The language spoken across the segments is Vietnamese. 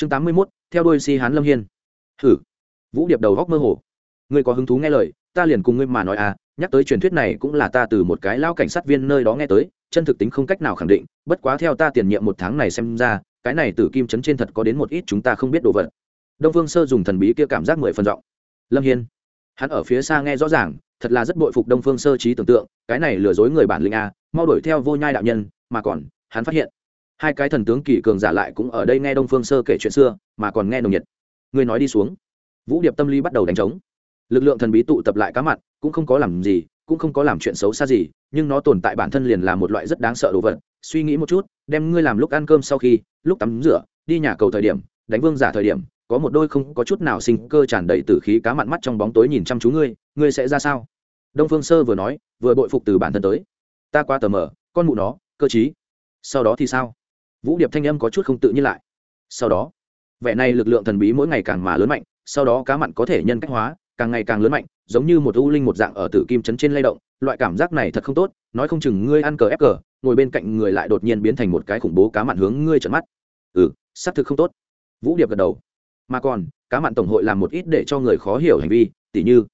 chương tám mươi mốt, theo đôi si hán lâm hiên. Hử? Vũ điệp đầu góc mơ hồ. Ngươi có hứng thú nghe lời, ta liền cùng ngươi mà nói à nhắc tới truyền thuyết này cũng là ta từ một cái lao cảnh sát viên nơi đó nghe tới, chân thực tính không cách nào khẳng định, bất quá theo ta tiền nhiệm một tháng này xem ra, cái này từ kim chấn trên thật có đến một ít chúng ta không biết đồ vật. Đông phương sơ dùng thần bí kia cảm giác mười phần giọng. Lâm hiên. Hắn ở phía xa nghe rõ ràng, thật là rất bội phục đông phương sơ trí tưởng tượng, cái này lừa dối người bản lĩnh a mau đuổi theo vô nhai đạo nhân, mà còn, hắn phát hiện hai cái thần tướng kỳ cường giả lại cũng ở đây nghe đông phương sơ kể chuyện xưa, mà còn nghe nồng nhiệt. Ngươi nói đi xuống. Vũ điệp tâm lý bắt đầu đánh trống. Lực lượng thần bí tụ tập lại cá mặt, cũng không có làm gì, cũng không có làm chuyện xấu xa gì, nhưng nó tồn tại bản thân liền là một loại rất đáng sợ đồ vật. Suy nghĩ một chút, đem ngươi làm lúc ăn cơm sau khi, lúc tắm rửa, đi nhà cầu thời điểm, đánh vương giả thời điểm, có một đôi không có chút nào sinh cơ tràn đầy tử khí cá mặn mắt trong bóng tối nhìn chăm chú ngươi ngươi sẽ ra sao? Đông phương sơ vừa nói, vừa bội phục từ bản thân tới. Ta qua tờ mờ, con mụ nó, cơ chí sau đó thì sao? Vũ điệp thanh âm có chút không tự nhiên lại. Sau đó, vẻ này lực lượng thần bí mỗi ngày càng mà lớn mạnh, sau đó cá mặn có thể nhân cách hóa, càng ngày càng lớn mạnh, giống như một u linh một dạng ở tử kim chấn trên lay động, loại cảm giác này thật không tốt, nói không chừng ngươi ăn cờ ép cờ, ngồi bên cạnh người lại đột nhiên biến thành một cái khủng bố cá mặn hướng ngươi trận mắt. Ừ xác thực không tốt. Vũ điệp gật đầu. Mà còn, cá mặn tổng hội làm một ít để cho người khó hiểu hành vi, tỉ như,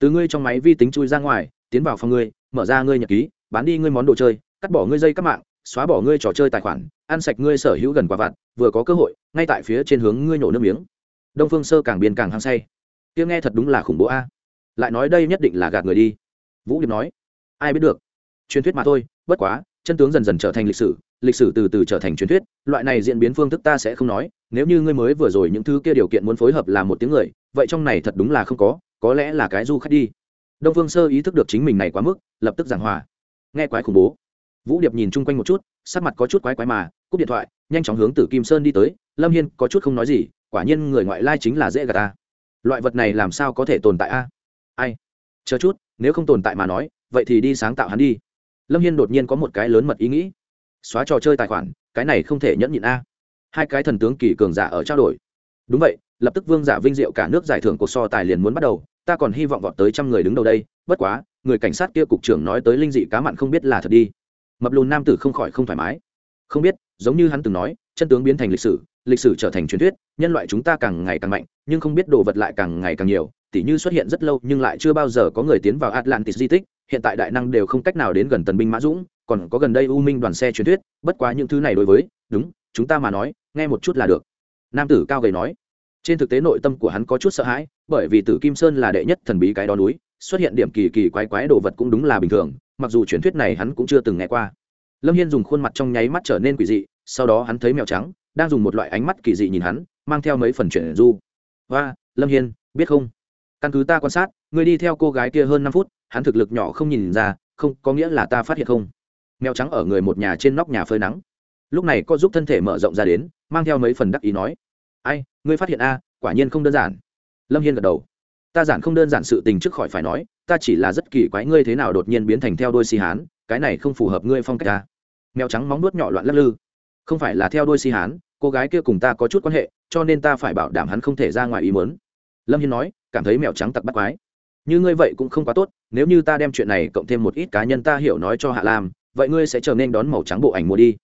từ ngươi trong máy vi tính chui ra ngoài, tiến vào phòng ngươi, mở ra ngươi nhật ký, bán đi ngươi món đồ chơi, cắt bỏ ngươi dây các mạng xóa bỏ ngươi trò chơi tài khoản, ăn sạch ngươi sở hữu gần quả vặt, vừa có cơ hội, ngay tại phía trên hướng ngươi nổ nước miếng. Đông phương sơ càng biên càng hăng say. Tiếng nghe thật đúng là khủng bố a. Lại nói đây nhất định là gạt người đi. Vũ điệp nói. Ai biết được. Truyền thuyết mà thôi, bất quá, chân tướng dần dần trở thành lịch sử lịch sử từ từ trở thành truyền thuyết, loại này diễn biến phương thức ta sẽ không nói, nếu như ngươi mới vừa rồi những thứ kia điều kiện muốn phối hợp làm một tiếng người, vậy trong này thật đúng là không có có lẽ là cái du khách đi. Đông phương sơ ý thức được chính mình này quá mức, lập tức giảng hòa. Nghe quái khủng bố vũ điệp nhìn chung quanh một chút, sắc mặt có chút quái quái mà, cúp điện thoại, nhanh chóng hướng từ kim sơn đi tới, lâm hiên có chút không nói gì, quả nhiên người ngoại lai chính là dễ gà ta. Loại vật này làm sao có thể tồn tại a? Ai? Chờ chút, nếu không tồn tại mà nói, vậy thì đi sáng tạo hắn đi. Lâm hiên đột nhiên có một cái lớn mật ý nghĩ. Xóa trò chơi tài khoản, cái này không thể nhẫn nhịn a. Hai cái thần tướng kỳ cường giả ở trao đổi. Đúng vậy, lập tức vương giả vinh diệu cả nước giải thưởng cuộc so tài liền muốn bắt đầu, ta còn hy vọng vọt tới trăm người đứng đầu đây, bất quá, người cảnh sát kia cục trưởng nói tới linh dị cá mặn không biết là thật đi mập lùn nam tử không khỏi không thoải mái. Không biết, giống như hắn từng nói, chân tướng biến thành lịch sử lịch sử trở thành truyền thuyết, nhân loại chúng ta càng ngày càng mạnh, nhưng không biết đồ vật lại càng ngày càng nhiều, tỉ như xuất hiện rất lâu nhưng lại chưa bao giờ có người tiến vào atlantis di tích, hiện tại đại năng đều không cách nào đến gần tần binh mã dũng, còn có gần đây u minh đoàn xe truyền thuyết, bất quá những thứ này đối với, đúng, chúng ta mà nói, nghe một chút là được. Nam tử cao gầy nói. Trên thực tế nội tâm của hắn có chút sợ hãi, bởi vì tử kim sơn là đệ nhất thần bí cái đó núi, xuất hiện điểm kỳ kỳ quái quái đồ vật cũng đúng là bình thường mặc dù truyền thuyết này hắn cũng chưa từng nghe qua. Lâm hiên dùng khuôn mặt trong nháy mắt trở nên quỷ dị, sau đó hắn thấy mèo trắng, đang dùng một loại ánh mắt kỳ dị nhìn hắn, mang theo mấy phần chuyển du. Và lâm hiên, biết không? Căn cứ ta quan sát người đi theo cô gái kia hơn năm phút, hắn thực lực nhỏ không nhìn ra, không, có nghĩa là ta phát hiện không? Mèo trắng ở người một nhà trên nóc nhà phơi nắng. Lúc này có giúp thân thể mở rộng ra đến, mang theo mấy phần đắc ý nói. Ai, ngươi phát hiện a, quả nhiên không đơn giản. Lâm hiên gật đầu ta giản không đơn giản sự tình trước khỏi phải nói, ta chỉ là rất kỳ quái ngươi thế nào đột nhiên biến thành theo đôi si hán, cái này không phù hợp ngươi phong cách ta. Mèo trắng móng nuốt nhỏ loạn lắc lư. Không phải là theo đôi si hán, cô gái kia cùng ta có chút quan hệ, cho nên ta phải bảo đảm hắn không thể ra ngoài ý muốn. Lâm hiên nói, cảm thấy mèo trắng tặc bắt quái. Như ngươi vậy cũng không quá tốt, nếu như ta đem chuyện này cộng thêm một ít cá nhân ta hiểu nói cho hạ lam, vậy ngươi sẽ trở nên đón màu trắng bộ ảnh mua đi.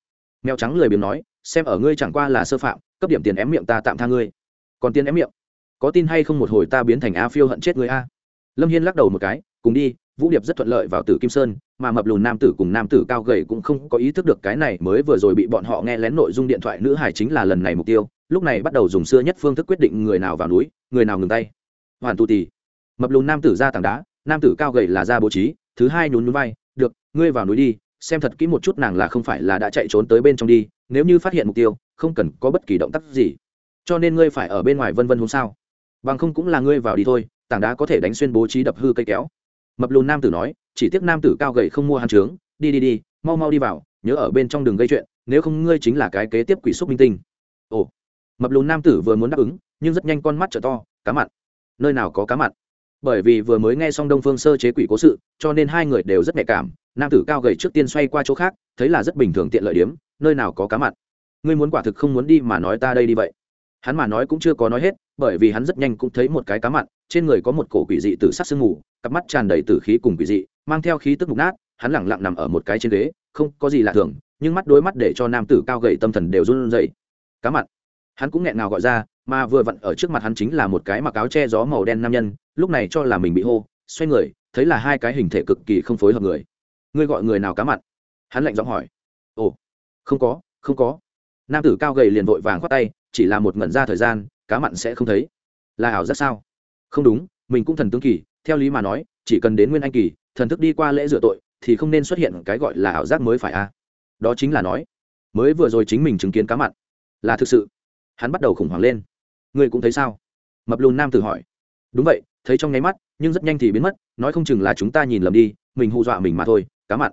Mèo trắng lười biếng nói, xem ở ngươi chẳng qua là sơ phạm, cấp điểm tiền ém miệng ta tạm tha ngươi. Còn tiền ém miệng? Có tin hay không một hồi ta biến thành a phiêu hận chết người a. Lâm hiên lắc đầu một cái, cùng đi, vũ điệp rất thuận lợi vào tử kim sơn, mà mập lùn nam tử cùng nam tử cao gầy cũng không có ý thức được cái này mới vừa rồi bị bọn họ nghe lén nội dung điện thoại nữ hải chính là lần này mục tiêu, lúc này bắt đầu dùng xưa nhất phương thức quyết định người nào vào núi, người nào ngừng tay. Hoàn tu tì mập lùn nam tử ra tảng đá, nam tử cao gầy là ra bố trí, thứ hai nhún núi vai, được, ngươi vào núi đi, xem thật kỹ một chút nàng là không phải là đã chạy trốn tới bên trong đi, nếu như phát hiện mục tiêu, không cần có bất kỳ động tác gì. Cho nên ngươi phải ở bên ngoài vân vân hôm sao bằng không cũng là ngươi vào đi thôi, tảng đá có thể đánh xuyên bố trí đập hư cây kéo. Mập lùn nam tử nói, chỉ tiếc nam tử cao gầy không mua hàn trướng, đi đi đi, mau mau đi vào, nhớ ở bên trong đường gây chuyện, nếu không ngươi chính là cái kế tiếp quỷ xúc minh tinh. Ồ. Mập lùn nam tử vừa muốn đáp ứng, nhưng rất nhanh con mắt trở to, cá mặn. Nơi nào có cá mặn? Bởi vì vừa mới nghe xong đông phương sơ chế quỷ cố sự, cho nên hai người đều rất nhạy cảm, nam tử cao gầy trước tiên xoay qua chỗ khác, thấy là rất bình thường tiện lợi điếm nơi nào có cá mặn? Ngươi muốn quả thực không muốn đi mà nói ta đây đi vậy. Hắn mà nói cũng chưa có nói hết bởi vì hắn rất nhanh cũng thấy một cái cá mặn, trên người có một cổ quỷ dị từ sắc sương mù, cặp mắt tràn đầy tử khí cùng quỷ dị, mang theo khí tức mục nát, hắn lẳng lặng nằm ở một cái trên ghế, không có gì lạ thường, nhưng mắt đối mắt để cho nam tử cao gầy tâm thần đều run rẩy. Cá mặn. Hắn cũng nghẹn ngào gọi ra, mà vừa vặn ở trước mặt hắn chính là một cái mặc áo che gió màu đen nam nhân, lúc này cho là mình bị hô, xoay người, thấy là hai cái hình thể cực kỳ không phối hợp người. Ngươi gọi người nào cá mặn? Hắn lạnh giọng hỏi. Ồ, không có không có. Nam tử cao gầy liền vội vàng khoát tay, chỉ là một ngẩn ra thời gian cá mặn sẽ không thấy. Là ảo giác sao? Không đúng, mình cũng thần tướng kỳ, theo lý mà nói, chỉ cần đến nguyên anh kỳ, thần thức đi qua lễ rửa tội, thì không nên xuất hiện cái gọi là ảo giác mới phải a à? đó chính là nói, mới vừa rồi chính mình chứng kiến cá mặn. Là thực sự. Hắn bắt đầu khủng hoảng lên. Ngươi cũng thấy sao? Mập lùn nam tử hỏi. Đúng vậy, thấy trong nháy mắt, nhưng rất nhanh thì biến mất, nói không chừng là chúng ta nhìn lầm đi, mình hù dọa mình mà thôi, cá mặn.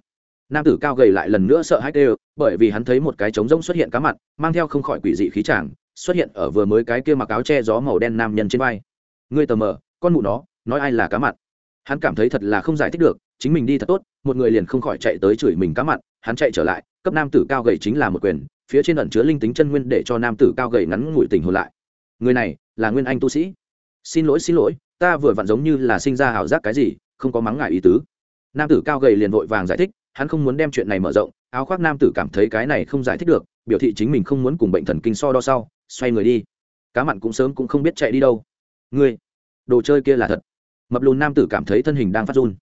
Nam tử cao gầy lại lần nữa sợ hãi đều bởi vì hắn thấy một cái trống rỗng xuất hiện cá mặn, mang theo không khỏi quỷ dị khí tràng xuất hiện ở vừa mới cái kia mặc áo che gió màu đen nam nhân trên vai. Ngươi tờ mờ, con mụ nó, nói ai là cá mặn? Hắn cảm thấy thật là không giải thích được, chính mình đi thật tốt, một người liền không khỏi chạy tới chửi mình cá mặn, hắn chạy trở lại, cấp nam tử cao gầy chính là một quyền, phía trên ẩn chứa linh tính chân nguyên để cho nam tử cao gầy ngắn ngủi tình hồn lại. Người này, là nguyên anh tu sĩ. Xin lỗi xin lỗi, ta vừa vặn giống như là sinh ra ảo giác cái gì, không có mắng ngại ý tứ. Nam tử cao gầy liền vội vàng giải thích, hắn không muốn đem chuyện này mở rộng, áo khoác nam tử cảm thấy cái này không giải thích được, biểu thị chính mình không muốn cùng bệnh thần kinh so đo sau xoay người đi. Cá mặn cũng sớm cũng không biết chạy đi đâu. Ngươi, đồ chơi kia là thật. Mập lùn nam tử cảm thấy thân hình đang phát run.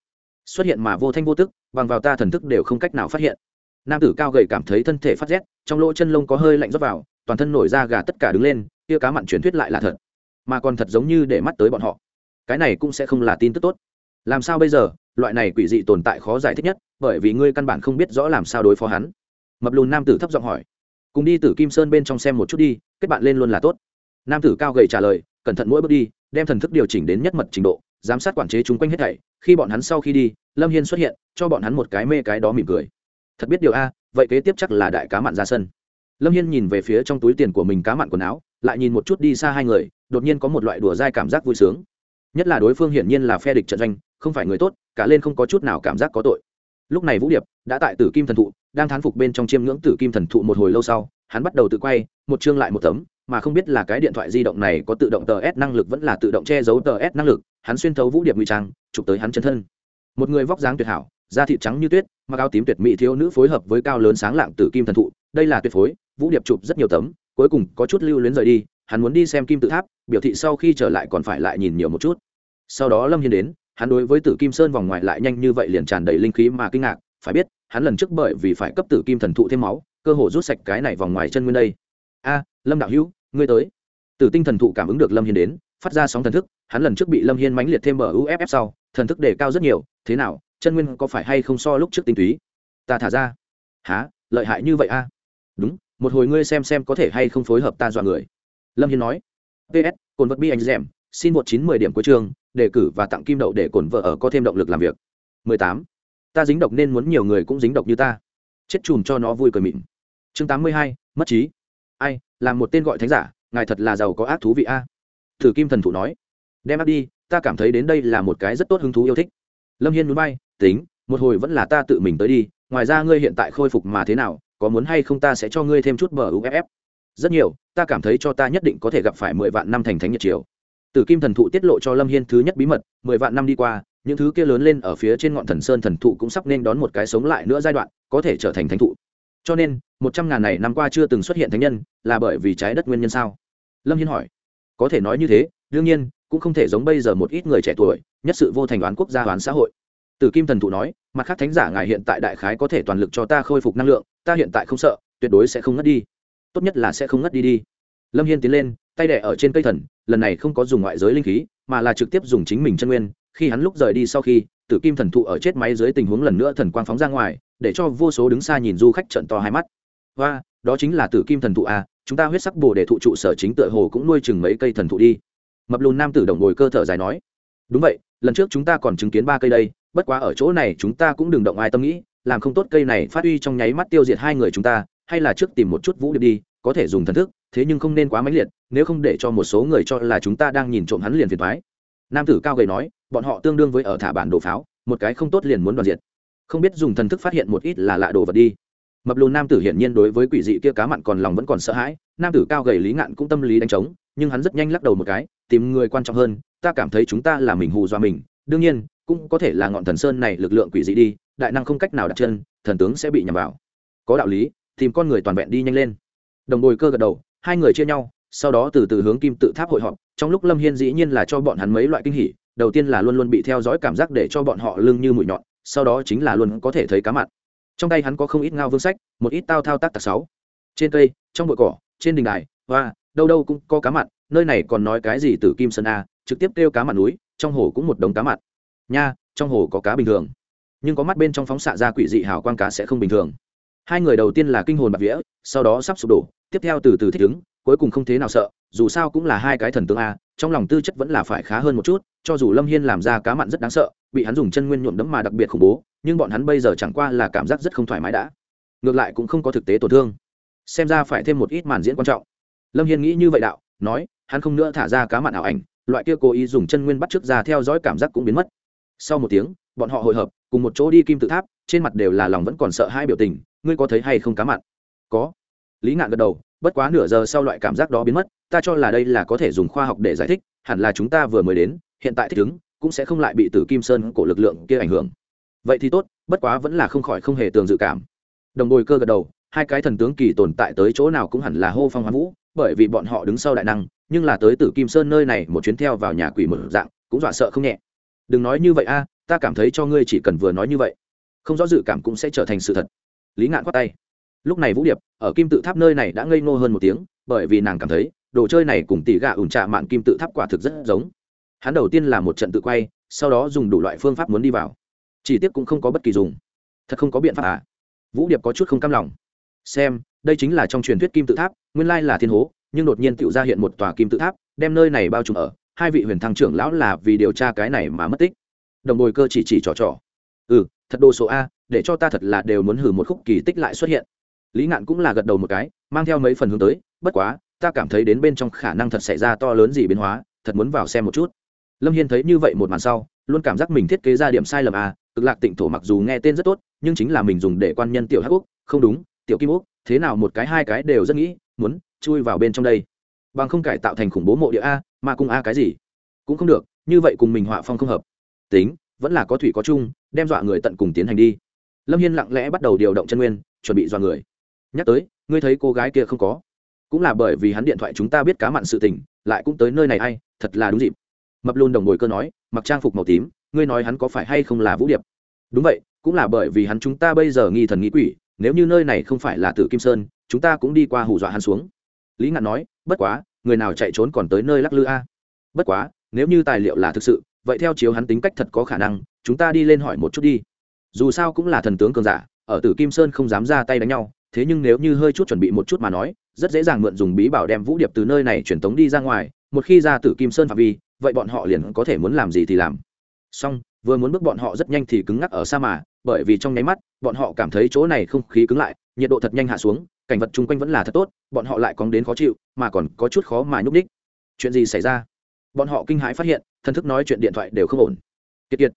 Xuất hiện mà vô thanh vô tức, bằng vào ta thần thức đều không cách nào phát hiện. Nam tử cao gầy cảm thấy thân thể phát rét, trong lỗ chân lông có hơi lạnh rót vào, toàn thân nổi da gà tất cả đứng lên, kia cá mặn truyền thuyết lại là thật. Mà còn thật giống như để mắt tới bọn họ. Cái này cũng sẽ không là tin tức tốt. Làm sao bây giờ? Loại này quỷ dị tồn tại khó giải thích nhất, bởi vì ngươi căn bản không biết rõ làm sao đối phó hắn. Mập lùn nam tử thấp giọng hỏi cùng đi từ kim sơn bên trong xem một chút đi, kết bạn lên luôn là tốt. Nam tử cao gầy trả lời, cẩn thận mỗi bước đi, đem thần thức điều chỉnh đến nhất mật trình độ, giám sát quản chế chúng quanh hết thảy, khi bọn hắn sau khi đi, lâm hiên xuất hiện, cho bọn hắn một cái mê cái đó mỉm cười. Thật biết điều a, vậy kế tiếp chắc là đại cá mặn ra sân. Lâm hiên nhìn về phía trong túi tiền của mình cá mặn quần áo, lại nhìn một chút đi xa hai người, đột nhiên có một loại đùa dai cảm giác vui sướng. Nhất là đối phương hiển nhiên là phe địch trận doanh, không phải người tốt, cả lên không có chút nào cảm giác có tội lúc này vũ điệp đã tại tử kim thần thụ, đang thán phục bên trong chiêm ngưỡng tử kim thần thụ một hồi lâu sau, hắn bắt đầu tự quay, một chương lại một tấm, mà không biết là cái điện thoại di động này có tự động tờ s năng lực vẫn là tự động che giấu tờ s năng lực, hắn xuyên thấu vũ điệp ngụy trang, chụp tới hắn chân thân. Một người vóc dáng tuyệt hảo, da thịt trắng như tuyết, mặc áo tím tuyệt mỹ thiếu nữ phối hợp với cao lớn sáng lạng tử kim thần thụ, đây là tuyệt phối, vũ điệp chụp rất nhiều tấm, cuối cùng có chút lưu luyến rời đi, hắn muốn đi xem kim tự tháp, biểu thị sau khi trở lại còn phải lại nhìn nhiều một chút. Sau đó lâm hiên đến hắn đối với tử kim sơn vòng ngoài lại nhanh như vậy liền tràn đầy linh khí mà kinh ngạc, phải biết, hắn lần trước bởi vì phải cấp tử kim thần thụ thêm máu, cơ hồ rút sạch cái này vòng ngoài chân nguyên đây. A, lâm đạo hữu, ngươi tới. Tử tinh thần thụ cảm ứng được lâm hiên đến, phát ra sóng thần thức, hắn lần trước bị lâm hiên mãnh liệt thêm mở uff sau, thần thức đề cao rất nhiều, thế nào, chân nguyên có phải hay không so lúc trước tinh túy? Ta thả ra. Há lợi hại như vậy a? Đúng, một hồi ngươi xem xem có thể hay không phối hợp ta dọa người. Lâm hiên nói. Ps cồn vật bi anh rèm, xin một chín mười điểm cuối trường đề cử và tặng kim đậu để cổn vợ ở có thêm động lực làm việc. mười tám. Ta dính độc nên muốn nhiều người cũng dính độc như ta. Chết chùm cho nó vui cười mịn. Chương tám mươi hai, mất trí. Ai làm một tên gọi thánh giả, ngài thật là giàu có ác thú vị a. Thử kim thần Thủ nói. Đem ác đi, ta cảm thấy đến đây là một cái rất tốt hứng thú yêu thích. Lâm hiên núi bay tính, một hồi vẫn là ta tự mình tới đi, ngoài ra ngươi hiện tại khôi phục mà thế nào, có muốn hay không ta sẽ cho ngươi thêm chút bờ uff rất nhiều, ta cảm thấy cho ta nhất định có thể gặp phải mười vạn năm thành thánh nhật triều tử kim thần thụ tiết lộ cho lâm hiên thứ nhất bí mật, mười vạn năm đi qua, những thứ kia lớn lên ở phía trên ngọn thần sơn thần thụ cũng sắp nên đón một cái sống lại nữa giai đoạn, có thể trở thành thánh thụ. Cho nên, một trăm ngàn này năm qua chưa từng xuất hiện thánh nhân, là bởi vì trái đất nguyên nhân sao? Lâm hiên hỏi. Có thể nói như thế, đương nhiên, cũng không thể giống bây giờ một ít người trẻ tuổi, nhất sự vô thành đoán quốc gia đoán xã hội. Tử kim thần thụ nói, mặt khác thánh giả ngài hiện tại đại khái có thể toàn lực cho ta khôi phục năng lượng, ta hiện tại không sợ, tuyệt đối sẽ không ngất đi. Tốt nhất là sẽ không ngất đi đi. Lâm hiên tiến lên tay đẻ ở trên cây thần, lần này không có dùng ngoại giới linh khí, mà là trực tiếp dùng chính mình chân nguyên. Khi hắn lúc rời đi sau khi, tử kim thần thụ ở chết máy dưới tình huống lần nữa thần quang phóng ra ngoài, để cho vô số đứng xa nhìn du khách trận to hai mắt. Và đó chính là tử kim thần thụ a chúng ta huyết sắc bồ để thụ trụ sở chính tựa hồ cũng nuôi chừng mấy cây thần thụ đi. Mập lùn nam tử đồng ngồi cơ thở dài nói, đúng vậy, lần trước chúng ta còn chứng kiến ba cây đây, bất quá ở chỗ này chúng ta cũng đừng động ai tâm nghĩ, làm không tốt cây này phát huy trong nháy mắt tiêu diệt hai người chúng ta, hay là trước tìm một chút vũ điệp đi có thể dùng thần thức, thế nhưng không nên quá mãnh liệt, nếu không để cho một số người cho là chúng ta đang nhìn trộm hắn liền phiền thoái nam tử cao gầy nói, bọn họ tương đương với ở thả bản đồ pháo, một cái không tốt liền muốn đoàn diệt. Không biết dùng thần thức phát hiện một ít là lạ đồ vật đi. Mập lùn nam tử hiển nhiên đối với quỷ dị kia cá mặn còn lòng vẫn còn sợ hãi, nam tử cao gầy lý ngạn cũng tâm lý đánh trống, nhưng hắn rất nhanh lắc đầu một cái, tìm người quan trọng hơn, ta cảm thấy chúng ta là mình hù do mình, đương nhiên, cũng có thể là ngọn thần sơn này lực lượng quỷ dị đi, đại năng không cách nào đặt chân, thần tướng sẽ bị nhầm vào. Có đạo lý, tìm con người toàn vẹn đi nhanh lên đồng bồi cơ gật đầu, hai người chia nhau, sau đó từ từ hướng kim tự tháp hội họp, trong lúc lâm hiên dĩ nhiên là cho bọn hắn mấy loại kinh hỉ, đầu tiên là luôn luôn bị theo dõi cảm giác để cho bọn họ lưng như mũi nhọn, sau đó chính là luôn có thể thấy cá mặn. Trong tay hắn có không ít ngao vương sách, một ít tao thao tác tạc sáu. Trên cây, trong bụi cỏ, trên đình đài và đâu đâu cũng có cá mặn, nơi này còn nói cái gì từ kim sơn a, trực tiếp kêu cá mặn núi, trong hồ cũng một đống cá mặn. Nha, trong hồ có cá bình thường. Nhưng có mắt bên trong phóng xạ ra quỷ dị hào quang cá sẽ không bình thường hai người đầu tiên là kinh hồn bạc vía, sau đó sắp sụp đổ, tiếp theo từ từ thích ứng, cuối cùng không thế nào sợ, dù sao cũng là hai cái thần tướng a, trong lòng tư chất vẫn là phải khá hơn một chút, cho dù lâm hiên làm ra cá mặn rất đáng sợ, bị hắn dùng chân nguyên nhuộm đấm mà đặc biệt khủng bố, nhưng bọn hắn bây giờ chẳng qua là cảm giác rất không thoải mái đã. Ngược lại cũng không có thực tế tổn thương. Xem ra phải thêm một ít màn diễn quan trọng. Lâm hiên nghĩ như vậy đạo, nói, hắn không nữa thả ra cá mặn ảo ảnh, loại kia cố ý dùng chân nguyên bắt trước ra theo dõi cảm giác cũng biến mất. Sau một tiếng, bọn họ hội hợp, cùng một chỗ đi kim tự tháp trên mặt đều là lòng vẫn còn sợ hai biểu tình, ngươi có thấy hay không cá mặn? Có. Lý ngạn gật đầu, bất quá nửa giờ sau loại cảm giác đó biến mất, ta cho là đây là có thể dùng khoa học để giải thích, hẳn là chúng ta vừa mới đến, hiện tại thích ứng, cũng sẽ không lại bị tử kim sơn của lực lượng kia ảnh hưởng. Vậy thì tốt, bất quá vẫn là không khỏi không hề tường dự cảm. Đồng bồi cơ gật đầu, hai cái thần tướng kỳ tồn tại tới chỗ nào cũng hẳn là hô phong hoán vũ, bởi vì bọn họ đứng sau đại năng, nhưng là tới tử kim sơn nơi này một chuyến theo vào nhà quỷ một dạng, cũng dọa sợ không nhẹ. Đừng nói như vậy a, ta cảm thấy cho ngươi chỉ cần vừa nói như vậy không rõ dự cảm cũng sẽ trở thành sự thật. Lý ngạn khoát tay. Lúc này vũ điệp, ở kim tự tháp nơi này đã ngây ngô hơn một tiếng, bởi vì nàng cảm thấy, đồ chơi này cùng tỷ gà ủn trạ mạng kim tự tháp quả thực rất giống. Hắn đầu tiên là một trận tự quay, sau đó dùng đủ loại phương pháp muốn đi vào. Chỉ tiếc cũng không có bất kỳ dùng. Thật không có biện pháp à? Vũ điệp có chút không cam lòng. Xem, đây chính là trong truyền thuyết kim tự tháp, nguyên lai là thiên hố, nhưng đột nhiên tự ra hiện một tòa kim tự tháp, đem nơi này bao trùm ở. Hai vị huyền thăng trưởng lão là vì điều tra cái này mà mất tích. Đồng bồi cơ chỉ chỉ trò trò. Ừ thật đồ số a, để cho ta thật là đều muốn hử một khúc kỳ tích lại xuất hiện. Lý ngạn cũng là gật đầu một cái, mang theo mấy phần hướng tới, bất quá, ta cảm thấy đến bên trong khả năng thật xảy ra to lớn gì biến hóa, thật muốn vào xem một chút. Lâm hiên thấy như vậy một màn sau, luôn cảm giác mình thiết kế ra điểm sai lầm à cực lạc tịnh thổ mặc dù nghe tên rất tốt, nhưng chính là mình dùng để quan nhân tiểu hắc úc, không đúng, tiểu kim úc, thế nào một cái hai cái đều rất nghĩ, muốn chui vào bên trong đây. Bằng không cải tạo thành khủng bố mộ địa a, mà cùng a cái gì? Cũng không được, như vậy cùng mình họa phong không hợp. Tính vẫn là có thủy có chung, đem dọa người tận cùng tiến hành đi. Lâm hiên lặng lẽ bắt đầu điều động chân nguyên, chuẩn bị dọa người. Nhắc tới, ngươi thấy cô gái kia không có. Cũng là bởi vì hắn điện thoại chúng ta biết cá mặn sự tình, lại cũng tới nơi này hay thật là đúng dịp. Mập luôn đồng bồi cơ nói, mặc trang phục màu tím, ngươi nói hắn có phải hay không là vũ điệp? Đúng vậy, cũng là bởi vì hắn chúng ta bây giờ nghi thần nghĩ quỷ, nếu như nơi này không phải là tử kim sơn, chúng ta cũng đi qua hù dọa hắn xuống. Lý ngạn nói, bất quá, người nào chạy trốn còn tới nơi lắc lư a? Bất quá, nếu như tài liệu là thực sự vậy theo chiếu hắn tính cách thật có khả năng, chúng ta đi lên hỏi một chút đi. Dù sao cũng là thần tướng cường giả, ở tử kim sơn không dám ra tay đánh nhau, thế nhưng nếu như hơi chút chuẩn bị một chút mà nói, rất dễ dàng mượn dùng bí bảo đem vũ điệp từ nơi này truyền tống đi ra ngoài, một khi ra tử kim sơn phạm vi, vậy bọn họ liền có thể muốn làm gì thì làm. Xong, vừa muốn bước bọn họ rất nhanh thì cứng ngắc ở sa mà, bởi vì trong nháy mắt, bọn họ cảm thấy chỗ này không khí cứng lại, nhiệt độ thật nhanh hạ xuống, cảnh vật chung quanh vẫn là thật tốt, bọn họ lại cóng đến khó chịu, mà còn có chút khó mà nhúc đích chuyện gì xảy ra? Bọn họ kinh hãi phát hiện thân thức nói chuyện điện thoại đều không ổn. Kiệt kiệt.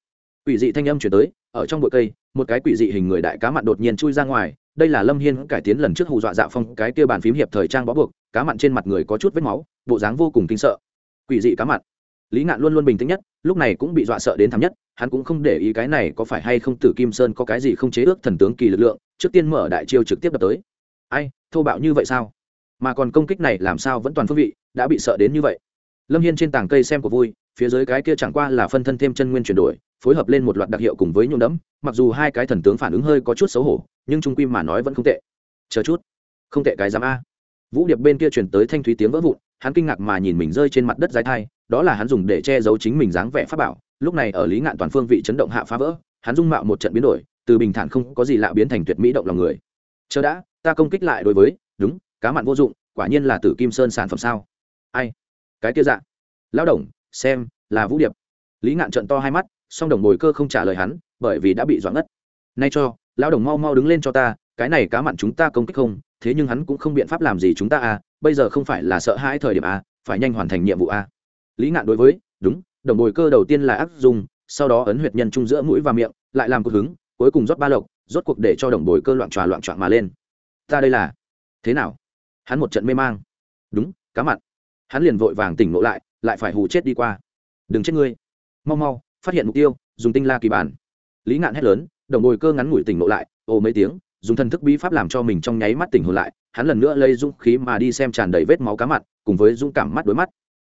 Quỷ dị thanh âm chuyển tới, ở trong bụi cây, một cái quỷ dị hình người đại cá mặn đột nhiên chui ra ngoài, đây là lâm hiên cải tiến lần trước hù dọa dạ phong cái kia bàn phím hiệp thời trang bó buộc, cá mặn trên mặt người có chút vết máu, bộ dáng vô cùng kinh sợ. Quỷ dị cá mặn lý ngạn luôn luôn bình tĩnh nhất, lúc này cũng bị dọa sợ đến thắm nhất, hắn cũng không để ý cái này có phải hay không tử kim sơn có cái gì không chế ước thần tướng kỳ lực lượng, trước tiên mở đại chiêu trực tiếp đập tới. Ai, thô bạo như vậy sao? Mà còn công kích này làm sao vẫn toàn phương vị, đã bị sợ đến như vậy. Lâm hiên trên tảng cây xem của vui phía dưới cái kia chẳng qua là phân thân thêm chân nguyên chuyển đổi, phối hợp lên một loạt đặc hiệu cùng với nhuộm đẫm, mặc dù hai cái thần tướng phản ứng hơi có chút xấu hổ, nhưng trung quy mà nói vẫn không tệ. Chờ chút. Không tệ cái giám a. Vũ điệp bên kia chuyển tới thanh thúy tiếng vỡ vụn, hắn kinh ngạc mà nhìn mình rơi trên mặt đất dài thai, đó là hắn dùng để che giấu chính mình dáng vẻ pháp bảo, lúc này ở lý ngạn toàn phương vị chấn động hạ phá vỡ, hắn dung mạo một trận biến đổi, từ bình thản không có gì lạ biến thành tuyệt mỹ động lòng người. Chờ đã, ta công kích lại đối với, đúng, cá mặn vô dụng, quả nhiên là tử kim sơn sản phẩm sao? Ai? Cái kia dạ. Lão đồng xem, là vũ điệp. Lý ngạn trận to hai mắt, song đồng bồi cơ không trả lời hắn, bởi vì đã bị doãn ngất. Nay cho, lão đồng mau mau đứng lên cho ta, cái này cá mặn chúng ta công kích không, thế nhưng hắn cũng không biện pháp làm gì chúng ta à bây giờ không phải là sợ hãi thời điểm à phải nhanh hoàn thành nhiệm vụ à. Lý ngạn đối với, đúng, đồng bồi cơ đầu tiên là áp dụng, sau đó ấn huyệt nhân trung giữa mũi và miệng, lại làm cột hứng, cuối cùng rót ba lộc, rốt cuộc để cho đồng bồi cơ loạn tròa loạn trọn mà lên. Ta đây là, thế nào? Hắn một trận mê mang. Đúng, cá mặn. Hắn liền vội vàng tỉnh ngộ lại lại phải hù chết đi qua. Đừng chết ngươi. Mau mau phát hiện mục tiêu dùng tinh la kỳ bản. Lý ngạn hét lớn đồng bồi cơ ngắn ngủi tỉnh ngộ lại ồ mấy tiếng dùng thần thức bí pháp làm cho mình trong nháy mắt tỉnh hồn lại hắn lần nữa lấy dũng khí mà đi xem tràn đầy vết máu cá mặt, cùng với dũng cảm mắt đối mắt.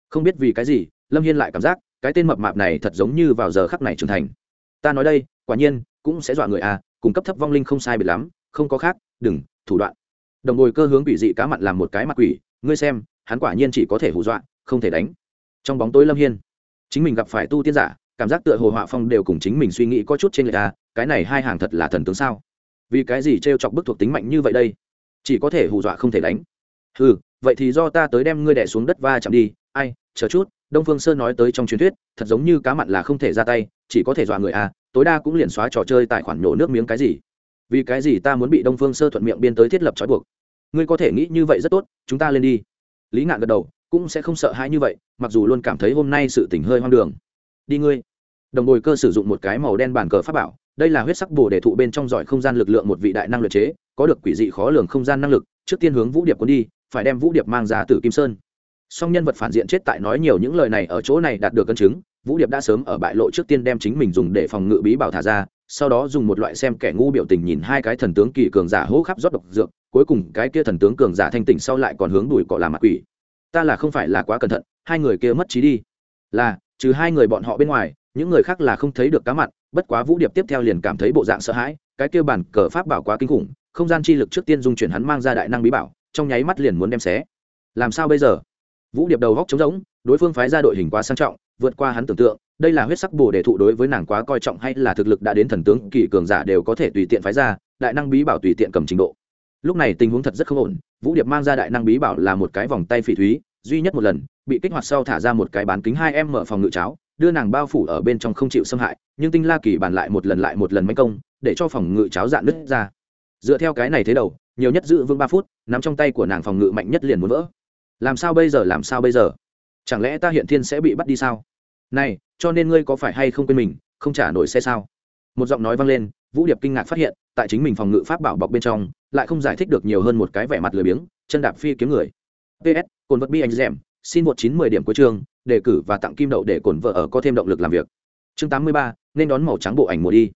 Không biết vì cái gì lâm hiên lại cảm giác cái tên mập mạp này thật giống như vào giờ khắc này trưởng thành. Ta nói đây quả nhiên cũng sẽ dọa người à cung cấp thấp vong linh không sai biệt lắm không có khác đừng thủ đoạn. Đồng bồi cơ hướng bị dị cá mặt làm một cái mặt quỷ ngươi xem hắn quả nhiên chỉ có thể hù dọa không thể đánh trong bóng tối lâm hiên. Chính mình gặp phải tu tiên giả, cảm giác tựa hồ họa phong đều cùng chính mình suy nghĩ có chút trên lệch ta cái này hai hàng thật là thần tướng sao? Vì cái gì t r e o chọc bức thuộc tính mạnh như vậy đây? Chỉ có thể hù dọa không thể đánh. Ừ vậy thì do ta tới đem ngươi đẻ xuống đất va chạm đi. Ai, chờ chút, đông phương sơn nói tới trong truyền thuyết, thật giống như cá mặn là không thể ra tay, chỉ có thể dọa người à tối đa cũng liền xóa trò chơi tài khoản nhổ nước miếng cái gì. Vì cái gì ta muốn bị đông phương sơ thuận miệng biên tới thiết lập trói buộc? Ngươi có thể nghĩ như vậy rất tốt, chúng ta lên đi. Lý ngạn gật đầu cũng sẽ không sợ hãi như vậy, mặc dù luôn cảm thấy hôm nay sự tỉnh hơi hoang đường. Đi ngươi. Đồng bồi cơ sử dụng một cái màu đen bàn cờ pháp bảo, đây là huyết sắc bồ để thụ bên trong giỏi không gian lực lượng một vị đại năng luyện chế, có được quỷ dị khó lường không gian năng lực, trước tiên hướng vũ điệp quân đi, phải đem vũ điệp mang ra từ kim sơn. Song nhân vật phản diện chết tại nói nhiều những lời này ở chỗ này đạt được cân chứng, vũ điệp đã sớm ở bại lộ trước tiên đem chính mình dùng để phòng ngự bí bảo thả ra, sau đó dùng một loại xem kẻ ngu biểu tình nhìn hai cái thần tướng kỳ cường giả hô khắp rót độc dược, cuối cùng cái kia thần tướng cường giả thanh tỉnh sau lại còn hướng đùi cọ làm mặt quỷ ta là không phải là quá cẩn thận, hai người kia mất trí đi. Là, trừ hai người bọn họ bên ngoài, những người khác là không thấy được cá mặt, bất quá vũ điệp tiếp theo liền cảm thấy bộ dạng sợ hãi, cái kia bản cờ pháp bảo quá kinh khủng, không gian chi lực trước tiên dung chuyển hắn mang ra đại năng bí bảo, trong nháy mắt liền muốn đem xé. Làm sao bây giờ? Vũ điệp đầu góc trống rỗng, đối phương phái ra đội hình quá sang trọng, vượt qua hắn tưởng tượng, đây là huyết sắc bồ đề thụ đối với nàng quá coi trọng hay là thực lực đã đến thần tướng, kỳ cường giả đều có thể tùy tiện phái ra, đại năng bí bảo tùy tiện cầm trình độ. Lúc này tình huống thật rất không ổn vũ điệp mang ra đại năng bí bảo là một cái vòng tay phỉ thúy, duy nhất một lần, bị kích hoạt sau thả ra một cái bán kính hai em mở phòng ngự cháo, đưa nàng bao phủ ở bên trong không chịu xâm hại, nhưng tinh la kỳ bàn lại một lần lại một lần manh công, để cho phòng ngự cháo dạn nứt ra. Dựa theo cái này thế đầu, nhiều nhất giữ vững ba phút nằm trong tay của nàng phòng ngự mạnh nhất liền muốn vỡ. Làm sao bây giờ, làm sao bây giờ? Chẳng lẽ ta hiện thiên sẽ bị bắt đi sao? Này, cho nên ngươi có phải hay không quên mình, không trả nổi xe sao? Một giọng nói vang lên vũ điệp kinh ngạc phát hiện tại chính mình phòng ngự pháp bảo bọc bên trong lại không giải thích được nhiều hơn một cái vẻ mặt lười biếng chân đạp phi kiếm người. Ps cồn vật bi anh dèm, xin một chín mười điểm cuối chương đề cử và tặng kim đậu để cồn vợ ở có thêm động lực làm việc. Chương tám mươi ba nên đón màu trắng bộ ảnh mùa đi.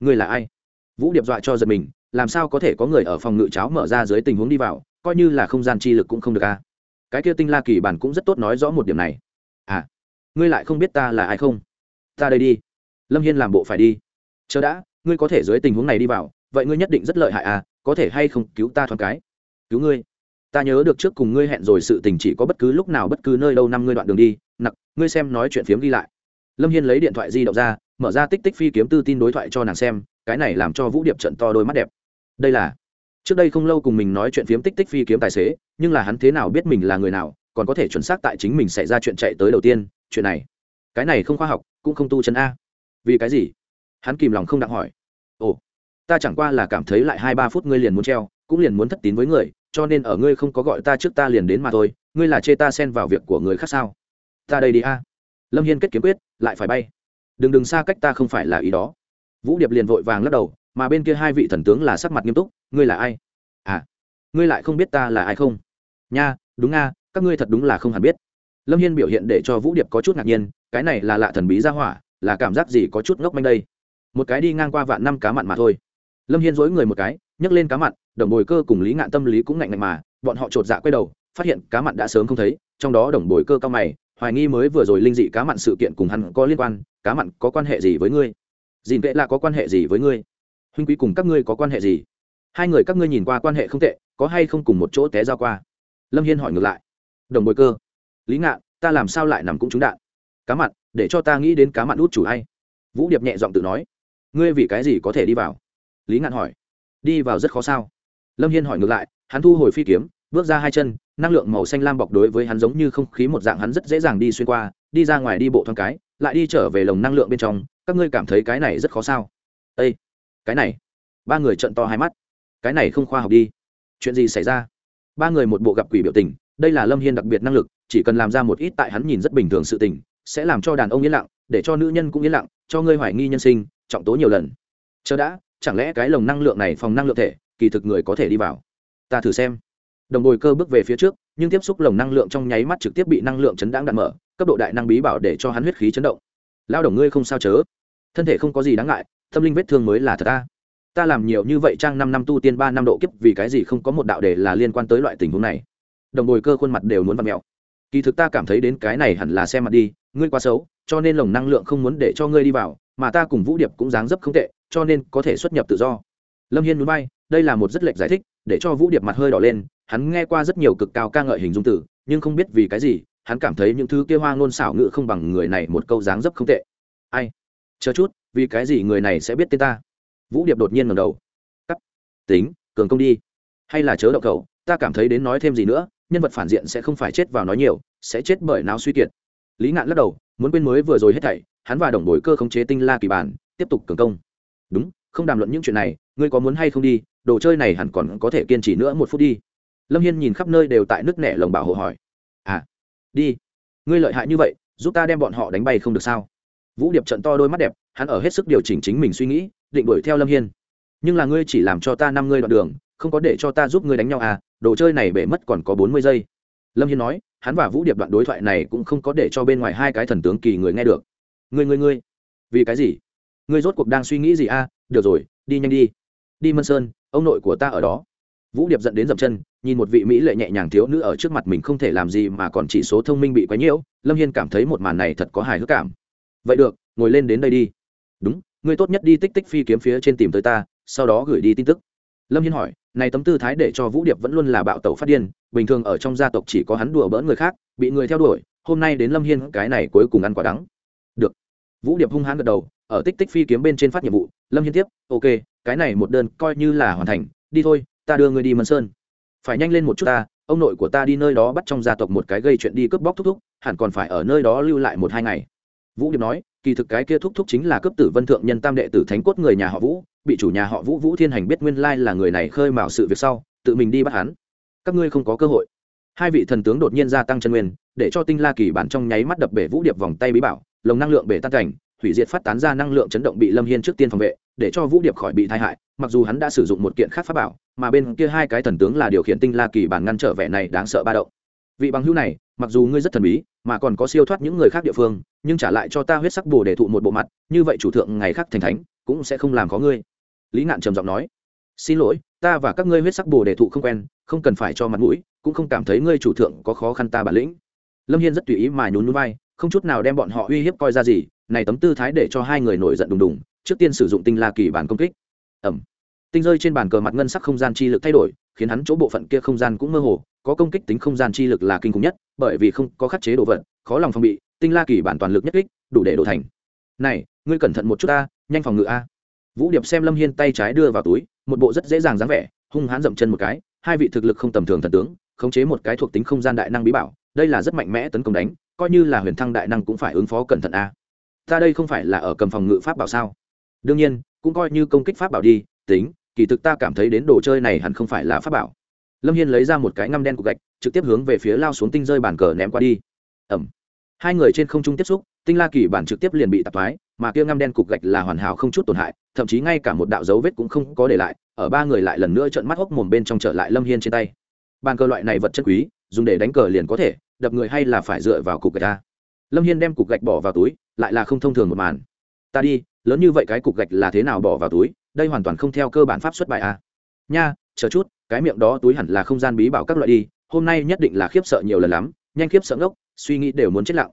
Ngươi là ai? Vũ điệp dọa cho giật mình làm sao có thể có người ở phòng ngự cháo mở ra dưới tình huống đi vào coi như là không gian chi lực cũng không được a cái kia tinh la kỳ bản cũng rất tốt nói rõ một điểm này. À ngươi lại không biết ta là ai không? Ta đây đi. Lâm hiên làm bộ phải đi. Chờ đã ngươi có thể dưới tình huống này đi vào, vậy ngươi nhất định rất lợi hại à có thể hay không cứu ta thoáng cái? Cứu ngươi? Ta nhớ được trước cùng ngươi hẹn rồi sự tình chỉ có bất cứ lúc nào bất cứ nơi đâu năm ngươi đoạn đường đi, nặc, ngươi xem nói chuyện phiếm ghi lại. Lâm hiên lấy điện thoại di động ra, mở ra tích tích phi kiếm tư tin đối thoại cho nàng xem, cái này làm cho vũ điệp trận to đôi mắt đẹp. Đây là, trước đây không lâu cùng mình nói chuyện phiếm tích tích phi kiếm tài xế, nhưng là hắn thế nào biết mình là người nào, còn có thể chuẩn xác tại chính mình xảy ra chuyện chạy tới đầu tiên, chuyện này. Cái này không khoa học, cũng không tu chân a. Vì cái gì? Hắn kìm lòng không đặng hỏi. Ồ, ta chẳng qua là cảm thấy lại hai ba phút ngươi liền muốn treo, cũng liền muốn thất tín với người, cho nên ở ngươi không có gọi ta trước ta liền đến mà thôi, ngươi là chê ta xen vào việc của người khác sao? Ta đây đi a. Lâm hiên kết kiếm quyết, lại phải bay. Đừng đừng xa cách ta không phải là ý đó. Vũ điệp liền vội vàng lắc đầu, mà bên kia hai vị thần tướng là sắc mặt nghiêm túc, ngươi là ai? À ngươi lại không biết ta là ai không? Nha, đúng nga các ngươi thật đúng là không hẳn biết. Lâm hiên biểu hiện để cho vũ điệp có chút ngạc nhiên, cái này là lạ thần bí ra hỏa, là cảm giác gì có chút ngốc manh đây? Một cái đi ngang qua vạn năm cá mặn mà thôi. Lâm hiên dối người một cái, nhấc lên cá mặn, đồng bồi cơ cùng lý ngạn tâm lý cũng ngạnh ngạnh mà, bọn họ chột dạ quay đầu, phát hiện cá mặn đã sớm không thấy, trong đó đồng bồi cơ cao mày, hoài nghi mới vừa rồi linh dị cá mặn sự kiện cùng hắn có liên quan, cá mặn có quan hệ gì với ngươi? Dìn vệ là có quan hệ gì với ngươi? Huynh quý cùng các ngươi có quan hệ gì? Hai người các ngươi nhìn qua quan hệ không tệ, có hay không cùng một chỗ té ra qua? Lâm hiên hỏi ngược lại. Đồng bồi cơ. Lý ngạn, ta làm sao lại nằm cũng trúng đạn? Cá mặn, để cho ta nghĩ đến cá mặn út chủ hay vũ điệp nhẹ giọng tự nói ngươi vì cái gì có thể đi vào? Lý ngạn hỏi. Đi vào rất khó sao? Lâm hiên hỏi ngược lại, hắn thu hồi phi kiếm, bước ra hai chân, năng lượng màu xanh lam bọc đối với hắn giống như không khí một dạng hắn rất dễ dàng đi xuyên qua, đi ra ngoài đi bộ thoáng cái, lại đi trở về lồng năng lượng bên trong. Các ngươi cảm thấy cái này rất khó sao? Ây cái này. Ba người trận to hai mắt. Cái này không khoa học đi. Chuyện gì xảy ra? Ba người một bộ gặp quỷ biểu tình, đây là lâm hiên đặc biệt năng lực, chỉ cần làm ra một ít tại hắn nhìn rất bình thường sự tình, sẽ làm cho đàn ông yên lặng, để cho nữ nhân cũng yên lặng, cho ngươi hoài nghi nhân sinh trọng tố nhiều lần. Chờ đã, chẳng lẽ cái lồng năng lượng này phòng năng lượng thể, kỳ thực người có thể đi vào? Ta thử xem. Đồng bồi cơ bước về phía trước, nhưng tiếp xúc lồng năng lượng trong nháy mắt trực tiếp bị năng lượng chấn đáng đạn mở, cấp độ đại năng bí bảo để cho hắn huyết khí chấn động. Lao động ngươi không sao chớ. Thân thể không có gì đáng ngại, tâm linh vết thương mới là thật ta ta làm nhiều như vậy trang năm năm tu tiên ba năm độ kiếp, vì cái gì không có một đạo đề là liên quan tới loại tình huống này? Đồng bồi cơ khuôn mặt đều muốn vặn mẹo kỳ thực ta cảm thấy đến cái này hẳn là xem mặt đi, ngươi quá xấu, cho nên lồng năng lượng không muốn để cho ngươi đi vào mà ta cùng vũ điệp cũng dáng dấp không tệ, cho nên có thể xuất nhập tự do. Lâm hiên núi bay đây là một rất lệch giải thích, để cho vũ điệp mặt hơi đỏ lên, hắn nghe qua rất nhiều cực cao ca ngợi hình dung tử nhưng không biết vì cái gì, hắn cảm thấy những thứ kia hoa ngôn xảo ngữ không bằng người này một câu dáng dấp không tệ. Ai? Chờ chút, vì cái gì người này sẽ biết tên ta? Vũ điệp đột nhiên ngầm đầu. Cắt. Tính, cường công đi. Hay là chớ đậu cầu ta cảm thấy đến nói thêm gì nữa, nhân vật phản diện sẽ không phải chết vào nói nhiều, sẽ chết bởi não suy kiệt. Lý ngạn lắc đầu, muốn quên mới vừa rồi hết thảy hắn và đồng bồi cơ khống chế tinh la kỳ bản, tiếp tục cường công. Đúng, không đàm luận những chuyện này, ngươi có muốn hay không đi, đồ chơi này hẳn còn có thể kiên trì nữa một phút đi. Lâm hiên nhìn khắp nơi đều tại nước nẻ lồng bảo hộ hỏi. À đi. Ngươi lợi hại như vậy, giúp ta đem bọn họ đánh bay không được sao? Vũ điệp trận to đôi mắt đẹp, hắn ở hết sức điều chỉnh chính mình suy nghĩ, định đuổi theo lâm hiên. Nhưng là ngươi chỉ làm cho ta năm ngươi đoạn đường, không có để cho ta giúp ngươi đánh nhau à đồ chơi này bể mất còn có bốn mươi giây. Lâm hiên nói, hắn và vũ điệp đoạn đối thoại này cũng không có để cho bên ngoài hai cái thần tướng kỳ người nghe được ngươi ngươi ngươi. Vì cái gì? Ngươi rốt cuộc đang suy nghĩ gì a? À? được rồi, đi nhanh đi. Đi mân sơn, ông nội của ta ở đó. Vũ điệp dẫn đến dậm chân, nhìn một vị mỹ lệ nhẹ nhàng thiếu nữ ở trước mặt mình không thể làm gì mà còn chỉ số thông minh bị quấy nhiễu, lâm hiên cảm thấy một màn này thật có hài hước cảm. Vậy được, ngồi lên đến đây đi. Đúng, ngươi tốt nhất đi tích tích phi kiếm phía trên tìm tới ta, sau đó gửi đi tin tức. Lâm hiên hỏi, này tấm tư thái để cho vũ điệp vẫn luôn là bạo tẩu phát điên, bình thường ở trong gia tộc chỉ có hắn đùa bỡn người khác, bị người theo đuổi, hôm nay đến lâm hiên, cái này cuối cùng ăn quả đắng vũ điệp hung hãn gật đầu, ở tích tích phi kiếm bên trên phát nhiệm vụ, lâm hiên tiếp, ok, cái này một đơn coi như là hoàn thành, đi thôi, ta đưa ngươi đi mân sơn. Phải nhanh lên một chút ta, ông nội của ta đi nơi đó bắt trong gia tộc một cái gây chuyện đi cướp bóc thúc thúc, hẳn còn phải ở nơi đó lưu lại một hai ngày. Vũ điệp nói, kỳ thực cái kia thúc thúc chính là cướp tử vân thượng nhân tam đệ tử thánh cốt người nhà họ vũ, bị chủ nhà họ vũ vũ thiên hành biết nguyên lai là người này khơi mào sự việc sau, tự mình đi bắt hắn. Các ngươi không có cơ hội. Hai vị thần tướng đột nhiên gia tăng chân nguyên, để cho tinh la kỳ bản trong nháy mắt đập bể vũ điệp vòng tay bí bảo lồng năng lượng bể tan cảnh, hủy diệt phát tán ra năng lượng chấn động bị lâm hiên trước tiên phòng vệ, để cho vũ điệp khỏi bị tai hại, mặc dù hắn đã sử dụng một kiện khác pháp bảo, mà bên kia hai cái thần tướng là điều khiển tinh la kỳ bản ngăn trở vẻ này đáng sợ ba động. Vị bằng hữu này, mặc dù ngươi rất thần bí, mà còn có siêu thoát những người khác địa phương, nhưng trả lại cho ta huyết sắc bồ để thụ một bộ mặt, như vậy chủ thượng ngày khác thành thánh, cũng sẽ không làm có ngươi. Lý ngạn trầm giọng nói. Xin lỗi, ta và các ngươi huyết sắc bồ để thụ không quen, không cần phải cho mặt mũi, cũng không cảm thấy ngươi chủ thượng có khó khăn ta bản lĩnh. Lâm hiên rất tùy ý mà nhún núi vai không chút nào đem bọn họ uy hiếp coi ra gì, này tấm tư thái để cho hai người nổi giận đùng đùng, trước tiên sử dụng tinh la kỳ bản công kích. Ẩm tinh rơi trên bàn cờ mặt ngân sắc không gian chi lực thay đổi, khiến hắn chỗ bộ phận kia không gian cũng mơ hồ, có công kích tính không gian chi lực là kinh khủng nhất, bởi vì không có khắc chế đồ vật, khó lòng phòng bị, tinh la kỳ bản toàn lực nhất kích, đủ để đổ thành. Này, ngươi cẩn thận một chút ta, nhanh phòng ngự a. Vũ điệp xem lâm hiên tay trái đưa vào túi, một bộ rất dễ dàng dáng vẻ, hung hãn dậm chân một cái, hai vị thực lực không tầm thường thần tướng, khống chế một cái thuộc tính không gian đại năng bí bảo, đây là rất mạnh mẽ tấn công đánh coi như là huyền thăng đại năng cũng phải ứng phó cẩn thận a. Ta đây không phải là ở cầm phòng ngự pháp bảo sao? Đương nhiên, cũng coi như công kích pháp bảo đi, tính, kỳ thực ta cảm thấy đến đồ chơi này hẳn không phải là pháp bảo. Lâm hiên lấy ra một cái ngăm đen cục gạch, trực tiếp hướng về phía lao xuống tinh rơi bàn cờ ném qua đi. Ẩm. Hai người trên không trung tiếp xúc, tinh la kỳ bản trực tiếp liền bị tạp thoái, mà kia ngăm đen cục gạch là hoàn hảo không chút tổn hại, thậm chí ngay cả một đạo dấu vết cũng không có để lại, ở ba người lại lần nữa trợn mắt hốc mồm bên trong trở lại lâm hiên trên tay. Bàn cờ loại này vật chất quý, dùng để đánh cờ liền có thể đập người hay là phải dựa vào cục gạch ta? Lâm hiên đem cục gạch bỏ vào túi, lại là không thông thường một màn. Ta đi, lớn như vậy cái cục gạch là thế nào bỏ vào túi? Đây hoàn toàn không theo cơ bản pháp xuất bài a à? nha, chờ chút, cái miệng đó túi hẳn là không gian bí bảo các loại đi, hôm nay nhất định là khiếp sợ nhiều lần lắm, nhanh khiếp sợ ngốc, suy nghĩ đều muốn chết lặng.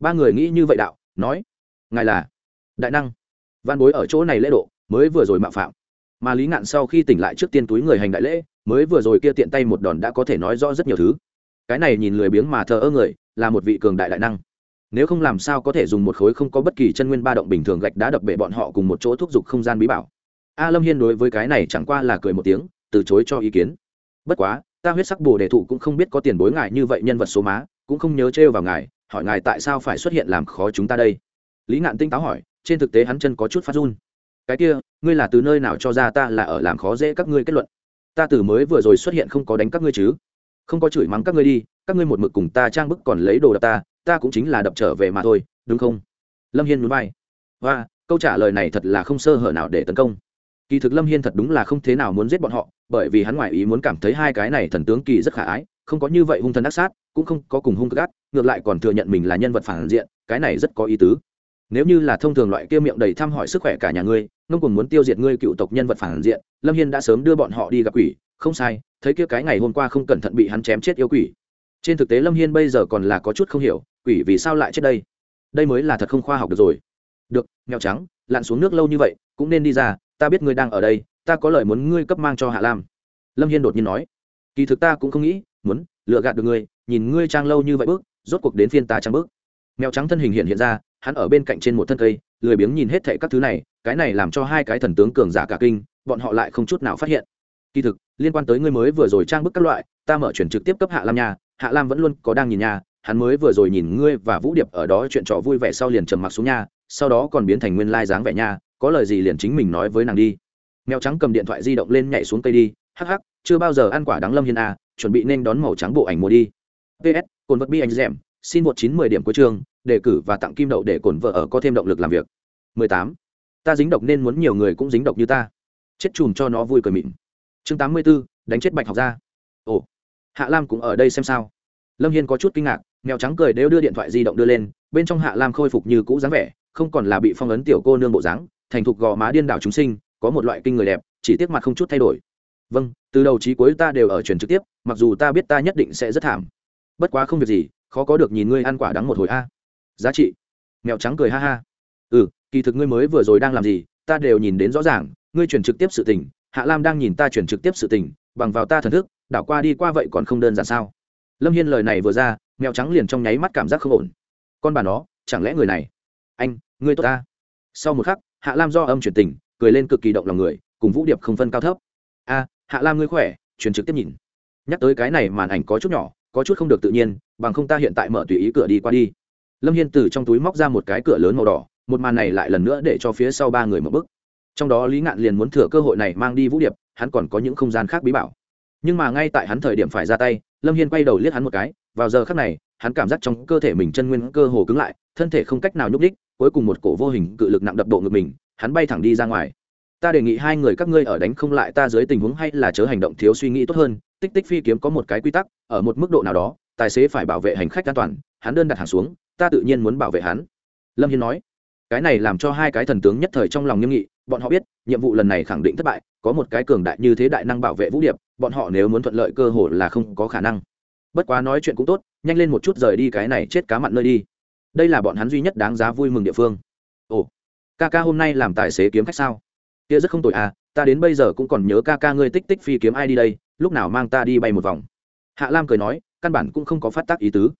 Ba người nghĩ như vậy đạo, nói, ngài là đại năng. Văn bối ở chỗ này lễ độ, mới vừa rồi mạo phạm. Mà lý ngạn sau khi tỉnh lại trước tiên túi người hành đại lễ, mới vừa rồi kia tiện tay một đòn đã có thể nói rõ rất nhiều thứ cái này nhìn lười biếng mà thờ ơ người, là một vị cường đại đại năng. Nếu không làm sao có thể dùng một khối không có bất kỳ chân nguyên ba động bình thường gạch đá đập bể bọn họ cùng một chỗ thúc giục không gian bí bảo. A lâm hiên đối với cái này chẳng qua là cười một tiếng, từ chối cho ý kiến. Bất quá, ta huyết sắc bồ đề thụ cũng không biết có tiền bối ngại như vậy nhân vật số má, cũng không nhớ trêu vào ngài, hỏi ngài tại sao phải xuất hiện làm khó chúng ta đây? Lý ngạn tinh táo hỏi, trên thực tế hắn chân có chút phát run. Cái kia, ngươi là từ nơi nào cho ra ta là ở làm khó dễ các ngươi kết luận? Ta từ mới vừa rồi xuất hiện không có đánh các ngươi chứ? Không có chửi mắng các ngươi đi, các ngươi một mực cùng ta trang bức còn lấy đồ đập ta ta cũng chính là đập trở về mà thôi, đúng không? Lâm hiên muốn bay và câu trả lời này thật là không sơ hở nào để tấn công. Kỳ thực lâm hiên thật đúng là không thế nào muốn giết bọn họ, bởi vì hắn ngoại ý muốn cảm thấy hai cái này thần tướng kỳ rất khả ái, không có như vậy hung thần ác sát, cũng không có cùng hung gắt ngược lại còn thừa nhận mình là nhân vật phản diện, cái này rất có ý tứ. Nếu như là thông thường loại kia miệng đầy thăm hỏi sức khỏe cả nhà ngươi, ngông cùng muốn tiêu diệt ngươi cựu tộc nhân vật phản diện, lâm hiên đã sớm đưa bọn họ đi gặp quỷ không sai, thấy kia cái ngày hôm qua không cẩn thận bị hắn chém chết yêu quỷ. Trên thực tế lâm hiên bây giờ còn là có chút không hiểu, quỷ vì sao lại chết đây? Đây mới là thật không khoa học được rồi. Được, mèo trắng, lặn xuống nước lâu như vậy, cũng nên đi ra, ta biết ngươi đang ở đây, ta có lời muốn ngươi cấp mang cho hạ lam. Lâm hiên đột nhiên nói. Kỳ thực ta cũng không nghĩ, muốn lựa gạt được ngươi, nhìn ngươi trang lâu như vậy bước, rốt cuộc đến phiên ta trang bước. Mèo trắng thân hình hiện hiện ra, hắn ở bên cạnh trên một thân cây, lười biếng nhìn hết thệ các thứ này, cái này làm cho hai cái thần tướng cường giả cả kinh, bọn họ lại không chút nào phát hiện. Kỳ thực liên quan tới ngươi mới vừa rồi trang bức các loại, ta mở chuyển trực tiếp cấp hạ lam nha, hạ lam vẫn luôn có đang nhìn nha, hắn mới vừa rồi nhìn ngươi và vũ điệp ở đó chuyện trò vui vẻ sau liền trầm mặc xuống nha, sau đó còn biến thành nguyên lai dáng vẻ nha, có lời gì liền chính mình nói với nàng đi. Mèo trắng cầm điện thoại di động lên nhảy xuống cây đi, hắc hắc, chưa bao giờ ăn quả đắng lâm hiên a chuẩn bị nên đón màu trắng bộ ảnh mua đi. Ps cồn vật bi anh rèm, xin một chín mười điểm cuối chương, đề cử và tặng kim đậu để cồn vợ ở có thêm động lực làm việc. 18. ta dính độc nên muốn nhiều người cũng dính độc như ta. Chết chùm cho nó vui cười mịn chương 84, đánh chết bạch học ra ồ hạ lam cũng ở đây xem sao. Lâm hiên có chút kinh ngạc mèo trắng cười đều đưa điện thoại di động đưa lên bên trong hạ lam khôi phục như cũ dáng vẻ không còn là bị phong ấn tiểu cô nương bộ dáng thành thục gò má điên đảo chúng sinh có một loại kinh người đẹp chỉ tiếc mặt không chút thay đổi. Vâng từ đầu chí cuối ta đều ở truyền trực tiếp mặc dù ta biết ta nhất định sẽ rất thảm. Bất quá không việc gì khó có được nhìn ngươi ăn quả đắng một hồi a. Giá trị. Mèo trắng cười ha ha. Ừ kỳ thực ngươi mới vừa rồi đang làm gì ta đều nhìn đến rõ ràng ngươi truyền trực tiếp sự tình hạ lam đang nhìn ta chuyển trực tiếp sự tình, bằng vào ta thần thức, đảo qua đi qua vậy còn không đơn giản sao? Lâm hiên lời này vừa ra, mèo trắng liền trong nháy mắt cảm giác không ổn. Con bà nó, chẳng lẽ người này? Anh ngươi tốt ta. Sau một khắc, hạ lam do âm chuyển tình, cười lên cực kỳ động lòng người, cùng vũ điệp không phân cao thấp. A, hạ lam ngươi khỏe, chuyển trực tiếp nhìn. Nhắc tới cái này màn ảnh có chút nhỏ, có chút không được tự nhiên, bằng không ta hiện tại mở tùy ý cửa đi qua đi. Lâm hiên từ trong túi móc ra một cái cửa lớn màu đỏ, một màn này lại lần nữa để cho phía sau ba người một bức trong đó lý ngạn liền muốn thừa cơ hội này mang đi vũ điệp, hắn còn có những không gian khác bí bảo. Nhưng mà ngay tại hắn thời điểm phải ra tay, lâm hiên quay đầu liếc hắn một cái, vào giờ khác này, hắn cảm giác trong cơ thể mình chân nguyên cơ hồ cứng lại, thân thể không cách nào nhúc đích cuối cùng một cổ vô hình cự lực nặng đập độ ngực mình, hắn bay thẳng đi ra ngoài. Ta đề nghị hai người các ngươi ở đánh không lại ta dưới tình huống hay là chớ hành động thiếu suy nghĩ tốt hơn, tích tích phi kiếm có một cái quy tắc, ở một mức độ nào đó, tài xế phải bảo vệ hành khách an toàn, hắn đơn đặt hàng xuống, ta tự nhiên muốn bảo vệ hắn. Lâm hiên nói cái này làm cho hai cái thần tướng nhất thời trong lòng nghiêm nghị, bọn họ biết, nhiệm vụ lần này khẳng định thất bại, có một cái cường đại như thế đại năng bảo vệ vũ điệp, bọn họ nếu muốn thuận lợi cơ hội là không có khả năng. Bất quá nói chuyện cũng tốt, nhanh lên một chút rời đi cái này chết cá mặn nơi đi. Đây là bọn hắn duy nhất đáng giá vui mừng địa phương. Ồ, ca ca hôm nay làm tài xế kiếm khách sao? Kia rất không tội à ta đến bây giờ cũng còn nhớ ca ca ngươi tích tích phi kiếm ai đi đây, lúc nào mang ta đi bay một vòng. Hạ lam cười nói, căn bản cũng không có phát tác ý tứ.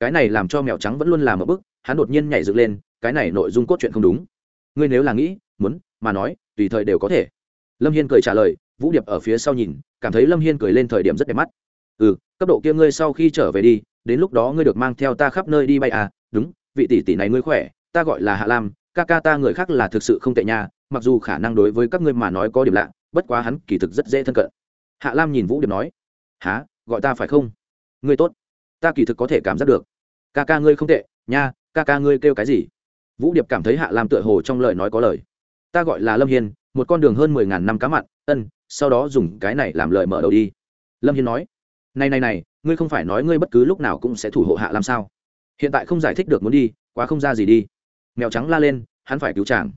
Cái này làm cho mèo trắng vẫn luôn làm một bức hắn đột nhiên nhảy dựng lên, cái này nội dung cốt truyện không đúng. Ngươi nếu là nghĩ, muốn, mà nói, tùy thời đều có thể. Lâm hiên cười trả lời, vũ điệp ở phía sau nhìn, cảm thấy lâm hiên cười lên thời điểm rất đẹp mắt. Ừ cấp độ kia ngươi sau khi trở về đi, đến lúc đó ngươi được mang theo ta khắp nơi đi bay à đúng, vị tỷ tỷ này ngươi khỏe, ta gọi là hạ lam, ca ca ta người khác là thực sự không tệ nha, mặc dù khả năng đối với các ngươi mà nói có điểm lạ, bất quá hắn kỳ thực rất dễ thân cận. Hạ lam nhìn vũ điệp nói há gọi ta phải không? Ngươi tốt, ta kỳ thực có thể cảm giác được. Ca ca ngươi không tệ, nha ca ca ngươi kêu cái gì? Vũ điệp cảm thấy hạ lam tựa hồ trong lời nói có lời. Ta gọi là lâm hiên, một con đường hơn mười ngàn năm cá mặn, ân, sau đó dùng cái này làm lời mở đầu đi. Lâm hiên nói, này này này, ngươi không phải nói ngươi bất cứ lúc nào cũng sẽ thủ hộ hạ lam sao? Hiện tại không giải thích được muốn đi, quá không ra gì đi. Mèo trắng la lên, hắn phải cứu chàng.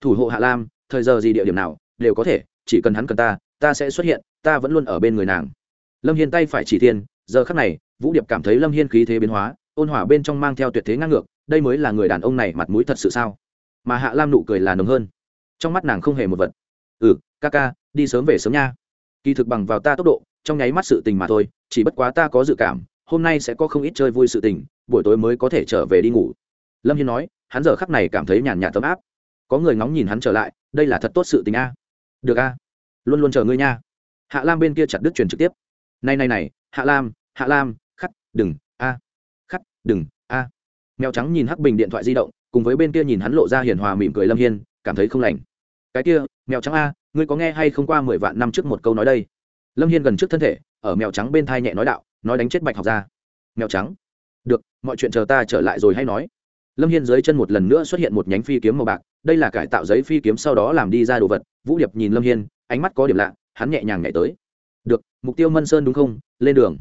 Thủ hộ hạ lam, thời giờ gì địa điểm nào, đều có thể, chỉ cần hắn cần ta ta sẽ xuất hiện, ta vẫn luôn ở bên người nàng. Lâm hiên tay phải chỉ thiên, giờ khắc này, vũ điệp cảm thấy lâm hiên khí thế biến hóa, ôn hỏa bên trong mang theo tuyệt thế ngang ngược đây mới là người đàn ông này mặt mũi thật sự sao? Mà hạ lam nụ cười là nồng hơn. Trong mắt nàng không hề một vật. Ừ ca ca, đi sớm về sớm nha. Kỳ thực bằng vào ta tốc độ, trong nháy mắt sự tình mà thôi, chỉ bất quá ta có dự cảm, hôm nay sẽ có không ít chơi vui sự tình, buổi tối mới có thể trở về đi ngủ. Lâm hiên nói, hắn giờ khắc này cảm thấy nhàn nhạt tấm áp. Có người ngóng nhìn hắn trở lại, đây là thật tốt sự tình a. Được a. Luôn luôn chờ ngươi nha. Hạ lam bên kia chặt đứt truyền trực tiếp. Này này này, hạ lam hạ lam, khắc, đừng, a. Khắc, đừng mèo trắng nhìn hắc bình điện thoại di động, cùng với bên kia nhìn hắn lộ ra hiền hòa mỉm cười lâm hiên, cảm thấy không lành. Cái kia, mèo trắng a, ngươi có nghe hay không qua mười vạn năm trước một câu nói đây? Lâm hiên gần trước thân thể, ở mèo trắng bên thai nhẹ nói đạo, nói đánh chết bạch học ra. Mèo trắng. Được, mọi chuyện chờ ta trở lại rồi hay nói. Lâm hiên dưới chân một lần nữa xuất hiện một nhánh phi kiếm màu bạc, đây là cải tạo giấy phi kiếm sau đó làm đi ra đồ vật. Vũ điệp nhìn lâm hiên, ánh mắt có điểm lạ, hắn nhẹ nhàng nhảy tới. Được, mục tiêu mân sơn đúng không? Lên đường.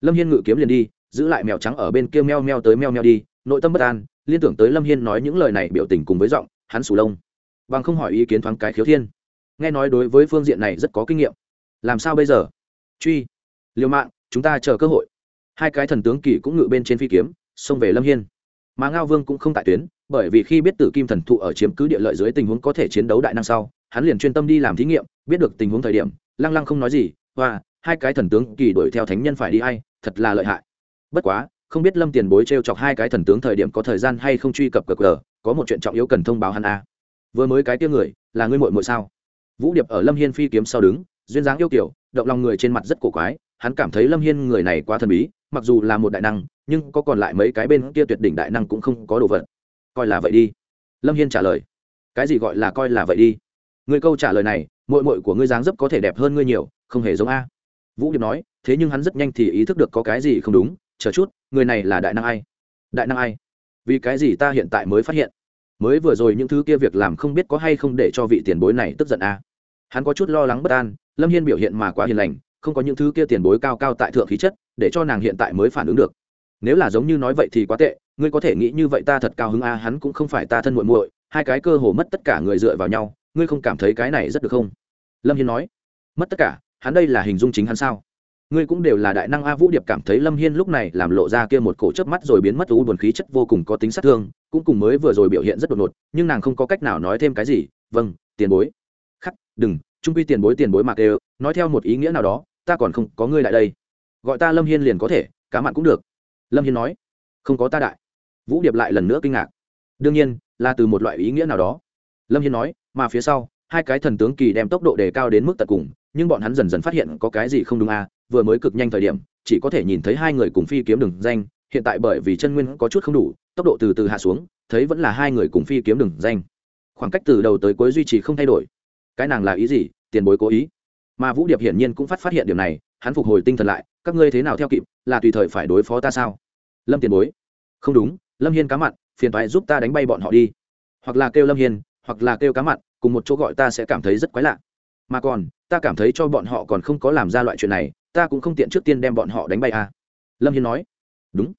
Lâm hiên ngự kiếm liền đi, giữ lại mèo trắng ở bên kia meo meo tới meo meo đi nội tâm bất an, liên tưởng tới lâm hiên nói những lời này biểu tình cùng với giọng, hắn sủ lông. Bằng không hỏi ý kiến thoáng cái khiếu thiên. Nghe nói đối với phương diện này rất có kinh nghiệm. Làm sao bây giờ? Truy. Liều mạng, chúng ta chờ cơ hội. Hai cái thần tướng kỳ cũng ngự bên trên phi kiếm, xông về lâm hiên. Mà ngao vương cũng không tại tuyến, bởi vì khi biết tử kim thần thụ ở chiếm cứ địa lợi dưới tình huống có thể chiến đấu đại năng sau, hắn liền chuyên tâm đi làm thí nghiệm, biết được tình huống thời điểm, lăng lăng không nói gì và hai cái thần tướng kỳ đuổi theo thánh nhân phải đi hay thật là lợi hại. Bất quá không biết lâm tiền bối t r e o chọc hai cái thần tướng thời điểm có thời gian hay không truy cập cờ cờ, có một chuyện trọng yếu cần thông báo hắn a. Vừa mới cái tia người, là ngươi mội mội sao? Vũ điệp ở lâm hiên phi kiếm sau đứng, duyên dáng yêu kiểu động lòng người trên mặt rất cổ quái, hắn cảm thấy lâm hiên người này quá thần bí, mặc dù là một đại năng, nhưng có còn lại mấy cái bên kia tuyệt đỉnh đại năng cũng không có đồ vật. Coi là vậy đi. Lâm hiên trả lời. Cái gì gọi là coi là vậy đi? Người câu trả lời này mội mội của ngươi dáng dấp có thể đẹp hơn ngươi nhiều, không hề giống a. Vũ điệp nói, thế nhưng hắn rất nhanh thì ý thức được có cái gì không đúng chờ chút, người này là đại năng ai? Đại năng ai? Vì cái gì ta hiện tại mới phát hiện? Mới vừa rồi những thứ kia việc làm không biết có hay không để cho vị tiền bối này tức giận a hắn có chút lo lắng bất an, lâm hiên biểu hiện mà quá hiền lành, không có những thứ kia tiền bối cao cao tại thượng khí chất, để cho nàng hiện tại mới phản ứng được. Nếu là giống như nói vậy thì quá tệ, ngươi có thể nghĩ như vậy ta thật cao hứng a hắn cũng không phải ta thân muội muội, hai cái cơ hồ mất tất cả người dựa vào nhau, ngươi không cảm thấy cái này rất được không? Lâm hiên nói. Mất tất cả, hắn đây là hình dung chính hắn sao? Ngươi cũng đều là đại năng a vũ điệp cảm thấy lâm hiên lúc này làm lộ ra kia một cổ chớp mắt rồi biến mất u buồn khí chất vô cùng có tính sát thương, cũng cùng mới vừa rồi biểu hiện rất đột ngột, nhưng nàng không có cách nào nói thêm cái gì vâng tiền bối. Khắc, đừng, trung quy tiền bối tiền bối mạc đều nói theo một ý nghĩa nào đó, ta còn không có ngươi lại đây. Gọi ta lâm hiên liền có thể, cá mặn cũng được. Lâm hiên nói. Không có ta đại. Vũ điệp lại lần nữa kinh ngạc. Đương nhiên, là từ một loại ý nghĩa nào đó. Lâm hiên nói. Mà phía sau, hai cái thần tướng kỳ đem tốc độ đề cao đến mức tận cùng, nhưng bọn hắn dần dần phát hiện có cái gì không đúng à vừa mới cực nhanh thời điểm, chỉ có thể nhìn thấy hai người cùng phi kiếm đường danh, hiện tại bởi vì chân nguyên có chút không đủ, tốc độ từ từ hạ xuống, thấy vẫn là hai người cùng phi kiếm đường danh. Khoảng cách từ đầu tới cuối duy trì không thay đổi. Cái nàng là ý gì? Tiền bối cố ý. Mà vũ điệp hiển nhiên cũng phát phát hiện điều này, hắn phục hồi tinh thần lại, các ngươi thế nào theo kịp, là tùy thời phải đối phó ta sao? Lâm tiền bối. Không đúng, lâm hiên cá mặn, phiền thoại giúp ta đánh bay bọn họ đi. Hoặc là kêu lâm hiên, hoặc là kêu cá mặn, cùng một chỗ gọi ta sẽ cảm thấy rất quái lạ. Mà còn, ta cảm thấy cho bọn họ còn không có làm ra loại chuyện này ta cũng không tiện trước tiên đem bọn họ đánh bay à. lâm hiên nói. Đúng.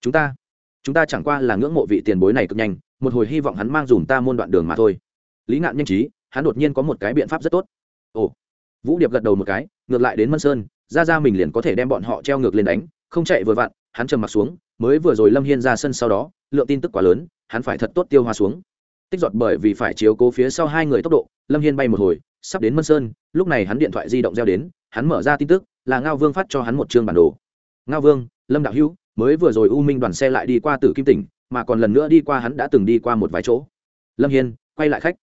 Chúng ta chúng ta chẳng qua là ngưỡng mộ vị tiền bối này cực nhanh, một hồi hy vọng hắn mang dùm ta môn đoạn đường mà thôi. Lý ngạn nhanh trí, hắn đột nhiên có một cái biện pháp rất tốt. Ồ. Vũ điệp gật đầu một cái, ngược lại đến mân sơn, ra ra mình liền có thể đem bọn họ treo ngược lên đánh, không chạy vừa vặn, hắn trầm m ặ t xuống, mới vừa rồi lâm hiên ra sân sau đó, lượng tin tức quá lớn, hắn phải thật tốt tiêu hoa xuống. Tích giọt bởi vì phải chiếu cố phía sau hai người tốc độ, lâm hiên bay một hồi, sắp đến mân sơn, lúc này hắn điện thoại di động reo đến, hắn mở ra tin tức là ngao vương phát cho hắn một chương bản đồ. Ngao vương, lâm đạo hữu, mới vừa rồi u minh đoàn xe lại đi qua tử kim tỉnh, mà còn lần nữa đi qua hắn đã từng đi qua một vài chỗ. Lâm hiên, quay lại khách.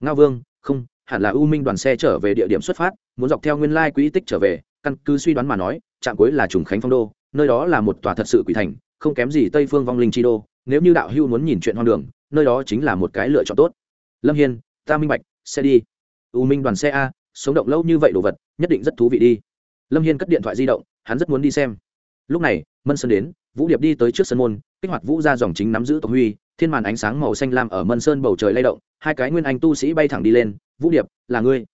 Ngao vương, không, hẳn là u minh đoàn xe trở về địa điểm xuất phát, muốn dọc theo nguyên lai quỹ tích trở về, căn cứ suy đoán mà nói, trạm cuối là trùng khánh phong đô, nơi đó là một tòa thật sự quỷ thành, không kém gì tây phương vong linh chi đô. Nếu như đạo hưu muốn nhìn chuyện hoang đường, nơi đó chính là một cái lựa chọn tốt. Lâm hiên, ta minh bạch, xe đi. U minh đoàn xe a, sống động lâu như vậy đồ vật, nhất định rất thú vị đi lâm hiên cất điện thoại di động, hắn rất muốn đi xem. Lúc này, mân sơn đến, vũ điệp đi tới trước sân môn, kích hoạt vũ ra dòng chính nắm giữ tộc huy, thiên màn ánh sáng màu xanh lam ở mân sơn bầu trời lay động, hai cái nguyên anh tu sĩ bay thẳng đi lên, vũ điệp, là ngươi?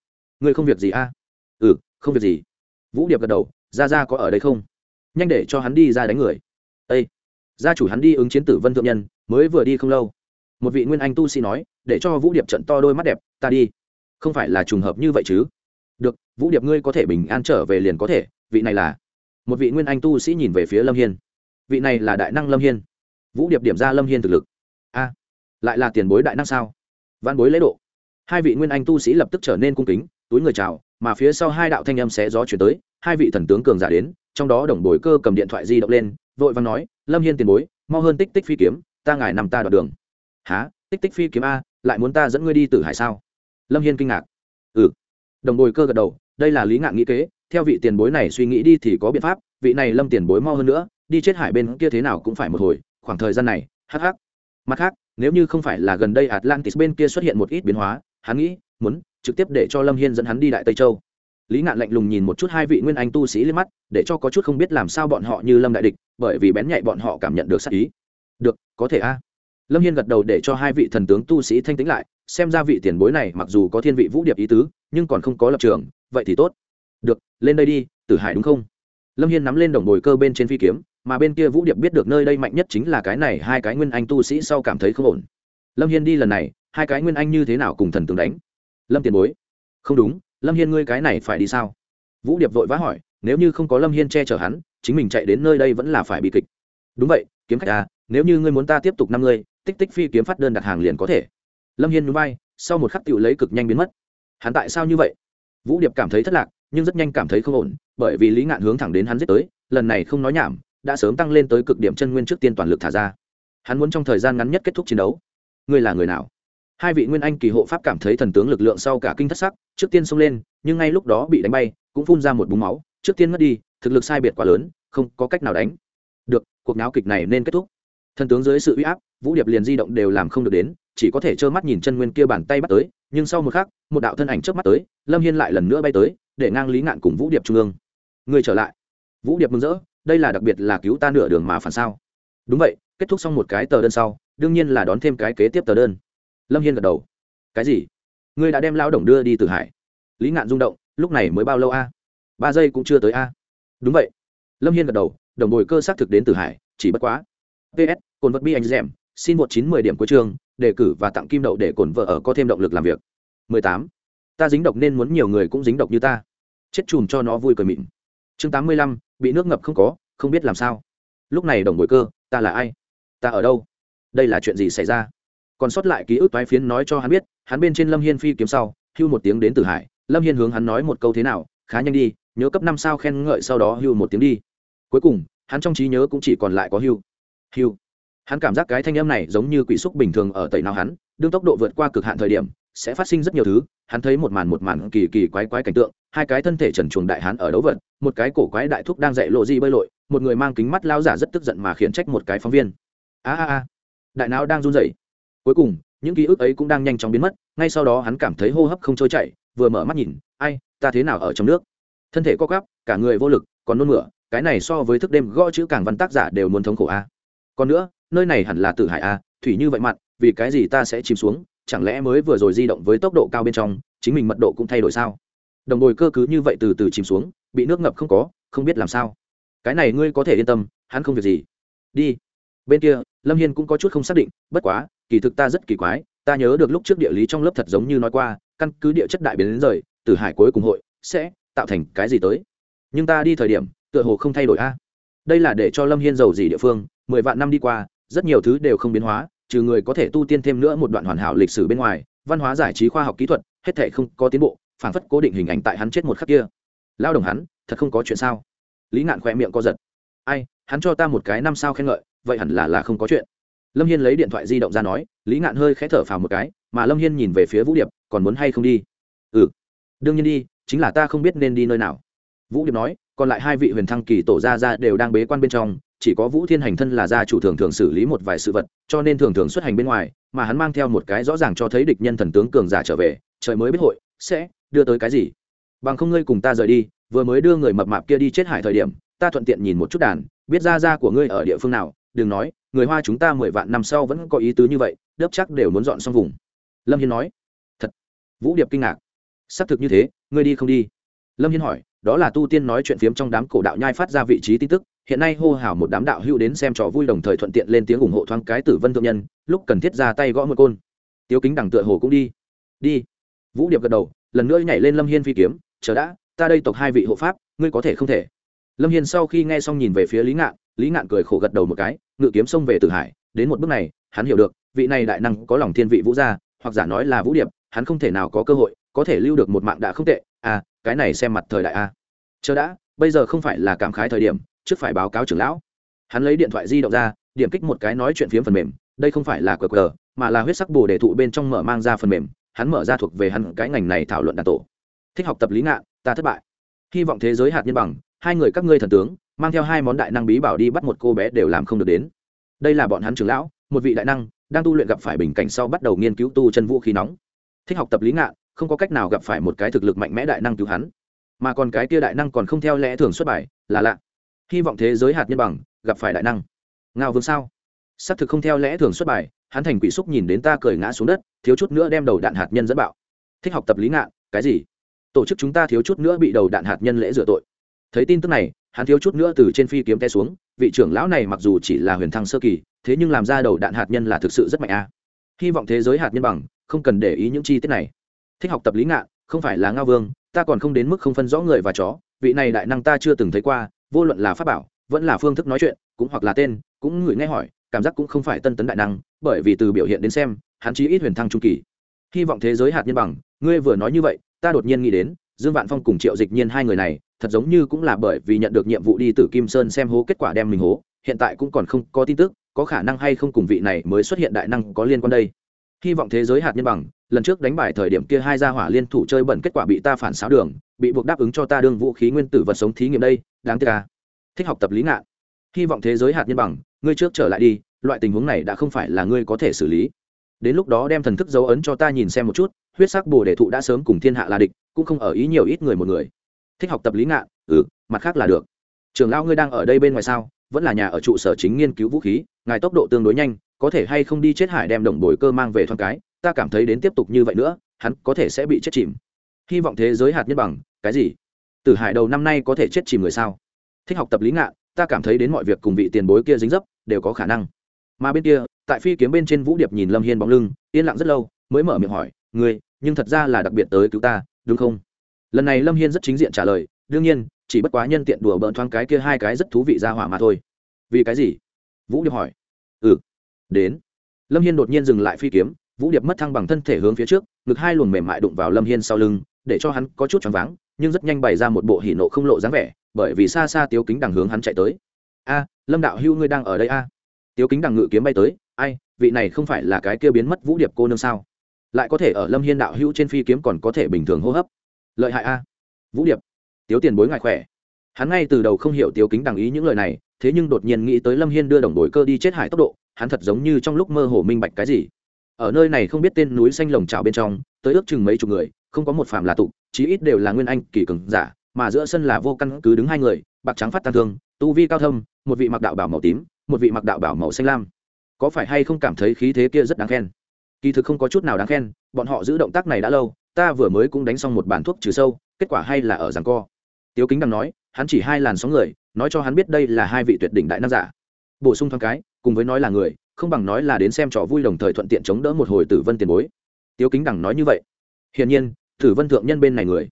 Ngươi không việc gì a? Ừ không việc gì. Vũ điệp gật đầu ra ra có ở đây không? Nhanh để cho hắn đi ra đánh người. Ây gia chủ hắn đi ứng chiến tử vân thượng nhân, mới vừa đi không lâu. Một vị nguyên anh tu sĩ nói, để cho vũ điệp trận to đôi mắt đẹp, ta đi. Không phải là trùng hợp như vậy chứ? Được, vũ điệp ngươi có thể bình an trở về liền có thể, vị này là một vị nguyên anh tu sĩ nhìn về phía lâm hiên. Vị này là đại năng lâm hiên. Vũ điệp điểm ra lâm hiên thực lực. A, lại là tiền bối đại năng sao? Văn bối lễ độ. Hai vị nguyên anh tu sĩ lập tức trở nên cung kính, túi người chào, mà phía sau hai đạo thanh âm xé gió chuyển tới, hai vị thần tướng cường giả đến, trong đó đồng bồi cơ cầm điện thoại di động lên, vội vàng nói, lâm hiên tiền bối, mau hơn tích tích phi kiếm, ta ngài nằm ta đoạt đường. Há tích tích phi kiếm a, lại muốn ta dẫn ngươi đi tử hải sao? Lâm hiên kinh ngạc. Ừ đồng bồi cơ gật đầu, đây là lý ngạn nghĩ kế, theo vị tiền bối này suy nghĩ đi thì có biện pháp, vị này lâm tiền bối mau hơn nữa, đi chết hải bên kia thế nào cũng phải một hồi, khoảng thời gian này, hắc hắc. Mặt khác, nếu như không phải là gần đây atlantis bên kia xuất hiện một ít biến hóa, hắn nghĩ, muốn trực tiếp để cho lâm hiên dẫn hắn đi đại tây châu. Lý ngạn lạnh lùng nhìn một chút hai vị nguyên anh tu sĩ lên mắt, để cho có chút không biết làm sao bọn họ như lâm đại địch, bởi vì bén nhạy bọn họ cảm nhận được sắc ý. Được, có thể a. Lâm hiên gật đầu để cho hai vị thần tướng tu sĩ thanh tĩnh lại xem ra vị tiền bối này mặc dù có thiên vị vũ điệp ý tứ, nhưng còn không có lập trường, vậy thì tốt. Được, lên đây đi, tử hải đúng không? Lâm hiên nắm lên đồng bồi cơ bên trên phi kiếm, mà bên kia vũ điệp biết được nơi đây mạnh nhất chính là cái này, hai cái nguyên anh tu sĩ sau cảm thấy không ổn. Lâm hiên đi lần này, hai cái nguyên anh như thế nào cùng thần tướng đánh? Lâm tiền bối. Không đúng, lâm hiên ngươi cái này phải đi sao? Vũ điệp vội vã hỏi, nếu như không có lâm hiên che chở hắn, chính mình chạy đến nơi đây vẫn là phải bị kịch. Đúng vậy, kiếm khách à nếu như ngươi muốn ta tiếp tục năm ngươi, tích tích phi kiếm phát đơn đặt hàng liền có thể lâm hiên núi bay sau một khắc tự lấy cực nhanh biến mất. Hắn tại sao như vậy? Vũ điệp cảm thấy thất lạc, nhưng rất nhanh cảm thấy không ổn, bởi vì lý ngạn hướng thẳng đến hắn giết tới, lần này không nói nhảm, đã sớm tăng lên tới cực điểm chân nguyên trước tiên toàn lực thả ra. Hắn muốn trong thời gian ngắn nhất kết thúc chiến đấu. Ngươi là người nào? Hai vị nguyên anh kỳ hộ pháp cảm thấy thần tướng lực lượng sau cả kinh thất sắc, trước tiên xông lên, nhưng ngay lúc đó bị đánh bay, cũng phun ra một búng máu, trước tiên mất đi, thực lực sai biệt quá lớn, không có cách nào đánh. Được, cuộc náo kịch này nên kết thúc. Thần tướng dưới sự uy áp, vũ điệp liền di động đều làm không được đến chỉ có thể trơ mắt nhìn chân nguyên kia bàn tay bắt tới, nhưng sau một khắc, một đạo thân ảnh trước mắt tới, lâm hiên lại lần nữa bay tới, để ngang lý ngạn cùng vũ điệp trung ương. Người trở lại. Vũ điệp mừng rỡ, đây là đặc biệt là cứu ta nửa đường mà phản sao. Đúng vậy, kết thúc xong một cái tờ đơn sau, đương nhiên là đón thêm cái kế tiếp tờ đơn. Lâm hiên gật đầu. Cái gì? Ngươi đã đem lao động đưa đi từ hải. Lý ngạn rung động, lúc này mới bao lâu a? Ba giây cũng chưa tới a. Đúng vậy. Lâm hiên gật đầu, đồng bồi cơ xác thực đến từ hải, chỉ bất quá. Ps cồn vật bi anh dẻm xin một chín mười điểm cuối trường, đề cử và tặng kim đậu để cổn vợ ở có thêm động lực làm việc. mười tám. Ta dính độc nên muốn nhiều người cũng dính độc như ta. Chết chùm cho nó vui cười mịn. Chương tám mươi lăm, bị nước ngập không có, không biết làm sao. Lúc này đồng bồi cơ, ta là ai? Ta ở đâu? Đây là chuyện gì xảy ra? Còn sót lại ký ức toái phiến nói cho hắn biết, hắn bên trên lâm hiên phi kiếm sau, hưu một tiếng đến từ hải. Lâm hiên hướng hắn nói một câu thế nào, khá nhanh đi, nhớ cấp năm sao khen ngợi sau đó hưu một tiếng đi. Cuối cùng, hắn trong trí nhớ cũng chỉ còn lại có hưu. Hưu hắn cảm giác cái thanh âm này giống như quỷ xúc bình thường ở tẩy nào hắn đương tốc độ vượt qua cực hạn thời điểm sẽ phát sinh rất nhiều thứ. Hắn thấy một màn một màn kỳ kỳ quái quái cảnh tượng hai cái thân thể trần chuồng đại hắn ở đấu vật một cái cổ quái đại thúc đang dạy lộ di bơi lội một người mang kính mắt lao giả rất tức giận mà khiển trách một cái phóng viên. A a a. Đại não đang run rẩy. Cuối cùng những ký ức ấy cũng đang nhanh chóng biến mất ngay sau đó hắn cảm thấy hô hấp không trôi chảy vừa mở mắt nhìn ai ta thế nào ở trong nước? Thân thể co gắp, cả người vô lực còn nôn mửa cái này so với thức đêm gõ chữ càng văn tác giả đều muốn thống khổ a. Còn nữa nơi này hẳn là tử hải a, thủy như vậy mặn, vì cái gì ta sẽ chìm xuống? Chẳng lẽ mới vừa rồi di động với tốc độ cao bên trong, chính mình mật độ cũng thay đổi sao? Đồng bồi cơ cứ như vậy từ từ chìm xuống, bị nước ngập không có, không biết làm sao. Cái này ngươi có thể yên tâm, hắn không việc gì. Đi. Bên kia, lâm hiên cũng có chút không xác định, bất quá, kỳ thực ta rất kỳ quái, ta nhớ được lúc trước địa lý trong lớp thật giống như nói qua, căn cứ địa chất đại biến đến rời từ hải cuối cùng hội sẽ tạo thành cái gì tới? Nhưng ta đi thời điểm, tựa hồ không thay đổi a. Đây là để cho lâm hiên giàu gì địa phương, mười vạn năm đi qua rất nhiều thứ đều không biến hóa, trừ người có thể tu tiên thêm nữa một đoạn hoàn hảo lịch sử bên ngoài, văn hóa giải trí khoa học kỹ thuật, hết thể không có tiến bộ phản phất cố định hình ảnh tại hắn chết một khắc kia. Lao động hắn, thật không có chuyện sao? Lý ngạn khỏe miệng co giật. Ai, hắn cho ta một cái năm sao khen ngợi, vậy hẳn là là không có chuyện. Lâm hiên lấy điện thoại di động ra nói, lý ngạn hơi khẽ thở phào một cái, mà lâm hiên nhìn về phía vũ điệp, còn muốn hay không đi? Ừ. Đương nhiên đi, chính là ta không biết nên đi nơi nào. Vũ điệp nói, còn lại hai vị huyền thăng kỳ tổ ra ra đều đang bế quan bên trong chỉ có vũ thiên hành thân là gia chủ thường thường xử lý một vài sự vật, cho nên thường thường xuất hành bên ngoài, mà hắn mang theo một cái rõ ràng cho thấy địch nhân thần tướng cường giả trở về, trời mới biết hội, sẽ đưa tới cái gì. Bằng không ngươi cùng ta rời đi, vừa mới đưa người mập mạp kia đi chết hải thời điểm, ta thuận tiện nhìn một chút đàn, biết ra ra của ngươi ở địa phương nào, đừng nói, người hoa chúng ta mười vạn năm sau vẫn có ý tứ như vậy, đớp chắc đều muốn dọn xong vùng. Lâm hiên nói. Thật. Vũ điệp kinh ngạc. Xác thực như thế, ngươi đi không đi? Lâm hiên hỏi đó là tu tiên nói chuyện phiếm trong đám cổ đạo nhai phát ra vị trí tin tức, hiện nay hô hào một đám đạo hữu đến xem trò vui đồng thời thuận tiện lên tiếng ủng hộ thoáng cái tử vân thượng nhân, lúc cần thiết ra tay gõ một côn. Tiếu kính đằng tựa hồ cũng đi. Đi. Vũ điệp gật đầu, lần nữa nhảy lên lâm hiên phi kiếm, chờ đã, ta đây tộc hai vị hộ pháp, ngươi có thể không thể. Lâm hiên sau khi nghe xong nhìn về phía lý ngạn lý ngạn cười khổ gật đầu một cái, ngự kiếm xông về tử hải, đến một bước này, hắn hiểu được, vị này đại năng có lòng thiên vị vũ gia, hoặc giả nói là vũ điệp, hắn không thể nào có cơ hội, có thể lưu được một mạng đã không tệ à cái này xem mặt thời đại a. Chờ đã, bây giờ không phải là cảm khái thời điểm, trước phải báo cáo trưởng lão. Hắn lấy điện thoại di động ra, điểm kích một cái nói chuyện phiếm phần mềm, đây không phải là qr mà là huyết sắc bồ đề thụ bên trong mở mang ra phần mềm, hắn mở ra thuộc về hắn cái ngành này thảo luận đàn tổ. Thích học tập lý ngạn, ta thất bại. Hy vọng thế giới hạt nhân bằng, hai người các ngươi thần tướng, mang theo hai món đại năng bí bảo đi bắt một cô bé đều làm không được đến. Đây là bọn hắn trưởng lão, một vị đại năng, đang tu luyện gặp phải bình cảnh sau bắt đầu nghiên cứu tu chân vũ khí nóng. Thích học tập lý ngạn không có cách nào gặp phải một cái thực lực mạnh mẽ đại năng cứu hắn. Mà còn cái kia đại năng còn không theo lẽ thường xuất bài, là lạ. Hy vọng thế giới hạt nhân bằng, gặp phải đại năng. Ngao vương sao? Xác thực không theo lẽ thường xuất bài, hắn thành quỷ xúc nhìn đến ta cười ngã xuống đất, thiếu chút nữa đem đầu đạn hạt nhân dẫn bạo. Thích học tập lý ngạn, cái gì? Tổ chức chúng ta thiếu chút nữa bị đầu đạn hạt nhân lễ rửa tội. Thấy tin tức này, hắn thiếu chút nữa từ trên phi kiếm té xuống, vị trưởng lão này mặc dù chỉ là huyền thăng sơ kỳ, thế nhưng làm ra đầu đạn hạt nhân là thực sự rất mạnh a. Hy vọng thế giới hạt nhân bằng, không cần để ý những chi tiết này thích học tập lý ngạn, không phải là ngao vương, ta còn không đến mức không phân rõ người và chó, vị này đại năng ta chưa từng thấy qua, vô luận là pháp bảo, vẫn là phương thức nói chuyện, cũng hoặc là tên, cũng ngửi nghe hỏi, cảm giác cũng không phải tân tấn đại năng, bởi vì từ biểu hiện đến xem, hắn chí ít huyền thăng trung kỳ. Hy vọng thế giới hạt nhân bằng, ngươi vừa nói như vậy, ta đột nhiên nghĩ đến, dương vạn phong cùng triệu dịch nhiên hai người này, thật giống như cũng là bởi vì nhận được nhiệm vụ đi từ kim sơn xem hố kết quả đem mình hố, hiện tại cũng còn không có tin tức, có khả năng hay không cùng vị này mới xuất hiện đại năng có liên quan đây. Hy vọng thế giới hạt nhân bằng lần trước đánh bài thời điểm kia hai gia hỏa liên thủ chơi bẩn kết quả bị ta phản xáo đường, bị buộc đáp ứng cho ta đương vũ khí nguyên tử vật sống thí nghiệm đây, đáng tiếc à. thích học tập lý ngạn. Hy vọng thế giới hạt nhân bằng, ngươi trước trở lại đi, loại tình huống này đã không phải là ngươi có thể xử lý. Đến lúc đó đem thần thức dấu ấn cho ta nhìn xem một chút, huyết sắc bồ đề thụ đã sớm cùng thiên hạ là địch, cũng không ở ý nhiều ít người một người. Thích học tập lý ngạn ừ mặt khác là được. Trường lão ngươi đang ở đây bên ngoài sao, vẫn là nhà ở trụ sở chính nghiên cứu vũ khí, ngài tốc độ tương đối nhanh, có thể hay không đi chết hải đem đồng bồi cơ mang về thoáng cái ta cảm thấy đến tiếp tục như vậy nữa hắn có thể sẽ bị chết chìm. Hy vọng thế giới hạt nhân bằng cái gì? Tử hải đầu năm nay có thể chết chìm người sao? Thích học tập lý ngạn ta cảm thấy đến mọi việc cùng vị tiền bối kia dính dấp đều có khả năng. Mà bên kia tại phi kiếm bên trên vũ điệp nhìn lâm hiên bóng lưng yên lặng rất lâu mới mở miệng hỏi người, nhưng thật ra là đặc biệt tới cứu ta đúng không? Lần này lâm hiên rất chính diện trả lời đương nhiên chỉ bất quá nhân tiện đùa bỡn thoáng cái kia hai cái rất thú vị ra hỏa mà thôi. Vì cái gì? Vũ điệp hỏi. Ừ đến. Lâm hiên đột nhiên dừng lại phi kiếm vũ điệp mất thăng bằng thân thể hướng phía trước, ngực hai luồng mềm mại đụng vào lâm hiên sau lưng, để cho hắn có chút choáng váng, nhưng rất nhanh bày ra một bộ hỉ nộ không lộ dáng vẻ, bởi vì xa xa tiếu kính đằng hướng hắn chạy tới. A, lâm đạo hưu ngươi đang ở đây a? Tiếu kính đằng ngự kiếm bay tới, ai, vị này không phải là cái kia biến mất vũ điệp cô nương sao? Lại có thể ở lâm hiên đạo hữu trên phi kiếm còn có thể bình thường hô hấp. Lợi hại a. Vũ điệp, tiếu tiền bối ngại khỏe. Hắn ngay từ đầu không hiểu tiếu kính đằng ý những lời này, thế nhưng đột nhiên nghĩ tới lâm hiên đưa đồng đội cơ đi chết hải tốc độ, hắn thật giống như trong lúc mơ hồ minh bạch cái gì ở nơi này không biết tên núi xanh lồng trào bên trong, tới ước chừng mấy chục người, không có một phạm là tụ, chí ít đều là nguyên anh kỳ cường giả, mà giữa sân là vô căn cứ đứng hai người, bạc trắng phát tăng thương, tu vi cao thâm, một vị mặc đạo bảo màu tím, một vị mặc đạo bảo màu xanh lam. Có phải hay không cảm thấy khí thế kia rất đáng khen? Kỳ thực không có chút nào đáng khen, bọn họ giữ động tác này đã lâu, ta vừa mới cũng đánh xong một bản thuốc trừ sâu, kết quả hay là ở rằng co. Tiếu kính đang nói, hắn chỉ hai làn sóng người, nói cho hắn biết đây là hai vị tuyệt đỉnh đại nam giả. Bổ sung thoáng cái, cùng với nói là người không bằng nói là đến xem trò vui đồng thời thuận tiện chống đỡ một hồi tử vân tiền bối. Tiếu kính đằng nói như vậy. Hiển nhiên, tử vân thượng nhân bên này người.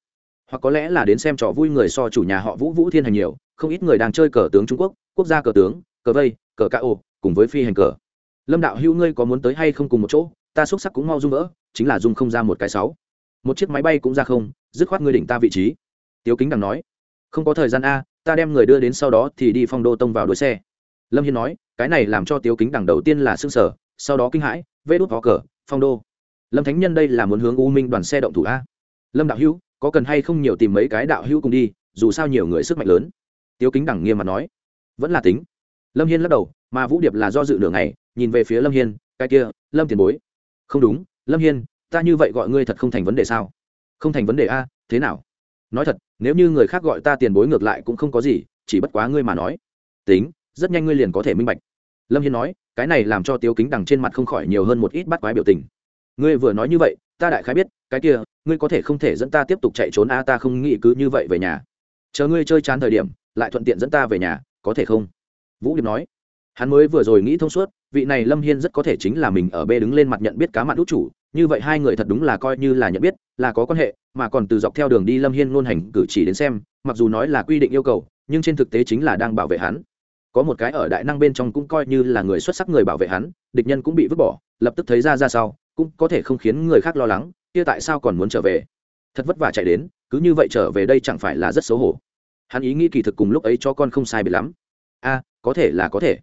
Hoặc có lẽ là đến xem trò vui người so chủ nhà họ vũ vũ thiên hành nhiều, không ít người đang chơi cờ tướng trung quốc quốc gia cờ tướng, cờ vây, cờ ca ô, cùng với phi hành cờ. Lâm đạo hữu ngươi có muốn tới hay không cùng một chỗ, ta xúc sắc cũng mau dung vỡ, chính là dung không ra một cái sáu. Một chiếc máy bay cũng ra không, dứt khoát ngươi đỉnh ta vị trí. Tiếu kính đằng nói. Không có thời gian a, ta đem người đưa đến sau đó thì đi phong đô tông vào đuôi xe lâm hiên nói, cái này làm cho tiếu kính đằng đầu tiên là s ư ơ n g sở sau đó kinh hãi, vê đốt vó cờ, phong đô. Lâm thánh nhân đây là muốn hướng u minh đoàn xe động thủ a. Lâm đạo hữu, có cần hay không nhiều tìm mấy cái đạo hữu cùng đi, dù sao nhiều người sức mạnh lớn. Tiếu kính đằng nghiêm mặt nói. Vẫn là tính. Lâm hiên lắc đầu, mà vũ điệp là do dự nửa ngày, nhìn về phía lâm hiên, cái kia, lâm tiền bối. Không đúng, lâm hiên, ta như vậy gọi ngươi thật không thành vấn đề sao? Không thành vấn đề a, thế nào? Nói thật, nếu như người khác gọi ta tiền bối ngược lại cũng không có gì, chỉ bất quá ngươi mà nói. Tính rất nhanh ngươi liền có thể minh bạch. Lâm hiên nói, cái này làm cho tiếu kính đằng trên mặt không khỏi nhiều hơn một ít bắt quái biểu tình. Ngươi vừa nói như vậy, ta đại khái biết, cái kia, ngươi có thể không thể dẫn ta tiếp tục chạy trốn a ta không nghĩ cứ như vậy về nhà. Chờ ngươi chơi chán thời điểm, lại thuận tiện dẫn ta về nhà, có thể không? Vũ điệp nói. Hắn mới vừa rồi nghĩ thông suốt, vị này lâm hiên rất có thể chính là mình ở bê đứng lên mặt nhận biết cá mặn đút chủ, như vậy hai người thật đúng là coi như là nhận biết, là có quan hệ, mà còn từ dọc theo đường đi lâm hiên luôn hành cử chỉ đến xem, mặc dù nói là quy định yêu cầu, nhưng trên thực tế chính là đang bảo vệ hắn có một cái ở đại năng bên trong cũng coi như là người xuất sắc người bảo vệ hắn, địch nhân cũng bị vứt bỏ, lập tức thấy ra ra sau, cũng có thể không khiến người khác lo lắng, kia tại sao còn muốn trở về? Thật vất vả chạy đến, cứ như vậy trở về đây chẳng phải là rất xấu hổ. Hắn ý nghĩ kỳ thực cùng lúc ấy cho con không sai bị lắm. A, có thể là có thể.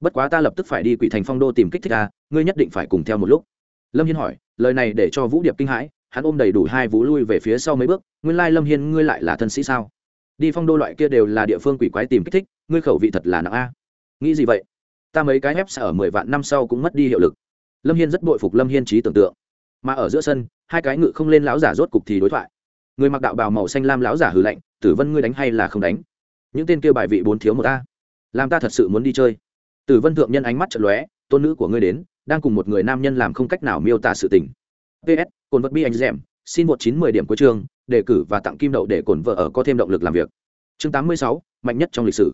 Bất quá ta lập tức phải đi quỷ thành phong đô tìm kích thích a, ngươi nhất định phải cùng theo một lúc. Lâm hiên hỏi, lời này để cho vũ điệp kinh hãi, hắn ôm đầy đủ hai vũ lui về phía sau mấy bước, nguyên lai lâm hiên ngươi lại là thân sĩ sao? Đi phong đô loại kia đều là địa phương quỷ quái tìm kích thích, ngươi khẩu vị thật là nặng a. Nghĩ gì vậy? Ta mấy cái ép sẽ ở mười vạn năm sau cũng mất đi hiệu lực. Lâm hiên rất bội phục lâm hiên trí tưởng tượng. Mà ở giữa sân, hai cái ngự không lên lão giả rốt cục thì đối thoại. Người mặc đạo bào màu xanh lam lão giả hừ lạnh, tử vân ngươi đánh hay là không đánh? Những tên kêu bài vị bốn thiếu một ta làm ta thật sự muốn đi chơi. Tử vân thượng nhân ánh mắt trận lóe, tôn nữ của ngươi đến, đang cùng một người nam nhân làm không cách nào miêu tả sự tình. Ps cồn vật bi anh rèm xin một chín mười điểm cuối chương đề cử và tặng kim đậu để cổn vợ ở có thêm động lực làm việc. Chương tám mươi sáu, mạnh nhất trong lịch sử.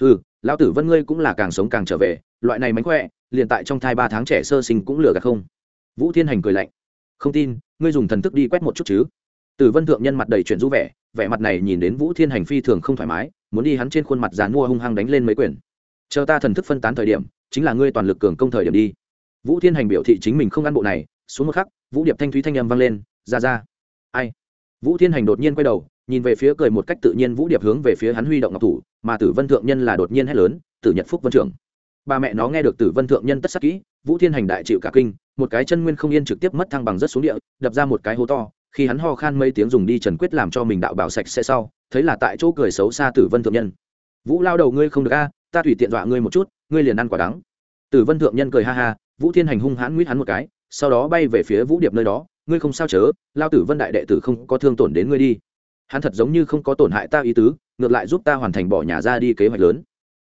Ừ lão tử vân ngươi cũng là càng sống càng trở về, loại này mánh khỏe, liền tại trong thai ba tháng trẻ sơ sinh cũng lừa gạt không? Vũ thiên hành cười lạnh. Không tin, ngươi dùng thần thức đi quét một chút chứ? Tử vân thượng nhân mặt đầy chuyện rũ vẻ vẻ mặt này nhìn đến vũ thiên hành phi thường không thoải mái, muốn đi hắn trên khuôn mặt dán mua hung hăng đánh lên mấy quyền. Chờ ta thần thức phân tán thời điểm, chính là ngươi toàn lực cường công thời điểm đi. Vũ thiên hành biểu thị chính mình không ăn bộ này, xuống một khắc, vũ điệp thanh thúy thanh âm vang lên ra ra. Ai? Vũ thiên hành đột nhiên quay đầu, nhìn về phía cười một cách tự nhiên vũ điệp hướng về phía hắn huy động ngọc thủ, mà tử vân thượng nhân là đột nhiên hét lớn, tử nhật phúc vân trưởng. Ba mẹ nó nghe được tử vân thượng nhân tất sắc kỹ, vũ thiên hành đại chịu cả kinh, một cái chân nguyên không yên trực tiếp mất thăng bằng rất xuống địa, đập ra một cái hố to, khi hắn ho khan mấy tiếng dùng đi trần quyết làm cho mình đạo bảo sạch sẽ sau, thấy là tại chỗ cười xấu xa tử vân thượng nhân. Vũ lao đầu ngươi không được a, ta tùy tiện dọa ngươi một chút, ngươi liền ăn quả đắng. Tử vân thượng nhân cười ha ha, vũ thiên hành hung hãn nguyết hắn một cái, sau đó bay về phía vũ điệp nơi đó ngươi không sao chớ, lao tử vân đại đệ tử không có thương tổn đến ngươi đi. Hắn thật giống như không có tổn hại ta ý tứ, ngược lại giúp ta hoàn thành bỏ nhà ra đi kế hoạch lớn.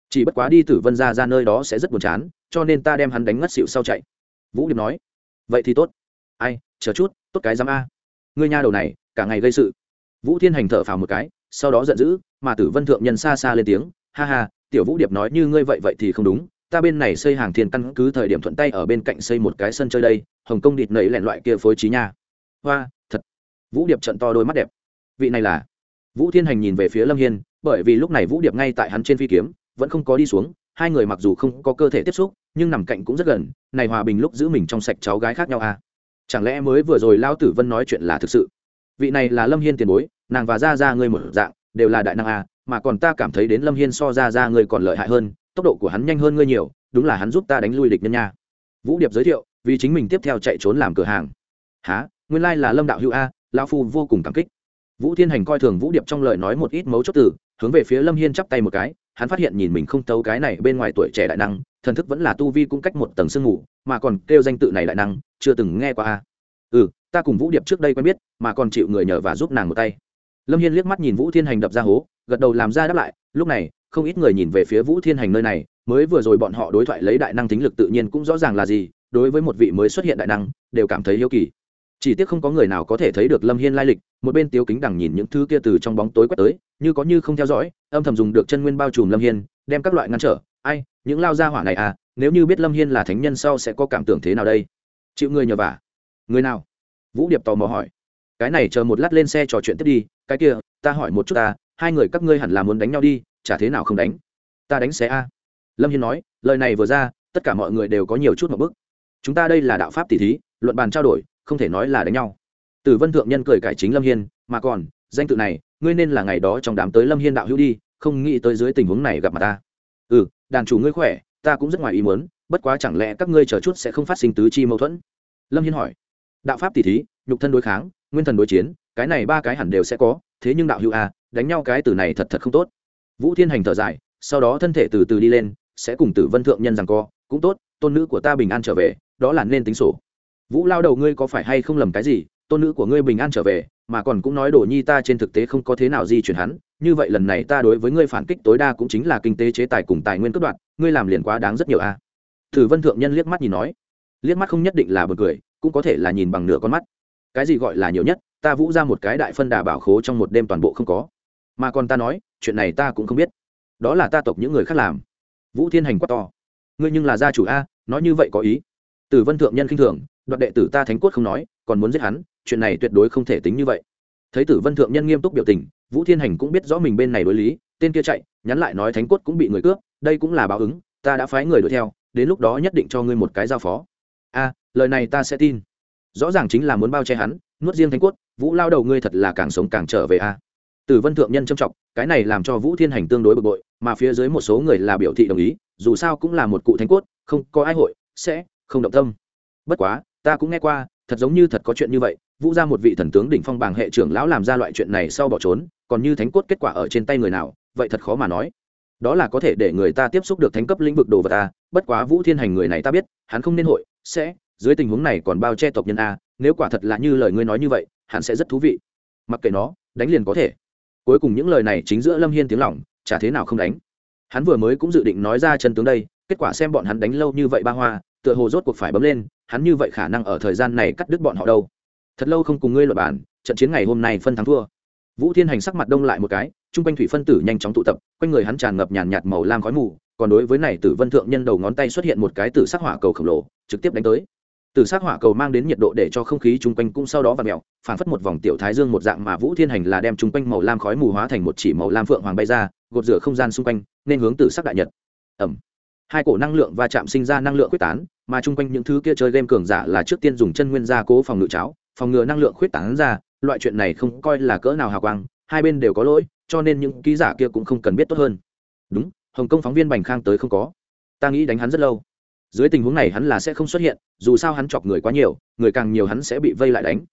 Chỉ bất quá đi tử vân ra ra nơi đó sẽ rất buồn chán, cho nên ta đem hắn đánh ngất xịu sau chạy. Vũ điệp nói. Vậy thì tốt. Ai, chờ chút, tốt cái dám a. Ngươi nha đầu này, cả ngày gây sự. Vũ thiên hành thở phào một cái, sau đó giận dữ, mà tử vân thượng nhân xa xa lên tiếng. Ha ha, tiểu vũ điệp nói như ngươi vậy vậy thì không đúng ta bên này xây hàng thiên căn cứ thời điểm thuận tay ở bên cạnh xây một cái sân chơi đây, hồng kông địt nẩy lẹn loại kia phối trí nha. Hoa, thật. Vũ điệp trận to đôi mắt đẹp. Vị này là? Vũ thiên hành nhìn về phía lâm hiên, bởi vì lúc này vũ điệp ngay tại hắn trên phi kiếm, vẫn không có đi xuống, hai người mặc dù không có cơ thể tiếp xúc, nhưng nằm cạnh cũng rất gần, này hòa bình lúc giữ mình trong sạch cháu gái khác nhau à. Chẳng lẽ mới vừa rồi lao tử vân nói chuyện là thực sự? Vị này là lâm hiên tiền bối, nàng và ra ra ngươi một dạng, đều là đại năng à mà còn ta cảm thấy đến lâm hiên so ra ra ngươi còn lợi hại hơn tốc độ của hắn nhanh hơn ngươi nhiều, đúng là hắn giúp ta đánh lui địch nhân nha. Vũ điệp giới thiệu, vì chính mình tiếp theo chạy trốn làm cửa hàng. Há nguyên lai là lâm đạo hữu a lao phu vô cùng cảm kích. Vũ thiên hành coi thường vũ điệp trong lời nói một ít mấu chốt từ, hướng về phía lâm hiên chắp tay một cái, hắn phát hiện nhìn mình không tấu cái này bên ngoài tuổi trẻ đại năng, thần thức vẫn là tu vi cũng cách một tầng sương ngủ mà còn kêu danh tự này đại năng, chưa từng nghe qua a. Ừ ta cùng vũ điệp trước đây quen biết, mà còn chịu người nhờ và giúp nàng một tay. Lâm hiên liếc mắt nhìn vũ thiên hành đập ra hố, gật đầu làm ra đáp lại, lúc này không ít người nhìn về phía vũ thiên hành nơi này, mới vừa rồi bọn họ đối thoại lấy đại năng tính lực tự nhiên cũng rõ ràng là gì, đối với một vị mới xuất hiện đại năng, đều cảm thấy hiếu kỳ. Chỉ tiếc không có người nào có thể thấy được lâm hiên lai lịch, một bên tiếu kính đằng nhìn những thứ kia từ trong bóng tối quét tới, như có như không theo dõi, âm thầm dùng được chân nguyên bao trùm lâm hiên, đem các loại ngăn trở. Ai, những lao gia hỏa này à nếu như biết lâm hiên là thánh nhân sau sẽ có cảm tưởng thế nào đây? Chịu người nhờ vả. Người nào? Vũ điệp tò mò hỏi. Cái này chờ một lát lên xe trò chuyện tiếp đi, cái kia, ta hỏi một chút ta, hai người các ngươi hẳn là muốn đánh nhau đi chả thế nào không đánh. Ta đánh xé a. Lâm hiên nói, lời này vừa ra, tất cả mọi người đều có nhiều chút một bức. Chúng ta đây là đạo pháp tỷ thí, luận bàn trao đổi, không thể nói là đánh nhau. Tử vân thượng nhân cười cải chính lâm hiên, mà còn, danh tự này, ngươi nên là ngày đó trong đám tới lâm hiên đạo hữu đi, không nghĩ tới dưới tình huống này gặp mặt ta. Ừ đàn chủ ngươi khỏe, ta cũng rất ngoài ý muốn, bất quá chẳng lẽ các ngươi chờ chút sẽ không phát sinh tứ chi mâu thuẫn? Lâm hiên hỏi. Đạo pháp tỷ thí, nhục thân đối kháng, nguyên thần đối chiến, cái này ba cái hẳn đều sẽ có, thế nhưng đạo hữu a, đánh nhau cái từ này thật thật không tốt vũ thiên hành thở dài, sau đó thân thể từ từ đi lên, sẽ cùng tử vân thượng nhân rằng co, cũng tốt, tôn nữ của ta bình an trở về, đó là nên tính sổ. Vũ lao đầu ngươi có phải hay không lầm cái gì, tôn nữ của ngươi bình an trở về, mà còn cũng nói đồ nhi ta trên thực tế không có thế nào di chuyển hắn, như vậy lần này ta đối với ngươi phản kích tối đa cũng chính là kinh tế chế tài cùng tài nguyên cướp đoạt, ngươi làm liền quá đáng rất nhiều a. Tử vân thượng nhân liếc mắt nhìn nói. Liếc mắt không nhất định là bật cười, cũng có thể là nhìn bằng nửa con mắt. Cái gì gọi là nhiều nhất, ta vũ ra một cái đại phân đà bảo khố trong một đêm toàn bộ không có mà còn ta nói, chuyện này ta cũng không biết. Đó là ta tộc những người khác làm. Vũ thiên hành quát to. Ngươi nhưng là gia chủ a, nói như vậy có ý. Tử vân thượng nhân khinh thường, đoạt đệ tử ta thánh cốt không nói, còn muốn giết hắn, chuyện này tuyệt đối không thể tính như vậy. Thấy tử vân thượng nhân nghiêm túc biểu tình, vũ thiên hành cũng biết rõ mình bên này đối lý, tên kia chạy, nhắn lại nói thánh cốt cũng bị người cướp, đây cũng là báo ứng, ta đã phái người đuổi theo, đến lúc đó nhất định cho ngươi một cái giao phó. A, lời này ta sẽ tin. Rõ ràng chính là muốn bao che hắn, nuốt riêng thánh cốt, vũ lao đầu ngươi thật là càng sống càng trở về a tử vân thượng nhân trầm trọng cái này làm cho vũ thiên hành tương đối bực bội, mà phía dưới một số người là biểu thị đồng ý, dù sao cũng là một cụ thánh cốt, không có ai hội, sẽ không động tâm. Bất quá, ta cũng nghe qua, thật giống như thật có chuyện như vậy, vũ gia một vị thần tướng đỉnh phong bảng hệ trưởng lão làm ra loại chuyện này sau bỏ trốn, còn như thánh cốt kết quả ở trên tay người nào, vậy thật khó mà nói. Đó là có thể để người ta tiếp xúc được thánh cấp lĩnh vực đồ vật ta, bất quá vũ thiên hành người này ta biết, hắn không nên hội, sẽ, dưới tình huống này còn bao che tộc nhân a, nếu quả thật là như lời ngươi nói như vậy, hắn sẽ rất thú vị. Mặc kệ nó, đánh liền có thể cuối cùng những lời này chính giữa lâm hiên tiếng lỏng chả thế nào không đánh. Hắn vừa mới cũng dự định nói ra chân tướng đây, kết quả xem bọn hắn đánh lâu như vậy ba hoa, tựa hồ rốt cuộc phải bấm lên, hắn như vậy khả năng ở thời gian này cắt đứt bọn họ đâu. Thật lâu không cùng ngươi luật bản trận chiến ngày hôm nay phân thắng thua. Vũ thiên hành sắc mặt đông lại một cái, chung quanh thủy phân tử nhanh chóng tụ tập, quanh người hắn tràn ngập nhàn nhạt màu lam khói mù, còn đối với này tử vân thượng nhân đầu ngón tay xuất hiện một cái tử sắc hỏa cầu khổng lồ, trực tiếp đánh tới từ s c hỏa cầu mang đến nhiệt độ để cho không khí chung quanh cũng sau đó vặn mèo, phản phất một vòng tiểu thái dương một dạng mà vũ thiên hành là đem chung quanh màu lam khói mù hóa thành một chỉ màu lam phượng hoàng bay ra gột rửa không gian xung quanh nên hướng từ sắc đại nhật. Ẩm. Hai cổ năng lượng va chạm sinh ra năng lượng quyết tán mà chung quanh những thứ kia chơi game cường giả là trước tiên dùng chân nguyên gia cố phòng ngự cháo phòng ngừa năng lượng khuyết tán ra loại chuyện này không coi là cỡ nào hào quang hai bên đều có lỗi cho nên những ký giả kia cũng không cần biết tốt hơn. Đúng hồng kông phóng viên bành khang tới không có. Ta nghĩ đánh hắn rất lâu dưới tình huống này hắn là sẽ không xuất hiện, dù sao hắn chọc người quá nhiều, người càng nhiều hắn sẽ bị vây lại đánh.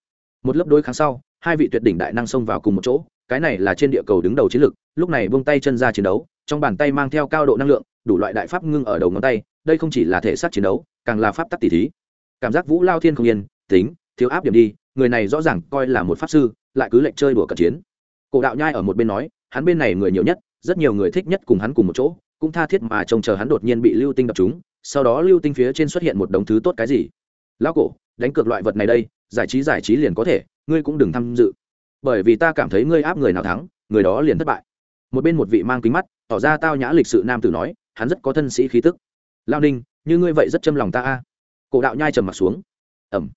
Một lớp đối kháng sau, hai vị tuyệt đỉnh đại năng xông vào cùng một chỗ, cái này là trên địa cầu đứng đầu chiến lược, lúc này buông tay chân ra chiến đấu, trong bàn tay mang theo cao độ năng lượng, đủ loại đại pháp ngưng ở đầu ngón tay, đây không chỉ là thể xác chiến đấu, càng là pháp tắc tỷ thí. Cảm giác vũ lao thiên không yên, tính, thiếu áp điểm đi, người này rõ ràng coi là một pháp sư, lại cứ lệnh chơi đùa cận chiến. Cổ đạo nhai ở một bên nói, hắn bên này người nhiều nhất, rất nhiều người thích nhất cùng hắn cùng một chỗ, cũng tha thiết mà trông chờ hắn đột nhiên bị lưu tinh đập chúng sau đó lưu tinh phía trên xuất hiện một đống thứ tốt cái gì? Lão cổ, đánh cược loại vật này đây, giải trí giải trí liền có thể, ngươi cũng đừng tham dự. Bởi vì ta cảm thấy ngươi áp người nào thắng, người đó liền thất bại. Một bên một vị mang kính mắt, tỏ ra tao nhã lịch sự nam tử nói, hắn rất có thân sĩ khí tức. Lao ninh, như ngươi vậy rất châm lòng ta a. Cổ đạo nhai trầm mặt xuống. Ẩm.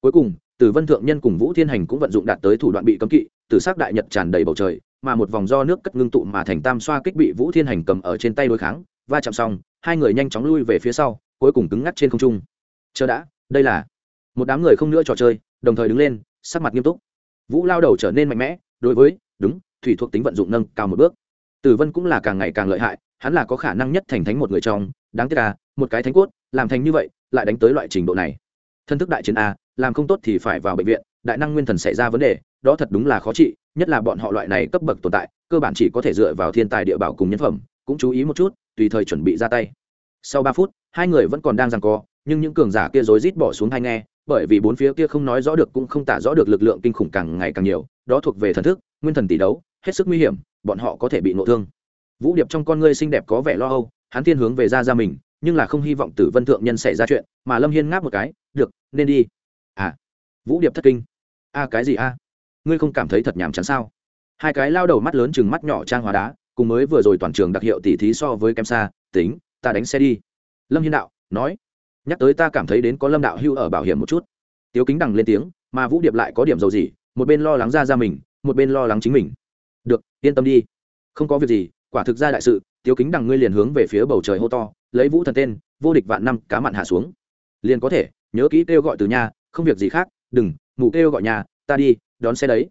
Cuối cùng, tử vân thượng nhân cùng vũ thiên hành cũng vận dụng đạt tới thủ đoạn bị cấm kỵ từ s ắ c đại nhật tràn đầy bầu trời, mà một vòng do nước cất ngưng tụ mà thành tam xoa kích bị vũ thiên hành cầm ở trên tay đối kháng, va chạm xong hai người nhanh chóng lui về phía sau, cuối cùng cứng ngắc trên không trung. Chờ đã, đây là một đám người không nữa trò chơi, đồng thời đứng lên, sắc mặt nghiêm túc. Vũ lao đầu trở nên mạnh mẽ, đối với, đúng, thủy thuộc tính vận dụng nâng cao một bước. Tử vân cũng là càng ngày càng lợi hại, hắn là có khả năng nhất thành thánh một người trong, đáng tiếc là, một cái thánh cốt, làm thành như vậy, lại đánh tới loại trình độ này. Thân thức đại chiến a, làm không tốt thì phải vào bệnh viện, đại năng nguyên thần xảy ra vấn đề, đó thật đúng là khó trị, nhất là bọn họ loại này cấp bậc tồn tại, cơ bản chỉ có thể dựa vào thiên tài địa bảo cùng nhân phẩm, cũng chú ý một chút tùy thời chuẩn bị ra tay. Sau ba phút, hai người vẫn còn đang giằng co, nhưng những cường giả kia rối rít bỏ xuống hai nghe, bởi vì bốn phía kia không nói rõ được cũng không tả rõ được lực lượng kinh khủng càng ngày càng nhiều, đó thuộc về thần thức, nguyên thần tỷ đấu, hết sức nguy hiểm, bọn họ có thể bị nộ thương. Vũ điệp trong con ngươi xinh đẹp có vẻ lo âu, hắn thiên hướng về ra ra mình, nhưng là không hy vọng tử vân thượng nhân xảy ra chuyện, mà lâm hiên ngáp một cái, được, nên đi. À. Vũ điệp thất kinh. A, cái gì a? Ngươi không cảm thấy thật nhàm chán sao? Hai cái lao đầu mắt lớn chừng mắt nhỏ trang hóa đá cùng mới vừa rồi toàn trường đặc hiệu tỉ thí so với kem xa, tính, ta đánh xe đi. Lâm hiên đạo nói, nhắc tới ta cảm thấy đến có lâm đạo hưu ở bảo hiểm một chút. Tiếu kính đằng lên tiếng mà vũ điệp lại có điểm dầu gì, một bên lo lắng ra ra mình, một bên lo lắng chính mình. Được, yên tâm đi. Không có việc gì, quả thực ra đại sự, tiếu kính đằng ngươi liền hướng về phía bầu trời hô to, lấy vũ thần tên, vô địch vạn năm, cá mặn hạ xuống. Liền có thể, nhớ kỹ kêu gọi từ nhà, không việc gì khác, đừng, mù kêu gọi nhà, ta đi, đón xe đấy.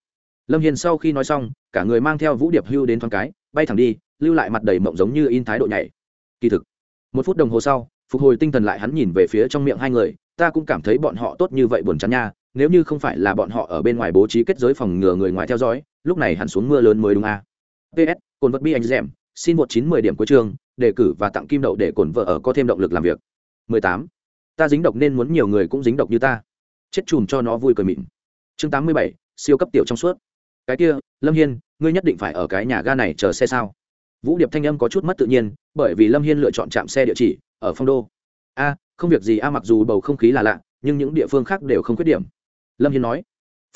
Lâm hiền sau khi nói xong, cả người mang theo vũ điệp hưu đến thoáng cái bay thẳng đi lưu lại mặt đầy mộng giống như in thái độ nhảy kỳ thực một phút đồng hồ sau phục hồi tinh thần lại hắn nhìn về phía trong miệng hai người ta cũng cảm thấy bọn họ tốt như vậy buồn chán nha nếu như không phải là bọn họ ở bên ngoài bố trí kết giới phòng ngừa người ngoài theo dõi lúc này hẳn xuống mưa lớn mới đúng a à. ps cồn vật bi anh dẻm xin một chín mười điểm cuối chương đề cử và tặng kim đậu để cồn vợ ở có thêm động lực làm việc 18. ta dính độc nên muốn nhiều người cũng dính độc như ta chết chùm cho nó vui cười mịn chương 87, siêu cấp tiểu trong suốt cái kia lâm hiên ngươi nhất định phải ở cái nhà ga này chờ xe sao? Vũ điệp thanh âm có chút mất tự nhiên, bởi vì lâm hiên lựa chọn trạm xe địa chỉ, ở phong đô. A, không việc gì a, mặc dù bầu không khí là lạ, nhưng những địa phương khác đều không khuyết điểm. Lâm hiên nói,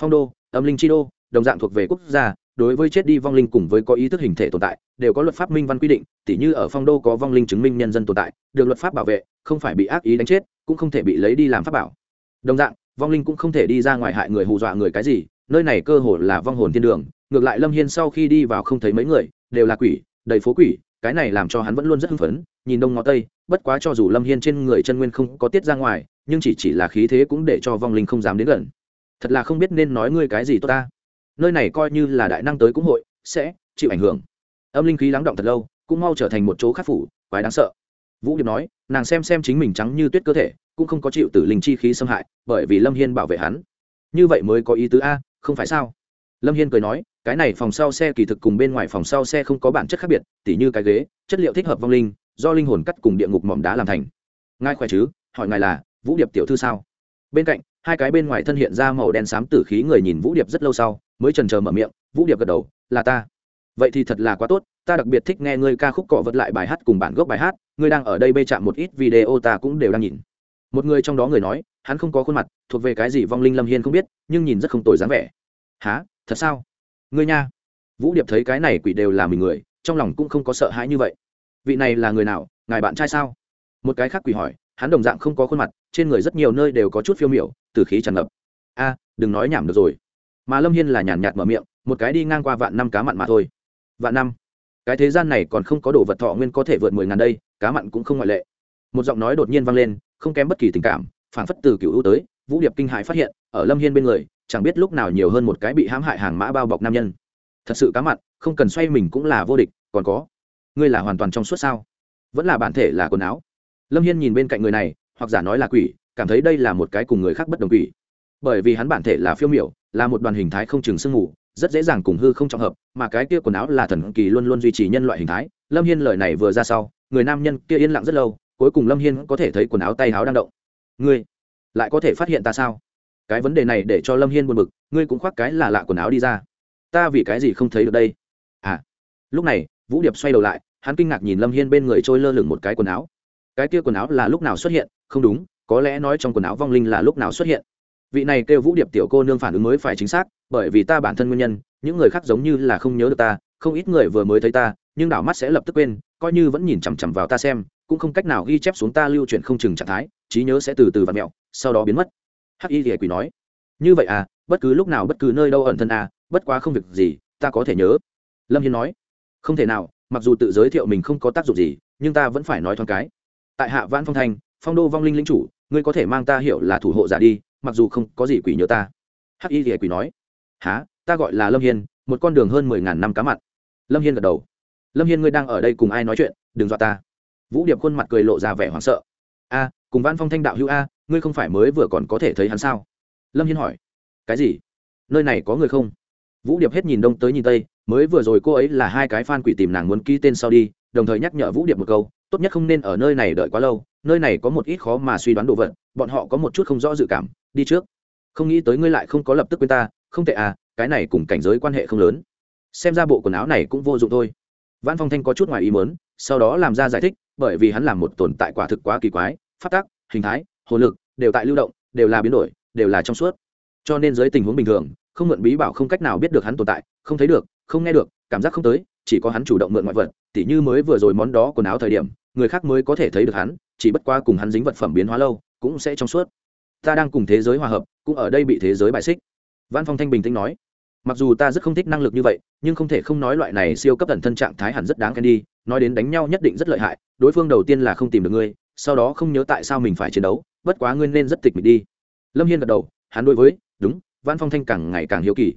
phong đô, âm linh chi đô, đồng dạng thuộc về quốc gia, đối với chết đi vong linh cùng với có ý thức hình thể tồn tại, đều có luật pháp minh văn quy định, tỉ như ở phong đô có vong linh chứng minh nhân dân tồn tại, được luật pháp bảo vệ, không phải bị ác ý đánh chết, cũng không thể bị lấy đi làm pháp bảo. Đồng dạng, vong linh cũng không thể đi ra ngoài hại người hù dọa người cái gì, nơi này cơ hồ là vong hồn thiên đường ngược lại lâm hiên sau khi đi vào không thấy mấy người, đều là quỷ, đầy phố quỷ, cái này làm cho hắn vẫn luôn rất hưng phấn, nhìn đông ngó tây, bất quá cho dù lâm hiên trên người chân nguyên không có tiết ra ngoài, nhưng chỉ chỉ là khí thế cũng để cho vong linh không dám đến gần. Thật là không biết nên nói ngươi cái gì tốt ta. Nơi này coi như là đại năng tới cũng hội, sẽ chịu ảnh hưởng. Âm linh khí lắng động thật lâu, cũng mau trở thành một chỗ khắc phủ, quái đáng sợ. Vũ điệp nói, nàng xem xem chính mình trắng như tuyết cơ thể, cũng không có chịu tử linh chi khí xâm hại, bởi vì lâm hiên bảo vệ hắn. Như vậy mới có ý tứ a, không phải sao? Lâm hiên cười nói cái này phòng sau xe kỳ thực cùng bên ngoài phòng sau xe không có bản chất khác biệt, tỉ như cái ghế, chất liệu thích hợp vong linh, do linh hồn cắt cùng địa ngục mỏm đá làm thành. Ngài khỏe chứ? Hỏi ngài là, vũ điệp tiểu thư sao? Bên cạnh, hai cái bên ngoài thân hiện ra màu đen xám tử khí người nhìn vũ điệp rất lâu sau, mới trần trờ mở miệng, vũ điệp gật đầu, là ta. Vậy thì thật là quá tốt, ta đặc biệt thích nghe ngươi ca khúc cọ vật lại bài hát cùng bản gốc bài hát, ngươi đang ở đây bê chạm một ít video ta cũng đều đang nhìn. Một người trong đó người nói, hắn không có khuôn mặt, thuộc về cái gì vong linh lâm hiên không biết, nhưng nhìn rất không tồi dáng vẻ. Há thật sao? Ngươi nha. Vũ điệp thấy cái này quỷ đều là mình người, trong lòng cũng không có sợ hãi như vậy. Vị này là người nào, ngài bạn trai sao? Một cái khác quỷ hỏi, hắn đồng dạng không có khuôn mặt, trên người rất nhiều nơi đều có chút phiêu miểu, từ khí tràn ngập. A, đừng nói nhảm được rồi. Mà lâm hiên là nhàn nhạt mở miệng, một cái đi ngang qua vạn năm cá mặn mà thôi. Vạn năm? Cái thế gian này còn không có đồ vật thọ nguyên có thể vượt mười ngàn đây, cá mặn cũng không ngoại lệ. Một giọng nói đột nhiên vang lên, không kém bất kỳ tình cảm phản phất từ cựu ưu tới, vũ điệp kinh hãi phát hiện, ở lâm hiên bên người chẳng biết lúc nào nhiều hơn một cái bị hãm hại hàng mã bao bọc nam nhân. Thật sự cá mặn, không cần xoay mình cũng là vô địch, còn có. Ngươi là hoàn toàn trong suốt sao? Vẫn là bản thể là quần áo. Lâm hiên nhìn bên cạnh người này, hoặc giả nói là quỷ, cảm thấy đây là một cái cùng người khác bất đồng quỷ. Bởi vì hắn bản thể là phiêu miểu, là một đoàn hình thái không chừng sương mù, rất dễ dàng cùng hư không trọng hợp, mà cái kia quần áo là thần kỳ luôn luôn duy trì nhân loại hình thái. Lâm hiên lời này vừa ra sau, người nam nhân kia yên lặng rất lâu, cuối cùng lâm hiên có thể thấy quần áo tay áo đang động. Ngươi lại có thể phát hiện ta sao? Cái vấn đề này để cho lâm hiên buồn bực, ngươi cũng khoác cái là lạ quần áo đi ra. Ta vì cái gì không thấy được đây? À lúc này, vũ điệp xoay đầu lại, hắn kinh ngạc nhìn lâm hiên bên người trôi lơ lửng một cái quần áo. Cái kia quần áo là lúc nào xuất hiện? Không đúng, có lẽ nói trong quần áo vong linh là lúc nào xuất hiện. Vị này kêu vũ điệp tiểu cô nương phản ứng mới phải chính xác, bởi vì ta bản thân nguyên nhân, những người khác giống như là không nhớ được ta, không ít người vừa mới thấy ta, nhưng đảo mắt sẽ lập tức quên, coi như vẫn nhìn chằm chằm vào ta xem, cũng không cách nào ghi chép xuống ta lưu truyền không chừng trạng thái, trí nhớ sẽ từ từ vặt mẹo, sau đó biến mất hắc y thì quỷ nói, như vậy à bất cứ lúc nào bất cứ nơi đâu ẩn thân à bất quá không việc gì, ta có thể nhớ. Lâm hiên nói, không thể nào, mặc dù tự giới thiệu mình không có tác dụng gì, nhưng ta vẫn phải nói thoáng cái. Tại hạ vãn phong thanh phong đô vong linh lính chủ, ngươi có thể mang ta hiểu là thủ hộ giả đi, mặc dù không có gì quỷ nhớ ta. Hắc y thì quỷ nói há ta gọi là lâm hiên, một con đường hơn mười ngàn năm cá mặn lâm hiên gật đầu, lâm hiên ngươi đang ở đây cùng ai nói chuyện, đừng dọa ta. Vũ điệp khuôn mặt cười lộ ra vẻ hoảng sợ, a cùng văn phong thanh đạo hữu a, ngươi không phải mới vừa còn có thể thấy hắn sao? Lâm hiên hỏi. Cái gì? Nơi này có người không? Vũ điệp hết nhìn đông tới nhìn tây, mới vừa rồi cô ấy là hai cái fan quỷ tìm nàng muốn ký tên sau đi, đồng thời nhắc nhở vũ điệp một câu, tốt nhất không nên ở nơi này đợi quá lâu, nơi này có một ít khó mà suy đoán đồ vật, bọn họ có một chút không rõ dự cảm, đi trước. Không nghĩ tới ngươi lại không có lập tức quên ta, không tệ à cái này cùng cảnh giới quan hệ không lớn. Xem ra bộ quần áo này cũng vô dụng thôi. Văn phong thanh có chút ngoài ý mớn sau đó làm ra giải thích, bởi vì hắn làm một tồn tại quả thực quá kỳ quái phát tác, hình thái, hồ lực đều tại lưu động, đều là biến đổi, đều là trong suốt. Cho nên dưới tình huống bình thường, không mượn bí bảo không cách nào biết được hắn tồn tại, không thấy được, không nghe được, cảm giác không tới, chỉ có hắn chủ động mượn ngoại vật, tỉ như mới vừa rồi món đó quần áo thời điểm, người khác mới có thể thấy được hắn, chỉ bất qua cùng hắn dính vật phẩm biến hóa lâu, cũng sẽ trong suốt. Ta đang cùng thế giới hòa hợp, cũng ở đây bị thế giới bại xích. Văn phong thanh bình tĩnh nói. Mặc dù ta rất không thích năng lực như vậy, nhưng không thể không nói loại này siêu cấp ẩn thân trạng thái hẳn rất đáng khen đi, nói đến đánh nhau nhất định rất lợi hại, đối phương đầu tiên là không tìm được ngươi sau đó không nhớ tại sao mình phải chiến đấu, bất quá ngươi nên rất tịch mịch đi. Lâm hiên gật đầu, hắn đối với, đúng văn phong thanh càng ngày càng hiếu kỳ.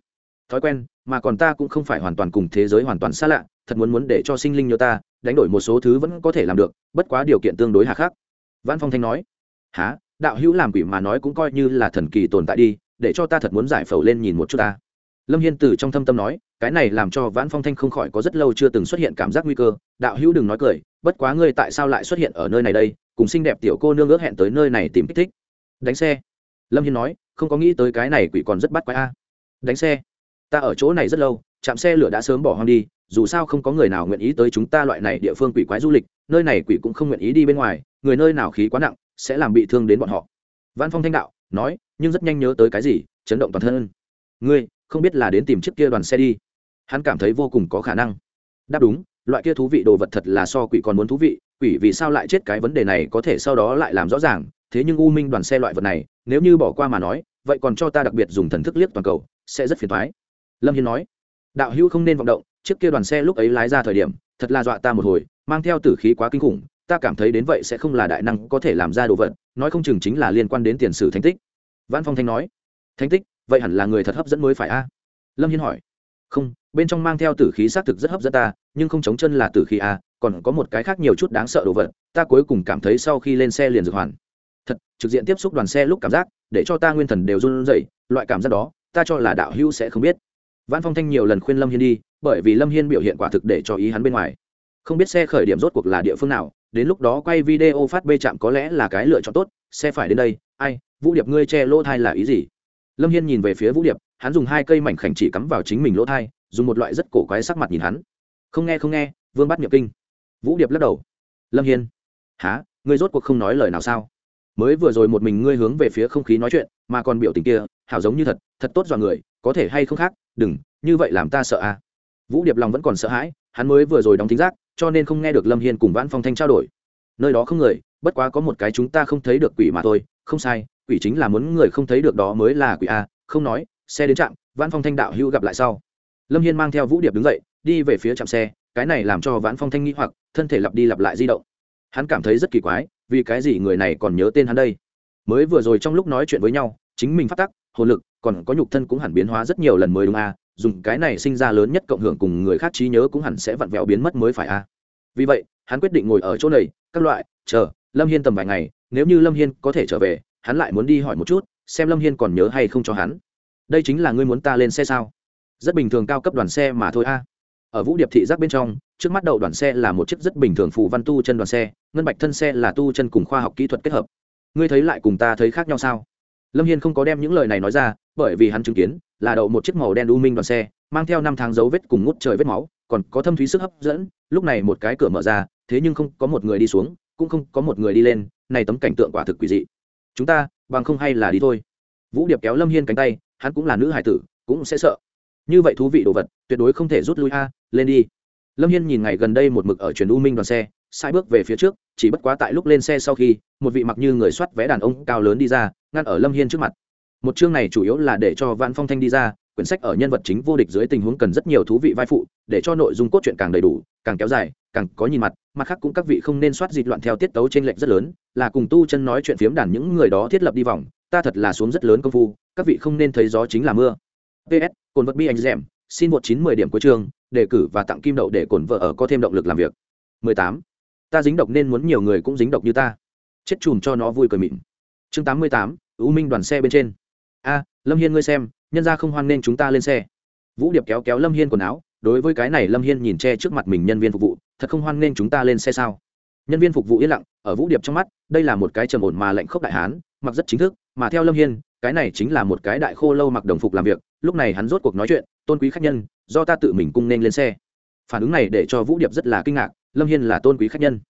Thói quen, mà còn ta cũng không phải hoàn toàn cùng thế giới hoàn toàn xa lạ, thật muốn muốn để cho sinh linh nhớ ta, đánh đổi một số thứ vẫn có thể làm được, bất quá điều kiện tương đối hà khắc. Văn phong thanh nói há đạo hữu làm quỷ mà nói cũng coi như là thần kỳ tồn tại đi, để cho ta thật muốn giải phẫu lên nhìn một chút ta. Lâm hiên từ trong thâm tâm nói, cái này làm cho vãn phong thanh không khỏi có rất lâu chưa từng xuất hiện cảm giác nguy cơ. Đạo hữu đừng nói cười, bất quá ngươi tại sao lại xuất hiện ở nơi này đây? Cùng xinh đẹp tiểu cô nương ước hẹn tới nơi này tìm kích thích. Đánh xe. Lâm hiên nói, không có nghĩ tới cái này quỷ còn rất bắt quái a. Đánh xe. Ta ở chỗ này rất lâu, trạm xe lửa đã sớm bỏ hoang đi, dù sao không có người nào nguyện ý tới chúng ta loại này địa phương quỷ quái du lịch, nơi này quỷ cũng không nguyện ý đi bên ngoài, người nơi nào khí quá nặng, sẽ làm bị thương đến bọn họ. Văn phong thanh đạo, nói, nhưng rất nhanh nhớ tới cái gì, chấn động toàn thân. Ngươi, không biết là đến tìm chiếc kia đoàn xe đi. Hắn cảm thấy vô cùng có khả năng. Đáp đúng, loại kia thú vị đồ vật thật là so quỷ còn muốn thú vị quỷ vì sao lại chết cái vấn đề này có thể sau đó lại làm rõ ràng, thế nhưng u minh đoàn xe loại vật này, nếu như bỏ qua mà nói, vậy còn cho ta đặc biệt dùng thần thức liếc toàn cầu, sẽ rất phiền thoái lâm hiên nói. Đạo hữu không nên vọng động, chiếc kia đoàn xe lúc ấy lái ra thời điểm, thật là dọa ta một hồi, mang theo tử khí quá kinh khủng, ta cảm thấy đến vậy sẽ không là đại năng có thể làm ra đồ vật, nói không chừng chính là liên quan đến tiền sử thánh tích. Văn phong thanh nói. Thánh tích, vậy hẳn là người thật hấp dẫn mới phải a? Lâm hiên hỏi. Không, bên trong mang theo tử khí xác thực rất hấp dẫn ta, nhưng không chống chân là tử khí a còn có một cái khác nhiều chút đáng sợ đồ vật, ta cuối cùng cảm thấy sau khi lên xe liền dược hoàn. Thật, trực diện tiếp xúc đoàn xe lúc cảm giác, để cho ta nguyên thần đều run rẩy, loại cảm giác đó, ta cho là đạo hữu sẽ không biết. Văn phong thanh nhiều lần khuyên lâm hiên đi, bởi vì lâm hiên biểu hiện quả thực để cho ý hắn bên ngoài. Không biết xe khởi điểm rốt cuộc là địa phương nào, đến lúc đó quay video phát bê chạm có lẽ là cái lựa chọn tốt, xe phải đến đây, ai, vũ điệp ngươi che lỗ thai là ý gì? Lâm hiên nhìn về phía vũ điệp, hắn dùng hai cây mảnh khảnh chỉ cắm vào chính mình lỗ thai, dùng một loại rất cổ quái sắc mặt nhìn hắn. Không nghe không nghe, vương bắt nhập kinh vũ điệp lắc đầu. Lâm hiên há ngươi rốt cuộc không nói lời nào sao? Mới vừa rồi một mình ngươi hướng về phía không khí nói chuyện, mà còn biểu tình kia, hảo giống như thật thật tốt dọa người, có thể hay không khác? Đừng, như vậy làm ta sợ à? Vũ điệp lòng vẫn còn sợ hãi, hắn mới vừa rồi đóng thính giác, cho nên không nghe được lâm hiên cùng vãn phong thanh trao đổi. Nơi đó không người, bất quá có một cái chúng ta không thấy được quỷ mà thôi, không sai, quỷ chính là muốn người không thấy được đó mới là quỷ a không nói, xe đến trạm, vãn phong thanh đạo hữu gặp lại sau. Lâm hiên mang theo vũ điệp đứng dậy, đi về phía trạm xe, cái này làm cho vãn phong thanh nghĩ hoặc thân thể lặp đi lặp lại di động. Hắn cảm thấy rất kỳ quái, vì cái gì người này còn nhớ tên hắn đây? Mới vừa rồi trong lúc nói chuyện với nhau, chính mình phát tắc, hồn lực, còn có nhục thân cũng hẳn biến hóa rất nhiều lần mới đúng a, dùng cái này sinh ra lớn nhất cộng hưởng cùng người khác trí nhớ cũng hẳn sẽ vặn vẹo biến mất mới phải a. Vì vậy, hắn quyết định ngồi ở chỗ này, các loại, chờ, lâm hiên tầm vài ngày, nếu như lâm hiên có thể trở về, hắn lại muốn đi hỏi một chút, xem lâm hiên còn nhớ hay không cho hắn. Đây chính là ngươi muốn ta lên xe sao? Rất bình thường cao cấp đoàn xe mà thôi a ở vũ điệp thị giác bên trong, trước mắt đầu đoàn xe là một chiếc rất bình thường phù văn tu chân đoàn xe, ngân bạch thân xe là tu chân cùng khoa học kỹ thuật kết hợp. Ngươi thấy lại cùng ta thấy khác nhau sao? Lâm hiên không có đem những lời này nói ra, bởi vì hắn chứng kiến, là đậu một chiếc màu đen u minh đoàn xe, mang theo năm tháng dấu vết cùng ngút trời vết máu, còn có thâm thúy sức hấp dẫn, lúc này một cái cửa mở ra, thế nhưng không có một người đi xuống, cũng không có một người đi lên, này tấm cảnh tượng quả thực quỷ dị. Chúng ta, bằng không hay là đi thôi. Vũ điệp kéo lâm hiên cánh tay, hắn cũng là nữ hải tử, cũng sẽ sợ. Như vậy thú vị đồ vật, tuyệt đối không thể rút lui a lên đi lâm hiên nhìn ngày gần đây một mực ở chuyển u minh đoàn xe, sai bước về phía trước, chỉ bất quá tại lúc lên xe sau khi, một vị mặc như người soát vé đàn ông cao lớn đi ra, ngăn ở lâm hiên trước mặt một chương này chủ yếu là để cho vạn phong thanh đi ra, quyển sách ở nhân vật chính vô địch dưới tình huống cần rất nhiều thú vị vai phụ, để cho nội dung cốt truyện càng đầy đủ, càng kéo dài, càng có nhìn mặt mặt khác cũng các vị không nên soát dịch loạn theo tiết tấu trên lệch rất lớn, là cùng tu chân nói chuyện phiếm đàn những người đó thiết lập đi vòng, ta thật là xuống rất lớn công phu, các vị không nên thấy gió chính là mưa ps cồn vật bi anh dẻm, xin một chín mười điểm cuối chương đề cử và tặng kim đậu để cổn vợ ở có thêm động lực làm việc. 18. ta dính độc nên muốn nhiều người cũng dính độc như ta. Chết chùm cho nó vui cười mịn. Chương 88, u minh đoàn xe bên trên. A lâm hiên ngươi xem nhân ra không hoan nên chúng ta lên xe. Vũ điệp kéo kéo lâm hiên quần áo đối với cái này lâm hiên nhìn che trước mặt mình nhân viên phục vụ thật không hoan nên chúng ta lên xe sao? Nhân viên phục vụ yên lặng ở vũ điệp trong mắt đây là một cái trầm ổn mà lạnh khốc đại hán mặc rất chính thức mà theo lâm hiên cái này chính là một cái đại khô lâu mặc đồng phục làm việc lúc này hắn rốt cuộc nói chuyện, tôn quý khách nhân, do ta tự mình cung nên lên xe. Phản ứng này để cho vũ điệp rất là kinh ngạc, lâm hiên là tôn quý khách nhân.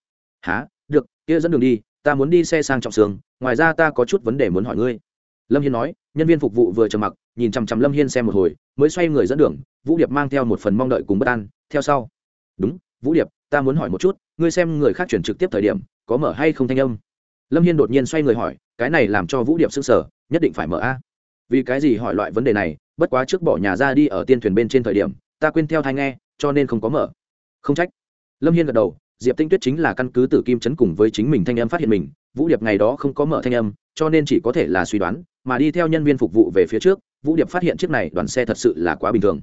Há được, kia dẫn đường đi, ta muốn đi xe sang trọng sương ngoài ra ta có chút vấn đề muốn hỏi ngươi. Lâm hiên nói, nhân viên phục vụ vừa trầm mặc, nhìn chằm chằm lâm hiên xem một hồi, mới xoay người dẫn đường, vũ điệp mang theo một phần mong đợi cùng bất an, theo sau. Đúng, vũ điệp, ta muốn hỏi một chút, ngươi xem người khác chuyển trực tiếp thời điểm, có mở hay không thanh âm? Lâm hiên đột nhiên xoay người hỏi, cái này làm cho vũ điệp s ư n g sở nhất định phải mở a. Vì cái gì hỏi loại vấn đề này bất quá trước bỏ nhà ra đi ở tiên thuyền bên trên thời điểm, ta quên theo thai nghe, cho nên không có mở. Không trách. Lâm hiên gật đầu, diệp tinh tuyết chính là căn cứ tử kim chấn cùng với chính mình thanh âm phát hiện mình, vũ điệp ngày đó không có mở thanh âm, cho nên chỉ có thể là suy đoán, mà đi theo nhân viên phục vụ về phía trước, vũ điệp phát hiện chiếc này đoàn xe thật sự là quá bình thường.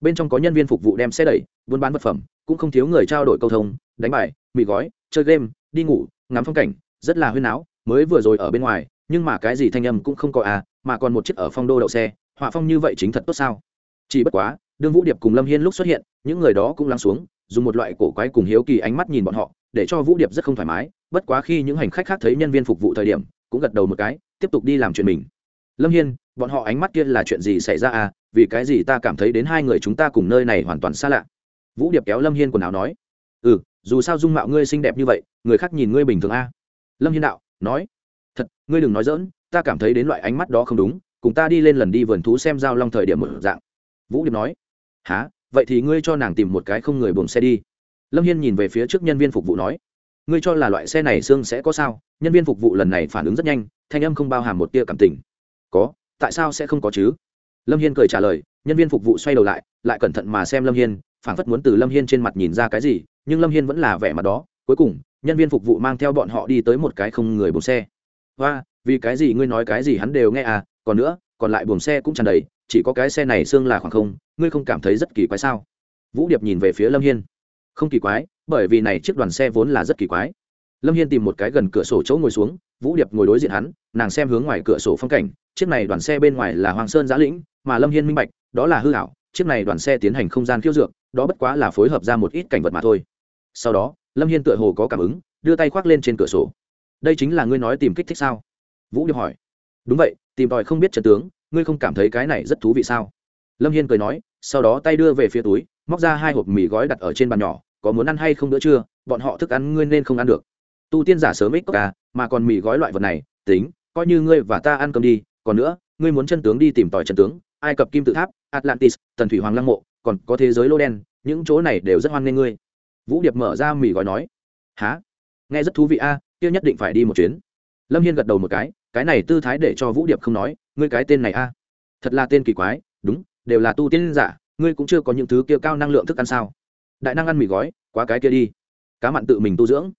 Bên trong có nhân viên phục vụ đem xe đẩy, buôn bán vật phẩm, cũng không thiếu người trao đổi câu thông, đánh bài, mì gói, chơi game, đi ngủ, ngắm phong cảnh, rất là huyên áo mới vừa rồi ở bên ngoài, nhưng mà cái gì thanh âm cũng không có à mà còn một chiếc ở phong đô đậu xe họa phong như vậy chính thật tốt sao? Chỉ bất quá, đương vũ điệp cùng lâm hiên lúc xuất hiện, những người đó cũng lắng xuống, dùng một loại cổ quái cùng hiếu kỳ ánh mắt nhìn bọn họ, để cho vũ điệp rất không thoải mái, bất quá khi những hành khách khác thấy nhân viên phục vụ thời điểm, cũng gật đầu một cái, tiếp tục đi làm chuyện mình. Lâm hiên, bọn họ ánh mắt kia là chuyện gì xảy ra à? Vì cái gì ta cảm thấy đến hai người chúng ta cùng nơi này hoàn toàn xa lạ? Vũ điệp kéo lâm hiên quần áo nói. Ừ dù sao dung mạo ngươi xinh đẹp như vậy, người khác nhìn ngươi bình thường a. À? lâm hiên đạo, nói. Thật, ngươi đừng nói dỡn ta cảm thấy đến loại ánh mắt đó không đúng cùng ta đi lên lần đi vườn thú xem giao long thời điểm một dạng. Vũ điệp nói há vậy thì ngươi cho nàng tìm một cái không người buồng xe đi. Lâm hiên nhìn về phía trước nhân viên phục vụ nói, ngươi cho là loại xe này xương sẽ có sao? Nhân viên phục vụ lần này phản ứng rất nhanh, thanh âm không bao hàm một tia cảm tình. Có, tại sao sẽ không có chứ? Lâm hiên cười trả lời, nhân viên phục vụ xoay đầu lại lại cẩn thận mà xem lâm hiên, phảng phất muốn từ lâm hiên trên mặt nhìn ra cái gì, nhưng lâm hiên vẫn là vẻ mặt đó. Cuối cùng, nhân viên phục vụ mang theo bọn họ đi tới một cái không người buồng xe. Và vì cái gì ngươi nói cái gì hắn đều nghe à? Còn nữa, còn lại buồng xe cũng tràn đầy, chỉ có cái xe này xương là khoảng không, ngươi không cảm thấy rất kỳ quái sao? Vũ điệp nhìn về phía lâm hiên. Không kỳ quái, bởi vì này chiếc đoàn xe vốn là rất kỳ quái. Lâm hiên tìm một cái gần cửa sổ chỗ ngồi xuống, vũ điệp ngồi đối diện hắn, nàng xem hướng ngoài cửa sổ phong cảnh, chiếc này đoàn xe bên ngoài là hoàng sơn giã lĩnh, mà lâm hiên minh bạch, đó là hư hảo chiếc này đoàn xe tiến hành không gian khiêu dược, đó bất quá là phối hợp ra một ít cảnh vật mà thôi. Sau đó, lâm hiên tựa hồ có cảm ứng, đưa tay khoác lên trên cửa sổ. Đây chính là ngươi nói tìm kích thích sao? Vũ điệp hỏi đúng vậy, tìm tòi không biết trận tướng, ngươi không cảm thấy cái này rất thú vị sao? Lâm hiên cười nói, sau đó tay đưa về phía túi, móc ra hai hộp mì gói đặt ở trên bàn nhỏ, có muốn ăn hay không nữa chưa? Bọn họ thức ăn ngươi nên không ăn được. Tu tiên giả sớm ít cốc à mà còn mì gói loại vật này, tính, coi như ngươi và ta ăn cơm đi, còn nữa, ngươi muốn chân tướng đi tìm tòi chân tướng, ai cập kim tự tháp, atlantis, tần thủy hoàng lăng mộ, còn có thế giới lô đen, những chỗ này đều rất hoan nghênh ngươi. Vũ điệp mở ra mì gói nói há nghe rất thú vị a, kia nhất định phải đi một chuyến. Lâm hiên gật đầu một cái cái này tư thái để cho vũ điệp không nói, ngươi cái tên này a. Thật là tên kỳ quái, đúng, đều là tu tiên giả, ngươi cũng chưa có những thứ kia cao năng lượng thức ăn sao? Đại năng ăn mì gói, quá cái kia đi. Cá mặn tự mình tu dưỡng.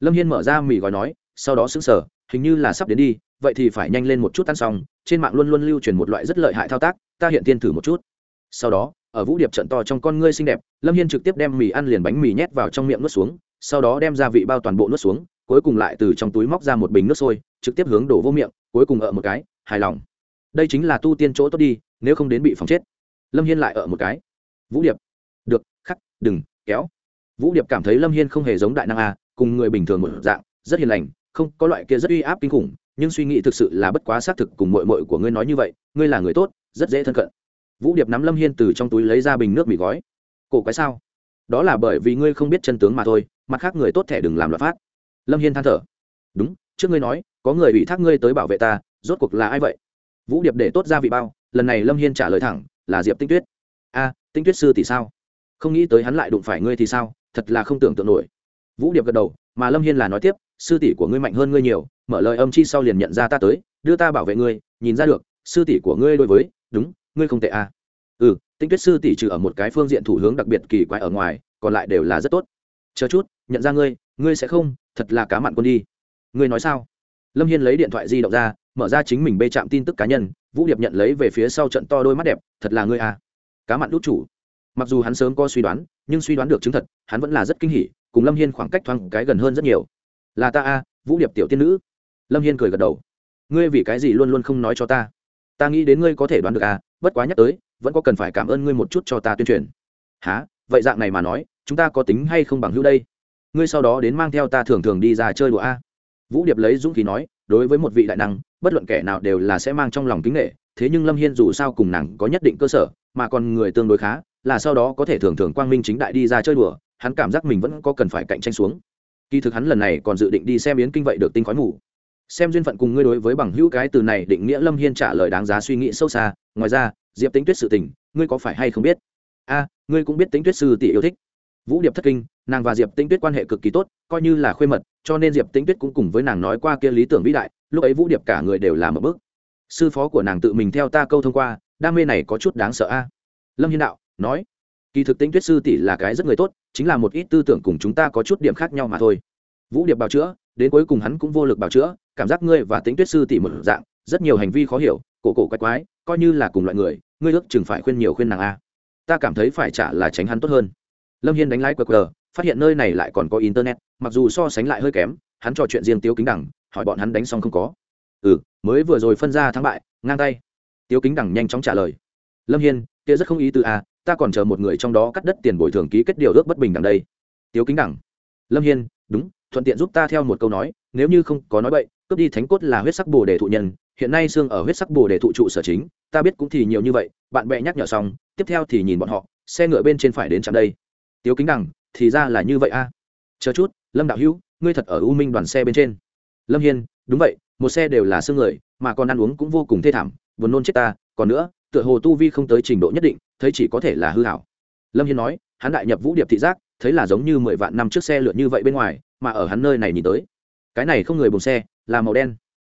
Lâm hiên mở ra mì gói nói, sau đó xứng sở hình như là sắp đến đi, vậy thì phải nhanh lên một chút ăn xong, trên mạng luôn luôn lưu truyền một loại rất lợi hại thao tác, ta hiện tiên thử một chút. Sau đó, ở vũ điệp trận to trong con ngươi xinh đẹp, lâm hiên trực tiếp đem mì ăn liền bánh mì nhét vào trong miệng nuốt xuống, sau đó đem gia vị bao toàn bộ nuốt xuống, cuối cùng lại từ trong túi móc ra một bình nước sôi trực tiếp hướng đổ vô miệng, cuối cùng ở một cái, hài lòng. Đây chính là tu tiên chỗ tốt đi, nếu không đến bị phòng chết. Lâm hiên lại ở một cái. Vũ điệp. Được, khắc, đừng, kéo. Vũ điệp cảm thấy lâm hiên không hề giống đại năng a, cùng người bình thường một dạng, rất hiền lành, không, có loại kia rất uy áp kinh khủng, nhưng suy nghĩ thực sự là bất quá xác thực cùng mội mội của ngươi nói như vậy, ngươi là người tốt, rất dễ thân cận. Vũ điệp nắm lâm hiên từ trong túi lấy ra bình nước mì gói. Cổ cái sao? Đó là bởi vì ngươi không biết chân tướng mà thôi, mặt khác người tốt thẻ đừng làm loạt phát. Lâm hiên than thở. Đúng trước ngươi nói, có người ủy thác ngươi tới bảo vệ ta, rốt cuộc là ai vậy? Vũ điệp để tốt ra vị bao, lần này lâm hiên trả lời thẳng, là diệp tinh tuyết. A, tinh tuyết sư thì sao? Không nghĩ tới hắn lại đụng phải ngươi thì sao? Thật là không tưởng tượng nổi. Vũ điệp gật đầu, mà lâm hiên là nói tiếp, sư tỷ của ngươi mạnh hơn ngươi nhiều, mở lời âm chi sau liền nhận ra ta tới, đưa ta bảo vệ ngươi, nhìn ra được, sư tỷ của ngươi đối với, đúng, ngươi không tệ à. ừ tinh tuyết sư tỷ trừ ở một cái phương diện thủ hướng đặc biệt kỳ quái ở ngoài, còn lại đều là rất tốt. Chờ chút, nhận ra ngươi ngươi sẽ không, thật là cá mặn quân đi ngươi nói sao? Lâm hiên lấy điện thoại di động ra, mở ra chính mình bê chạm tin tức cá nhân, vũ điệp nhận lấy về phía sau trận to đôi mắt đẹp, thật là ngươi à. cá mặn đút chủ. Mặc dù hắn sớm có suy đoán, nhưng suy đoán được chứng thật, hắn vẫn là rất kinh hỉ, cùng lâm hiên khoảng cách thoáng cái gần hơn rất nhiều. Là ta a vũ điệp tiểu tiên nữ. Lâm hiên cười gật đầu. Ngươi vì cái gì luôn luôn không nói cho ta? Ta nghĩ đến ngươi có thể đoán được à? bất quá nhắc tới, vẫn có cần phải cảm ơn ngươi một chút cho ta tuyên truyền. Há vậy dạng này mà nói, chúng ta có tính hay không bằng hữu đây? Ngươi sau đó đến mang theo ta thường thường đi ra chơi đùa a vũ điệp lấy dũng khí nói, đối với một vị đại năng, bất luận kẻ nào đều là sẽ mang trong lòng kính nghệ thế nhưng lâm hiên dù sao cùng nàng có nhất định cơ sở, mà còn người tương đối khá, là sau đó có thể thường thường quang minh chính đại đi ra chơi đùa, hắn cảm giác mình vẫn có cần phải cạnh tranh xuống. Kỳ thực hắn lần này còn dự định đi xem yến kinh vậy được tinh khói mù. Xem duyên phận cùng ngươi đối với bằng hữu cái từ này định nghĩa lâm hiên trả lời đáng giá suy nghĩ sâu xa, ngoài ra, diệp tính tuyết sự tình, ngươi có phải hay không biết? A, ngươi cũng biết tính tuyết sư tỷ yêu thích vũ điệp thất kinh, nàng và diệp tinh tuyết quan hệ cực kỳ tốt, coi như là khuê mật, cho nên diệp tinh tuyết cũng cùng với nàng nói qua kia lý tưởng vĩ đại, lúc ấy vũ điệp cả người đều làm ở bước. Sư phó của nàng tự mình theo ta câu thông qua, đam mê này có chút đáng sợ a. Lâm hiên đạo nói, kỳ thực tinh tuyết sư tỷ là cái rất người tốt, chính là một ít tư tưởng cùng chúng ta có chút điểm khác nhau mà thôi. Vũ điệp bào chữa, đến cuối cùng hắn cũng vô lực bào chữa, cảm giác ngươi và Tĩnh tuyết sư tỷ một dạng, rất nhiều hành vi khó hiểu, cổ cổ quái quái, coi như là cùng loại người, ngươi ước chừng phải khuyên nhiều khuyên nàng a. Ta cảm thấy phải trả là tránh hắn tốt hơn lâm hiên đánh lái qr phát hiện nơi này lại còn có internet, mặc dù so sánh lại hơi kém, hắn trò chuyện riêng tiếu kính đẳng hỏi bọn hắn đánh xong không có. Ừ mới vừa rồi phân ra thắng bại, ngang tay. Tiếu kính đẳng nhanh chóng trả lời. Lâm hiên, kia rất không ý từ a à, ta còn chờ một người trong đó cắt đất tiền bồi thường ký kết điều ước bất bình đằng đây. Tiếu kính đẳng lâm hiên, đúng, thuận tiện giúp ta theo một câu nói, nếu như không có nói vậy cướp đi thánh cốt là huyết sắc bồ đề thụ nhân, hiện nay xương ở huyết sắc bồ đề thụ trụ sở chính, ta biết cũng thì nhiều như vậy, bạn bè nhắc nhở xong, tiếp theo thì nhìn bọn họ, xe ngựa bên trên phải đến trạm đây tiếu kính đằng, thì ra là như vậy a. Chờ chút, lâm đạo hữu, ngươi thật ở u minh đoàn xe bên trên. Lâm hiên, đúng vậy, một xe đều là xương người, mà còn ăn uống cũng vô cùng thê thảm, buồn nôn chết ta, còn nữa, tựa hồ tu vi không tới trình độ nhất định, thấy chỉ có thể là hư hảo. Lâm hiên nói, hắn đại nhập vũ điệp thị giác, thấy là giống như mười vạn năm trước xe lượn như vậy bên ngoài, mà ở hắn nơi này nhìn tới. Cái này không người bùng xe, là màu đen.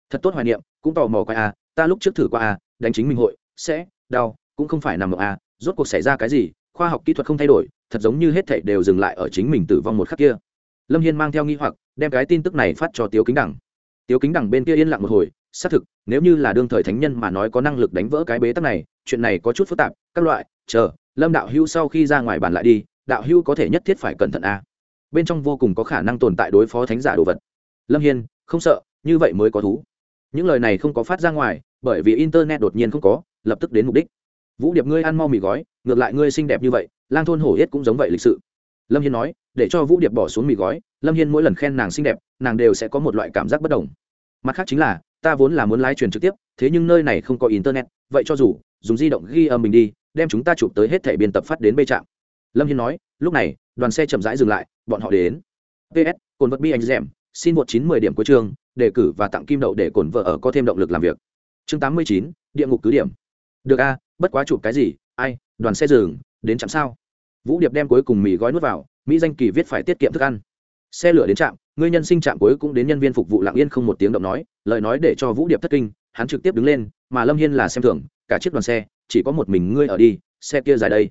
Thật tốt hoài niệm, cũng tò mò qua a, ta lúc trước thử qua a, đánh chính minh hội, sẽ, đau, cũng không phải nằm ở a, rốt cuộc xảy ra cái gì, khoa học kỹ thuật không thay đổi thật giống như hết thảy đều dừng lại ở chính mình tử vong một khắc kia. Lâm hiên mang theo nghi hoặc, đem cái tin tức này phát cho tiếu kính đẳng tiếu kính đẳng bên kia yên lặng một hồi, xác thực, nếu như là đương thời thánh nhân mà nói có năng lực đánh vỡ cái bế tắc này, chuyện này có chút phức tạp, các loại, chờ, lâm đạo hưu sau khi ra ngoài bàn lại đi, đạo hưu có thể nhất thiết phải cẩn thận a bên trong vô cùng có khả năng tồn tại đối phó thánh giả đồ vật. Lâm hiên, không sợ, như vậy mới có thú. Những lời này không có phát ra ngoài, bởi vì internet đột nhiên không có, lập tức đến mục đích vũ điệp ngươi ăn mau mì gói, ngược lại ngươi xinh đẹp như vậy, lang thôn hổ yết cũng giống vậy lịch sự. Lâm hiên nói, để cho vũ điệp bỏ xuống mì gói, lâm hiên mỗi lần khen nàng xinh đẹp, nàng đều sẽ có một loại cảm giác bất đồng. Mặt khác chính là, ta vốn là muốn lái truyền trực tiếp, thế nhưng nơi này không có internet, vậy cho dù, dùng di động ghi âm mình đi, đem chúng ta chụp tới hết thẻ biên tập phát đến bê trạm. Lâm hiên nói, lúc này, đoàn xe chậm rãi dừng lại, bọn họ đến. Ps cồn vật bi anh dẻm, xin một chín mười điểm cuối chương, đề cử và tặng kim đậu để cồn vợ ở có thêm động lực làm việc. Chương tám mươi chín, địa ngục cứ điểm. Được a bất quá chụp cái gì? Ai? Đoàn xe dừng, đến chạm sao? Vũ điệp đem cuối cùng mì gói nuốt vào, mỹ danh kỳ viết phải tiết kiệm thức ăn. Xe lửa đến trạm ngươi nhân sinh trạm cuối cũng đến nhân viên phục vụ lặng yên không một tiếng động nói, lời nói để cho vũ điệp thất kinh, hắn trực tiếp đứng lên, mà lâm hiên là xem thường, cả chiếc đoàn xe, chỉ có một mình ngươi ở đi, xe kia dài đây.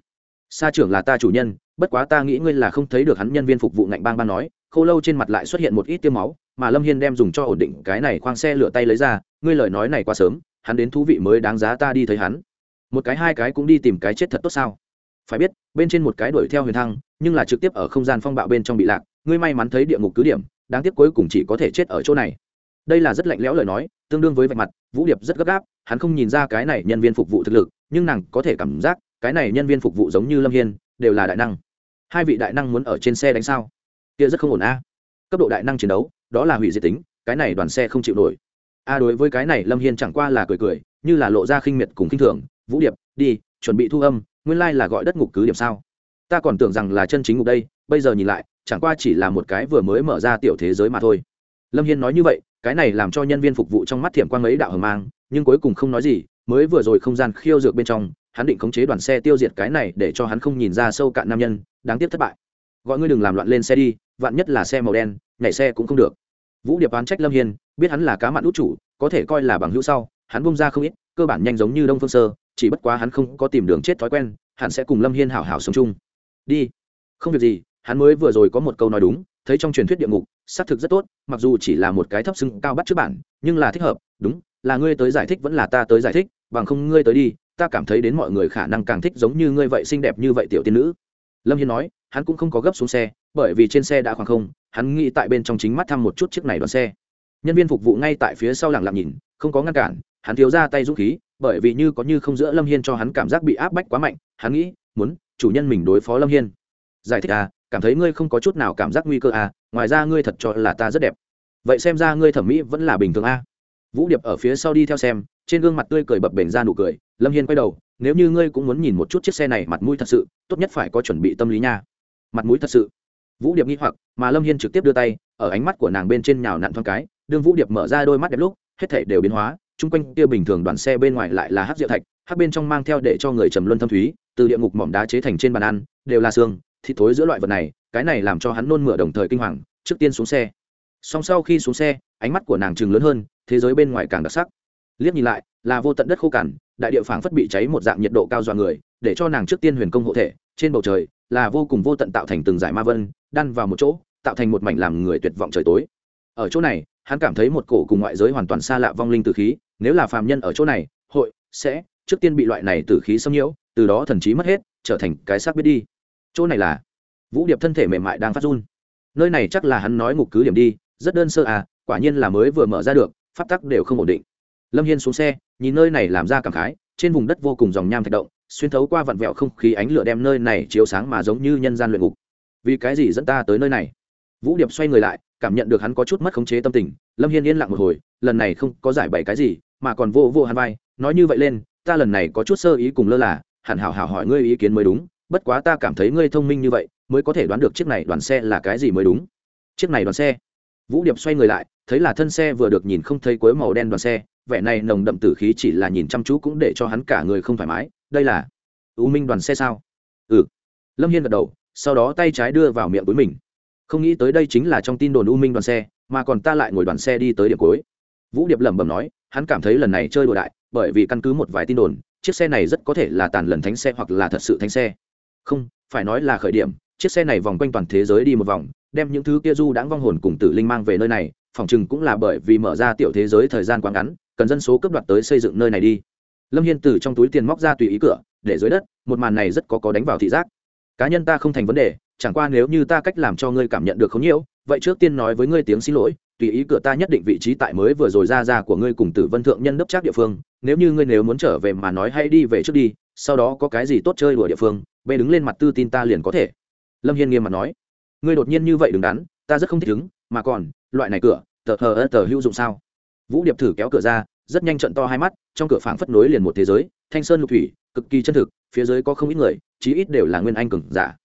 Xa trưởng là ta chủ nhân, bất quá ta nghĩ ngươi là không thấy được hắn nhân viên phục vụ ngạnh bang ban nói, khô lâu trên mặt lại xuất hiện một ít tiêu máu, mà lâm hiên đem dùng cho ổn định cái này khoang xe lửa tay lấy ra, ngươi lời nói này quá sớm, hắn đến thú vị mới đáng giá ta đi thấy hắn một cái hai cái cũng đi tìm cái chết thật tốt sao? Phải biết, bên trên một cái đuổi theo huyền thăng, nhưng là trực tiếp ở không gian phong bạo bên trong bị lạc, ngươi may mắn thấy địa ngục cứ điểm, đáng tiếc cuối cùng chỉ có thể chết ở chỗ này. Đây là rất lạnh lẽo lời nói, tương đương với vạch mặt, vũ điệp rất gấp gáp, hắn không nhìn ra cái này nhân viên phục vụ thực lực, nhưng nàng có thể cảm giác, cái này nhân viên phục vụ giống như lâm hiên, đều là đại năng. Hai vị đại năng muốn ở trên xe đánh sao? Kia rất không ổn a. Cấp độ đại năng chiến đấu, đó là hủy diệt tính, cái này đoàn xe không chịu nổi. A đối với cái này lâm hiên chẳng qua là cười cười, như là lộ ra khinh miệt cùng khinh thường vũ điệp, đi, chuẩn bị thu âm, nguyên lai là gọi đất ngục cứ điểm sao? Ta còn tưởng rằng là chân chính ngục đây, bây giờ nhìn lại, chẳng qua chỉ là một cái vừa mới mở ra tiểu thế giới mà thôi. Lâm hiên nói như vậy, cái này làm cho nhân viên phục vụ trong mắt thiểm quang mấy đạo hờ mang, nhưng cuối cùng không nói gì, mới vừa rồi không gian khiêu dược bên trong, hắn định khống chế đoàn xe tiêu diệt cái này để cho hắn không nhìn ra sâu cạn nam nhân, đáng tiếc thất bại. Gọi ngươi đừng làm loạn lên xe đi, vạn nhất là xe màu đen, nhảy xe cũng không được. Vũ điệp oán trách lâm hiên, biết hắn là cá mặn út chủ, có thể coi là bằng hữu sau, hắn bung ra không ít, cơ bản nhanh giống như đông phương sơ chỉ bất quá hắn không có tìm đường chết thói quen hắn sẽ cùng lâm hiên hảo hảo sống chung. Đi. Không việc gì, hắn mới vừa rồi có một câu nói đúng, thấy trong truyền thuyết địa ngục, xác thực rất tốt, mặc dù chỉ là một cái thấp xưng cao bắt trước bản, nhưng là thích hợp, đúng, là ngươi tới giải thích vẫn là ta tới giải thích, bằng không ngươi tới đi, ta cảm thấy đến mọi người khả năng càng thích giống như ngươi vậy xinh đẹp như vậy tiểu tiên nữ. Lâm hiên nói, hắn cũng không có gấp xuống xe, bởi vì trên xe đã khoảng không, hắn nghĩ tại bên trong chính mắt thăm một chút chiếc này đoàn xe. Nhân viên phục vụ ngay tại phía sau lẳng lặng nhìn, không có ngăn cản hắn thiếu ra tay dũng khí, bởi vì như có như không giữa lâm hiên cho hắn cảm giác bị áp bách quá mạnh, hắn nghĩ, muốn, chủ nhân mình đối phó lâm hiên. Giải thích à cảm thấy ngươi không có chút nào cảm giác nguy cơ à ngoài ra ngươi thật cho là ta rất đẹp. Vậy xem ra ngươi thẩm mỹ vẫn là bình thường à. Vũ điệp ở phía sau đi theo xem, trên gương mặt tươi cười bập bềnh ra nụ cười, lâm hiên quay đầu, nếu như ngươi cũng muốn nhìn một chút chiếc xe này, mặt mũi thật sự, tốt nhất phải có chuẩn bị tâm lý nha. Mặt mũi thật sự? Vũ điệp nghi hoặc, mà lâm hiên trực tiếp đưa tay, ở ánh mắt của nàng bên trên nhào nặn thoáng cái, đương vũ điệp mở ra đôi mắt đẹp lúc, hết thể đều biến hóa chung quanh kia bình thường đoàn xe bên ngoài lại là hát rượu thạch, hát bên trong mang theo để cho người trầm luân thâm thúy, từ địa ngục mỏm đá chế thành trên bàn ăn, đều là xương, thịt thối giữa loại vật này, cái này làm cho hắn nôn mửa đồng thời kinh hoàng, trước tiên xuống xe. Song sau khi xuống xe, ánh mắt của nàng chừng lớn hơn, thế giới bên ngoài càng đặc sắc. Liếc nhìn lại, là vô tận đất khô cằn, đại địa phảng phất bị cháy một dạng nhiệt độ cao dọa người, để cho nàng trước tiên huyền công hộ thể, trên bầu trời, là vô cùng vô tận tạo thành từng dải ma vân, đan vào một chỗ, tạo thành một mảnh làm người tuyệt vọng trời tối. Ở chỗ này hắn cảm thấy một cổ cùng ngoại giới hoàn toàn xa lạ vong linh tử khí, nếu là phàm nhân ở chỗ này, hội, sẽ, trước tiên bị loại này tử khí xâm nhiễu, từ đó thần trí mất hết, trở thành cái xác biết đi. Chỗ này là, vũ điệp thân thể mềm mại đang phát run. Nơi này chắc là hắn nói ngục cứ điểm đi, rất đơn sơ à quả nhiên là mới vừa mở ra được, pháp tắc đều không ổn định. Lâm hiên xuống xe, nhìn nơi này làm ra cảm khái, trên vùng đất vô cùng dòng nham thạch động, xuyên thấu qua vặn vẹo không khí ánh lửa đem nơi này chiếu sáng mà giống như nhân gian luyện ngục. Vì cái gì dẫn ta tới nơi này? Vũ điệp xoay người lại cảm nhận được hắn có chút mất khống chế tâm tình, lâm hiên yên lặng một hồi, lần này không có giải bày cái gì, mà còn vô vô hắn vai, nói như vậy lên, ta lần này có chút sơ ý cùng lơ là, hẳn hảo hảo hỏi ngươi ý kiến mới đúng, bất quá ta cảm thấy ngươi thông minh như vậy, mới có thể đoán được chiếc này đoàn xe là cái gì mới đúng. Chiếc này đoàn xe. Vũ điệp xoay người lại, thấy là thân xe vừa được nhìn không thấy cuối màu đen đoàn xe, vẻ này nồng đậm tử khí chỉ là nhìn chăm chú cũng để cho hắn cả người không thoải mái, đây là u minh đoàn xe sao? Ừ. Lâm hiên gật đầu, sau đó tay trái đưa vào miệng với mình không nghĩ tới đây chính là trong tin đồn u minh đoàn xe, mà còn ta lại ngồi đoàn xe đi tới điểm cuối. Vũ điệp lẩm bẩm nói, hắn cảm thấy lần này chơi đùa đại, bởi vì căn cứ một vài tin đồn, chiếc xe này rất có thể là tàn lần thánh xe hoặc là thật sự thánh xe. Không, phải nói là khởi điểm, chiếc xe này vòng quanh toàn thế giới đi một vòng, đem những thứ kia du đãng vong hồn cùng tử linh mang về nơi này, phòng chừng cũng là bởi vì mở ra tiểu thế giới thời gian quá ngắn, cần dân số cấp đoạt tới xây dựng nơi này đi. Lâm hiên từ trong túi tiền móc ra tùy ý cửa, để dưới đất, một màn này rất có có đánh vào thị giác. Cá nhân ta không thành vấn đề chẳng qua nếu như ta cách làm cho ngươi cảm nhận được không nhiễu, vậy trước tiên nói với ngươi tiếng xin lỗi, tùy ý cửa ta nhất định vị trí tại mới vừa rồi ra ra của ngươi cùng tử vân thượng nhân đốc trác địa phương, nếu như ngươi nếu muốn trở về mà nói hay đi về trước đi, sau đó có cái gì tốt chơi đùa địa phương, bê đứng lên mặt tư tin ta liền có thể. Lâm hiên nghiêm mặt nói. Ngươi đột nhiên như vậy đừng đắn, ta rất không thích ứng mà còn, loại này cửa, tờ hờ tờ hữu dụng sao? Vũ điệp thử kéo cửa ra, rất nhanh trận to hai mắt, trong cửa phảng phất nối liền một thế giới, thanh sơn lục thủy, cực kỳ chân thực, phía dưới có không ít người, chí ít đều là nguyên anh cường giả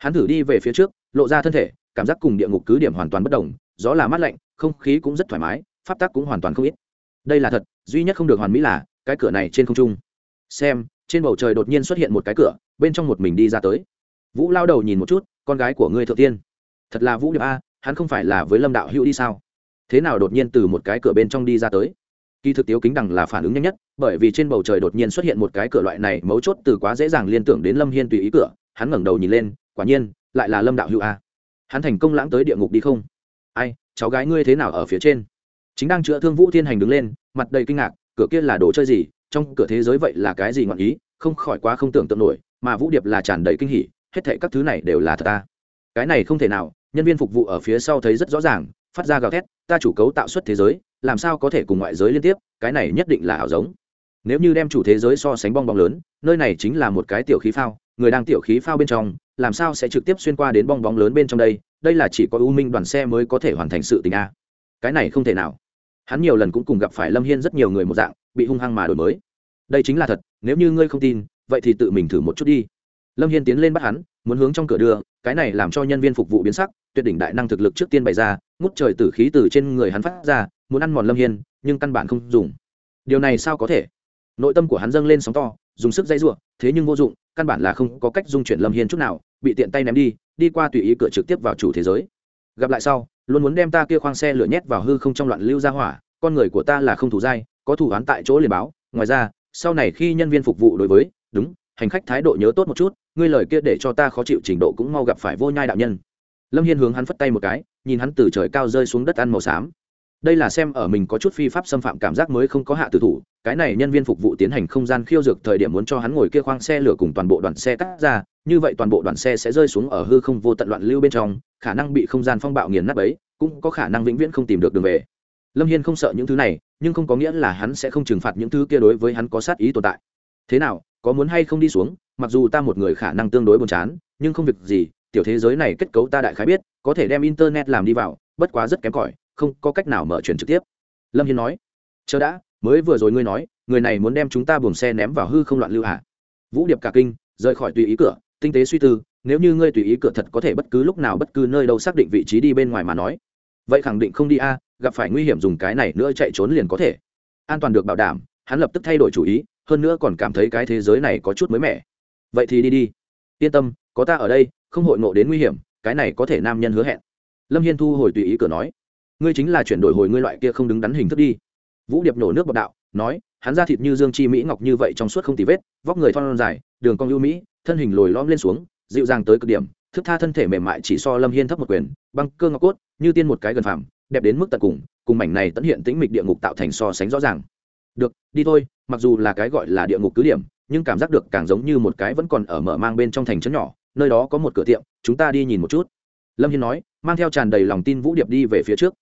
hắn thử đi về phía trước, lộ ra thân thể, cảm giác cùng địa ngục cứ điểm hoàn toàn bất đồng, gió là mát lạnh, không khí cũng rất thoải mái, pháp tắc cũng hoàn toàn không ít. Đây là thật, duy nhất không được hoàn mỹ là, cái cửa này trên không trung. Xem, trên bầu trời đột nhiên xuất hiện một cái cửa, bên trong một mình đi ra tới. Vũ lao đầu nhìn một chút, con gái của ngươi thượng tiên. Thật là vũ điệp a, hắn không phải là với lâm đạo hữu đi sao? Thế nào đột nhiên từ một cái cửa bên trong đi ra tới? Kỳ thực tiếu kính đằng là phản ứng nhanh nhất, bởi vì trên bầu trời đột nhiên xuất hiện một cái cửa loại này mấu chốt từ quá dễ dàng liên tưởng đến lâm hiên tùy ý cửa. Hắn ngẩng đầu nhìn lên quả nhiên, lại là lâm đạo hữu a. Hắn thành công lãng tới địa ngục đi không? Ai, cháu gái ngươi thế nào ở phía trên? Chính đang chữa thương vũ thiên hành đứng lên, mặt đầy kinh ngạc, cửa kia là đồ chơi gì? Trong cửa thế giới vậy là cái gì ngọn ý? Không khỏi quá không tưởng tượng nổi, mà vũ điệp là tràn đầy kinh hỉ, hết thệ các thứ này đều là thật ta cái này không thể nào, nhân viên phục vụ ở phía sau thấy rất rõ ràng, phát ra gào thét, ta chủ cấu tạo xuất thế giới, làm sao có thể cùng ngoại giới liên tiếp? Cái này nhất định là ảo giống. Nếu như đem chủ thế giới so sánh bong bóng lớn, nơi này chính là một cái tiểu khí phao, người đang tiểu khí phao bên trong làm sao sẽ trực tiếp xuyên qua đến bong bóng lớn bên trong đây? Đây là chỉ có U minh đoàn xe mới có thể hoàn thành sự tình a. Cái này không thể nào. Hắn nhiều lần cũng cùng gặp phải lâm hiên rất nhiều người một dạng, bị hung hăng mà đổi mới. Đây chính là thật, nếu như ngươi không tin, vậy thì tự mình thử một chút đi. Lâm hiên tiến lên bắt hắn, muốn hướng trong cửa đưa, cái này làm cho nhân viên phục vụ biến sắc, tuyệt đỉnh đại năng thực lực trước tiên bày ra, ngút trời tử khí từ trên người hắn phát ra, muốn ăn mòn lâm hiên, nhưng căn bản không dùng. Điều này sao có thể? Nội tâm của hắn dâng lên sóng to dùng sức dây r u ộ thế nhưng vô dụng, căn bản là không có cách dung chuyển lâm hiên chút nào, bị tiện tay ném đi đi qua tùy ý cửa trực tiếp vào chủ thế giới. Gặp lại sau, luôn muốn đem ta kia khoang xe lửa nhét vào hư không trong loạn lưu ra hỏa, con người của ta là không thủ dai, có thủ án tại chỗ liền báo. Ngoài ra, sau này khi nhân viên phục vụ đối với, đúng, hành khách thái độ nhớ tốt một chút, ngươi lời kia để cho ta khó chịu trình độ cũng mau gặp phải vô nhai đạo nhân. Lâm hiên hướng hắn phất tay một cái, nhìn hắn từ trời cao rơi xuống đất ăn màu xám đây là xem ở mình có chút phi pháp xâm phạm cảm giác mới không có hạ tử thủ, cái này nhân viên phục vụ tiến hành không gian khiêu dược thời điểm muốn cho hắn ngồi kia khoang xe lửa cùng toàn bộ đoàn xe cắt ra, như vậy toàn bộ đoàn xe sẽ rơi xuống ở hư không vô tận loạn lưu bên trong, khả năng bị không gian phong bạo nghiền nát ấy cũng có khả năng vĩnh viễn không tìm được đường về. Lâm hiên không sợ những thứ này, nhưng không có nghĩa là hắn sẽ không trừng phạt những thứ kia đối với hắn có sát ý tồn tại. Thế nào, có muốn hay không đi xuống, mặc dù ta một người khả năng tương đối buồn chán, nhưng không việc gì, tiểu thế giới này kết cấu ta đại khái biết, có thể đem internet làm đi vào, bất quá rất kém cỏi không có cách nào mở chuyển trực tiếp. Lâm hiên nói, chờ đã, mới vừa rồi ngươi nói, người này muốn đem chúng ta buồng xe ném vào hư không loạn lưu hạ vũ điệp cả kinh, rời khỏi tùy ý cửa, tinh tế suy tư, nếu như ngươi tùy ý cửa thật có thể bất cứ lúc nào bất cứ nơi đâu xác định vị trí đi bên ngoài mà nói, vậy khẳng định không đi a, gặp phải nguy hiểm dùng cái này nữa chạy trốn liền có thể. An toàn được bảo đảm, hắn lập tức thay đổi chủ ý, hơn nữa còn cảm thấy cái thế giới này có chút mới mẻ. Vậy thì đi đi, yên tâm, có ta ở đây, không hội ngộ đến nguy hiểm, cái này có thể nam nhân hứa hẹn. Lâm hiên thu hồi tùy ý cửa nói ngươi chính là chuyển đổi hồi ngươi loại kia không đứng đắn hình thức đi. Vũ điệp nổ nước bọc đạo, nói, hắn ra thịt như dương chi mỹ ngọc như vậy trong suốt không tì vết, vóc người thon dài, đường cong ưu mỹ, thân hình lồi lõm lên xuống, dịu dàng tới cực điểm, thức tha thân thể mềm mại chỉ so lâm hiên thấp một quyền, băng cơ ngọc cốt, như tiên một cái gần phạm đẹp đến mức tận cùng cùng mảnh này tận hiện tĩnh mịch địa ngục tạo thành so sánh rõ ràng. Được, đi thôi, mặc dù là cái gọi là địa ngục cứ điểm, nhưng cảm giác được càng giống như một cái vẫn còn ở mở mang bên trong thành trấn nhỏ, nơi đó có một cửa tiệm, chúng ta đi nhìn một chút. Lâm hiên nói, mang theo tràn đầy lòng tin vũ điệp đi về phía trước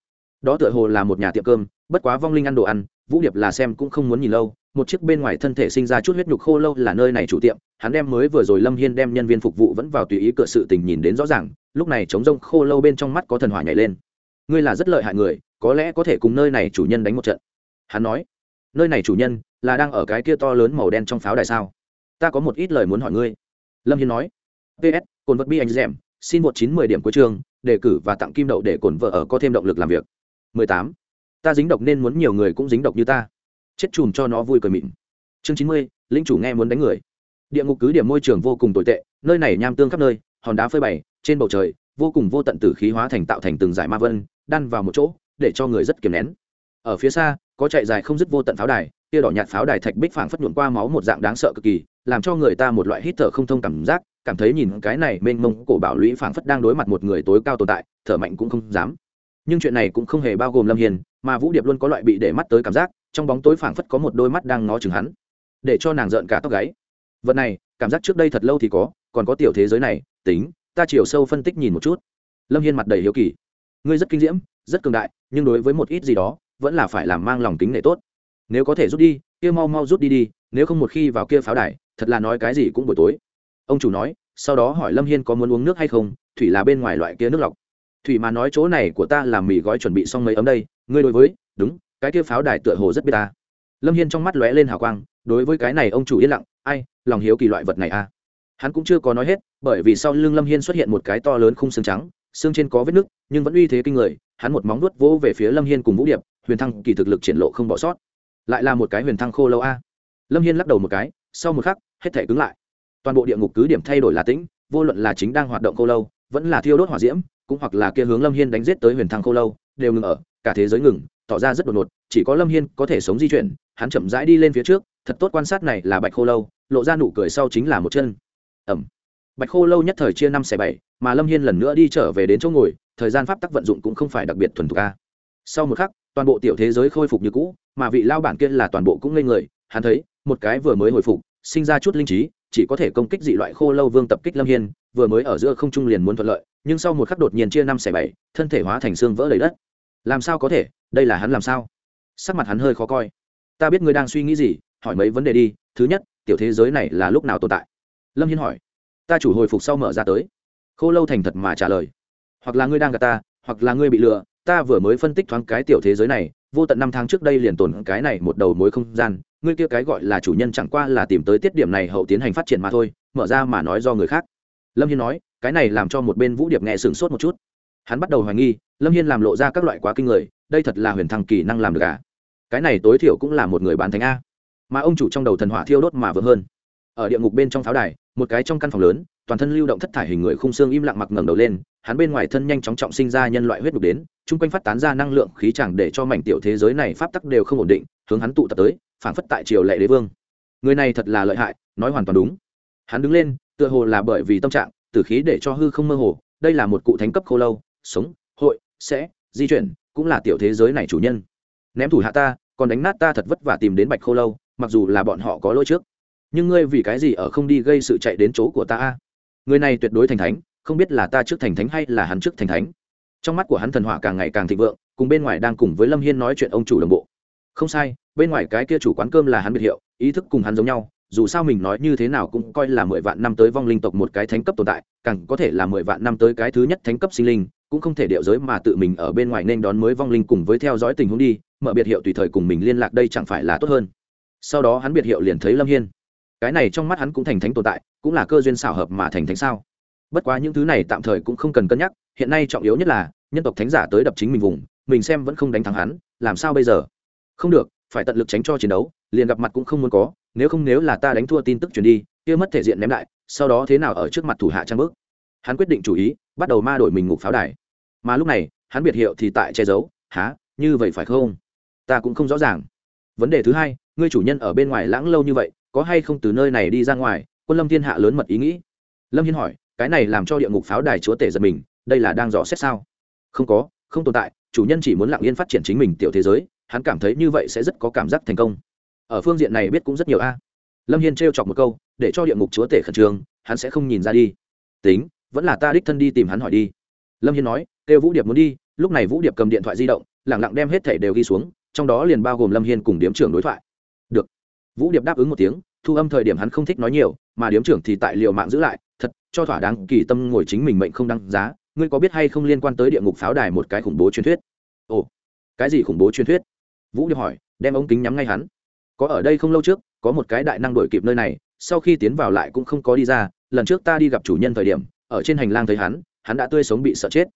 đó tựa hồ là một nhà tiệm cơm, bất quá vong linh ăn đồ ăn, vũ điệp là xem cũng không muốn nhìn lâu, một chiếc bên ngoài thân thể sinh ra chút huyết nhục khô lâu là nơi này chủ tiệm, hắn đem mới vừa rồi lâm hiên đem nhân viên phục vụ vẫn vào tùy ý cửa sự tình nhìn đến rõ ràng, lúc này chống rông khô lâu bên trong mắt có thần hỏa nhảy lên. Ngươi là rất lợi hại người, có lẽ có thể cùng nơi này chủ nhân đánh một trận. Hắn nói, nơi này chủ nhân là đang ở cái kia to lớn màu đen trong pháo đài sao? Ta có một ít lời muốn hỏi ngươi. Lâm hiên nói ps cồn vật bi anh rèm, xin một chín mười điểm cuối trường, đề cử và tặng kim đậu để cồn vợ ở có thêm động lực làm việc mười tám. Ta dính độc nên muốn nhiều người cũng dính độc như ta. Chết chùm cho nó vui cười mịn. Chương chín mươi, linh chủ nghe muốn đánh người. Địa ngục cứ điểm môi trường vô cùng tồi tệ, nơi này nham tương khắp nơi, hòn đá phơi bày, trên bầu trời, vô cùng vô tận tử khí hóa thành tạo thành từng giải ma vân, đan vào một chỗ, để cho người rất kiềm nén. Ở phía xa, có chạy dài không dứt vô tận pháo đài kia đỏ nhạt pháo đài thạch bích phảng phất nhuộn qua máu một dạng đáng sợ cực kỳ, làm cho người ta một loại hít thở không thông cảm giác, cảm thấy nhìn cái này mênh mông cổ bảo lũy phảng phất đang đối mặt một người tối cao tồn tại, thở mạnh cũng không dám nhưng chuyện này cũng không hề bao gồm lâm hiền mà vũ điệp luôn có loại bị để mắt tới cảm giác trong bóng tối phảng phất có một đôi mắt đang ngó chừng hắn để cho nàng rợn cả tóc gáy vật này cảm giác trước đây thật lâu thì có còn có tiểu thế giới này tính ta chiều sâu phân tích nhìn một chút lâm hiên mặt đầy hiếu kỳ ngươi rất kinh diễm rất cường đại nhưng đối với một ít gì đó vẫn là phải làm mang lòng kính nể tốt nếu có thể rút đi kia mau mau rút đi đi nếu không một khi vào kia pháo đài thật là nói cái gì cũng buổi tối ông chủ nói sau đó hỏi lâm hiên có muốn uống nước hay không thủy là bên ngoài loại kia nước lọc thủy mà nói chỗ này của ta làm mì gói chuẩn bị xong mấy ấm đây, ngươi đối với, đúng, cái kia pháo đài tựa hồ rất biết ta. Lâm hiên trong mắt lóe lên hào quang, đối với cái này ông chủ yên lặng, ai, lòng hiếu kỳ loại vật này à. Hắn cũng chưa có nói hết, bởi vì sau lưng lâm hiên xuất hiện một cái to lớn khung xương trắng, xương trên có vết nứt, nhưng vẫn uy thế kinh người, hắn một móng nuốt vỗ về phía lâm hiên cùng vũ điệp, huyền thăng kỳ thực lực triển lộ không bỏ sót. Lại là một cái huyền thăng khô lâu a. Lâm hiên lắc đầu một cái, sau một khắc, hết thể cứng lại. Toàn bộ địa ngục cứ điểm thay đổi là tĩnh, vô luận là chính đang hoạt động khô lâu, vẫn là thiêu đốt hỏa diễm cũng hoặc là kia hướng lâm hiên đánh giết tới huyền thăng khô lâu, đều ngừng ở, cả thế giới ngừng, tỏ ra rất đột ngột, chỉ có lâm hiên có thể sống di chuyển, hắn chậm rãi đi lên phía trước, thật tốt quan sát này là bạch khô lâu, lộ ra nụ cười sau chính là một chân. Ẩm. Bạch khô lâu nhất thời chia năm xẻ bảy, mà lâm hiên lần nữa đi trở về đến chỗ ngồi, thời gian pháp tắc vận dụng cũng không phải đặc biệt thuần thục ca sau một khắc, toàn bộ tiểu thế giới khôi phục như cũ, mà vị lao bản kia là toàn bộ cũng ngây người, hắn thấy, một cái vừa mới hồi phục, sinh ra chút linh trí, chỉ có thể công kích dị loại khô lâu vương tập kích lâm hiên, vừa mới ở giữa không trung liền muốn thuận lợi nhưng sau một khắc đột nhiên chia năm xẻ bảy, thân thể hóa thành xương vỡ đầy đất. Làm sao có thể? Đây là hắn làm sao? Sắc mặt hắn hơi khó coi. Ta biết ngươi đang suy nghĩ gì, hỏi mấy vấn đề đi. Thứ nhất, tiểu thế giới này là lúc nào tồn tại? Lâm hiên hỏi. Ta chủ hồi phục sau mở ra tới. Khô lâu thành thật mà trả lời. Hoặc là ngươi đang gạt ta, hoặc là ngươi bị lừa, ta vừa mới phân tích thoáng cái tiểu thế giới này, vô tận năm tháng trước đây liền tồn cái này một đầu mối không gian. Ngươi kia cái gọi là chủ nhân chẳng qua là tìm tới tiết điểm này hậu tiến hành phát triển mà thôi, mở ra mà nói do người khác. Lâm hiên nói cái này làm cho một bên vũ điệp nghe sửng sốt một chút. Hắn bắt đầu hoài nghi, lâm hiên làm lộ ra các loại quá kinh người, đây thật là huyền thăng kỳ năng làm được à? Cái này tối thiểu cũng là một người bán thánh a. Mà ông chủ trong đầu thần hỏa thiêu đốt mà vỡ hơn. Ở địa ngục bên trong pháo đài, một cái trong căn phòng lớn, toàn thân lưu động thất thải hình người khung xương im lặng mặc ngẩng đầu lên, hắn bên ngoài thân nhanh chóng trọng sinh ra nhân loại huyết đục đến, chung quanh phát tán ra năng lượng khí chẳng để cho mảnh tiểu thế giới này pháp tắc đều không ổn định, hướng hắn tụ tập tới phản phất tại triều lệ đế vương. Người này thật là lợi hại, nói hoàn toàn đúng. Hắn đứng lên, tựa hồ là bởi vì tâm trạng tử khí để cho hư không mơ hồ, đây là một cụ thánh cấp khô lâu, sống, hội, sẽ, di chuyển, cũng là tiểu thế giới này chủ nhân. Ném thủ hạ ta, còn đánh nát ta thật vất vả tìm đến bạch khô lâu, mặc dù là bọn họ có lỗi trước. Nhưng ngươi vì cái gì ở không đi gây sự chạy đến chỗ của ta a? Người này tuyệt đối thành thánh, không biết là ta trước thành thánh hay là hắn trước thành thánh. Trong mắt của hắn thần hỏa càng ngày càng thịnh vượng, cùng bên ngoài đang cùng với lâm hiên nói chuyện ông chủ đồng bộ. Không sai, bên ngoài cái kia chủ quán cơm là hắn biệt hiệu, ý thức cùng hắn giống nhau dù sao mình nói như thế nào cũng coi là mười vạn năm tới vong linh tộc một cái thánh cấp tồn tại, càng có thể là mười vạn năm tới cái thứ nhất thánh cấp sinh linh, cũng không thể điệu giới mà tự mình ở bên ngoài nên đón mới vong linh cùng với theo dõi tình huống đi, mở biệt hiệu tùy thời cùng mình liên lạc đây chẳng phải là tốt hơn. Sau đó hắn biệt hiệu liền thấy lâm hiên. Cái này trong mắt hắn cũng thành thánh tồn tại, cũng là cơ duyên xảo hợp mà thành thánh sao? Bất quá những thứ này tạm thời cũng không cần cân nhắc, hiện nay trọng yếu nhất là, nhân tộc thánh giả tới đập chính mình vùng, mình xem vẫn không đánh thắng hắn, làm sao bây giờ? Không được, phải tận lực tránh cho chiến đấu, liền gặp mặt cũng không muốn có nếu không nếu là ta đánh thua tin tức truyền đi, kia mất thể diện ném lại, sau đó thế nào ở trước mặt thủ hạ trang bước? Hắn quyết định chủ ý, bắt đầu ma đổi mình ngục pháo đài. Mà lúc này, hắn biệt hiệu thì tại che giấu há như vậy phải không? Ta cũng không rõ ràng. Vấn đề thứ hai, ngươi chủ nhân ở bên ngoài lãng lâu như vậy, có hay không từ nơi này đi ra ngoài? Quân lâm thiên hạ lớn mật ý nghĩ. Lâm hiên hỏi, cái này làm cho địa ngục pháo đài chúa tể giật mình, đây là đang dò xét sao? Không có, không tồn tại, chủ nhân chỉ muốn lặng yên phát triển chính mình tiểu thế giới, hắn cảm thấy như vậy sẽ rất có cảm giác thành công ở phương diện này biết cũng rất nhiều a. Lâm hiên trêu chọc một câu, để cho địa ngục chúa tể khẩn trương, hắn sẽ không nhìn ra đi. Tính, vẫn là ta đích thân đi tìm hắn hỏi đi. Lâm hiên nói, kêu vũ điệp muốn đi, lúc này vũ điệp cầm điện thoại di động, lẳng lặng đem hết thẻ đều ghi xuống, trong đó liền bao gồm lâm hiên cùng điếm trưởng đối thoại. Được. Vũ điệp đáp ứng một tiếng, thu âm thời điểm hắn không thích nói nhiều, mà điếm trưởng thì tại liệu mạng giữ lại, thật, cho thỏa đáng kỳ tâm ngồi chính mình mệnh không đăng giá, ngươi có biết hay không liên quan tới địa ngục pháo đài một cái khủng bố truyền thuyết? Ồ, cái gì khủng bố truyền thuyết? Vũ điệp hỏi, đem ống kính nhắm ngay hắn có ở đây không lâu trước, có một cái đại năng đổi kịp nơi này, sau khi tiến vào lại cũng không có đi ra, lần trước ta đi gặp chủ nhân thời điểm, ở trên hành lang thấy hắn hắn đã tươi sống bị sợ chết.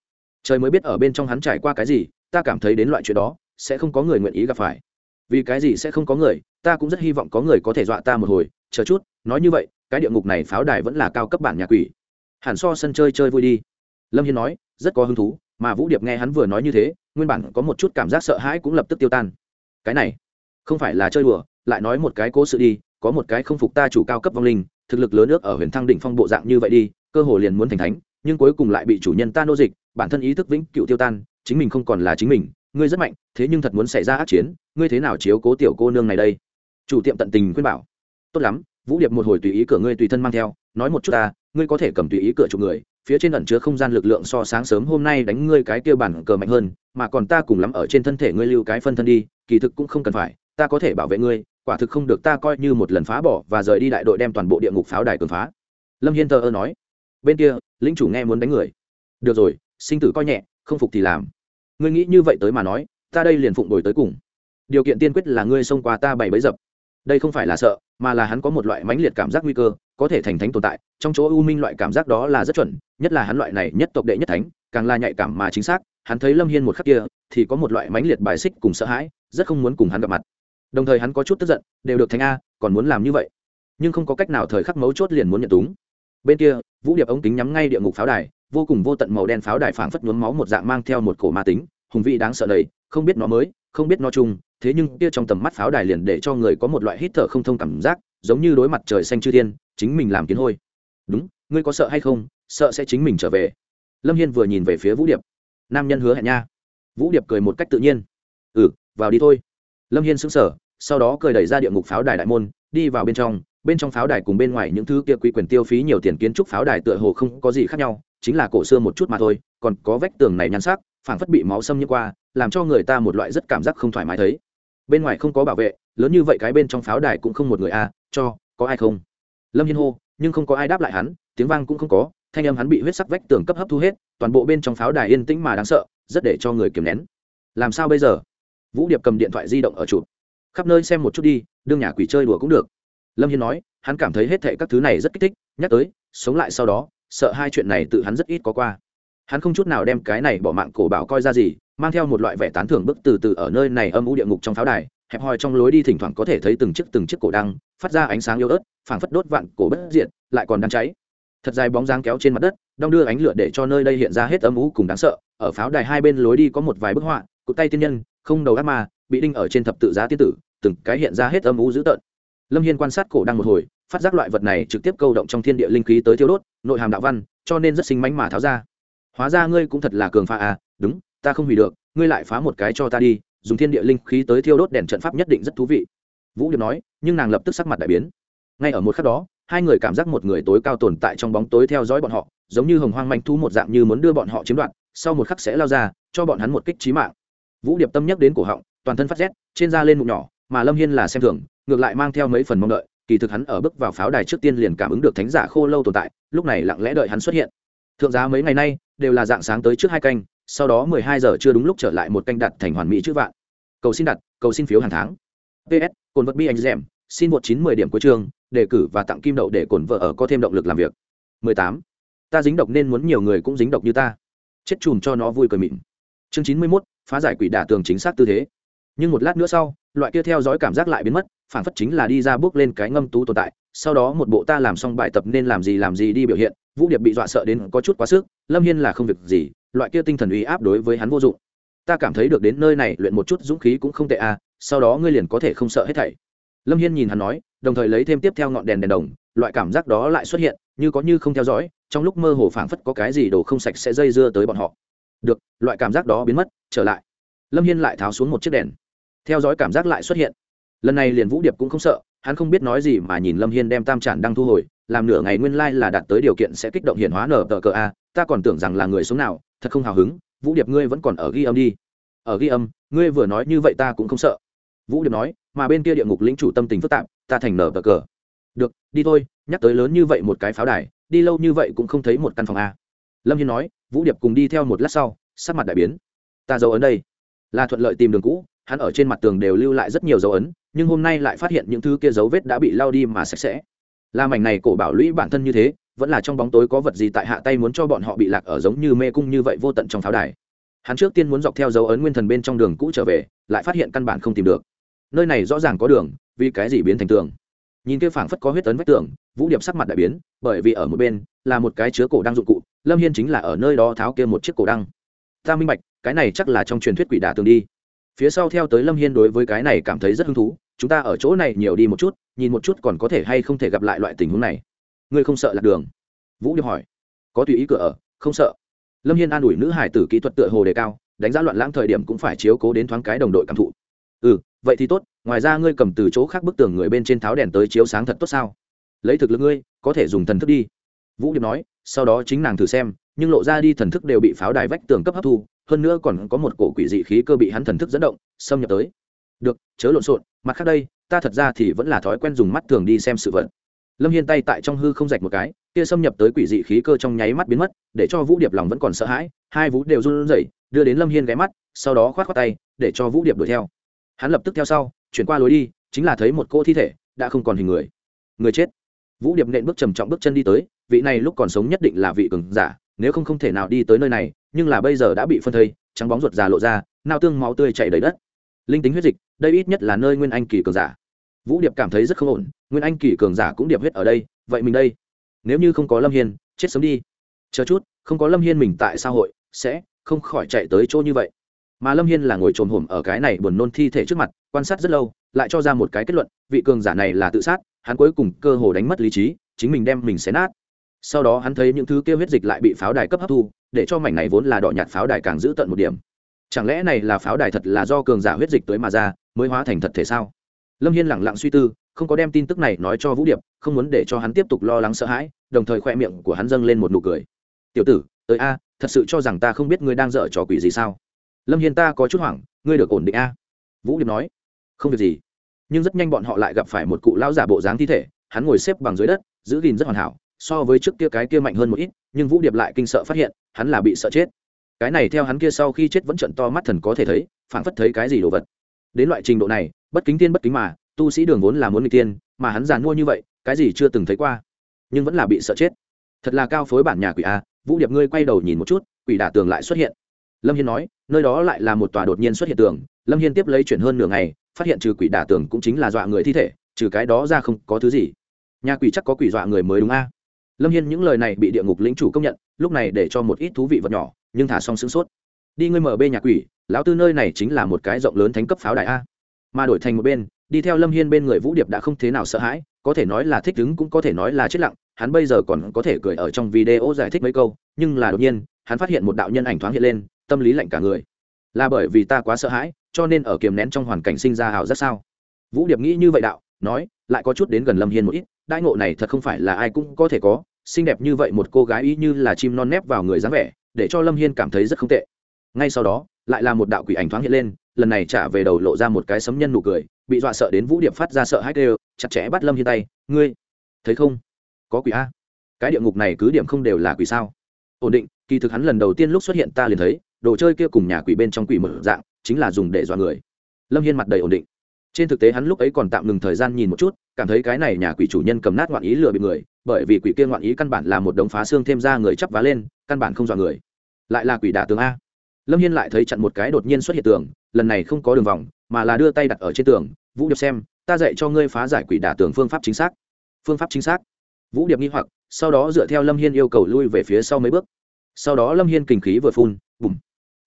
Trời mới biết ở bên trong hắn trải qua cái gì, ta cảm thấy đến loại chuyện đó, sẽ không có người nguyện ý gặp phải. Vì cái gì sẽ không có người, ta cũng rất hy vọng có người có thể dọa ta một hồi, chờ chút, nói như vậy, cái địa ngục này pháo đài vẫn là cao cấp bản nhà quỷ. Hẳn so sân chơi chơi vui đi. Lâm hiên nói, rất có hứng thú, mà vũ điệp nghe hắn vừa nói như thế, nguyên bản có một chút cảm giác sợ hãi cũng lập tức tiêu tan. Cái này, không phải là chơi đùa lại nói một cái cố sự đi, có một cái không phục ta chủ cao cấp vong linh, thực lực lớn nước ở huyền thăng đỉnh phong bộ dạng như vậy đi, cơ hồ liền muốn thành thánh, nhưng cuối cùng lại bị chủ nhân ta nô dịch, bản thân ý thức vĩnh cựu tiêu tan, chính mình không còn là chính mình, ngươi rất mạnh, thế nhưng thật muốn xảy ra ác chiến, ngươi thế nào chiếu cố tiểu cô nương này đây? Chủ tiệm tận tình khuyên bảo. Tốt lắm, vũ điệp một hồi tùy ý cửa ngươi tùy thân mang theo, nói một chút ta, ngươi có thể cầm tùy ý cửa chụp người, phía trên ẩn chứa không gian lực lượng so sáng sớm hôm nay đánh ngươi cái kia bản cờ mạnh hơn, mà còn ta cùng lắm ở trên thân thể ngươi lưu cái phân thân đi, kỳ thực cũng không cần phải, ta có thể bảo vệ ngươi quả thực không được ta coi như một lần phá bỏ và rời đi đại đội đem toàn bộ địa ngục pháo đài cường phá. Lâm hiên thờ ơ nói. Bên kia lính chủ nghe muốn đánh người. Được rồi, sinh tử coi nhẹ, không phục thì làm. Ngươi nghĩ như vậy tới mà nói, ta đây liền phụng đổi tới cùng. Điều kiện tiên quyết là ngươi xông qua ta bảy bấy dập. Đây không phải là sợ, mà là hắn có một loại mãnh liệt cảm giác nguy cơ, có thể thành thánh tồn tại. Trong chỗ u minh loại cảm giác đó là rất chuẩn, nhất là hắn loại này nhất tộc đệ nhất thánh, càng là nhạy cảm mà chính xác. Hắn thấy lâm hiên một khắc kia, thì có một loại mãnh liệt bài xích cùng sợ hãi, rất không muốn cùng hắn gặp mặt đồng thời hắn có chút tức giận, đều được thánh a, còn muốn làm như vậy. Nhưng không có cách nào thời khắc mấu chốt liền muốn nhận túng. Bên kia, vũ điệp ống kính nhắm ngay địa ngục pháo đài, vô cùng vô tận màu đen pháo đài phảng phất nhuốm máu một dạng mang theo một cổ ma tính, hùng vị đáng sợ đầy, không biết nó mới, không biết nó chung, thế nhưng kia trong tầm mắt pháo đài liền để cho người có một loại hít thở không thông cảm giác, giống như đối mặt trời xanh chư thiên, chính mình làm kiến hôi. Đúng, ngươi có sợ hay không? Sợ sẽ chính mình trở về. Lâm hiên vừa nhìn về phía vũ điệp. Nam nhân hứa hẹn nha. Vũ điệp cười một cách tự nhiên. Ừ vào đi thôi. Lâm hiên sững sờ sau đó cười đẩy ra địa ngục pháo đài đại môn đi vào bên trong. Bên trong pháo đài cùng bên ngoài những thứ kia quý quyền tiêu phí nhiều tiền kiến trúc pháo đài tựa hồ không có gì khác nhau chính là cổ xưa một chút mà thôi còn có vách tường này nhăn sắc phảng phất bị máu xâm như qua làm cho người ta một loại rất cảm giác không thoải mái thấy. Bên ngoài không có bảo vệ lớn như vậy cái bên trong pháo đài cũng không một người a à, cho có ai không? Lâm hiên hô nhưng không có ai đáp lại hắn tiếng vang cũng không có thanh âm hắn bị huyết sắc vách tường cấp hấp thu hết toàn bộ bên trong pháo đài yên tĩnh mà đáng sợ rất để cho người kiềm nén. Làm sao bây giờ? Vũ điệp cầm điện thoại di động ở chụp khắp nơi xem một chút đi, đương nhà quỷ chơi đùa cũng được. Lâm hiên nói, hắn cảm thấy hết thệ các thứ này rất kích thích, nhắc tới, sống lại sau đó, sợ hai chuyện này tự hắn rất ít có qua. Hắn không chút nào đem cái này bỏ mạng cổ bảo coi ra gì, mang theo một loại vẻ tán thưởng bức từ từ ở nơi này âm u địa ngục trong pháo đài, hẹp hòi trong lối đi thỉnh thoảng có thể thấy từng chiếc từng chiếc cổ đăng, phát ra ánh sáng yếu ớt, phảng phất đốt vạn cổ bất diện lại còn đang cháy. Thật dài bóng dáng kéo trên mặt đất, đong đưa ánh lửa để cho nơi đây hiện ra hết âm u cùng đáng sợ. Ở pháo đài hai bên lối đi có một vài bức họa cụ tay tiên nhân, không đầu ác ma bị đinh ở trên thập tự giá tiên tử, từng cái hiện ra hết âm u dữ tợn. Lâm hiên quan sát cổ đăng một hồi, phát giác loại vật này trực tiếp câu động trong thiên địa linh khí tới thiêu đốt, nội hàm đạo văn, cho nên rất sinh mánh mà tháo ra. Hóa ra ngươi cũng thật là cường pha à đúng, ta không hủy được, ngươi lại phá một cái cho ta đi, dùng thiên địa linh khí tới thiêu đốt đèn trận pháp nhất định rất thú vị. Vũ điệp nói, nhưng nàng lập tức sắc mặt đại biến. Ngay ở một khắc đó, hai người cảm giác một người tối cao tồn tại trong bóng tối theo dõi bọn họ, giống như hồng hoang manh thu một dạng như muốn đưa bọn họ chiếm đoạt, sau một khắc sẽ lao ra, cho bọn hắn một kích trí mạng. Vũ điệp tâm nhắc đến cổ họng toàn thân phát rét, trên da lên mụn nhỏ, mà lâm hiên là xem thường, ngược lại mang theo mấy phần mong đợi, kỳ thực hắn ở bước vào pháo đài trước tiên liền cảm ứng được thánh giả khô lâu tồn tại, lúc này lặng lẽ đợi hắn xuất hiện. Thượng giá mấy ngày nay, đều là dạng sáng tới trước hai canh, sau đó mười hai giờ chưa đúng lúc trở lại một canh đặt thành hoàn mỹ chữ vạn. Cầu xin đặt, cầu xin phiếu hàng tháng. Ps cồn vật bi anh dẻm xin một chín mười điểm cuối chương, đề cử và tặng kim đậu để cồn vợ ở có thêm động lực làm việc. Mười tám, ta dính độc nên muốn nhiều người cũng dính độc như ta. Chết chùm cho nó vui cười mịn. Chương chín mươi mốt, phá giải quỷ đả tường chính xác tư thế nhưng một lát nữa sau, loại kia theo dõi cảm giác lại biến mất, phản phất chính là đi ra bước lên cái ngâm tú tồn tại. Sau đó một bộ ta làm xong bài tập nên làm gì làm gì đi biểu hiện, vũ điệp bị dọa sợ đến có chút quá sức, lâm hiên là không việc gì, loại kia tinh thần uy áp đối với hắn vô dụng. Ta cảm thấy được đến nơi này luyện một chút dũng khí cũng không tệ à sau đó ngươi liền có thể không sợ hết thảy. Lâm hiên nhìn hắn nói, đồng thời lấy thêm tiếp theo ngọn đèn đèn đồng, loại cảm giác đó lại xuất hiện, như có như không theo dõi, trong lúc mơ hồ phảng phất có cái gì đồ không sạch sẽ dây dưa tới bọn họ. Được, loại cảm giác đó biến mất, trở lại. Lâm hiên lại tháo xuống một chiếc đèn theo dõi cảm giác lại xuất hiện. Lần này liền vũ điệp cũng không sợ, hắn không biết nói gì mà nhìn lâm hiên đem tam trản đang thu hồi, làm nửa ngày nguyên lai là đạt tới điều kiện sẽ kích động hiện hóa nở tờ cờ a, ta còn tưởng rằng là người sống nào, thật không hào hứng, vũ điệp ngươi vẫn còn ở ghi âm đi. Ở ghi âm, ngươi vừa nói như vậy ta cũng không sợ. Vũ điệp nói, mà bên kia địa ngục lĩnh chủ tâm tình phức tạp, ta thành nở tờ cờ. Được, đi thôi, nhắc tới lớn như vậy một cái pháo đài, đi lâu như vậy cũng không thấy một căn phòng a. Lâm hiên nói, vũ điệp cùng đi theo một lát sau, sắc mặt đại biến. Ta giấu ở đây. Là thuận lợi tìm đường cũ hắn ở trên mặt tường đều lưu lại rất nhiều dấu ấn, nhưng hôm nay lại phát hiện những thứ kia dấu vết đã bị lao đi mà sạch sẽ. Là mảnh này cổ bảo lũy bản thân như thế, vẫn là trong bóng tối có vật gì tại hạ tay muốn cho bọn họ bị lạc ở giống như mê cung như vậy vô tận trong pháo đài. Hắn trước tiên muốn dọc theo dấu ấn nguyên thần bên trong đường cũ trở về, lại phát hiện căn bản không tìm được. Nơi này rõ ràng có đường, vì cái gì biến thành tường? Nhìn kia phảng phất có huyết ấn vách tường, vũ điệp sắc mặt đại biến, bởi vì ở một bên là một cái chứa cổ đăng dụng cụ, lâm hiên chính là ở nơi đó tháo kia một chiếc cổ đăng. Ta minh bạch, cái này chắc là trong truyền thuyết quỷ đả tường đi phía sau theo tới lâm hiên đối với cái này cảm thấy rất hứng thú, chúng ta ở chỗ này nhiều đi một chút, nhìn một chút còn có thể hay không thể gặp lại loại tình huống này. Ngươi không sợ lạc đường? Vũ điệp hỏi. Có tùy ý cửa ở, không sợ. Lâm hiên an ủi nữ hải tử kỹ thuật tựa hồ đề cao, đánh giá loạn lãng thời điểm cũng phải chiếu cố đến thoáng cái đồng đội cảm thụ. Ừ vậy thì tốt, ngoài ra ngươi cầm từ chỗ khác bức tường người bên trên tháo đèn tới chiếu sáng thật tốt sao? Lấy thực lực ngươi, có thể dùng thần thức đi. Vũ điệp nói, sau đó chính nàng thử xem, nhưng lộ ra đi thần thức đều bị pháo đài vách tường cấp hấp thu hơn nữa còn có một cổ quỷ dị khí cơ bị hắn thần thức dẫn động, xâm nhập tới. Được, chớ lộn xộn, mặt khác đây, ta thật ra thì vẫn là thói quen dùng mắt thường đi xem sự vật. Lâm hiên tay tại trong hư không rạch một cái, kia xâm nhập tới quỷ dị khí cơ trong nháy mắt biến mất, để cho vũ điệp lòng vẫn còn sợ hãi, hai vũ đều run rẩy, đưa đến lâm hiên ghé mắt, sau đó khoát khoát tay, để cho vũ điệp đuổi theo. Hắn lập tức theo sau, chuyển qua lối đi, chính là thấy một cô thi thể, đã không còn hình người. Người chết. Vũ điệp nện bước trầm trọng bước chân đi tới, vị này lúc còn sống nhất định là vị cường giả nếu không không thể nào đi tới nơi này nhưng là bây giờ đã bị phân thây trắng bóng ruột già lộ ra nao tương máu tươi chảy đầy đất. Linh tính huyết dịch đây ít nhất là nơi nguyên anh kỳ cường giả. Vũ điệp cảm thấy rất không ổn nguyên anh kỳ cường giả cũng điệp huyết ở đây vậy mình đây? Nếu như không có lâm hiên, chết sớm đi. Chờ chút không có lâm hiên mình tại xã hội sẽ không khỏi chạy tới chỗ như vậy? Mà lâm hiên là ngồi trồm hổm ở cái này buồn nôn thi thể trước mặt quan sát rất lâu lại cho ra một cái kết luận vị cường giả này là tự sát hắn cuối cùng cơ hồ đánh mất lý trí chính mình đem mình xé nát sau đó hắn thấy những thứ kia huyết dịch lại bị pháo đài cấp hấp thu, để cho mảnh này vốn là đỏ nhạt pháo đài càng giữ tận một điểm. Chẳng lẽ này là pháo đài thật là do cường giả huyết dịch tới mà ra, mới hóa thành thật thể sao? Lâm hiên lẳng lặng suy tư, không có đem tin tức này nói cho vũ điệp, không muốn để cho hắn tiếp tục lo lắng sợ hãi, đồng thời khoe miệng của hắn dâng lên một nụ cười. Tiểu tử, tới a, thật sự cho rằng ta không biết ngươi đang dở trò quỷ gì sao? Lâm hiên ta có chút hoảng, ngươi được ổn định a? Vũ điệp nói, không việc gì. Nhưng rất nhanh bọn họ lại gặp phải một cụ lão giả bộ dáng thi thể, hắn ngồi xếp bằng dưới đất, giữ gìn rất hoàn hảo so với trước kia cái kia mạnh hơn một ít, nhưng vũ điệp lại kinh sợ phát hiện, hắn là bị sợ chết. Cái này theo hắn kia sau khi chết vẫn trận to mắt thần có thể thấy, phảng phất thấy cái gì đồ vật. Đến loại trình độ này, bất kính tiên bất kính mà, tu sĩ đường vốn là muốn người tiên, mà hắn giàn mua như vậy, cái gì chưa từng thấy qua, nhưng vẫn là bị sợ chết. Thật là cao phối bản nhà quỷ a, vũ điệp ngươi quay đầu nhìn một chút, quỷ đả tường lại xuất hiện. Lâm hiên nói, nơi đó lại là một tòa đột nhiên xuất hiện tường, lâm hiên tiếp lấy chuyển hơn nửa ngày, phát hiện trừ quỷ đả tường cũng chính là dọa người thi thể, trừ cái đó ra không có thứ gì. Nhà quỷ chắc có quỷ dọa người mới đúng a lâm hiên những lời này bị địa ngục lĩnh chủ công nhận, lúc này để cho một ít thú vị vật nhỏ, nhưng thả xong sửng sốt. Đi ngươi mở bê nhà quỷ, lão tư nơi này chính là một cái rộng lớn thánh cấp pháo đại a. Mà đổi thành một bên, đi theo lâm hiên bên người vũ điệp đã không thế nào sợ hãi, có thể nói là thích ứng cũng có thể nói là chết lặng, hắn bây giờ còn có thể cười ở trong video giải thích mấy câu, nhưng là đột nhiên, hắn phát hiện một đạo nhân ảnh thoáng hiện lên, tâm lý lạnh cả người. Là bởi vì ta quá sợ hãi, cho nên ở kiềm nén trong hoàn cảnh sinh ra hào rất sao? Vũ điệp nghĩ như vậy đạo, nói, lại có chút đến gần lâm hiên một ít Đại ngộ này thật không phải là ai cũng có thể có xinh đẹp như vậy một cô gái y như là chim non nép vào người dáng vẻ, để cho lâm hiên cảm thấy rất không tệ. Ngay sau đó, lại là một đạo quỷ ảnh thoáng hiện lên, lần này trả về đầu lộ ra một cái sấm nhân nụ cười, bị dọa sợ đến vũ điệp phát ra sợ hãi đều chặt chẽ bắt lâm hiên tay, ngươi, thấy không? Có quỷ a. Cái địa ngục này cứ điểm không đều là quỷ sao? Ổn định, kỳ thực hắn lần đầu tiên lúc xuất hiện ta liền thấy, đồ chơi kia cùng nhà quỷ bên trong quỷ mở dạng, chính là dùng để dọa người. Lâm hiên mặt đầy ổn định. Trên thực tế hắn lúc ấy còn tạm ngừng thời gian nhìn một chút cảm thấy cái này nhà quỷ chủ nhân cầm nát ngoạn ý lừa bị người, bởi vì quỷ kia ngoạn ý căn bản là một đống phá xương thêm ra người chắp vá lên, căn bản không dọa người. Lại là quỷ đả tường a. Lâm hiên lại thấy chặn một cái đột nhiên xuất hiện tường, lần này không có đường vòng, mà là đưa tay đặt ở trên tường, vũ điệp xem, ta dạy cho ngươi phá giải quỷ đả tường phương pháp chính xác. Phương pháp chính xác. Vũ điệp nghi hoặc, sau đó dựa theo lâm hiên yêu cầu lui về phía sau mấy bước. Sau đó lâm hiên kình khí vừa phun, bùm.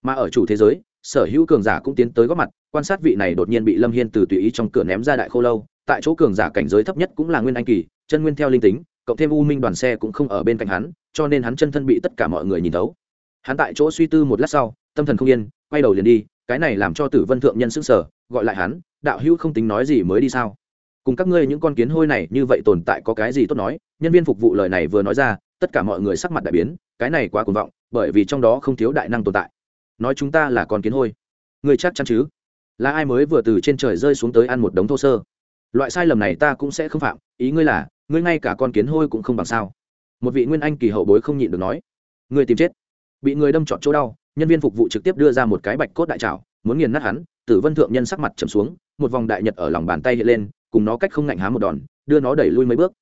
Mà ở chủ thế giới, sở hữu cường giả cũng tiến tới góp mặt, quan sát vị này đột nhiên bị lâm hiên từ tùy ý trong cửa ném ra đại khô lâu tại chỗ cường giả cảnh giới thấp nhất cũng là nguyên anh kỳ, chân nguyên theo linh tính, cộng thêm u minh đoàn xe cũng không ở bên cạnh hắn, cho nên hắn chân thân bị tất cả mọi người nhìn thấu. Hắn tại chỗ suy tư một lát sau, tâm thần không yên, quay đầu liền đi, cái này làm cho tử vân thượng nhân s ư n g sở gọi lại hắn, đạo hữu không tính nói gì mới đi sao? Cùng các ngươi những con kiến hôi này như vậy tồn tại có cái gì tốt nói? Nhân viên phục vụ lời này vừa nói ra, tất cả mọi người sắc mặt đại biến, cái này quá cuồng vọng, bởi vì trong đó không thiếu đại năng tồn tại. Nói chúng ta là con kiến hôi. Người chắc chắn chứ? Là ai mới vừa từ trên trời rơi xuống tới ăn một đống thô sơ? Loại sai lầm này ta cũng sẽ không phạm, ý ngươi là, ngươi ngay cả con kiến hôi cũng không bằng sao? Một vị nguyên anh kỳ hậu bối không nhịn được nói. Ngươi tìm chết. Bị người đâm trọt chỗ đau, nhân viên phục vụ trực tiếp đưa ra một cái bạch cốt đại trảo, muốn nghiền nát hắn, tử vân thượng nhân sắc mặt trầm xuống, một vòng đại nhật ở lòng bàn tay hiện lên, cùng nó cách không ngạnh há một đòn, đưa nó đẩy lui mấy bước.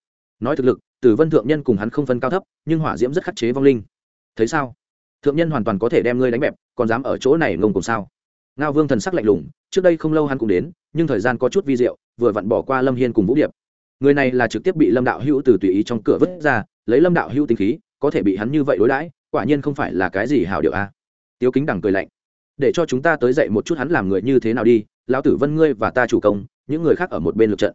Nói thực lực, tử vân thượng nhân cùng hắn không phân cao thấp, nhưng hỏa diễm rất khắc chế vong linh. Thấy sao? Thượng nhân hoàn toàn có thể đem ngươi đánh bẹp, còn dám ở chỗ này ngông cùng sao? Ngao vương thần sắc lạnh lùng, trước đây không lâu hắn cũng đến, nhưng thời gian có chút vi diệu, vừa vặn bỏ qua lâm hiên cùng vũ điệp. Người này là trực tiếp bị lâm đạo hữu từ tùy ý trong cửa vứt ra, lấy lâm đạo hữu tinh khí, có thể bị hắn như vậy đối đãi, quả nhiên không phải là cái gì hảo điệu a. À. tiếu kính đằng cười lạnh, để cho chúng ta tới dậy một chút hắn làm người như thế nào đi, lão tử vân ngươi và ta chủ công, những người khác ở một bên lượt trận.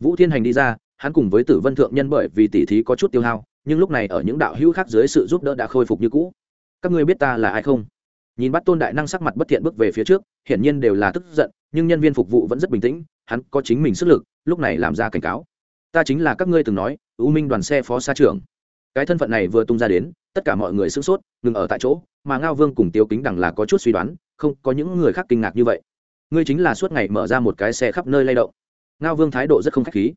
Vũ thiên hành đi ra, hắn cùng với tử vân thượng nhân bởi vì tỷ thí có chút tiêu hao, nhưng lúc này ở những đạo hữu khác dưới sự giúp đỡ đã khôi phục như cũ. Các ngươi biết ta là ai không? Nhìn bắt tôn đại năng sắc mặt bất thiện bước về phía trước, hiển nhiên đều là tức giận, nhưng nhân viên phục vụ vẫn rất bình tĩnh, hắn có chính mình sức lực, lúc này làm ra cảnh cáo. Ta chính là các ngươi từng nói, u minh đoàn xe phó xa trưởng. Cái thân phận này vừa tung ra đến, tất cả mọi người sửng sốt, ngừng ở tại chỗ, mà ngao vương cùng tiêu kính đằng là có chút suy đoán, không, có những người khác kinh ngạc như vậy. Ngươi chính là suốt ngày mở ra một cái xe khắp nơi lay động. Ngao vương thái độ rất không k h á c h khí.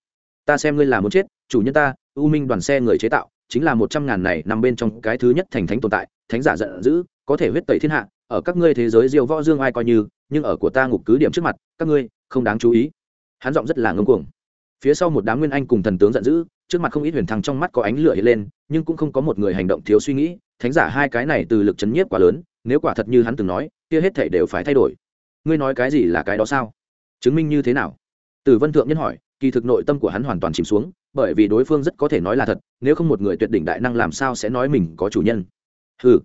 Ta xem ngươi là muốn chết, chủ nhân ta, u minh đoàn xe người chế tạo, chính là một trăm ngàn này nằm bên trong cái thứ nhất thành thánh tồn tại, thánh giả giận dữ, có thể huyết tẩy thiên hạ ở các ngươi thế giới diêu võ dương ai coi như, nhưng ở của ta ngục cứ điểm trước mặt, các ngươi không đáng chú ý. Hắn giọng rất là ngưng cuồng. Phía sau một đám nguyên anh cùng thần tướng giận dữ, trước mặt không ít huyền thăng trong mắt có ánh lửa hiện lên, nhưng cũng không có một người hành động thiếu suy nghĩ. Thánh giả hai cái này từ lực chấn nhiếp quá lớn, nếu quả thật như hắn từng nói, kia hết thể đều phải thay đổi. Ngươi nói cái gì là cái đó sao? Chứng minh như thế nào? Từ vân thượng nhân hỏi, kỳ thực nội tâm của hắn hoàn toàn chìm xuống, bởi vì đối phương rất có thể nói là thật, nếu không một người tuyệt đỉnh đại năng làm sao sẽ nói mình có chủ nhân? Ừ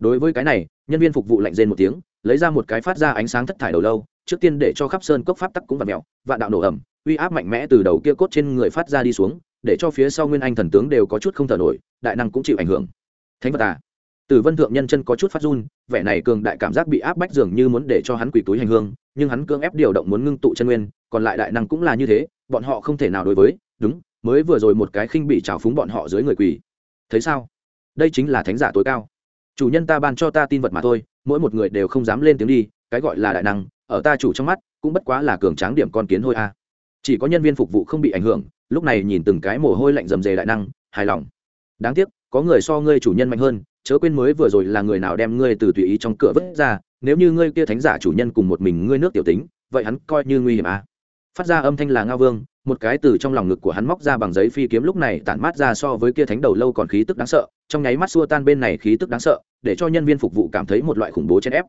đối với cái này, nhân viên phục vụ lạnh rên một tiếng, lấy ra một cái phát ra ánh sáng thất thải đầu lâu, trước tiên để cho khắp sơn cốc pháp tắc cũng vặt mẹo vạn đạo nổ ẩm uy áp mạnh mẽ từ đầu kia cốt trên người phát ra đi xuống, để cho phía sau nguyên anh thần tướng đều có chút không thở nổi, đại năng cũng chịu ảnh hưởng. Thánh vật à? Từ vân thượng nhân chân có chút phát run, vẻ này cường đại cảm giác bị áp bách dường như muốn để cho hắn quỳ túi hành hương, nhưng hắn cưỡng ép điều động muốn ngưng tụ chân nguyên, còn lại đại năng cũng là như thế, bọn họ không thể nào đối với, đúng, mới vừa rồi một cái khinh bị trào phúng bọn họ dưới người quỳ. Thấy sao? Đây chính là thánh giả tối cao chủ nhân ta ban cho ta tin vật mà thôi, mỗi một người đều không dám lên tiếng đi, cái gọi là đại năng, ở ta chủ trong mắt, cũng bất quá là cường tráng điểm con kiến thôi a chỉ có nhân viên phục vụ không bị ảnh hưởng, lúc này nhìn từng cái mồ hôi lạnh rầm rề đại năng, hài lòng đáng tiếc, có người so ngươi chủ nhân mạnh hơn, chớ quên mới vừa rồi là người nào đem ngươi từ tùy ý trong cửa vứt ra, nếu như ngươi kia thánh giả chủ nhân cùng một mình ngươi nước tiểu tính, vậy hắn coi như nguy hiểm à. phát ra âm thanh là ngao vương, một cái từ trong lòng ngực của hắn móc ra bằng giấy phi kiếm lúc này tản mát ra so với kia thánh đầu lâu còn khí tức đáng sợ trong nháy mắt xua tan bên này khí tức đáng sợ để cho nhân viên phục vụ cảm thấy một loại khủng bố chèn ép.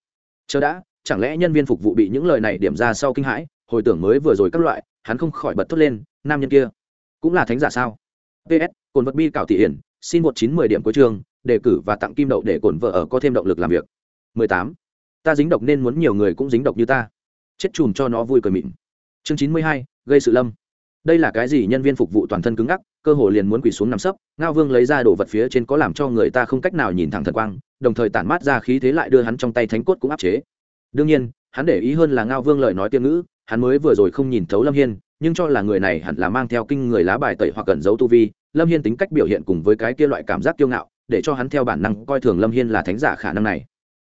Chờ đã chẳng lẽ nhân viên phục vụ bị những lời này điểm ra sau kinh hãi hồi tưởng mới vừa rồi các loại hắn không khỏi bật thốt lên nam nhân kia cũng là thánh giả sao? Ps cồn vật bi cảo thị hiển xin một chín mười điểm cuối trường đề cử và tặng kim đậu để cổn vợ ở có thêm động lực làm việc. 18. ta dính độc nên muốn nhiều người cũng dính độc như ta. Chết chùm cho nó vui cười mịn. Chương 92, gây sự lâm đây là cái gì nhân viên phục vụ toàn thân cứng ngắc, cơ hồ liền muốn quỳ xuống nằm sấp, ngao vương lấy ra đồ vật phía trên có làm cho người ta không cách nào nhìn thẳng thần quang, đồng thời tản mát ra khí thế lại đưa hắn trong tay thánh cốt cũng áp chế. Đương nhiên, hắn để ý hơn là ngao vương lời nói tiên ngữ, hắn mới vừa rồi không nhìn thấu lâm hiên, nhưng cho là người này hẳn là mang theo kinh người lá bài tẩy hoặc cẩn giấu tu vi, lâm hiên tính cách biểu hiện cùng với cái kia loại cảm giác kiêu ngạo, để cho hắn theo bản năng coi thường lâm hiên là thánh giả khả năng này.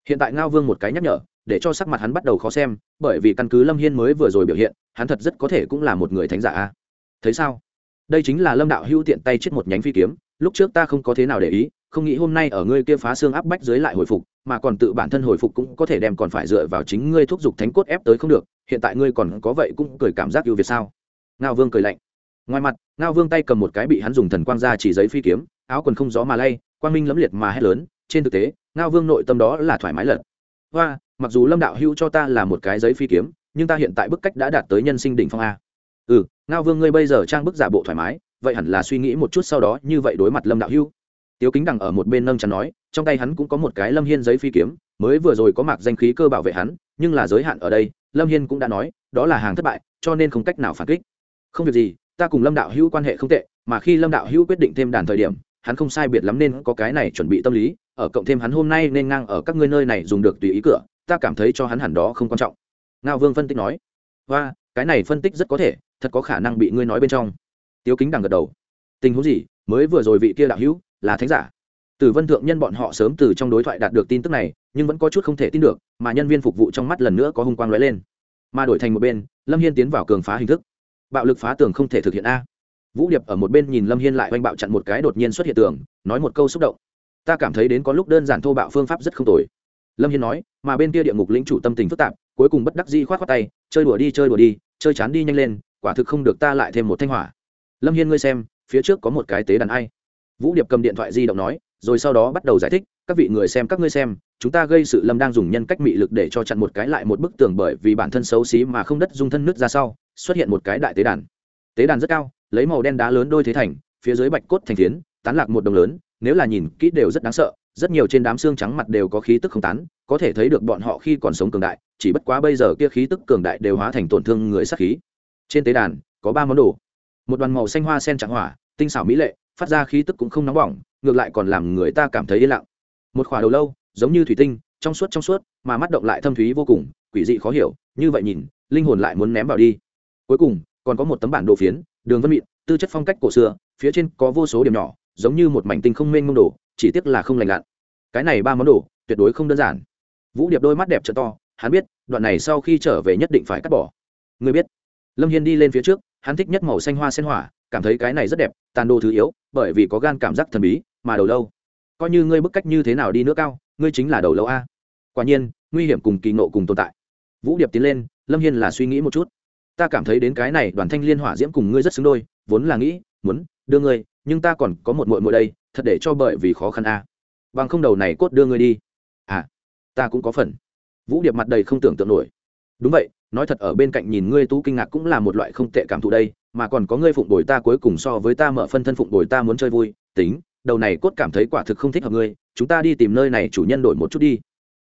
Hiện tại ngao vương một cái nhắc nhở, để cho sắc mặt hắn bắt đầu khó xem, bởi vì căn cứ lâm hiên mới vừa rồi biểu hiện, hắn thật rất có thể cũng là một người thánh giả a thấy sao? Đây chính là lâm đạo hữu tiện tay chết một nhánh phi kiếm, lúc trước ta không có thế nào để ý, không nghĩ hôm nay ở ngươi kia phá xương áp bách dưới lại hồi phục, mà còn tự bản thân hồi phục cũng có thể đem còn phải dựa vào chính ngươi thúc giục thánh cốt ép tới không được, hiện tại ngươi còn có vậy cũng cười cảm giác ưu việt sao? Ngao vương cười lạnh. Ngoài mặt, ngao vương tay cầm một cái bị hắn dùng thần quang ra chỉ giấy phi kiếm, áo quần không gió mà lay, quang minh lẫm liệt mà hét lớn, trên thực tế, ngao vương nội tâm đó là thoải mái lật. Hoa, mặc dù lâm đạo hữu cho ta là một cái giấy phi kiếm, nhưng ta hiện tại bức cách đã đạt tới nhân sinh đỉnh phong a. Ừ ngao vương, ngươi bây giờ trang bức giả bộ thoải mái, vậy hẳn là suy nghĩ một chút sau đó, như vậy đối mặt lâm đạo hưu. Tiếu kính đằng ở một bên nâng chắn nói, trong tay hắn cũng có một cái lâm hiên giấy phi kiếm, mới vừa rồi có mặc danh khí cơ bảo vệ hắn, nhưng là giới hạn ở đây, lâm hiên cũng đã nói, đó là hàng thất bại, cho nên không cách nào phản kích. Không việc gì, ta cùng lâm đạo hữu quan hệ không tệ, mà khi lâm đạo hữu quyết định thêm đàn thời điểm, hắn không sai biệt lắm nên có cái này chuẩn bị tâm lý, ở cộng thêm hắn hôm nay nên ngang ở các ngươi nơi này dùng được tùy ý cửa, ta cảm thấy cho hắn hẳn đó không quan trọng. Ngao vương phân tích nói và cái này phân tích rất có thể, thật có khả năng bị ngươi nói bên trong. Tiếu kính đằng gật đầu. Tình huống gì? Mới vừa rồi vị kia đạo hữu là thánh giả. Từ vân thượng nhân bọn họ sớm từ trong đối thoại đạt được tin tức này, nhưng vẫn có chút không thể tin được, mà nhân viên phục vụ trong mắt lần nữa có hung quang lóe lên. Mà đổi thành một bên, lâm hiên tiến vào cường phá hình thức. Bạo lực phá tường không thể thực hiện a. Vũ điệp ở một bên nhìn lâm hiên lại oanh bạo chặn một cái đột nhiên xuất hiện tường, nói một câu xúc động. Ta cảm thấy đến có lúc đơn giản thô bạo phương pháp rất không tồi. Lâm hiên nói, mà bên kia địa ngục lĩnh chủ tâm tình phức tạp cuối cùng bất đắc dĩ khoát khoát tay chơi đùa đi chơi đùa đi chơi chán đi nhanh lên quả thực không được ta lại thêm một thanh hỏa. Lâm hiên ngươi xem phía trước có một cái tế đàn ai? Vũ điệp cầm điện thoại di động nói rồi sau đó bắt đầu giải thích các vị người xem các ngươi xem chúng ta gây sự lâm đang dùng nhân cách mị lực để cho chặn một cái lại một bức tường bởi vì bản thân xấu xí mà không đất dung thân nước ra sau xuất hiện một cái đại tế đàn. Tế đàn rất cao lấy màu đen đá lớn đôi thế thành phía dưới bạch cốt thành thiến, tán lạc một đồng lớn nếu là nhìn kỹ đều rất đáng sợ rất nhiều trên đám xương trắng mặt đều có khí tức không tán, có thể thấy được bọn họ khi còn sống cường đại, chỉ bất quá bây giờ kia khí tức cường đại đều hóa thành tổn thương người sát khí. Trên tế đàn, có ba món đồ. Một đoàn màu xanh hoa sen trạng hỏa, tinh xảo mỹ lệ, phát ra khí tức cũng không nóng bỏng, ngược lại còn làm người ta cảm thấy yên lặng. Một khỏa đầu lâu, giống như thủy tinh, trong suốt trong suốt, mà mắt động lại thâm thúy vô cùng, quỷ dị khó hiểu, như vậy nhìn, linh hồn lại muốn ném vào đi. Cuối cùng, còn có một tấm bản đồ phiến, đường vân mịn, tư chất phong cách cổ xưa, phía trên có vô số điểm nhỏ, giống như một mảnh tinh không mênh mông đồ chỉ tiếc là không lành lặn. Cái này ba món đồ, tuyệt đối không đơn giản. Vũ điệp đôi mắt đẹp trợ to, hắn biết, đoạn này sau khi trở về nhất định phải cắt bỏ. Người biết. Lâm hiên đi lên phía trước, hắn thích nhất màu xanh hoa sen hỏa, cảm thấy cái này rất đẹp, tàn đồ thứ yếu, bởi vì có gan cảm giác thần bí, mà đầu lâu. Coi như ngươi bức cách như thế nào đi nữa cao, ngươi chính là đầu lâu a. Quả nhiên, nguy hiểm cùng kỳ nộ cùng tồn tại. Vũ điệp tiến lên, lâm hiên là suy nghĩ một chút. Ta cảm thấy đến cái này đoàn thanh liên hỏa diễm cùng ngươi rất xứng đôi, vốn là nghĩ, muốn đưa ngươi, nhưng ta còn có một mội mội đây thật để cho bởi vì khó khăn a. Bằng không đầu này cốt đưa ngươi đi. À ta cũng có phần. Vũ điệp mặt đầy không tưởng tượng nổi. Đúng vậy, nói thật ở bên cạnh nhìn ngươi tú kinh ngạc cũng là một loại không tệ cảm thụ đây, mà còn có ngươi phụng bồi ta cuối cùng so với ta mở phân thân phụng bồi ta muốn chơi vui, tính, đầu này cốt cảm thấy quả thực không thích hợp ngươi, chúng ta đi tìm nơi này chủ nhân đổi một chút đi.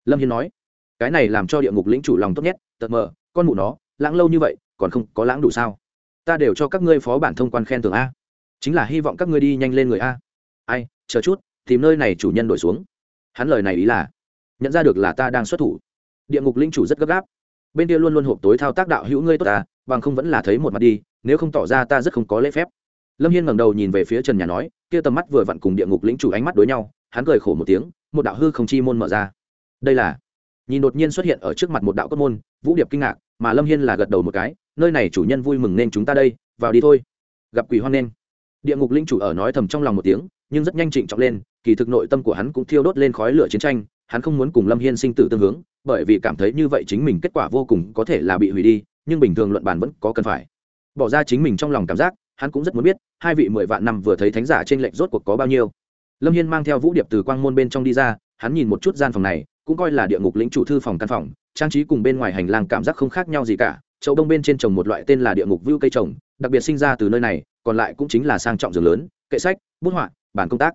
Lâm hiên nói, cái này làm cho địa ngục lĩnh chủ lòng tốt nhất tật mờ, con mụ nó, lãng lâu như vậy, còn không có lãng đủ sao? Ta đều cho các ngươi phó bản thông quan khen thưởng a. Chính là hy vọng các ngươi đi nhanh lên người a ai, chờ chút, tìm nơi này chủ nhân đổi xuống. Hắn lời này ý là, nhận ra được là ta đang xuất thủ. Địa ngục linh chủ rất gấp gáp. Bên kia luôn luôn hộp tối thao tác đạo hữu ngươi tốt ta, bằng không vẫn là thấy một mặt đi, nếu không tỏ ra ta rất không có lễ phép. Lâm hiên ngẩng đầu nhìn về phía trần nhà nói, kia tầm mắt vừa vặn cùng địa ngục lĩnh chủ ánh mắt đối nhau, hắn cười khổ một tiếng, một đạo hư không chi môn mở ra. Đây là, nhìn đột nhiên xuất hiện ở trước mặt một đạo cốt môn, vũ điệp kinh ngạc, mà lâm hiên là gật đầu một cái, nơi này chủ nhân vui mừng nên chúng ta đây, vào đi thôi. Gặp quỷ hoan nên địa ngục linh chủ ở nói thầm trong lòng một tiếng, nhưng rất nhanh trịnh trọng lên, kỳ thực nội tâm của hắn cũng thiêu đốt lên khói lửa chiến tranh, hắn không muốn cùng lâm hiên sinh tử tương hướng, bởi vì cảm thấy như vậy chính mình kết quả vô cùng có thể là bị hủy đi, nhưng bình thường luận bàn vẫn có cần phải. Bỏ ra chính mình trong lòng cảm giác, hắn cũng rất muốn biết, hai vị mười vạn năm vừa thấy thánh giả trên lệnh rốt cuộc có bao nhiêu. Lâm hiên mang theo vũ điệp từ quang môn bên trong đi ra, hắn nhìn một chút gian phòng này, cũng coi là địa ngục lĩnh chủ thư phòng căn phòng, trang trí cùng bên ngoài hành lang cảm giác không khác nhau gì cả, chậu đông bên trên trồng một loại tên là địa ngục vưu cây trồng, đặc biệt sinh ra từ nơi này còn lại cũng chính là sang trọng giường lớn, kệ sách, bút họa bản công tác.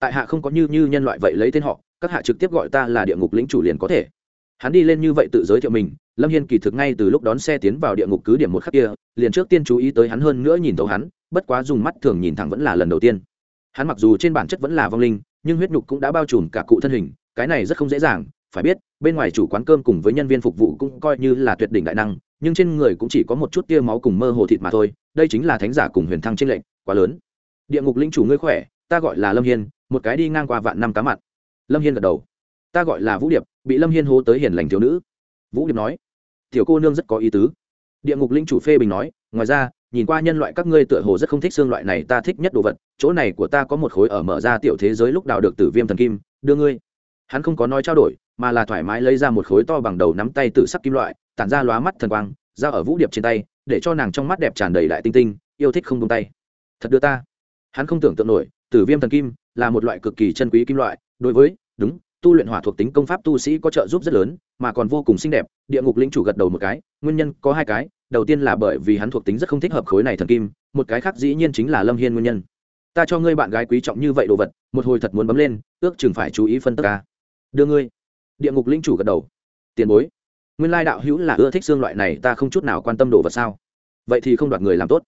Tại hạ không có như như nhân loại vậy lấy tên họ, các hạ trực tiếp gọi ta là địa ngục lĩnh chủ liền có thể. Hắn đi lên như vậy tự giới thiệu mình, lâm hiên kỳ thực ngay từ lúc đón xe tiến vào địa ngục cứ điểm một khắc kia, liền trước tiên chú ý tới hắn hơn nữa nhìn thấu hắn, bất quá dùng mắt thường nhìn thẳng vẫn là lần đầu tiên. Hắn mặc dù trên bản chất vẫn là vong linh, nhưng huyết nhục cũng đã bao trùm cả cụ thân hình, cái này rất không dễ dàng, phải biết, bên ngoài chủ quán cơm cùng với nhân viên phục vụ cũng coi như là tuyệt đỉnh đại năng, nhưng trên người cũng chỉ có một chút tia máu cùng mơ hồ thịt mà thôi đây chính là thánh giả cùng huyền thăng trên lệnh, quá lớn. Địa ngục linh chủ ngươi khỏe, ta gọi là lâm hiên, một cái đi ngang qua vạn năm cá mặt lâm hiên gật đầu. Ta gọi là vũ điệp, bị lâm hiên hố tới hiền lành thiếu nữ. Vũ điệp nói. Tiểu cô nương rất có ý tứ. Địa ngục linh chủ phê bình nói, ngoài ra, nhìn qua nhân loại các ngươi tựa hồ rất không thích xương loại này, ta thích nhất đồ vật, chỗ này của ta có một khối ở mở ra tiểu thế giới lúc đào được tử viêm thần kim, đưa ngươi. Hắn không có nói trao đổi, mà là thoải mái lấy ra một khối to bằng đầu nắm tay tự sắc kim loại, tản ra lóa mắt thần quang ra ở vũ điệp trên tay để cho nàng trong mắt đẹp tràn đầy đại tinh tinh, yêu thích không tung tay. Thật đưa ta. Hắn không tưởng tượng nổi, tử viêm thần kim là một loại cực kỳ chân quý kim loại, đối với, đúng, tu luyện hỏa thuộc tính công pháp tu sĩ có trợ giúp rất lớn, mà còn vô cùng xinh đẹp, địa ngục lĩnh chủ gật đầu một cái, nguyên nhân có hai cái, đầu tiên là bởi vì hắn thuộc tính rất không thích hợp khối này thần kim, một cái khác dĩ nhiên chính là lâm hiên nguyên nhân. Ta cho ngươi bạn gái quý trọng như vậy đồ vật, một hồi thật muốn bấm lên, ước chừng phải chú ý phân tất ca đưa ngươi. Địa ngục lĩnh chủ gật đầu. Tiền bối nguyên lai đạo hữu là ưa thích xương loại này, ta không chút nào quan tâm đồ vật sao? Vậy thì không đoạt người làm tốt.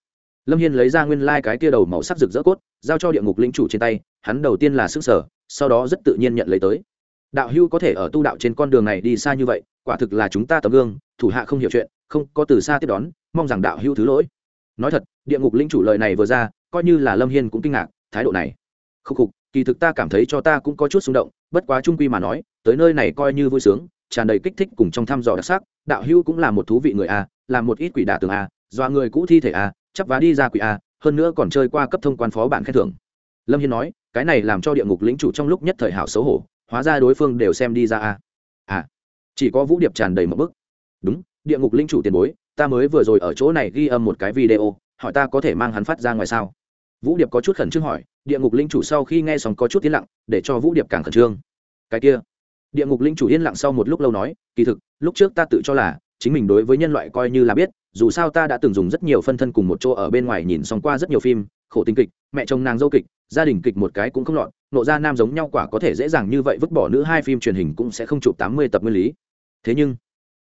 Lâm hiên lấy ra nguyên lai、like、cái kia đầu màu sắc rực rỡ cốt, giao cho địa ngục Linh chủ trên tay, hắn đầu tiên là s ư n g sở, sau đó rất tự nhiên nhận lấy tới. Đạo hữu có thể ở tu đạo trên con đường này đi xa như vậy, quả thực là chúng ta tấm gương, thủ hạ không hiểu chuyện, không có từ xa tiếp đón, mong rằng đạo hữu thứ lỗi. Nói thật, địa ngục Linh chủ lời này vừa ra, coi như là lâm hiên cũng kinh ngạc, thái độ này. Khúc khục, kỳ thực ta cảm thấy cho ta cũng có chút xung động, bất quá trung quy mà nói, tới nơi này coi như vui sướng tràn đầy kích thích cùng trong thăm dò đặc sắc, đạo hữu cũng là một thú vị người a làm một ít quỷ đả tường a, dọa người cũ thi thể a, chắp vá đi ra quỷ a, hơn nữa còn chơi qua cấp thông quan phó bản khen thưởng. Lâm hiên nói, cái này làm cho địa ngục lĩnh chủ trong lúc nhất thời hảo xấu hổ, hóa ra đối phương đều xem đi ra a. À chỉ có vũ điệp tràn đầy một bức. Đúng, địa ngục linh chủ tiền bối, ta mới vừa rồi ở chỗ này ghi âm một cái video, hỏi ta có thể mang hắn phát ra ngoài sao? Vũ điệp có chút khẩn trương hỏi, địa ngục linh chủ sau khi nghe xong có chút tiến lặng, để cho vũ điệp càng khẩn trương. Cái kia địa ngục linh chủ yên lặng sau một lúc lâu nói kỳ thực lúc trước ta tự cho là chính mình đối với nhân loại coi như là biết dù sao ta đã từng dùng rất nhiều phân thân cùng một chỗ ở bên ngoài nhìn xong qua rất nhiều phim khổ tình kịch mẹ chồng nàng dâu kịch gia đình kịch một cái cũng không lọt nộ ra nam giống nhau quả có thể dễ dàng như vậy vứt bỏ nữ hai phim truyền hình cũng sẽ không chụp tám mươi tập nguyên lý. Thế nhưng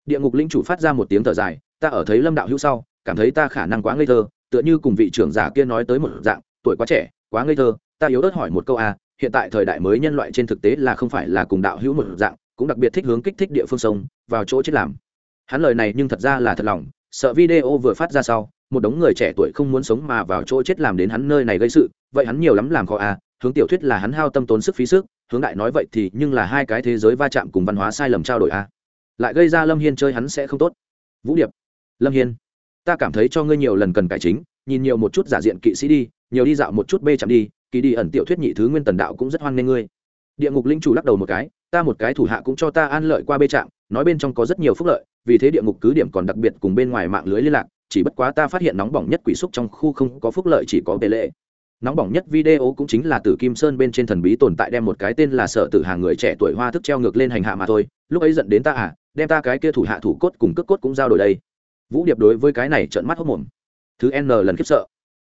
địa ngục linh chủ phát ra một tiếng thở dài ta ở thấy lâm đạo hữu sau cảm thấy ta khả năng quá ngây thơ tựa như cùng vị trưởng giả kia nói tới một dạng tuổi quá trẻ quá ngây thơ ta yếu ớt hỏi một câu à, hiện tại thời đại mới nhân loại trên thực tế là không phải là cùng đạo hữu một dạng, cũng đặc biệt thích hướng kích thích địa phương sông, vào chỗ chết làm. Hắn lời này nhưng thật ra là thật lòng, sợ video vừa phát ra sau, một đống người trẻ tuổi không muốn sống mà vào chỗ chết làm đến hắn nơi này gây sự, vậy hắn nhiều lắm làm khó à hướng tiểu thuyết là hắn hao tâm tốn sức phí sức, hướng đại nói vậy thì nhưng là hai cái thế giới va chạm cùng văn hóa sai lầm trao đổi à. Lại gây ra lâm hiên chơi hắn sẽ không tốt. Vũ điệp, lâm hiên, ta cảm thấy cho ngươi nhiều lần cần cải chính, nhìn nhiều một chút giả diện kỵ sĩ đi, nhiều đi dạo một chút bê chạm đi kỳ đi ẩn tiểu thuyết nhị thứ nguyên tần đạo cũng rất hoan nghênh ngươi. Địa ngục linh chủ lắc đầu một cái, ta một cái thủ hạ cũng cho ta an lợi qua bê trạm nói bên trong có rất nhiều phúc lợi, vì thế địa ngục cứ điểm còn đặc biệt cùng bên ngoài mạng lưới liên lạc, chỉ bất quá ta phát hiện nóng bỏng nhất quỷ xúc trong khu không có phúc lợi chỉ có bề lệ. Nóng bỏng nhất video cũng chính là từ kim sơn bên trên thần bí tồn tại đem một cái tên là sợ tử hàng người trẻ tuổi hoa thức treo ngược lên hành hạ mà thôi, lúc ấy dẫn đến ta à đem ta cái kia thủ hạ thủ cốt cùng cước cốt cũng giao đổi đây. Vũ điệp đối với cái này trợn mắt hốc mồm. Thứ n lần khiếp sợ.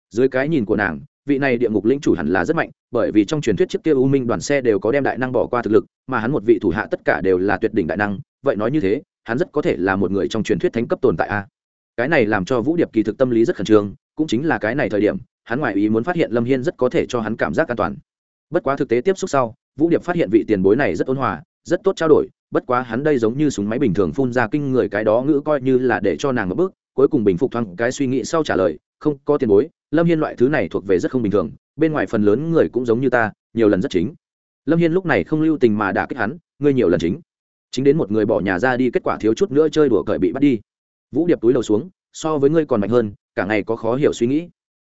Dưới cái nhìn của nàng vị này địa ngục lĩnh chủ hẳn là rất mạnh, bởi vì trong truyền thuyết trước kia u minh đoàn xe đều có đem đại năng bỏ qua thực lực, mà hắn một vị thủ hạ tất cả đều là tuyệt đỉnh đại năng, vậy nói như thế, hắn rất có thể là một người trong truyền thuyết thánh cấp tồn tại a. Cái này làm cho vũ điệp kỳ thực tâm lý rất khẩn trương, cũng chính là cái này thời điểm, hắn ngoại ý muốn phát hiện lâm hiên rất có thể cho hắn cảm giác an toàn. Bất quá thực tế tiếp xúc sau, vũ điệp phát hiện vị tiền bối này rất ôn hòa, rất tốt trao đổi, bất quá hắn đây giống như súng máy bình thường phun ra kinh người cái đó ngữ coi như là để cho nàng một bước, cuối cùng bình phục thoáng cái suy nghĩ sau trả lời, không có tiền bối lâm hiên loại thứ này thuộc về rất không bình thường, bên ngoài phần lớn người cũng giống như ta, nhiều lần rất chính. Lâm hiên lúc này không lưu tình mà đả kích hắn, ngươi nhiều lần chính. Chính đến một người bỏ nhà ra đi, kết quả thiếu chút nữa chơi đùa cởi bị bắt đi. Vũ điệp túi đầu xuống, so với ngươi còn mạnh hơn, cả ngày có khó hiểu suy nghĩ.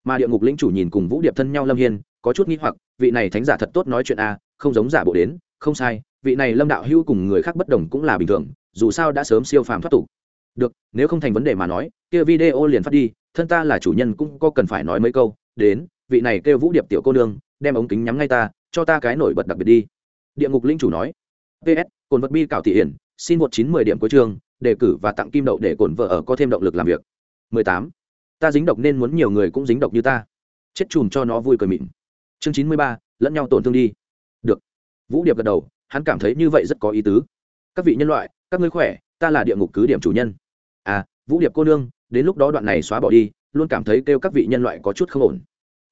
Mà địa ngục lĩnh chủ nhìn cùng vũ điệp thân nhau lâm hiên, có chút nghĩ hoặc, vị này thánh giả thật tốt nói chuyện a, không giống giả bộ đến, không sai, vị này lâm đạo hữu cùng người khác bất đồng cũng là bình thường, dù sao đã sớm siêu phàm thoát tục. Được, nếu không thành vấn đề mà nói, kia video liền phát đi thân ta là chủ nhân cũng có cần phải nói mấy câu, đến, vị này kêu vũ điệp tiểu cô nương, đem ống kính nhắm ngay ta, cho ta cái nổi bật đặc biệt đi. Địa ngục linh chủ nói. Ps cồn vật bi cảo thị hiển, xin một chín mười điểm cuối chương đề cử và tặng kim đậu để cồn vợ ở có thêm động lực làm việc. 18. ta dính độc nên muốn nhiều người cũng dính độc như ta. Chết chùm cho nó vui cười mịn. Chương chín mươi ba, lẫn nhau tổn thương đi. Được. Vũ điệp gật đầu, hắn cảm thấy như vậy rất có ý tứ. Các vị nhân loại, các ngươi khỏe, ta là địa ngục cứ điểm chủ nhân. À vũ điệp cô nương đến lúc đó đoạn này xóa bỏ đi, luôn cảm thấy kêu các vị nhân loại có chút không ổn.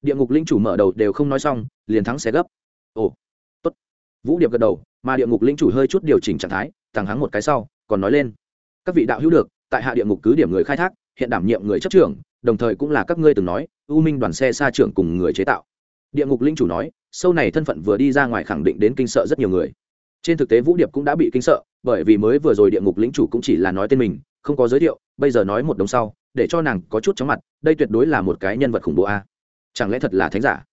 Địa ngục linh chủ mở đầu đều không nói xong, liền thắng xe gấp. Ồ, tốt. Vũ điệp gật đầu, mà địa ngục linh chủ hơi chút điều chỉnh trạng thái, thẳng hắn một cái sau, còn nói lên. Các vị đạo hữu được, tại hạ địa ngục cứ điểm người khai thác, hiện đảm nhiệm người chấp trưởng, đồng thời cũng là các ngươi từng nói ưu minh đoàn xe xa trưởng cùng người chế tạo. Địa ngục linh chủ nói sâu này thân phận vừa đi ra ngoài khẳng định đến kinh sợ rất nhiều người. Trên thực tế vũ điệp cũng đã bị kinh sợ, bởi vì mới vừa rồi địa ngục lĩnh chủ cũng chỉ là nói tên mình, không có giới thiệu bây giờ nói một đồng sau, để cho nàng có chút chóng mặt, đây tuyệt đối là một cái nhân vật khủng bố a. Chẳng lẽ thật là thánh giả?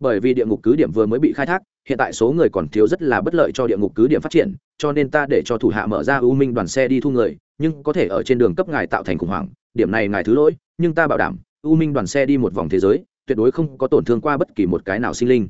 Bởi vì địa ngục cứ điểm vừa mới bị khai thác, hiện tại số người còn thiếu rất là bất lợi cho địa ngục cứ điểm phát triển, cho nên ta để cho thủ hạ mở ra ưu minh đoàn xe đi thu người, nhưng có thể ở trên đường cấp ngài tạo thành khủng hoảng, điểm này ngài thứ lỗi, nhưng ta bảo đảm ưu minh đoàn xe đi một vòng thế giới, tuyệt đối không có tổn thương qua bất kỳ một cái nào sinh linh.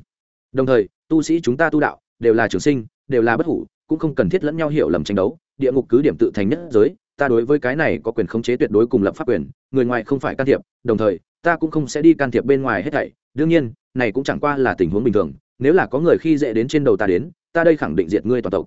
Đồng thời, tu sĩ chúng ta tu đạo, đều là trường sinh, đều là bất hủ, cũng không cần thiết lẫn nhau hiểu lầm tranh đấu, địa ngục cứ điểm tự thành nhất giới ta đối với cái này có quyền khống chế tuyệt đối cùng lập pháp quyền, người ngoài không phải can thiệp, đồng thời, ta cũng không sẽ đi can thiệp bên ngoài hết thảy. Đương nhiên, này cũng chẳng qua là tình huống bình thường, nếu là có người khi dễ đến trên đầu ta đến, ta đây khẳng định diệt ngươi toàn tộc.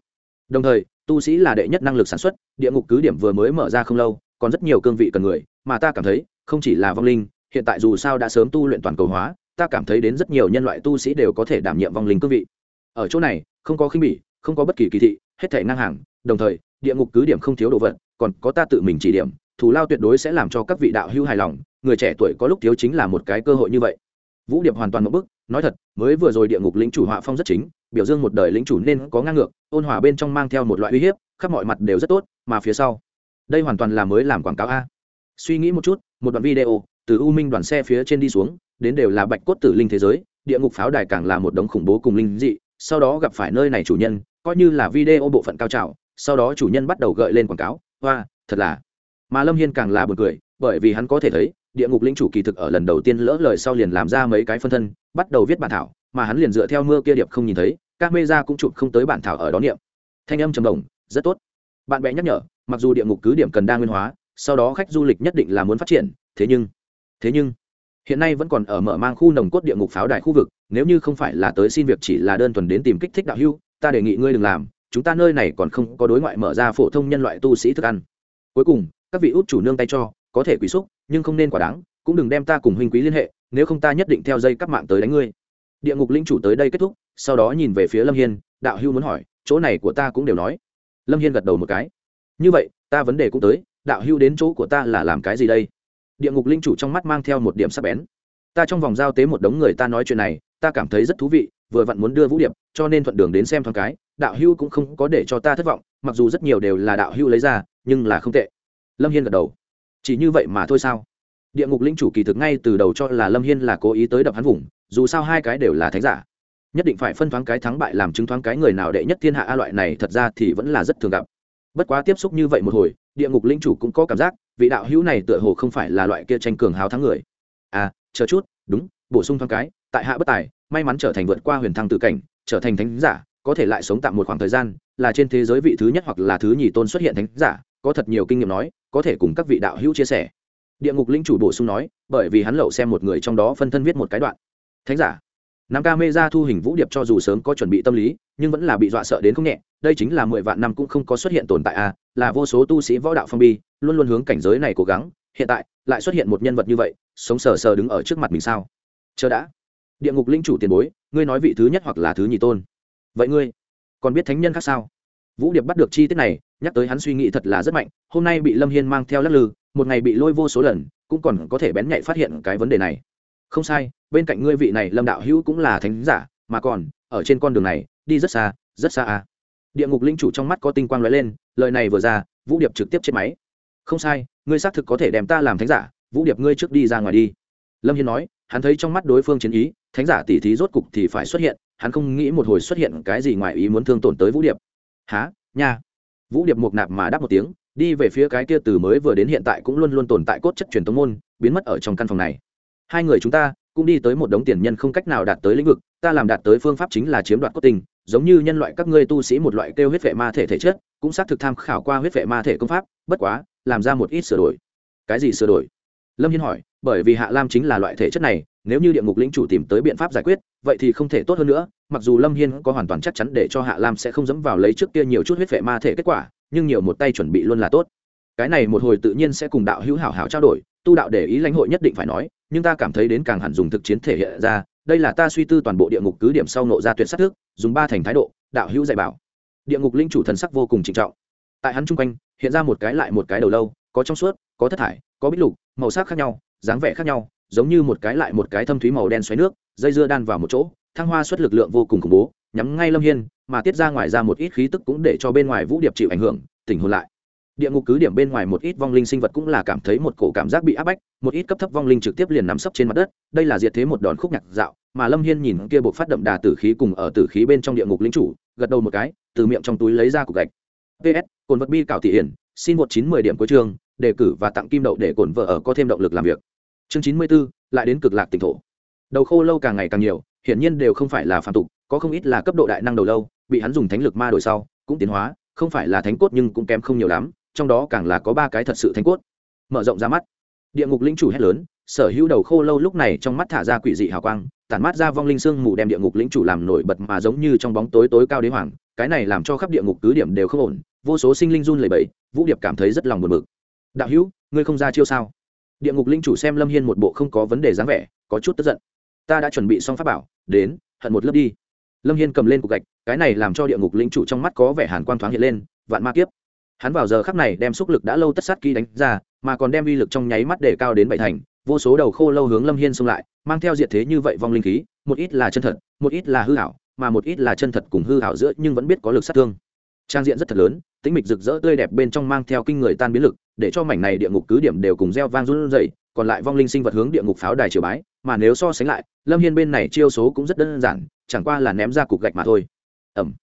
Đồng thời, tu sĩ là đệ nhất năng lực sản xuất, địa ngục cứ điểm vừa mới mở ra không lâu, còn rất nhiều cương vị cần người, mà ta cảm thấy, không chỉ là vong linh, hiện tại dù sao đã sớm tu luyện toàn cầu hóa, ta cảm thấy đến rất nhiều nhân loại tu sĩ đều có thể đảm nhiệm vong linh cương vị. Ở chỗ này, không có khinh bỉ, không có bất kỳ kỳ thị, hết thể ngang hàng, đồng thời, địa ngục cứ điểm không thiếu đồ vật còn có ta tự mình chỉ điểm, thù lao tuyệt đối sẽ làm cho các vị đạo hữu hài lòng, người trẻ tuổi có lúc thiếu chính là một cái cơ hội như vậy. Vũ điệp hoàn toàn một bức nói thật, mới vừa rồi địa ngục lĩnh chủ họa phong rất chính, biểu dương một đời lĩnh chủ nên có ngang ngược, ôn hòa bên trong mang theo một loại uy hiếp, khắp mọi mặt đều rất tốt, mà phía sau, đây hoàn toàn là mới làm quảng cáo a. Suy nghĩ một chút, một đoạn video, từ u minh đoàn xe phía trên đi xuống, đến đều là bạch cốt tử linh thế giới, địa ngục pháo đài càng là một đống khủng bố cùng linh dị, sau đó gặp phải nơi này chủ nhân, coi như là video bộ phận cao trào, sau đó chủ nhân bắt đầu gợi lên quảng cáo hoa, thật là. Mà lâm hiên càng là buồn cười, bởi vì hắn có thể thấy, địa ngục linh chủ kỳ thực ở lần đầu tiên lỡ lời sau liền làm ra mấy cái phân thân, bắt đầu viết bản thảo, mà hắn liền dựa theo mưa kia điệp không nhìn thấy, các mê ra cũng chụp không tới bản thảo ở đó niệm. Thanh âm trầm đồng, rất tốt. Bạn bè nhắc nhở, mặc dù địa ngục cứ điểm cần đa nguyên hóa, sau đó khách du lịch nhất định là muốn phát triển, thế nhưng thế nhưng, hiện nay vẫn còn ở mở mang khu nồng cốt địa ngục pháo đài khu vực, nếu như không phải là tới xin việc chỉ là đơn thuần đến tìm kích thích đạo hưu ta đề nghị ngươi đừng làm chúng ta nơi này còn không có đối ngoại mở ra phổ thông nhân loại tu sĩ thức ăn. Cuối cùng, các vị út chủ nương tay cho, có thể quý xúc, nhưng không nên quả đáng, cũng đừng đem ta cùng huynh quý liên hệ, nếu không ta nhất định theo dây các mạng tới đánh ngươi. Địa ngục linh chủ tới đây kết thúc, sau đó nhìn về phía lâm hiên, đạo hưu muốn hỏi, chỗ này của ta cũng đều nói. Lâm hiên gật đầu một cái. Như vậy, ta vấn đề cũng tới, đạo hưu đến chỗ của ta là làm cái gì đây? Địa ngục linh chủ trong mắt mang theo một điểm sắc bén. Ta trong vòng giao tế một đống người ta nói chuyện này, ta cảm thấy rất thú vị, vừa vặn muốn đưa vũ điệp, cho nên thuận đường đến xem thoáng cái đạo hưu cũng không có để cho ta thất vọng, mặc dù rất nhiều đều là đạo hưu lấy ra, nhưng là không tệ. Lâm hiên gật đầu. Chỉ như vậy mà thôi sao? Địa ngục linh chủ kỳ thực ngay từ đầu cho là lâm hiên là cố ý tới đập hắn vùng, dù sao hai cái đều là thánh giả. Nhất định phải phân thoáng cái thắng bại làm chứng thoáng cái người nào đệ nhất thiên hạ a loại này thật ra thì vẫn là rất thường gặp. Bất quá tiếp xúc như vậy một hồi, địa ngục linh chủ cũng có cảm giác, vị đạo hữu này tựa hồ không phải là loại kia tranh cường hào thắng người. À chờ chút, đúng, bổ sung thoáng cái, tại hạ bất tài, may mắn trở thành vượt qua huyền thăng tự cảnh, trở thành thánh giả có thể lại sống tạm một khoảng thời gian, là trên thế giới vị thứ nhất hoặc là thứ nhì tôn xuất hiện thánh giả, có thật nhiều kinh nghiệm nói, có thể cùng các vị đạo hữu chia sẻ. Địa ngục linh chủ bổ sung nói, bởi vì hắn lậu xem một người trong đó phân thân viết một cái đoạn. Thánh giả, nam ca mê ra thu hình vũ điệp cho dù sớm có chuẩn bị tâm lý, nhưng vẫn là bị dọa sợ đến không nhẹ, đây chính là mười vạn năm cũng không có xuất hiện tồn tại a là vô số tu sĩ võ đạo phong bi, luôn luôn hướng cảnh giới này cố gắng, hiện tại, lại xuất hiện một nhân vật như vậy, sống sờ sờ đứng ở trước mặt mình sao? Chờ đã. Địa ngục linh chủ tiền bối, ngươi nói vị thứ nhất hoặc là thứ nhì tôn vậy ngươi còn biết thánh nhân khác sao? Vũ điệp bắt được chi tiết này, nhắc tới hắn suy nghĩ thật là rất mạnh, hôm nay bị lâm hiên mang theo lắc lư, một ngày bị lôi vô số lần, cũng còn có thể bén nhạy phát hiện cái vấn đề này. Không sai, bên cạnh ngươi vị này lâm đạo hữu cũng là thánh giả, mà còn, ở trên con đường này, đi rất xa rất xa à. địa ngục linh chủ trong mắt có tinh quang lóe lên, lời này vừa ra, vũ điệp trực tiếp chết máy. Không sai, ngươi xác thực có thể đem ta làm thánh giả, vũ điệp ngươi trước đi ra ngoài đi. Lâm hiên nói, hắn thấy trong mắt đối phương chiến ý, thánh giả tỉ thí rốt cục thì phải xuất hiện hắn không nghĩ một hồi xuất hiện cái gì ngoài ý muốn thương tổn tới vũ điệp. Há nha. Vũ điệp mục nạp mà đáp một tiếng, đi về phía cái kia từ mới vừa đến hiện tại cũng luôn luôn tồn tại cốt chất truyền tống môn, biến mất ở trong căn phòng này. Hai người chúng ta cũng đi tới một đống tiền nhân không cách nào đạt tới lĩnh vực, ta làm đạt tới phương pháp chính là chiếm đoạt cốt tình, giống như nhân loại các ngươi tu sĩ một loại kêu huyết vệ ma thể thể chất, cũng xác thực tham khảo qua huyết vệ ma thể công pháp, bất quá, làm ra một ít sửa đổi. Cái gì sửa đổi? Lâm hiên hỏi, bởi vì hạ lam chính là loại thể chất này, nếu như địa ngục lĩnh chủ tìm tới biện pháp giải quyết vậy thì không thể tốt hơn nữa, mặc dù lâm hiên có hoàn toàn chắc chắn để cho hạ lam sẽ không dẫm vào lấy trước kia nhiều chút huyết vệ ma thể kết quả, nhưng nhiều một tay chuẩn bị luôn là tốt. Cái này một hồi tự nhiên sẽ cùng đạo hữu hảo hảo trao đổi, tu đạo để ý lãnh hội nhất định phải nói, nhưng ta cảm thấy đến càng hẳn dùng thực chiến thể hiện ra, đây là ta suy tư toàn bộ địa ngục cứ điểm sau nộ ra tuyệt sát thức, dùng ba thành thái độ, đạo hữu dạy bảo. Địa ngục linh chủ thần sắc vô cùng trịnh trọng. Tại hắn chung quanh, hiện ra một cái lại một cái đầu lâu, có trong suốt, có thất thải, có bít lục, màu sắc khác nhau, dáng vẻ khác nhau, giống như một cái lại một cái thâm thúy màu đen xoáy nước dây dưa đan vào một chỗ, thăng hoa xuất lực lượng vô cùng khủng bố, nhắm ngay lâm hiên, mà tiết ra ngoài ra một ít khí tức cũng để cho bên ngoài vũ điệp chịu ảnh hưởng, tỉnh hồn lại. Địa ngục cứ điểm bên ngoài một ít vong linh sinh vật cũng là cảm thấy một cổ cảm giác bị áp bách, một ít cấp thấp vong linh trực tiếp liền nằm sấp trên mặt đất, đây là diệt thế một đòn khúc nhạc dạo, mà lâm hiên nhìn kia buộc phát đậm đà tử khí cùng ở tử khí bên trong địa ngục lính chủ, gật đầu một cái, từ miệng trong túi lấy ra cục gạch. Ps cồn vật bi cảo thị hiển, xin một chín mười điểm cuối chương, đề cử và tặng kim đậu để cổn vợ ở có thêm động lực làm việc. Chương chín mươi b ố lại đến cực lạc tỉnh thổ đầu khô lâu càng ngày càng nhiều, hiển nhiên đều không phải là phạm tục, có không ít là cấp độ đại năng đầu lâu, bị hắn dùng thánh lực ma đổi sau, cũng tiến hóa, không phải là thánh cốt nhưng cũng kém không nhiều lắm, trong đó càng là có ba cái thật sự thánh cốt. Mở rộng ra mắt. Địa ngục lĩnh chủ hét lớn, sở hữu đầu khô lâu lúc này trong mắt thả ra quỷ dị hào quang, tản mát ra vong linh sương mù đem địa ngục lĩnh chủ làm nổi bật mà giống như trong bóng tối tối cao đế hoàng, cái này làm cho khắp địa ngục cứ điểm đều không ổn, vô số sinh linh run lẩy bẩy, vũ điệp cảm thấy rất lòng buồn bực. Đạo hữu, ngươi không ra chiêu sao? Địa ngục linh chủ xem lâm hiên một bộ không có vấn đề dáng vẻ, có chút tức giận ta đã chuẩn bị xong pháp bảo, đến, hận một lớp đi. Lâm hiên cầm lên cục gạch, cái này làm cho địa ngục linh chủ trong mắt có vẻ hàn quan thoáng hiện lên, vạn ma kiếp. Hắn vào giờ khắc này đem xúc lực đã lâu tất sát kỹ đánh ra, mà còn đem uy lực trong nháy mắt để cao đến bảy thành, vô số đầu khô lâu hướng lâm hiên xông lại, mang theo diện thế như vậy vong linh khí, một ít là chân thật, một ít là hư hảo mà một ít là chân thật cùng hư hảo giữa nhưng vẫn biết có lực sát thương. Trang diện rất thật lớn tính mịch rực rỡ tươi đẹp bên trong mang theo kinh người tan biến lực, để cho mảnh này địa ngục cứ điểm đều cùng gieo vang run rẩy, còn lại vong linh sinh vật hướng địa ngục pháo đài triều bái mà nếu so sánh lại, lâm hiên bên này chiêu số cũng rất đơn giản, chẳng qua là ném ra cục gạch mà thôi. Ẩm.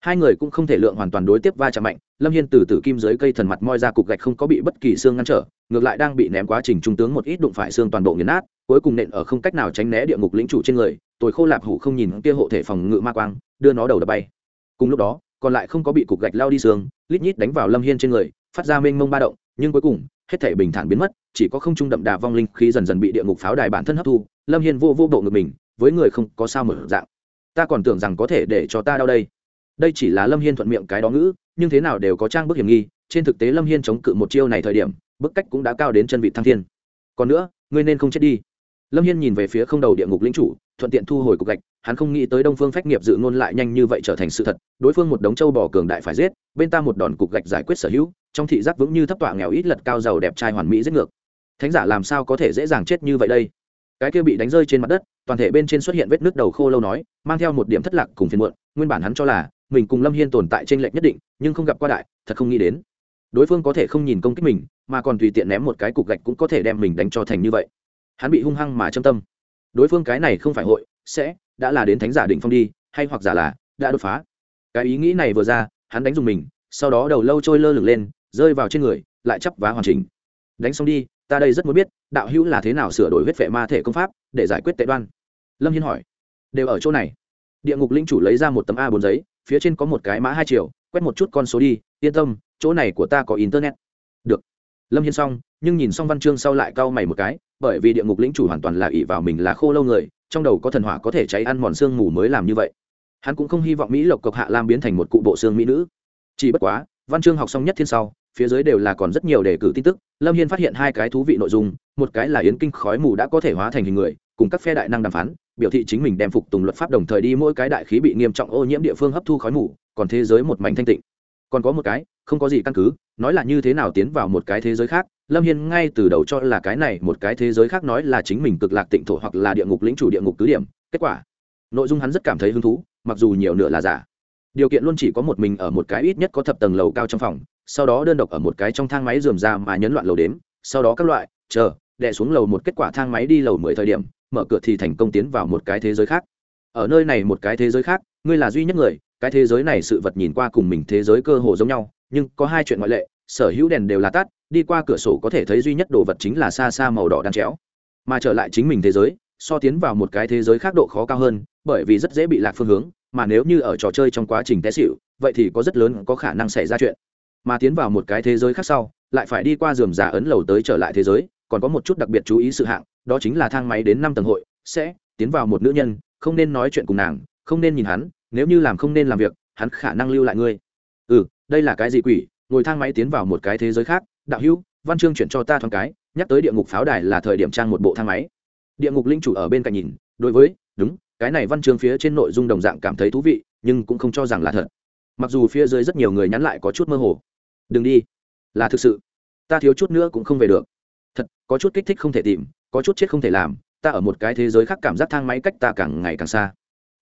Hai người cũng không thể lượng hoàn toàn đối tiếp va chạm mạnh, lâm hiên từ từ kim dưới cây thần mặt moi ra cục gạch không có bị bất kỳ xương ngăn trở, ngược lại đang bị ném quá trình trung tướng một ít đụng phải xương toàn bộ nghiền nát, cuối cùng nện ở không cách nào tránh né địa ngục lĩnh chủ trên người tôi khô lạp hủ không nhìn kia hộ thể phòng ngự ma quang, đưa nó đầu đập bay. Cùng lúc đó, còn lại không có bị cục gạch lao đi xương, lít nhít đánh vào lâm hiên trên người, phát ra mênh mông ba động, nhưng cuối cùng hết thể bình thản biến mất, chỉ có không trung đậm đà vong linh khi dần dần bị địa ngục pháo đài bản thân hấp thu, lâm hiên vô vô bộ ngực mình, với người không có sao mở dạng. Ta còn tưởng rằng có thể để cho ta đau đây. Đây chỉ là lâm hiên thuận miệng cái đó ngữ, nhưng thế nào đều có trang bức hiểm nghi, trên thực tế lâm hiên chống cự một chiêu này thời điểm, bức cách cũng đã cao đến chân vị thăng thiên. Còn nữa, ngươi nên không chết đi. Lâm hiên nhìn về phía không đầu địa ngục lính chủ, thuận tiện thu hồi cục gạch hắn không nghĩ tới đông phương phách nghiệp dự ngôn lại nhanh như vậy trở thành sự thật, đối phương một đống châu bò cường đại phải giết, bên ta một đòn cục gạch giải quyết sở hữu, trong thị giác vững như thấp tọa nghèo ít lật cao giàu đẹp trai hoàn mỹ giết ngược. Thánh giả làm sao có thể dễ dàng chết như vậy đây? Cái kia bị đánh rơi trên mặt đất, toàn thể bên trên xuất hiện vết nước đầu khô lâu nói, mang theo một điểm thất lạc cùng phiền muộn, nguyên bản hắn cho là, mình cùng lâm hiên tồn tại t r ê n lệch nhất định, nhưng không gặp qua đại, thật không nghĩ đến. Đối phương có thể không nhìn công kích mình, mà còn tùy tiện ném một cái cục gạch cũng có thể đem mình đánh cho thành như vậy. Hắn bị hung hăng mà châm tâm. Đối phương cái này không phải hội, sẽ đã là đến thánh giả định phong đi, hay hoặc giả là đã đột phá. Cái ý nghĩ này vừa ra, hắn đánh dùng mình, sau đó đầu lâu trôi lơ lửng lên, rơi vào trên người, lại chấp vá hoàn chỉnh. Đánh xong đi, ta đây rất muốn biết, đạo hữu là thế nào sửa đổi huyết vệ ma thể công pháp để giải quyết tệ đoan? Lâm hiên hỏi. Đều ở chỗ này. Địa ngục linh chủ lấy ra một tấm a bốn giấy, phía trên có một cái mã hai triệu quét một chút con số đi, yên tâm, chỗ này của ta có internet. Được. Lâm hiên xong, nhưng nhìn xong văn chương sau lại cau mày một cái, bởi vì địa ngục lĩnh chủ hoàn toàn là ỷ vào mình là khô lâu người trong đầu có thần hỏa có thể cháy ăn mòn xương mù mới làm như vậy. Hắn cũng không hy vọng mỹ lộc cộc hạ lam biến thành một cụ bộ xương mỹ nữ. Chỉ bất quá, văn chương học xong nhất thiên sau, phía dưới đều là còn rất nhiều đề cử tin tức. Lâm hiên phát hiện hai cái thú vị nội dung, một cái là yến kinh khói mù đã có thể hóa thành hình người, cùng các phe đại năng đàm phán, biểu thị chính mình đem phục tùng luật pháp đồng thời đi mỗi cái đại khí bị nghiêm trọng ô nhiễm địa phương hấp thu khói mù, còn thế giới một mảnh thanh tịnh còn có một cái, không có gì căn cứ, nói là như thế nào tiến vào một cái thế giới khác, lâm hiên ngay từ đầu cho là cái này một cái thế giới khác nói là chính mình cực lạc tịnh thổ hoặc là địa ngục lĩnh chủ địa ngục cứ điểm, kết quả, nội dung hắn rất cảm thấy hứng thú, mặc dù nhiều nửa là giả. Điều kiện luôn chỉ có một mình ở một cái ít nhất có thập tầng lầu cao trong phòng, sau đó đơn độc ở một cái trong thang máy dườm ra mà nhấn loạn lầu đếm, sau đó các loại, chờ, đè xuống lầu một kết quả thang máy đi lầu mười thời điểm, mở cửa thì thành công tiến vào một cái thế giới khác. Ở nơi này một cái thế giới khác, ngươi là duy nhất người cái thế giới này sự vật nhìn qua cùng mình thế giới cơ hồ giống nhau, nhưng có hai chuyện ngoại lệ, sở hữu đèn đều là tắt, đi qua cửa sổ có thể thấy duy nhất đồ vật chính là xa xa màu đỏ đang chéo. Mà trở lại chính mình thế giới, so tiến vào một cái thế giới khác độ khó cao hơn, bởi vì rất dễ bị lạc phương hướng, mà nếu như ở trò chơi trong quá trình té xịu vậy thì có rất lớn có khả năng xảy ra chuyện. Mà tiến vào một cái thế giới khác sau, lại phải đi qua giường giả ấn lầu tới trở lại thế giới, còn có một chút đặc biệt chú ý sự hạng, đó chính là thang máy đến năm tầng hội, sẽ tiến vào một nữ nhân, không nên nói chuyện cùng nàng, không nên nhìn hắn nếu như làm không nên làm việc, hắn khả năng lưu lại ngươi. Ừ đây là cái gì quỷ? Ngồi thang máy tiến vào một cái thế giới khác, đạo hữu, văn chương chuyển cho ta thoáng cái, nhắc tới địa ngục pháo đài là thời điểm trang một bộ thang máy. Địa ngục linh chủ ở bên cạnh nhìn, đối với, đúng, cái này văn chương phía trên nội dung đồng dạng cảm thấy thú vị, nhưng cũng không cho rằng là thật. Mặc dù phía dưới rất nhiều người nhắn lại có chút mơ hồ. Đừng đi, là thực sự. Ta thiếu chút nữa cũng không về được. Thật, có chút kích thích không thể tìm, có chút chết không thể làm, ta ở một cái thế giới khác cảm giác thang máy cách ta càng ngày càng xa.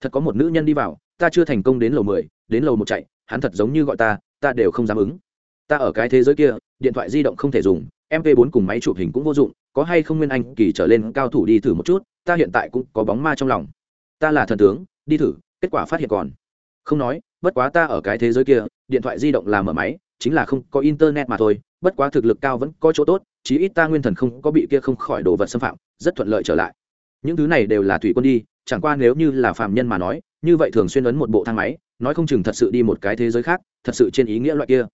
Thật có một nữ nhân đi vào ta chưa thành công đến lầu mười, đến lầu một chạy, hắn thật giống như gọi ta ta đều không dám ứng. Ta ở cái thế giới kia, điện thoại di động không thể dùng mp 4 cùng máy chụp hình cũng vô dụng, có hay không nguyên anh kỳ trở lên cao thủ đi thử một chút, ta hiện tại cũng có bóng ma trong lòng. Ta là thần tướng, đi thử, kết quả phát hiện còn không nói, bất quá ta ở cái thế giới kia, điện thoại di động là mở máy, chính là không có internet mà thôi, bất quá thực lực cao vẫn có chỗ tốt, chí ít ta nguyên thần không có bị kia không khỏi đồ vật xâm phạm, rất thuận lợi trở lại. Những thứ này đều là thủy quân đi chẳng qua nếu như là phạm nhân mà nói, như vậy thường xuyên ấn một bộ thang máy, nói không chừng thật sự đi một cái thế giới khác, thật sự trên ý nghĩa loại kia.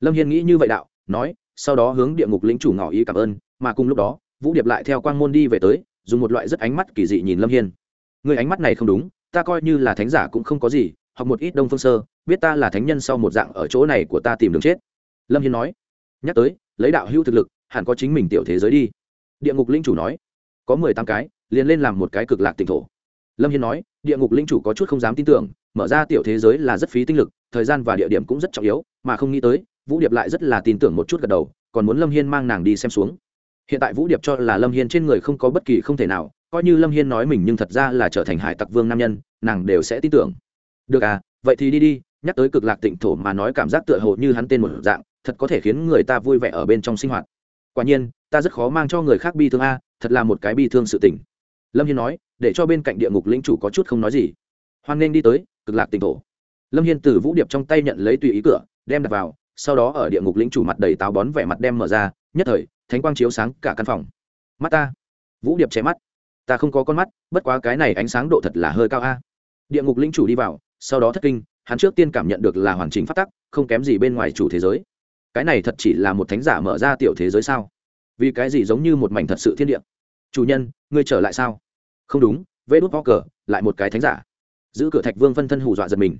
Lâm hiên nghĩ như vậy đạo, nói, sau đó hướng địa ngục lĩnh chủ ngỏ ý cảm ơn, mà cùng lúc đó, vũ điệp lại theo quang môn đi về tới, dùng một loại rất ánh mắt kỳ dị nhìn lâm hiên. Người ánh mắt này không đúng, ta coi như là thánh giả cũng không có gì hoặc một ít đông phương sơ, biết ta là thánh nhân sau một dạng ở chỗ này của ta tìm đường chết. Lâm hiên nói, nhắc tới, lấy đạo hữu thực lực, hẳn có chính mình tiểu thế giới đi. Địa ngục linh chủ nói, có mười tám cái, liền lên làm một cái cực lạc tỉnh thổ lâm hiên nói, địa ngục linh chủ có chút không dám tin tưởng, mở ra tiểu thế giới là rất phí tinh lực, thời gian và địa điểm cũng rất trọng yếu, mà không nghĩ tới, vũ điệp lại rất là tin tưởng một chút gật đầu, còn muốn lâm hiên mang nàng đi xem xuống. Hiện tại vũ điệp cho là lâm hiên trên người không có bất kỳ không thể nào, coi như lâm hiên nói mình nhưng thật ra là trở thành hải tặc vương nam nhân, nàng đều sẽ tin tưởng. Được à vậy thì đi đi, nhắc tới cực lạc tịnh thổ mà nói cảm giác tựa hồ như hắn tên một dạng, thật có thể khiến người ta vui vẻ ở bên trong sinh hoạt. Quả nhiên, ta rất khó mang cho người khác bi thương a, thật là một cái bi thương sự tình. Lâm hiên nói để cho bên cạnh địa ngục lĩnh chủ có chút không nói gì. Hoan nghênh đi tới, cực lạc tỉnh thổ. Lâm hiên từ vũ điệp trong tay nhận lấy tùy ý cửa, đem đặt vào, sau đó ở địa ngục lĩnh chủ mặt đầy táo bón vẻ mặt đem mở ra, nhất thời, thánh quang chiếu sáng cả căn phòng. Mắt ta. Vũ điệp che mắt. Ta không có con mắt, bất quá cái này ánh sáng độ thật là hơi cao a. Địa ngục lĩnh chủ đi vào, sau đó thất kinh, hắn trước tiên cảm nhận được là hoàn chỉnh phát tắc, không kém gì bên ngoài chủ thế giới. Cái này thật chỉ là một thánh giả mở ra tiểu thế giới sao? Vì cái gì giống như một mảnh thật sự thiên địa? Chủ nhân, ngươi trở lại sao? Không đúng, vê đốt ho cờ lại một cái thánh giả. Giữ cửa thạch vương phân thân hù dọa giật mình.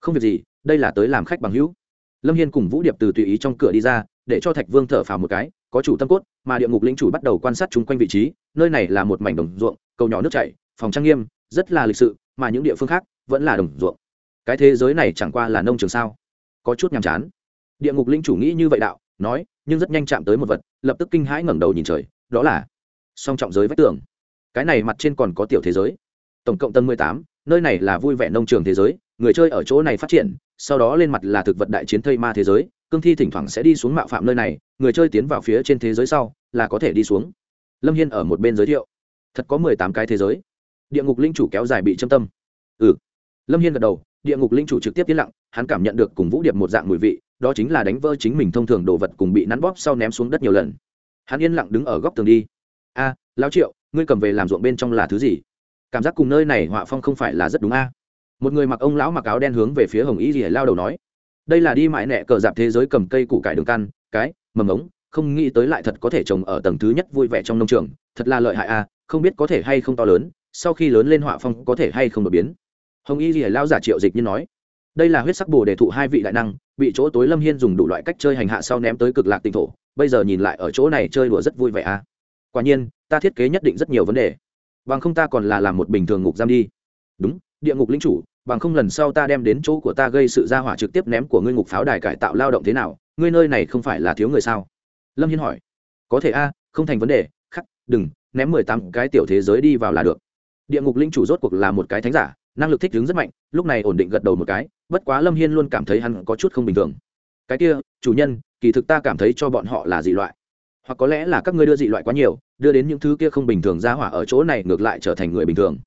Không việc gì, đây là tới làm khách bằng hữu. Lâm hiên cùng vũ điệp từ tùy ý trong cửa đi ra, để cho thạch vương thở phào một cái, có chủ tâm cốt, mà địa ngục lĩnh chủ bắt đầu quan sát chung quanh vị trí, nơi này là một mảnh đồng ruộng, cầu nhỏ nước chảy, phòng trang nghiêm, rất là lịch sự, mà những địa phương khác vẫn là đồng ruộng. Cái thế giới này chẳng qua là nông trường sao? Có chút nhàm chán. Địa ngục linh chủ nghĩ như vậy đạo, nói, nhưng rất nhanh chạm tới một vật, lập tức kinh hãi ngẩng đầu nhìn trời, đó là song trọng giới vách tường cái này mặt trên còn có tiểu thế giới. Tổng cộng tân mười tám nơi này là vui vẻ nông trường thế giới người chơi ở chỗ này phát triển sau đó lên mặt là thực vật đại chiến thây ma thế giới cương thi thỉnh thoảng sẽ đi xuống mạo phạm nơi này người chơi tiến vào phía trên thế giới sau là có thể đi xuống. Lâm hiên ở một bên giới thiệu. Thật có mười tám cái thế giới. Địa ngục linh chủ kéo dài bị châm tâm. Ừ. Lâm hiên gật đầu địa ngục linh chủ trực tiếp tiến lặng hắn cảm nhận được cùng vũ điệp một dạng mùi vị đó chính là đánh vỡ chính mình thông thường đồ vật cùng bị nắn bóp sau ném xuống đất nhiều lần. Hắn yên lặng đứng ở góc tường đi. A à, lão triệu ngươi cầm về làm ruộng bên trong là thứ gì? Cảm giác cùng nơi này họa phong không phải là rất đúng a. Một người mặc ông lão mặc áo đen hướng về phía hồng Y gì lao đầu nói, đây là đi mãi nẹ cờ dạp thế giới cầm cây củ cải đường căn, cái, mầm ống, không nghĩ tới lại thật có thể trồng ở tầng thứ nhất vui vẻ trong nông trường, thật là lợi hại a, không biết có thể hay không to lớn, sau khi lớn lên họa phong có thể hay không đột biến. Hồng y rìa lao giả triệu dịch như nói, đây là huyết sắc bồ đề thụ hai vị đại năng, bị chỗ tối lâm hiên dùng đủ loại cách chơi hành hạ sau ném tới cực lạc tinh thổ, bây giờ nhìn lại ở chỗ này chơi đùa rất vui vẻ a quả nhiên, ta thiết kế nhất định rất nhiều vấn đề. Bằng không ta còn là làm một bình thường ngục giam đi. Đúng, địa ngục linh chủ, bằng không lần sau ta đem đến chỗ của ta gây sự ra hỏa trực tiếp ném của ngươi ngục pháo đài cải tạo lao động thế nào, ngươi nơi này không phải là thiếu người sao? Lâm hiên hỏi. Có thể a, không thành vấn đề, khắc, đừng, ném mười tám cái tiểu thế giới đi vào là được. Địa ngục linh chủ rốt cuộc là một cái thánh giả, năng lực thích ứng rất mạnh, lúc này ổn định gật đầu một cái, bất quá lâm hiên luôn cảm thấy hắn có chút không bình thường. Cái kia, chủ nhân, kỳ thực ta cảm thấy cho bọn họ là dị loại hoặc có lẽ là các ngươi đưa dị loại quá nhiều, đưa đến những thứ kia không bình thường ra hỏa ở chỗ này ngược lại trở thành người bình thường.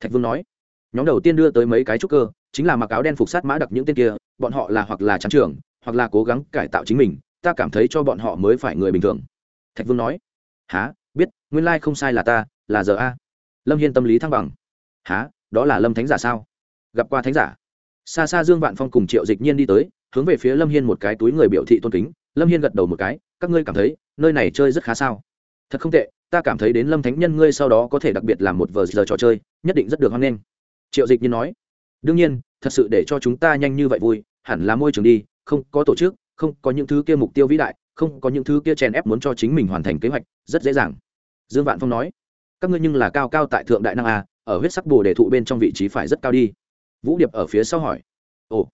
Thạch vương nói. Nhóm đầu tiên đưa tới mấy cái trúc cơ, chính là mặc áo đen phục sát mã đặc những tên kia, bọn họ là hoặc là trắng trường, hoặc là cố gắng cải tạo chính mình, ta cảm thấy cho bọn họ mới phải người bình thường. Thạch vương nói. Há biết, nguyên lai không sai là ta, là giờ a. Lâm hiên tâm lý thăng bằng. Há đó là lâm thánh giả sao? Gặp qua thánh giả. Xa xa dương vạn phong cùng triệu dịch nhiên đi tới, hướng về phía lâm hiên một cái túi người biểu thị tôn kính. Lâm hiên gật đầu một cái. Các ngươi cảm thấy nơi này chơi rất khá sao? Thật không tệ, ta cảm thấy đến lâm thánh nhân ngươi sau đó có thể đặc biệt làm một vờ giờ trò chơi, nhất định rất được hoan nghênh. Triệu dịch nhiên nói. Đương nhiên, thật sự để cho chúng ta nhanh như vậy vui, hẳn là môi trường đi, không có tổ chức, không có những thứ kia mục tiêu vĩ đại, không có những thứ kia chèn ép muốn cho chính mình hoàn thành kế hoạch, rất dễ dàng. Dương vạn phong nói. Các ngươi nhưng là cao cao tại thượng đại năng a, ở huyết sắc bồ đề thụ bên trong vị trí phải rất cao đi. Vũ điệp ở phía sau hỏi. Ồ,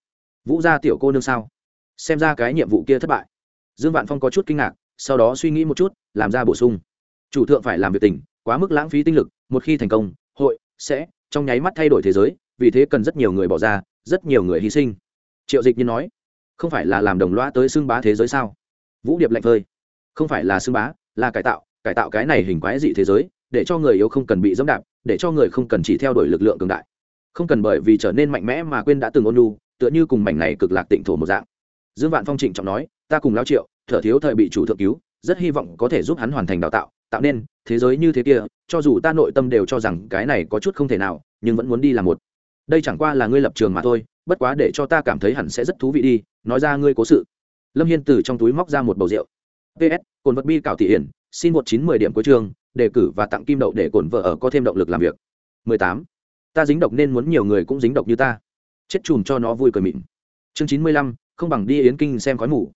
vũ gia tiểu cô nương sao? Xem ra cái nhiệm vụ kia thất bại. Dương vạn phong có chút kinh ngạc sau đó suy nghĩ một chút, làm ra bổ sung. Chủ thượng phải làm việc tỉnh quá mức lãng phí tinh lực, một khi thành công, hội sẽ trong nháy mắt thay đổi thế giới, vì thế cần rất nhiều người bỏ ra, rất nhiều người hy sinh. Triệu dịch như nói. Không phải là làm đồng loa tới xưng bá thế giới sao? Vũ điệp lạnh phơi. Không phải là xưng bá, là cải tạo cải tạo cái này hình quái dị thế giới, để cho người yếu không cần bị dẫm đạp, để cho người không cần chỉ theo đuổi lực lượng cường đại. Không cần bởi vì trở nên mạnh mẽ mà quên đã từng ôn lu tựa như cùng mảnh này cực lạc tịnh thổ một dạng. Dương vạn phong trịnh trọng nói ta cùng lao triệu thở thiếu thời bị chủ thượng cứu rất hy vọng có thể giúp hắn hoàn thành đào tạo tạo nên thế giới như thế kia cho dù ta nội tâm đều cho rằng cái này có chút không thể nào nhưng vẫn muốn đi làm một. Đây chẳng qua là ngươi lập trường mà thôi bất quá để cho ta cảm thấy hẳn sẽ rất thú vị đi nói ra ngươi cố sự. Lâm hiên từ trong túi móc ra một bầu rượu. Ps cồn vật bi cảo thị hiển xin một chín mười điểm cuối trường đề cử và tặng kim đậu để cồn vợ ở có thêm động lực làm việc. 18. ta dính độc nên muốn nhiều người cũng dính độc như ta. Chết chùm cho nó vui cười mịn. Chương 95, không bằng đi yến kinh xem khói mù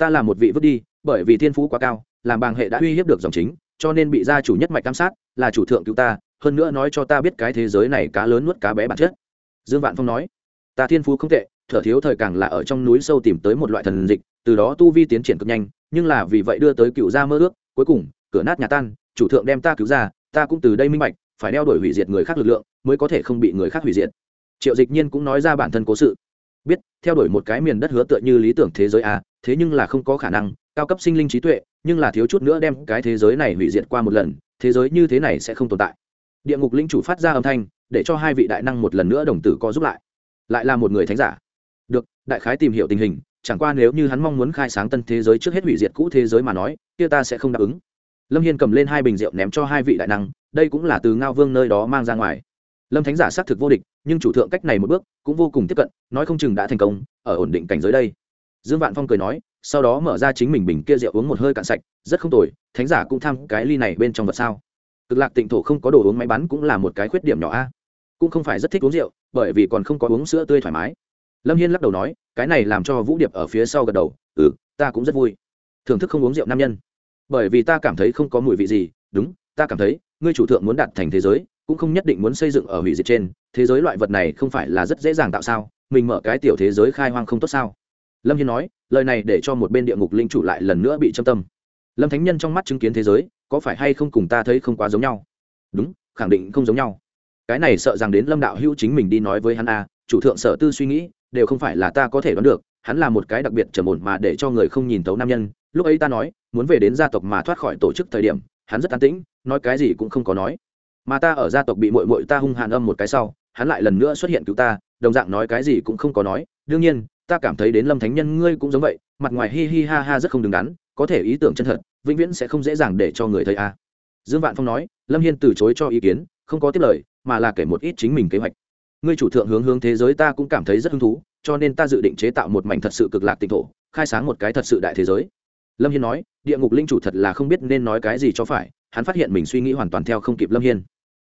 ta là một vị vứt đi, bởi vì thiên phú quá cao, làm bàng hệ đã uy hiếp được dòng chính, cho nên bị gia chủ nhất mạch giám sát, là chủ thượng cứu ta, hơn nữa nói cho ta biết cái thế giới này cá lớn nuốt cá bé bản chất. Dương vạn phong nói, ta thiên phú không tệ, thở thiếu thời càng là ở trong núi sâu tìm tới một loại thần dịch, từ đó tu vi tiến triển cực nhanh, nhưng là vì vậy đưa tới cựu gia mơ ước, cuối cùng, cửa nát nhà tan, chủ thượng đem ta cứu ra, ta cũng từ đây minh bạch, phải đeo đổi hủy diệt người khác lực lượng, mới có thể không bị người khác hủy diệt. Triệu dịch nhiên cũng nói ra bản thân cố sự. Biết, theo đuổi một cái miền đất hứa tựa như lý tưởng thế giới à thế nhưng là không có khả năng, cao cấp sinh linh trí tuệ, nhưng là thiếu chút nữa đem cái thế giới này hủy diệt qua một lần, thế giới như thế này sẽ không tồn tại. Địa ngục linh chủ phát ra âm thanh, để cho hai vị đại năng một lần nữa đồng tử có giúp lại. Lại là một người thánh giả. Được, đại khái tìm hiểu tình hình, chẳng qua nếu như hắn mong muốn khai sáng tân thế giới trước hết hủy diệt cũ thế giới mà nói, kia ta sẽ không đáp ứng. Lâm hiên cầm lên hai bình rượu ném cho hai vị đại năng, đây cũng là từ ngao vương nơi đó mang ra ngoài. Lâm thánh giả xác thực vô địch, nhưng chủ thượng cách này một bước, cũng vô cùng tiếp cận, nói không chừng đã thành công, ở ổn định cảnh giới đây dương vạn phong cười nói, sau đó mở ra chính mình bình kia rượu uống một hơi cạn sạch, rất không tồi, thánh giả cũng tham cái ly này bên trong vật sao? Cực lạc tịnh thổ không có đồ uống máy bắn cũng là một cái khuyết điểm nhỏ a. Cũng không phải rất thích uống rượu, bởi vì còn không có uống sữa tươi thoải mái. Lâm hiên lắc đầu nói, cái này làm cho vũ điệp ở phía sau gật đầu ừ ta cũng rất vui. Thưởng thức không uống rượu nam nhân. Bởi vì ta cảm thấy không có mùi vị gì, đúng, ta cảm thấy, ngươi chủ thượng muốn đạt thành thế giới, cũng không nhất định muốn xây dựng ở hủy diệt trên, thế giới loại vật này không phải là rất dễ dàng tạo sao? Mình mở cái tiểu thế giới khai hoang không tốt sao? Lâm hiên nói, lời này để cho một bên địa ngục linh chủ lại lần nữa bị châm tâm. Lâm thánh nhân trong mắt chứng kiến thế giới, có phải hay không cùng ta thấy không quá giống nhau? Đúng, khẳng định không giống nhau. Cái này sợ rằng đến lâm đạo hữu chính mình đi nói với hắn a, chủ thượng sở tư suy nghĩ, đều không phải là ta có thể đoán được, hắn là một cái đặc biệt trầm ổn mà để cho người không nhìn tấu nam nhân. Lúc ấy ta nói, muốn về đến gia tộc mà thoát khỏi tổ chức thời điểm, hắn rất an tĩnh, nói cái gì cũng không có nói. Mà ta ở gia tộc bị mội mội ta hung hàn âm một cái sau, hắn lại lần nữa xuất hiện cứu ta, đồng dạng nói cái gì cũng không có nói. Đương nhiên ta cảm thấy đến lâm thánh nhân ngươi cũng giống vậy, mặt ngoài hi hi ha ha rất không đứng đắn, có thể ý tưởng chân thật, vĩnh viễn sẽ không dễ dàng để cho người thấy a. Dương vạn phong nói, lâm hiên từ chối cho ý kiến, không có tiếp lời, mà là kể một ít chính mình kế hoạch. Ngươi chủ thượng hướng hướng thế giới ta cũng cảm thấy rất hứng thú, cho nên ta dự định chế tạo một mảnh thật sự cực lạc tịnh thổ, khai sáng một cái thật sự đại thế giới. Lâm hiên nói, địa ngục linh chủ thật là không biết nên nói cái gì cho phải, hắn phát hiện mình suy nghĩ hoàn toàn theo không kịp lâm hiên.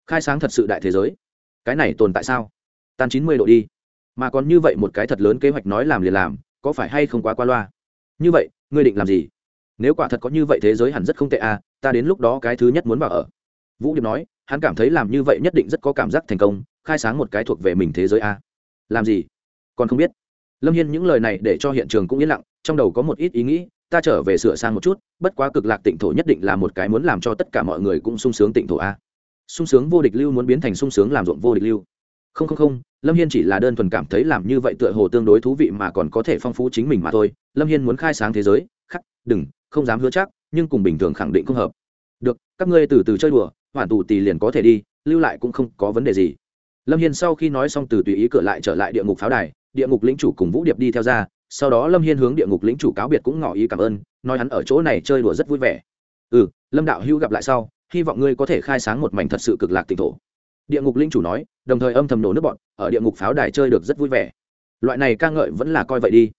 Khai sáng thật sự đại thế giới. Cái này tồn tại sao? Tan chín mươi độ đi mà còn như vậy một cái thật lớn kế hoạch nói làm liền làm, có phải hay không quá qua loa? Như vậy, ngươi định làm gì? Nếu quả thật có như vậy thế giới hẳn rất không tệ à ta đến lúc đó cái thứ nhất muốn vào ở. Vũ điệp nói, hắn cảm thấy làm như vậy nhất định rất có cảm giác thành công, khai sáng một cái thuộc về mình thế giới à. làm gì? Còn không biết. Lâm hiên những lời này để cho hiện trường cũng yên lặng, trong đầu có một ít ý nghĩ, ta trở về sửa sang một chút, bất quá cực lạc tịnh thổ nhất định là một cái muốn làm cho tất cả mọi người cũng sung sướng tịnh thổ a sung sướng vô địch lưu muốn biến thành sung sướng làm ruộng vô địch lưu không không không, lâm hiên chỉ là đơn thuần cảm thấy làm như vậy tựa hồ tương đối thú vị mà còn có thể phong phú chính mình mà thôi. Lâm hiên muốn khai sáng thế giới, khắc, đừng, không dám hứa chắc, nhưng cùng bình thường khẳng định không hợp. Được, các ngươi từ từ chơi đùa, hoàn tù tì liền có thể đi, lưu lại cũng không có vấn đề gì. Lâm hiên sau khi nói xong từ tùy ý cửa lại trở lại địa ngục pháo đài, địa ngục lĩnh chủ cùng vũ điệp đi theo ra, sau đó lâm hiên hướng địa ngục lĩnh chủ cáo biệt cũng ngỏ ý cảm ơn, nói hắn ở chỗ này chơi đùa rất vui vẻ. Ừ lâm đạo hữu gặp lại sau, hy vọng ngươi có thể khai sáng một mảnh thật sự cực lạc tỉnh thổ địa ngục linh chủ nói, đồng thời âm thầm nổ nước bọn, ở địa ngục pháo đài chơi được rất vui vẻ. Loại này ca ngợi vẫn là coi vậy đi.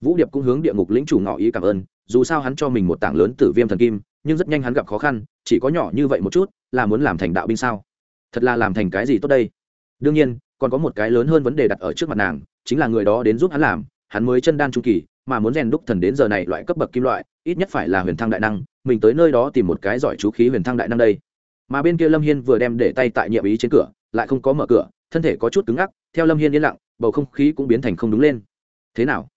Vũ điệp cũng hướng địa ngục lĩnh chủ ngỏ ý cảm ơn, dù sao hắn cho mình một tảng lớn tử viêm thần kim, nhưng rất nhanh hắn gặp khó khăn, chỉ có nhỏ như vậy một chút, là muốn làm thành đạo binh sao? Thật là làm thành cái gì tốt đây? Đương nhiên, còn có một cái lớn hơn vấn đề đặt ở trước mặt nàng, chính là người đó đến giúp hắn làm, hắn mới chân đan trung kỳ, mà muốn rèn đúc thần đến giờ này loại cấp bậc kim loại, ít nhất phải là huyền thăng đại năng, mình tới nơi đó tìm một cái giỏi chú khí huyền thăng đại năng đây mà bên kia lâm hiên vừa đem để tay tại nhiệm ý trên cửa, lại không có mở cửa, thân thể có chút cứng ngắc, theo lâm hiên yên lặng, bầu không khí cũng biến thành không đúng lên. Thế nào?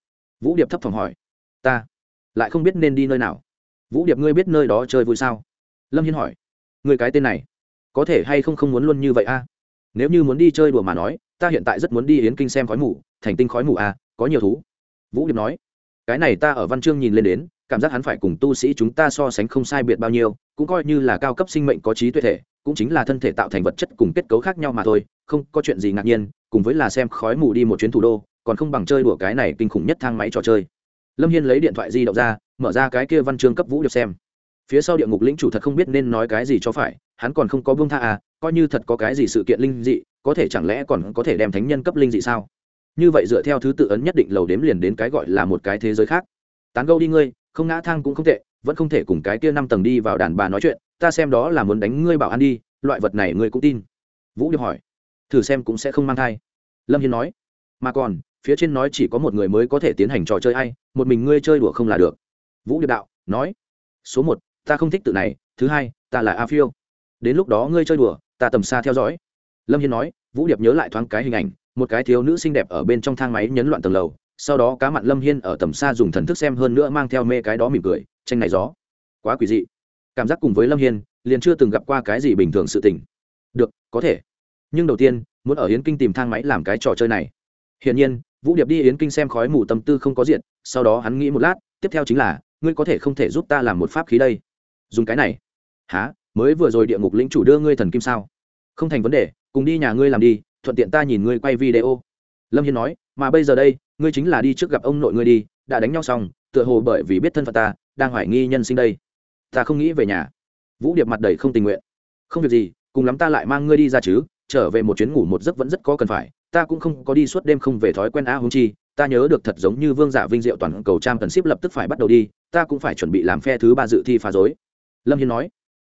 Vũ điệp thấp phòng hỏi. Ta lại không biết nên đi nơi nào. Vũ điệp, ngươi biết nơi đó chơi vui sao? Lâm hiên hỏi. Người cái tên này, có thể hay không không muốn luôn như vậy a? Nếu như muốn đi chơi đùa mà nói, ta hiện tại rất muốn đi yến kinh xem khói mù, thành tinh khói mù a, có nhiều thú. Vũ điệp nói. Cái này ta ở văn chương nhìn lên đến cảm giác hắn phải cùng tu sĩ chúng ta so sánh không sai biệt bao nhiêu, cũng coi như là cao cấp sinh mệnh có trí tuệ thể, cũng chính là thân thể tạo thành vật chất cùng kết cấu khác nhau mà thôi, không có chuyện gì ngạc nhiên, cùng với là xem khói mù đi một chuyến thủ đô, còn không bằng chơi đùa cái này kinh khủng nhất thang máy trò chơi. Lâm hiên lấy điện thoại di động ra, mở ra cái kia văn chương cấp vũ được xem. Phía sau địa ngục lĩnh chủ thật không biết nên nói cái gì cho phải, hắn còn không có buông tha à coi như thật có cái gì sự kiện linh dị, có thể chẳng lẽ còn có thể đem thánh nhân cấp linh dị sao? Như vậy dựa theo thứ tự ấn nhất định lầu đếm liền đến cái gọi là một cái thế giới khác. Tán gâu đi ngươi không ngã thang cũng không tệ vẫn không thể cùng cái kia năm tầng đi vào đàn bà nói chuyện ta xem đó là muốn đánh ngươi bảo ăn đi loại vật này ngươi cũng tin. Vũ điệp hỏi. Thử xem cũng sẽ không mang thai. Lâm hiên nói. Mà còn phía trên nói chỉ có một người mới có thể tiến hành trò chơi hay, một mình ngươi chơi đùa không là được. Vũ điệp đạo nói. Số một ta không thích tự này thứ hai ta là a phiêu. Đến lúc đó ngươi chơi đùa ta tầm xa theo dõi. Lâm hiên nói vũ điệp nhớ lại thoáng cái hình ảnh một cái thiếu nữ xinh đẹp ở bên trong thang máy nhấn loạn tầng lầu sau đó cá mặn lâm hiên ở tầm xa dùng thần thức xem hơn nữa mang theo mê cái đó mỉm cười, tranh này gió. Quá quỷ dị. Cảm giác cùng với lâm hiên, liền chưa từng gặp qua cái gì bình thường sự tình. Được, có thể. Nhưng đầu tiên, muốn ở yến kinh tìm thang máy làm cái trò chơi này. Hiển nhiên, vũ điệp đi yến kinh xem khói mù tâm tư không có diện sau đó hắn nghĩ một lát, tiếp theo chính là, ngươi có thể không thể giúp ta làm một pháp khí đây? Dùng cái này. Há mới vừa rồi địa ngục lĩnh chủ đưa ngươi thần kim sao? Không thành vấn đề, cùng đi nhà ngươi làm đi, thuận tiện ta nhìn ngươi quay video. Lâm hiên nói, mà bây giờ đây ngươi chính là đi trước gặp ông nội ngươi đi, đã đánh nhau xong, tựa hồ bởi vì biết thân phận ta, đang hoài nghi nhân sinh đây. Ta không nghĩ về nhà. Vũ điệp mặt đầy không tình nguyện. Không việc gì, cùng lắm ta lại mang ngươi đi ra chứ, trở về một chuyến ngủ một giấc vẫn rất có cần phải, ta cũng không có đi suốt đêm không về thói quen a hung chi, ta nhớ được thật giống như vương giả vinh diệu toàn cầu trang cần ship lập tức phải bắt đầu đi, ta cũng phải chuẩn bị làm phe thứ ba dự thi phá dối lâm hiên nói.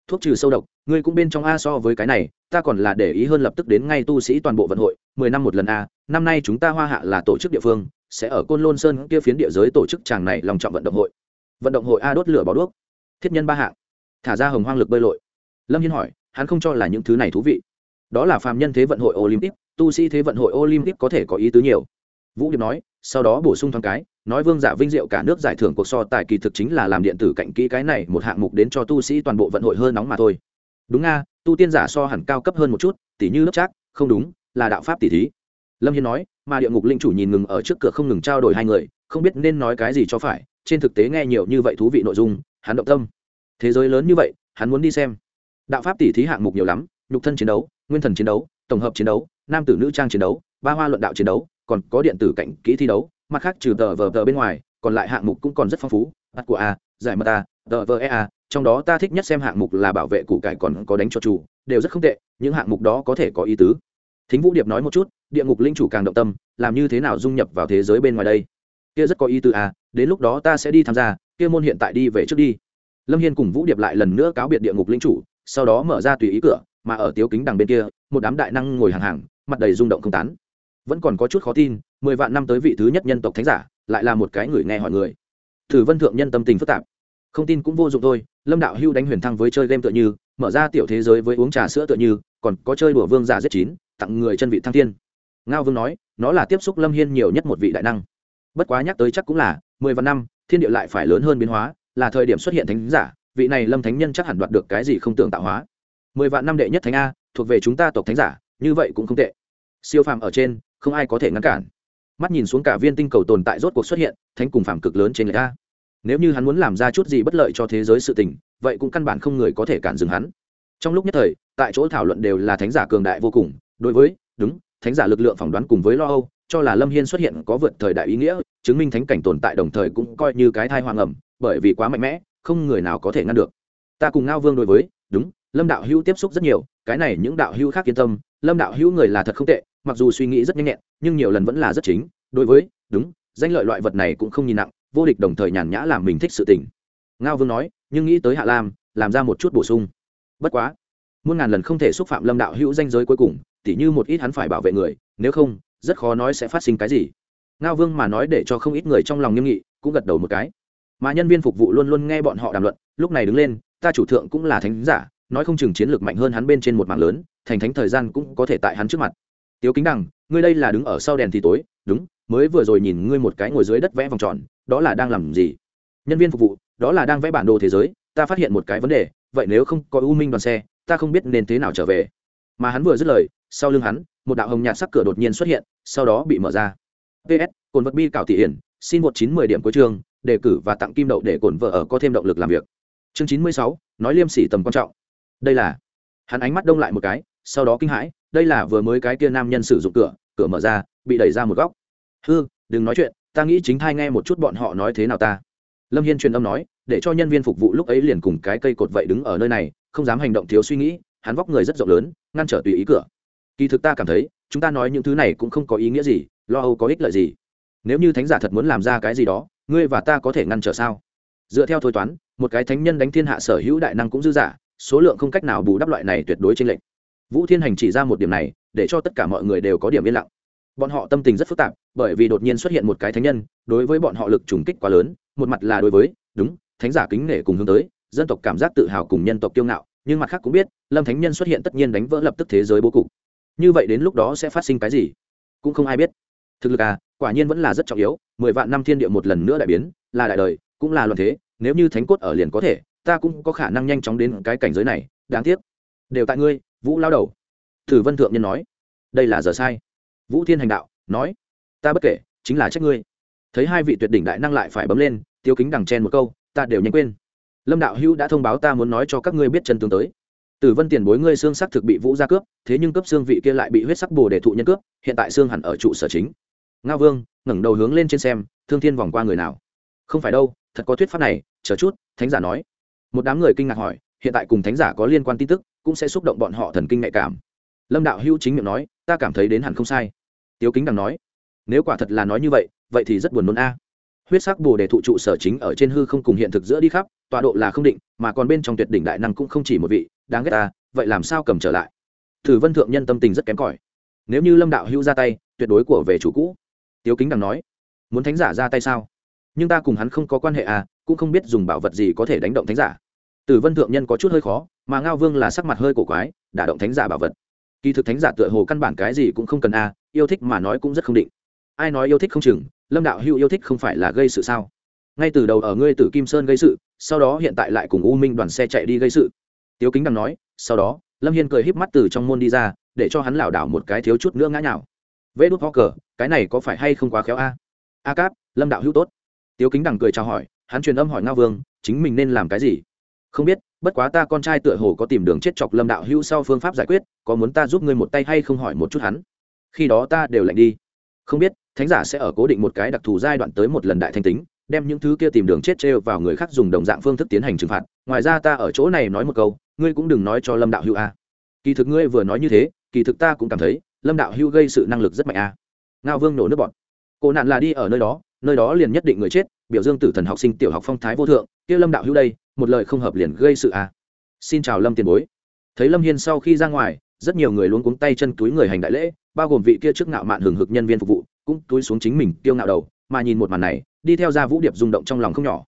Thuốc trừ sâu độc ngươi cũng bên trong a so với cái này, ta còn là để ý hơn lập tức đến ngay tu sĩ toàn bộ vận hội, mười năm một lần a, năm nay chúng ta hoa hạ là tổ chức địa phương, sẽ ở côn lôn sơn kia phiến địa giới tổ chức tràng này lòng trọng vận động hội. Vận động hội a đốt lửa báo đuốc. Thiết nhân ba hạng. Thả ra hồng hoang lực bơi lội. Lâm hiên hỏi, hắn không cho là những thứ này thú vị. Đó là phàm nhân thế vận hội olympic, tu sĩ thế vận hội olympic có thể có ý tứ nhiều. Vũ điệp nói, sau đó bổ sung thoáng cái, nói vương giả vinh diệu cả nước giải thưởng cuộc so tài kỳ thực chính là làm điện tử cạnh kỹ cái này một hạng mục đến cho tu sĩ toàn bộ vận hội hơn nóng mà thôi đúng nga, tu tiên giả so hẳn cao cấp hơn một chút, tỉ như lớp trác, không đúng, là đạo pháp tỷ thí. Lâm hiên nói, mà địa ngục linh chủ nhìn ngừng ở trước cửa không ngừng trao đổi hai người, không biết nên nói cái gì cho phải, trên thực tế nghe nhiều như vậy thú vị nội dung, hắn động tâm. Thế giới lớn như vậy, hắn muốn đi xem. Đạo pháp tỷ thí hạng mục nhiều lắm, nhục thân chiến đấu, nguyên thần chiến đấu, tổng hợp chiến đấu, nam tử nữ trang chiến đấu, ba hoa luận đạo chiến đấu, còn có điện tử cảnh kỹ thi đấu, mặt khác trừ tờ vờ tờ bên ngoài, còn lại hạng mục cũng còn rất phong phú. Mặt của a, giải mật a, tờ vờ ea a trong đó ta thích nhất xem hạng mục là bảo vệ củ cải còn có đánh cho chủ, đều rất không tệ, những hạng mục đó có thể có ý tứ. Thính vũ điệp nói một chút, địa ngục linh chủ càng động tâm, làm như thế nào dung nhập vào thế giới bên ngoài đây? Kia rất có ý tứ à đến lúc đó ta sẽ đi tham gia, kia môn hiện tại đi về trước đi. Lâm hiên cùng vũ điệp lại lần nữa cáo biệt địa ngục linh chủ, sau đó mở ra tùy ý cửa, mà ở tiếu kính đằng bên kia, một đám đại năng ngồi hàng hàng, mặt đầy rung động không tán. Vẫn còn có chút khó tin, mười vạn năm tới vị thứ nhất nhân tộc thánh giả, lại là một cái người nghe hỏi người. Thử vân thượng nhân tâm tình phức tạp không tin cũng vô dụng thôi, lâm đạo hưu đánh huyền thăng với chơi game tựa như, mở ra tiểu thế giới với uống trà sữa tựa như, còn có chơi đùa vương giả giết chín, tặng người chân vị thăng thiên. Ngao vương nói, nó là tiếp xúc lâm hiên nhiều nhất một vị đại năng. Bất quá nhắc tới chắc cũng là, mười vạn năm, thiên địa lại phải lớn hơn biến hóa, là thời điểm xuất hiện thánh giả, vị này lâm thánh nhân chắc hẳn đoạt được cái gì không tưởng tạo hóa. Mười vạn năm đệ nhất thánh a, thuộc về chúng ta tộc thánh giả, như vậy cũng không tệ. Siêu phàm ở trên, không ai có thể ngăn cản. Mắt nhìn xuống cả viên tinh cầu tồn tại rốt cuộc xuất hiện, thánh cùng phàm cực lớn trên người a nếu như hắn muốn làm ra chút gì bất lợi cho thế giới sự tình, vậy cũng căn bản không người có thể cản dừng hắn. Trong lúc nhất thời, tại chỗ thảo luận đều là thánh giả cường đại vô cùng. Đối với, đúng, thánh giả lực lượng phỏng đoán cùng với lo âu, cho là lâm hiên xuất hiện có vượt thời đại ý nghĩa, chứng minh thánh cảnh tồn tại đồng thời cũng coi như cái thai hoàng ẩm, bởi vì quá mạnh mẽ, không người nào có thể ngăn được. Ta cùng ngao vương đối với, đúng, lâm đạo hữu tiếp xúc rất nhiều, cái này những đạo hữu khác yên tâm, lâm đạo hữu người là thật không tệ, mặc dù suy nghĩ rất nhanh nhẹn, nhưng nhiều lần vẫn là rất chính. Đối với, đúng, danh lợi loại vật này cũng không nhìn nặng vô địch đồng thời nhàn nhã làm mình thích sự tình. Ngao vương nói, nhưng nghĩ tới hạ lam, làm ra một chút bổ sung. Bất quá, muôn ngàn lần không thể xúc phạm lâm đạo hữu danh giới cuối cùng, tỉ như một ít hắn phải bảo vệ người, nếu không, rất khó nói sẽ phát sinh cái gì. Ngao vương mà nói để cho không ít người trong lòng nghiêm nghị, cũng gật đầu một cái. Mà nhân viên phục vụ luôn luôn nghe bọn họ đàm luận, lúc này đứng lên, ta chủ thượng cũng là thánh giả, nói không chừng chiến lược mạnh hơn hắn bên trên một mạng lớn, thành thánh thời gian cũng có thể tại hắn trước mặt. Tiếu kính đằng, ngươi đây là đứng ở sau đèn thì tối, đúng mới vừa rồi nhìn ngươi một cái ngồi dưới đất vẽ vòng tròn, đó là đang làm gì? Nhân viên phục vụ, đó là đang vẽ bản đồ thế giới, ta phát hiện một cái vấn đề, vậy nếu không có u minh đoàn xe, ta không biết nên thế nào trở về. Mà hắn vừa dứt lời, sau lưng hắn, một đạo hồng nhạt sắc cửa đột nhiên xuất hiện, sau đó bị mở ra. Ps cồn vật bi cảo thị hiển, xin một chín mười điểm cuối chương, đề cử và tặng kim đậu để cồn vợ ở có thêm động lực làm việc. Chương chín mươi sáu, nói liêm sỉ tầm quan trọng. Đây là, hắn ánh mắt đông lại một cái, sau đó kinh hãi, đây là vừa mới cái kia nam nhân sử dụng cửa cửa mở ra, bị đẩy ra một góc hư, đừng nói chuyện, ta nghĩ chính thai nghe một chút bọn họ nói thế nào ta. Lâm hiên truyền âm nói, để cho nhân viên phục vụ lúc ấy liền cùng cái cây cột vậy đứng ở nơi này, không dám hành động thiếu suy nghĩ, hắn vóc người rất rộng lớn, ngăn trở tùy ý cửa. Kỳ thực ta cảm thấy, chúng ta nói những thứ này cũng không có ý nghĩa gì, lo âu có ích lợi gì. Nếu như thánh giả thật muốn làm ra cái gì đó, ngươi và ta có thể ngăn trở sao? Dựa theo thôi toán, một cái thánh nhân đánh thiên hạ sở hữu đại năng cũng dư giả, số lượng không cách nào bù đắp loại này tuyệt đối trên lệnh vũ thiên hành chỉ ra một điểm này, để cho tất cả mọi người đều có điểm yên lặng bọn họ tâm tình rất phức tạp, bởi vì đột nhiên xuất hiện một cái thánh nhân, đối với bọn họ lực trùng kích quá lớn, một mặt là đối với, đúng, thánh giả kính nể cùng hướng tới, dân tộc cảm giác tự hào cùng nhân tộc kiêu ngạo, nhưng mặt khác cũng biết, lâm thánh nhân xuất hiện tất nhiên đánh vỡ lập tức thế giới bố cục. Như vậy đến lúc đó sẽ phát sinh cái gì? Cũng không ai biết. Thực lực à quả nhiên vẫn là rất trọng yếu, mười vạn năm thiên địa một lần nữa đại biến, là đại đời, cũng là loạn thế, nếu như thánh cốt ở liền có thể, ta cũng có khả năng nhanh chóng đến cái cảnh giới này, đáng tiếc. Đều tại ngươi, vũ lao đầu. Thử vân thượng nhân nói. Đây là giờ sai vũ thiên hành đạo, nói, ta bất kể, chính là trách ngươi. Thấy hai vị tuyệt đỉnh đại năng lại phải bấm lên tiêu kính đằng chen một câu, ta đều nhanh quên. Lâm đạo hữu đã thông báo ta muốn nói cho các ngươi biết chân tướng tới. Tử vân tiền bối ngươi xương sắc thực bị vũ gia cướp, thế nhưng cấp xương vị kia lại bị huyết sắc bồ để thụ nhân cướp, hiện tại xương hẳn ở trụ sở chính. Ngao vương, ngẩng đầu hướng lên trên xem, thương thiên vòng qua người nào. Không phải đâu, thật có thuyết pháp này, chờ chút, thánh giả nói. Một đám người kinh ngạc hỏi, hiện tại cùng thánh giả có liên quan tin tức, cũng sẽ xúc động bọn họ thần kinh nhạy cảm. Lâm đạo hữu chính miệng nói, ta cảm thấy đến hẳn không sai tiếu kính đằng nói, nếu quả thật là nói như vậy vậy thì rất buồn nôn a. Huyết sắc bồ đề thụ trụ sở chính ở trên hư không cùng hiện thực giữa đi khắp, tọa độ là không định, mà còn bên trong tuyệt đỉnh đại năng cũng không chỉ một vị, đáng ghét ta vậy làm sao cầm trở lại? Thử vân thượng nhân tâm tình rất kém cỏi. Nếu như lâm đạo hữu ra tay, tuyệt đối của về chủ cũ. Tiếu kính đằng nói, muốn thánh giả ra tay sao? Nhưng ta cùng hắn không có quan hệ à cũng không biết dùng bảo vật gì có thể đánh động thánh giả. Tử vân thượng nhân có chút hơi khó, mà ngao vương là sắc mặt hơi cổ quái, đả động thánh giả bảo vật kỳ thực thánh giả tựa hồ căn bản cái gì cũng không cần a, yêu thích mà nói cũng rất không định. Ai nói yêu thích không chừng, lâm đạo hữu yêu thích không phải là gây sự sao? Ngay từ đầu ở ngươi tử kim sơn gây sự, sau đó hiện tại lại cùng u minh đoàn xe chạy đi gây sự. Tiếu kính đằng nói, sau đó, lâm hiên cười híp mắt từ trong môn đi ra, để cho hắn lảo đảo một cái thiếu chút nữa ngã nhào. Vê đốt ho cờ cái này có phải hay không quá khéo a? A cáp, lâm đạo hữu tốt. Tiếu kính đằng cười chào hỏi, hắn truyền âm hỏi ngao vương, chính mình nên làm cái gì? Không biết, bất quá ta con trai tựa hồ có tìm đường chết chọc lâm đạo hữu sau phương pháp giải quyết, có muốn ta giúp ngươi một tay hay không hỏi một chút hắn? Khi đó ta đều lạnh đi. Không biết, thánh giả sẽ ở cố định một cái đặc thù giai đoạn tới một lần đại thanh tính, đem những thứ kia tìm đường chết trêu vào người khác dùng đồng dạng phương thức tiến hành trừng phạt. Ngoài ra ta ở chỗ này nói một câu, ngươi cũng đừng nói cho lâm đạo hữu a. Kỳ thực ngươi vừa nói như thế, kỳ thực ta cũng cảm thấy, lâm đạo hữu gây sự năng lực rất mạnh a. Ngao vương nổ nước bọn. Cổ nạn là đi ở nơi đó nơi đó liền nhất định người chết, biểu dương tử thần học sinh tiểu học phong thái vô thượng, kia lâm đạo hữu đây một lời không hợp liền gây sự à. Xin chào lâm tiền bối. Thấy lâm hiên sau khi ra ngoài, rất nhiều người luôn cuống tay chân túi người hành đại lễ, bao gồm vị kia trước ngạo mạn hừng hực nhân viên phục vụ, cũng túi xuống chính mình tiêu ngạo đầu, mà nhìn một màn này, đi theo ra vũ điệp rung động trong lòng không nhỏ.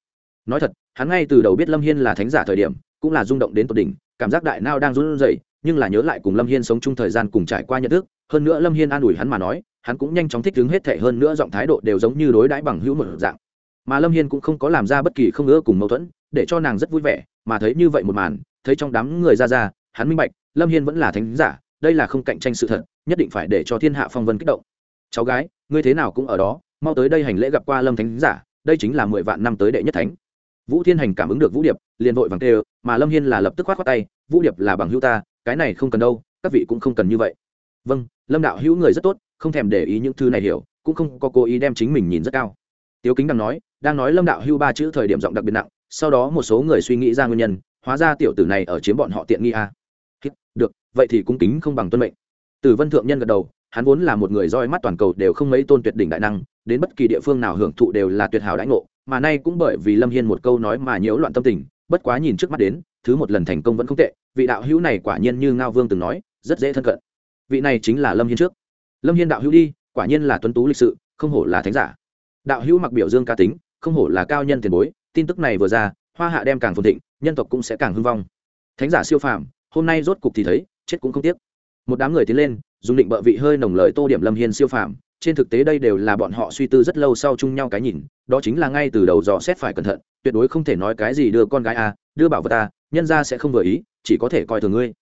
Nói thật, hắn ngay từ đầu biết lâm hiên là thánh giả thời điểm, cũng là rung động đến tột đỉnh, cảm giác đại nao đang run rẩy, nhưng là nhớ lại cùng lâm hiên sống chung thời gian cùng trải qua nhận thức, hơn nữa lâm hiên an ủi hắn mà nói, hắn cũng nhanh chóng thích ứng hết thể hơn nữa, giọng thái độ đều giống như đối đãi bằng hữu một dạng mà lâm hiên cũng không có làm ra bất kỳ không ưa cùng mâu thuẫn, để cho nàng rất vui vẻ, mà thấy như vậy một màn, thấy trong đám người ra ra, hắn minh bạch, lâm hiên vẫn là thánh giả, đây là không cạnh tranh sự thật, nhất định phải để cho thiên hạ phong vân kích động. Cháu gái, ngươi thế nào cũng ở đó, mau tới đây hành lễ gặp qua lâm thánh giả, đây chính là mười vạn năm tới đệ nhất thánh. Vũ thiên hành cảm ứng được vũ điệp, liền vội vàng tê mà lâm hiên là lập tức khoát khoát tay, vũ điệp là bằng hữu ta, cái này không cần đâu, các vị cũng không cần như vậy. Vâng lâm đạo hữu người rất tốt, không thèm để ý những thứ này hiểu, cũng không có cố ý đem chính mình nhìn rất cao. Tiếu kính đang nói đang nói lâm đạo hưu ba chữ thời điểm giọng đặc biệt nặng, sau đó một số người suy nghĩ ra nguyên nhân, hóa ra tiểu tử này ở chiếm bọn họ tiện nghi à. được, vậy thì cung kính không bằng tuân mệnh. Từ vân thượng nhân gật đầu, hắn vốn là một người roi mắt toàn cầu đều không mấy tôn tuyệt đỉnh đại năng, đến bất kỳ địa phương nào hưởng thụ đều là tuyệt hảo đãi ngộ, mà nay cũng bởi vì lâm hiên một câu nói mà nhiễu loạn tâm tình, bất quá nhìn trước mắt đến, thứ một lần thành công vẫn không tệ, vị đạo hữu này quả nhiên như ngao vương từng nói, rất dễ thân cận. Vị này chính là lâm hiên trước. Lâm hiên đạo hữu đi, quả nhiên là tuấn tú lịch sự, không hổ là thánh giả. Đạo hữu mặc biểu dương ca tính không hổ là cao nhân tiền bối tin tức này vừa ra hoa hạ đem càng phồn thịnh nhân tộc cũng sẽ càng hưng vong. Thánh giả siêu phàm hôm nay rốt cục thì thấy chết cũng không tiếc. Một đám người tiến lên dùng định bợ vị hơi nồng lời tô điểm lâm hiên siêu phàm trên thực tế đây đều là bọn họ suy tư rất lâu sau chung nhau cái nhìn đó chính là ngay từ đầu dò xét phải cẩn thận tuyệt đối không thể nói cái gì đưa con gái a đưa bảo vật ta, nhân ra sẽ không vừa ý chỉ có thể coi thường ngươi.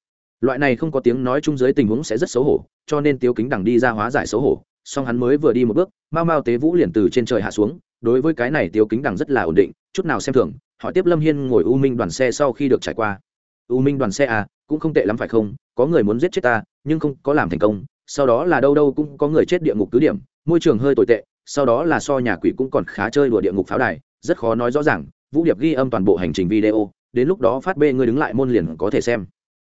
Loại này không có tiếng nói chung dưới tình huống sẽ rất xấu hổ cho nên tiêu kính đằng đi ra hóa giải xấu hổ song hắn mới vừa đi một bước mau mau tế vũ liền từ trên trời hạ xuống đối với cái này tiêu kính đằng rất là ổn định, chút nào xem thường, hỏi tiếp lâm hiên ngồi u minh đoàn xe sau khi được trải qua. U minh đoàn xe à cũng không tệ lắm phải không? Có người muốn giết chết ta, nhưng không có làm thành công, sau đó là đâu đâu cũng có người chết địa ngục cứ điểm, môi trường hơi tồi tệ, sau đó là so nhà quỷ cũng còn khá chơi đùa địa ngục pháo đài, rất khó nói rõ ràng, vũ điệp ghi âm toàn bộ hành trình video, đến lúc đó phát bê ngươi đứng lại môn liền có thể xem.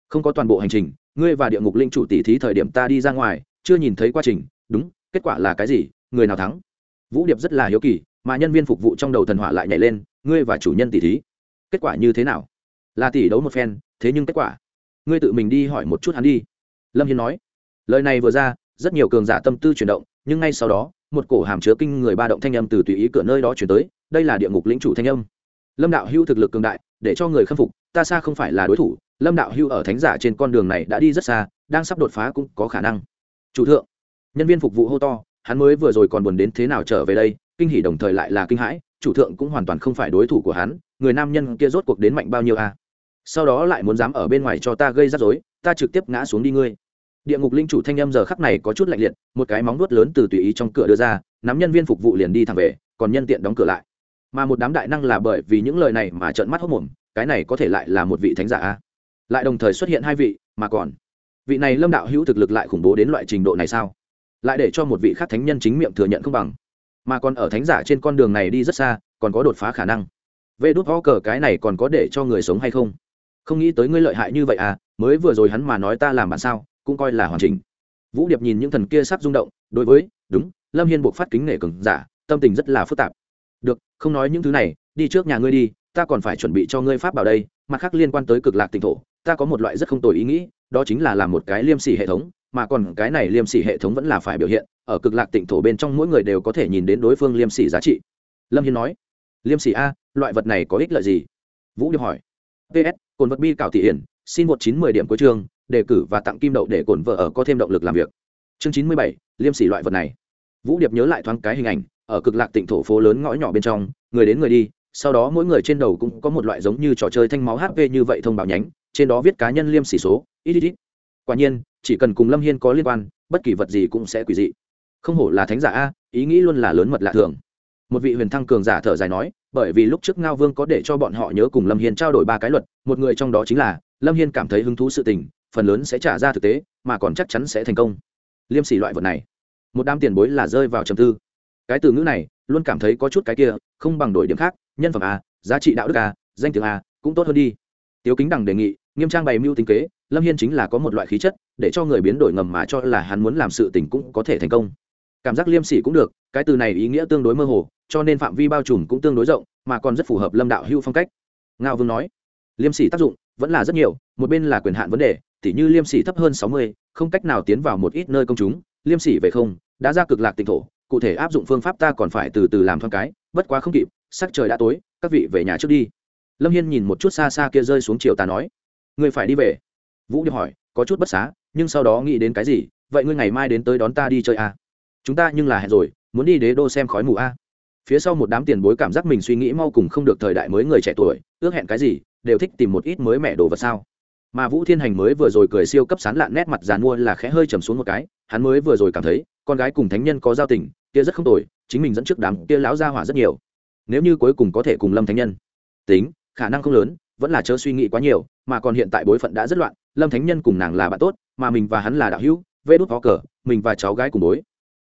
Không có toàn bộ hành trình, ngươi và địa ngục linh chủ tỷ thí thời điểm ta đi ra ngoài, chưa nhìn thấy quá trình, đúng, kết quả là cái gì, người nào thắng? Vũ điệp rất là hiếu kỳ mà nhân viên phục vụ trong đầu thần hỏa lại nhảy lên, ngươi và chủ nhân tỷ thí, kết quả như thế nào? Là tỷ đấu một phen, thế nhưng kết quả, ngươi tự mình đi hỏi một chút hắn đi. Lâm hiên nói. Lời này vừa ra, rất nhiều cường giả tâm tư chuyển động, nhưng ngay sau đó, một cổ hàm chứa kinh người ba động thanh âm từ tùy ý cửa nơi đó chuyển tới, đây là địa ngục lĩnh chủ thanh âm. Lâm đạo hưu thực lực cường đại, để cho người khâm phục, ta xa không phải là đối thủ, lâm đạo hưu ở thánh giả trên con đường này đã đi rất xa, đang sắp đột phá cũng có khả năng. Chủ thượng, nhân viên phục vụ hô to, hắn mới vừa rồi còn buồn đến thế nào trở về đây kinh hỉ đồng thời lại là kinh hãi, chủ thượng cũng hoàn toàn không phải đối thủ của hắn, người nam nhân kia rốt cuộc đến mạnh bao nhiêu a? Sau đó lại muốn dám ở bên ngoài cho ta gây rắc rối, ta trực tiếp ngã xuống đi ngươi. Địa ngục linh chủ thanh âm giờ khắc này có chút lạnh liệt, một cái móng nuốt lớn từ tùy ý trong cửa đưa ra, nắm nhân viên phục vụ liền đi thẳng về, còn nhân tiện đóng cửa lại. Mà một đám đại năng là bởi vì những lời này mà trợn mắt hốc mồm, cái này có thể lại là một vị thánh giả a? Lại đồng thời xuất hiện hai vị, mà còn, vị này lâm đạo hữu thực lực lại khủng bố đến loại trình độ này sao? Lại để cho một vị khác thánh nhân chính miệng thừa nhận không bằng mà còn ở thánh giả trên con đường này đi rất xa, còn có đột phá khả năng. Vê đút ho cờ cái này còn có để cho người sống hay không? Không nghĩ tới ngươi lợi hại như vậy à mới vừa rồi hắn mà nói ta làm bạn sao, cũng coi là hoàn chỉnh. Vũ điệp nhìn những thần kia sắp rung động, đối với, đúng, lâm hiên buộc phát kính nể cừng giả, tâm tình rất là phức tạp. Được, không nói những thứ này, đi trước nhà ngươi đi, ta còn phải chuẩn bị cho ngươi pháp bảo đây, mặt khác liên quan tới cực lạc tỉnh thổ, ta có một loại rất không tồi ý nghĩ, đó chính là làm một cái liêm sỉ hệ thống mà còn cái này liêm sỉ hệ thống vẫn là phải biểu hiện, ở cực lạc tịnh thổ bên trong mỗi người đều có thể nhìn đến đối phương liêm sỉ giá trị. Lâm hiên nói, liêm sỉ a, loại vật này có ích lợi gì? Vũ điệp hỏi ps cồn vật bi cảo thị hiển, xin một chín mười điểm cuối chương đề cử và tặng kim đậu để cồn vợ ở có thêm động lực làm việc. Chương chín mươi bảy, liêm sỉ loại vật này. Vũ điệp nhớ lại thoáng cái hình ảnh, ở cực lạc tịnh thổ phố lớn ngõ nhỏ bên trong, người đến người đi, sau đó mỗi người trên đầu cũng có một loại giống như trò chơi thanh máu hp như vậy thông báo nhánh, trên đó viết cá nhân liêm sỉ số, ít ít ít. Quả nhiên chỉ cần cùng lâm hiên có liên quan, bất kỳ vật gì cũng sẽ quỷ dị. Không hổ là thánh giả a, ý nghĩ luôn là lớn mật lạ thường. Một vị huyền thăng cường giả thở dài nói, bởi vì lúc trước ngao vương có để cho bọn họ nhớ cùng lâm hiên trao đổi ba cái luật, một người trong đó chính là, lâm hiên cảm thấy hứng thú sự tình, phần lớn sẽ trả ra thực tế, mà còn chắc chắn sẽ thành công. Liêm sỉ loại vật này. Một đám tiền bối là rơi vào trầm tư. Cái từ ngữ này, luôn cảm thấy có chút cái kia, không bằng đổi điểm khác, nhân phẩm a, giá trị đạo đức a, danh tiếng a, cũng tốt hơn đi. Tiếu kính đằng đề nghị nghiêm trang bày mưu tính kế, lâm hiên chính là có một loại khí chất, để cho người biến đổi ngầm mà cho là hắn muốn làm sự tình cũng có thể thành công. Cảm giác liêm sỉ cũng được, cái từ này ý nghĩa tương đối mơ hồ, cho nên phạm vi bao trùm cũng tương đối rộng, mà còn rất phù hợp lâm đạo hưu phong cách. Ngao vương nói, liêm sỉ tác dụng vẫn là rất nhiều, một bên là quyền hạn vấn đề, tỉ như liêm sỉ thấp hơn sáu mươi, không cách nào tiến vào một ít nơi công chúng, liêm sỉ về không, đã ra cực lạc tỉnh thổ, cụ thể áp dụng phương pháp ta còn phải từ từ làm thoáng cái, bất quá không kịp, sắc trời đã tối, các vị về nhà trước đi. Lâm hiên nhìn một chút xa xa kia rơi xuống chiều ta nói Ngươi phải đi về vũ điệp hỏi, có chút bất xá, nhưng sau đó nghĩ đến cái gì vậy ngươi ngày mai đến tới đón ta đi chơi à? chúng ta nhưng là hẹn rồi, muốn đi đế đô xem khói mù a à? phía sau một đám tiền bối cảm giác mình suy nghĩ mau cùng không được thời đại mới người trẻ tuổi, ước hẹn cái gì, đều thích tìm một ít mới mẹ đồ vật sao mà vũ thiên hành mới vừa rồi cười siêu cấp sán lạn nét mặt dàn mua là khẽ hơi trầm xuống một cái, hắn mới vừa rồi cảm thấy, con gái cùng thánh nhân có giao tình, kia rất không tồi, chính mình dẫn trước đám kia lão gia hỏa rất nhiều nếu như cuối cùng có thể cùng lâm thánh nhân, tính, khả năng không lớn vẫn là chớ suy nghĩ quá nhiều, mà còn hiện tại bối phận đã rất loạn, lâm thánh nhân cùng nàng là bạn tốt, mà mình và hắn là đạo hữu, vê đút phó cờ, mình và cháu gái cùng bối.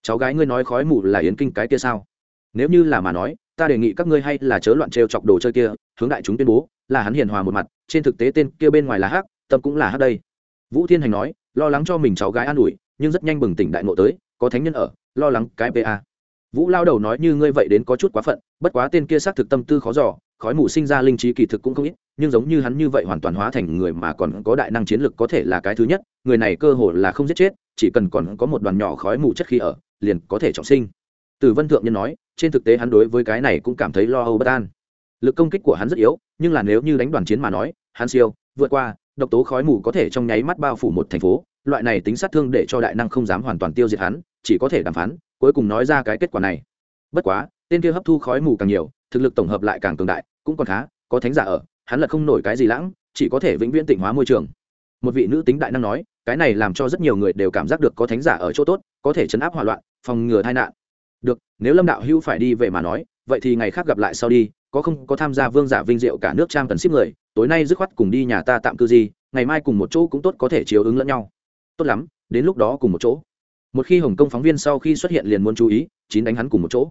Cháu gái ngươi nói khói mù là yến kinh cái kia sao? Nếu như là mà nói, ta đề nghị các ngươi hay là chớ loạn trêu chọc đồ chơi kia, hướng đại chúng tuyên bố, là hắn hiền hòa một mặt, trên thực tế tên kia bên ngoài là hắc, tâm cũng là hắc đây. Vũ thiên hành nói, lo lắng cho mình cháu gái an ủi, nhưng rất nhanh bừng tỉnh đại ngộ tới, có thánh nhân ở, lo lắng cái pa vũ lao đầu nói như ngươi vậy đến có chút quá phận, bất quá tên kia xác thực tâm tư khó giỏ khói mù sinh ra linh trí kỳ thực cũng không ít, nhưng giống như hắn như vậy hoàn toàn hóa thành người mà còn có đại năng chiến lực có thể là cái thứ nhất, người này cơ hồ là không giết chết, chỉ cần còn có một đoàn nhỏ khói mù chất khí ở, liền có thể trọng sinh. Từ vân thượng nhân nói, trên thực tế hắn đối với cái này cũng cảm thấy lo âu bất an. Lực công kích của hắn rất yếu, nhưng là nếu như đánh đoàn chiến mà nói, hắn siêu, vượt qua, độc tố khói mù có thể trong nháy mắt bao phủ một thành phố, loại này tính sát thương để cho đại năng không dám hoàn toàn tiêu diệt hắn, chỉ có thể đàm phán, cuối cùng nói ra cái kết quả này. Bất quá, tên kia hấp thu khói mù càng nhiều, thực lực tổng hợp lại càng cường đại cũng còn khá, có thánh giả ở, hắn là không nổi cái gì lãng, chỉ có thể vĩnh viễn tịnh hóa môi trường. Một vị nữ tính đại năng nói, cái này làm cho rất nhiều người đều cảm giác được có thánh giả ở chỗ tốt, có thể chấn áp hỏa loạn, phòng ngừa tai nạn. Được, nếu lâm đạo hữu phải đi về mà nói, vậy thì ngày khác gặp lại sau đi, có không có tham gia vương giả vinh diệu cả nước trang cần ship người, tối nay dứt khoát cùng đi nhà ta tạm cư gì, ngày mai cùng một chỗ cũng tốt có thể chiếu ứng lẫn nhau. Tốt lắm, đến lúc đó cùng một chỗ. Một khi hồng kông phóng viên sau khi xuất hiện liền muốn chú ý, chín đánh hắn cùng một chỗ.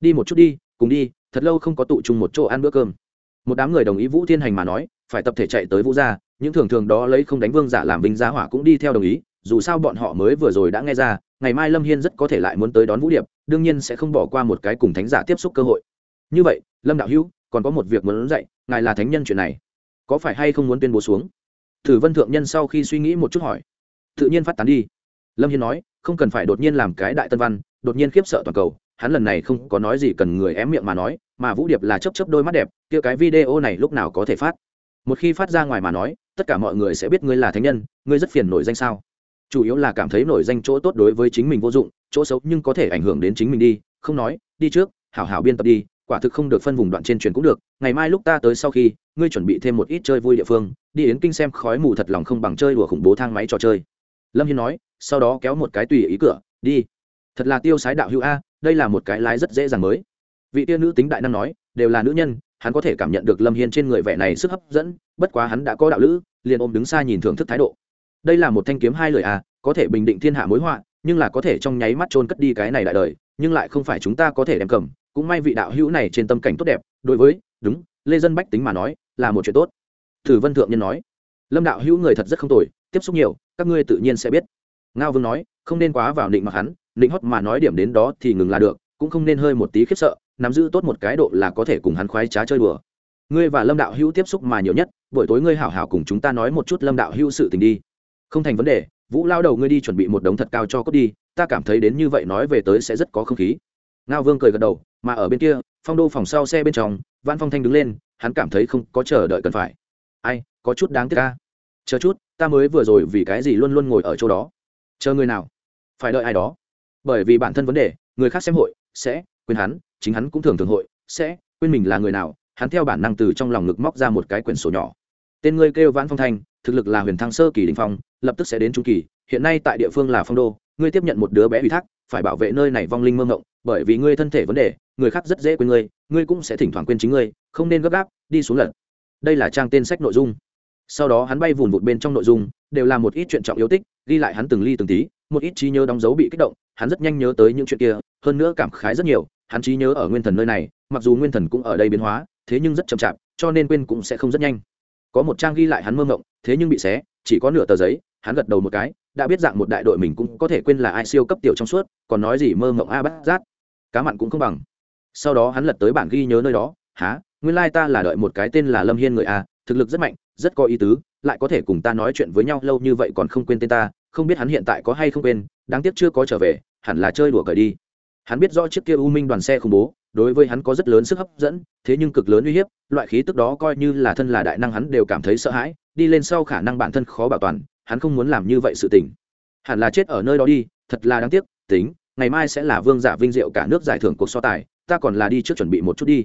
Đi một chút đi, cùng đi thật lâu không có tụ chung một chỗ ăn bữa cơm. Một đám người đồng ý vũ thiên hành mà nói, phải tập thể chạy tới vũ gia, những thường thường đó lấy không đánh vương giả làm vinh gia hỏa cũng đi theo đồng ý, dù sao bọn họ mới vừa rồi đã nghe ra, ngày mai lâm hiên rất có thể lại muốn tới đón vũ điệp, đương nhiên sẽ không bỏ qua một cái cùng thánh giả tiếp xúc cơ hội. Như vậy, lâm đạo hữu, còn có một việc muốn dạy, ngài là thánh nhân chuyện này, có phải hay không muốn tuyên bố xuống? Thử vân thượng nhân sau khi suy nghĩ một chút hỏi. Tự nhiên phát tán đi. Lâm hiên nói, không cần phải đột nhiên làm cái đại tân văn, đột nhiên khiếp sợ toàn cầu hắn lần này không có nói gì cần người ém miệng mà nói, mà vũ điệp là chấp chấp đôi mắt đẹp, kia cái video này lúc nào có thể phát? Một khi phát ra ngoài mà nói, tất cả mọi người sẽ biết ngươi là thánh nhân, ngươi rất phiền nổi danh sao? Chủ yếu là cảm thấy nổi danh chỗ tốt đối với chính mình vô dụng, chỗ xấu nhưng có thể ảnh hưởng đến chính mình đi, không nói, đi trước, hảo hảo biên tập đi, quả thực không được phân vùng đoạn trên truyền cũng được, ngày mai lúc ta tới sau khi, ngươi chuẩn bị thêm một ít chơi vui địa phương, đi đến kinh xem khói mù thật lòng không bằng chơi đùa khủng bố thang máy trò chơi. Lâm hiên nói, sau đó kéo một cái tùy ý cửa, đi. Thật là tiêu sái đạo hữu a đây là một cái lái rất dễ dàng mới. Vị tiên nữ tính đại năng nói, đều là nữ nhân, hắn có thể cảm nhận được lâm hiên trên người vẻ này sức hấp dẫn, bất quá hắn đã có đạo lữ, liền ôm đứng xa nhìn thưởng thức thái độ. Đây là một thanh kiếm hai lời à có thể bình định thiên hạ mối họa, nhưng là có thể trong nháy mắt trôn cất đi cái này đại đời, nhưng lại không phải chúng ta có thể đem cầm. Cũng may vị đạo hữu này trên tâm cảnh tốt đẹp, đối với, đúng, lê dân bách tính mà nói, là một chuyện tốt. Thử vân thượng nhân nói, lâm đạo hữu người thật rất không tồi, tiếp xúc nhiều, các ngươi tự nhiên sẽ biết. Ngao vương nói, không nên quá vào định mặc hắn nịnh hót mà nói điểm đến đó thì ngừng là được, cũng không nên hơi một tí khiếp sợ, nắm giữ tốt một cái độ là có thể cùng hắn khoái trá chơi đùa. Ngươi và lâm đạo hữu tiếp xúc mà nhiều nhất, buổi tối ngươi hảo hảo cùng chúng ta nói một chút lâm đạo hữu sự tình đi. Không thành vấn đề, vũ lao đầu ngươi đi chuẩn bị một đống thật cao cho cốt đi, ta cảm thấy đến như vậy nói về tới sẽ rất có không khí. Ngao vương cười gật đầu, mà ở bên kia, phong đô phòng sau xe bên trong văn phong thanh đứng lên, hắn cảm thấy không có chờ đợi cần phải. Ai, có chút đáng tiếc ca chờ chút, ta mới vừa rồi vì cái gì luôn luôn ngồi ở chỗ đó. Chờ người nào? Phải đợi ai đó? Bởi vì bản thân vấn đề, người khác xem hội, sẽ, quên hắn, chính hắn cũng thường thường hội, sẽ, quên mình là người nào, hắn theo bản năng từ trong lòng ngực móc ra một cái quyển sổ nhỏ. Tên ngươi kêu vãn phong thanh, thực lực là huyền thăng sơ kỳ đình phong, lập tức sẽ đến trung kỳ, hiện nay tại địa phương là phong đô, ngươi tiếp nhận một đứa bé ủy thác, phải bảo vệ nơi này vong linh mơ ngộng bởi vì ngươi thân thể vấn đề, người khác rất dễ quên ngươi ngươi cũng sẽ thỉnh thoảng quên chính ngươi, không nên gấp gáp, đi xuống lần đây là trang tên sách nội dung. Sau đó hắn bay vùn vụt bên trong nội dung, đều là một ít chuyện trọng yếu tích, ghi lại hắn từng ly từng tí một ít trí nhớ đóng dấu bị kích động, hắn rất nhanh nhớ tới những chuyện kia, hơn nữa cảm khái rất nhiều, hắn trí nhớ ở nguyên thần nơi này, mặc dù nguyên thần cũng ở đây biến hóa, thế nhưng rất chậm chạp, cho nên quên cũng sẽ không rất nhanh. Có một trang ghi lại hắn mơ mộng, thế nhưng bị xé, chỉ có nửa tờ giấy, hắn gật đầu một cái, đã biết dạng một đại đội mình cũng có thể quên là ai siêu cấp tiểu trong suốt, còn nói gì mơ mộng a bát rát cá mặn cũng không bằng. Sau đó hắn lật tới bản ghi nhớ nơi đó há nguyên lai ta là đợi một cái tên là lâm hiên người a, thực lực rất mạnh, rất có ý tứ, lại có thể cùng ta nói chuyện với nhau lâu như vậy còn không quên tên ta không biết hắn hiện tại có hay không quên, đáng tiếc chưa có trở về, hẳn là chơi đùa cởi đi. Hắn biết rõ chiếc kia u minh đoàn xe khủng bố, đối với hắn có rất lớn sức hấp dẫn, thế nhưng cực lớn uy hiếp, loại khí tức đó coi như là thân là đại năng hắn đều cảm thấy sợ hãi, đi lên sau khả năng bản thân khó bảo toàn, hắn không muốn làm như vậy sự tình. Hẳn là chết ở nơi đó đi, thật là đáng tiếc, tính, ngày mai sẽ là vương giả vinh diệu cả nước giải thưởng cuộc so tài, ta còn là đi trước chuẩn bị một chút đi.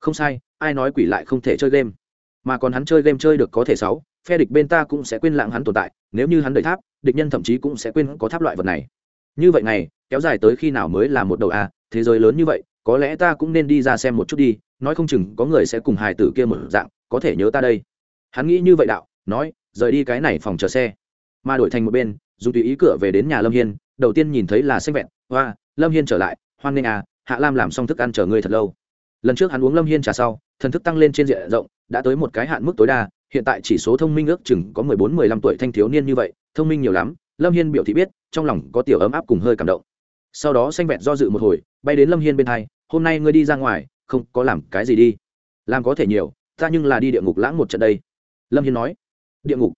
Không sai, ai nói quỷ lại không thể chơi game. Mà còn hắn chơi game chơi được có thể sáu, phe địch bên ta cũng sẽ quên lãng hắn tồn tại, nếu như hắn đợi tháp địch nhân thậm chí cũng sẽ quên có tháp loại vật này. Như vậy này kéo dài tới khi nào mới là một đầu a thế giới lớn như vậy, có lẽ ta cũng nên đi ra xem một chút đi, nói không chừng có người sẽ cùng hài tử kia một dạng, có thể nhớ ta đây. Hắn nghĩ như vậy đạo, nói, rời đi cái này phòng chờ xe. Mà đổi thành một bên, dùng tùy ý cửa về đến nhà lâm hiên, đầu tiên nhìn thấy là xanh vẹn, hoa, lâm hiên trở lại, hoan nghênh à hạ lam làm xong thức ăn chờ ngươi thật lâu. Lần trước hắn uống lâm hiên trà sau, thần thức tăng lên trên diện rộng, đã tới một cái hạn mức tối đa hiện tại chỉ số thông minh ước chừng có mười bốn, mười lăm tuổi thanh thiếu niên như vậy, thông minh nhiều lắm, lâm hiên biểu thị biết, trong lòng có tiểu ấm áp cùng hơi cảm động. Sau đó xanh vẹn do dự một hồi, bay đến lâm hiên bên hai, hôm nay ngươi đi ra ngoài, không có làm cái gì đi. Làm có thể nhiều, ta nhưng là đi địa ngục lãng một trận đây. Lâm hiên nói. Địa ngục?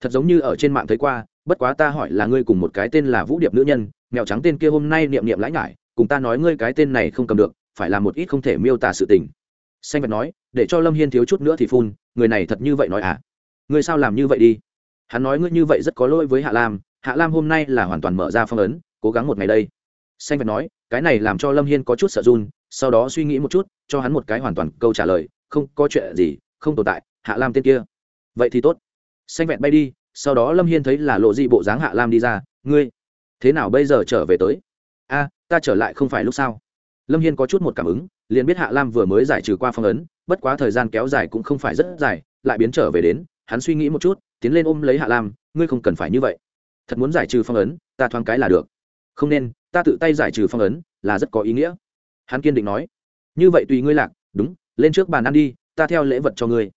Thật giống như ở trên mạng thấy qua, bất quá ta hỏi là ngươi cùng một cái tên là vũ điệp nữ nhân, mèo trắng tên kia hôm nay niệm niệm lãi ngại cùng ta nói ngươi cái tên này không cầm được, phải là một ít không thể miêu tả sự tình xanh vẹt nói, để cho lâm hiên thiếu chút nữa thì phun, người này thật như vậy nói à? Ngươi sao làm như vậy đi? Hắn nói, ngươi như vậy rất có lỗi với hạ lam hạ lam hôm nay là hoàn toàn mở ra phong ấn, cố gắng một ngày đây. Xanh vẹt nói, cái này làm cho lâm hiên có chút sợ run, sau đó suy nghĩ một chút, cho hắn một cái hoàn toàn câu trả lời, không có chuyện gì, không tồn tại, hạ lam tên kia. Vậy thì tốt. Xanh vẹn bay đi, sau đó lâm hiên thấy là lộ dị bộ dáng hạ lam đi ra, ngươi, thế nào bây giờ trở về tới? A, ta trở lại không phải lúc sao lâm hiên có chút một cảm ứng, liền biết hạ lam vừa mới giải trừ qua phong ấn, bất quá thời gian kéo dài cũng không phải rất dài, lại biến trở về đến, hắn suy nghĩ một chút, tiến lên ôm lấy hạ lam, ngươi không cần phải như vậy. Thật muốn giải trừ phong ấn, ta thoáng cái là được. Không nên, ta tự tay giải trừ phong ấn, là rất có ý nghĩa. Hắn kiên định nói. Như vậy tùy ngươi lạc, đúng, lên trước bàn ăn đi, ta theo lễ vật cho ngươi.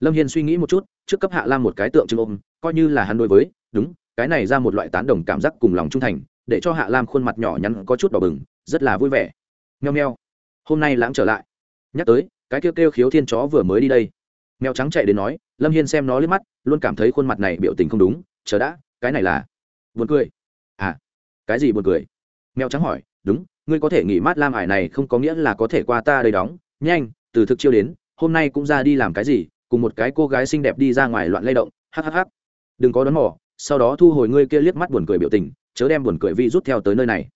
Lâm hiên suy nghĩ một chút, trước cấp hạ lam một cái tượng trưng ôm, coi như là hắn đối với, đúng, cái này ra một loại tán đồng cảm giác cùng lòng trung thành, để cho hạ lam khuôn mặt nhỏ nhắn có chút đỏ bừng, rất là vui vẻ nheo nheo hôm nay lãng trở lại. Nhắc tới, cái kêu kêu khiếu thiên chó vừa mới đi đây. Mèo trắng chạy đến nói, lâm hiên xem nó liếc mắt, luôn cảm thấy khuôn mặt này biểu tình không đúng. Chờ đã, cái này là buồn cười. À cái gì buồn cười? Mèo trắng hỏi, đúng, ngươi có thể nghỉ mát lam ải này không có nghĩa là có thể qua ta đây đóng. Nhanh, từ thực chiêu đến, hôm nay cũng ra đi làm cái gì? Cùng một cái cô gái xinh đẹp đi ra ngoài loạn lay động hhh đừng có đón mỏ sau đó thu hồi ngươi kia liếc mắt buồn cười biểu tình, chớ đem buồn cười vi rút theo tới nơi này.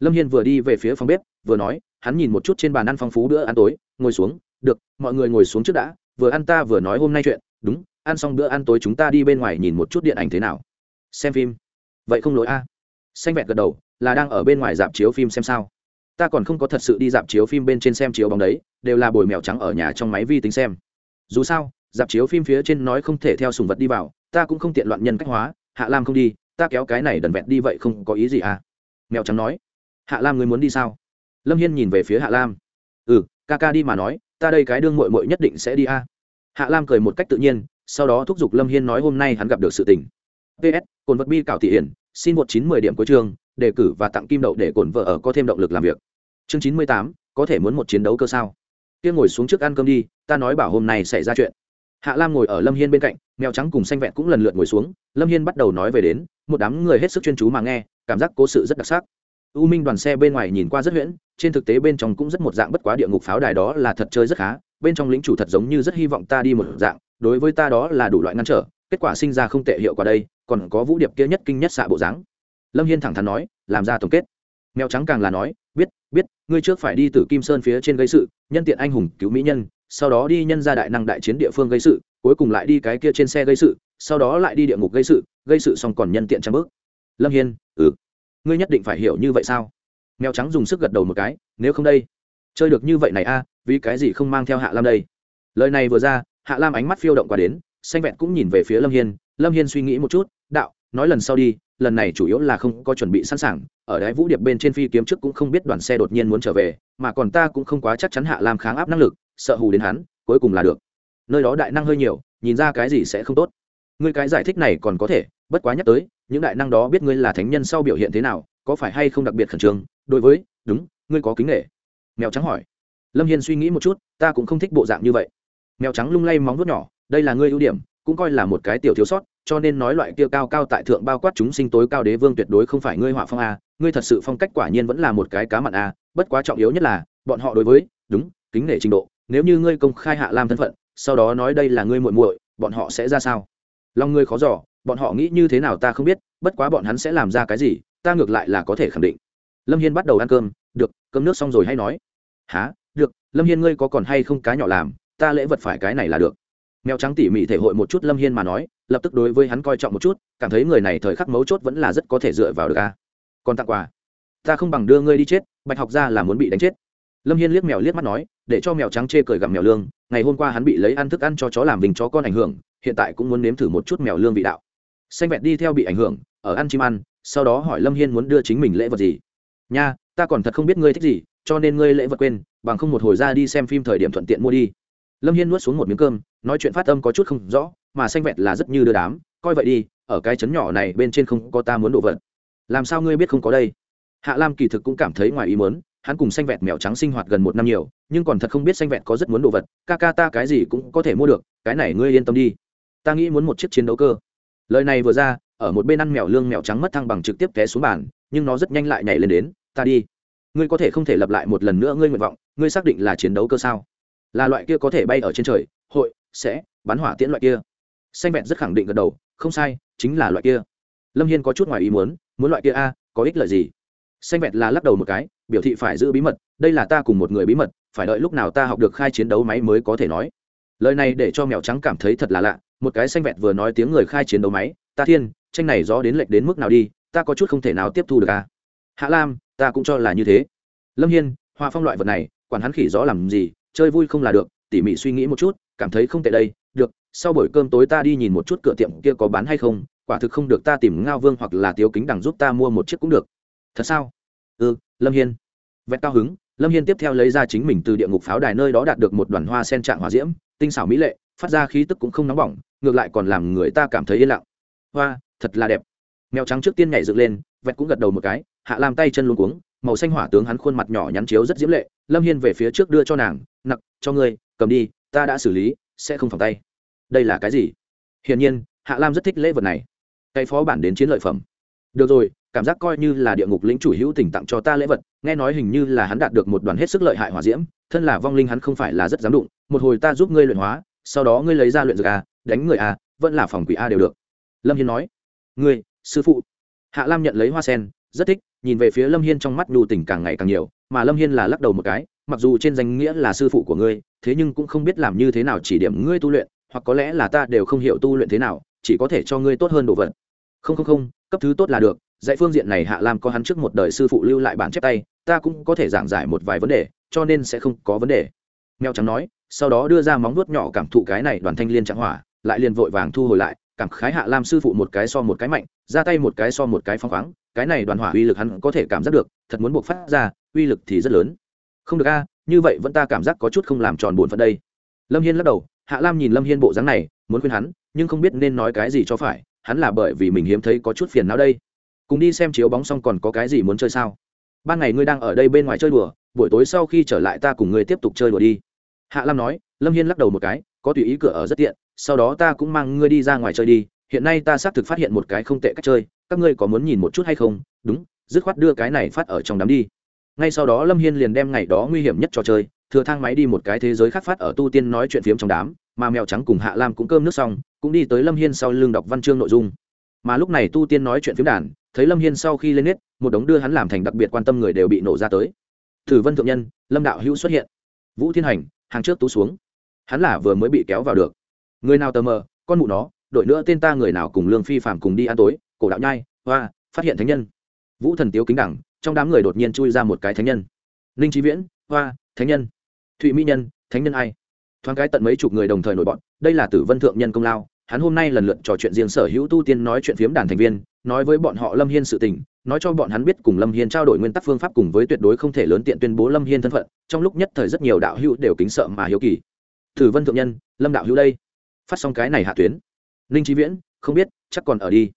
Lâm hiên vừa đi về phía phòng bếp, vừa nói hắn nhìn một chút trên bàn ăn phong phú bữa ăn tối, ngồi xuống, được, mọi người ngồi xuống trước đã, vừa ăn ta vừa nói hôm nay chuyện, đúng, ăn xong bữa ăn tối chúng ta đi bên ngoài nhìn một chút điện ảnh thế nào. Xem phim. Vậy không lỗi a. Xanh vẹn gật đầu, là đang ở bên ngoài dạp chiếu phim xem sao. Ta còn không có thật sự đi dạp chiếu phim bên trên xem chiếu bóng đấy, đều là bồi mèo trắng ở nhà trong máy vi tính xem. Dù sao, dạp chiếu phim phía trên nói không thể theo sùng vật đi vào, ta cũng không tiện loạn nhân cách hóa, hạ lam không đi, ta kéo cái này đần vẹn đi vậy không có ý gì à? Mèo trắng nói. Hạ lam người muốn đi sao? Lâm hiên nhìn về phía hạ lam. Ừ ca ca đi mà nói, ta đây cái đương mội mội nhất định sẽ đi a. À. hạ lam cười một cách tự nhiên, sau đó thúc giục lâm hiên nói hôm nay hắn gặp được sự tình. Ps cồn vật bi cảo thị hiển, xin một chín mười điểm cuối trường đề cử và tặng kim đậu để cồn vợ ở có thêm động lực làm việc. Chương chín mươi tám, có thể muốn một chiến đấu cơ sao? Kia ngồi xuống trước ăn cơm đi, ta nói bảo hôm nay xảy ra chuyện. Hạ lam ngồi ở lâm hiên bên cạnh, mèo trắng cùng xanh vẹn cũng lần lượt ngồi xuống, lâm hiên bắt đầu nói về đến, một đám người hết sức chuyên chú mà nghe, cảm giác cố sự rất đặc sắc. U minh đoàn xe bên ngoài nhìn qua rất huyễn trên thực tế bên trong cũng rất một dạng bất quá địa ngục pháo đài đó là thật chơi rất khá, bên trong lính chủ thật giống như rất hy vọng ta đi một dạng, đối với ta đó là đủ loại ngăn trở, kết quả sinh ra không tệ hiệu quả đây, còn có vũ điệp kia nhất kinh nhất xạ bộ dáng. Lâm hiên thẳng thắn nói, làm ra tổng kết. Mèo trắng càng là nói, biết biết, ngươi trước phải đi từ kim sơn phía trên gây sự, nhân tiện anh hùng cứu mỹ nhân, sau đó đi nhân ra đại năng đại chiến địa phương gây sự, cuối cùng lại đi cái kia trên xe gây sự, sau đó lại đi địa ngục gây sự gây sự xong còn nhân tiện trăm bước. Lâm hiên ừ. Ngươi nhất định phải hiểu như vậy sao? Mèo trắng dùng sức gật đầu một cái, nếu không đây, chơi được như vậy này a, vì cái gì không mang theo hạ lam đây? Lời này vừa ra, hạ lam ánh mắt phiêu động qua đến, xanh vẹn cũng nhìn về phía lâm hiên. Lâm hiên suy nghĩ một chút, đạo, nói lần sau đi, lần này chủ yếu là không có chuẩn bị sẵn sàng, ở đáy vũ điệp bên trên phi kiếm trước cũng không biết đoàn xe đột nhiên muốn trở về, mà còn ta cũng không quá chắc chắn hạ lam kháng áp năng lực, sợ hù đến hắn, cuối cùng là được. Nơi đó đại năng hơi nhiều, nhìn ra cái gì sẽ không tốt. Ngươi cái giải thích này còn có thể, bất quá nhắc tới, những đại năng đó biết ngươi là thánh nhân sau biểu hiện thế nào, có phải hay không đặc biệt khẩn trương? Đối với, đúng, ngươi có kính nghệ mèo trắng hỏi. Lâm hiên suy nghĩ một chút, ta cũng không thích bộ dạng như vậy. Mèo trắng lung lay móng vuốt nhỏ, đây là ngươi ưu điểm, cũng coi là một cái tiểu thiếu sót, cho nên nói loại kia cao cao tại thượng bao quát chúng sinh tối cao đế vương tuyệt đối không phải ngươi họa phong a, ngươi thật sự phong cách quả nhiên vẫn là một cái cá mặn a, bất quá trọng yếu nhất là, bọn họ đối với, đúng, kính nể trình độ, nếu như ngươi công khai hạ lam thân phận, sau đó nói đây là ngươi muội muội, bọn họ sẽ ra sao? Lòng ngươi khó giỏ bọn họ nghĩ như thế nào ta không biết, bất quá bọn hắn sẽ làm ra cái gì, ta ngược lại là có thể khẳng định lâm hiên bắt đầu ăn cơm, được, cơm nước xong rồi hay nói. Há được, lâm hiên ngươi có còn hay không cá nhỏ làm, ta lễ vật phải cái này là được. Mèo trắng tỉ mỉ thể hội một chút lâm hiên mà nói, lập tức đối với hắn coi trọng một chút, cảm thấy người này thời khắc mấu chốt vẫn là rất có thể dựa vào được a. Còn tặng quà? Ta không bằng đưa ngươi đi chết, bạch học ra là muốn bị đánh chết. Lâm hiên liếc mèo liếc mắt nói, để cho mèo trắng chê cười gặm mèo lương, ngày hôm qua hắn bị lấy ăn thức ăn cho chó làm bình chó con ảnh hưởng, hiện tại cũng muốn nếm thử một chút mèo lương vị đạo. Xanh vẹt đi theo bị ảnh hưởng, ở ăn chim ăn, sau đó hỏi lâm hiên muốn đưa chính mình lễ vật gì nha, ta còn thật không biết ngươi thích gì, cho nên ngươi lễ vật quên, bằng không một hồi ra đi xem phim thời điểm thuận tiện mua đi. Lâm hiên nuốt xuống một miếng cơm, nói chuyện phát âm có chút không rõ, mà xanh vẹt là rất như đưa đám. Coi vậy đi, ở cái chấn nhỏ này bên trên không có ta muốn đồ vật. Làm sao ngươi biết không có đây? Hạ lam kỳ thực cũng cảm thấy ngoài ý muốn, hắn cùng xanh vẹt mèo trắng sinh hoạt gần một năm nhiều, nhưng còn thật không biết xanh vẹt có rất muốn đồ vật, ca ca ta cái gì cũng có thể mua được, cái này ngươi yên tâm đi. Ta nghĩ muốn một chiếc chiến đấu cơ. Lời này vừa ra, ở một bên ăn mèo lương mèo trắng mất thăng bằng trực tiếp té xuống bàn nhưng nó rất nhanh lại nhảy lên đến, ta đi. Ngươi có thể không thể lặp lại một lần nữa ngươi nguyện vọng, ngươi xác định là chiến đấu cơ sao? Là loại kia có thể bay ở trên trời, hội, sẽ, bắn hỏa tiễn loại kia. Xanh vẹn rất khẳng định gật đầu, không sai, chính là loại kia. Lâm hiên có chút ngoài ý muốn muốn loại kia a, có ích lợi gì? Xanh vẹn là lắc đầu một cái, biểu thị phải giữ bí mật, đây là ta cùng một người bí mật, phải đợi lúc nào ta học được khai chiến đấu máy mới có thể nói. Lời này để cho mèo trắng cảm thấy thật là lạ, một cái xanh vẹn vừa nói tiếng người khai chiến đấu máy, ta thiên, tranh này do đến lệch đến mức nào đi ta có chút không thể nào tiếp thu được a hạ lam, ta cũng cho là như thế. Lâm hiên hoa phong loại vật này, quản hắn khỉ rõ làm gì, chơi vui không là được, tỉ mỉ suy nghĩ một chút, cảm thấy không tệ đây, được, sau buổi cơm tối ta đi nhìn một chút cửa tiệm kia có bán hay không, quả thực không được ta tìm ngao vương hoặc là tiếu kính đằng giúp ta mua một chiếc cũng được. Thật sao? Ừ lâm hiên. Vẹn cao hứng, lâm hiên tiếp theo lấy ra chính mình từ địa ngục pháo đài nơi đó đạt được một đoàn hoa sen trạng hòa diễm, tinh xảo mỹ lệ, phát ra khí tức cũng không nóng bỏng, ngược lại còn làm người ta cảm thấy yên lặng. Hoa, thật là đẹp mèo trắng trước tiên nhảy dựng lên, vẹt cũng gật đầu một cái, hạ làm tay chân luôn cuống, màu xanh hỏa tướng hắn khuôn mặt nhỏ nhắn chiếu rất diễm lệ, lâm hiên về phía trước đưa cho nàng, nặc, cho ngươi, cầm đi, ta đã xử lý, sẽ không phòng tay. Đây là cái gì? Hiển nhiên, hạ lam rất thích lễ vật này. Cây phó bản đến chiến lợi phẩm. Được rồi, cảm giác coi như là địa ngục lĩnh chủ hữu tỉnh tặng cho ta lễ vật, nghe nói hình như là hắn đạt được một đoàn hết sức lợi hại hỏa diễm, thân là vong linh hắn không phải là rất dám đụng, một hồi ta giúp ngươi luyện hóa, sau đó ngươi lấy ra luyện dược a, đánh người a, vẫn là phòng quỷ a đều được. Lâm hiên nói. Ngươi sư phụ. Hạ lam nhận lấy hoa sen, rất thích, nhìn về phía lâm hiên trong mắt nhu tình càng ngày càng nhiều, mà lâm hiên là lắc đầu một cái, mặc dù trên danh nghĩa là sư phụ của ngươi, thế nhưng cũng không biết làm như thế nào chỉ điểm ngươi tu luyện, hoặc có lẽ là ta đều không hiểu tu luyện thế nào, chỉ có thể cho ngươi tốt hơn đồ vật. Không không không, cấp thứ tốt là được, dạy phương diện này hạ lam có hắn trước một đời sư phụ lưu lại bản chép tay, ta cũng có thể giảng giải một vài vấn đề, cho nên sẽ không có vấn đề. Mèo trắng nói, sau đó đưa ra móng vuốt nhỏ cảm thụ cái này đoàn thanh liên trạng hỏa, lại liền vội vàng thu hồi lại cảm khái hạ lam sư phụ một cái so một cái mạnh, ra tay một cái so một cái phong khoáng, cái này đoàn hỏa uy lực hắn có thể cảm giác được, thật muốn buộc phát ra, uy lực thì rất lớn. Không được a, như vậy vẫn ta cảm giác có chút không làm tròn bổn phận đây. Lâm hiên lắc đầu, hạ lam nhìn lâm hiên bộ dáng này, muốn khuyên hắn, nhưng không biết nên nói cái gì cho phải, hắn là bởi vì mình hiếm thấy có chút phiền não đây. Cùng đi xem chiếu bóng xong còn có cái gì muốn chơi sao? Ban ngày ngươi đang ở đây bên ngoài chơi đùa, buổi tối sau khi trở lại ta cùng ngươi tiếp tục chơi đùa đi. Hạ lam nói, lâm hiên lắc đầu một cái, có tùy ý cửa ở rất tiện sau đó ta cũng mang ngươi đi ra ngoài chơi đi, hiện nay ta xác thực phát hiện một cái không tệ cách chơi, các ngươi có muốn nhìn một chút hay không? Đúng, dứt khoát đưa cái này phát ở trong đám đi. Ngay sau đó lâm hiên liền đem ngày đó nguy hiểm nhất trò chơi, thừa thang máy đi một cái thế giới khác phát ở tu tiên nói chuyện phiếm trong đám, mà mèo trắng cùng hạ lam cũng cơm nước xong, cũng đi tới lâm hiên sau lưng đọc văn chương nội dung. Mà lúc này tu tiên nói chuyện phiếm đàn, thấy lâm hiên sau khi lên nết, một đống đưa hắn làm thành đặc biệt quan tâm người đều bị nổ ra tới. Thử vân thượng nhân, lâm đạo hữu xuất hiện. Vũ thiên hành, hàng trước tú xuống. Hắn là vừa mới bị kéo vào được người nào tờ mờ, con mụ nó, đội nữa tên ta người nào cùng lương phi phạm cùng đi ăn tối, cổ đạo nhai, hoa, phát hiện thánh nhân. Vũ thần tiếu kính đẳng, trong đám người đột nhiên chui ra một cái thánh nhân. Ninh trí viễn, hoa, thánh nhân. Thụy mỹ nhân, thánh nhân ai? Thoáng cái tận mấy chục người đồng thời nổi bọn, đây là tử vân thượng nhân công lao. Hắn hôm nay lần lượt trò chuyện riêng sở hữu tu tiên nói chuyện phiếm đàn thành viên, nói với bọn họ lâm hiên sự tình, nói cho bọn hắn biết cùng lâm hiên trao đổi nguyên tắc phương pháp cùng với tuyệt đối không thể lớn tiện tuyên bố lâm hiên thân phận, trong lúc nhất thời rất nhiều đạo hữu đều kính sợ mà hiếu kỳ. Tử vân thượng nhân, lâm đạo hữu đây phát xong cái này hạ tuyến. Ninh trí viễn, không biết, chắc còn ở đi.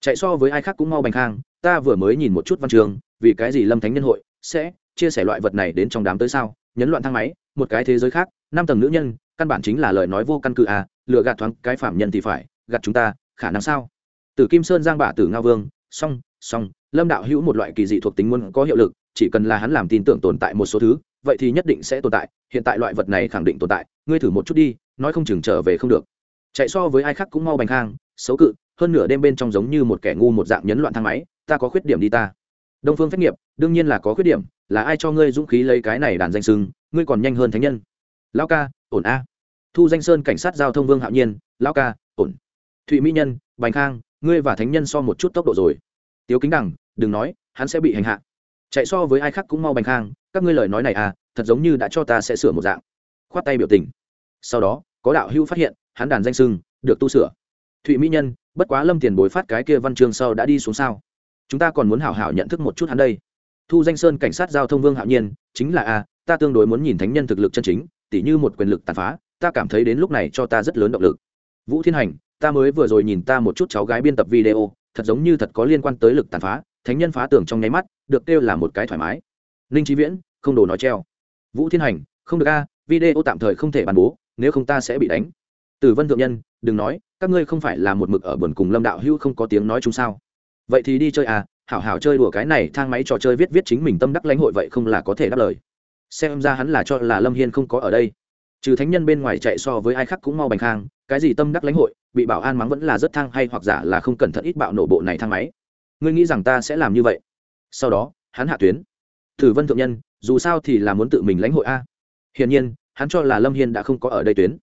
Chạy so với ai khác cũng mau bành khang, ta vừa mới nhìn một chút văn trường, vì cái gì lâm thánh nhân hội sẽ chia sẻ loại vật này đến trong đám tới sao? Nhấn loạn thang máy, một cái thế giới khác, năm tầng nữ nhân, căn bản chính là lời nói vô căn cứ à lựa gạt thoáng cái phạm nhân thì phải, gạt chúng ta, khả năng sao? Từ kim sơn giang bạ tử nga vương song song lâm đạo hữu một loại kỳ dị thuộc tính muốn có hiệu lực, chỉ cần là hắn làm tin tưởng tồn tại một số thứ, vậy thì nhất định sẽ tồn tại, hiện tại loại vật này khẳng định tồn tại, ngươi thử một chút đi, nói không chừng trở về không được chạy so với ai khác cũng mau bành khang, xấu cự, hơn nửa đêm bên trong giống như một kẻ ngu một dạng nhấn loạn thang máy, ta có khuyết điểm đi ta. Đông phương phép nghiệp, đương nhiên là có khuyết điểm, là ai cho ngươi dũng khí lấy cái này đàn danh sưng ngươi còn nhanh hơn thánh nhân. Lão ca, ổn a. Thu danh sơn cảnh sát giao thông vương hạo nhiên, lão ca, ổn. Thụy mỹ nhân, bành khang, ngươi và thánh nhân so một chút tốc độ rồi. Tiếu kính đẳng đừng nói, hắn sẽ bị hành hạ. Chạy so với ai khác cũng mau bành khang, các ngươi lời nói này à thật giống như đã cho ta sẽ sửa một dạng. Khoát tay biểu tình. Sau đó, có đạo hữu phát hiện hắn đàn danh sưng, được tu sửa. Thụy mỹ nhân, bất quá lâm tiền bối phát cái kia văn chương sau đã đi xuống sao? Chúng ta còn muốn hảo hảo nhận thức một chút hắn đây. Thu danh sơn cảnh sát giao thông vương hạo nhiên, chính là a, ta tương đối muốn nhìn thánh nhân thực lực chân chính, tỉ như một quyền lực tàn phá, ta cảm thấy đến lúc này cho ta rất lớn động lực. Vũ thiên hành, ta mới vừa rồi nhìn ta một chút cháu gái biên tập video, thật giống như thật có liên quan tới lực tàn phá, thánh nhân phá tường trong nháy mắt, được kêu là một cái thoải mái. Ninh trí viễn, không đồ nói treo. Vũ thiên hành, không được a, video tạm thời không thể bàn bố, nếu không ta sẽ bị đánh tử vân thượng nhân, đừng nói, các ngươi không phải là một mực ở buồn cùng lâm đạo hữu không có tiếng nói chung sao? Vậy thì đi chơi à hảo hảo chơi đùa cái này, thang máy trò chơi viết viết chính mình tâm đắc lãnh hội vậy không là có thể đáp lời. Xem ra hắn là cho là lâm hiên không có ở đây. Trừ thánh nhân bên ngoài chạy so với ai khác cũng mau bành khang cái gì tâm đắc lãnh hội, bị bảo an mắng vẫn là rất thang hay hoặc giả là không cẩn thận ít bạo nổ bộ này thang máy. Ngươi nghĩ rằng ta sẽ làm như vậy? Sau đó, hắn hạ tuyến. Thử vân thượng nhân, dù sao thì là muốn tự mình lãnh hội a. Hiển nhiên, hắn cho là lâm hiên đã không có ở đây tuyến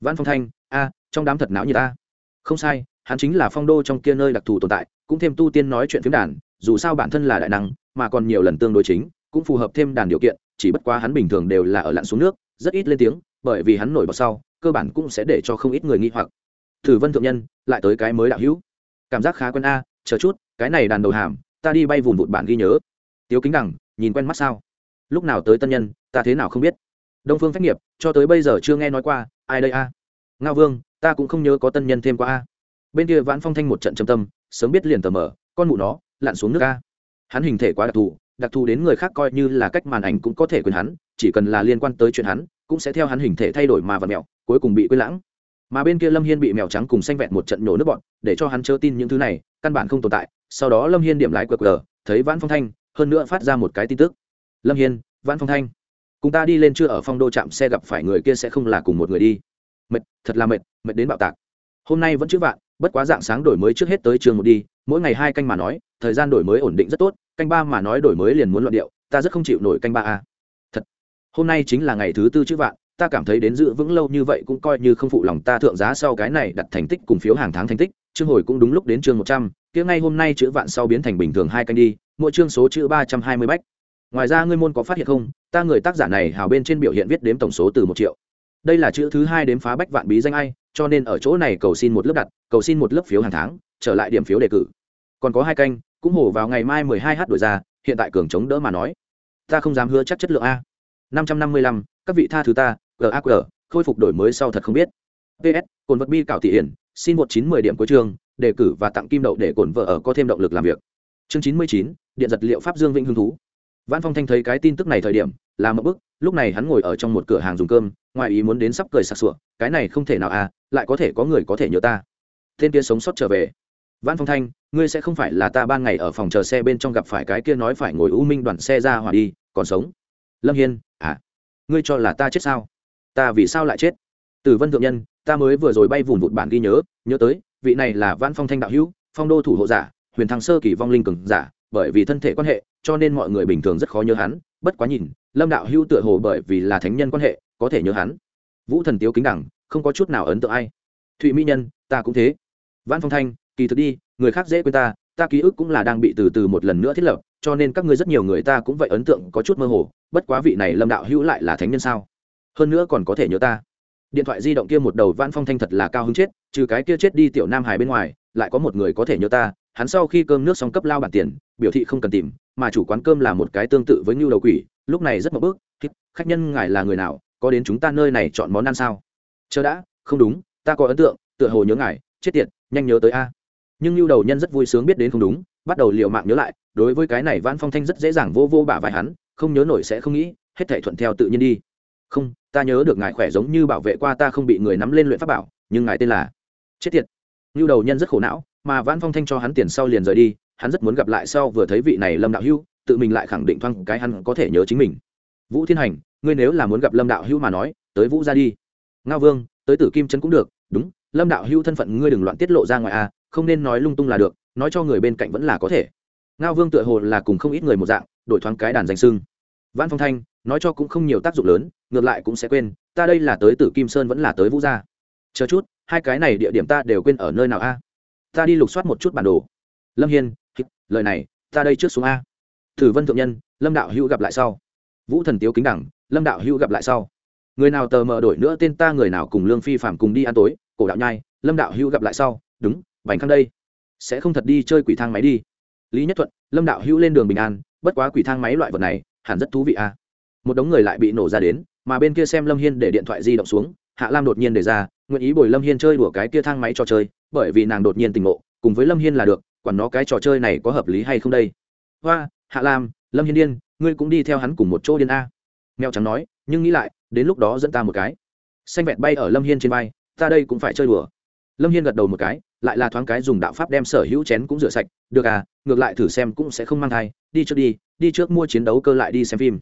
văn phong thanh, a, trong đám thật não như ta. Không sai, hắn chính là phong đô trong kia nơi đặc thù tồn tại, cũng thêm tu tiên nói chuyện phiếm đàn, dù sao bản thân là đại năng, mà còn nhiều lần tương đối chính, cũng phù hợp thêm đàn điều kiện, chỉ bất quá hắn bình thường đều là ở lặn xuống nước, rất ít lên tiếng, bởi vì hắn nổi bật sau, cơ bản cũng sẽ để cho không ít người nghi hoặc. Thử vân thượng nhân, lại tới cái mới đạo hữu. Cảm giác khá quen a, chờ chút, cái này đàn đầu hàm, ta đi bay vùn vụt bản ghi nhớ. Tiếu kính đằng, nhìn quen mắt sao? Lúc nào tới tân nhân, ta thế nào không biết. Đông phương phách nghiệp, cho tới bây giờ chưa nghe nói qua ai đây a? Ngao vương, ta cũng không nhớ có tân nhân thêm qua a. Bên kia vãn phong thanh một trận trầm tâm, sớm biết liền tờ mở con mụ nó, lặn xuống nước a. Hắn hình thể quá đặc thù đặc thù đến người khác coi như là cách màn ảnh cũng có thể quyền hắn, chỉ cần là liên quan tới chuyện hắn, cũng sẽ theo hắn hình thể thay đổi mà vật mẹo cuối cùng bị quên lãng. Mà bên kia lâm hiên bị mèo trắng cùng xanh vẹn một trận nổ nước bọn, để cho hắn chớ tin những thứ này, căn bản không tồn tại. Sau đó lâm hiên điểm lái qr thấy vãn phong thanh, hơn nữa phát ra một cái tin tức. Lâm hiên, vãn phong thanh cùng ta đi lên chưa ở phong đô trạm xe gặp phải người kia sẽ không là cùng một người đi. Mệt, thật là mệt mệt đến bạo tạc. Hôm nay vẫn chữ vạn, bất quá dạng sáng đổi mới trước hết tới trường một đi, mỗi ngày hai canh mà nói, thời gian đổi mới ổn định rất tốt, canh ba mà nói đổi mới liền muốn luận điệu, ta rất không chịu nổi canh ba a. Thật, hôm nay chính là ngày thứ tư chữ vạn, ta cảm thấy đến giữ vững lâu như vậy cũng coi như không phụ lòng ta thượng giá sau cái này đặt thành tích cùng phiếu hàng tháng thành tích chương hồi cũng đúng lúc đến chương một trăm, kia ngay hôm nay chữ vạn sau biến thành bình thường hai canh đi, mỗi chương số chữ ba trăm hai mươi bách ngoài ra ngươi môn có phát hiện không? Ta người tác giả này hào bên trên biểu hiện viết đếm tổng số từ một triệu. Đây là chữ thứ hai đếm phá bách vạn bí danh ai, cho nên ở chỗ này cầu xin một lớp đặt, cầu xin một lớp phiếu hàng tháng, trở lại điểm phiếu đề cử. Còn có hai canh, cũng hổ vào ngày mai mười hai h đổi ra, hiện tại cường chống đỡ mà nói. Ta không dám hứa chắc chất lượng a. Năm trăm năm mươi lăm, các vị tha thứ ta gaq khôi phục đổi mới sau thật không biết. Ps cồn vật bi cảo thị hiển, xin một chín mười điểm cuối chương, đề cử và tặng kim đậu để cồn vợ ở có thêm động lực làm việc. Chương chín mươi chín, điện giật liệu pháp dương vĩnh hưng thú văn phong thanh thấy cái tin tức này thời điểm, là một bức lúc này hắn ngồi ở trong một cửa hàng dùng cơm, ngoài ý muốn đến sắp cười sặc sụa, cái này không thể nào à lại có thể có người có thể nhớ ta. Tên kia sống sót trở về. Văn phong thanh, ngươi sẽ không phải là ta ban ngày ở phòng chờ xe bên trong gặp phải cái kia nói phải ngồi u minh đoàn xe ra hỏa đi, còn sống. Lâm hiên à ngươi cho là ta chết sao? Ta vì sao lại chết? Tử vân thượng nhân, ta mới vừa rồi bay vụn vụt bản ghi nhớ nhớ tới, vị này là văn phong thanh đạo hữu, phong đô thủ hộ giả, huyền thăng sơ kỳ vong linh cường giả bởi vì thân thể quan hệ, cho nên mọi người bình thường rất khó nhớ hắn. Bất quá nhìn, lâm đạo hữu tựa hồ bởi vì là thánh nhân quan hệ, có thể nhớ hắn. Vũ thần tiếu kính đẳng, không có chút nào ấn tượng ai. Thụy mỹ nhân, ta cũng thế. Văn phong thanh, kỳ thực đi, người khác dễ quên ta ta ký ức cũng là đang bị từ từ một lần nữa thiết lập, cho nên các ngươi rất nhiều người ta cũng vậy ấn tượng có chút mơ hồ, bất quá vị này lâm đạo hữu lại là thánh nhân sao? Hơn nữa còn có thể nhớ ta. Điện thoại di động kia một đầu văn phong thanh thật là cao hứng chết, trừ cái kia chết đi tiểu nam hải bên ngoài, lại có một người có thể nhớ ta hắn sau khi cơm nước xong cấp lao bản tiền, biểu thị không cần tìm, mà chủ quán cơm là một cái tương tự với ngưu đầu quỷ, lúc này rất mập bước khách nhân ngài là người nào, có đến chúng ta nơi này chọn món ăn sao? Chờ đã, không đúng, ta có ấn tượng, tựa hồ nhớ ngài, chết tiệt, nhanh nhớ tới a. Nhưng lưu đầu nhân rất vui sướng biết đến không đúng, bắt đầu liều mạng nhớ lại, đối với cái này văn phong thanh rất dễ dàng vô vô bả vai hắn, không nhớ nổi sẽ không nghĩ, hết thể thuận theo tự nhiên đi. Không, ta nhớ được ngài khỏe giống như bảo vệ qua ta không bị người nắm lên luyện pháp bảo, nhưng ngài tên là chết tiệt. Ngưu đầu nhân rất khổ não mà vãn phong thanh cho hắn tiền sau liền rời đi, hắn rất muốn gặp lại sau vừa thấy vị này lâm đạo hưu tự mình lại khẳng định thoáng cái hắn có thể nhớ chính mình. Vũ thiên hành, ngươi nếu là muốn gặp lâm đạo hưu mà nói, tới vũ gia đi. Ngao vương, tới tử kim trấn cũng được, đúng, lâm đạo hưu thân phận ngươi đừng loạn tiết lộ ra ngoài a không nên nói lung tung là được, nói cho người bên cạnh vẫn là có thể. Ngao vương tựa hồ là cùng không ít người một dạng, đổi thoáng cái đàn danh sưng. Vãn phong thanh, nói cho cũng không nhiều tác dụng lớn, ngược lại cũng sẽ quên, ta đây là tới tử kim sơn vẫn là tới vũ gia chờ chút, hai cái này địa điểm ta đều quên ở nơi nào a? Ta đi lục soát một chút bản đồ. Lâm hiên lời này, ta đây trước xuống a. Thử vân thượng nhân, lâm đạo hữu gặp lại sau. Vũ thần tiếu kính đẳng, lâm đạo hữu gặp lại sau. Người nào tờ mờ đổi nữa tên ta, người nào cùng lương phi phạm cùng đi ăn tối, cổ đạo nhai, lâm đạo hữu gặp lại sau, đúng, bành khăn đây. Sẽ không thật đi chơi quỷ thang máy đi. Lý nhất thuận, lâm đạo hữu lên đường bình an, bất quá quỷ thang máy loại vật này, hẳn rất thú vị a. Một đống người lại bị nổ ra đến, mà bên kia xem lâm hiên để điện thoại di động xuống, hạ lam đột nhiên để ra nguyện ý bồi lâm hiên chơi đùa cái kia thang máy trò chơi, bởi vì nàng đột nhiên tình ngộ, cùng với lâm hiên là được còn nó cái trò chơi này có hợp lý hay không đây? Hoa, hạ lam, lâm hiên điên, ngươi cũng đi theo hắn cùng một chỗ điên a. Mèo trắng nói, nhưng nghĩ lại, đến lúc đó dẫn ta một cái. Xanh vẹn bay ở lâm hiên trên bay ta đây cũng phải chơi đùa. Lâm hiên gật đầu một cái, lại là thoáng cái dùng đạo pháp đem sở hữu chén cũng rửa sạch, được à ngược lại thử xem cũng sẽ không mang thai, đi trước đi đi trước mua chiến đấu cơ lại đi xem phim.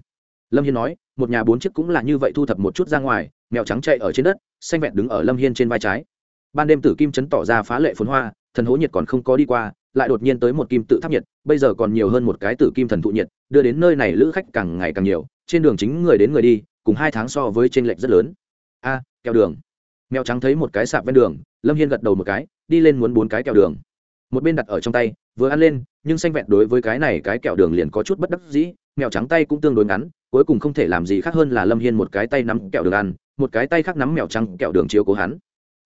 Lâm hiên nói, một nhà bốn chiếc cũng là như vậy thu thập một chút ra ngoài mèo trắng chạy ở trên đất, xanh vẹn đứng ở lâm hiên trên vai trái. Ban đêm tử kim chấn tỏ ra phá lệ phốn hoa, thần hố nhiệt còn không có đi qua, lại đột nhiên tới một kim tự tháp nhiệt, bây giờ còn nhiều hơn một cái tử kim thần thụ nhiệt, đưa đến nơi này lữ khách càng ngày càng nhiều, trên đường chính người đến người đi, cùng hai tháng so với t r ê n lệch rất lớn. A, kẹo đường. Mèo trắng thấy một cái sạp ven đường, lâm hiên gật đầu một cái, đi lên muốn bốn cái kẹo đường. Một bên đặt ở trong tay, vừa ăn lên, nhưng xanh vẹn đối với cái này cái kẹo đường liền có chút bất đắc dĩ, mèo trắng tay cũng tương đối ngắn cuối cùng không thể làm gì khác hơn là lâm hiên một cái tay nắm kẹo đường ăn, một cái tay khác nắm mèo trắng kẹo đường chiếu cố hắn.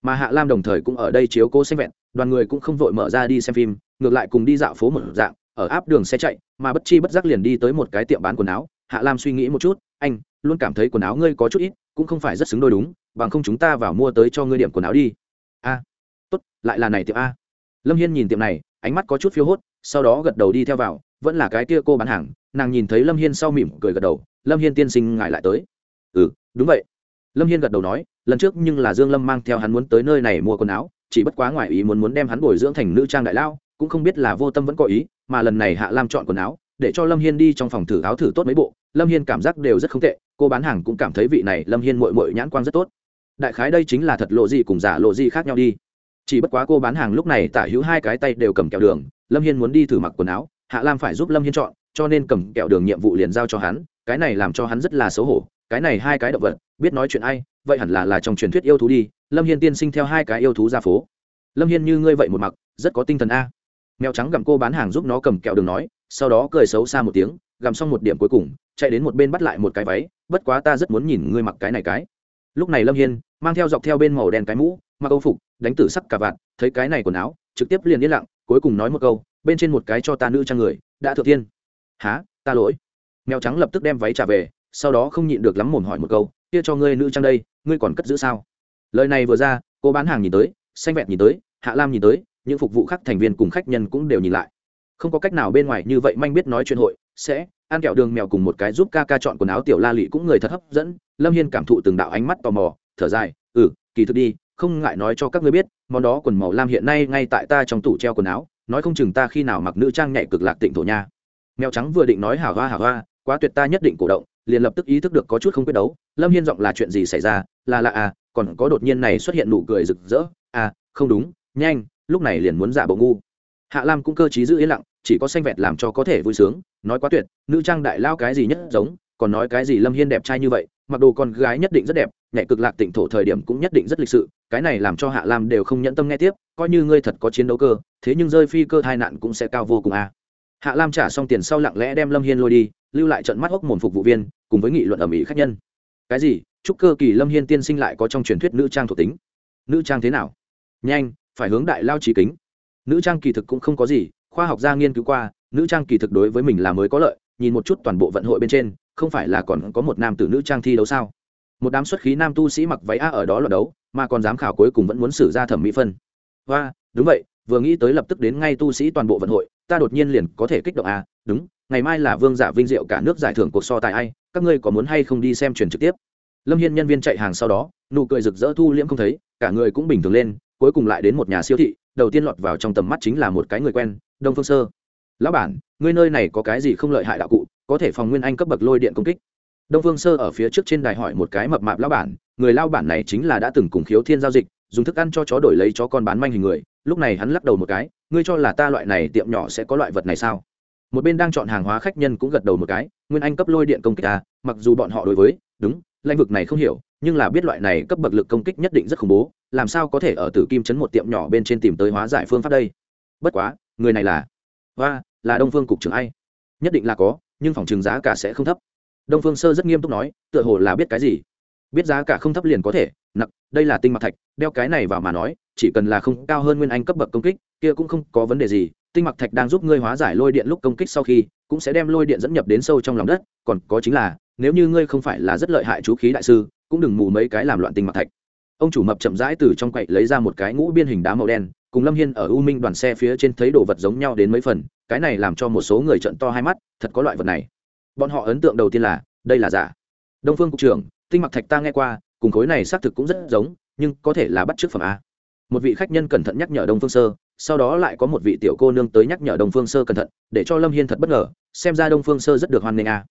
Mà hạ lam đồng thời cũng ở đây chiếu cố xanh vẹn, đoàn người cũng không vội mở ra đi xem phim, ngược lại cùng đi dạo phố một dạng, ở áp đường xe chạy, mà bất chi bất giác liền đi tới một cái tiệm bán quần áo. Hạ lam suy nghĩ một chút, anh, luôn cảm thấy quần áo ngươi có chút ít, cũng không phải rất xứng đôi đúng, bằng không chúng ta vào mua tới cho ngươi điểm quần áo đi. A, tốt, lại là này tiệm a. Lâm hiên nhìn tiệm này, ánh mắt có chút phiêu hốt, sau đó gật đầu đi theo vào, vẫn là cái kia cô bán hàng, nàng nhìn thấy lâm hiên sau mỉm cười gật đầu lâm hiên tiên sinh ngại lại tới. Ừ đúng vậy. Lâm hiên gật đầu nói, lần trước nhưng là dương lâm mang theo hắn muốn tới nơi này mua quần áo, chỉ bất quá ngoài ý muốn muốn đem hắn bồi dưỡng thành nữ trang đại lao, cũng không biết là vô tâm vẫn có ý, mà lần này hạ lam chọn quần áo, để cho lâm hiên đi trong phòng thử áo thử tốt mấy bộ, lâm hiên cảm giác đều rất không tệ, cô bán hàng cũng cảm thấy vị này lâm hiên mội mội nhãn quang rất tốt. Đại khái đây chính là thật lộ gì cùng giả lộ gì khác nhau đi. Chỉ bất quá cô bán hàng lúc này tả hữu hai cái tay đều cầm kẹo đường, lâm hiên muốn đi thử mặc quần áo, hạ lam phải giúp lâm hiên chọn, cho nên cầm kẹo đường nhiệm vụ liền giao cho hắn cái này làm cho hắn rất là xấu hổ, cái này hai cái động vật, biết nói chuyện ai, vậy hẳn là là trong truyền thuyết yêu thú đi, lâm hiên tiên sinh theo hai cái yêu thú ra phố. Lâm hiên như ngươi vậy một mặc, rất có tinh thần a. Mèo trắng gặm cô bán hàng giúp nó cầm kẹo đường nói, sau đó cười xấu xa một tiếng, gặm xong một điểm cuối cùng, chạy đến một bên bắt lại một cái váy, bất quá ta rất muốn nhìn ngươi mặc cái này cái. Lúc này lâm hiên mang theo dọc theo bên màu đen cái mũ, mặc âu phục, đánh tử sắc cả vạn thấy cái này quần áo, trực tiếp liền yên lặng, cuối cùng nói một câu, bên trên một cái cho ta nữ trang người, đã thượng thiên há ta lỗi mèo trắng lập tức đem váy trả về, sau đó không nhịn được lắm mồm hỏi một câu, kia cho ngươi nữ trang đây, ngươi còn cất giữ sao? Lời này vừa ra, cô bán hàng nhìn tới, xanh vẹn nhìn tới, hạ lam nhìn tới, những phục vụ khác thành viên cùng khách nhân cũng đều nhìn lại. Không có cách nào bên ngoài như vậy manh biết nói chuyện hội, sẽ, ăn kẹo đường mèo cùng một cái giúp ca ca chọn quần áo tiểu la lị cũng người thật hấp dẫn, lâm hiên cảm thụ từng đạo ánh mắt tò mò, thở dài ừ kỳ thực đi, không ngại nói cho các ngươi biết, món đó quần màu lam hiện nay ngay tại ta trong tủ treo quần áo, nói không chừng ta khi nào mặc nữ trang nhạy cực lạc tịnh thổ nha. Mèo trắng vừa định nói hả hoa hả hoa quá tuyệt ta nhất định cổ động, liền lập tức ý thức được có chút không quyết đấu, lâm hiên giọng là chuyện gì xảy ra, là là à còn có đột nhiên này xuất hiện nụ cười rực rỡ à không đúng, nhanh, lúc này liền muốn giả bộ ngu hạ lam cũng cơ t giữ yên lặng, chỉ có xanh vẹt làm cho có thể vui sướng, nói quá tuyệt, nữ trang đại lao cái gì nhất giống, còn nói cái gì lâm hiên đẹp trai như vậy, mặc đồ con gái nhất định rất đẹp nhẹ cực lạc tỉnh thổ thời điểm cũng nhất định rất lịch sự, cái này làm cho hạ lam đều không nhẫn tâm nghe tiếp, coi như ngươi thật có chiến đấu cơ, thế nhưng rơi phi cơ tai nạn cũng sẽ cao vô cùng à hạ lam trả xong tiền sau lặng lẽ đem lâm hiên lôi đi, lưu lại trận mắt hốc mồn phục vụ viên, cùng với nghị luận ở mỹ khách nhân. Cái gì? Chúc cơ kỳ lâm hiên tiên sinh lại có trong truyền thuyết nữ trang thuộc tính. Nữ trang thế nào? Nhanh, phải hướng đại lao trí kính. Nữ trang kỳ thực cũng không có gì, khoa học gia nghiên cứu qua, nữ trang kỳ thực đối với mình là mới có lợi, nhìn một chút toàn bộ vận hội bên trên, không phải là còn có một nam tử nữ trang thi đấu sao? Một đám xuất khí nam tu sĩ mặc váy a ở đó là đấu, mà còn giám khảo cuối cùng vẫn muốn xử ra thẩm mỹ phân. Và đúng vậy, vừa nghĩ tới lập tức đến ngay tu sĩ toàn bộ vận hội ta đột nhiên liền có thể kích động à đúng, ngày mai là vương giả vinh diệu cả nước giải thưởng cuộc so tài ai, các ngươi có muốn hay không đi xem truyền trực tiếp? Lâm hiên nhân viên chạy hàng sau đó, nụ cười rực rỡ thu liễm không thấy, cả người cũng bình thường lên, cuối cùng lại đến một nhà siêu thị, đầu tiên lọt vào trong tầm mắt chính là một cái người quen, đông phương sơ. Lão bản, ngươi nơi này có cái gì không lợi hại đạo cụ, có thể phòng nguyên anh cấp bậc lôi điện công kích? Đông phương sơ ở phía trước trên đài hỏi một cái mập mạp lão bản, người lao bản này chính là đã từng cùng khiếu thiên giao dịch, dùng thức ăn cho chó đổi lấy chó con bán manh hình người, lúc này hắn lắc đầu một cái ngươi cho là ta loại này tiệm nhỏ sẽ có loại vật này sao? Một bên đang chọn hàng hóa khách nhân cũng gật đầu một cái, nguyên anh cấp lôi điện công kích ta mặc dù bọn họ đối với, đúng, lãnh vực này không hiểu, nhưng là biết loại này cấp bậc lực công kích nhất định rất khủng bố, làm sao có thể ở tử kim chấn một tiệm nhỏ bên trên tìm tới hóa giải phương pháp đây? Bất quá, người này là và là đông phương cục trưởng ai? Nhất định là có, nhưng phòng trường giá cả sẽ không thấp. Đông phương sơ rất nghiêm túc nói, tựa hồ là biết cái gì? Biết giá cả không thấp liền có thể, nặc, đây là tinh mặt thạch, đeo cái này vào mà nói, chỉ cần là không cao hơn nguyên anh cấp bậc công kích kia cũng không có vấn đề gì, tinh mặc thạch đang giúp ngươi hóa giải lôi điện lúc công kích sau khi, cũng sẽ đem lôi điện dẫn nhập đến sâu trong lòng đất, còn có chính là, nếu như ngươi không phải là rất lợi hại chú khí đại sư, cũng đừng mù mấy cái làm loạn tinh mặc thạch. Ông chủ mập chậm rãi từ trong quậy lấy ra một cái ngũ biên hình đá màu đen, cùng lâm hiên ở u minh đoàn xe phía trên thấy đồ vật giống nhau đến mấy phần, cái này làm cho một số người trận to hai mắt, thật có loại vật này. Bọn họ ấn tượng đầu tiên là, đây là giả. Đông phương cục trưởng, tinh mặc thạch ta nghe qua, cùng khối này xác thực cũng rất giống, nhưng có thể là bắt trước phẩm a. Một vị khách nhân cẩn thận nhắc nhở đông phương sơ sau đó lại có một vị tiểu cô nương tới nhắc nhở đông phương sơ cẩn thận, để cho lâm hiên thật bất ngờ, xem ra đông phương sơ rất được hoan nghênh a.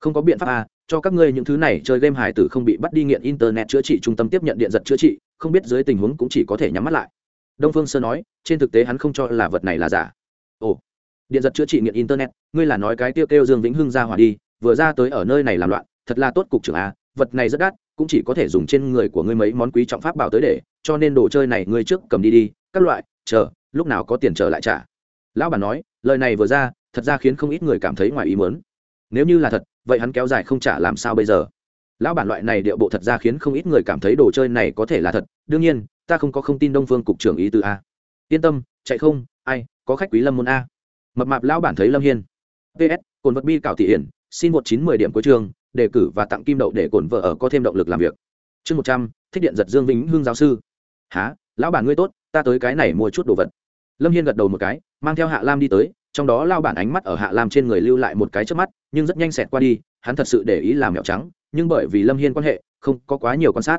Không có biện pháp a, cho các ngươi những thứ này chơi game hải tử không bị bắt đi nghiện internet chữa trị, trung tâm tiếp nhận điện giật chữa trị, không biết dưới tình huống cũng chỉ có thể nhắm mắt lại. Đông phương sơ nói, trên thực tế hắn không cho là vật này là giả. Ồ, điện giật chữa trị nghiện internet, ngươi là nói cái tiêu kêu dương vĩnh hưng ra hỏa đi, vừa ra tới ở nơi này làm loạn, thật là tốt cục trưởng a, vật này rất đắt, cũng chỉ có thể dùng trên người của ngươi mấy món quý trọng pháp bảo tới để, cho nên đồ chơi này ngươi trước cầm đi đi, các loại, chờ lúc nào có tiền trở lại trả? Lão bản nói, lời này vừa ra, thật ra khiến không ít người cảm thấy ngoài ý mớn nếu như là thật, vậy hắn kéo dài không trả làm sao bây giờ? Lão bản loại này điệu bộ thật ra khiến không ít người cảm thấy đồ chơi này có thể là thật. Đương nhiên, ta không có không tin đông phương cục trưởng ý từ a. Yên tâm, chạy không, ai, có khách quý lâm môn a. Mập mạp lão bản thấy lâm hiên. Ps cồn vật bi cảo thị hiển, xin một chín mười điểm cuối trường đề cử và tặng kim đậu để cồn vợ ở có thêm động lực làm việc. Chương một trăm, thích điện giật dương vĩnh hương giáo sư. Há lão bản ngươi tốt ta tới cái này mua chút đồ vật. Lâm hiên gật đầu một cái, mang theo hạ lam đi tới, trong đó lao bản ánh mắt ở hạ lam trên người lưu lại một cái trước mắt, nhưng rất nhanh xẹt qua đi, hắn thật sự để ý làm mẹo trắng, nhưng bởi vì lâm hiên quan hệ, không có quá nhiều quan sát.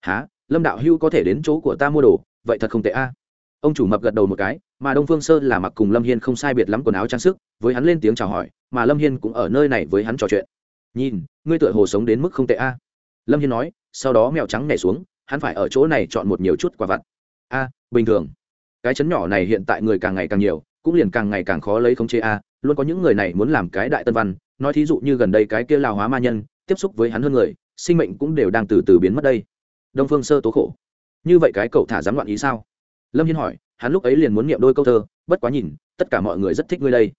Há lâm đạo hưu có thể đến chỗ của ta mua đồ, vậy thật không tệ a. Ông chủ mập gật đầu một cái, mà đông phương sơ là mặc cùng lâm hiên không sai biệt lắm quần áo trang sức, với hắn lên tiếng chào hỏi, mà lâm hiên cũng ở nơi này với hắn trò chuyện. Nhìn, ngươi tựa hồ sống đến mức không tệ a. Lâm hiên nói, sau đó mèo trắng nhảy xuống, hắn phải ở chỗ này chọn một nhiều chút quả vặt. A bình thường. Cái chấn nhỏ này hiện tại người càng ngày càng nhiều, cũng liền càng ngày càng khó lấy khống chế a, luôn có những người này muốn làm cái đại tân văn, nói thí dụ như gần đây cái kia lào hóa ma nhân, tiếp xúc với hắn hơn người, sinh mệnh cũng đều đang từ từ biến mất đây. Đông phương sơ tố khổ. Như vậy cái cậu thả dám loạn ý sao? Lâm hiên hỏi, hắn lúc ấy liền muốn niệm đôi câu thơ, bất quá nhìn, tất cả mọi người rất thích ngươi đây.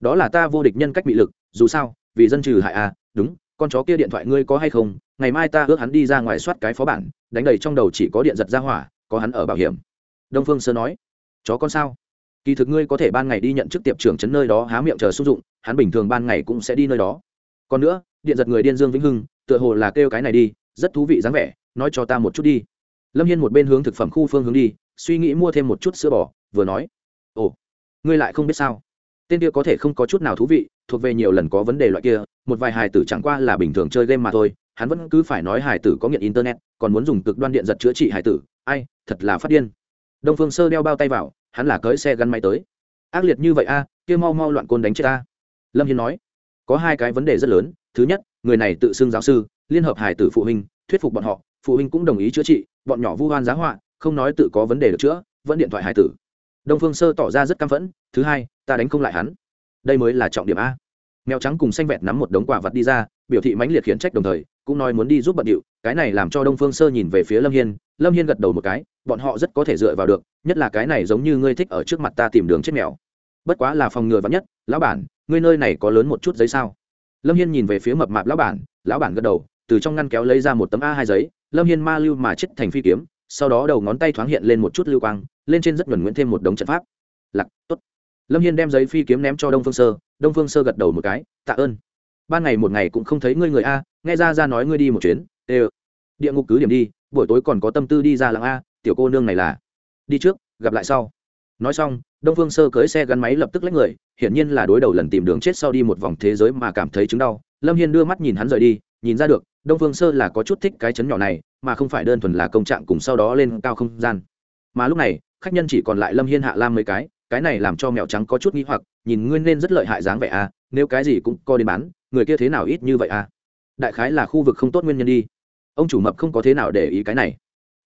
Đó là ta vô địch nhân cách bị lực, dù sao, vì dân trừ hại a, đúng, con chó kia điện thoại ngươi có hay không? Ngày mai ta ước hắn đi ra ngoài soát cái phó bản, đánh đầy trong đầu chỉ có điện giật ra hỏa, có hắn ở bảo hiểm đông phương sơ nói, chó con sao? Kỳ thực ngươi có thể ban ngày đi nhận chức tiệp trưởng chấn nơi đó há miệng chờ xúc dụng, hắn bình thường ban ngày cũng sẽ đi nơi đó. Còn nữa, điện giật người điên dương vĩnh hưng, tựa hồ là kêu cái này đi, rất thú vị dáng vẻ, nói cho ta một chút đi. Lâm hiên một bên hướng thực phẩm khu phương hướng đi, suy nghĩ mua thêm một chút sữa bò, vừa nói, ồ, ngươi lại không biết sao? Tên kia có thể không có chút nào thú vị, thuộc về nhiều lần có vấn đề loại kia, một vài hài tử chẳng qua là bình thường chơi game mà thôi, hắn vẫn cứ phải nói hài tử có nghiện internet, còn muốn dùng cực đoan điện giật chữa trị hài tử, ai, thật là phát điên đông phương sơ đeo bao tay vào, hắn là cưới xe gắn máy tới. Ác liệt như vậy a, kia mau mau loạn côn đánh chết ta. Lâm hiên nói, có hai cái vấn đề rất lớn. Thứ nhất, người này tự xưng giáo sư, liên hợp hải tử phụ huynh, thuyết phục bọn họ, phụ huynh cũng đồng ý chữa trị, bọn nhỏ vu hoan giá họa, không nói tự có vấn đề được chữa, vẫn điện thoại hải tử. Đông phương sơ tỏ ra rất căm phẫn, thứ hai, ta đánh không lại hắn. Đây mới là trọng điểm a mèo trắng cùng xanh vẹt nắm một đống quả vật đi ra, biểu thị mãnh liệt khiển trách đồng thời, cũng nói muốn đi giúp bận điệu, cái này làm cho đông phương sơ nhìn về phía lâm hiên lâm hiên gật đầu một cái, bọn họ rất có thể dựa vào được, nhất là cái này giống như ngươi thích ở trước mặt ta tìm đường chết mèo. Bất quá là phòng ngừa vắn nhất, lão bản, ngươi nơi này có lớn một chút giấy sao? Lâm hiên nhìn về phía mập mạp lão bản lão bản gật đầu, từ trong ngăn kéo lấy ra một tấm a hai giấy, lâm hiên ma lưu mà chết thành phi kiếm, sau đó đầu ngón tay thoáng hiện lên một chút lưu quang, lên trên rất nhuẩn nguyễn thêm một đống trận pháp. Lặc tốt lâm hiên đem giấy phi kiếm ném cho đông phương sơ, đông phương sơ gật đầu một cái, tạ ơn. Ban ngày một ngày cũng không thấy ngươi người a, nghe ra ra nói ngươi đi một chuyến ê địa ngục cứ điểm đi, buổi tối còn có tâm tư đi ra làng a, tiểu cô nương này là. Đi trước, gặp lại sau. Nói xong, đông phương sơ cưới xe gắn máy lập tức lấy người, hiển nhiên là đối đầu lần tìm đường chết sau đi một vòng thế giới mà cảm thấy chứng đau. Lâm hiên đưa mắt nhìn hắn rời đi, nhìn ra được, đông phương sơ là có chút thích cái chấn nhỏ này, mà không phải đơn thuần là công trạng cùng sau đó lên cao không gian. Mà lúc này, khách nhân chỉ còn lại lâm hiên hạ lam mấy cái cái này làm cho mèo trắng có chút nghĩ hoặc, nhìn nguyên nên rất lợi hại dáng vẻ à nếu cái gì cũng co đến bán, người kia thế nào ít như vậy à? Đại khái là khu vực không tốt nguyên nhân đi. Ông chủ mập không có thế nào để ý cái này.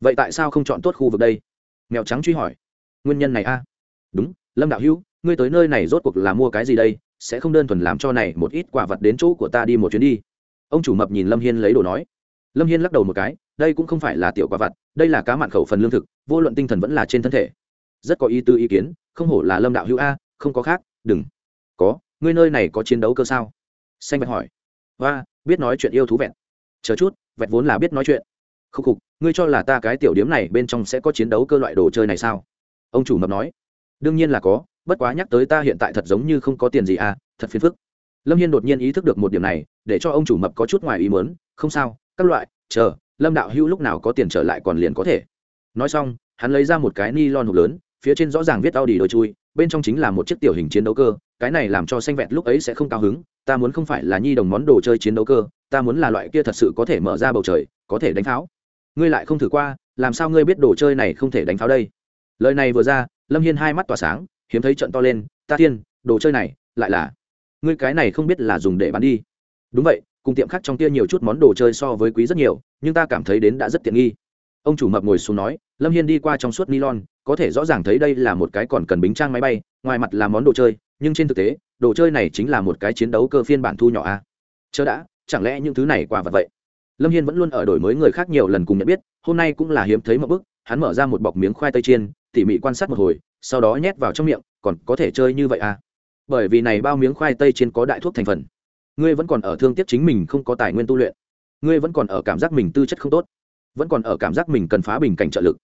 Vậy tại sao không chọn tốt khu vực đây? Mèo trắng truy hỏi. Nguyên nhân này a à? đúng, lâm đạo hữu, ngươi tới nơi này rốt cuộc là mua cái gì đây? Sẽ không đơn thuần làm cho này một ít quả vật đến chỗ của ta đi một chuyến đi. Ông chủ mập nhìn lâm hiên lấy đồ nói. Lâm hiên lắc đầu một cái, đây cũng không phải là tiểu quả vật đây là cá mặn khẩu phần lương thực, vô luận tinh thần vẫn là trên thân thể. Rất có ý tư ý kiến không hổ là lâm đạo hữu a, không có khác, đừng. Có, ngươi nơi này có chiến đấu cơ sao? Xanh vẹt hỏi. Và biết nói chuyện yêu thú vẹn. Chờ chút vẹt vốn là biết nói chuyện. Khúc khục, ngươi cho là ta cái tiểu điếm này bên trong sẽ có chiến đấu cơ loại đồ chơi này sao? Ông chủ mập nói. Đương nhiên là có, bất quá nhắc tới ta hiện tại thật giống như không có tiền gì à thật phiền phức. Lâm hiên đột nhiên ý thức được một điểm này, để cho ông chủ mập có chút ngoài ý mớn không sao, các loại, chờ, lâm đạo hữu lúc nào có tiền trở lại còn liền có thể. Nói xong, hắn lấy ra một cái ni lon hộp lớn phía trên rõ ràng viết tao đôi chui, bên trong chính là một chiếc tiểu hình chiến đấu cơ, cái này làm cho xanh vẹt lúc ấy sẽ không cao hứng, ta muốn không phải là nhi đồng món đồ chơi chiến đấu cơ, ta muốn là loại kia thật sự có thể mở ra bầu trời, có thể đánh pháo. Ngươi lại không thử qua, làm sao ngươi biết đồ chơi này không thể đánh pháo đây? Lời này vừa ra, lâm hiên hai mắt tỏa sáng, hiếm thấy trận to lên, ta thiên, đồ chơi này, lại là, ngươi cái này không biết là dùng để bán đi. Đúng vậy, cùng tiệm khác trong kia nhiều chút món đồ chơi so với quý rất nhiều, nhưng ta cảm thấy đến đã rất tiện nghi. Ông chủ mập ngồi xuống nói, lâm hiên đi qua trong suốt nylon có thể rõ ràng thấy đây là một cái còn cần bính trang máy bay, ngoài mặt là món đồ chơi, nhưng trên thực tế, đồ chơi này chính là một cái chiến đấu cơ phiên bản thu nhỏ a. À? chớ đã, chẳng lẽ những thứ này quả vật vậy? Lâm hiên vẫn luôn ở đổi mới người khác nhiều lần cùng nhận biết, hôm nay cũng là hiếm thấy một bức hắn mở ra một bọc miếng khoai tây chiên, tỉ mỉ quan sát một hồi, sau đó nhét vào trong miệng, còn có thể chơi như vậy à? Bởi vì này bao miếng khoai tây chiên có đại thuốc thành phần. Ngươi vẫn còn ở thương tiếc chính mình không có tài nguyên tu luyện. Ngươi vẫn còn ở cảm giác mình tư chất không tốt. Vẫn còn ở cảm giác mình cần phá bình cảnh trợ lực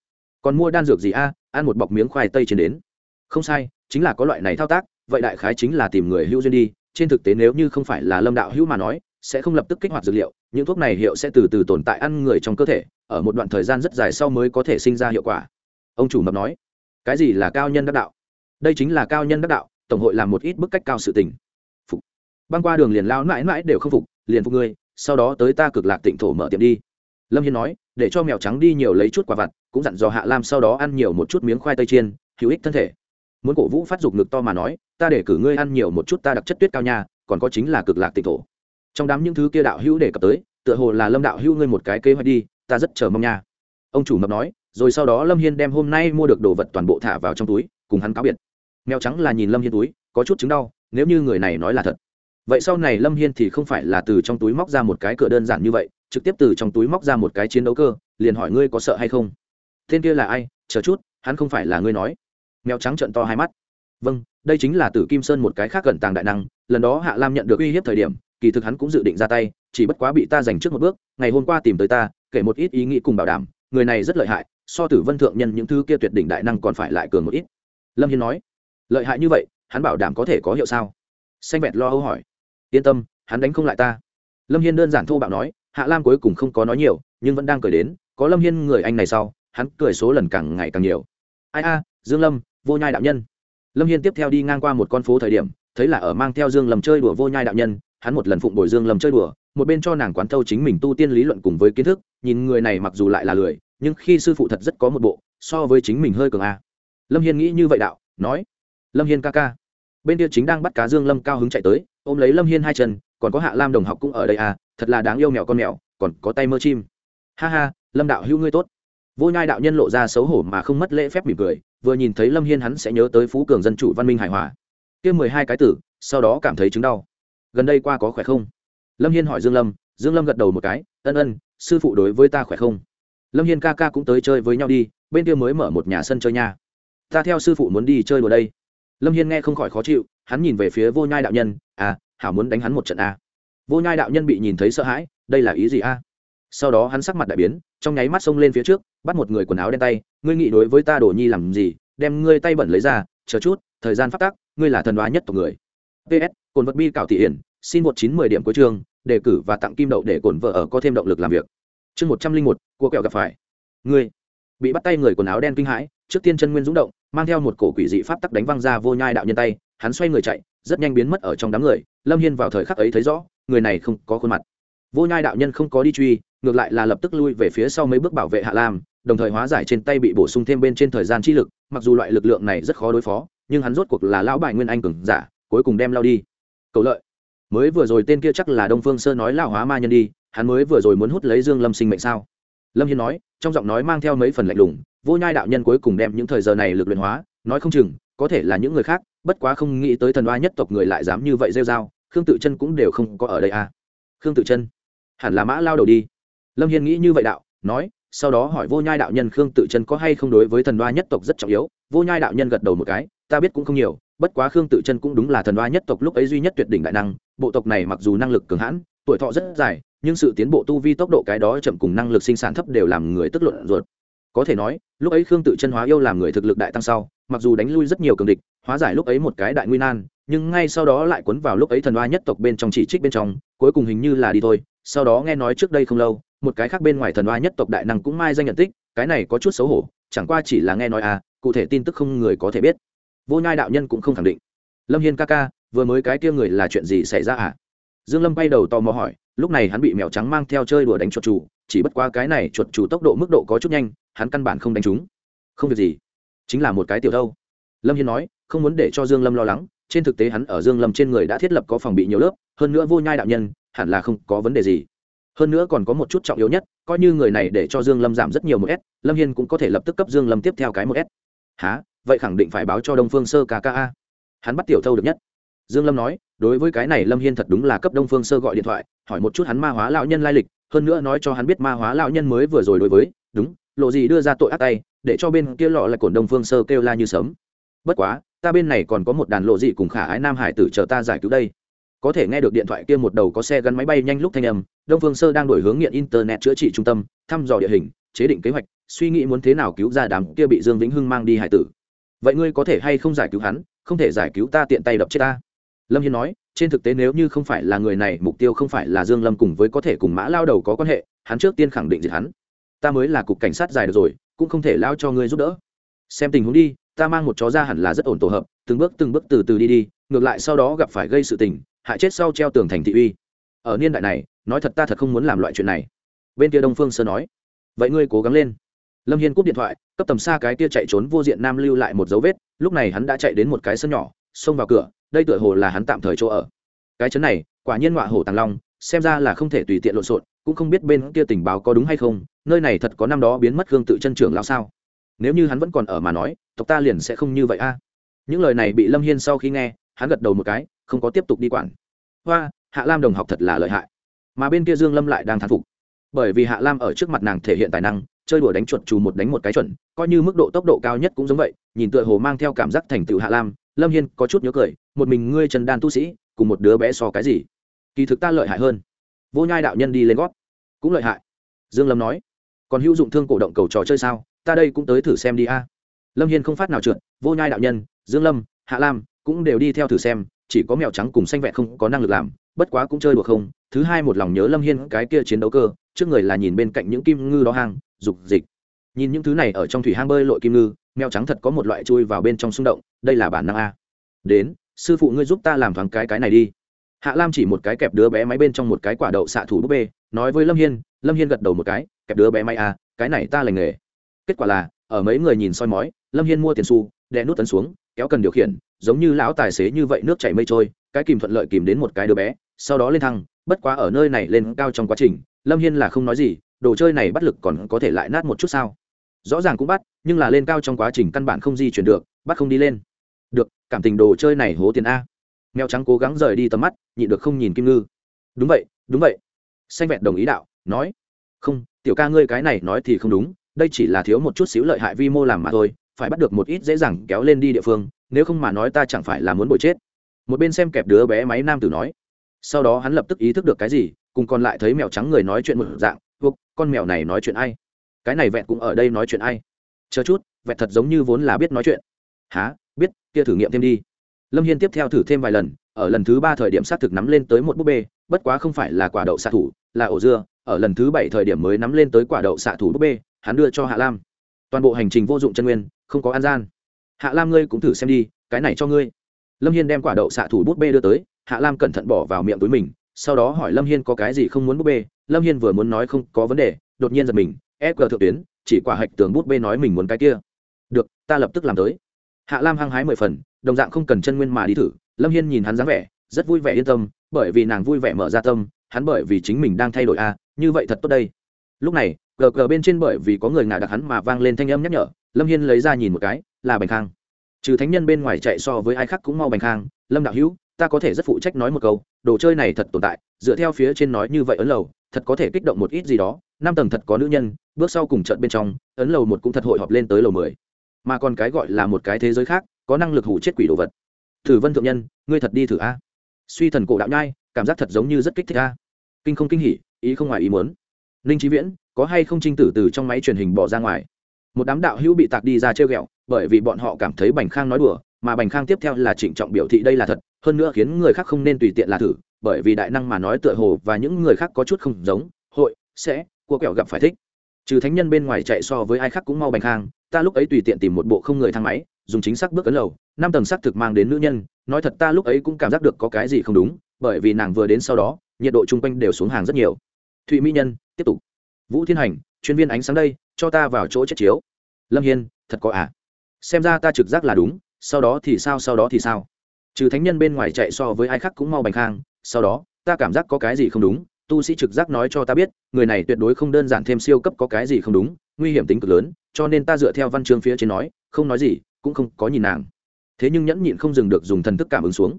còn mua đan dược gì a? Ăn một bọc miếng khoai tây trên đến. Không sai, chính là có loại này thao tác, vậy đại khái chính là tìm người hữu duyên đi. Trên thực tế nếu như không phải là lâm đạo hữu mà nói, sẽ không lập tức kích hoạt dược liệu, những thuốc này hiệu sẽ từ từ tồn tại ăn người trong cơ thể, ở một đoạn thời gian rất dài sau mới có thể sinh ra hiệu quả. Ông chủ mập nói, cái gì là cao nhân đắc đạo? Đây chính là cao nhân đắc đạo, tổng hội làm một ít bức cách cao sự tình. Phục. Băng qua đường liền lao mãi mãi đều không phục, liền phục ngươi, sau đó tới ta cực lạc tịnh thổ mở tiệm đi. Lâm hiên nói, để cho mèo trắng đi nhiều lấy chút quả vặt cũng dặn dò hạ lam sau đó ăn nhiều một chút miếng khoai tây chiên, hữu ích thân thể. Muốn cổ vũ phát dục ngực to mà nói, ta để cử ngươi ăn nhiều một chút ta đặc chất tuyết cao nha, còn có chính là cực lạc tịch thổ. Trong đám những thứ kia đạo hữu đề cập tới, tựa hồ là lâm đạo hữu ngươi một cái kế hoạch đi, ta rất chờ mong nha. Ông chủ mập nói, rồi sau đó lâm hiên đem hôm nay mua được đồ vật toàn bộ thả vào trong túi, cùng hắn cáo biệt. Mèo trắng là nhìn lâm hiên túi, có chút chứng đau, nếu như người này nói là thật. Vậy sau này lâm hiên thì không phải là từ trong túi móc ra một cái cửa đơn giản như vậy, trực tiếp từ trong túi móc ra một cái chiến đấu cơ, liền hỏi ngươi có sợ hay không? Tên kia là ai, chờ chút, hắn không phải là ngươi nói. Mèo trắng trận to hai mắt. Vâng đây chính là tử kim sơn một cái khác gần tàng đại năng, lần đó hạ lam nhận được uy hiếp thời điểm, kỳ thực hắn cũng dự định ra tay, chỉ bất quá bị ta giành trước một bước, ngày hôm qua tìm tới ta, kể một ít ý nghĩ cùng bảo đảm, người này rất lợi hại, so tử vân thượng nhân những thứ kia tuyệt đỉnh đại năng còn phải lại cường một ít. Lâm hiên nói, lợi hại như vậy, hắn bảo đảm có thể có hiệu sao? Xanh vẹt lo âu hỏi. Yên tâm, hắn đánh không lại ta. Lâm hiên đơn giản thô bạo nói, hạ lam cuối cùng không có nói nhiều, nhưng vẫn đang cười đến, có lâm hiên người anh này sau hắn cười số lần càng ngày càng nhiều. Ai a, dương lâm, vô nhai đạo nhân. Lâm hiên tiếp theo đi ngang qua một con phố thời điểm, thấy là ở mang theo dương lâm chơi đùa vô nhai đạo nhân, hắn một lần phụng bồi dương lâm chơi đùa, một bên cho nàng quán thâu chính mình tu tiên lý luận cùng với kiến thức, nhìn người này mặc dù lại là lười, nhưng khi sư phụ thật rất có một bộ, so với chính mình hơi cường a. Lâm hiên nghĩ như vậy đạo, nói, lâm hiên ca ca. Bên kia chính đang bắt cá dương lâm cao hứng chạy tới, ôm lấy lâm hiên hai chân, còn có hạ lam đồng học cũng ở đây à thật là đáng yêu mèo con mèo, còn có tay mơ chim. Ha ha, lâm đạo hữu ngươi tốt vô nhai đạo nhân lộ ra xấu hổ mà không mất lễ phép mỉm cười, vừa nhìn thấy lâm hiên hắn sẽ nhớ tới phú cường dân chủ văn minh hải hòa. Kia mười hai cái tử, sau đó cảm thấy chứng đau. Gần đây qua có khỏe không? Lâm hiên hỏi dương lâm dương lâm gật đầu một cái, ân ân, sư phụ đối với ta khỏe không? Lâm hiên ca ca cũng tới chơi với nhau đi, bên kia mới mở một nhà sân chơi nha. Ta theo sư phụ muốn đi chơi đùa đây. Lâm hiên nghe không khỏi khó chịu, hắn nhìn về phía vô nhai đạo nhân à hảo muốn đánh hắn một trận à. vô nhai đạo nhân bị nhìn thấy sợ hãi, đây là ý gì a à? sau đó hắn sắc mặt đại biến trong nháy mắt xông lên phía trước, bắt một người quần áo đen tay, ngươi nghĩ đối với ta đổ nhi làm gì? Đem ngươi tay bẩn lấy ra, chờ chút, thời gian phát tác ngươi là thần đoá nhất tộc người. Ps cồn vật bi cảo thị hiển, xin một chín mười điểm cuối chương, đề cử và tặng kim đậu để cồn vợ ở có thêm động lực làm việc. Chương một trăm linh một cua kẹo gặp phải. Ngươi. Bị bắt tay người quần áo đen kinh hãi, trước tiên chân nguyên rúng động, mang theo một cổ quỷ dị pháp tắc đánh văng ra vô nhai đạo nhân tay, hắn xoay người chạy, rất nhanh biến mất ở trong đám người, lâm hiên vào thời khắc ấy thấy rõ, người này không có khuôn mặt. Vô nhai đạo nhân không có đi truy ngược lại là lập tức lui về phía sau mấy bước bảo vệ hạ lam, đồng thời hóa giải trên tay bị bổ sung thêm bên trên thời gian chi lực, mặc dù loại lực lượng này rất khó đối phó, nhưng hắn rốt cuộc là lão bài nguyên anh cường giả, cuối cùng đem lao đi. Cầu lợi. Mới vừa rồi tên kia chắc là đông phương sơ nói lão hóa ma nhân đi, hắn mới vừa rồi muốn hút lấy dương lâm sinh mệnh sao? Lâm hiên nói, trong giọng nói mang theo mấy phần lạnh lùng, vô nhai đạo nhân cuối cùng đem những thời giờ này lực luyện hóa, nói không chừng, có thể là những người khác, bất quá không nghĩ tới thần oa nhất tộc người lại dám như vậy rêu dao khương tự chân cũng đều không có ở đây à? Khương tự chân, hẳn là mã lao đầu đi lâm hiên nghĩ như vậy đạo, nói, sau đó hỏi vô nhai đạo nhân khương tự chân có hay không đối với thần đoa nhất tộc rất trọng yếu. Vô nhai đạo nhân gật đầu một cái, ta biết cũng không nhiều, bất quá khương tự chân cũng đúng là thần đoa nhất tộc lúc ấy duy nhất tuyệt đỉnh đại năng, bộ tộc này mặc dù năng lực cường hãn, tuổi thọ rất dài, nhưng sự tiến bộ tu vi tốc độ cái đó chậm cùng năng lực sinh sản thấp đều làm người tức luận ruột. Có thể nói, lúc ấy khương tự chân hóa yêu làm người thực lực đại tăng sau, mặc dù đánh lui rất nhiều cường địch, hóa giải lúc ấy một cái đại nguy nan, nhưng ngay sau đó lại cuốn vào lúc ấy thần oa nhất tộc bên trong chỉ trích bên trong, cuối cùng hình như là đi thôi. Sau đó nghe nói trước đây không lâu một cái khác bên ngoài thần oa nhất tộc đại năng cũng mai danh nhận tích, cái này có chút xấu hổ, chẳng qua chỉ là nghe nói à cụ thể tin tức không người có thể biết. Vô nhai đạo nhân cũng không khẳng định. Lâm hiên ca ca, vừa mới cái kia người là chuyện gì xảy ra à? Dương lâm bay đầu tò mò hỏi, lúc này hắn bị mèo trắng mang theo chơi đùa đánh chuột chủ, chỉ bất qua cái này chuột chủ tốc độ mức độ có chút nhanh, hắn căn bản không đánh trúng không việc gì. Chính là một cái tiểu đâu. Lâm hiên nói, không muốn để cho dương lâm lo lắng, trên thực tế hắn ở dương lâm trên người đã thiết lập có phòng bị nhiều lớp, hơn nữa vô nhai đạo nhân, hẳn là không có vấn đề gì hơn nữa còn có một chút trọng yếu nhất, coi như người này để cho dương lâm giảm rất nhiều một s, lâm hiên cũng có thể lập tức cấp dương lâm tiếp theo cái một s. Há vậy khẳng định phải báo cho đông phương sơ kka hắn bắt tiểu thâu được nhất. Dương lâm nói, đối với cái này lâm hiên thật đúng là cấp đông phương sơ gọi điện thoại, hỏi một chút hắn ma hóa lão nhân lai lịch, hơn nữa nói cho hắn biết ma hóa lão nhân mới vừa rồi đối với, đúng, lộ gì đưa ra tội ác tay, để cho bên kia lọ là cổn đông phương sơ kêu la như sớm. Bất quá, ta bên này còn có một đàn lộ dị cùng khả ái nam hải tử chờ ta giải cứu đây có thể nghe được điện thoại kia một đầu có xe gắn máy bay nhanh lúc thanh âm, đông phương sơ đang đổi hướng nghiện internet chữa trị trung tâm, thăm dò địa hình, chế định kế hoạch, suy nghĩ muốn thế nào cứu ra đám kia bị dương vĩnh hưng mang đi hải tử. Vậy ngươi có thể hay không giải cứu hắn, không thể giải cứu ta tiện tay đập chết ta? Lâm hiên nói, trên thực tế nếu như không phải là người này, mục tiêu không phải là dương lâm cùng với có thể cùng mã lao đầu có quan hệ, hắn trước tiên khẳng định diệt hắn. Ta mới là cục cảnh sát dài được rồi, cũng không thể lao cho ngươi giúp đỡ. Xem tình huống đi, ta mang một chó ra hẳn là rất ổn tổ hợp, từng bước từng bước từ từ đi đi, ngược lại sau đó gặp phải gây sự tình hại chết sau treo tường thành thị uy. Ở niên đại này, nói thật ta thật không muốn làm loại chuyện này. Bên kia đông phương sơ nói, vậy ngươi cố gắng lên. Lâm hiên cúp điện thoại, cấp tầm xa cái kia chạy trốn vô diện nam lưu lại một dấu vết, lúc này hắn đã chạy đến một cái sân nhỏ, xông vào cửa, đây tựa hồ là hắn tạm thời chỗ ở. Cái chấn này, quả nhiên ngọa hổ tàng long, xem ra là không thể tùy tiện lộn xộn, cũng không biết bên kia tình báo có đúng hay không, nơi này thật có năm đó biến mất gương tự chân trưởng lão sao? Nếu như hắn vẫn còn ở mà nói, tộc ta liền sẽ không như vậy a. Những lời này bị lâm hiên sau khi nghe, hắn gật đầu một cái không có tiếp tục đi quản. Hoa, hạ lam đồng học thật là lợi hại. Mà bên kia dương lâm lại đang thán phục. Bởi vì hạ lam ở trước mặt nàng thể hiện tài năng, chơi đùa đánh chuột trù một đánh một cái chuẩn, coi như mức độ tốc độ cao nhất cũng giống vậy, nhìn tựa hồ mang theo cảm giác thành tựu hạ lam, lâm hiên có chút nhớ cười, một mình ngươi trần đan tu sĩ, cùng một đứa bé so cái gì? Kỳ thực ta lợi hại hơn. Vô nhai đạo nhân đi lên gót. Cũng lợi hại. Dương lâm nói. Còn hữu dụng thương cổ động cầu trò chơi sao? Ta đây cũng tới thử xem đi a. Lâm hiên không phát nào trượt, vô nhai đạo nhân, dương lâm, hạ lam cũng đều đi theo thử xem chỉ có mèo trắng cùng xanh vẹn không có năng lực làm, bất quá cũng chơi được không. Thứ hai một lòng nhớ lâm hiên cái kia chiến đấu cơ, trước người là nhìn bên cạnh những kim ngư đó hang, dục dịch. Nhìn những thứ này ở trong thủy hang bơi lội kim ngư, mèo trắng thật có một loại chui vào bên trong xung động, đây là bản năng a. Đến, sư phụ ngươi giúp ta làm thoáng cái cái này đi. Hạ lam chỉ một cái kẹp đứa bé máy bên trong một cái quả đậu xạ thủ búp bê, nói với lâm hiên lâm hiên gật đầu một cái, kẹp đứa bé máy a cái này ta lành nghề. Kết quả là, ở mấy người nhìn soi mói, lâm hiên mua tiền xu, đè nút tấn xuống, kéo cần điều khiển giống như lão tài xế như vậy nước chảy mây trôi, cái kìm thuận lợi kìm đến một cái đứa bé, sau đó lên thăng, bất quá ở nơi này lên cao trong quá trình, lâm hiên là không nói gì, đồ chơi này bắt lực còn có thể lại nát một chút sao? Rõ ràng cũng bắt, nhưng là lên cao trong quá trình căn bản không di chuyển được, bắt không đi lên. Được, cảm tình đồ chơi này hố tiền a. Mèo trắng cố gắng rời đi tầm mắt, nhịn được không nhìn kim ngư. Đúng vậy đúng vậy. Xanh vẹn đồng ý đạo, nói. Không, tiểu ca ngươi cái này nói thì không đúng, đây chỉ là thiếu một chút xíu lợi hại vi mô làm mà thôi, phải bắt được một ít dễ dàng kéo lên đi địa phương nếu không mà nói ta chẳng phải là muốn bồi chết. Một bên xem kẹp đứa bé máy nam tử nói. Sau đó hắn lập tức ý thức được cái gì, cùng còn lại thấy mèo trắng người nói chuyện một dạng buộc con mèo này nói chuyện ai? Cái này vẹn cũng ở đây nói chuyện ai? Chờ chút, vẹn thật giống như vốn là biết nói chuyện. Há biết, kia thử nghiệm thêm đi. Lâm hiên tiếp theo thử thêm vài lần, ở lần thứ ba thời điểm xác thực nắm lên tới một búp bê, bất quá không phải là quả đậu xạ thủ, là ổ dưa, ở lần thứ bảy thời điểm mới nắm lên tới quả đậu xạ thủ búp bê, hắn đưa cho hạ lam. Toàn bộ hành trình vô dụng chân nguyên, không có an gian hạ lam ngươi cũng thử xem đi, cái này cho ngươi. Lâm hiên đem quả đậu xạ thủ bút bê đưa tới, hạ lam cẩn thận bỏ vào miệng túi mình, sau đó hỏi lâm hiên có cái gì không muốn bút bê. Lâm hiên vừa muốn nói không có vấn đề, đột nhiên giật mình e ép cờ thượng tuyến, chỉ quả hạch tường bút bê nói mình muốn cái kia. Được, ta lập tức làm tới. Hạ lam hăng hái mười phần, đồng dạng không cần chân nguyên mà đi thử. Lâm hiên nhìn hắn dáng vẻ, rất vui vẻ yên tâm, bởi vì nàng vui vẻ mở ra tâm, hắn bởi vì chính mình đang thay đổi a, như vậy thật tốt đây. Lúc này gờ gờ bên trên bởi vì có người ngả đặc hắn mà vang lên thanh âm nhắc nhở, lâm hiên lấy ra nhìn một cái là bành khang. Trừ thánh nhân bên ngoài chạy so với ai khác cũng mau bành khang. Lâm đạo hữu, ta có thể rất phụ trách nói một câu, đồ chơi này thật tồn tại, dựa theo phía trên nói như vậy ấn lầu, thật có thể kích động một ít gì đó. Năm tầng thật có nữ nhân, bước sau cùng trận bên trong, ấn lầu một cũng thật hội họp lên tới lầu mười. Mà còn cái gọi là một cái thế giới khác, có năng lực hủ chết quỷ đồ vật. Thử vân thượng nhân, ngươi thật đi thử a. Suy thần cổ đạo nhai, cảm giác thật giống như rất kích thích a. Kinh không kinh hỉ, ý không ngoài ý muốn. Ninh trí viễn, có hay không trinh tử từ trong máy truyền hình bỏ ra ngoài? Một đám đạo hữu bị tạc đi ra trêu ghẹo, bởi vì bọn họ cảm thấy bành khang nói đùa, mà bành khang tiếp theo là trịnh trọng biểu thị đây là thật, hơn nữa khiến người khác không nên tùy tiện là thử, bởi vì đại năng mà nói tựa hồ và những người khác có chút không giống, hội, sẽ cua kẹo gặp phải thích. Trừ thánh nhân bên ngoài chạy so với ai khác cũng mau bành khang, ta lúc ấy tùy tiện tìm một bộ không người thang máy, dùng chính xác bước ấn lầu, năm tầng xác thực mang đến nữ nhân, nói thật ta lúc ấy cũng cảm giác được có cái gì không đúng, bởi vì nàng vừa đến sau đó, nhiệt độ chung quanh đều xuống hàng rất nhiều. Thụy mỹ nhân, tiếp tục. Vũ thiên hành chuyên viên ánh sáng đây, cho ta vào chỗ chết chiếu. Lâm hiên, thật có à? Xem ra ta trực giác là đúng, sau đó thì sao, sau đó thì sao? Trừ thánh nhân bên ngoài chạy so với ai khác cũng mau bành khang, sau đó, ta cảm giác có cái gì không đúng, tu sĩ trực giác nói cho ta biết, người này tuyệt đối không đơn giản thêm siêu cấp có cái gì không đúng, nguy hiểm tính cực lớn, cho nên ta dựa theo văn chương phía trên nói, không nói gì, cũng không có nhìn nàng. Thế nhưng nhẫn nhịn không dừng được dùng thần thức cảm ứng xuống.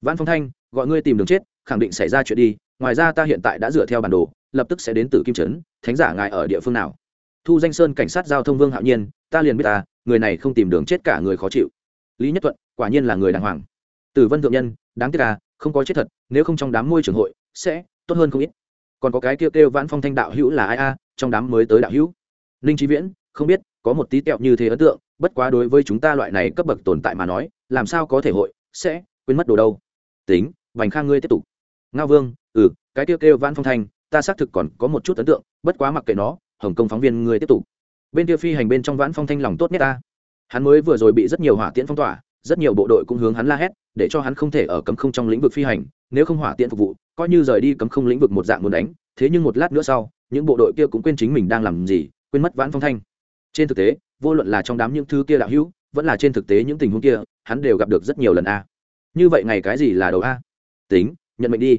Văn phong thanh, gọi ngươi tìm đường chết, khẳng định xảy ra chuyện đi, ngoài ra ta hiện tại đã dựa theo bản đồ lập tức sẽ đến từ kim trấn, thánh giả ngài ở địa phương nào? Thu danh sơn cảnh sát giao thông vương hạo nhiên, ta liền biết ta người này không tìm đường chết cả người khó chịu. Lý nhất thuận, quả nhiên là người đàng hoàng. Tử vân thượng nhân, đáng tiếc à không có chết thật, nếu không trong đám môi trường hội, sẽ tốt hơn không ít. Còn có cái kêu kêu vãn phong thanh đạo hữu là ai a, trong đám mới tới đạo hữu. Ninh trí viễn, không biết, có một tí tẹo như thế ấn tượng, bất quá đối với chúng ta loại này cấp bậc tồn tại mà nói, làm sao có thể hội, sẽ quên mất đồ đâu. Tính, vành khang ngươi tiếp tục. Ngao vương ừ cái kêu kêu vãn phong thanh ta xác thực còn có một chút ấn tượng, bất quá mặc kệ nó, hồng kông phóng viên người tiếp tục. Bên kia phi hành bên trong vãn phong thanh lòng tốt nhất ta. Hắn mới vừa rồi bị rất nhiều hỏa tiễn phong tỏa, rất nhiều bộ đội cũng hướng hắn la hét, để cho hắn không thể ở cấm không trong lĩnh vực phi hành, nếu không hỏa tiễn phục vụ, coi như rời đi cấm không lĩnh vực một dạng muốn đánh, thế nhưng một lát nữa sau, những bộ đội kia cũng quên chính mình đang làm gì, quên mất vãn phong thanh. Trên thực tế, vô luận là trong đám những thứ kia đạo hữu, vẫn là trên thực tế những tình huống kia, hắn đều gặp được rất nhiều lần a. Như vậy ngày cái gì là đầu a? Tính, nhận mệnh đi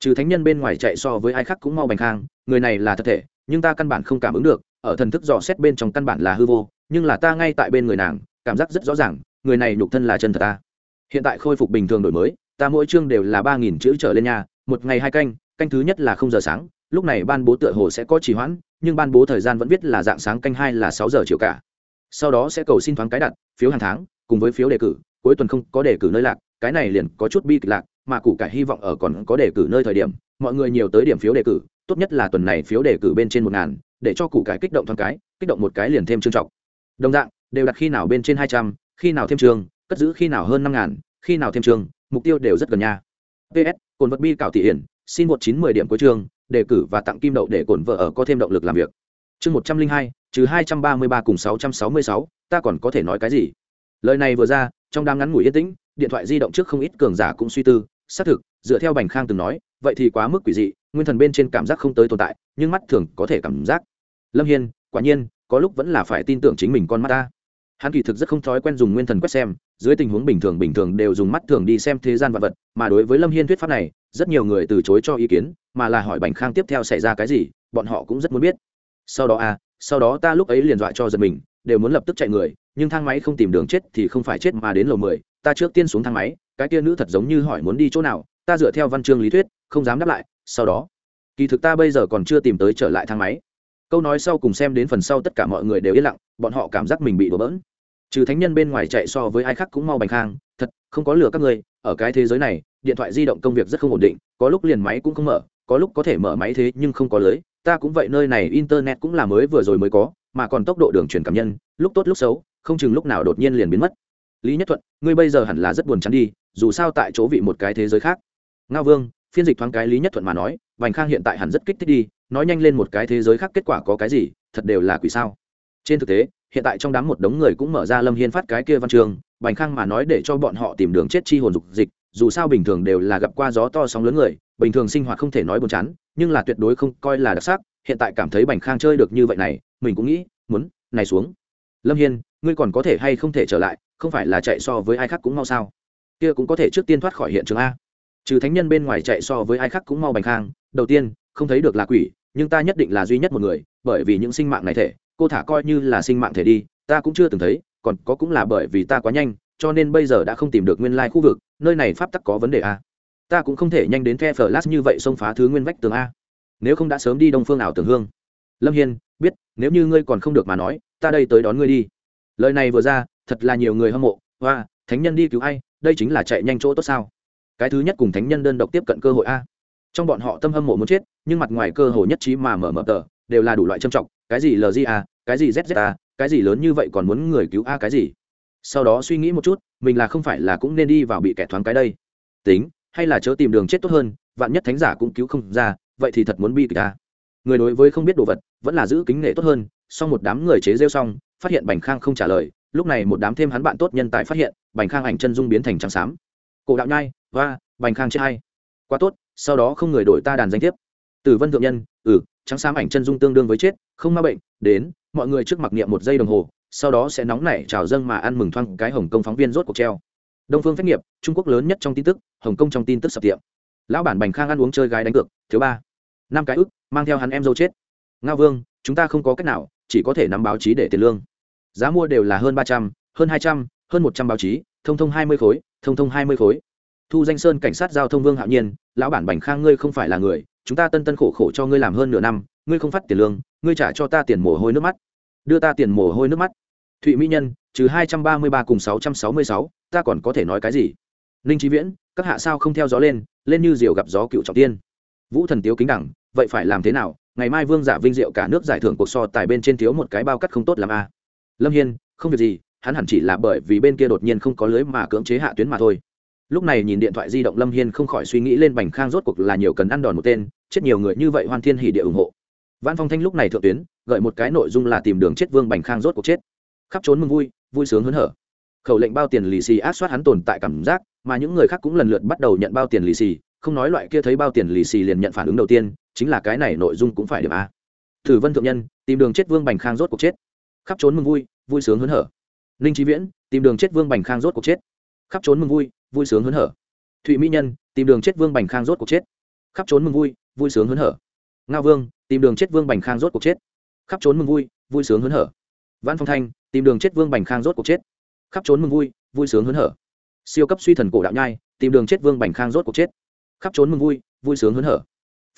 trừ thánh nhân bên ngoài chạy so với ai khác cũng mau bành khang, người này là thật thể, nhưng ta căn bản không cảm ứng được, ở thần thức dò xét bên trong căn bản là hư vô, nhưng là ta ngay tại bên người nàng, cảm giác rất rõ ràng, người này nhục thân là chân thật ta. Hiện tại khôi phục bình thường đổi mới, ta mỗi chương đều là ba nghìn chữ trở lên nhà một ngày hai canh canh thứ nhất là không giờ sáng, lúc này ban bố tựa hồ sẽ có trì hoãn, nhưng ban bố thời gian vẫn viết là dạng sáng canh hai là sáu giờ chiều cả. Sau đó sẽ cầu xin thoáng cái đặt, phiếu hàng tháng, cùng với phiếu đề cử, cuối tuần không có đề cử nơi lạc, cái này liền có chút bi kịch lạc mà củ cải hy vọng ở còn có đề cử nơi thời điểm, mọi người nhiều tới điểm phiếu đề cử, tốt nhất là tuần này phiếu đề cử bên trên một ngàn, để cho củ cải kích động thoáng cái, kích động một cái liền thêm trương trọng. Đồng dạng, đều đặt khi nào bên trên hai trăm, khi nào thêm trường, cất giữ khi nào hơn năm ngàn, khi nào thêm trường, mục tiêu đều rất gần nha. Ps cồn vật bi cảo thị hiển, xin một chín mười điểm cuối trường, đề cử và tặng kim đậu để cổn vợ ở có thêm động lực làm việc. Chương một trăm linh hai, trừ hai trăm ba mươi ba cùng sáu trăm sáu mươi sáu, ta còn có thể nói cái gì? Lời này vừa ra, trong đám ngắn ngủi yên tĩnh, điện thoại di động trước không ít cường giả cũng suy tư xác thực, dựa theo bành khang từng nói, vậy thì quá mức quỷ dị, nguyên thần bên trên cảm giác không tới tồn tại, nhưng mắt thường có thể cảm giác. Lâm hiên, quả nhiên, có lúc vẫn là phải tin tưởng chính mình con mắt ta. Hắn kỳ thực rất không thói quen dùng nguyên thần quét xem, dưới tình huống bình thường bình thường đều dùng mắt thường đi xem thế gian vật vật, mà đối với lâm hiên thuyết pháp này, rất nhiều người từ chối cho ý kiến, mà là hỏi bành khang tiếp theo xảy ra cái gì, bọn họ cũng rất muốn biết. Sau đó à sau đó ta lúc ấy liền dọa cho giật mình, đều muốn lập tức chạy người, nhưng thang máy không tìm đường chết thì không phải chết mà đến lầu mười, ta trước tiên xuống thang máy cái kia nữ thật giống như hỏi muốn đi chỗ nào, ta dựa theo văn chương lý thuyết, không dám đáp lại, sau đó. Kỳ thực ta bây giờ còn chưa tìm tới trở lại thang máy. Câu nói sau cùng xem đến phần sau tất cả mọi người đều yên lặng, bọn họ cảm giác mình bị đổ bỡn. Trừ thánh nhân bên ngoài chạy so với ai khác cũng mau bành khang, thật, không có lừa các ngươi, ở cái thế giới này, điện thoại di động công việc rất không ổn định, có lúc liền máy cũng không mở, có lúc có thể mở máy thế nhưng không có lưới, ta cũng vậy nơi này internet cũng là mới vừa rồi mới có, mà còn tốc độ đường truyền cảm nhân, lúc tốt lúc xấu, không chừng lúc nào đột nhiên liền biến mất. Lý nhất thuận, ngươi bây giờ hẳn là rất buồn chán đi dù sao tại chỗ vị một cái thế giới khác. Ngao vương, phiên dịch thoáng cái lý nhất thuận mà nói, vành khang hiện tại hẳn rất kích thích đi, nói nhanh lên một cái thế giới khác kết quả có cái gì, thật đều là quỷ sao. Trên thực tế, hiện tại trong đám một đống người cũng mở ra lâm hiên phát cái kia văn trường bành khang mà nói để cho bọn họ tìm đường chết chi hồn dục dịch, dù sao bình thường đều là gặp qua gió to sóng lớn người, bình thường sinh hoạt không thể nói buồn chán, nhưng là tuyệt đối không coi là đặc sắc, hiện tại cảm thấy bành khang chơi được như vậy này, mình cũng nghĩ, muốn, này xuống. Lâm hiên, ngươi còn có thể hay không thể trở lại, không phải là chạy so với ai khác cũng mau sao? Kia cũng có thể trước tiên thoát khỏi hiện trường a. Trừ thánh nhân bên ngoài chạy so với ai khác cũng mau bành khang. Đầu tiên, không thấy được là quỷ, nhưng ta nhất định là duy nhất một người, bởi vì những sinh mạng này thể, cô thả coi như là sinh mạng thể đi, ta cũng chưa từng thấy, còn có cũng là bởi vì ta quá nhanh, cho nên bây giờ đã không tìm được nguyên lai khu vực, nơi này pháp tắc có vấn đề a. Ta cũng không thể nhanh đến the flash như vậy xông phá thứ nguyên vách tường a. Nếu không đã sớm đi đông phương ảo tường hương. Lâm hiên, biết, nếu như ngươi còn không được mà nói, ta đây tới đón ngươi đi. Lời này vừa ra, thật là nhiều người hâm mộ. Hoa, thánh nhân đi cứu ai đây chính là chạy nhanh chỗ tốt sao? Cái thứ nhất cùng thánh nhân đơn độc tiếp cận cơ hội a. Trong bọn họ tâm hâm mộ muốn chết, nhưng mặt ngoài cơ hội nhất trí mà mở mở tờ, đều là đủ loại trầm trọng. Cái gì lga cái gì zza cái gì lớn như vậy còn muốn người cứu a cái gì? Sau đó suy nghĩ một chút, mình là không phải là cũng nên đi vào bị kẻ thoáng cái đây. Tính, hay là chớ tìm đường chết tốt hơn, vạn nhất thánh giả cũng cứu không ra, vậy thì thật muốn bi kịch ta người đối với không biết đồ vật, vẫn là giữ kính nể tốt hơn sau một đám người chế rêu xong, phát hiện bành khang không trả lời lúc này một đám thêm hắn bạn tốt nhân tài phát hiện, bành khang ảnh chân dung biến thành trắng xám. Cổ đạo nhai và bành khang chết hay. Quá tốt, sau đó không người đổi ta đàn danh thiếp. Tử vân thượng nhân ừ trắng xám ảnh chân dung tương đương với chết, không ma bệnh, đến, mọi người trước mặc niệm một giây đồng hồ, sau đó sẽ nóng nảy trào dâng mà ăn mừng thoang cái hồng công phóng viên rốt cuộc treo. Đông phương phép nghiệp, trung quốc lớn nhất trong tin tức, hồng kông trong tin tức sập tiệm. Lão bản bành khang ăn uống chơi gái đánh cược thứ ba. Năm cái ức, mang theo hắn em dâu chết. Ngao vương, chúng ta không có cách nào, chỉ có thể nắm báo chí để tiền lương giá mua đều là hơn ba trăm, hơn hai trăm, hơn một trăm báo chí, thông thông hai mươi khối, thông thông hai mươi khối. Thu danh sơn cảnh sát giao thông vương hạo nhiên, lão bản bành khang ngươi không phải là người, chúng ta tân tân khổ khổ cho ngươi làm hơn nửa năm, ngươi không phát tiền lương, ngươi trả cho ta tiền mồ hôi nước mắt. Đưa ta tiền mồ hôi nước mắt. Thụy mỹ nhân, trừ hai trăm ba mươi ba cùng sáu trăm sáu mươi sáu, ta còn có thể nói cái gì? Ninh trí viễn, các hạ sao không theo gió lên lên như diều gặp gió cựu trọng tiên. Vũ thần tiếu kính đẳng, vậy phải làm thế nào? Ngày mai vương giả vinh diệu cả nước giải thưởng cuộc so tài bên trên thiếu một cái bao cắt không tốt làm a à lâm hiên, không việc gì, hắn hẳn chỉ là bởi vì bên kia đột nhiên không có lưới mà cưỡng chế hạ tuyến mà thôi. Lúc này nhìn điện thoại di động lâm hiên không khỏi suy nghĩ lên bành khang rốt cuộc là nhiều cần ăn đòn một tên, chết nhiều người như vậy hoan thiên hỉ địa ủng hộ. Văn phong thanh lúc này thượng tuyến, gợi một cái nội dung là tìm đường chết vương bành khang rốt cuộc chết. Khắp trốn mừng vui vui sướng hớn hở. Khẩu lệnh bao tiền lì xì áp soát hắn tồn tại cảm giác, mà những người khác cũng lần lượt bắt đầu nhận bao tiền lì xì, không nói loại kia thấy bao tiền lì xì liền nhận phản ứng đầu tiên, chính là cái này nội dung cũng phải điểm a. Thử vân thượng nhân, tìm đường chết vương bành khang rốt cuộc chết khắp trốn mừng vui vui sướng hớn hở. Ninh trí viễn, tìm đường chết vương bành khang rốt cuộc chết. Khắp trốn mừng vui vui sướng hớn hở. Thụy mỹ nhân, tìm đường chết vương bành khang rốt cuộc chết. Khắp trốn mừng vui vui sướng hớn hở. Nga vương, tìm đường chết vương bành khang rốt cuộc chết. Khắp trốn mừng vui vui sướng hớn hở. Văn phong thanh, tìm đường chết vương bành khang rốt cuộc chết. Khắp trốn mừng vui vui sướng hớn hở. Siêu cấp suy thần cổ đạo nhai, tìm đường chết vương bành khang rốt cuộc chết. Khắp trốn mừng vui vui sướng hớn hở.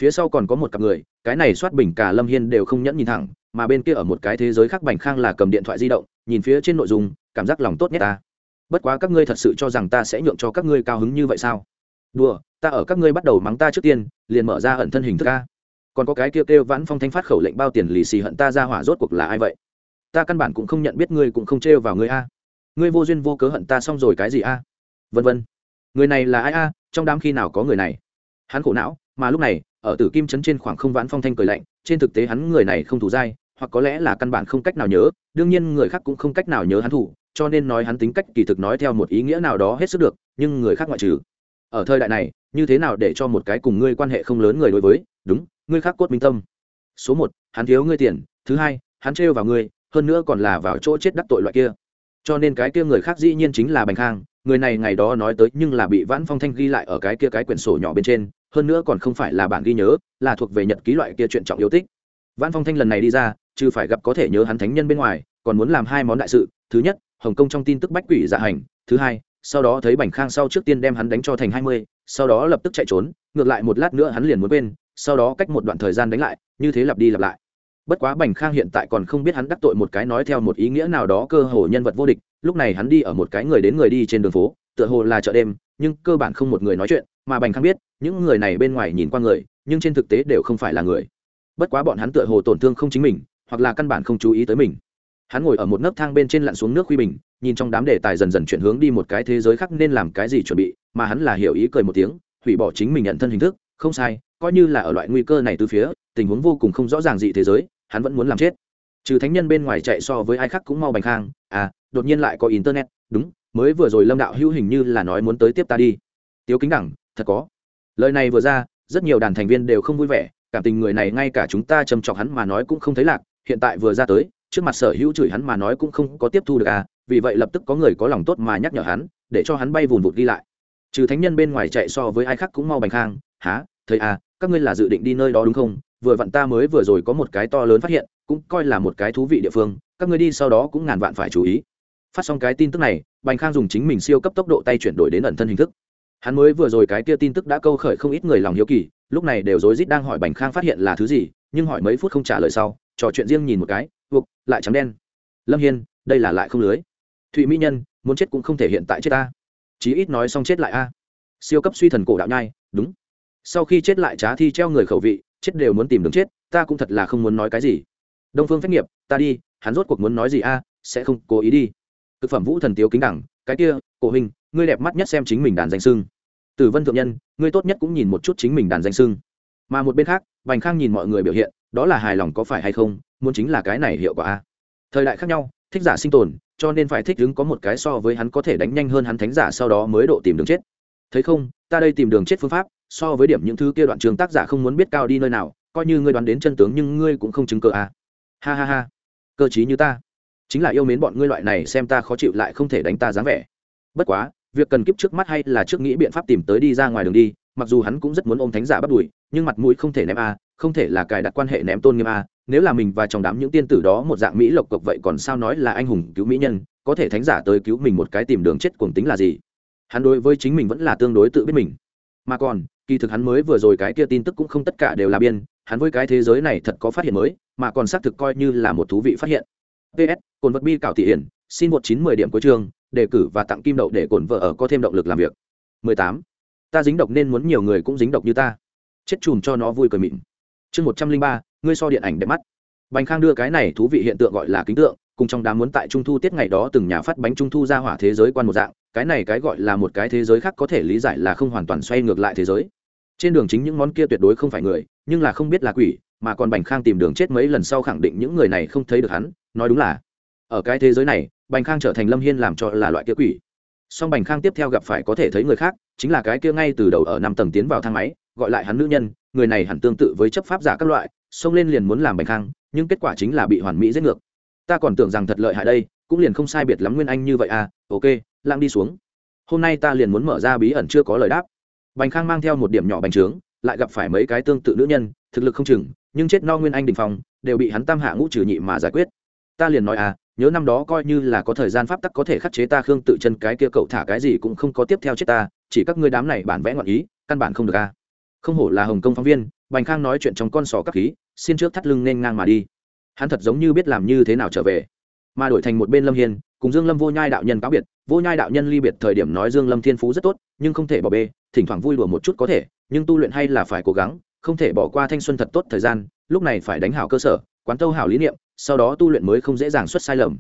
Phía sau còn có một cặp người, cái này soát bình cả lâm hiên đều không nhẫn nhìn thẳng mà bên kia ở một cái thế giới khác bành khang là cầm điện thoại di động, nhìn phía trên nội dung, cảm giác lòng tốt nhất ta. Bất quá các ngươi thật sự cho rằng ta sẽ nhượng cho các ngươi cao hứng như vậy sao? Đùa, ta ở các ngươi bắt đầu mắng ta trước tiên, liền mở ra ẩn thân hình thức a. còn có cái kêu kêu vãn phong thanh phát khẩu lệnh bao tiền lì xì hận ta ra hỏa rốt cuộc là ai vậy? Ta căn bản cũng không nhận biết ngươi cũng không trêu vào ngươi a. Ngươi vô duyên vô cớ hận ta xong rồi cái gì a? Vân vân. Người này là ai a? Trong đám khi nào có người này? Hắn khổ não, mà lúc này, ở tử kim trấn trên khoảng không vãn phong thanh cười lạnh, trên thực tế hắn người này không thủ dai hoặc có lẽ là căn bản không cách nào nhớ, đương nhiên người khác cũng không cách nào nhớ hắn thủ, cho nên nói hắn tính cách kỳ thực nói theo một ý nghĩa nào đó hết sức được, nhưng người khác ngoại trừ. Ở thời đại này, như thế nào để cho một cái cùng ngươi quan hệ không lớn người đối với? Đúng, ngươi khác cốt minh tâm. Số một, hắn thiếu ngươi tiền. Thứ hai, hắn trêu vào ngươi, hơn nữa còn là vào chỗ chết đắc tội loại kia. Cho nên cái kia người khác dĩ nhiên chính là bành khang, người này ngày đó nói tới nhưng là bị vãn phong thanh ghi lại ở cái kia cái quyển sổ nhỏ bên trên, hơn nữa còn không phải là bản ghi nhớ, là thuộc về nhật ký loại kia chuyện trọng yêu thích vãn phong thanh lần này đi ra, trừ phải gặp có thể nhớ hắn thánh nhân bên ngoài, còn muốn làm hai món đại sự. Thứ nhất, hồng kông trong tin tức bách quỷ dạ hành. Thứ hai, sau đó thấy bành khang sau trước tiên đem hắn đánh cho thành hai mươi, sau đó lập tức chạy trốn, ngược lại một lát nữa hắn liền muốn quên, sau đó cách một đoạn thời gian đánh lại, như thế lặp đi lặp lại. Bất quá bành khang hiện tại còn không biết hắn đắc tội một cái nói theo một ý nghĩa nào đó cơ hồ nhân vật vô địch, lúc này hắn đi ở một cái người đến người đi trên đường phố, tựa hồ là chợ đêm, nhưng cơ bản không một người nói chuyện, mà bành khang biết, những người này bên ngoài nhìn qua người, nhưng trên thực tế đều không phải là người bất quá bọn hắn tựa hồ tổn thương không chính mình, hoặc là căn bản không chú ý tới mình. Hắn ngồi ở một nấc thang bên trên lặn xuống nước khuy bình, nhìn trong đám đề tài dần dần chuyển hướng đi một cái thế giới khác nên làm cái gì chuẩn bị, mà hắn là hiểu ý cười một tiếng, hủy bỏ chính mình nhận thân hình thức, không sai, coi như là ở loại nguy cơ này từ phía, tình huống vô cùng không rõ ràng gì thế giới, hắn vẫn muốn làm chết. Trừ thánh nhân bên ngoài chạy so với ai khác cũng mau bành khang à đột nhiên lại có internet, đúng, mới vừa rồi lâm đạo hữu hình như là nói muốn tới tiếp ta đi. Tiếu kính đẳng, thật có. Lời này vừa ra, rất nhiều đàn thành viên đều không vui vẻ cảm tình người này ngay cả chúng ta châm chọc hắn mà nói cũng không thấy lạc, hiện tại vừa ra tới, trước mặt sở hữu chửi hắn mà nói cũng không có tiếp thu được à vì vậy lập tức có người có lòng tốt mà nhắc nhở hắn, để cho hắn bay vùn vụt đi lại. Trừ thánh nhân bên ngoài chạy so với ai khác cũng mau bành khang, há, thầy à các ngươi là dự định đi nơi đó đúng không? Vừa vặn ta mới vừa rồi có một cái to lớn phát hiện, cũng coi là một cái thú vị địa phương, các ngươi đi sau đó cũng ngàn vạn phải chú ý. Phát xong cái tin tức này, bành khang dùng chính mình siêu cấp tốc độ tay chuyển đổi đến ẩn thân hình thức hắn mới vừa rồi cái kia tin tức đã câu khởi không ít người lòng hiếu kỳ, lúc này đều rối rít đang hỏi bành khang phát hiện là thứ gì, nhưng hỏi mấy phút không trả lời sau, trò chuyện riêng nhìn một cái buộc lại trắng đen. Lâm hiên, đây là lại không lưới. Thụy mỹ nhân, muốn chết cũng không thể hiện tại chết ta. Chí ít nói xong chết lại a. Siêu cấp suy thần cổ đạo nhai, đúng. Sau khi chết lại trá thi treo người khẩu vị, chết đều muốn tìm đường chết, ta cũng thật là không muốn nói cái gì. Đông phương phép nghiệp, ta đi, hắn rốt cuộc muốn nói gì a, sẽ không cố ý đi. Thực phẩm vũ thần tiếu kính đẳng, cái kia, cổ hình ngươi đẹp mắt nhất xem chính mình đàn danh sưng. Tử vân thượng nhân, ngươi tốt nhất cũng nhìn một chút chính mình đàn danh sưng. Mà một bên khác, bành khang nhìn mọi người biểu hiện, đó là hài lòng có phải hay không, muốn chính là cái này hiệu quả a. Thời đại khác nhau, thích giả sinh tồn, cho nên phải thích đứng có một cái so với hắn có thể đánh nhanh hơn hắn thánh giả sau đó mới độ tìm đường chết. Thấy không, ta đây tìm đường chết phương pháp, so với điểm những thứ kia đoạn trường tác giả không muốn biết cao đi nơi nào, coi như ngươi đoán đến chân tướng nhưng ngươi cũng không chứng cờ à. ha ha ha. Cơ chí như ta. Chính là yêu mến bọn ngươi loại này xem ta khó chịu lại không thể đánh ta dáng vẻ. Bất quá việc cần kiếp trước mắt hay là trước nghĩ biện pháp tìm tới đi ra ngoài đường đi, mặc dù hắn cũng rất muốn ôm thánh giả bắt đuổi, nhưng mặt mũi không thể ném a, không thể là cài đặt quan hệ ném tôn nghiêm a, nếu là mình và trong đám những tiên tử đó một dạng mỹ lộc cộc vậy còn sao nói là anh hùng cứu mỹ nhân, có thể thánh giả tới cứu mình một cái tìm đường chết cuồng tính là gì? Hắn đối với chính mình vẫn là tương đối tự biết mình. Mà còn, kỳ thực hắn mới vừa rồi cái kia tin tức cũng không tất cả đều là biên, hắn với cái thế giới này thật có phát hiện mới, mà còn xác thực coi như là một thú vị phát hiện. Ps cồn vật bi cảo thị hiển, xin một chín mười điểm cuối chương đề cử và tặng kim đậu để cổn vợ ở có thêm động lực làm việc. 18. ta dính độc nên muốn nhiều người cũng dính độc như ta. Chết chùm cho nó vui cười mịn. Chương một trăm linh ba, ngươi so điện ảnh đẹp mắt. Bành khang đưa cái này thú vị hiện tượng gọi là kính tượng, cùng trong đám muốn tại trung thu tiết ngày đó từng nhà phát bánh trung thu ra hỏa thế giới quan một dạng, cái này cái gọi là một cái thế giới khác có thể lý giải là không hoàn toàn xoay ngược lại thế giới. Trên đường chính những món kia tuyệt đối không phải người, nhưng là không biết là quỷ, mà còn bành khang tìm đường chết mấy lần sau khẳng định những người này không thấy được hắn, nói đúng là, ở cái thế giới này bành khang trở thành lâm hiên làm cho là loại kia quỷ. Song bành khang tiếp theo gặp phải có thể thấy người khác, chính là cái kia ngay từ đầu ở năm tầng tiến vào thang máy, gọi lại hắn nữ nhân, người này hẳn tương tự với chấp pháp giả các loại, xông lên liền muốn làm bành khang, nhưng kết quả chính là bị hoàn mỹ giết ngược. Ta còn tưởng rằng thật lợi hại đây, cũng liền không sai biệt lắm nguyên anh như vậy à ok, lặng đi xuống. Hôm nay ta liền muốn mở ra bí ẩn chưa có lời đáp. Bành khang mang theo một điểm nhỏ bành trướng, lại gặp phải mấy cái tương tự nữ nhân, thực lực không chừng, nhưng chết no nguyên anh đình phòng đều bị hắn tam hạ ngũ trừ nhị mà giải quyết. Ta liền nói à nhớ năm đó coi như là có thời gian pháp tắc có thể khắc chế ta, khương tự chân, cái kia cậu thả cái gì cũng không có tiếp theo chết ta, chỉ các ngươi đám này bản vẽ ngọn ý, căn bản không được à không hổ là hồng công phóng viên, bành khang nói chuyện trong con sò các khí, xin trước thắt lưng nên ngang mà đi. Hắn thật giống như biết làm như thế nào trở về. Mà đổi thành một bên lâm hiên, cùng dương lâm vô nhai đạo nhân cáo biệt, vô nhai đạo nhân ly biệt thời điểm nói dương lâm thiên phú rất tốt, nhưng không thể bỏ bê, thỉnh thoảng vui đùa một chút có thể, nhưng tu luyện hay là phải cố gắng, không thể bỏ qua thanh xuân thật tốt thời gian, lúc này phải đánh hảo cơ sở, quán tâu hảo lý niệm sau đó tu luyện mới không dễ dàng xuất sai lầm.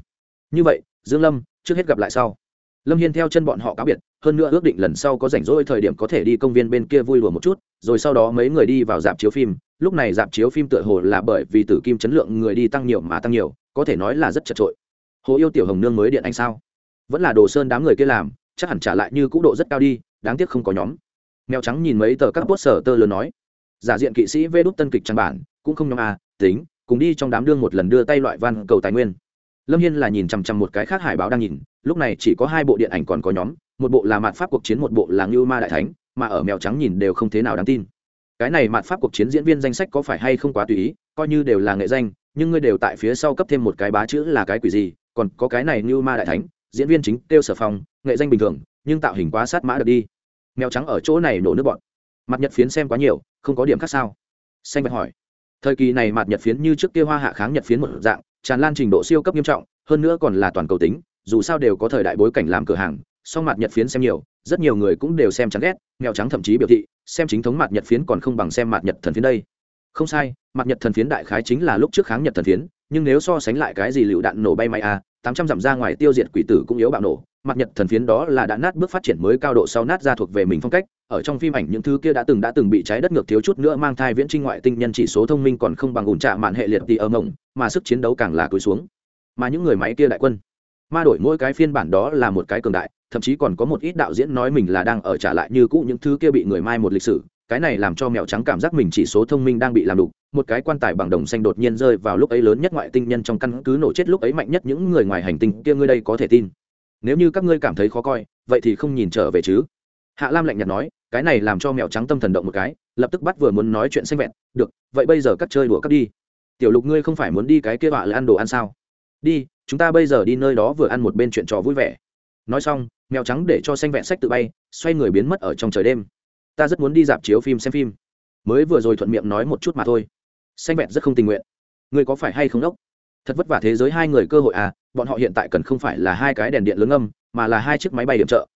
Như vậy, dương lâm, trước hết gặp lại sau. Lâm hiên theo chân bọn họ cáo biệt, hơn nữa ước định lần sau có rảnh rỗi thời điểm có thể đi công viên bên kia vui đùa một chút, rồi sau đó mấy người đi vào dạp chiếu phim. Lúc này dạp chiếu phim tựa hồ là bởi vì tử kim chấn lượng người đi tăng nhiều mà tăng nhiều, có thể nói là rất chật trội hồ yêu tiểu hồng nương mới điện anh sao? Vẫn là đồ sơn đám người kia làm, chắc hẳn trả lại như cũ độ rất cao đi, đáng tiếc không có nhóm. Mèo trắng nhìn mấy tờ các bốt sở tơ lớn nói, giả diện kỵ sĩ vê đút tân kịch trang bản, cũng không nhóm a tính cùng đi trong đám đương một lần đưa tay loại văn cầu tài nguyên. Lâm hiên là nhìn chằm chằm một cái khác hải báo đang nhìn, lúc này chỉ có hai bộ điện ảnh còn có nhóm, một bộ là mạt pháp cuộc chiến, một bộ là ngưu ma đại thánh, mà ở mèo trắng nhìn đều không thế nào đáng tin. Cái này mạt pháp cuộc chiến diễn viên danh sách có phải hay không quá tùy ý, coi như đều là nghệ danh, nhưng ngươi đều tại phía sau cấp thêm một cái bá chữ là cái quỷ gì, còn có cái này ngưu ma đại thánh, diễn viên chính kêu sở phong, nghệ danh bình thường, nhưng tạo hình quá sát mã được đi. Mèo trắng ở chỗ này nổ nước bọn. Mặt nhật phiến xem quá nhiều, không có điểm khác sao? Xanh bạch hỏi thời kỳ này mặt nhật phiến như trước kia hoa hạ kháng nhật phiến một dạng, tràn lan trình độ siêu cấp nghiêm trọng, hơn nữa còn là toàn cầu tính, dù sao đều có thời đại bối cảnh làm cửa hàng, song mặt nhật phiến xem nhiều, rất nhiều người cũng đều xem chán ghét, nghèo trắng thậm chí biểu thị, xem chính thống mặt nhật phiến còn không bằng xem mặt nhật thần phiến đây. Không sai mặt nhật thần phiến đại khái chính là lúc trước kháng nhật thần phiến, nhưng nếu so sánh lại cái gì lựu đạn nổ bay mày a, tám trăm dặm ra ngoài tiêu diệt quỷ tử cũng yếu bạo nổ mặt nhật thần phiến đó là đã nát bước phát triển mới cao độ sau nát ra thuộc về mình phong cách ở trong phim ảnh những thứ kia đã từng đã từng bị trái đất ngược thiếu chút nữa mang thai viễn trinh ngoại tinh nhân chỉ số thông minh còn không bằng ủn trạ mạn hệ liệt tì ở mộng, mà sức chiến đấu càng là cúi xuống. Mà những người máy kia đại quân, ma đổi mỗi cái phiên bản đó là một cái cường đại, thậm chí còn có một ít đạo diễn nói mình là đang ở trả lại như cũ những thứ kia bị người mai một lịch sử, cái này làm cho mèo trắng cảm giác mình chỉ số thông minh đang bị làm đục, một cái quan tài bằng đồng xanh đột nhiên rơi vào lúc ấy lớn nhất ngoại tinh nhân trong căn cứ nổ chết lúc ấy mạnh nhất những người ngoài hành tinh kia ngươi đây có thể tin. Nếu như các ngươi cảm thấy khó coi, vậy thì không nhìn trở về chứ. Hạ lam lạnh nhạt nói cái này làm cho mèo trắng tâm thần động một cái, lập tức bắt vừa muốn nói chuyện xanh vẹn, được, vậy bây giờ cắt chơi đùa cắt đi. Tiểu lục ngươi không phải muốn đi cái kia bạ là ăn đồ ăn sao? Đi, chúng ta bây giờ đi nơi đó vừa ăn một bên chuyện trò vui vẻ. Nói xong mèo trắng để cho xanh vẹn sách tự bay, xoay người biến mất ở trong trời đêm. Ta rất muốn đi dạp chiếu phim xem phim. Mới vừa rồi thuận miệng nói một chút mà thôi. Xanh vẹn rất không tình nguyện. Ngươi có phải hay không đốc? Thật vất vả thế giới hai người cơ hội à bọn họ hiện tại cần không phải là hai cái đèn điện lớn âm, mà là hai chiếc máy bay điểm trợ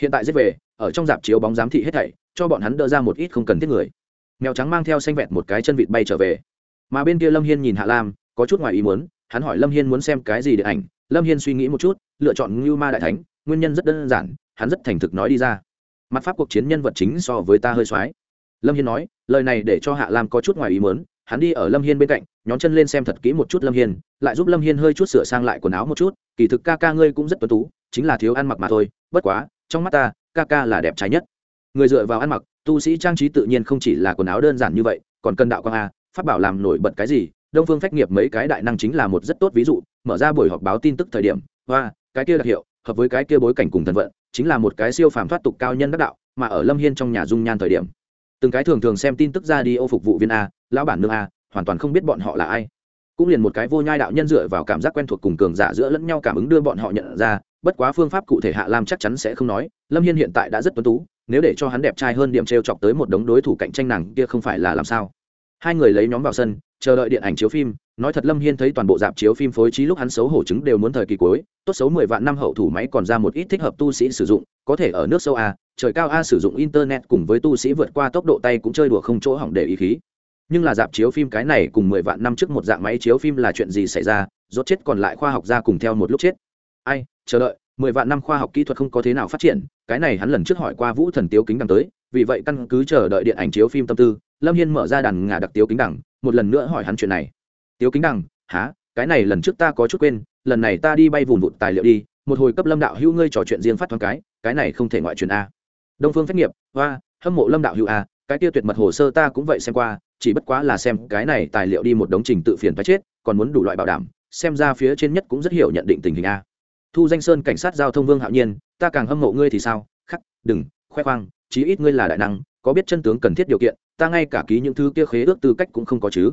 hiện tại giết về, ở trong dạp chiếu bóng giám thị hết thảy, cho bọn hắn đỡ ra một ít không cần thiết người. Mèo trắng mang theo xanh vẹn một cái chân vịt bay trở về. Mà bên kia lâm hiên nhìn hạ lam, có chút ngoài ý muốn, hắn hỏi lâm hiên muốn xem cái gì điện ảnh. Lâm hiên suy nghĩ một chút, lựa chọn ngưu ma đại thánh, nguyên nhân rất đơn giản, hắn rất thành thực nói đi ra. Mặt pháp cuộc chiến nhân vật chính so với ta hơi soái. lâm hiên nói, lời này để cho hạ lam có chút ngoài ý muốn, hắn đi ở lâm hiên bên cạnh, nhón chân lên xem thật kỹ một chút lâm hiên, lại giúp lâm hiên hơi chút sửa sang lại quần áo một chút. Kỳ thực ca ca ngươi cũng rất tuân tú, chính là thiếu ăn mặc mà thôi, bất quá trong mắt ta, ca ca là đẹp trai nhất. Người dựa vào ăn mặc, tu sĩ trang trí tự nhiên không chỉ là quần áo đơn giản như vậy, còn cần đạo quang a phát bảo làm nổi bật cái gì, đông phương phách nghiệp mấy cái đại năng chính là một rất tốt ví dụ, mở ra buổi họp báo tin tức thời điểm, hoa, cái kia đặc hiệu, hợp với cái kia bối cảnh cùng thần vận, chính là một cái siêu phàm thoát tục cao nhân đắc đạo, mà ở lâm hiên trong nhà dung nhan thời điểm. Từng cái thường thường xem tin tức ra đi ô phục vụ viên a, lão bản nương a, hoàn toàn không biết bọn họ là ai. Cũng liền một cái vô nhai đạo nhân dựa vào cảm giác quen thuộc cùng cường giả giữa lẫn nhau cảm ứng đưa bọn họ nhận ra bất quá phương pháp cụ thể hạ lam chắc chắn sẽ không nói, lâm hiên hiện tại đã rất tuấn tú, nếu để cho hắn đẹp trai hơn điểm t r e o chọc tới một đống đối thủ cạnh tranh nàng kia không phải là làm sao. Hai người lấy nhóm vào sân, chờ đợi điện ảnh chiếu phim, nói thật lâm hiên thấy toàn bộ dạp chiếu phim phối trí lúc hắn xấu hổ chứng đều muốn thời kỳ cuối, tốt xấu mười vạn năm hậu thủ máy còn ra một ít thích hợp tu sĩ sử dụng, có thể ở nước sâu a, trời cao a sử dụng internet cùng với tu sĩ vượt qua tốc độ tay cũng chơi đùa không chỗ hỏng để ý khí. Nhưng là dạp chiếu phim cái này cùng mười vạn năm trước một dạng máy chiếu phim là chuyện gì xảy ra, rốt chết còn lại khoa học ra cùng theo một lúc chết. Ai chờ đợi, mười vạn năm khoa học kỹ thuật không có thế nào phát triển, cái này hắn lần trước hỏi qua vũ thần tiếu kính đằng tới, vì vậy căn cứ chờ đợi điện ảnh chiếu phim tâm tư, lâm hiên mở ra đàn ngà đặc tiếu kính đằng, một lần nữa hỏi hắn chuyện này. Tiếu kính đằng há cái này lần trước ta có chút quên, lần này ta đi bay vùn vụt tài liệu đi, một hồi cấp lâm đạo hữu ngươi trò chuyện riêng phát thoáng cái cái này không thể ngoại truyền a. Đông phương phép nghiệp hoa hâm mộ lâm đạo hữu a cái kia tuyệt mật hồ sơ ta cũng vậy xem qua, chỉ bất quá là xem cái này tài liệu đi một đống trình tự phiền phải chết, còn muốn đủ loại bảo đảm, xem ra phía trên nhất cũng rất hiểu nhận định tình hình a thu danh sơn cảnh sát giao thông vương hạo nhiên ta càng hâm mộ ngươi thì sao? Khắc đừng khoe khoang chí ít ngươi là đại năng có biết chân tướng cần thiết điều kiện ta ngay cả ký những thứ kia khế ước tư cách cũng không có chứ.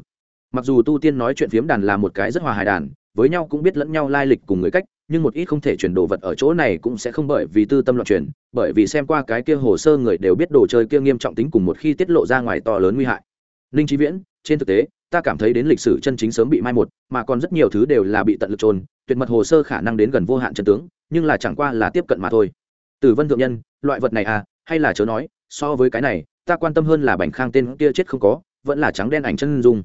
Mặc dù tu tiên nói chuyện phiếm đàn là một cái rất hòa hài đàn với nhau cũng biết lẫn nhau lai lịch cùng người cách nhưng một ít không thể chuyển đồ vật ở chỗ này cũng sẽ không bởi vì tư tâm loạn chuyển, bởi vì xem qua cái kia hồ sơ người đều biết đồ chơi kia nghiêm trọng tính cùng một khi tiết lộ ra ngoài to lớn nguy hại. Ninh trí viễn trên thực tế ta cảm thấy đến lịch sử chân chính sớm bị mai một, mà còn rất nhiều thứ đều là bị tận lực trôn, tuyệt mật hồ sơ khả năng đến gần vô hạn chân tướng, nhưng là chẳng qua là tiếp cận mà thôi. Tử vân thượng nhân, loại vật này à hay là chớ nói, so với cái này, ta quan tâm hơn là bành khang tên kia chết không có, vẫn là trắng đen ảnh chân dung.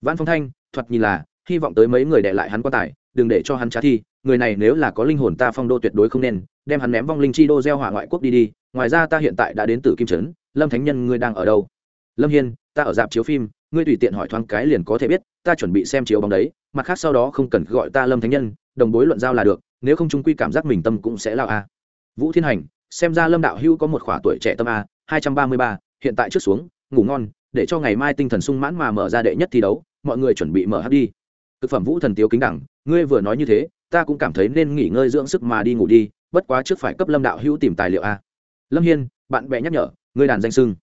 Văn phong thanh, thoạt nhìn là, hy vọng tới mấy người đệ lại hắn quan tài, đừng để cho hắn trả thi, người này nếu là có linh hồn ta phong đô tuyệt đối không nên, đem hắn ném vong linh chi đô gieo hỏa ngoại quốc đi đi, ngoài ra ta hiện tại đã đến từ kim trấn, lâm thánh nhân ngươi đang ở đâu? Lâm hiên, ta ở dạp chiếu phim ngươi tùy tiện hỏi thoáng cái liền có thể biết, ta chuẩn bị xem chiếu bóng đấy, mặt khác sau đó không cần gọi ta lâm thánh nhân, đồng bối luận giao là được, nếu không trung quy cảm giác mình tâm cũng sẽ lao a. Vũ thiên hành, xem ra lâm đạo hữu có một khỏa tuổi trẻ tâm a, hai trăm ba mươi ba, hiện tại trước xuống, ngủ ngon, để cho ngày mai tinh thần sung mãn mà mở ra đệ nhất thi đấu, mọi người chuẩn bị mở hát đi. Thực phẩm vũ thần tiếu kính đẳng, ngươi vừa nói như thế, ta cũng cảm thấy nên nghỉ ngơi dưỡng sức mà đi ngủ đi, bất quá trước phải cấp lâm đạo hữu tìm tài liệu a. Lâm hiên, bạn bè nhắc nhở, ngươi đàn danh sưng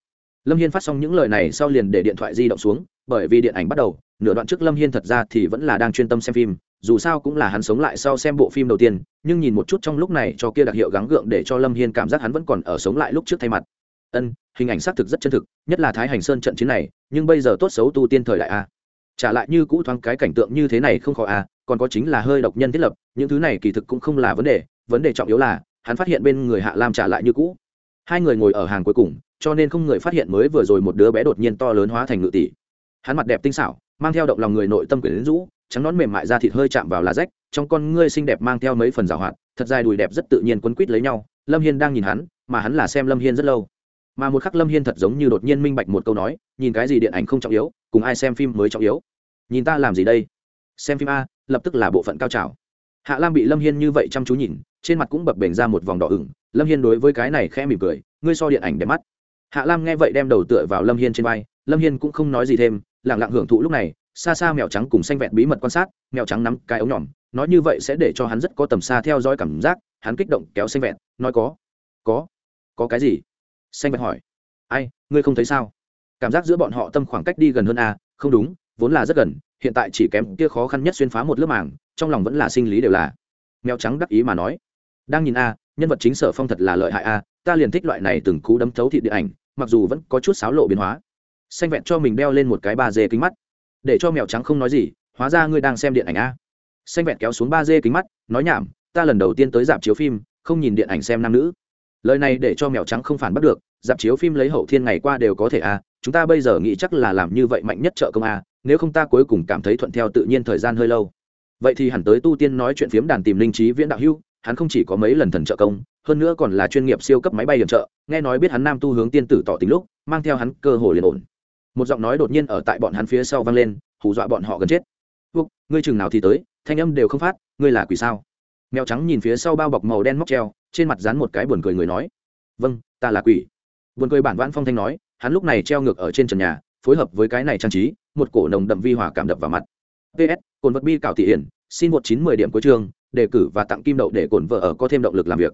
lâm hiên phát xong những lời này sau liền để điện thoại di động xuống, bởi vì điện ảnh bắt đầu, nửa đoạn trước lâm hiên thật ra thì vẫn là đang chuyên tâm xem phim, dù sao cũng là hắn sống lại sau xem bộ phim đầu tiên, nhưng nhìn một chút trong lúc này cho kia đặc hiệu gắng gượng để cho lâm hiên cảm giác hắn vẫn còn ở sống lại lúc trước thay mặt. Ân, hình ảnh xác thực rất chân thực, nhất là thái hành sơn trận chiến này, nhưng bây giờ tốt xấu tu tiên thời đại a. Trả lại như cũ thoáng cái cảnh tượng như thế này không khó a, còn có chính là hơi độc nhân thiết lập, những thứ này kỳ thực cũng không là vấn đề vấn đề trọng yếu là, hắn phát hiện bên người hạ lam trả lại như cũ. Hai người ngồi ở hàng cuối cùng cho nên không người phát hiện mới vừa rồi một đứa bé đột nhiên to lớn hóa thành ngự tỷ. Hắn mặt đẹp tinh xảo, mang theo động lòng người nội tâm quyển rũ, trắng nón mềm mại ra thịt hơi chạm vào lá rách, trong con ngươi xinh đẹp mang theo mấy phần rào hoạt, thật dài đùi đẹp rất tự nhiên quấn quít lấy nhau, lâm hiên đang nhìn hắn, mà hắn là xem lâm hiên rất lâu. Mà một khắc lâm hiên thật giống như đột nhiên minh bạch một câu nói, nhìn cái gì điện ảnh không trọng yếu, cùng ai xem phim mới trọng yếu. Nhìn ta làm gì đây? Xem phim a, lập tức là bộ phận cao trào. Hạ lam bị lâm hiên như vậy chăm chú nhìn, trên mặt cũng bập bềnh ra một vòng đỏ ửng. Lâm hiên đối với cái này khẽ mỉm cười, ngươi so điện ảnh đẹp mắt hạ lam nghe vậy đem đầu tựa vào lâm hiên trên vai, lâm hiên cũng không nói gì thêm lẳng lặng hưởng thụ lúc này, xa xa mèo trắng cùng xanh vẹn bí mật quan sát, mèo trắng nắm cái ống nhỏm nói như vậy sẽ để cho hắn rất có tầm xa theo dõi cảm giác, hắn kích động kéo xanh vẹn nói có có có cái gì xanh vẹn hỏi, ai, ngươi không thấy sao cảm giác giữa bọn họ tâm khoảng cách đi gần hơn a à? không đúng, vốn là rất gần, hiện tại chỉ kém kia khó khăn nhất xuyên phá một lớp màng, trong lòng vẫn là sinh lý đều là mèo trắng đắc ý mà nói, đang nhìn a nhân vật chính sở phong thật là lợi hại a ta liền thích loại này từng cú đấm thấu thị điện ảnh, mặc dù vẫn có chút xáo lộ biến hóa. Xanh vẹn cho mình đeo lên một cái ba dê kính mắt. Để cho mèo trắng không nói gì, hóa ra ngươi đang xem điện ảnh a. Xanh vẹn kéo xuống ba dê kính mắt, nói nhảm, ta lần đầu tiên tới dạp chiếu phim, không nhìn điện ảnh xem nam nữ. Lời này để cho mèo trắng không phản bắt được, dạp chiếu phim lấy hậu thiên ngày qua đều có thể a, chúng ta bây giờ nghĩ chắc là làm như vậy mạnh nhất trợ công a, nếu không ta cuối cùng cảm thấy thuận theo tự nhiên thời gian hơi lâu. Vậy thì hẳn tới tu tiên nói chuyện phiếm đàn tìm linh trí viễn đạo hưu hắn không chỉ có mấy lần thần trợ công hơn nữa còn là chuyên nghiệp siêu cấp máy bay điểm trợ nghe nói biết hắn nam tu hướng tiên tử tỏ tình lúc mang theo hắn cơ hội liền ổn. Một giọng nói đột nhiên ở tại bọn hắn phía sau vang lên hù dọa bọn họ gần chết. Úc, ngươi chừng nào thì tới thanh âm đều không phát ngươi là quỷ sao? Mèo trắng nhìn phía sau bao bọc màu đen móc treo trên mặt dán một cái buồn cười người nói. Vâng ta là quỷ. Buồn cười bản vãn phong thanh nói hắn lúc này treo ngược ở trên trần nhà phối hợp với cái này trang trí một cổ nồng đậm vi hòa cảm đập vào mặt. Ps cồn vật bi cảo thị hiển xin một chín mười điểm cuối trường đề cử và tặng kim đậu để cổn vợ ở có thêm động lực làm việc.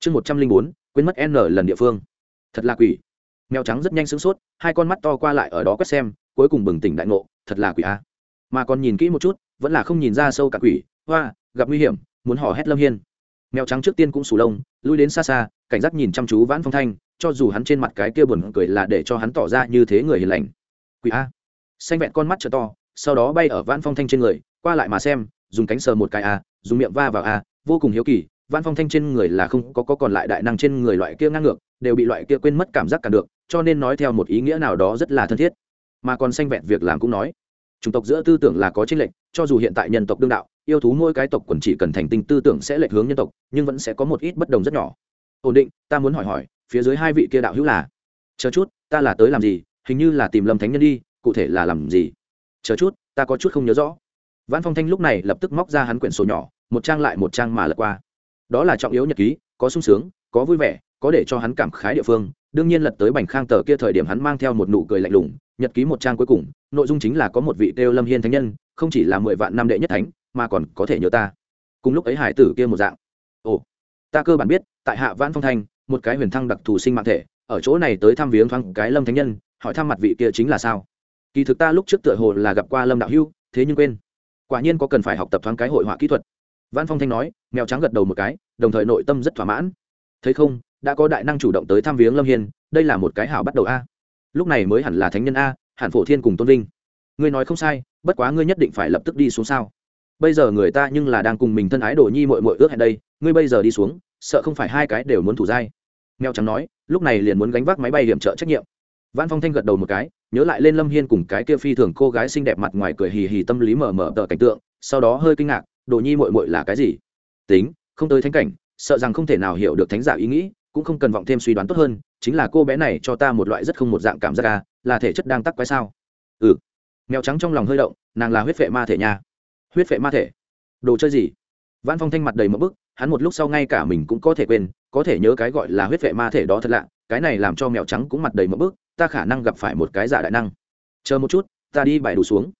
Chương một trăm linh bốn, quên mất n lần địa phương. Thật là quỷ. Mèo trắng rất nhanh sửng sốt, hai con mắt to qua lại ở đó quét xem, cuối cùng bừng tỉnh đại ngộ, thật là quỷ a. Mà còn nhìn kỹ một chút, vẫn là không nhìn ra sâu cả quỷ. Hoa, gặp nguy hiểm, muốn hò hét lâm hiên. Mèo trắng trước tiên cũng sù lông, lui đến xa xa, cảnh giác nhìn chăm chú vãn phong thanh, cho dù hắn trên mặt cái kia buồn cười là để cho hắn tỏ ra như thế người hiền lành. Quỷ a. Xanh vẹn con mắt trợ to, sau đó bay ở vãn phong thanh trên người qua lại mà xem dùng cánh sờ một cái a dùng miệng va vào a vô cùng hiếu kỳ văn phong thanh trên người là không có, có còn lại đại năng trên người loại kia ngang ngược đều bị loại kia quên mất cảm giác cả được cho nên nói theo một ý nghĩa nào đó rất là thân thiết. Mà còn xanh vẹn việc làm cũng nói chủng tộc giữa tư tưởng là có chênh lệch cho dù hiện tại nhân tộc đương đạo yêu thú mỗi cái tộc quần chỉ cần thành tinh tư tưởng sẽ lệch hướng nhân tộc nhưng vẫn sẽ có một ít bất đồng rất nhỏ. Ổn định ta muốn hỏi hỏi phía dưới hai vị kia đạo hữu là? Chờ chút ta là tới làm gì? Hình như là tìm lâm thánh nhân đi cụ thể là làm gì? Chờ chút ta có chút không nhớ rõ văn phong thanh lúc này lập tức móc ra hắn quyển sổ nhỏ, một trang lại một trang mà lật qua. Đó là trọng yếu nhật ký, có sung sướng, có vui vẻ, có để cho hắn cảm khái địa phương. Đương nhiên lật tới bành khang tờ kia thời điểm hắn mang theo một nụ cười lạnh lùng, nhật ký một trang cuối cùng, nội dung chính là có một vị têu lâm hiên thánh nhân, không chỉ là mười vạn năm đệ nhất thánh, mà còn có thể nhớ ta. Cùng lúc ấy hải tử kia một dạng. Ồ, ta cơ bản biết, tại hạ vãn phong thanh, một cái huyền thăng đặc thù sinh mạng thể, ở chỗ này tới thăm viếng thoáng cái lâm thánh nhân, hỏi thăm mặt vị kia chính là sao? Kỳ thực ta lúc trước tựa hồ là gặp qua lâm đạo hưu, thế nhưng quên quả nhiên có cần phải học tập thoáng cái hội họa kỹ thuật. Văn phong thanh nói, mèo trắng gật đầu một cái, đồng thời nội tâm rất thỏa mãn. Thấy không, đã có đại năng chủ động tới thăm viếng lâm hiên, đây là một cái hảo bắt đầu a. Lúc này mới hẳn là thánh nhân a, hẳn phổ thiên cùng tôn vinh. Ngươi nói không sai, bất quá ngươi nhất định phải lập tức đi xuống sao? Bây giờ người ta nhưng là đang cùng mình thân ái đồ nhi mội mội ước hẹn đây, ngươi bây giờ đi xuống, sợ không phải hai cái đều muốn thủ dai. Mèo trắng nói, lúc này liền muốn gánh vác máy bay hiểm trợ trách nhiệm văn phong thanh gật đầu một cái nhớ lại lên lâm hiên cùng cái kia phi thường cô gái xinh đẹp mặt ngoài cười hì hì tâm lý mở mở tờ cảnh tượng sau đó hơi kinh ngạc đồ nhi muội muội là cái gì? Tính không tới thánh cảnh sợ rằng không thể nào hiểu được thánh giả ý nghĩ cũng không cần vọng thêm suy đoán tốt hơn chính là cô bé này cho ta một loại rất không một dạng cảm giác a, à, là thể chất đang tắc quái sao? Ừ. Mèo trắng trong lòng hơi động nàng là huyết vệ ma thể nha. Huyết vệ ma thể? Đồ chơi gì? Văn phong thanh mặt đầy một bức hắn một lúc sau ngay cả mình cũng có thể quên có thể nhớ cái gọi là huyết vệ ma thể đó thật lạ cái này làm cho mèo trắng cũng mặt đầy một bức ta khả năng gặp phải một cái giả đại năng. Chờ một chút, ta đi bài đủ xuống.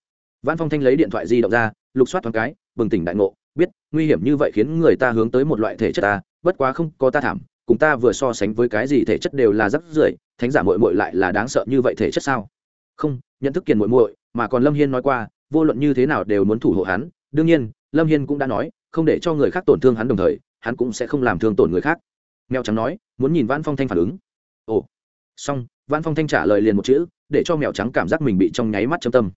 Văn phong thanh lấy điện thoại di động ra, lục soát thoáng cái, bừng tỉnh đại ngộ, biết, nguy hiểm như vậy khiến người ta hướng tới một loại thể chất ta, bất quá không có ta thảm, cùng ta vừa so sánh với cái gì thể chất đều là rất rưởi, thánh giả muội muội lại là đáng sợ như vậy thể chất sao? Không, nhận thức kiền muội muội, mà còn lâm hiên nói qua, vô luận như thế nào đều muốn thủ hộ hắn, đương nhiên, lâm hiên cũng đã nói, không để cho người khác tổn thương hắn đồng thời, hắn cũng sẽ không làm thương tổn người khác. Mèo trắng nói, muốn nhìn văn phong thanh phản ứng. Ồ, xong văn phong thanh trả lời liền một chữ, để cho mèo trắng cảm giác mình bị trong nháy mắt châm tâm.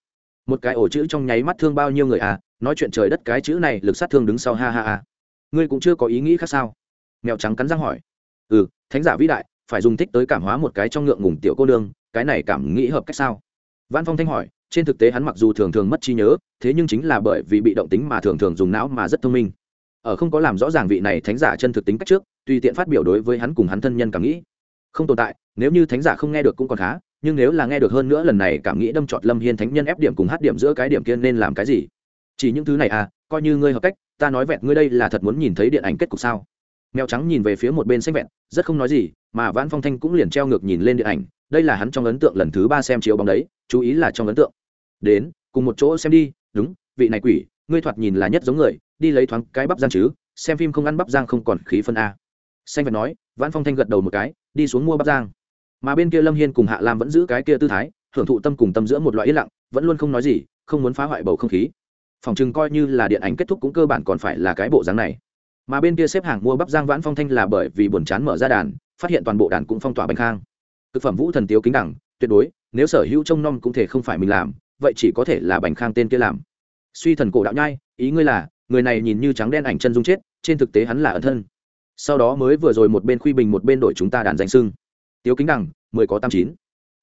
Một cái ổ chữ trong nháy mắt thương bao nhiêu người à nói chuyện trời đất cái chữ này lực sát thương đứng sau ha ha ha. Ngươi cũng chưa có ý nghĩ khác sao? Mèo trắng cắn răng hỏi. Ừ thánh giả vĩ đại, phải dùng thích tới cảm hóa một cái trong ngượng ngùng tiểu cô nương, cái này cảm nghĩ hợp cách sao? Văn phong thanh hỏi, trên thực tế hắn mặc dù thường thường mất trí nhớ, thế nhưng chính là bởi vì bị động tính mà thường thường dùng não mà rất thông minh. Ở không có làm rõ ràng vị này thánh giả chân thực tính cách trước, tùy tiện phát biểu đối với hắn cùng hắn thân nhân cảm nghĩ không tồn tại, nếu như thánh giả không nghe được cũng còn khá, nhưng nếu là nghe được hơn nữa lần này cảm nghĩ đâm trọt lâm hiên thánh nhân ép điểm cùng hát điểm giữa cái điểm kia nên làm cái gì? Chỉ những thứ này à coi như ngươi hợp cách, ta nói vẹn, ngươi đây là thật muốn nhìn thấy điện ảnh kết cục sao? Mèo trắng nhìn về phía một bên xanh vẹn, rất không nói gì, mà vãn phong thanh cũng liền treo ngược nhìn lên điện ảnh, đây là hắn trong ấn tượng lần thứ ba xem chiếu bóng đấy, chú ý là trong ấn tượng. Đến, cùng một chỗ xem đi, đúng, vị này quỷ, ngươi thoạt nhìn là nhất giống người, đi lấy thoáng cái bắp giang chứ, xem phim không ăn bắp giang không còn khí phân a. Xanh vẹn nói, vãn phong thanh gật đầu một cái đi xuống mua bắp giang. Mà bên kia lâm hiên cùng hạ lam vẫn giữ cái kia tư thái, hưởng thụ tâm cùng tâm giữa một loại yên lặng, vẫn luôn không nói gì, không muốn phá hoại bầu không khí. Phòng chừng coi như là điện ảnh kết thúc cũng cơ bản còn phải là cái bộ dáng này. Mà bên kia xếp hàng mua bắp giang vãn phong thanh là bởi vì buồn chán mở ra đàn, phát hiện toàn bộ đàn cũng phong tỏa bánh khang. Thực phẩm vũ thần tiếu kính đẳng, tuyệt đối, nếu sở hữu trông nom cũng thể không phải mình làm, vậy chỉ có thể là bánh khang tên kia làm. Suy thần cổ đạo nhai, ý ngươi là, người này nhìn như trắng đen ảnh chân dung chết, trên thực tế hắn là ẩn thân sau đó mới vừa rồi một bên khuy bình một bên đổi chúng ta đàn danh sưng. Tiếu kính đằng, mười có tám chín.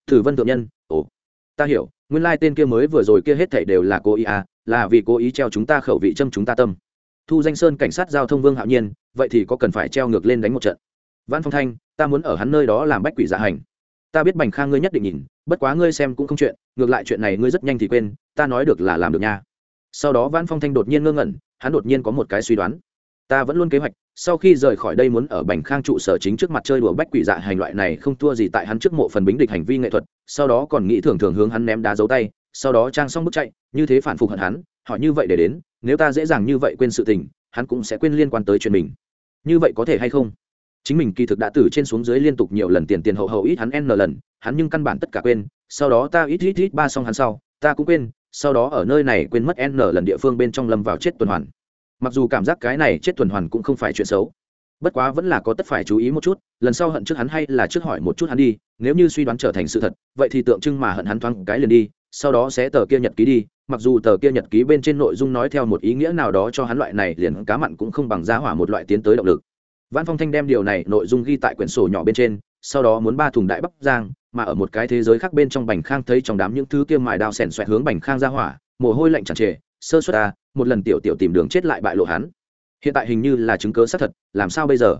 Thử vân thượng nhân, ồ. Ta hiểu, nguyên lai、like、tên kia mới vừa rồi kia hết thảy đều là cố ý à là vì cố ý treo chúng ta khẩu vị châm chúng ta tâm. Thu danh sơn cảnh sát giao thông vương hạo nhiên, vậy thì có cần phải treo ngược lên đánh một trận. Văn phong thanh, ta muốn ở hắn nơi đó làm bách quỷ dạ hành. Ta biết bành khang ngươi nhất định nhìn, bất quá ngươi xem cũng không chuyện, ngược lại chuyện này ngươi rất nhanh thì quên, ta nói được là làm được nha. Sau đó văn phong thanh đột nhiên ngơ ngẩn, hắn đột nhiên có một cái suy đoán ta vẫn luôn kế hoạch, sau khi rời khỏi đây muốn ở bành khang trụ sở chính trước mặt chơi đùa bách quỷ dạ hành loại này không thua gì tại hắn trước mộ phần bính địch hành vi nghệ thuật, sau đó còn nghĩ thường thường hướng hắn ném đá dấu tay, sau đó trang xong bước chạy, như thế phản phục hận hắn họ như vậy để đến, nếu ta dễ dàng như vậy quên sự tình, hắn cũng sẽ quên liên quan tới chuyện mình. Như vậy có thể hay không? Chính mình kỳ thực đã từ trên xuống dưới liên tục nhiều lần tiền tiền hậu hậu ít hắn n lần, hắn nhưng căn bản tất cả quên, sau đó ta ít ít ít ba xong hắn sau, ta cũng quên, sau đó ở nơi này quên mất n lần địa phương bên trong lâm vào chết tuần hoàn mặc dù cảm giác cái này chết tuần hoàn cũng không phải chuyện xấu, bất quá vẫn là có tất phải chú ý một chút, lần sau hận trước hắn hay là trước hỏi một chút hắn đi, nếu như suy đoán trở thành sự thật, vậy thì tượng trưng mà hận hắn thoáng cái liền đi, sau đó sẽ tờ kia nhật ký đi, mặc dù tờ kia nhật ký bên trên nội dung nói theo một ý nghĩa nào đó cho hắn loại này liền cá mặn cũng không bằng giá hỏa một loại tiến tới động lực. Văn phong thanh đem điều này nội dung ghi tại quyển sổ nhỏ bên trên, sau đó muốn ba thùng đại bắc giang mà ở một cái thế giới khác bên trong bành khang thấy trong đám những thứ kia mài đao xẻn xoẹt hướng bành khang ra hỏa, mồ hôi lạnh tràn trề sơ suất ta, một lần tiểu tiểu tìm đường chết lại bại lộ hắn. Hiện tại hình như là chứng cớ xác thật, làm sao bây giờ?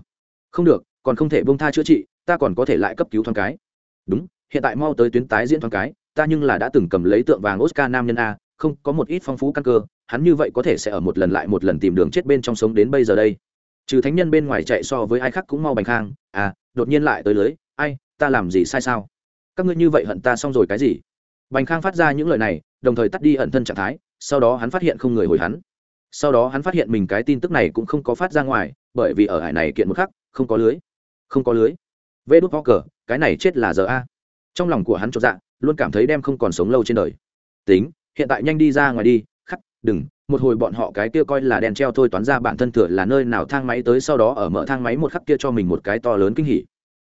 Không được, còn không thể bông tha chữa trị, ta còn có thể lại cấp cứu thoáng cái. Đúng, hiện tại mau tới tuyến tái diễn thoáng cái, ta nhưng là đã từng cầm lấy tượng vàng oscar nam nhân a, không, có một ít phong phú căn cơ, hắn như vậy có thể sẽ ở một lần lại một lần tìm đường chết bên trong sống đến bây giờ đây. Trừ thánh nhân bên ngoài chạy so với ai khác cũng mau bành khang à đột nhiên lại tới lưới, ai, ta làm gì sai sao? Các ngươi như vậy hận ta xong rồi cái gì? Bành khang phát ra những lời này, đồng thời tắt đi ẩn thân trạng thái, sau đó hắn phát hiện không người hồi hắn. Sau đó hắn phát hiện mình cái tin tức này cũng không có phát ra ngoài, bởi vì ở hải này kiện một khắc, không có lưới. Không có lưới. Vê đốt cờ cái này chết là giờ a. Trong lòng của hắn cho dạ luôn cảm thấy đem không còn sống lâu trên đời. Tính, hiện tại nhanh đi ra ngoài đi, khắc, đừng, một hồi bọn họ cái kia coi là đèn treo thôi toán ra bản thân thừa là nơi nào thang máy tới sau đó ở mở thang máy một khắc kia cho mình một cái to lớn kinh hỉ.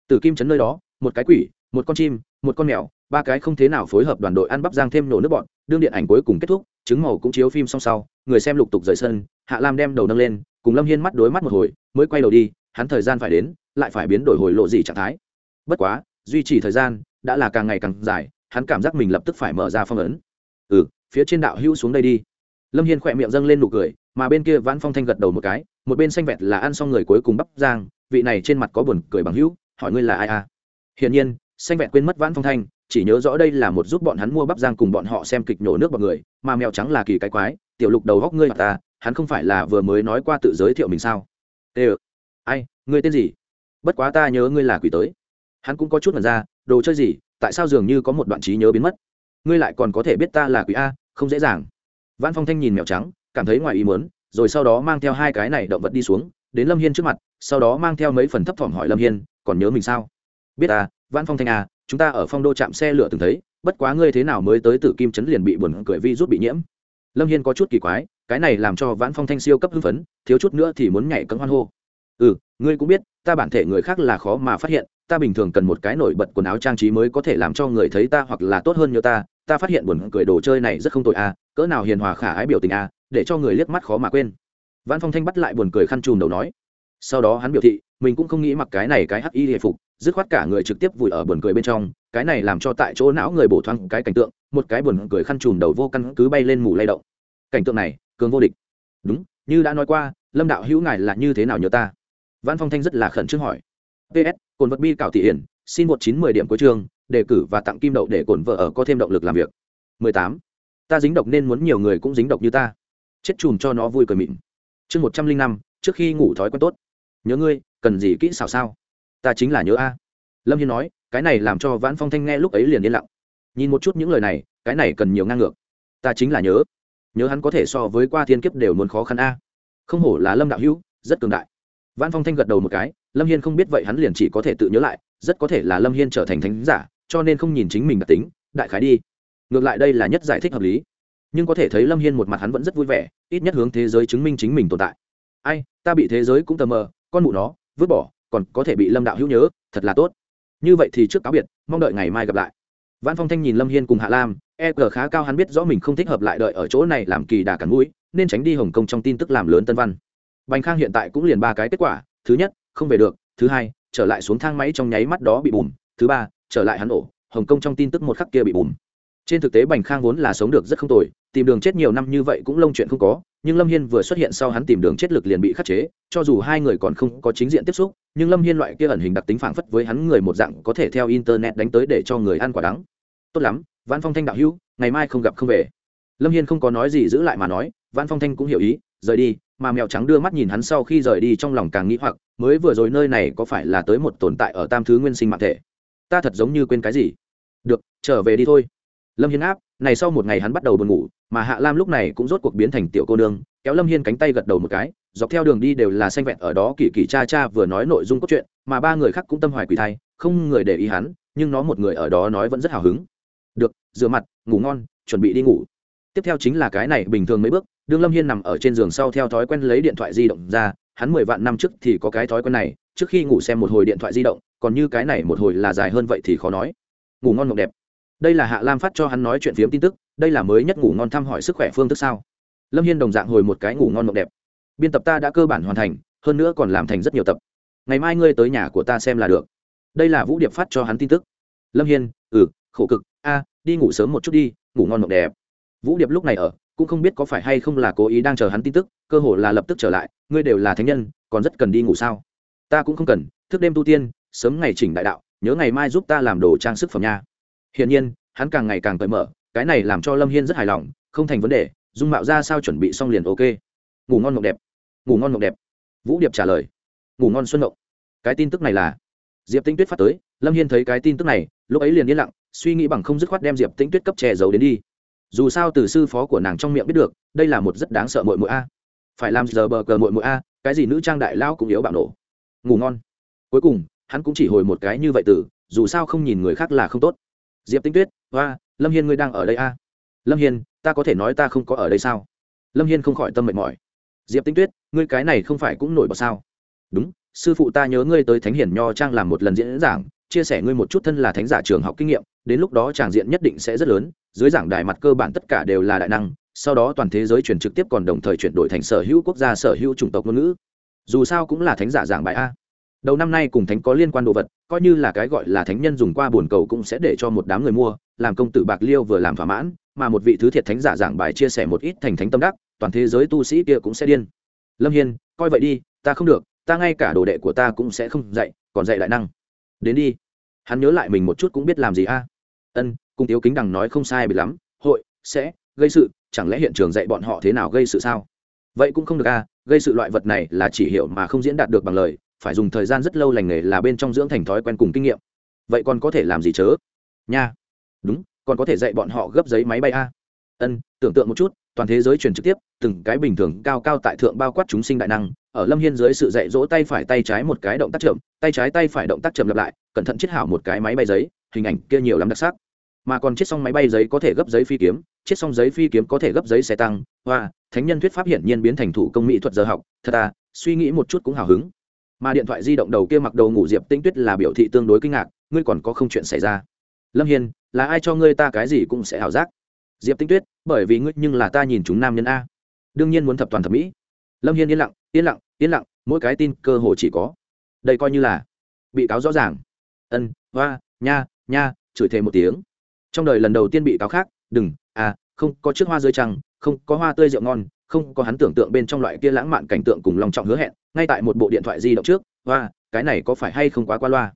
Từ kim chấn nơi đó, một cái quỷ, một con chim, một con mèo ba cái không thế nào phối hợp đoàn đội ăn bắp giang thêm nổ nước bọn, đương điện ảnh cuối cùng kết thúc chứng màu cũng chiếu phim xong sau, người xem lục tục rời sân, hạ lam đem đầu nâng lên, cùng lâm hiên mắt đối mắt một hồi, mới quay đầu đi, hắn thời gian phải đến, lại phải biến đổi hồi lộ gì trạng thái. Bất quá, duy trì thời gian, đã là càng ngày càng dài, hắn cảm giác mình lập tức phải mở ra phong ấn. Ừ phía trên đạo hữu xuống đây đi. Lâm hiên khỏe miệng dâng lên nụ cười, mà bên kia vãn phong thanh gật đầu một cái, một bên xanh vẹt là ăn xong người cuối cùng bắp giang vị này trên mặt có buồn cười bằng hữu, hỏi ngươi là ai à? Hiển nhiên, xanh vẹt quên mất vãn phong thanh chỉ nhớ rõ đây là một giúp bọn hắn mua bắp giang cùng bọn họ xem kịch nhổ nước bọn người, mà mèo trắng là kỳ cái quái, tiểu lục đầu góc ngươi mà ta, hắn không phải là vừa mới nói qua tự giới thiệu mình sao? Ê ừ. ai, ngươi tên gì? Bất quá ta nhớ ngươi là quỷ tới. Hắn cũng có chút mật ra, đồ chơi gì, tại sao dường như có một đoạn trí nhớ biến mất? Ngươi lại còn có thể biết ta là quỷ a, không dễ dàng. Văn phong thanh nhìn mèo trắng, cảm thấy ngoài ý muốn, rồi sau đó mang theo hai cái này động vật đi xuống, đến lâm hiên trước mặt, sau đó mang theo mấy phần thấp thỏm hỏi lâm hiên, còn nhớ mình sao? Biết à văn phong thanh à chúng ta ở phong đô trạm xe lửa từng thấy, bất quá ngươi thế nào mới tới tử kim chấn liền bị buồn cười vi rút bị nhiễm. Lâm hiên có chút kỳ quái, cái này làm cho vãn phong thanh siêu cấp hưng phấn, thiếu chút nữa thì muốn nhảy cấm hoan hô. Ừ ngươi cũng biết, ta bản thể người khác là khó mà phát hiện, ta bình thường cần một cái nổi bật quần áo trang trí mới có thể làm cho người thấy ta hoặc là tốt hơn như ta ta phát hiện buồn cười đồ chơi này rất không tội à cỡ nào hiền hòa khả ái biểu tình à để cho người liếc mắt khó mà quên. Vãn phong thanh bắt lại buồn cười khăn chùm đầu nói sau đó hắn biểu thị, mình cũng không nghĩ mặc cái này cái hắc y hề phục, dứt khoát cả người trực tiếp vùi ở buồn cười bên trong, cái này làm cho tại chỗ não người bổ thoáng cái cảnh tượng, một cái buồn cười khăn chùm đầu vô căn cứ bay lên mù lay động. Cảnh tượng này, cường vô địch. Đúng, như đã nói qua, lâm đạo hữu ngài là như thế nào nhớ ta? Văn phong thanh rất là khẩn trương hỏi. Ps cồn vật bi cảo thị hiển, xin một chín mười điểm cuối trường đề cử và tặng kim đậu để cồn vợ ở có thêm động lực làm việc. Mười tám. Ta dính độc nên muốn nhiều người cũng dính độc như ta. Chết chùm cho nó vui cười mịn. Chương một trăm linh năm, trước khi ngủ thói quen tốt nhớ ngươi, cần gì kỹ xảo sao? Ta chính là nhớ a. Lâm hiên nói, cái này làm cho vãn phong thanh nghe lúc ấy liền yên lặng. Nhìn một chút những lời này, cái này cần nhiều ngang ngược. Ta chính là nhớ. Nhớ hắn có thể so với qua thiên kiếp đều muốn khó khăn a. Không hổ là lâm đạo hữu, rất cường đại. Vãn phong thanh gật đầu một cái, lâm hiên không biết vậy hắn liền chỉ có thể tự nhớ lại, rất có thể là lâm hiên trở thành thánh giả, cho nên không nhìn chính mình đặc tính, đại khái đi. Ngược lại đây là nhất giải thích hợp lý. Nhưng có thể thấy lâm hiên một mặt hắn vẫn rất vui vẻ, ít nhất hướng thế giới chứng minh chính mình tồn tại. Ai, ta bị thế giới cũng tờ mờ con mụ nó, vứt bỏ, còn có thể bị lâm đạo hữu nhớ, thật là tốt. Như vậy thì trước cáo biệt, mong đợi ngày mai gặp lại. Văn phong thanh nhìn lâm hiên cùng hạ lam e g khá cao hắn biết rõ mình không thích hợp lại đợi ở chỗ này làm kỳ đà cắn mũi, nên tránh đi hồng kông trong tin tức làm lớn tân văn. Bành khang hiện tại cũng liền ba cái kết quả, thứ nhất, không về được, thứ hai, trở lại xuống thang máy trong nháy mắt đó bị bùm, thứ ba, trở lại hắn ổ, hồng kông trong tin tức một khắc kia bị bùm. Trên thực tế bành khang vốn là sống được rất không tồi, tìm đường chết nhiều năm như vậy cũng lông chuyện không có nhưng lâm hiên vừa xuất hiện sau hắn tìm đường chết lực liền bị khắc chế, cho dù hai người còn không có chính diện tiếp xúc, nhưng lâm hiên loại kia ẩn hình đặc tính phảng phất với hắn người một dạng có thể theo internet đánh tới để cho người ăn quả đắng. Tốt lắm văn phong thanh đạo hữu, ngày mai không gặp không về. Lâm hiên không có nói gì giữ lại mà nói văn phong thanh cũng hiểu ý, rời đi, mà mèo trắng đưa mắt nhìn hắn sau khi rời đi trong lòng càng nghĩ hoặc, mới vừa rồi nơi này có phải là tới một tồn tại ở tam thứ nguyên sinh mạng thể? Ta thật giống như quên cái gì. Được, trở về đi thôi. Lâm hiên áp này sau một ngày hắn bắt đầu buồn ngủ, mà hạ lam lúc này cũng rốt cuộc biến thành tiểu cô nương, kéo lâm hiên cánh tay gật đầu một cái, dọc theo đường đi đều là xanh vẹn ở đó kỳ kỳ cha cha vừa nói nội dung cốt truyện, mà ba người khác cũng tâm hoài quỷ thai, không người để ý hắn, nhưng nó một người ở đó nói vẫn rất hào hứng. Được, rửa mặt, ngủ ngon, chuẩn bị đi ngủ. Tiếp theo chính là cái này bình thường mấy bước, đương lâm hiên nằm ở trên giường sau theo thói quen lấy điện thoại di động ra, hắn mười vạn năm trước thì có cái thói quen này, trước khi ngủ xem một hồi điện thoại di động, còn như cái này một hồi là dài hơn vậy thì khó nói. Ngủ ngon ngọc đẹp đây là hạ lam phát cho hắn nói chuyện phiếm tin tức, đây là mới nhất ngủ ngon thăm hỏi sức khỏe phương thức sao? Lâm hiên đồng dạng hồi một cái ngủ ngon mộng đẹp. Biên tập ta đã cơ bản hoàn thành, hơn nữa còn làm thành rất nhiều tập. Ngày mai ngươi tới nhà của ta xem là được. Đây là vũ điệp phát cho hắn tin tức. Lâm hiên ừ khổ cực, a, đi ngủ sớm một chút đi, ngủ ngon mộng đẹp. Vũ điệp lúc này ở, cũng không biết có phải hay không là cố ý đang chờ hắn tin tức, cơ hồ là lập tức trở lại, ngươi đều là thánh nhân, còn rất cần đi ngủ sao? Ta cũng không cần, thức đêm tu tiên, sớm ngày chỉnh đại đạo, nhớ ngày mai giúp ta làm đồ trang sức phẩm nha hiển nhiên, hắn càng ngày càng cởi mở, cái này làm cho lâm hiên rất hài lòng, không thành vấn đề, dung mạo ra sao chuẩn bị xong liền ok. Ngủ ngon mộng đẹp. Ngủ ngon mộng đẹp. Vũ điệp trả lời. Ngủ ngon xuân mộng cái tin tức này là diệp tinh tuyết phát tới, lâm hiên thấy cái tin tức này, lúc ấy liền yên lặng, suy nghĩ bằng không dứt khoát đem diệp tinh tuyết cấp che giấu đến đi. Dù sao từ sư phó của nàng trong miệng biết được, đây là một rất đáng sợ mội mội a. Phải làm giờ bờ cờ mội mội a, cái gì nữ trang đại lao cũng yếu bạo nổ. Ngủ ngon. Cuối cùng, hắn cũng chỉ hồi một cái như vậy từ, dù sao không nhìn người khác là không tốt diệp tinh tuyết, hoa, lâm hiên ngươi đang ở đây a lâm hiên, ta có thể nói ta không có ở đây sao? Lâm hiên không khỏi tâm mệt mỏi. Diệp tinh tuyết, ngươi cái này không phải cũng nổi bật sao? Đúng, sư phụ ta nhớ ngươi tới thánh hiển nho trang làm một lần diễn giảng, chia sẻ ngươi một chút thân là thánh giả trường học kinh nghiệm, đến lúc đó tràng diện nhất định sẽ rất lớn, dưới giảng đài mặt cơ bản tất cả đều là đại năng, sau đó toàn thế giới chuyển trực tiếp còn đồng thời chuyển đổi thành sở hữu quốc gia, sở hữu chủng tộc ngôn ngữ. Dù sao cũng là thánh giả giảng bài a đầu năm nay cùng thánh có liên quan đồ vật, coi như là cái gọi là thánh nhân dùng qua buồn cầu cũng sẽ để cho một đám người mua, làm công tử bạc liêu vừa làm thỏa mãn, mà một vị thứ thiệt thánh giả giảng bài chia sẻ một ít thành thánh tâm đắc, toàn thế giới tu sĩ kia cũng sẽ điên. Lâm hiên, coi vậy đi, ta không được, ta ngay cả đồ đệ của ta cũng sẽ không dạy, còn dạy đại năng. Đến đi. Hắn nhớ lại mình một chút cũng biết làm gì a. Ân cung tiếu kính đằng nói không sai bị lắm, hội, sẽ, gây sự, chẳng lẽ hiện trường dạy bọn họ thế nào gây sự sao? Vậy cũng không được a, gây sự loại vật này là chỉ hiểu mà không diễn đạt được bằng lời phải dùng thời gian rất lâu lành nghề là bên trong dưỡng thành thói quen cùng kinh nghiệm. Vậy còn có thể làm gì chớ? Nha. Đúng, còn có thể dạy bọn họ gấp giấy máy bay a. Ân, tưởng tượng một chút, toàn thế giới truyền trực tiếp, từng cái bình thường cao cao tại thượng bao quát chúng sinh đại năng, ở lâm hiên dưới sự dạy dỗ tay phải tay trái một cái động tác chậm, tay trái tay phải động tác chậm lặp lại, cẩn thận chiết hảo một cái máy bay giấy, hình ảnh kia nhiều lắm đặc sắc. Mà còn chiết xong máy bay giấy có thể gấp giấy phi kiếm, chiết xong giấy phi kiếm có thể gấp giấy xe tăng. Hoa, thánh nhân thuyết pháp hiển nhiên biến thành thủ công mỹ thuật giờ học, thật à suy nghĩ một chút cũng hào hứng mà điện thoại di động đầu kia mặc đầu ngủ diệp tinh tuyết là biểu thị tương đối kinh ngạc, ngươi còn có không chuyện xảy ra? Lâm hiên, là ai cho ngươi ta cái gì cũng sẽ ảo giác. Diệp tinh tuyết, bởi vì ngươi nhưng là ta nhìn chúng nam nhân a. Đương nhiên muốn thập toàn thẩm mỹ. Lâm hiên yên lặng yên lặng yên lặng, mỗi cái tin cơ hồ chỉ có. Đây coi như là bị cáo rõ ràng. Ân, hoa, nha nha, chửi thề một tiếng. Trong đời lần đầu tiên bị cáo khác, đừng à không có chiếc hoa dưới trăng, không có hoa tươi rượu ngon không có hắn tưởng tượng bên trong loại kia lãng mạn cảnh tượng cùng lòng trọng hứa hẹn, ngay tại một bộ điện thoại di động trước hoa cái này có phải hay không quá qua loa?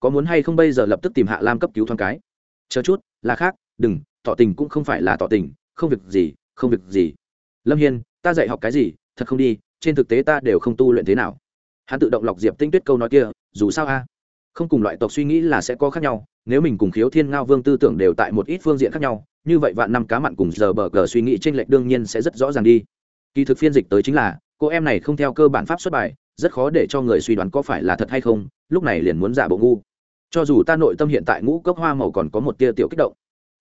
Có muốn hay không bây giờ lập tức tìm hạ lam cấp cứu thoáng cái? Chờ chút, là khác, đừng, tỏ tình cũng không phải là tỏ tình, không việc gì, không việc gì. Lâm hiên, ta dạy học cái gì, thật không đi, trên thực tế ta đều không tu luyện thế nào. Hắn tự động lọc diệp tinh tuyết câu nói kia, dù sao a, không cùng loại tộc suy nghĩ là sẽ có khác nhau, nếu mình cùng khiếu thiên ngao vương tư tưởng đều tại một ít phương diện khác nhau, như vậy vạn năm cá mặn cùng giờ bờ cờ suy nghĩ trên lệch đương nhiên sẽ rất rõ ràng đi kỳ thực phiên dịch tới chính là, cô em này không theo cơ bản pháp xuất bài, rất khó để cho người suy đoán có phải là thật hay không, lúc này liền muốn giả bộ ngu. Cho dù ta nội tâm hiện tại ngũ cốc hoa màu còn có một tia tiểu kích động.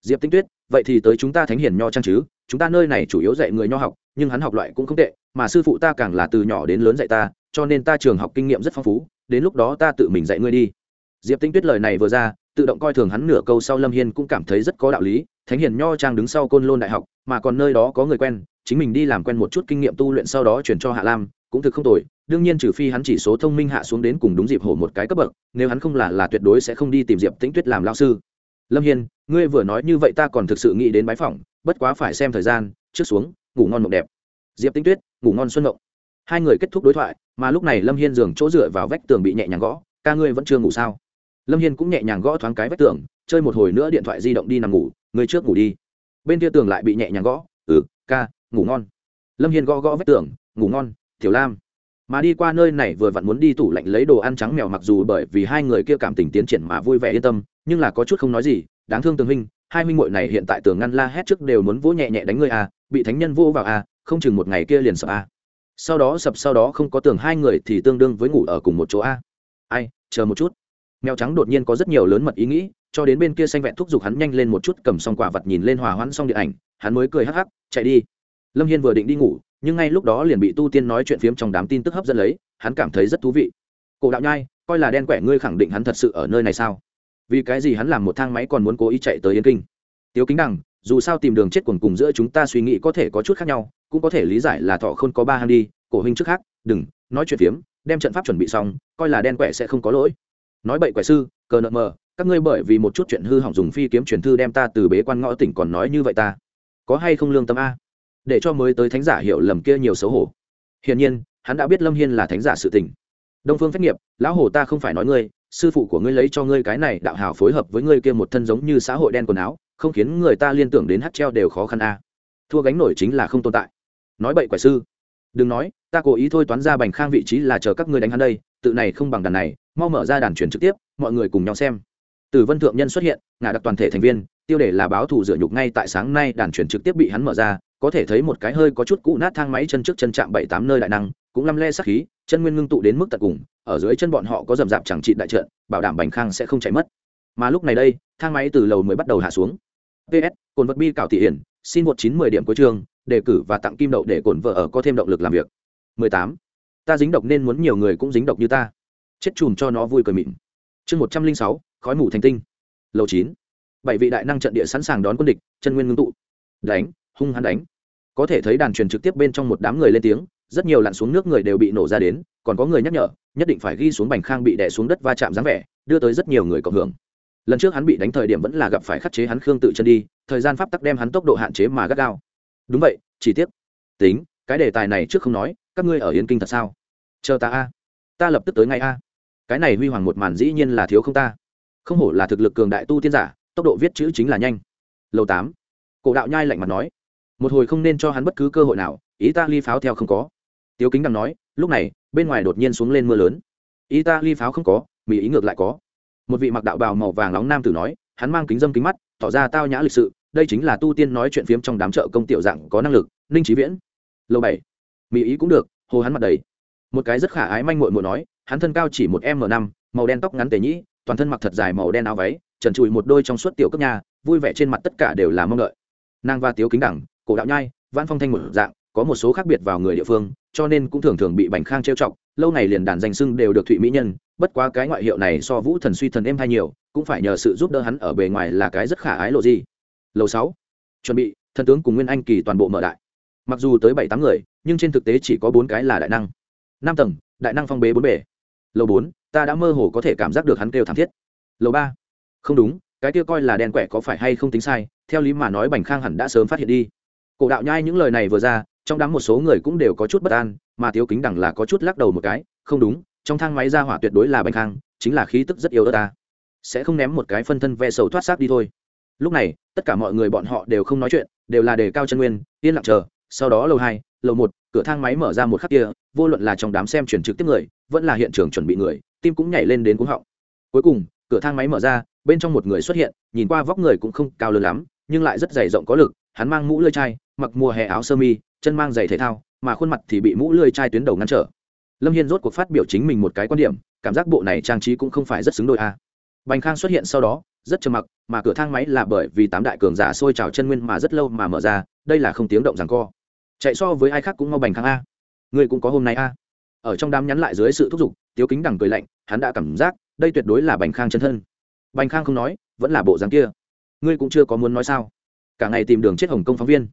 Diệp tinh tuyết, vậy thì tới chúng ta thánh hiền nho trang chứ, chúng ta nơi này chủ yếu dạy người nho học, nhưng hắn học loại cũng không tệ, mà sư phụ ta càng là từ nhỏ đến lớn dạy ta, cho nên ta trường học kinh nghiệm rất phong phú, đến lúc đó ta tự mình dạy ngươi đi. Diệp tinh tuyết lời này vừa ra, tự động coi thường hắn nửa câu sau lâm hiên cũng cảm thấy rất có đạo lý, thánh hiền nho trang đứng sau côn lôn đại học, mà còn nơi đó có người quen chính mình đi làm quen một chút kinh nghiệm tu luyện sau đó chuyển cho hạ lam, cũng thực không tồi, đương nhiên trừ phi hắn chỉ số thông minh hạ xuống đến cùng đúng dịp hổ một cái cấp bậc, nếu hắn không là là tuyệt đối sẽ không đi tìm diệp tĩnh tuyết làm lao sư. Lâm hiên, ngươi vừa nói như vậy ta còn thực sự nghĩ đến bái phỏng, bất quá phải xem thời gian, trước xuống, ngủ ngon mộng đẹp. Diệp tĩnh tuyết, ngủ ngon xuân mộng. Hai người kết thúc đối thoại, mà lúc này lâm hiên giường chỗ dựa vào vách tường bị nhẹ nhàng gõ, ca ngươi vẫn chưa ngủ sao? Lâm hiên cũng nhẹ nhàng gõ thoáng cái vách tường, chơi một hồi nữa điện thoại di động đi nằm ngủ, ngươi trước ngủ đi. Bên kia tường lại bị nhẹ nhàng gõ ừ ca ngủ ngon. Lâm hiên gõ gõ vách tường, ngủ ngon, tiểu lam. Mà đi qua nơi này vừa vặn muốn đi tủ lạnh lấy đồ ăn trắng mèo mặc dù bởi vì hai người kia cảm tình tiến triển mà vui vẻ yên tâm, nhưng là có chút không nói gì, đáng thương tường huynh, hai huynh muội này hiện tại tường ngăn la hét trước đều muốn vỗ nhẹ nhẹ đánh ngươi à bị thánh nhân vô vào à không chừng một ngày kia liền sập à. Sau đó sập sau đó không có tường hai người thì tương đương với ngủ ở cùng một chỗ a ai, chờ một chút. Mèo trắng đột nhiên có rất nhiều lớn mật ý nghĩ, cho đến bên kia xanh vẹn thúc giục hắn nhanh lên một chút, cầm xong quả vật nhìn lên hòa hoãn xong điện ảnh, hắn mới cười hắc hắc, chạy đi lâm hiên vừa định đi ngủ, nhưng ngay lúc đó liền bị tu tiên nói chuyện phiếm trong đám tin tức hấp dẫn lấy, hắn cảm thấy rất thú vị. Cổ đạo nhai, coi là đen quẻ ngươi khẳng định hắn thật sự ở nơi này sao? Vì cái gì hắn làm một thang máy còn muốn cố ý chạy tới yên kinh? Tiếu kính đằng, dù sao tìm đường chết cuồng cùng giữa chúng ta suy nghĩ có thể có chút khác nhau, cũng có thể lý giải là thọ không có ba hang đi, cổ huynh trước khác, đừng, nói chuyện phiếm, đem trận pháp chuẩn bị xong, coi là đen quẻ sẽ không có lỗi. Nói bậy quẻ sư, cờ nợ mờ, các ngươi bởi vì một chút chuyện hư hỏng dùng phi kiếm truyền thư đem ta từ bế quan ngõ tỉnh còn nói như vậy ta, có hay không lương tâm a? Để cho mới tới thánh giả hiểu lầm kia nhiều xấu hổ. Hiển nhiên, hắn đã biết lâm hiên là thánh giả sự tình. Đông phương phép nghiệp, lão hồ ta không phải nói ngươi, sư phụ của ngươi lấy cho ngươi cái này đạo hào phối hợp với ngươi kia một thân giống như xã hội đen quần áo, không khiến người ta liên tưởng đến hát treo đều khó khăn a. Thua gánh nổi chính là không tồn tại. Nói bậy quẻ sư. Đừng nói, ta cố ý thôi toán ra bành khang vị trí là chờ các ngươi đánh hắn đây, tự này không bằng đàn này, mau mở ra đàn truyền trực tiếp, mọi người cùng nhau xem. Từ vân thượng nhân xuất hiện, ngả đặc toàn thể thành viên, tiêu đề là báo thù rửa nhục ngay tại sáng nay đàn truyền trực tiếp bị hắn mở ra có thể thấy một cái hơi có chút cũ nát thang máy chân trước chân chạm bảy tám nơi đại năng, cũng lăm le sắc khí, chân nguyên ngưng tụ đến mức tận cùng, ở dưới chân bọn họ có rầm rạp chẳng trị đại trận, bảo đảm bành khang sẽ không chạy mất. Mà lúc này đây, thang máy từ lầu mới bắt đầu hạ xuống. Ps cồn vật bi cảo thị hiển, xin một chín mười điểm cuối trường đề cử và tặng kim đậu để cồn vợ ở có thêm động lực làm việc. 18. ta dính độc nên muốn nhiều người cũng dính độc như ta. Chết chùm cho nó vui cười mịn. Chương một trăm linh sáu, khói mù thành tinh. Lầu chín, bảy vị đại năng trận địa sẵn sàng đón quân địch, chân nguyên ngưng tụ. Đánh hung hắn đánh. Có thể thấy đàn truyền trực tiếp bên trong một đám người lên tiếng, rất nhiều lặn xuống nước người đều bị nổ ra đến, còn có người nhắc nhở, nhất định phải ghi xuống bành khang bị đè xuống đất va chạm dáng vẻ, đưa tới rất nhiều người cộng hưởng. Lần trước hắn bị đánh thời điểm vẫn là gặp phải khắc chế hắn khương tự chân đi, thời gian pháp tắc đem hắn tốc độ hạn chế mà gắt gao. Đúng vậy, chỉ tiếc. Tính, cái đề tài này trước không nói, các ngươi ở yên kinh thật sao? Chờ ta a. Ta lập tức tới ngay a. Cái này huy hoàng một màn dĩ nhiên là thiếu không ta. Không hổ là thực lực cường đại tu tiên giả, tốc độ viết chữ chính là nhanh. Lầu tám. Cổ đạo nhai lạnh mặt nói một hồi không nên cho hắn bất cứ cơ hội nào ý ta ly pháo theo không có. Tiếu kính đằng nói, lúc này, bên ngoài đột nhiên xuống lên mưa lớn. Ý ta ly pháo không có, mỹ ý ngược lại có. Một vị mặc đạo bào màu vàng nóng nam tử nói, hắn mang kính dâm kính mắt, tỏ ra tao nhã lịch sự, đây chính là tu tiên nói chuyện phiếm trong đám chợ công tiểu dạng có năng lực, ninh trí viễn. Lâu bảy. Mỹ ý cũng được, hồ hắn mặt đầy. Một cái rất khả ái manh mội mội nói, hắn thân cao chỉ một m năm, màu đen tóc ngắn tề nhĩ, toàn thân mặc thật dài màu đen áo váy, trần trụi một đôi trong suốt tiểu cấp nhà, vui vẻ trên mặt tất cả đều là mong đợi. Nàng và tiếu kính đẳng cổ đạo nhai văn phong thanh một dạng, có một số khác biệt vào người địa phương, cho nên cũng thường thường bị bành khang trêu chọc, lâu này liền đàn danh sưng đều được thụy mỹ nhân, bất quá cái ngoại hiệu này so vũ thần suy thần êm hay nhiều, cũng phải nhờ sự giúp đỡ hắn ở bề ngoài là cái rất khả ái lộ gì. Lầu sáu, chuẩn bị, thần tướng cùng nguyên anh kỳ toàn bộ mở đại. Mặc dù tới bảy tám người, nhưng trên thực tế chỉ có bốn cái là đại năng. Năm tầng, đại năng phong bế bốn bể lầu bốn, ta đã mơ hồ có thể cảm giác được hắn kêu thảm thiết. Lầu ba, không đúng, cái kia coi là đen quẻ có phải hay không tính sai, theo lý mà nói bành khang hẳn đã sớm phát hiện đi cổ đạo nhai những lời này vừa ra, trong đám một số người cũng đều có chút bất an, mà thiếu kính đẳng là có chút lắc đầu một cái, không đúng, trong thang máy ra hỏa tuyệt đối là bành khang, chính là khí tức rất yếu ớt ta. Sẽ không ném một cái phân thân ve sầu thoát xác đi thôi. Lúc này, tất cả mọi người bọn họ đều không nói chuyện, đều là đề cao chân nguyên, yên lặng chờ, sau đó lầu hai, lầu một, cửa thang máy mở ra một khắc kia, vô luận là trong đám xem chuyển trực tiếp người, vẫn là hiện trường chuẩn bị người, tim cũng nhảy lên đến cuống họng. Cuối cùng, cửa thang máy mở ra, bên trong một người xuất hiện, nhìn qua vóc người cũng không cao lớn lắm nhưng lại rất dày rộng có lực, hắn mang mũ lưỡi chai, mặc mùa hè áo sơ mi, chân mang giày thể thao, mà khuôn mặt thì bị mũ lưỡi chai tuyến đầu ngăn trở. Lâm hiên rốt cuộc phát biểu chính mình một cái quan điểm, cảm giác bộ này trang trí cũng không phải rất xứng đôi a. À. bành khang xuất hiện sau đó, rất trầm mặc, mà cửa thang máy là bởi vì tám đại cường giả sôi trào chân nguyên mà rất lâu mà mở ra, đây là không tiếng động rằng co. Chạy so với ai khác cũng mau bành khang a. Người cũng có hôm nay a. Ở trong đám nhắn lại dưới sự thúc giục, tiếu kính đằng cười lạnh, hắn đã cảm giác, đây tuyệt đối là bành khang chân thân. Bành khang không nói, vẫn là bộ dáng kia ngươi cũng chưa có muốn nói sao? Cả ngày tìm đường chết hồng công phóng viên.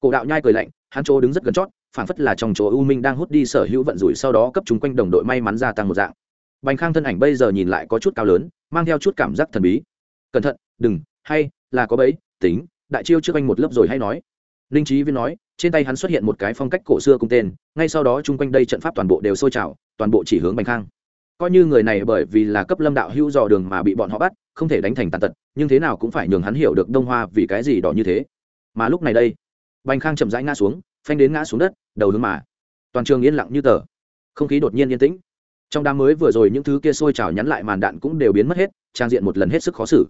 Cổ đạo nhai cười lạnh, hắn chỗ đứng rất gần chót phản phất là trong chỗ u minh đang hút đi sở hữu vận rủi sau đó cấp chúng quanh đồng đội may mắn gia tăng một dạng. Bành khang thân ảnh bây giờ nhìn lại có chút cao lớn, mang theo chút cảm giác thần bí. Cẩn thận, đừng, hay là có bấy tính, đại chiêu trước anh một lớp rồi hay nói. Linh trí viên nói, trên tay hắn xuất hiện một cái phong cách cổ xưa cùng tên, ngay sau đó chung quanh đây trận pháp toàn bộ đều sôi trào, toàn bộ chỉ hướng bành khang. Coi như người này bởi vì là cấp lâm đạo hữu dò đường mà bị bọn họ bắt không thể đánh thành tàn tật, nhưng thế nào cũng phải nhường hắn hiểu được đông hoa vì cái gì đỏ như thế. Mà lúc này đây, bành khang chậm rãi ngã xuống, phanh đến ngã xuống đất, đầu hướng mà. Toàn trường yên lặng như tờ. Không khí đột nhiên yên tĩnh. Trong đám mới vừa rồi những thứ kia sôi trào nhắn lại màn đạn cũng đều biến mất hết, trang diện một lần hết sức khó xử.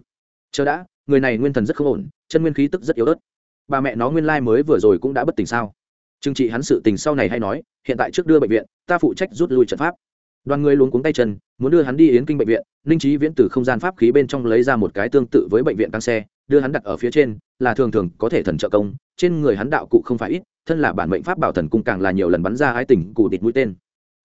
Chờ đã, người này nguyên thần rất không ổn, chân nguyên khí tức rất yếu ớt. Bà mẹ nó nguyên lai mới vừa rồi cũng đã bất tỉnh sao? Trừng trị hắn sự tình sau này hay nói, hiện tại trước đưa bệnh viện, ta phụ trách rút lui trận pháp đoàn người luống cuống tay chân, muốn đưa hắn đi yến kinh bệnh viện, ninh trí viễn từ không gian pháp khí bên trong lấy ra một cái tương tự với bệnh viện tăng xe, đưa hắn đặt ở phía trên, là thường thường có thể thần trợ công, trên người hắn đạo cụ không phải ít, thân là bản mệnh pháp bảo thần cung càng là nhiều lần bắn ra hai tỉnh cụ địch mũi tên.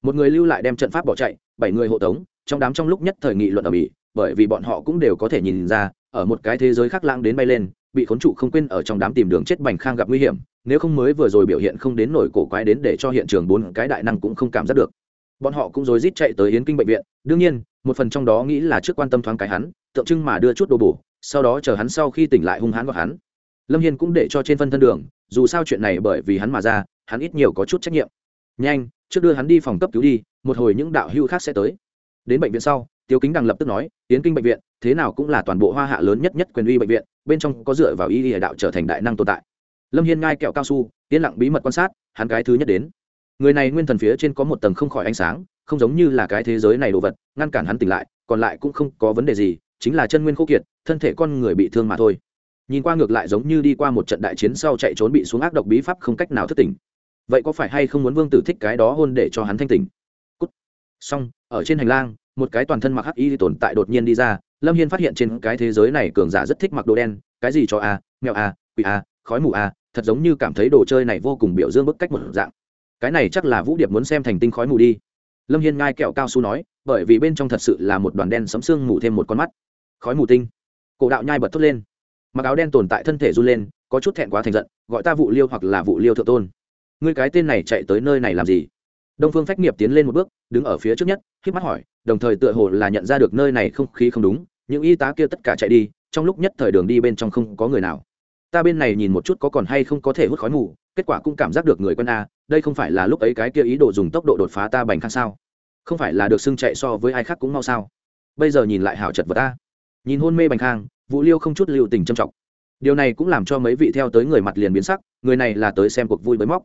Một người lưu lại đem trận pháp bỏ chạy, bảy người hộ tống, trong đám trong lúc nhất thời nghị luận ở mỹ, bởi vì bọn họ cũng đều có thể nhìn ra, ở một cái thế giới khác lãng đến bay lên, bị khốn trụ không quên ở trong đám tìm đường chết bành khang gặp nguy hiểm, nếu không mới vừa rồi biểu hiện không đến nổi cổ quái đến để cho hiện trường bốn cái đại năng cũng không cảm giác được bọn họ cũng rối rít chạy tới yến kinh bệnh viện, đương nhiên, một phần trong đó nghĩ là trước quan tâm thoáng cái hắn, tượng trưng mà đưa chút đồ bổ, sau đó chờ hắn sau khi tỉnh lại hung hãn vào hắn. Lâm hiên cũng để cho trên phân thân đường, dù sao chuyện này bởi vì hắn mà ra, hắn ít nhiều có chút trách nhiệm. Nhanh, trước đưa hắn đi phòng cấp cứu đi, một hồi những đạo hưu khác sẽ tới. Đến bệnh viện sau tiêu kính đằng lập tức nói tiến kinh bệnh viện, thế nào cũng là toàn bộ hoa hạ lớn nhất nhất quyền uy bệnh viện, bên trong có dựa vào y địa đạo trở thành đại năng tồn tại. Lâm hiên ngai kẹo cao su, yên lặng bí mật quan sát, hắn cái thứ nhất đến người này nguyên thần phía trên có một tầng không khỏi ánh sáng, không giống như là cái thế giới này đồ vật, ngăn cản hắn tỉnh lại, còn lại cũng không có vấn đề gì, chính là chân nguyên khô kiệt, thân thể con người bị thương mà thôi. Nhìn qua ngược lại giống như đi qua một trận đại chiến sau chạy trốn bị xuống ác độc bí pháp không cách nào thức tỉnh. Vậy có phải hay không muốn vương tử thích cái đó hôn để cho hắn thanh tỉnh? Cút. xong, ở trên hành lang, một cái toàn thân mặc hắc y tồn tại đột nhiên đi ra, lâm hiên phát hiện trên cái thế giới này cường giả rất thích mặc đồ đen, cái gì cho a, mèo a, quỷ a, khói mù a, thật giống như cảm thấy đồ chơi này vô cùng biểu dương bức cách một dạng cái này chắc là vũ điệp muốn xem thành tinh khói mù đi lâm hiên ngai kẹo cao su nói bởi vì bên trong thật sự là một đoàn đen sấm sương mù thêm một con mắt khói mù tinh cổ đạo nhai bật thốt lên mặc áo đen tồn tại thân thể run lên có chút thẹn quá thành giận gọi ta vụ liêu hoặc là vụ liêu thượng tôn ngươi cái tên này chạy tới nơi này làm gì đông phương phách nghiệp tiến lên một bước đứng ở phía trước nhất k mắt hỏi đồng thời tựa hồ là nhận ra được nơi này không khí không đúng những y tá kia tất cả chạy đi trong lúc nhất thời đường đi bên trong không có người nào ta bên này nhìn một chút có còn hay không có thể hút khói mù kết quả cũng cảm giác được người quân a, đây không phải là lúc ấy cái kia ý đồ dùng tốc độ đột phá ta bành khang sao? Không phải là được xưng chạy so với ai khác cũng mau sao? Bây giờ nhìn lại hảo chật vật ta nhìn hôn mê bành khang, vũ liêu không chút lưu tình trầm trọng. Điều này cũng làm cho mấy vị theo tới người mặt liền biến sắc, người này là tới xem cuộc vui bới móc.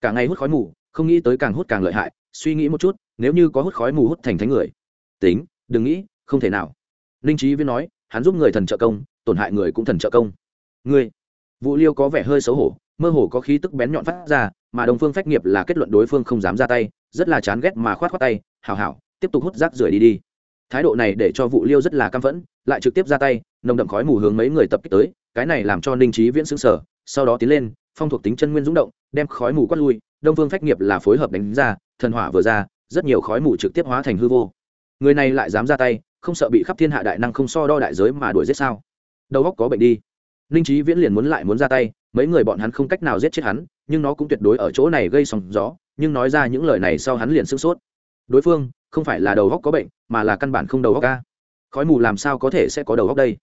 Cả ngày hút khói mù, không nghĩ tới càng hút càng lợi hại, suy nghĩ một chút, nếu như có hút khói mù hút thành thánh người. Tính, đừng nghĩ, không thể nào. Linh trí viên nói, hắn giúp người thần trợ công, tổn hại người cũng thần trợ công. Ngươi. Vũ liêu có vẻ hơi xấu hổ mơ hồ có khí tức bén nhọn phát ra, mà đồng phương phách nghiệp là kết luận đối phương không dám ra tay, rất là chán ghét mà khoát khoát tay, hảo hảo, tiếp tục hút rác rưởi đi đi. Thái độ này để cho vụ liêu rất là căm phẫn, lại trực tiếp ra tay, nồng đậm khói mù hướng mấy người tập kích tới, cái này làm cho ninh trí viễn xứng sở sau đó tiến lên, phong thuộc tính chân nguyên rúng động, đem khói mù quát lui, đông phương phách nghiệp là phối hợp đánh ra, thần hỏa vừa ra, rất nhiều khói mù trực tiếp hóa thành hư vô. Người này lại dám ra tay, không sợ bị khắp thiên hạ đại năng không so đo đại giới mà đuổi giết sao? Đầu óc có bệnh đi. Ninh trí viễn liền muốn lại muốn ra tay mấy người bọn hắn không cách nào giết chết hắn, nhưng nó cũng tuyệt đối ở chỗ này gây sóng gió, nhưng nói ra những lời này sau hắn liền sức sốt. Đối phương, không phải là đầu óc có bệnh, mà là căn bản không đầu óc ca khói mù làm sao có thể sẽ có đầu óc đây?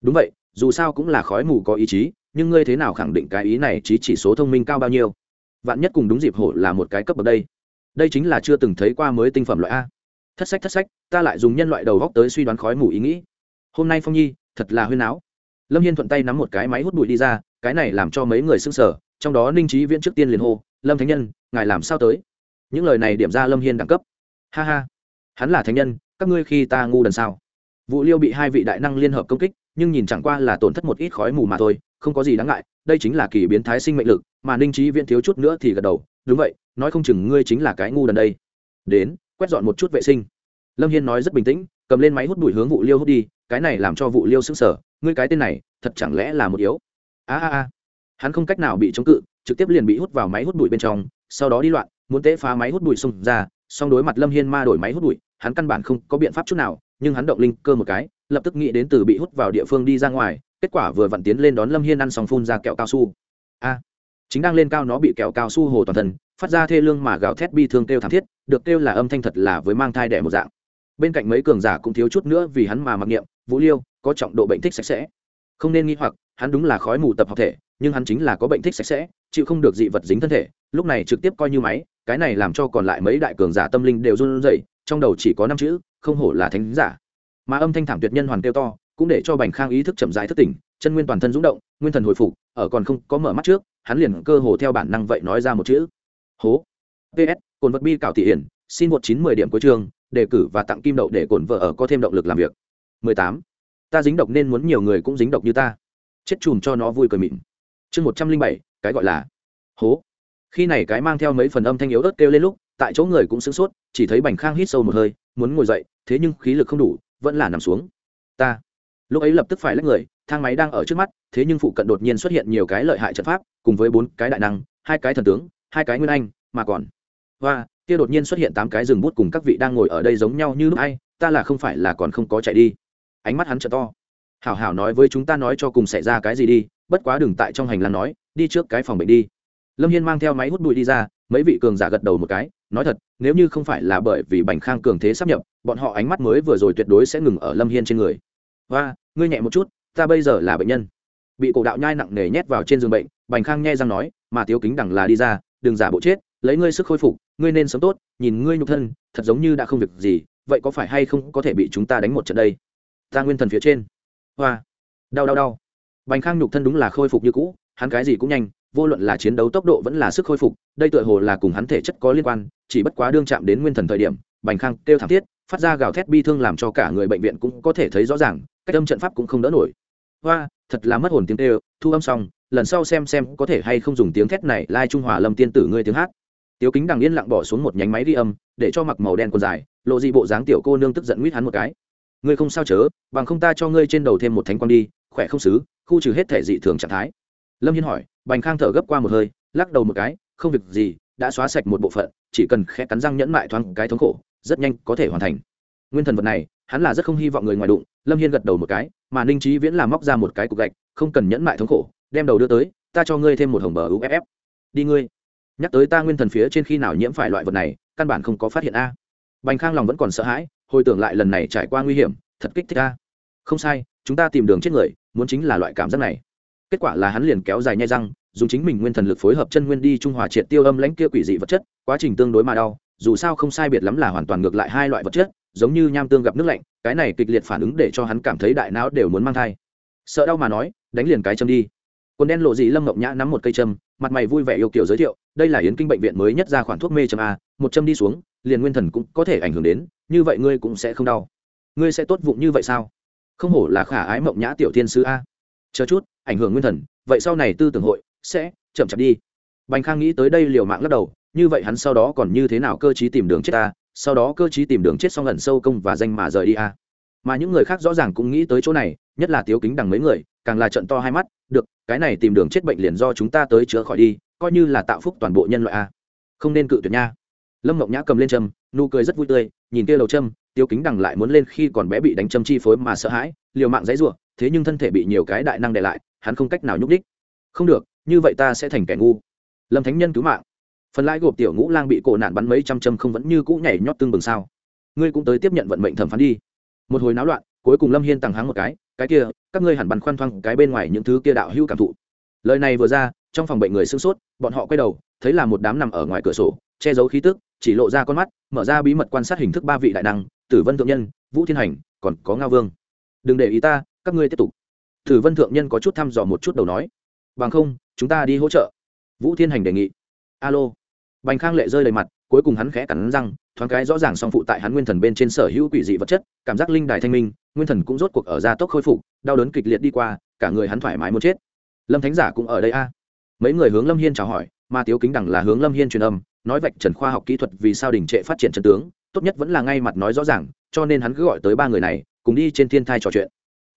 Đúng vậy, dù sao cũng là khói mù có ý chí, nhưng ngươi thế nào khẳng định cái ý này chỉ chỉ số thông minh cao bao nhiêu? Vạn nhất cùng đúng dịp hổ là một cái cấp bậc đây. Đây chính là chưa từng thấy qua mới tinh phẩm loại a. Thất sách thất sách, ta lại dùng nhân loại đầu góc tới suy đoán khói mù ý nghĩ. Hôm nay phong nhi, thật là huyên áo lâm hiên thuận tay nắm một cái máy hút bụi đi ra cái này làm cho mấy người s ư n g sở trong đó ninh trí viễn trước tiên liền hô, lâm thánh nhân, ngài làm sao tới? Những lời này điểm ra lâm hiên đẳng cấp. Ha ha, hắn là thánh nhân, các ngươi khi ta ngu đần sao? Vụ liêu bị hai vị đại năng liên hợp công kích, nhưng nhìn chẳng qua là tổn thất một ít khói mù mà thôi, không có gì đáng ngại, đây chính là kỳ biến thái sinh mệnh lực, mà ninh trí viễn thiếu chút nữa thì gật đầu, đúng vậy, nói không chừng ngươi chính là cái ngu đần đây. Đến, quét dọn một chút vệ sinh. Lâm hiên nói rất bình tĩnh, cầm lên máy hút bụi hướng vụ liêu hút đi, cái này làm cho vụ liêu sững sờ, ngươi cái tên này, thật chẳng lẽ là một yếu? A a a. Hắn không cách nào bị chống cự, trực tiếp liền bị hút vào máy hút bụi bên trong, sau đó đi loạn, muốn tế phá máy hút bụi xung ra, song đối mặt lâm hiên ma đổi máy hút bụi, hắn căn bản không có biện pháp chút nào, nhưng hắn động linh cơ một cái, lập tức nghĩ đến từ bị hút vào địa phương đi ra ngoài, kết quả vừa vặn tiến lên đón lâm hiên ăn xong phun ra kẹo cao su. A. Chính đang lên cao nó bị kẹo cao su hồ toàn thân, phát ra thê lương mà gào thét bi thương kêu thảm thiết, được kêu là âm thanh thật là với mang thai đẻ một dạng. Bên cạnh mấy cường giả cũng thiếu chút nữa vì hắn mà mặc niệm, vũ liêu, có trọng độ bệnh thích sạch sẽ. Không nên nghi hoặc hắn đúng là khói mù tập hợp thể, nhưng hắn chính là có bệnh thích sạch sẽ, chịu không được dị vật dính thân thể, lúc này trực tiếp coi như máy, cái này làm cho còn lại mấy đại cường giả tâm linh đều run rẩy, trong đầu chỉ có năm chữ, không hổ là thánh giả. Mà âm thanh thảm tuyệt nhân hoàn kêu to, cũng để cho bành khang ý thức chậm rãi thức tỉnh, chân nguyên toàn thân rung động, nguyên thần hồi phục, ở còn không có mở mắt trước, hắn liền cơ hồ theo bản năng vậy nói ra một chữ. Hố. Ps cồn vật bi cảo thị hiển, xin một chín mười điểm cuối trường đề cử và tặng kim đậu để cồn vợ ở có thêm động lực làm việc. 18. ta dính độc nên muốn nhiều người cũng dính độc như ta chết chùm cho nó vui cười mịn. Chương một trăm linh bảy, cái gọi là hố. Khi này cái mang theo mấy phần âm thanh yếu ớt kêu lên lúc, tại chỗ người cũng sửng sốt, chỉ thấy bành khang hít sâu một hơi, muốn ngồi dậy, thế nhưng khí lực không đủ, vẫn là nằm xuống. Ta. Lúc ấy lập tức phải lách người, thang máy đang ở trước mắt, thế nhưng phụ cận đột nhiên xuất hiện nhiều cái lợi hại trận pháp, cùng với bốn cái đại năng, hai cái thần tướng, hai cái nguyên anh, mà còn và kia đột nhiên xuất hiện tám cái rừng bút cùng các vị đang ngồi ở đây giống nhau như lúc ai, ta là không phải là còn không có chạy đi. Ánh mắt hắn trợ to hảo hảo nói với chúng ta nói cho cùng xảy ra cái gì đi, bất quá đừng tại trong hành lang nói, đi trước cái phòng bệnh đi. Lâm hiên mang theo máy hút bụi đi ra, mấy vị cường giả gật đầu một cái, nói thật, nếu như không phải là bởi vì bành khang cường thế sắp nhập, bọn họ ánh mắt mới vừa rồi tuyệt đối sẽ ngừng ở lâm hiên trên người. Và ngươi nhẹ một chút, ta bây giờ là bệnh nhân. Bị cổ đạo nhai nặng nề nhét vào trên giường bệnh, bành khang nghe răng nói, mà thiếu kính đẳng là đi ra, đừng giả bộ chết, lấy ngươi sức khôi phục, ngươi nên sống tốt, nhìn ngươi nhục thân, thật giống như đã không việc gì, vậy có phải hay không có thể bị chúng ta đánh một trận đây? Ta nguyên thần phía trên hoa. Đau đau đau. Bành khang nhục thân đúng là khôi phục như cũ, hắn cái gì cũng nhanh, vô luận là chiến đấu tốc độ vẫn là sức khôi phục, đây tựa hồ là cùng hắn thể chất có liên quan, chỉ bất quá đương chạm đến nguyên thần thời điểm, bành khang kêu thảm thiết, phát ra gào thét bi thương làm cho cả người bệnh viện cũng có thể thấy rõ ràng, cách âm trận pháp cũng không đỡ nổi. Hoa, thật là mất hồn tiếng kêu, thu âm xong, lần sau xem xem có thể hay không dùng tiếng thét này lai trung hòa lâm tiên tử ngươi tiếng hát. Tiếu kính đằng yên lặng bỏ xuống một nhánh máy ghi âm, để cho mặc màu đen còn dài, lộ dị bộ dáng tiểu cô nương tức giận nguyết hắn một cái ngươi không sao chớ, bằng không ta cho ngươi trên đầu thêm một thánh quang đi, khỏe không xứ, khu trừ hết thể dị thường trạng thái. Lâm hiên hỏi, bành khang thở gấp qua một hơi, lắc đầu một cái, không việc gì, đã xóa sạch một bộ phận, chỉ cần khẽ cắn răng nhẫn mại thoáng cái thống khổ, rất nhanh có thể hoàn thành. Nguyên thần vật này, hắn là rất không hy vọng người ngoài đụng, lâm hiên gật đầu một cái, mà ninh trí viễn làm móc ra một cái cục gạch, không cần nhẫn mại thống khổ, đem đầu đưa tới, ta cho ngươi thêm một hồng bờ uff đi ngươi. Nhắc tới ta nguyên thần phía trên khi nào nhiễm phải loại vật này, căn bản không có phát hiện a. Bành khang lòng vẫn còn sợ hãi hồi tưởng lại lần này trải qua nguy hiểm, thật kích thích ta. không sai, chúng ta tìm đường chết người, muốn chính là loại cảm giác này. Kết quả là hắn liền kéo dài nhai răng, dùng chính mình nguyên thần lực phối hợp chân nguyên đi trung hòa triệt tiêu âm lãnh kia quỷ dị vật chất, quá trình tương đối mà đau, dù sao không sai biệt lắm là hoàn toàn ngược lại hai loại vật chất, giống như nham tương gặp nước lạnh, cái này kịch liệt phản ứng để cho hắn cảm thấy đại não đều muốn mang thai. Sợ đau mà nói, đánh liền cái châm đi. Quần đen lộ dị lâm ngọc nhã nắm một cây châm, mặt mày vui vẻ yêu kiểu giới thiệu, đây là yến kinh bệnh viện mới nhất ra khoản thuốc mê châm a, một châm đi xuống liền nguyên thần cũng có thể ảnh hưởng đến, như vậy ngươi cũng sẽ không đau. Ngươi sẽ tốt vụng như vậy sao? Không hổ là khả ái mộng nhã tiểu thiên sứ a. Chờ chút, ảnh hưởng nguyên thần, vậy sau này tư tưởng hội sẽ chậm chạp đi. Bành khang nghĩ tới đây liều mạng lắc đầu, như vậy hắn sau đó còn như thế nào cơ chí tìm đường chết ta, sau đó cơ chí tìm đường chết xong lần sâu công và danh mà rời đi a. Mà những người khác rõ ràng cũng nghĩ tới chỗ này, nhất là tiếu kính đằng mấy người, càng là trận to hai mắt, được, cái này tìm đường chết bệnh liền do chúng ta tới chữa khỏi đi, coi như là tạo phúc toàn bộ nhân loại a. Không nên cự tuyệt nha lâm mộng nhã cầm lên châm, nụ cười rất vui tươi, nhìn kia đầu châm tiêu kính đằng lại muốn lên khi còn bé bị đánh châm chi phối mà sợ hãi, liều mạng dãy r u ộ thế nhưng thân thể bị nhiều cái đại năng để lại, hắn không cách nào nhúc đích không được, như vậy ta sẽ thành kẻ ngu. Lâm thánh nhân cứu mạng. Phần lãi gộp tiểu ngũ lang bị cổ nạn bắn mấy trăm châm không vẫn như cũ nhảy nhót tương bừng sao. Ngươi cũng tới tiếp nhận vận mệnh thẩm phán đi. Một hồi náo loạn, cuối cùng lâm hiên tằng háng một cái cái kia, các ngươi hẳn bắn khoan thoang cái bên ngoài những thứ kia đạo hữu cảm thụ. Lời này vừa ra, trong phòng bệnh người sưng sốt, bọn họ quay đầu, thấy là một đám nằm ở ngoài cửa sổ, che giấu khí tức chỉ lộ ra con mắt, mở ra bí mật quan sát hình thức ba vị đại năng, tử vân thượng nhân, vũ thiên hành, còn có ngao vương. Đừng để ý ta, các ngươi tiếp tục. Tử vân thượng nhân có chút thăm dò một chút đầu nói. Bằng không, chúng ta đi hỗ trợ. Vũ thiên hành đề nghị. Alo. Bành khang lệ rơi đầy mặt, cuối cùng hắn khẽ cắn răng, thoáng cái rõ ràng song phụ tại hắn nguyên thần bên trên sở hữu quỷ dị vật chất, cảm giác linh đài thanh minh, nguyên thần cũng rốt cuộc ở gia tốc khôi phục, đau đớn kịch liệt đi qua, cả người hắn thoải mái muốn chết. Lâm thánh giả cũng ở đây a. Mấy người hướng lâm hiên chào hỏi, mà tiếu kính đẳng là hướng lâm hiên truyền âm nói vạch trần khoa học kỹ thuật vì sao đình trệ phát triển chân tướng, tốt nhất vẫn là ngay mặt nói rõ ràng, cho nên hắn cứ gọi tới ba người này, cùng đi trên thiên thai trò chuyện.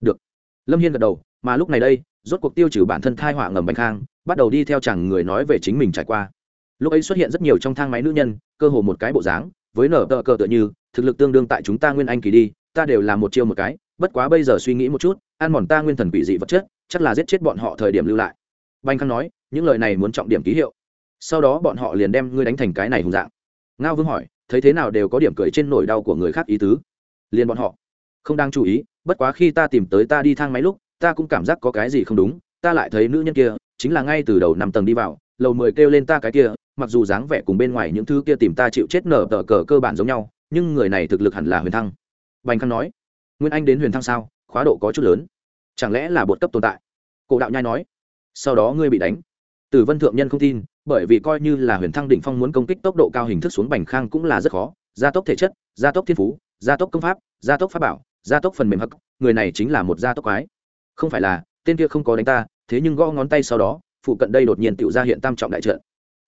Được. Lâm hiên gật đầu, mà lúc này đây, rốt cuộc tiêu trừ bản thân thai họa ngầm bạch khang, bắt đầu đi theo chẳng người nói về chính mình trải qua. Lúc ấy xuất hiện rất nhiều trong thang máy nữ nhân, cơ hồ một cái bộ dáng, với nở tờ cờ tựa như, thực lực tương đương tại chúng ta nguyên anh kỳ đi, ta đều là một chiêu một cái, bất quá bây giờ suy nghĩ một chút, ăn mòn ta nguyên thần bị dị vật chất, chắc là giết chết bọn họ thời điểm lưu lại. Banh khang nói, những lời này muốn trọng điểm ký hiệu sau đó bọn họ liền đem ngươi đánh thành cái này hùng dạng. Ngao vương hỏi, thấy thế nào đều có điểm cười trên nỗi đau của người khác ý tứ. Liền bọn họ, không đang chú ý, bất quá khi ta tìm tới ta đi thang máy lúc, ta cũng cảm giác có cái gì không đúng, ta lại thấy nữ nhân kia, chính là ngay từ đầu năm tầng đi vào, lầu mười kêu lên ta cái kia, mặc dù dáng vẻ cùng bên ngoài những thứ kia tìm ta chịu chết nở tờ cờ cơ bản giống nhau, nhưng người này thực lực hẳn là huyền thăng. Bành khăn nói, nguyên anh đến huyền thăng sao, khóa độ có chút lớn. Chẳng lẽ là bột cấp tồn tại? Cổ đạo nhai nói, sau đó ngươi bị đánh. Tử vân thượng nhân không tin bởi vì coi như là huyền thăng đỉnh phong muốn công kích tốc độ cao hình thức xuống bành khang cũng là rất khó. Gia tốc thể chất, gia tốc thiên phú, gia tốc công pháp, gia tốc pháp bảo, gia tốc phần mềm hắc, người này chính là một gia tốc quái. Không phải là, tên kia không có đánh ta, thế nhưng gõ ngón tay sau đó, phụ cận đây đột nhiên tự ra hiện tam trọng đại trận.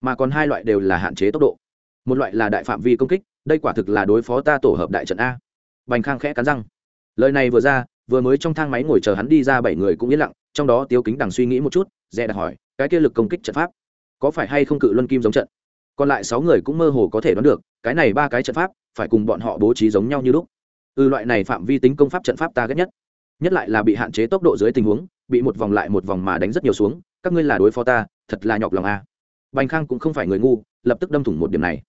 Mà còn hai loại đều là hạn chế tốc độ. Một loại là đại phạm vi công kích, đây quả thực là đối phó ta tổ hợp đại trận a. Bành khang khẽ cắn răng. Lời này vừa ra, vừa mới trong thang máy ngồi chờ hắn đi ra bảy người cũng yên lặng, trong đó tiếu kính đằng suy nghĩ một chút, dè đặt hỏi, cái kia lực công kích trận pháp có phải hay không cự luân kim giống trận? Còn lại sáu người cũng mơ hồ có thể đoán được, cái này ba cái trận pháp, phải cùng bọn họ bố trí giống nhau như lúc. Ừ loại này phạm vi tính công pháp trận pháp ta ghét nhất. Nhất lại là bị hạn chế tốc độ dưới tình huống, bị một vòng lại một vòng mà đánh rất nhiều xuống, các ngươi là đối phó ta, thật là nhọc lòng a. Bành khang cũng không phải người ngu, lập tức đâm thủng một điểm này.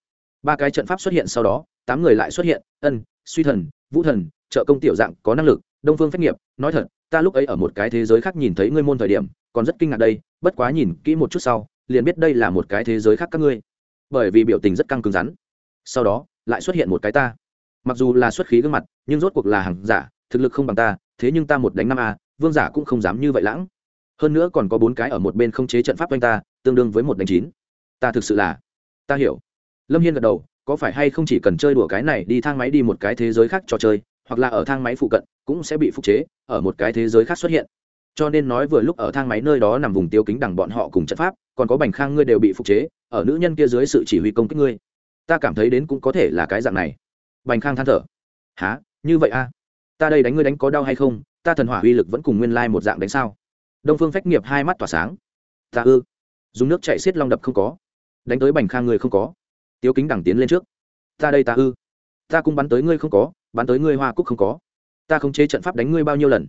Ba cái trận pháp xuất hiện sau đó, tám người lại xuất hiện, ân, suy thần, vũ thần, trợ công tiểu dạng có năng lực, đông phương phép nghiệp, nói thật, ta lúc ấy ở một cái thế giới khác nhìn thấy ngươi môn thời điểm, còn rất kinh ngạc đây, bất quá nhìn kỹ một chút sau liền biết đây là một cái thế giới khác các ngươi. Bởi vì biểu tình rất căng cứng rắn. Sau đó, lại xuất hiện một cái ta. Mặc dù là xuất khí gương mặt, nhưng rốt cuộc là hàng giả, thực lực không bằng ta, thế nhưng ta một đánh năm a, vương giả cũng không dám như vậy lãng. Hơn nữa còn có bốn cái ở một bên không chế trận pháp quanh ta, tương đương với một đánh chín. Ta thực sự là, ta hiểu. Lâm hiên gật đầu, có phải hay không chỉ cần chơi đùa cái này đi thang máy đi một cái thế giới khác trò chơi, hoặc là ở thang máy phụ cận, cũng sẽ bị phục chế, ở một cái thế giới khác xuất hiện. Cho nên nói vừa lúc ở thang máy nơi đó nằm vùng tiêu kính đằng bọn họ cùng trận pháp còn có bành khang ngươi đều bị phục chế, ở nữ nhân kia dưới sự chỉ huy công kích ngươi. Ta cảm thấy đến cũng có thể là cái dạng này. Bành khang than thở. Há như vậy a ta đây đánh ngươi đánh có đau hay không? Ta thần hỏa uy lực vẫn cùng nguyên lai một dạng đánh sao? Đông phương phách nghiệp hai mắt tỏa sáng. Ta ư? Dùng nước chạy xiết long đập không có. Đánh tới bành khang ngươi không có. Tiếu kính đẳng tiến lên trước. Ta đây ta ư? Ta cũng bắn tới ngươi không có, bắn tới ngươi hoa cúc không có. Ta không chế trận pháp đánh ngươi bao nhiêu lần?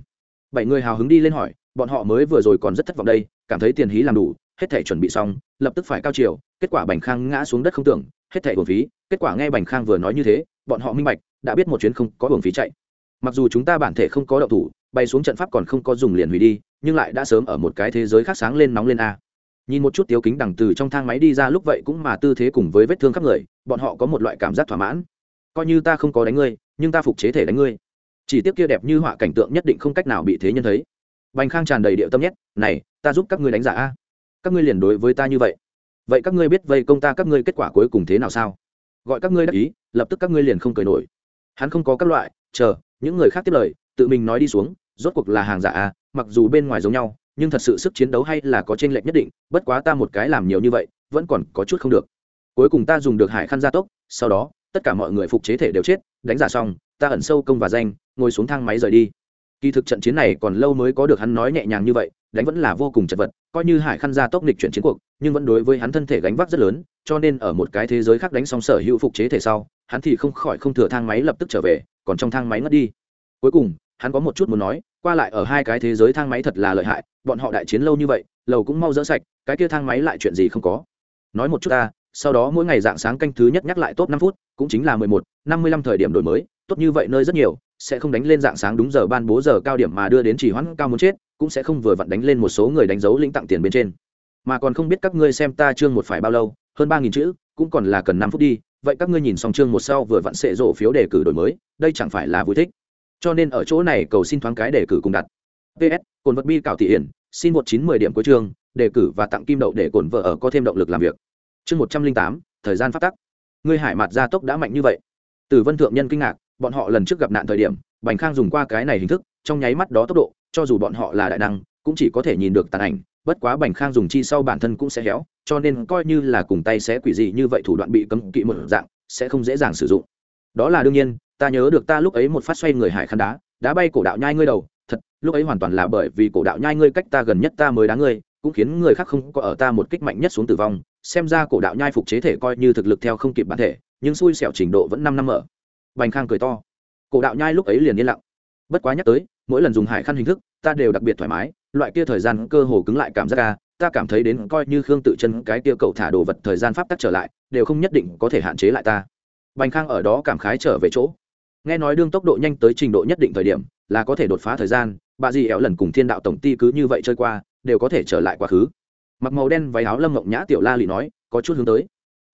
Bảy người hào hứng đi lên hỏi. Bọn họ mới vừa rồi còn rất thất vọng đây, cảm thấy tiền hí làm đủ hết thể chuẩn bị xong lập tức phải cao chiều kết quả bành khang ngã xuống đất không tưởng hết thể hưởng phí kết quả nghe bành khang vừa nói như thế bọn họ minh bạch đã biết một chuyến không có hưởng phí chạy. Mặc dù chúng ta bản thể không có đậu thủ bay xuống trận pháp còn không có dùng liền hủy đi nhưng lại đã sớm ở một cái thế giới khác sáng lên nóng lên a. Nhìn một chút tiếu kính đằng từ trong thang máy đi ra lúc vậy cũng mà tư thế cùng với vết thương khắp người bọn họ có một loại cảm giác thỏa mãn. Coi như ta không có đánh ngươi nhưng ta phục chế thể đánh ngươi. Chỉ tiếc kia đẹp như họa cảnh tượng nhất định không cách nào bị thế nhân thấy. Bành khang tràn đầy điệu tâm nhất, này ta giúp các ngươi đánh giả a các ngươi liền đối với ta như vậy. Vậy các ngươi biết vây công ta các ngươi kết quả cuối cùng thế nào sao? Gọi các ngươi đắc ý, lập tức các ngươi liền không cười nổi. Hắn không có các loại, chờ, những người khác tiếp lời, tự mình nói đi xuống, rốt cuộc là hàng giả à? mặc dù bên ngoài giống nhau, nhưng thật sự sức chiến đấu hay là có t lệch nhất định, bất quá ta một cái làm nhiều như vậy, vẫn còn có chút không được. Cuối cùng ta dùng được hải khăn gia tốc, sau đó, tất cả mọi người phục chế thể đều chết, đánh giả xong, ta ẩn sâu công và danh, ngồi xuống thang máy rời đi kỳ thực trận chiến này còn lâu mới có được hắn nói nhẹ nhàng như vậy, đánh vẫn là vô cùng chật vật, coi như hải khăn gia tốc nịch chuyển chiến cuộc, nhưng vẫn đối với hắn thân thể gánh vác rất lớn, cho nên ở một cái thế giới khác đánh xong sở hữu phục chế thể sau, hắn thì không khỏi không thừa thang máy lập tức trở về, còn trong thang máy ngất đi. Cuối cùng, hắn có một chút muốn nói, qua lại ở hai cái thế giới thang máy thật là lợi hại, bọn họ đại chiến lâu như vậy lầu cũng mau dỡ sạch, cái kia thang máy lại chuyện gì không có. Nói một chút ta, sau đó mỗi ngày dạng sáng canh thứ nhất nhắc lại top năm phút, cũng chính là mười một, năm mươi lăm thời điểm đổi mới, tốt như vậy nơi rất nhiều sẽ không đánh lên dạng sáng đúng giờ ban bố giờ cao điểm mà đưa đến chỉ hoãn cao muốn chết, cũng sẽ không vừa vặn đánh lên một số người đánh dấu lĩnh tặng tiền bên trên. Mà còn không biết các ngươi xem ta chương một phải bao lâu, hơn ba nghìn chữ, cũng còn là cần năm phút đi, vậy các ngươi nhìn xong chương một sau vừa vặn sẽ rộ phiếu đề cử đổi mới, đây chẳng phải là vui thích. Cho nên ở chỗ này cầu xin thoáng cái đề cử cùng đặt. Ps cồn vật bi cảo thị hiển, xin một chín mười điểm cuối chương, đề cử và tặng kim đậu để cồn vợ ở có thêm động lực làm việc. Chương một trăm linh tám, thời gian phát tắc. Ngươi hải mặt gia tốc đã mạnh như vậy. Từ vân thượng nhân kinh ngạc bọn họ lần trước gặp nạn thời điểm, bành khang dùng qua cái này hình thức, trong nháy mắt đó tốc độ, cho dù bọn họ là đại năng, cũng chỉ có thể nhìn được tàn ảnh, bất quá bành khang dùng chi sau bản thân cũng sẽ héo, cho nên coi như là cùng tay sẽ quỷ gì như vậy thủ đoạn bị cấm kỵ một dạng, sẽ không dễ dàng sử dụng. Đó là đương nhiên, ta nhớ được ta lúc ấy một phát xoay người hải khăn đá đá bay cổ đạo nhai ngươi đầu, thật, lúc ấy hoàn toàn là bởi vì cổ đạo nhai ngươi cách ta gần nhất ta mới đá ngươi, cũng khiến người khác không có ở ta một kích mạnh nhất xuống tử vong, xem ra cổ đạo nhai phục chế thể coi như thực lực theo không kịp bản thể, nhưng xui xẻo trình độ vẫn năm năm ở bành khang cười to. Cổ đạo nhai lúc ấy liền yên lặng. Bất quá nhắc tới, mỗi lần dùng hải khăn hình thức, ta đều đặc biệt thoải mái, loại kia thời gian cơ hồ cứng lại cảm giác ca ta cảm thấy đến coi như khương tự chân cái kia cậu thả đồ vật thời gian pháp tắc trở lại, đều không nhất định có thể hạn chế lại ta. Bành khang ở đó cảm khái trở về chỗ. Nghe nói đương tốc độ nhanh tới trình độ nhất định thời điểm, là có thể đột phá thời gian, bà dì éo lần cùng thiên đạo tổng ty cứ như vậy chơi qua, đều có thể trở lại quá khứ. Mặc màu đen váy áo lâm ngộng nhã tiểu la lì nói, có chút hướng tới.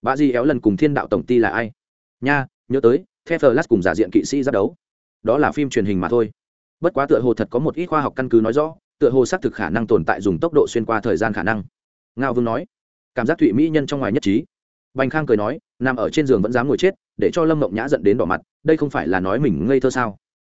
Bà dì éo lần cùng thiên đạo tổng ty là ai? Nha, nhớ tới the flash cùng giả diện kỵ sĩ ra đấu. Đó là phim truyền hình mà thôi. Bất quá tựa hồ thật có một ít khoa học căn cứ nói rõ, tựa hồ xác thực khả năng tồn tại dùng tốc độ xuyên qua thời gian khả năng. Ngao vương nói, cảm giác thụy mỹ nhân trong ngoài nhất trí. Bành khang cười nói, nằm ở trên giường vẫn dám ngồi chết, để cho lâm mộng nhã dẫn đến đỏ mặt, đây không phải là nói mình ngây thơ sao?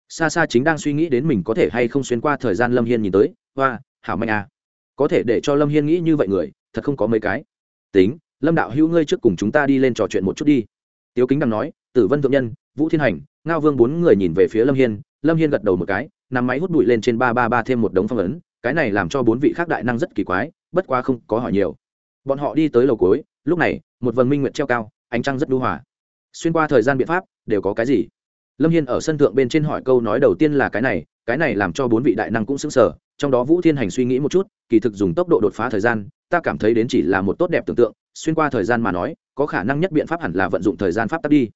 Xa xa chính đang suy nghĩ đến mình có thể hay không xuyên qua thời gian lâm hiên nhìn tới. Hoa, hảo mạnh à. Có thể để cho lâm hiên nghĩ như vậy người, thật không có mấy cái. Tính, lâm đạo hữu ngươi trước cùng chúng ta đi lên trò chuyện một chút đi. Tiếu kính đang nói, tử vân thượng nhân vũ thiên hành, ngao vương bốn người nhìn về phía lâm hiên lâm hiên gật đầu một cái nằm máy hút bụi lên trên ba ba ba thêm một đống phong ấn, cái này làm cho bốn vị khác đại năng rất kỳ quái, bất quá không có hỏi nhiều. Bọn họ đi tới lầu cối lúc này, một vần minh nguyện treo cao, ánh trăng rất đu hòa. Xuyên qua thời gian biện pháp, đều có cái gì? Lâm hiên ở sân thượng bên trên hỏi câu nói đầu tiên là cái này cái này làm cho bốn vị đại năng cũng xứng sở trong đó vũ thiên hành suy nghĩ một chút, kỳ thực dùng tốc độ đột phá thời gian, ta cảm thấy đến chỉ là một tốt đẹp tưởng tượng, xuyên qua thời gian mà nói, có khả năng nhất biện pháp hẳn là vận dụng thời gian pháp tắc đi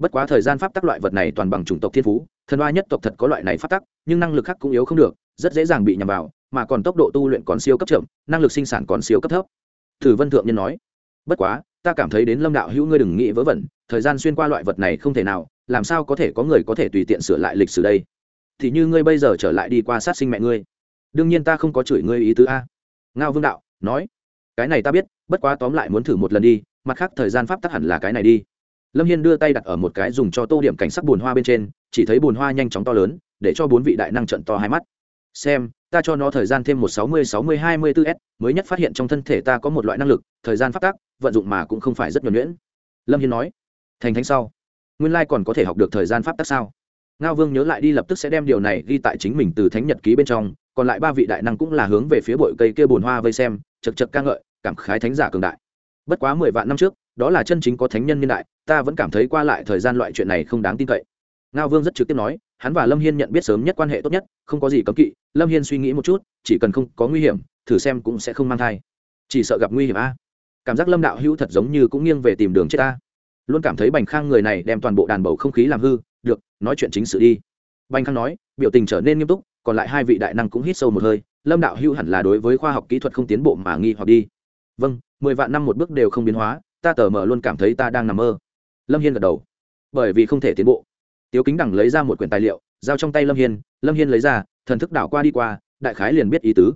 bất quá thời gian pháp tắc loại vật này toàn bằng chủng tộc thiên phú, thần oa nhất tộc thật có loại này pháp tắc, nhưng năng lực khác cũng yếu không được, rất dễ dàng bị nhằm vào, mà còn tốc độ tu luyện còn siêu cấp chậm, năng lực sinh sản còn siêu cấp thấp. Thử vân thượng nhân nói, bất quá, ta cảm thấy đến lâm đạo hữu ngươi đừng nghĩ vớ vẩn, thời gian xuyên qua loại vật này không thể nào, làm sao có thể có người có thể tùy tiện sửa lại lịch sử đây? Thì như ngươi bây giờ trở lại đi qua sát sinh mẹ ngươi, đương nhiên ta không có chửi ngươi ý tứ a. Ngao vương đạo nói, cái này ta biết, bất quá tóm lại muốn thử một lần đi, mặt khác thời gian pháp tắc hẳn là cái này đi lâm hiên đưa tay đặt ở một cái dùng cho tô điểm cảnh sắc bùn hoa bên trên, chỉ thấy bùn hoa nhanh chóng to lớn, để cho bốn vị đại năng trận to hai mắt. Xem, ta cho nó thời gian thêm một sáu mươi sáu mươi, hai mươi bốn s, mới nhất phát hiện trong thân thể ta có một loại năng lực, thời gian phát tác, vận dụng mà cũng không phải rất nhuẩn nhuyễn. Lâm hiên nói, thành thánh sau. Nguyên lai còn có thể học được thời gian pháp tác sao? Ngao vương nhớ lại đi lập tức sẽ đem điều này ghi tại chính mình từ thánh nhật ký bên trong, còn lại ba vị đại năng cũng là hướng về phía bụi cây kia bồn hoa vây xem chật chật ca ngợi, cảm khái thánh giả cường đại. Bất quá mười vạn năm trước đó là chân chính có thánh nhân niên đại, ta vẫn cảm thấy qua lại thời gian loại chuyện này không đáng tin cậy. Ngao vương rất trực tiếp nói, hắn và lâm hiên nhận biết sớm nhất quan hệ tốt nhất, không có gì cấm kỵ, lâm hiên suy nghĩ một chút, chỉ cần không có nguy hiểm, thử xem cũng sẽ không mang thai. Chỉ sợ gặp nguy hiểm a. Cảm giác lâm đạo hữu thật giống như cũng nghiêng về tìm đường chết ta. Luôn cảm thấy bành khang người này đem toàn bộ đàn bầu không khí làm hư, được, nói chuyện chính sự đi. Bành khang nói, biểu tình trở nên nghiêm túc, còn lại hai vị đại năng cũng hít sâu một hơi, lâm đạo hữu hẳn là đối với khoa học kỹ thuật không tiến bộ mà nghi hoặc đi. Vâng mười vạn năm một bước đều không biến hóa ta tờ mờ luôn cảm thấy ta đang nằm mơ. Lâm hiên gật đầu. Bởi vì không thể tiến bộ. Tiếu kính đẳng lấy ra một quyển tài liệu, giao trong tay lâm hiên lâm hiên lấy ra, thần thức đảo qua đi qua, đại khái liền biết ý tứ.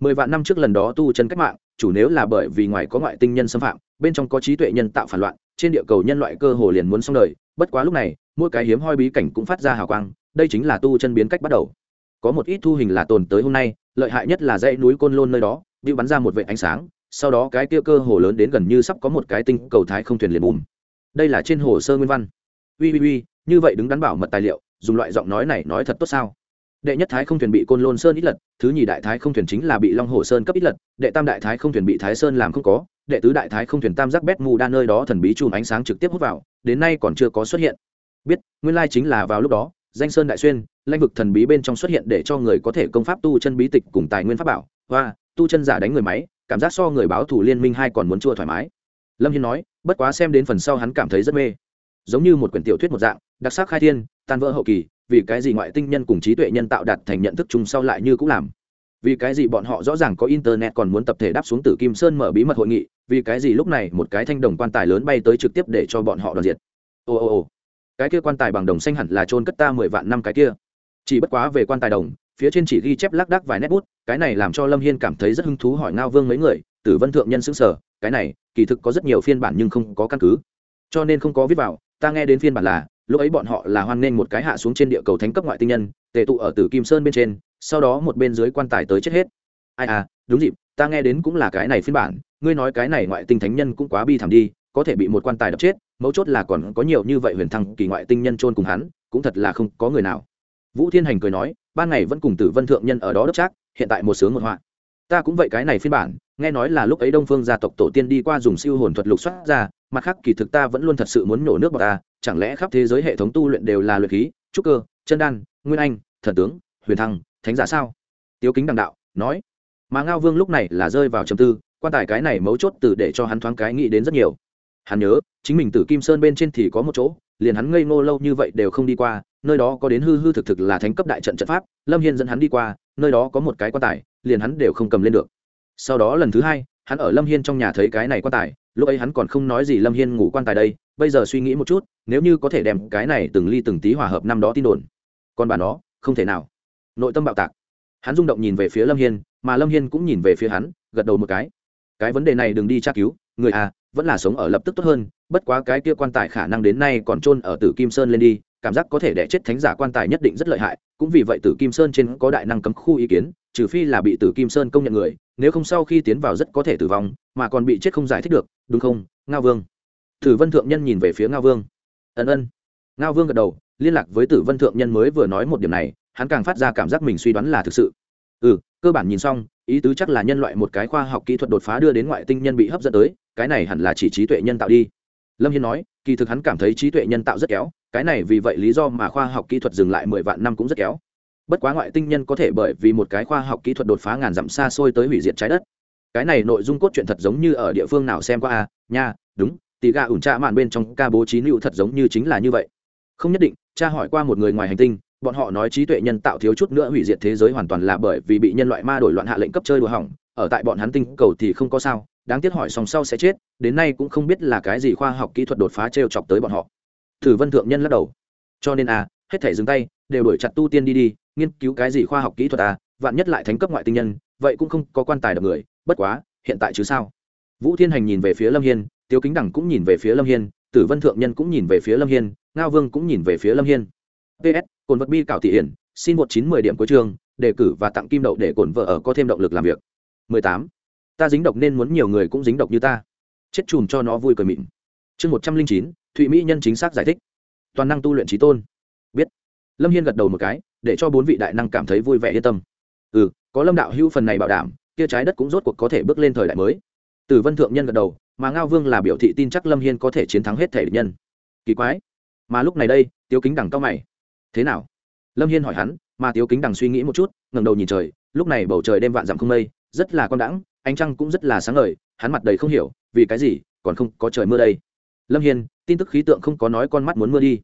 Mười vạn năm trước lần đó tu chân cách mạng, chủ nếu là bởi vì ngoài có ngoại tinh nhân xâm phạm, bên trong có trí tuệ nhân tạo phản loạn, trên địa cầu nhân loại cơ hồ liền muốn xong đời, bất quá lúc này, mỗi cái hiếm hoi bí cảnh cũng phát ra hào quang, đây chính là tu chân biến cách bắt đầu. Có một ít thu hình là tồn tới hôm nay, lợi hại nhất là dãy núi côn lôn nơi đó, bị bắn ra một vệ ánh sáng sau đó cái kia cơ hồ lớn đến gần như sắp có một cái tinh cầu thái không thuyền liền bùm. Đây là trên hồ sơ nguyên văn. Ui ui ui, như vậy đứng đắn bảo mật tài liệu, dùng loại giọng nói này nói thật tốt sao? Đệ nhất thái không thuyền bị côn lôn sơn ít lật, thứ nhì đại thái không thuyền chính là bị long hồ sơn cấp ít lật, đệ tam đại thái không thuyền bị thái sơn làm không có, đệ tứ đại thái không thuyền tam giác bét mù đa nơi đó thần bí chùm ánh sáng trực tiếp hút vào, đến nay còn chưa có xuất hiện. Biết, nguyên lai chính là vào lúc đó, danh sơn đại xuyên, lãnh vực thần bí bên trong xuất hiện để cho người có thể công pháp tu chân bí tịch cùng tài nguyên pháp bảo. Hoa, tu chân giả đánh người máy cảm giác so người báo thủ liên minh hai còn muốn chua thoải mái. Lâm hiên nói, bất quá xem đến phần sau hắn cảm thấy rất mê. Giống như một quyển tiểu thuyết một dạng, đặc sắc khai thiên, tan vỡ hậu kỳ, vì cái gì ngoại tinh nhân cùng trí tuệ nhân tạo đạt thành nhận thức chung sau lại như cũng làm? Vì cái gì bọn họ rõ ràng có internet còn muốn tập thể đáp xuống tử kim sơn mở bí mật hội nghị, vì cái gì lúc này một cái thanh đồng quan tài lớn bay tới trực tiếp để cho bọn họ đoàn diệt? Ồ ồ ồ cái kia quan tài bằng đồng xanh hẳn là trôn cất ta mười vạn năm cái kia. Chỉ bất quá về quan tài đồng phía trên chỉ ghi chép lác đác vài nét bút, cái này làm cho lâm hiên cảm thấy rất hứng thú hỏi ngao vương mấy người, tử vân thượng nhân xứng sở, cái này, kỳ thực có rất nhiều phiên bản nhưng không có căn cứ. Cho nên không có viết vào, ta nghe đến phiên bản là, lúc ấy bọn họ là hoan nghênh một cái hạ xuống trên địa cầu thánh cấp ngoại tinh nhân, tề tụ ở tử kim sơn bên trên, sau đó một bên dưới quan tài tới chết hết. Ai à đúng dịp, ta nghe đến cũng là cái này phiên bản, ngươi nói cái này ngoại tinh thánh nhân cũng quá bi thảm đi, có thể bị một quan tài đập chết, mấu chốt là còn có nhiều như vậy huyền thăng kỳ ngoại tinh nhân trôn cùng hắn, cũng thật là không có người nào vũ thiên hành cười nói, ban ngày vẫn cùng tử vân thượng nhân ở đó đốc chắc hiện tại một sướng một họa. Ta cũng vậy cái này phiên bản, nghe nói là lúc ấy đông phương gia tộc tổ tiên đi qua dùng siêu hồn thuật lục soát ra, mặt khác kỳ thực ta vẫn luôn thật sự muốn nổ nước vào ta, chẳng lẽ khắp thế giới hệ thống tu luyện đều là luyện khí, trúc cơ, chân đan, nguyên anh, thần tướng, huyền thăng, thánh giả sao? Tiếu kính đằng đạo, nói, mà ngao vương lúc này là rơi vào trầm tư, quan tài cái này mấu chốt từ để cho hắn thoáng cái nghĩ đến rất nhiều. Hắn nhớ, chính mình từ kim sơn bên trên thì có một chỗ, liền hắn ngây ngô lâu như vậy đều không đi qua nơi đó có đến hư hư thực thực là thánh cấp đại trận trận pháp, lâm hiên dẫn hắn đi qua, nơi đó có một cái quan tài, liền hắn đều không cầm lên được. Sau đó lần thứ hai, hắn ở lâm hiên trong nhà thấy cái này quan tài, lúc ấy hắn còn không nói gì lâm hiên ngủ quan tài đây, bây giờ suy nghĩ một chút, nếu như có thể đem cái này từng ly từng tí hòa hợp năm đó tin đồn. Còn bà nó, không thể nào. Nội tâm bạo tạc. Hắn rung động nhìn về phía lâm hiên, mà lâm hiên cũng nhìn về phía hắn, gật đầu một cái. Cái vấn đề này đừng đi tra cứu, người à vẫn là sống ở lập tức tốt hơn, bất quá cái kia quan tài khả năng đến nay còn chôn ở tử kim sơn lên đi cảm giác có thể đẻ chết thánh giả quan tài nhất định rất lợi hại, cũng vì vậy tử kim sơn trên có đại năng cấm khu ý kiến, trừ phi là bị tử kim sơn công nhận người, nếu không sau khi tiến vào rất có thể tử vong, mà còn bị chết không giải thích được, đúng không, ngao vương? Tử vân thượng nhân nhìn về phía ngao vương. Ân ân. Ngao vương gật đầu, liên lạc với tử vân thượng nhân mới vừa nói một điểm này, hắn càng phát ra cảm giác mình suy đoán là thực sự. Ừ cơ bản nhìn xong, ý tứ chắc là nhân loại một cái khoa học kỹ thuật đột phá đưa đến ngoại tinh nhân bị hấp dẫn tới, cái này hẳn là chỉ trí tuệ nhân tạo đi lâm hiên nói, kỳ thực hắn cảm thấy trí tuệ nhân tạo rất kéo cái này vì vậy lý do mà khoa học kỹ thuật dừng lại mười vạn năm cũng rất kéo bất quá ngoại tinh nhân có thể bởi vì một cái khoa học kỹ thuật đột phá ngàn dặm xa xôi tới hủy diệt trái đất. Cái này nội dung cốt truyện thật giống như ở địa phương nào xem qua à? Nha, đúng, tỷ gà ủn tra mạn bên trong ca bố trí lưu thật giống như chính là như vậy. Không nhất định cha hỏi qua một người ngoài hành tinh, bọn họ nói trí tuệ nhân tạo thiếu chút nữa hủy diệt thế giới hoàn toàn là bởi vì bị nhân loại ma đổi loạn hạ lệnh cấp chơi đùa hỏng, ở tại bọn hắn tinh cầu thì không có sao đáng tiếc hỏi xong sau sẽ chết, đến nay cũng không biết là cái gì khoa học kỹ thuật đột phá t r e o chọc tới bọn họ. Thử vân thượng nhân lắc đầu. Cho nên à hết thể dừng tay, đều đổi chặt tu tiên đi đi, nghiên cứu cái gì khoa học kỹ thuật à vạn nhất lại thánh cấp ngoại tinh nhân, vậy cũng không có quan tài đập người, bất quá, hiện tại chứ sao? Vũ thiên hành nhìn về phía lâm hiên, tiếu kính đẳng cũng nhìn về phía lâm hiên, tử vân thượng nhân cũng nhìn về phía lâm hiên, ngao vương cũng nhìn về phía lâm hiên. Ps cồn vật bi cảo thị hiển, xin một chín mười điểm cuối chương, đề cử và tặng kim đậu để cổn vợ ở có thêm động lực làm việc. mười tám ta dính độc nên muốn nhiều người cũng dính độc như ta. Chết chùm cho nó vui cười mịn. Chương một trăm linh chín, thụy mỹ nhân chính xác giải thích. Toàn năng tu luyện trí tôn. Biết. Lâm hiên gật đầu một cái, để cho bốn vị đại năng cảm thấy vui vẻ yên tâm. Ừ có lâm đạo hữu phần này bảo đảm, kia trái đất cũng rốt cuộc có thể bước lên thời đại mới. Từ vân thượng nhân gật đầu, mà ngao vương là biểu thị tin chắc lâm hiên có thể chiến thắng hết thể địch nhân. Kỳ quái. Mà lúc này đây tiêu kính đằng cao mày. Thế nào? Lâm hiên hỏi hắn, mà tiếu kính đằng suy nghĩ một chút, ngẩng đầu nhìn trời, lúc này bầu trời đêm vạn dặm không mây, rất là con đãng ánh trăng cũng rất là sáng ngời, hắn mặt đầy không hiểu, vì cái gì, còn không có trời mưa đây. Lâm hiên, tin tức khí tượng không có nói con mắt muốn mưa đi.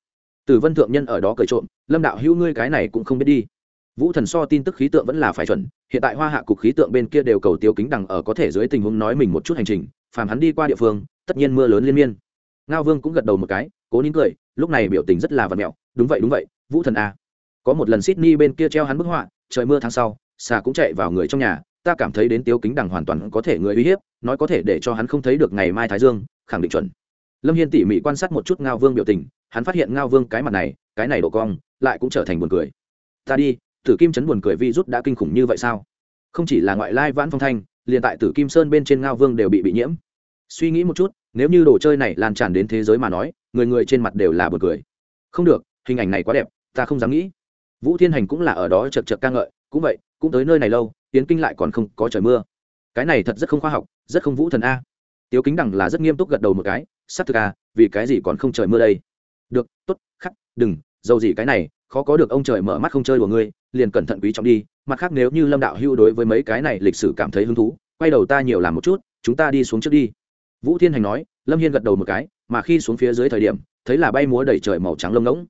Từ vân thượng nhân ở đó cởi trộm, lâm đạo hữu ngươi cái này cũng không biết đi. Vũ thần so tin tức khí tượng vẫn là phải chuẩn, hiện tại hoa hạ cục khí tượng bên kia đều cầu tiêu kính đằng ở có thể dưới tình huống nói mình một chút hành trình, phàm hắn đi qua địa phương, tất nhiên mưa lớn liên miên. Ngao vương cũng gật đầu một cái, cố nín cười, lúc này biểu tình rất là vật mẹo, đúng vậy đúng vậy, vũ thần a có một lần sydney bên kia treo hắn bức họa, trời mưa tháng sau, xà cũng chạy vào người trong nhà ta cảm thấy đến tiếu kính đằng hoàn toàn có thể người uy hiếp, nói có thể để cho hắn không thấy được ngày mai thái dương, khẳng định chuẩn. Lâm hiên tỉ mỉ quan sát một chút ngao vương biểu tình, hắn phát hiện ngao vương cái mặt này, cái này đổ cong, lại cũng trở thành buồn cười. Ta đi, tử kim chấn buồn cười vi rút đã kinh khủng như vậy sao? Không chỉ là ngoại lai vãn phong thanh, liền tại tử kim sơn bên trên ngao vương đều bị bị nhiễm. Suy nghĩ một chút, nếu như đồ chơi này lan tràn đến thế giới mà nói, người người trên mặt đều là buồn cười. Không được, hình ảnh này quá đẹp, ta không dám nghĩ. Vũ thiên hành cũng là ở đó chật chật ca ngợi, cũng vậy cũng tới nơi này lâu tiến kinh lại còn không có trời mưa. Cái này thật rất không khoa học rất không vũ thần a. Tiếu kính đằng là rất nghiêm túc gật đầu một cái s á c thực à, vì cái gì còn không trời mưa đây? Được t ố t khắc đừng dầu gì cái này khó có được ông trời mở mắt không chơi của ngươi liền cẩn thận quý trọng đi. Mặt khác nếu như lâm đạo hưu đối với mấy cái này lịch sử cảm thấy hứng thú quay đầu ta nhiều làm một chút chúng ta đi xuống trước đi. Vũ thiên hành nói lâm hiên gật đầu một cái mà khi xuống phía dưới thời điểm thấy là bay múa đầy trời màu trắng lông ngỗng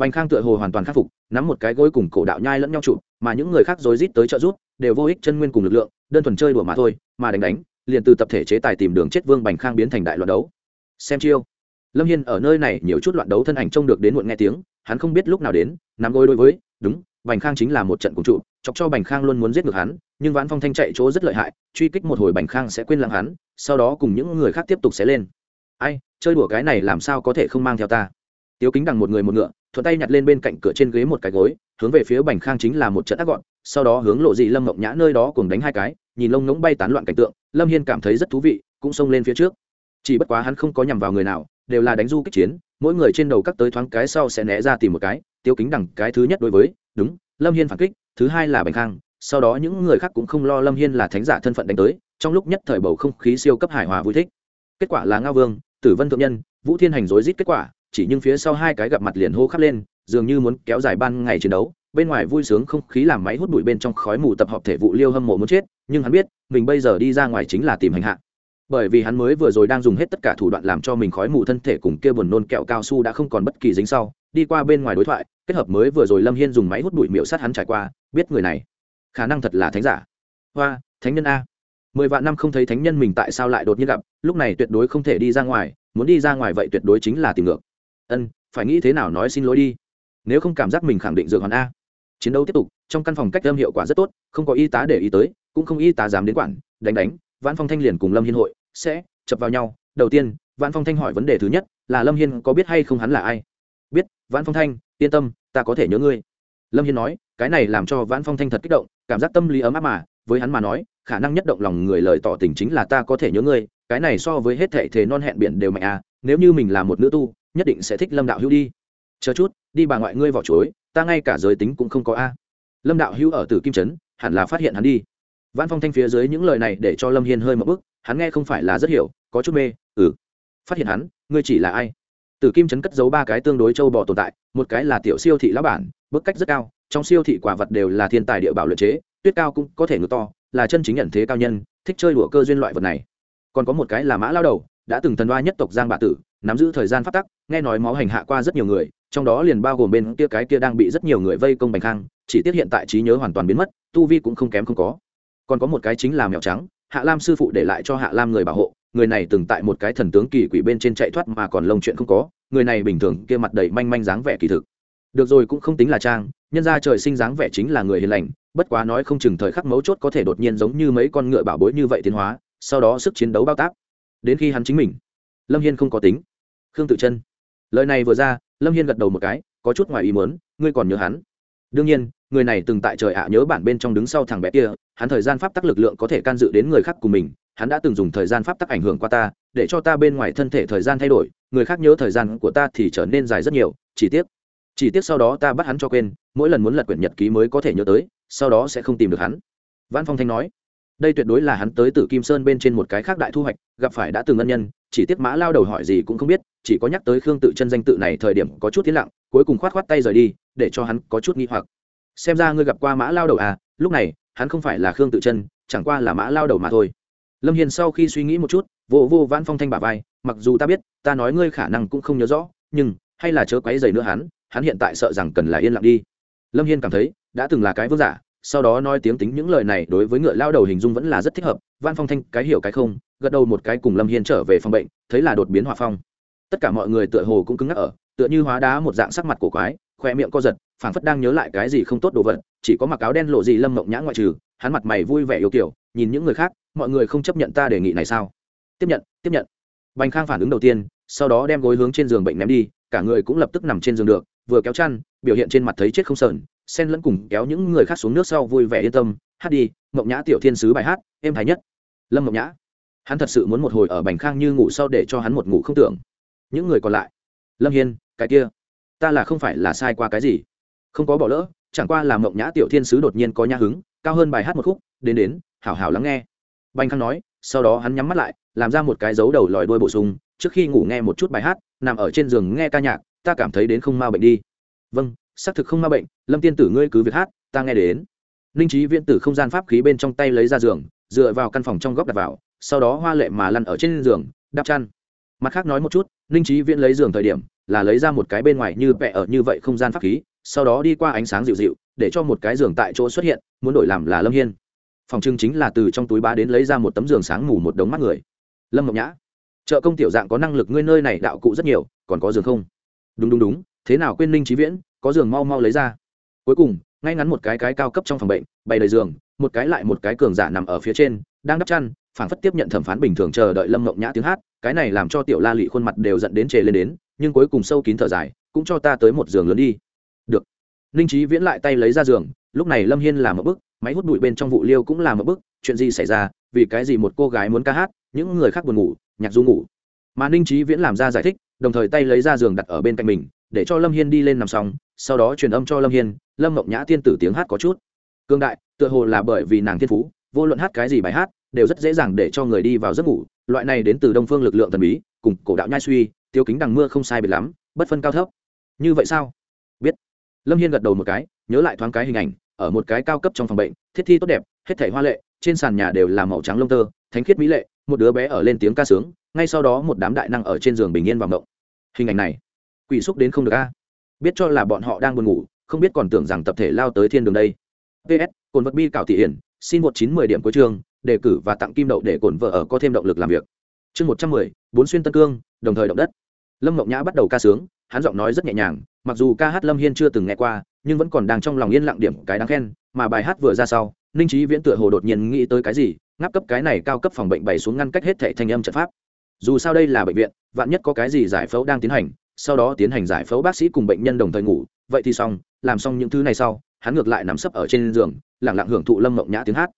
bành khang tựa hồ hoàn toàn khắc phục nắm một cái gối cùng cổ đạo nhai lẫn nhau trụ, mà những người khác rối rít tới trợ giúp đều vô ích chân nguyên cùng lực lượng đơn thuần chơi đùa mà thôi mà đánh đánh liền từ tập thể chế tài tìm đường chết vương bành khang biến thành đại loạn đấu. Xem chiêu. Lâm hiên ở nơi này nhiều chút loạn đấu thân ảnh trông được đến muộn nghe tiếng hắn không biết lúc nào đến nắm gối đối với đúng bành khang chính là một trận cùng trụ chọc cho bành khang luôn muốn giết ngược hắn nhưng vãn phong thanh chạy chỗ rất lợi hại truy kích một hồi bành khang sẽ quên lãng hắn sau đó cùng những người khác tiếp tục sẽ lên. Ai chơi đùa cái này làm sao có thể không mang theo ta? Tiếu kính đằng một người một ngựa thuận tay nhặt lên bên cạnh cửa trên ghế một cái gối, hướng về phía bành khang chính là một trận ác gọn, sau đó hướng lộ dị lâm mộng nhã nơi đó cùng đánh hai cái, nhìn lông ngỗng bay tán loạn cảnh tượng, lâm hiên cảm thấy rất thú vị, cũng xông lên phía trước. Chỉ bất quá hắn không có nhằm vào người nào, đều là đánh du kích chiến, mỗi người trên đầu cắt tới thoáng cái sau sẽ né ra tìm một cái, tiêu kính đằng cái thứ nhất đối với, đúng, lâm hiên phản kích, thứ hai là bành khang, sau đó những người khác cũng không lo lâm hiên là thánh giả thân phận đánh tới, trong lúc nhất thời bầu không khí siêu cấp hài hòa vui thích. Kết quả là ngao vương, tử vân thượng nhân, vũ thiên hành rối rít kết quả chỉ nhưng phía sau hai cái gặp mặt liền hô khắp lên, dường như muốn kéo dài ban ngày chiến đấu. Bên ngoài vui sướng không khí làm máy hút bụi bên trong khói mù tập hợp thể vụ liêu hâm mộ muốn chết, nhưng hắn biết, mình bây giờ đi ra ngoài chính là tìm hành hạ. Bởi vì hắn mới vừa rồi đang dùng hết tất cả thủ đoạn làm cho mình khói mù thân thể cùng kia buồn nôn kẹo cao su đã không còn bất kỳ dính sau. Đi qua bên ngoài đối thoại, kết hợp mới vừa rồi lâm hiên dùng máy hút bụi miệu sát hắn trải qua, biết người này khả năng thật là thánh giả. Hoa, thánh nhân a. Mười vạn năm không thấy thánh nhân mình tại sao lại đột nhiên gặp, lúc này tuyệt đối không thể đi ra ngoài, muốn đi ra ngoài vậy tuyệt đối chính là tìm ngược ân, phải nghĩ thế nào nói xin lỗi đi. Nếu không cảm giác mình khẳng định dược hoàn a. Chiến đấu tiếp tục, trong căn phòng cách âm hiệu quả rất tốt, không có y tá để ý tới, cũng không y tá dám đến quản, đánh đánh, vãn phong thanh liền cùng lâm hiên hội sẽ chập vào nhau. Đầu tiên, vãn phong thanh hỏi vấn đề thứ nhất là lâm hiên có biết hay không hắn là ai? Biết, vãn phong thanh, yên tâm, ta có thể nhớ ngươi. Lâm hiên nói, cái này làm cho vãn phong thanh thật kích động, cảm giác tâm lý ấm áp mà, với hắn mà nói, khả năng nhất động lòng người lời tỏ tình chính là ta có thể nhớ ngươi, cái này so với hết thệ thế non hẹn biển đều mạnh à nếu như mình là một nữ tu nhất định sẽ thích lâm đạo hữu đi. Chờ chút, đi bà ngoại ngươi vỏ chuối, ta ngay cả giới tính cũng không có a. Lâm đạo hữu ở tử kim trấn, hẳn là phát hiện hắn đi. Văn phong thanh phía dưới những lời này để cho lâm hiên hơi một bức, hắn nghe không phải là rất hiểu, có chút mê ừ. Phát hiện hắn, ngươi chỉ là ai? Tử kim trấn cất giấu ba cái tương đối châu bò tồn tại, một cái là tiểu siêu thị lão bản, bức cách rất cao, trong siêu thị quả vật đều là thiên tài địa bảo luyện chế, tuyết cao cũng có thể ngự to, là chân chính nhận thế cao nhân, thích chơi đùa cơ duyên loại vật này. Còn có một cái là mã lao đầu đã từng thần đoa nhất tộc giang bạ tử, nắm giữ thời gian phát tắc, nghe nói máu hành hạ qua rất nhiều người, trong đó liền bao gồm bên kia cái kia đang bị rất nhiều người vây công bành khang, chỉ tiếc hiện tại trí nhớ hoàn toàn biến mất, tu vi cũng không kém không có. Còn có một cái chính là mèo trắng, hạ lam sư phụ để lại cho hạ lam người bảo hộ, người này từng tại một cái thần tướng kỳ quỷ bên trên chạy thoát mà còn lông chuyện không có, người này bình thường kia mặt đầy manh manh dáng vẻ kỳ thực. Được rồi cũng không tính là trang, nhân ra trời sinh dáng vẻ chính là người hiền lành, bất quá nói không chừng thời khắc mấu chốt có thể đột nhiên giống như mấy con ngựa bảo bối như vậy tiến hóa, sau đó sức chiến đấu bao tác đến khi hắn chính mình. Lâm hiên không có tính. Khương tự chân. Lời này vừa ra, lâm hiên gật đầu một cái, có chút ngoài ý muốn, ngươi còn nhớ hắn? Đương nhiên, người này từng tại trời ạ nhớ bản bên trong đứng sau thằng bé kia, hắn thời gian pháp tắc lực lượng có thể can dự đến người khác của mình, hắn đã từng dùng thời gian pháp tắc ảnh hưởng qua ta, để cho ta bên ngoài thân thể thời gian thay đổi, người khác nhớ thời gian của ta thì trở nên dài rất nhiều, chỉ tiếc chỉ tiếc sau đó ta bắt hắn cho quên, mỗi lần muốn lật quyển nhật ký mới có thể nhớ tới, sau đó sẽ không tìm được hắn. Văn phong thanh nói đây tuyệt đối là hắn tới từ kim sơn bên trên một cái khác đại thu hoạch, gặp phải đã từng ân nhân, chỉ tiếc mã lao đầu hỏi gì cũng không biết, chỉ có nhắc tới khương tự chân danh tự này thời điểm có chút tiến lặng, cuối cùng khoát khoát tay rời đi, để cho hắn có chút nghi hoặc. Xem ra ngươi gặp qua mã lao đầu à lúc này, hắn không phải là khương tự chân, chẳng qua là mã lao đầu mà thôi. Lâm hiền sau khi suy nghĩ một chút, vô vô vãn phong thanh bà vai, mặc dù ta biết, ta nói ngươi khả năng cũng không nhớ rõ, nhưng, hay là chớ quấy dày nữa hắn hắn hiện tại sợ rằng cần là yên lặng đi. Lâm hiên cảm thấy, đã từng là cái vương giả sau đó nói tiếng tính những lời này đối với ngựa lao đầu hình dung vẫn là rất thích hợp văn phong thanh cái hiểu cái không, gật đầu một cái cùng lâm hiên trở về phòng bệnh, thấy là đột biến hòa phong. Tất cả mọi người tựa hồ cũng cứng ngắc ở, tựa như hóa đá một dạng sắc mặt cổ quái, khoe miệng co giật, phảng phất đang nhớ lại cái gì không tốt đồ vật, chỉ có mặc áo đen lộ gì lâm mộng nhã ngoại trừ, hắn mặt mày vui vẻ yêu kiểu, nhìn những người khác, mọi người không chấp nhận ta đề nghị này sao? Tiếp nhận tiếp nhận. Bành khang phản ứng đầu tiên, sau đó đem gối hướng trên giường bệnh ném đi, cả người cũng lập tức nằm trên giường được, vừa kéo chăn, biểu hiện trên mặt thấy chết không sờn Sen lẫn cùng kéo những người khác xuống nước sau vui vẻ yên tâm. Hát đi, mộng nhã tiểu thiên sứ bài hát, êm thái nhất. Lâm mộng nhã. Hắn thật sự muốn một hồi ở bành khang như ngủ sau để cho hắn một ngủ không tưởng. Những người còn lại. Lâm hiên, cái kia. Ta là không phải là sai qua cái gì. Không có bỏ lỡ, chẳng qua là mộng nhã tiểu thiên sứ đột nhiên có nhã hứng, cao hơn bài hát một khúc, đến đến, hảo hảo lắng nghe. Bành khang nói, sau đó hắn nhắm mắt lại, làm ra một cái dấu đầu lòi đuôi bổ sung, trước khi ngủ nghe một chút bài hát, nằm ở trên giường nghe ca nhạc, ta cảm thấy đến không ma bệnh đi. Vâng xác thực không ma bệnh lâm tiên tử ngươi cứ việc hát, ta nghe đến. Ninh trí viễn tử không gian pháp khí bên trong tay lấy ra giường, dựa vào căn phòng trong góc đặt vào, sau đó hoa lệ mà lăn ở trên giường, đắp chăn. Mặt khác nói một chút, ninh trí viễn lấy giường thời điểm, là lấy ra một cái bên ngoài như vẽ ở như vậy không gian pháp khí, sau đó đi qua ánh sáng dịu dịu, để cho một cái giường tại chỗ xuất hiện, muốn đổi làm là lâm hiên. Phòng trưng chính là từ trong túi ba đến lấy ra một tấm giường sáng ngủ một đống mắt người. Lâm ngọc nhã, chợ công tiểu dạng có năng lực ngươi nơi này đạo cụ rất nhiều, còn có giường không? Đúng đúng đúng, thế nào quên ninh trí viễn, có giường mau mau lấy ra cuối cùng, ngay ngắn một cái cái cao cấp trong phòng bệnh, bày đầy giường, một cái lại một cái cường giả nằm ở phía trên, đang đắp chăn phản phất tiếp nhận thẩm phán bình thường chờ đợi lâm mộng nhã tiếng hát, cái này làm cho tiểu la lị khuôn mặt đều dẫn đến trề lên đến, nhưng cuối cùng sâu kín thở dài, cũng cho ta tới một giường lớn đi. Được. Ninh trí viễn lại tay lấy ra giường, lúc này lâm hiên làm một bức, máy hút bụi bên trong vụ liêu cũng làm một bức, chuyện gì xảy ra, vì cái gì một cô gái muốn ca hát, những người khác buồn ngủ, nhạc du ngủ. Mà ninh trí viễn làm ra giải thích, đồng thời tay lấy ra giường đặt ở bên cạnh mình, để cho lâm hiên đi lên nằm xong, sau đó truyền âm cho lâm hiên lâm mộng nhã tiên tử tiếng hát có chút. Cương đại, tựa hồ là bởi vì nàng thiên phú, vô luận hát cái gì bài hát, đều rất dễ dàng để cho người đi vào giấc ngủ. Loại này đến từ đông phương lực lượng thần bí, cùng cổ đạo nhai suy tiêu kính đằng mưa không sai biệt lắm, bất phân cao thấp. Như vậy sao? Biết. Lâm hiên gật đầu một cái, nhớ lại thoáng cái hình ảnh, ở một cái cao cấp trong phòng bệnh, thiết thi tốt đẹp, hết thảy hoa lệ, trên sàn nhà đều là màu trắng lông tơ, thánh khiết mỹ lệ, một đứa bé ở lên tiếng ca sướng, ngay sau đó một đám đại năng ở trên giường bình yên vào mộng. Hình ảnh này, quỷ xúc đến không được a. Biết cho là bọn họ đang buồn ngủ không biết còn tưởng rằng tập thể lao tới thiên đường đây. Ps cồn vật bi cảo thị hiển, xin một chín mười điểm cuối trường đề cử và tặng kim đậu để cồn vợ ở có thêm động lực làm việc. Chương một trăm mười, bốn xuyên tân cương, đồng thời động đất. Lâm ngọc nhã bắt đầu ca sướng, hắn giọng nói rất nhẹ nhàng, mặc dù ca hát lâm hiên chưa từng nghe qua, nhưng vẫn còn đang trong lòng yên lặng điểm cái đáng khen, mà bài hát vừa ra sau, ninh trí viễn tựa hồ đột nhiên nghĩ tới cái gì, ngáp cấp cái này cao cấp phòng bệnh bày xuống ngăn cách hết thệ thanh âm trận pháp. Dù sao đây là bệnh viện, vạn nhất có cái gì giải phẫu đang tiến hành sau đó tiến hành giải phẫu bác sĩ cùng bệnh nhân đồng thời ngủ. Vậy thì xong, làm xong những thứ này sau, hắn ngược lại nằm sấp ở trên giường lẳng lặng hưởng thụ lâm mộng nhã tiếng hát.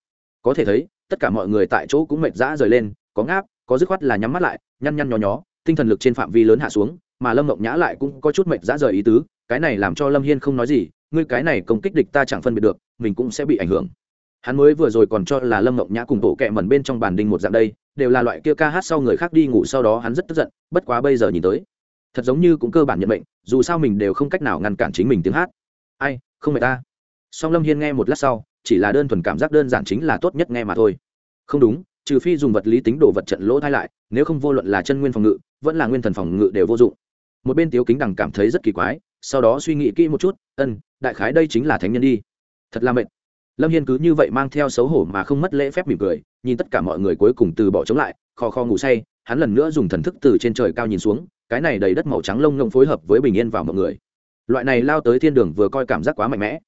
Có thể thấy, tất cả mọi người tại chỗ cũng mệt dã rời lên, có ngáp, có dứt khoát là nhắm mắt lại, nhăn nhăn nhó nhó, tinh thần lực trên phạm vi lớn hạ xuống, mà lâm mộng nhã lại cũng có chút mệt dã rời ý tứ, cái này làm cho lâm hiên không nói gì, ngươi cái này công kích địch ta chẳng phân biệt được, mình cũng sẽ bị ảnh hưởng. Hắn mới vừa rồi còn cho là lâm mộng nhã cùng tổ kẹ mẩn bên trong bàn đinh một dạng đây, đều là loại kia ca hát sau người khác đi ngủ sau đó hắn rất tức giận, bất quá bây giờ nhìn tới thật giống như cũng cơ bản nhận mệnh, dù sao mình đều không cách nào ngăn cản chính mình tiếng hát. Ai, không mệt ta. Song lâm hiên nghe một lát sau, chỉ là đơn thuần cảm giác đơn giản chính là tốt nhất nghe mà thôi. Không đúng, trừ phi dùng vật lý tính đồ vật trận lỗ thay lại, nếu không vô luận là chân nguyên phòng ngự, vẫn là nguyên thần phòng ngự đều vô dụng. Một bên tiếu kính đằng cảm thấy rất kỳ quái, sau đó suy nghĩ kỹ một chút, ân, đại khái đây chính là thánh nhân đi. Thật là mệt. Lâm hiên cứ như vậy mang theo xấu hổ mà không mất lễ phép mỉm cười, nhìn tất cả mọi người cuối cùng từ bỏ chống lại kho kho ngủ say, hắn lần nữa dùng thần thức từ trên trời cao nhìn xuống cái này đầy đất màu trắng lông ngông phối hợp với bình yên vào mọi người. Loại này lao tới thiên đường vừa coi cảm giác quá mạnh mẽ.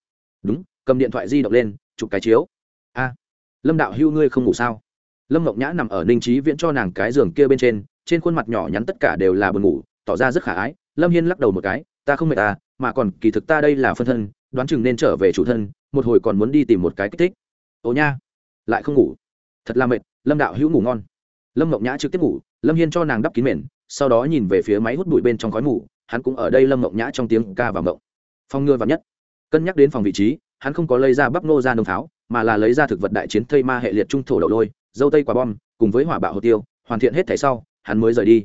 Đúng, cầm điện thoại di động lên, chụp cái chiếu. A, lâm đạo hưu ngươi không ngủ sao? Lâm ngọc nhã nằm ở ninh trí viễn cho nàng cái giường kia bên trên trên khuôn mặt nhỏ nhắn tất cả đều là buồn ngủ, tỏ ra rất khả ái. Lâm hiên lắc đầu một cái, ta không mệt ta mà còn kỳ thực ta đây là phân thân, đoán chừng nên trở về chủ thân, một hồi còn muốn đi tìm một cái kích thích. Ồ nha, lại không ngủ. Thật là mệt, lâm đạo hữu ngủ ngon. Lâm ngọc nhã trực tiếp ngủ, lâm hiên cho nàng đắp kín mền sau đó nhìn về phía máy hút bụi bên trong khói ngủ hắn cũng ở đây lâm mộng nhã trong tiếng ca và mộng. Phong ngừa vắn nhất. Cân nhắc đến phòng vị trí, hắn không có lấy ra bắp nô ra nông pháo mà là lấy ra thực vật đại chiến thây ma hệ liệt trung thổ đậu lôi, dâu tây quả bom, cùng với hỏa bạo hồ tiêu, hoàn thiện hết thảy sau, hắn mới rời đi.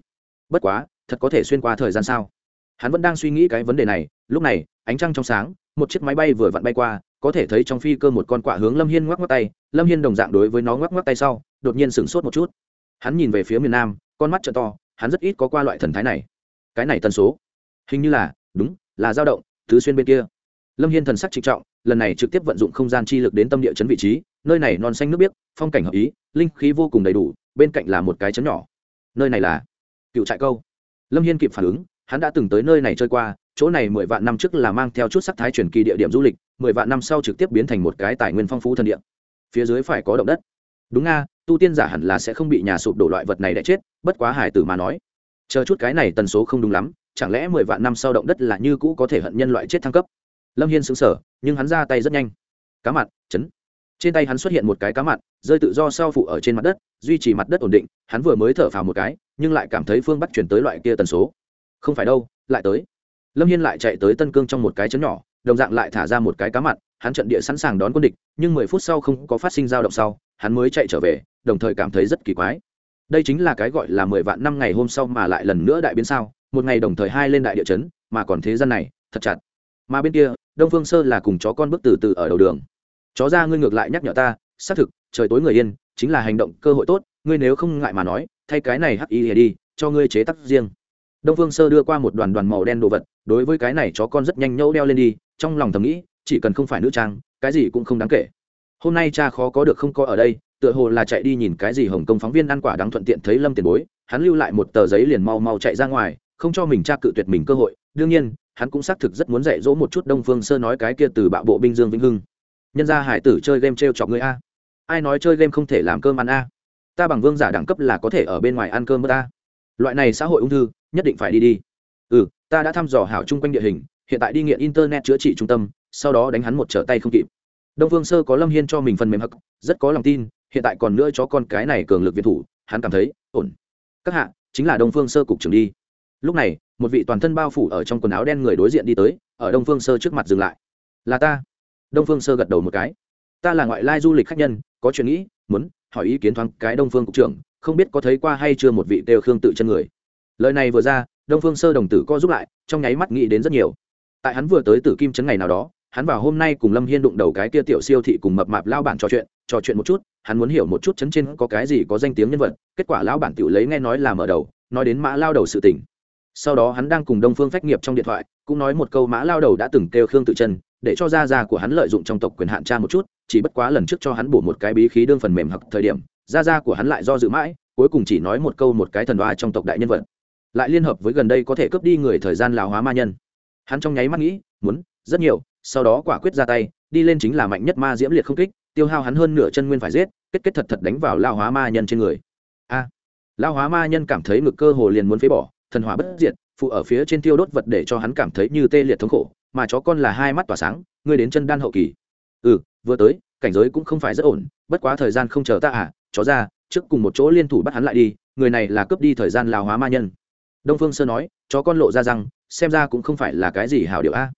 Bất quá, thật có thể xuyên qua thời gian sao? Hắn vẫn đang suy nghĩ cái vấn đề này, lúc này, ánh trăng trong sáng, một chiếc máy bay vừa vặn bay qua, có thể thấy trong phi cơ một con quạ hướng lâm hiên ngoắc ngoắc tay, lâm hiên đồng dạng đối với nó ngoắc ngoắc tay sau, đột nhiên sửng sốt một chút. Hắn nhìn về phía miền nam, con mắt t to hắn rất ít có qua loại thần thái này. Cái này tần số, hình như là, đúng, là dao động, thứ xuyên bên kia. Lâm hiên thần sắc trịnh trọng, lần này trực tiếp vận dụng không gian chi lực đến tâm địa chấn vị trí, nơi này non xanh nước biếc, phong cảnh hợp ý, linh khí vô cùng đầy đủ, bên cạnh là một cái chấn nhỏ. Nơi này là cựu trại câu. Lâm hiên kịp phản ứng, hắn đã từng tới nơi này chơi qua, chỗ này mười vạn năm trước là mang theo chút sắc thái truyền kỳ địa điểm du lịch, mười vạn năm sau trực tiếp biến thành một cái tài nguyên phong phú thân địa. Phía dưới phải có động đất. Đúng nga tu tiên giả hẳn là sẽ không bị nhà sụp đổ loại vật này đã chết bất quá hải tử mà nói. Chờ chút cái này tần số không đúng lắm chẳng lẽ mười vạn năm sau động đất là như cũ có thể hận nhân loại chết thăng cấp? Lâm hiên xứng sở nhưng hắn ra tay rất nhanh. Cá mặn, chấn. Trên tay hắn xuất hiện một cái cá mặn, rơi tự do sau phụ ở trên mặt đất duy trì mặt đất ổn định hắn vừa mới thở phào một cái nhưng lại cảm thấy phương bắc chuyển tới loại kia tần số. Không phải đâu lại tới. Lâm hiên lại chạy tới tân cương trong một cái chấn nhỏ đồng dạng lại thả ra một cái cá mặn. hắn trận địa sẵn sàng đón quân địch nhưng mười phút sau không có phát sinh dao động sau hắn mới chạy trở về đồng thời cảm thấy rất kỳ quái. Đây chính là cái gọi là mười vạn năm ngày hôm sau mà lại lần nữa đại biến sao, một ngày đồng thời hai lên đại địa chấn, mà còn thế gian này, thật chặt. Mà bên kia, đông phương sơ là cùng chó con bước từ từ ở đầu đường. Chó ra ngươi ngược lại nhắc nhở ta, xác thực, trời tối người yên, chính là hành động cơ hội tốt, ngươi nếu không ngại mà nói, thay cái này hắc y đi, cho ngươi chế tác riêng. Đông phương sơ đưa qua một đoàn đoàn màu đen đồ vật, đối với cái này chó con rất nhanh nhẫu đeo lên đi, trong lòng thầm nghĩ, chỉ cần không phải nữ trang, cái gì cũng không đáng kể. Hôm nay cha khó có được không có ở đây tựa hồ là chạy đi nhìn cái gì hồng công phóng viên ăn quả đáng thuận tiện thấy lâm tiền bối, hắn lưu lại một tờ giấy liền mau mau chạy ra ngoài, không cho mình cha cự tuyệt mình cơ hội. Đương nhiên, hắn cũng xác thực rất muốn dạy dỗ một chút đông phương sơ nói cái kia từ bạo bộ binh dương vĩnh hưng. Nhân ra hải tử chơi game t r e o chọc người a. Ai nói chơi game không thể làm cơm ăn a? Ta bằng vương giả đẳng cấp là có thể ở bên ngoài ăn cơm ta. Loại này xã hội ung thư, nhất định phải đi đi. Ừ ta đã thăm dò hảo chung quanh địa hình, hiện tại đi nghiện internet chữa trị trung tâm, sau đó đánh hắn một trở tay không kịp. Đông phương sơ có lâm hiên cho mình phần mềm hắc, rất có lòng tin hiện tại còn nữa cho con cái này cường lực việt thủ, hắn cảm thấy, ổn. Các hạ, chính là đông phương sơ cục trưởng đi. Lúc này, một vị toàn thân bao phủ ở trong quần áo đen người đối diện đi tới, ở đông phương sơ trước mặt dừng lại. Là ta. Đông phương sơ gật đầu một cái. Ta là ngoại lai du lịch khách nhân, có chuyện nghĩ, muốn hỏi ý kiến thoáng cái đông phương cục trưởng, không biết có thấy qua hay chưa một vị đều khương tự chân người. Lời này vừa ra, đông phương sơ đồng tử co giúp lại, trong nháy mắt nghĩ đến rất nhiều. Tại hắn vừa tới tử kim trấn ngày nào đó, hắn vào hôm nay cùng lâm hiên đụng đầu cái kia tiểu siêu thị cùng mập mạp lao bản trò chuyện trò chuyện một chút hắn muốn hiểu một chút chấn trên có cái gì có danh tiếng nhân vật, kết quả lão bản tiểu lấy nghe nói là mở đầu, nói đến mã lao đầu sự tình. Sau đó hắn đang cùng đông phương phách nghiệp trong điện thoại, cũng nói một câu mã lao đầu đã từng kêu khương tự chân, để cho gia gia của hắn lợi dụng trong tộc quyền hạn tra một chút, chỉ bất quá lần trước cho hắn bổ một cái bí khí đương phần mềm hặc thời điểm, gia gia của hắn lại do dự mãi, cuối cùng chỉ nói một câu một cái thần đoa trong tộc đại nhân vật. Lại liên hợp với gần đây có thể cướp đi người thời gian lào hóa ma nhân. Hắn trong nháy mắt nghĩ, muốn, rất nhiều, sau đó quả quyết ra tay, đi lên chính là mạnh nhất ma diễm liệt không kích tiêu hao hắn hơn nửa chân nguyên phải giết kết kết thật thật đánh vào lao hóa ma nhân trên người. A à, lao hóa ma nhân cảm thấy ngực cơ hồ liền muốn phế bỏ thần hỏa bất diệt phụ ở phía trên tiêu đốt vật để cho hắn cảm thấy như tê liệt thống khổ mà chó con là hai mắt tỏa sáng ngươi đến chân đan hậu kỳ. Ừ vừa tới cảnh giới cũng không phải rất ổn bất quá thời gian không chờ ta à chó ra trước cùng một chỗ liên thủ bắt hắn lại đi người này là cướp đi thời gian lao hóa ma nhân. Đông phương sơ nói chó con lộ ra rằng xem ra cũng không phải là cái gì hảo điệu a.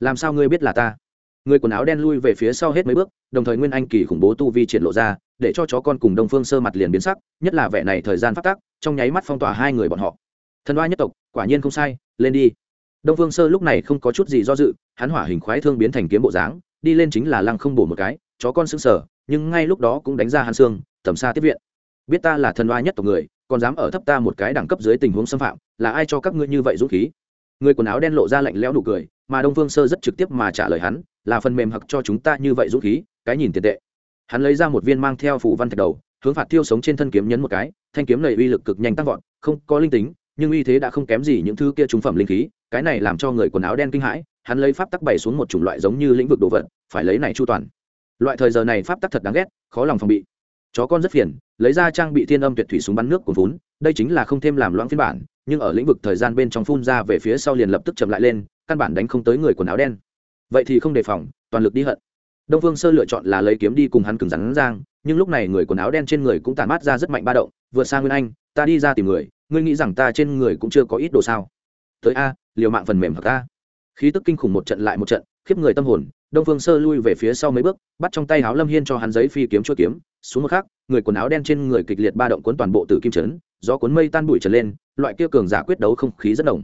Làm sao ngươi biết là ta? Người quần áo đen lui về phía sau hết mấy bước, đồng thời nguyên anh kỳ khủng bố tu vi triển lộ ra, để cho chó con cùng đông phương sơ mặt liền biến sắc, nhất là vẻ này thời gian phát tác, trong nháy mắt phong tỏa hai người bọn họ. Thần oa nhất tộc, quả nhiên không sai, lên đi. Đông phương sơ lúc này không có chút gì do dự, hắn hỏa hình khoái thương biến thành kiếm bộ dáng, đi lên chính là lăng không bổ một cái, chó con sững sờ, nhưng ngay lúc đó cũng đánh ra hắn xương, tầm xa tiếp viện. Biết ta là thần oa nhất tộc người, còn dám ở thấp ta một cái đẳng cấp dưới tình huống xâm phạm, là ai cho các ngươi như vậy dũng khí? Người quần áo đen lộ ra lạnh lẽo đủ cười, mà đông phương sơ rất trực tiếp mà trả lời hắn là phần mềm hặc cho chúng ta như vậy dũng khí, cái nhìn tiền tệ. Hắn lấy ra một viên mang theo phủ văn thạch đầu, hướng phạt tiêu sống trên thân kiếm nhấn một cái, thanh kiếm này uy lực cực nhanh tăng vọt, không có linh tính, nhưng uy thế đã không kém gì những thứ kia trung phẩm linh khí, cái này làm cho người quần áo đen kinh hãi, hắn lấy pháp tắc bày xuống một chủng loại giống như lĩnh vực đồ vật, phải lấy này chu toàn. Loại thời giờ này pháp tắc thật đáng ghét, khó lòng phòng bị. Chó con rất phiền, lấy ra trang bị thiên âm tuyệt thủy súng bắn nước của vốn đây chính là không thêm làm loãng phiên bản, nhưng ở lĩnh vực thời gian bên trong phun ra về phía sau liền lập tức chậm lại lên, căn bản đánh không tới người quần áo đen vậy thì không đề phòng, toàn lực đi hận. Đông phương sơ lựa chọn là lấy kiếm đi cùng hắn cứng rắn giang, nhưng lúc này người quần áo đen trên người cũng tàn mát ra rất mạnh ba động, vượt sang nguyên anh, ta đi ra tìm người, ngươi nghĩ rằng ta trên người cũng chưa có ít đồ sao? Tới a, liều mạng phần mềm hoặc a. Khí tức kinh khủng một trận lại một trận, khiếp người tâm hồn, đông phương sơ lui về phía sau mấy bước, bắt trong tay háo lâm hiên cho hắn giấy phi kiếm chua kiếm, xuống một khắc, người quần áo đen trên người kịch liệt ba động cuốn toàn bộ từ kim trấn, gió cuốn mây tan bụi trần lên, loại kia cường giả quyết đấu không khí rất đồng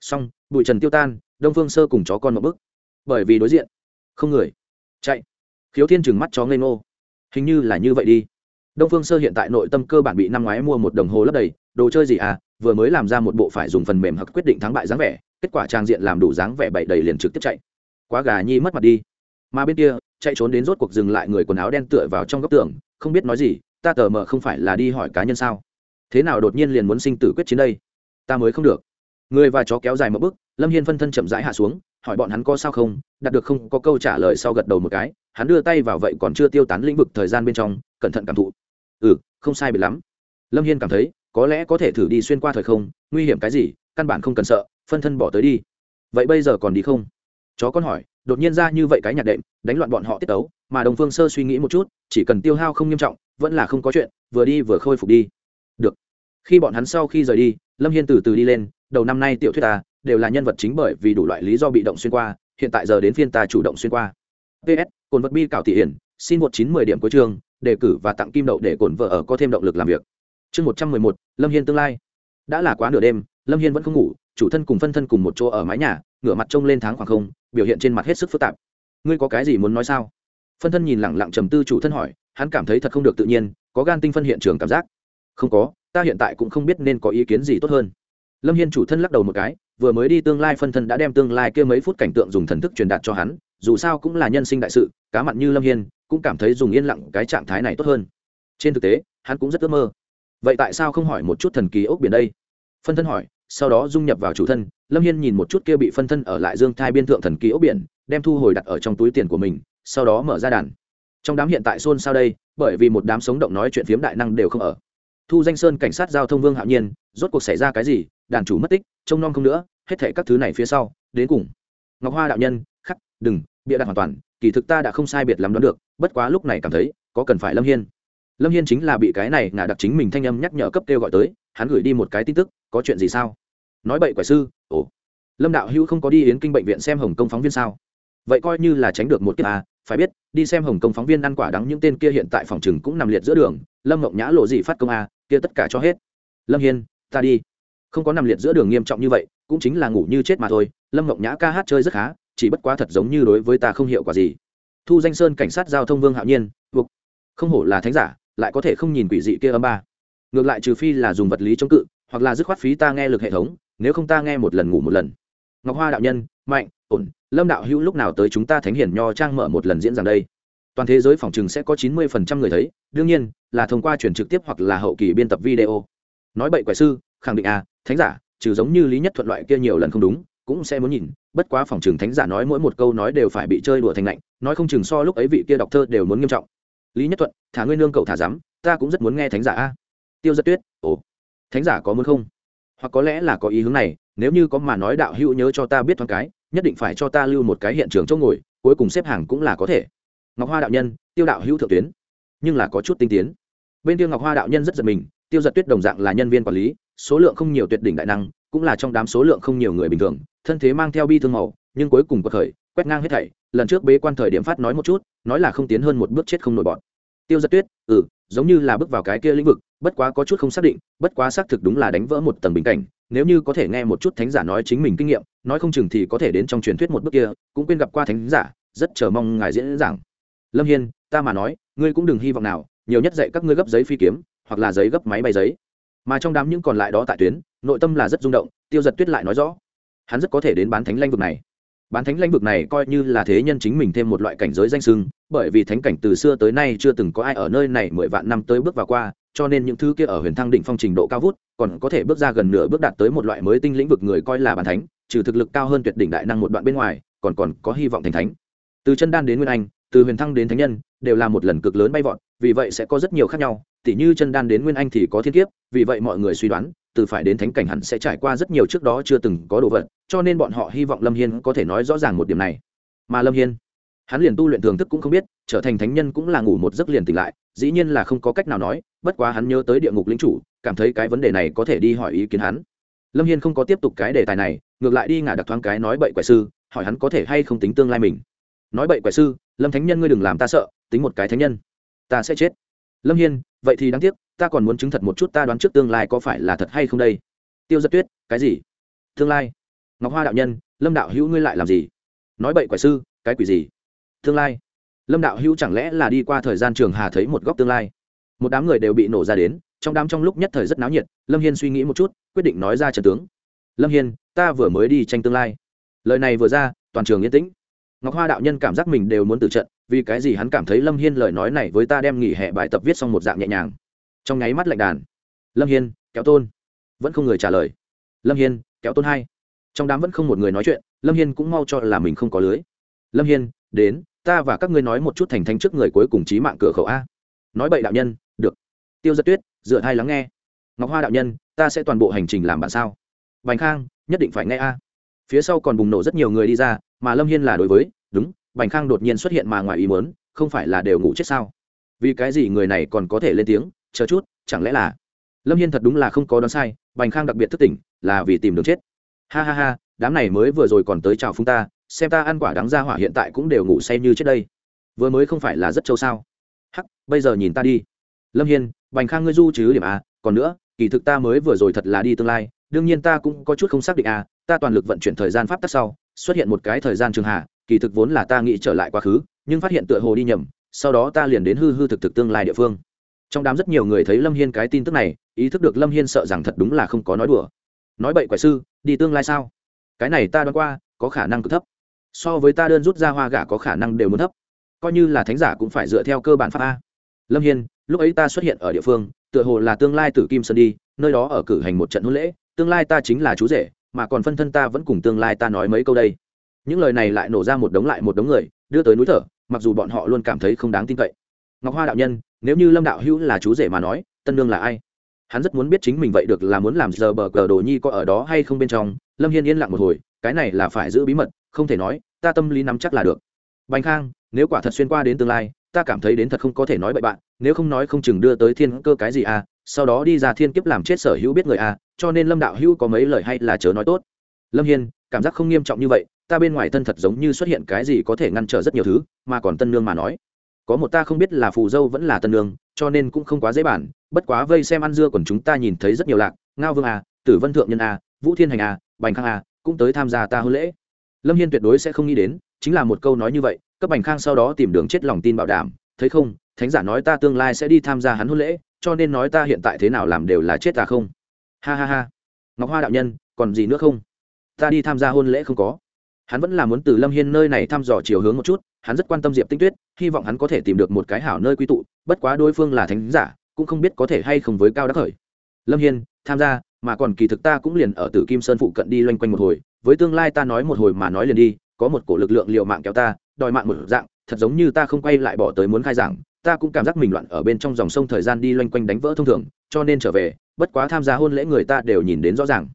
xong, bụi trần tiêu tan, đông phương sơ cùng chó con một bước bởi vì đối diện. Không người. Chạy. Khiếu thiên Trừng mắt chó ngây ngô. Hình như là như vậy đi. Đông phương sơ hiện tại nội tâm cơ bản bị năm ngoái mua một đồng hồ lấp đầy, đồ chơi gì à vừa mới làm ra một bộ phải dùng phần mềm hoặc quyết định thắng bại dáng vẻ, kết quả trang diện làm đủ dáng vẻ bậy đầy liền trực tiếp chạy. Quá gà nhi mất mặt đi. Mà bên kia, chạy trốn đến rốt cuộc dừng lại người quần áo đen tựa vào trong góc tường, không biết nói gì, ta tờ mờ không phải là đi hỏi cá nhân sao? Thế nào đột nhiên liền muốn sinh tử quyết chiến đây? Ta mới không được. Người và chó kéo dài một bước, lâm hiên phân thân chậm rãi hạ xuống hỏi bọn hắn có sao không, đạt được không, có câu trả lời sau gật đầu một cái, hắn đưa tay vào vậy còn chưa tiêu tán lĩnh vực thời gian bên trong, cẩn thận cảm thụ. Ừ không sai biệt lắm. Lâm hiên cảm thấy, có lẽ có thể thử đi xuyên qua thời không, nguy hiểm cái gì, căn bản không cần sợ, phân thân bỏ tới đi. Vậy bây giờ còn đi không? Chó con hỏi, đột nhiên ra như vậy cái nhạc đệm, đánh loạn bọn họ tiết tấu, mà đồng phương sơ suy nghĩ một chút, chỉ cần tiêu hao không nghiêm trọng, vẫn là không có chuyện, vừa đi vừa khôi phục đi. Được. Khi bọn hắn sau khi rời đi, lâm hiên từ từ đi lên đầu năm nay tiểu thuyết ta đều là nhân vật chính bởi vì đủ loại lý do bị động xuyên qua, hiện tại giờ đến phiên ta chủ động xuyên qua. Ps cồn vật bi cảo thị hiển, xin một chín mười điểm cuối trường đề cử và tặng kim đậu để cồn vợ ở có thêm động lực làm việc. Chương một trăm mười một, lâm hiên tương lai. Đã là quá nửa đêm, lâm hiên vẫn không ngủ, chủ thân cùng phân thân cùng một chỗ ở mái nhà, ngửa mặt trông lên tháng khoảng không, biểu hiện trên mặt hết sức phức tạp. Ngươi có cái gì muốn nói sao? Phân thân nhìn lẳng lặng trầm tư chủ thân hỏi, hắn cảm thấy thật không được tự nhiên, có gan tinh phân hiện trường cảm giác. Không có, ta hiện tại cũng không biết nên có ý kiến gì tốt hơn lâm hiên chủ thân lắc đầu một cái, vừa mới đi tương lai phân thân đã đem tương lai kia mấy phút cảnh tượng dùng thần thức truyền đạt cho hắn, dù sao cũng là nhân sinh đại sự, cá mặn như lâm hiên, cũng cảm thấy dùng yên lặng cái trạng thái này tốt hơn. Trên thực tế, hắn cũng rất ước mơ. Vậy tại sao không hỏi một chút thần kỳ ốc biển đây? Phân thân hỏi, sau đó dung nhập vào chủ thân, lâm hiên nhìn một chút kia bị phân thân ở lại dương thai biên thượng thần kỳ ốc biển, đem thu hồi đặt ở trong túi tiền của mình, sau đó mở ra đàn. Trong đám hiện tại xôn xao đây, bởi vì một đám sống động nói chuyện phiếm đại năng đều không ở. Thu danh sơn cảnh sát giao thông vương hạo nhiên, rốt cuộc xảy ra cái gì đàn chủ mất tích, trông nom không nữa, hết thệ các thứ này phía sau, đến cùng. Ngọc hoa đạo nhân, khắc, đừng, bịa đặt hoàn toàn, kỳ thực ta đã không sai biệt lắm đoán được, bất quá lúc này cảm thấy, có cần phải lâm hiên. Lâm hiên chính là bị cái này ngả đặc chính mình thanh âm nhắc nhở cấp kêu gọi tới, hắn gửi đi một cái tin tức, có chuyện gì sao? Nói bậy quả sư, ồ. Lâm đạo hữu không có đi yến kinh bệnh viện xem hồng công phóng viên sao? Vậy coi như là tránh được một kiếp à phải biết, đi xem hồng công phóng viên ăn quả đắng những tên kia hiện tại phòng chừng cũng nằm liệt giữa đường, lâm mộng nhã lộ gì phát công à kia tất cả cho hết. Lâm hiên, ta đi không có nằm liệt giữa đường nghiêm trọng như vậy, cũng chính là ngủ như chết mà thôi. Lâm mộng nhã ca hát chơi rất khá, chỉ bất quá thật giống như đối với ta không hiệu quả gì. Thu danh sơn cảnh sát giao thông vương hạo nhiên buộc không hổ là thánh giả, lại có thể không nhìn quỷ dị kia âm ba. Ngược lại trừ phi là dùng vật lý chống cự, hoặc là dứt khoát phí ta nghe lực hệ thống, nếu không ta nghe một lần ngủ một lần. Ngọc hoa đạo nhân, mạnh, ổn. Lâm đạo hữu lúc nào tới chúng ta thánh hiển nho trang mở một lần diễn rằng đây? Toàn thế giới phòng chừng sẽ có chín mươi phần trăm người thấy, đương nhiên, là thông qua truyền trực tiếp hoặc là hậu kỳ biên tập video. Nói bậy quẻ sư, khẳng định à thánh giả, trừ giống như lý nhất thuận loại kia nhiều lần không đúng, cũng sẽ muốn nhìn. Bất quá phòng trường thánh giả nói mỗi một câu nói đều phải bị chơi đùa thành lạnh, nói không chừng so lúc ấy vị kia đọc thơ đều muốn nghiêm trọng. Lý nhất thuận, thả ngươi nương cậu thả dám ta cũng rất muốn nghe thánh giả a. Tiêu giật tuyết, ồ, thánh giả có muốn không? Hoặc có lẽ là có ý hướng này, nếu như có mà nói đạo hữu nhớ cho ta biết thoáng cái, nhất định phải cho ta lưu một cái hiện trường chỗ ngồi, cuối cùng xếp hàng cũng là có thể. Ngọc hoa đạo nhân, tiêu đạo hữu thượng tuyến. Nhưng là có chút tinh tiến. Bên tiêu ngọc hoa đạo nhân rất giật mình, tiêu giật tuyết đồng dạng là nhân viên quản lý số lượng không nhiều tuyệt đỉnh đại năng, cũng là trong đám số lượng không nhiều người bình thường, thân thế mang theo bi thương màu, nhưng cuối cùng có khởi, quét ngang hết thảy, lần trước bế quan thời điểm phát nói một chút, nói là không tiến hơn một bước chết không nổi bọn. Tiêu giật tuyết ừ giống như là bước vào cái kia lĩnh vực, bất quá có chút không xác định, bất quá xác thực đúng là đánh vỡ một tầng bình cảnh, nếu như có thể nghe một chút thánh giả nói chính mình kinh nghiệm, nói không chừng thì có thể đến trong truyền thuyết một bước kia, cũng quên gặp qua thánh giả, rất chờ mong ngài diễn giảng. Lâm hiên, ta mà nói, ngươi cũng đừng hy vọng nào, nhiều nhất dạy các ngươi gấp giấy phi kiếm, hoặc là giấy gấp máy bay giấy mà trong đám những còn lại đó tại tuyến, nội tâm là rất rung động, tiêu giật tuyết lại nói rõ, hắn rất có thể đến bán thánh lãnh vực này. Bán thánh lãnh vực này coi như là thế nhân chính mình thêm một loại cảnh giới danh sưng bởi vì thánh cảnh từ xưa tới nay chưa từng có ai ở nơi này mười vạn năm tới bước vào qua, cho nên những thứ kia ở huyền thăng đỉnh phong trình độ cao vút, còn có thể bước ra gần nửa bước đạt tới một loại mới tinh lĩnh vực người coi là bàn thánh, trừ thực lực cao hơn tuyệt đỉnh đại năng một đoạn bên ngoài, còn còn có hy vọng thành thánh. Từ chân đan đến nguyên anh từ huyền thăng đến thánh nhân, đều là một lần cực lớn bay vọt, vì vậy sẽ có rất nhiều khác nhau, tỉ như chân đan đến nguyên anh thì có thiên kiếp, vì vậy mọi người suy đoán, từ phải đến thánh cảnh hẳn sẽ trải qua rất nhiều trước đó chưa từng có đồ vật, cho nên bọn họ hy vọng lâm hiên có thể nói rõ ràng một điểm này. Mà lâm hiên, hắn liền tu luyện thường thức cũng không biết, trở thành thánh nhân cũng là ngủ một giấc liền tỉnh lại, dĩ nhiên là không có cách nào nói, bất quá hắn nhớ tới địa ngục lính chủ, cảm thấy cái vấn đề này có thể đi hỏi ý kiến hắn. Lâm hiên không có tiếp tục cái đề tài này, ngược lại đi ngả đặc thoáng cái nói bậy quẻ sư, hỏi hắn có thể hay không tính tương lai mình nói bậy quẻ sư, lâm thánh nhân ngươi đừng làm ta sợ, tính một cái thánh nhân, ta sẽ chết. Lâm hiên, vậy thì đáng tiếc, ta còn muốn chứng thật một chút ta đoán trước tương lai có phải là thật hay không đây? Tiêu giật tuyết, cái gì? Tương lai. Ngọc hoa đạo nhân, lâm đạo hữu ngươi lại làm gì? Nói bậy quẻ sư, cái quỷ gì? Tương lai. Lâm đạo hữu chẳng lẽ là đi qua thời gian trường hà thấy một góc tương lai? Một đám người đều bị nổ ra đến, trong đám trong lúc nhất thời rất náo nhiệt, lâm hiên suy nghĩ một chút, quyết định nói ra trần tướng. Lâm hiên, ta vừa mới đi tranh tương lai. Lời này vừa ra, toàn trường yên tĩnh ngọc hoa đạo nhân cảm giác mình đều muốn từ trận, vì cái gì hắn cảm thấy lâm hiên lời nói này với ta đem nghỉ hè bài tập viết xong một dạng nhẹ nhàng. Trong nháy mắt lạnh đàn. Lâm hiên, kéo tôn. Vẫn không người trả lời. Lâm hiên, kéo tôn hai. Trong đám vẫn không một người nói chuyện, lâm hiên cũng mau cho là mình không có lưới. Lâm hiên, đến, ta và các ngươi nói một chút thành thanh trước người cuối cùng trí mạng cửa khẩu a. Nói bậy đạo nhân, được. Tiêu giật tuyết, dựa hai lắng nghe. Ngọc hoa đạo nhân, ta sẽ toàn bộ hành trình làm bạn sao? Bành khang, nhất định phải nghe a phía sau còn bùng nổ rất nhiều người đi ra, mà lâm hiên là đối với, đúng, bành khang đột nhiên xuất hiện mà ngoài ý mớn không phải là đều ngủ chết sao? Vì cái gì người này còn có thể lên tiếng, chờ chút, chẳng lẽ là lâm hiên thật đúng là không có đoán sai, bành khang đặc biệt thức tỉnh, là vì tìm đường chết. Ha ha ha, đám này mới vừa rồi còn tới chào phung ta, xem ta ăn quả đắng ra hỏa hiện tại cũng đều ngủ say như trước đây. Vừa mới không phải là rất châu sao? Hắc, bây giờ nhìn ta đi. Lâm hiên, bành khang ngươi du chứ điểm a còn nữa, kỳ thực ta mới vừa rồi thật là đi tương lai đương nhiên ta cũng có chút không xác định à, ta toàn lực vận chuyển thời gian pháp tắc sau xuất hiện một cái thời gian trường hạ kỳ thực vốn là ta nghĩ trở lại quá khứ nhưng phát hiện tựa hồ đi nhầm sau đó ta liền đến hư hư thực thực tương lai địa phương. Trong đám rất nhiều người thấy lâm hiên cái tin tức này ý thức được lâm hiên sợ rằng thật đúng là không có nói đùa. Nói bậy quẻ sư đi tương lai sao? Cái này ta đoán qua có khả năng cực thấp. So với ta đơn rút ra hoa gà có khả năng đều muốn thấp. Coi như là thánh giả cũng phải dựa theo cơ bản pháp a. Lâm hiên lúc ấy ta xuất hiện ở địa phương tựa hồ là tương lai tử kim sơn đi nơi đó ở cử hành một trận hôn lễ tương lai ta chính là chú rể, mà còn phân thân ta vẫn cùng tương lai ta nói mấy câu đây. Những lời này lại nổ ra một đống lại một đống người, đưa tới núi thở, mặc dù bọn họ luôn cảm thấy không đáng tin cậy. Ngọc hoa đạo nhân, nếu như lâm đạo hữu là chú rể mà nói, tân nương là ai? Hắn rất muốn biết chính mình vậy được là muốn làm giờ bờ cờ đồ nhi có ở đó hay không bên trong. Lâm hiên yên lặng một hồi, cái này là phải giữ bí mật, không thể nói, ta tâm lý nắm chắc là được. Bành khang, nếu quả thật xuyên qua đến tương lai, ta cảm thấy đến thật không có thể nói bậy bạn, nếu không nói không chừng đưa tới thiên cơ cái gì à sau đó đi ra thiên kiếp làm chết sở hữu biết người à cho nên lâm đạo hữu có mấy lời hay là chớ nói tốt. Lâm hiên, cảm giác không nghiêm trọng như vậy, ta bên ngoài thân thật giống như xuất hiện cái gì có thể ngăn trở rất nhiều thứ, mà còn tân nương mà nói. Có một ta không biết là phù dâu vẫn là tân nương, cho nên cũng không quá dễ bản bất quá vây xem ăn dưa còn chúng ta nhìn thấy rất nhiều lạc, ngao vương à tử vân thượng nhân à vũ thiên hành à bành khang à cũng tới tham gia ta hôn lễ. Lâm hiên tuyệt đối sẽ không nghĩ đến, chính là một câu nói như vậy, cấp bành khang sau đó tìm đường chết lòng tin bảo đảm, thấy không, thánh giả nói ta tương lai sẽ đi tham gia hắn hôn lễ, cho nên nói ta hiện tại thế nào làm đều là chết ta không ha ha ha. Ngọc hoa đạo nhân, còn gì nữa không? Ta đi tham gia hôn lễ không có. Hắn vẫn là muốn từ lâm hiên nơi này thăm dò chiều hướng một chút, hắn rất quan tâm diệp tinh tuyết, hy vọng hắn có thể tìm được một cái hảo nơi quy tụ, bất quá đối phương là thánh giả, cũng không biết có thể hay không với cao đắc khởi. Lâm hiên, tham gia, mà còn kỳ thực ta cũng liền ở tử kim sơn phụ cận đi loanh quanh một hồi, với tương lai ta nói một hồi mà nói liền đi, có một cổ lực lượng liệu mạng kéo ta, đòi mạng một dạng, thật giống như ta không quay lại bỏ tới muốn khai giảng, ta cũng cảm giác mình loạn ở bên trong dòng sông thời gian đi loanh quanh đánh vỡ thông thường, cho nên trở về bất quá tham gia hôn lễ người ta đều nhìn đến rõ ràng.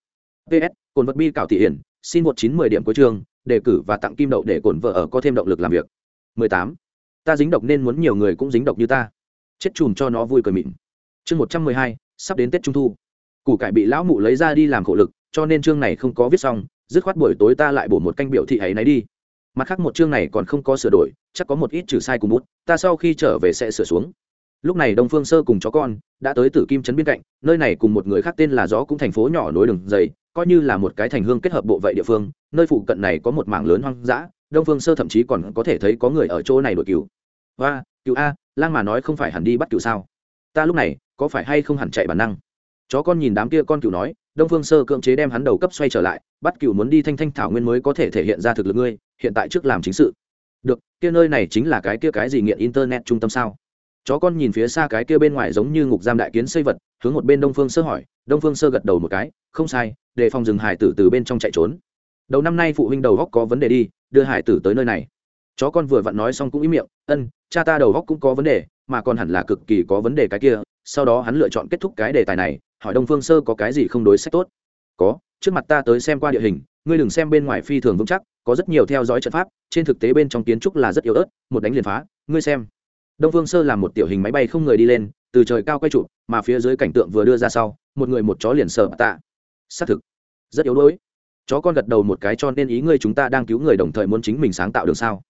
Ps cồn vật bi cảo thị hiển, xin một chín mười điểm cuối chương, đề cử và tặng kim đậu để cồn vợ ở có thêm động lực làm việc. 18. ta dính độc nên muốn nhiều người cũng dính độc như ta. Chết chùm cho nó vui cười mịn. Chương một trăm mười hai, sắp đến tết trung thu. Củ cải bị lão mụ lấy ra đi làm khổ lực, cho nên chương này không có viết xong, dứt khoát buổi tối ta lại bổ một canh biểu thị ấy nấy đi. Mặt khác một chương này còn không có sửa đổi, chắc có một ít trừ sai cùng bút, ta sau khi trở về sẽ sửa xuống lúc này đông phương sơ cùng chó con đã tới tử kim trấn bên cạnh, nơi này cùng một người khác tên là gió cũng thành phố nhỏ nối đường dày, coi như là một cái thành hương kết hợp bộ vậy địa phương, nơi phụ cận này có một mảng lớn hoang dã, đông phương sơ thậm chí còn có thể thấy có người ở chỗ này đổi cứu và cứu a, lang mà nói không phải hẳn đi bắt cứu sao? Ta lúc này có phải hay không hẳn chạy bản năng? Chó con nhìn đám kia con cựu nói, đông phương sơ cưỡng chế đem hắn đầu cấp xoay trở lại, bắt cựu muốn đi thanh thanh thảo nguyên mới có thể thể hiện ra thực lực ngươi, hiện tại trước làm chính sự. Được, kia nơi này chính là cái kia cái gì nghiện internet trung tâm sao? Chó con nhìn phía xa cái kia bên ngoài giống như ngục giam đại kiến xây vật, hướng một bên đông phương sơ hỏi. Đông phương sơ gật đầu một cái, không sai, để phòng rừng hải tử từ bên trong chạy trốn. Đầu năm nay phụ huynh đầu góc có vấn đề đi, đưa hải tử tới nơi này. Chó con vừa vặn nói xong cũng ý miệng, ân, cha ta đầu góc cũng có vấn đề, mà còn hẳn là cực kỳ có vấn đề cái kia. Sau đó hắn lựa chọn kết thúc cái đề tài này, hỏi đông phương sơ có cái gì không đối sách tốt? Có, trước mặt ta tới xem qua địa hình, ngươi đừng xem bên ngoài phi thường vững chắc, có rất nhiều theo dõi trận pháp, trên thực tế bên trong kiến trúc là rất yếu ớt, một đánh liền phá, ngươi xem đông phương sơ làm một tiểu hình máy bay không người đi lên từ trời cao quay chụp, mà phía dưới cảnh tượng vừa đưa ra sau một người một chó liền sợ tạ. Xác thực rất yếu đuối. Chó con gật đầu một cái cho nên ý ngươi chúng ta đang cứu người đồng thời muốn chính mình sáng tạo đường sao.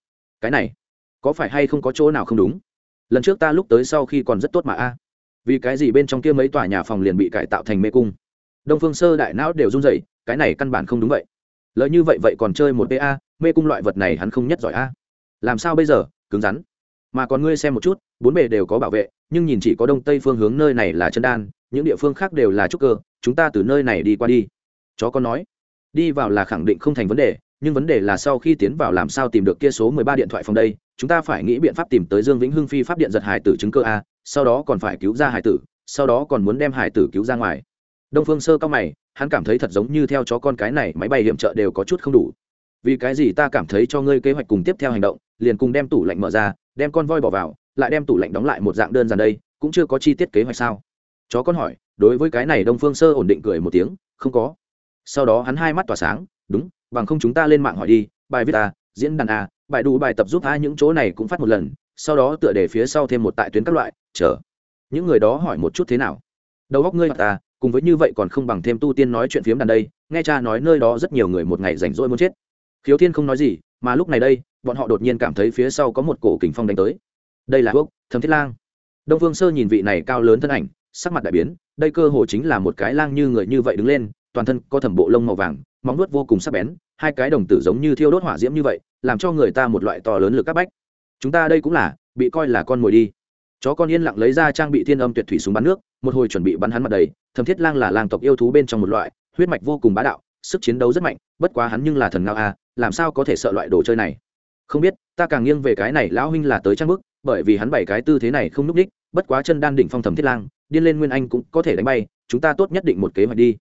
Cái này có phải hay không có chỗ nào không đúng? Lần trước ta lúc tới sau khi còn rất tốt mà a. À. Vì cái gì bên trong kia mấy tòa nhà phòng liền bị cải tạo thành mê cung? Đông phương sơ đại não đều run rẩy cái này căn bản không đúng vậy. Lợi như vậy vậy còn chơi một pa mê cung loại vật này hắn không nhất giỏi a. Làm sao bây giờ? Cứng rắn mà còn ngươi xem một chút, bốn bề đều có bảo vệ, nhưng nhìn chỉ có đông tây phương hướng nơi này là chân đan, những địa phương khác đều là trúc cơ, chúng ta từ nơi này đi qua đi. Chó con nói. Đi vào là khẳng định không thành vấn đề, nhưng vấn đề là sau khi tiến vào làm sao tìm được kia số mười ba điện thoại phòng đây, chúng ta phải nghĩ biện pháp tìm tới dương vĩnh hưng phi pháp điện giật hải tử chứng cơ a, sau đó còn phải cứu ra hải tử, sau đó còn muốn đem hải tử cứu ra ngoài. Đông phương sơ cao mày, hắn cảm thấy thật giống như theo chó con cái này, máy bay hiểm trợ đều có chút không đủ. Vì cái gì ta cảm thấy cho ngươi kế hoạch cùng tiếp theo hành động, liền cùng đem tủ lạnh mở ra đem con voi bỏ vào, lại đem tủ lạnh đóng lại một dạng đơn giản đây, cũng chưa có chi tiết kế hoạch sao? Chó con hỏi, đối với cái này đông phương sơ ổn định cười một tiếng, không có. Sau đó hắn hai mắt tỏa sáng, đúng, bằng không chúng ta lên mạng hỏi đi, bài viết a diễn đàn a bài đủ bài tập giúp a những chỗ này cũng phát một lần, sau đó tựa để phía sau thêm một tại tuyến các loại, chờ. Những người đó hỏi một chút thế nào? Đầu góc ngươi ta à, cùng với như vậy còn không bằng thêm tu tiên nói chuyện phiếm đàn đây, nghe cha nói nơi đó rất nhiều người một ngày rảnh rỗi muốn chết. Khiếu thiên không nói gì, mà lúc này đây bọn họ đột nhiên cảm thấy phía sau có một cổ kình phong đánh tới. Đây là hốc thấm thiết lang. Đông phương sơ nhìn vị này cao lớn thân ảnh sắc mặt đại biến đây cơ hồ chính là một cái lang như người như vậy đứng lên toàn thân có thẩm bộ lông màu vàng móng nuốt vô cùng sắc bén hai cái đồng tử giống như thiêu đốt hỏa diễm như vậy làm cho người ta một loại to lớn lực các bách. Chúng ta đây cũng là bị coi là con mồi đi. Chó con yên lặng lấy ra trang bị thiên âm tuyệt thủy súng bắn nước một hồi chuẩn bị bắn hắn mặt đầy thầm thiết lang là lang tộc yêu thú bên trong một loại huyết mạch vô cùng bá đạo sức chiến đấu rất mạnh bất quá hắn nhưng là thần ngao a à, làm sao có thể sợ loại đồ chơi này? Không biết, ta càng nghiêng về cái này lão huynh là tới trang bức, bởi vì hắn bảy cái tư thế này không núp đích bất quá chân đan đỉnh phong thẩm thiết lang, điên lên nguyên anh cũng có thể đánh bay, chúng ta tốt nhất định một kế hoạch đi.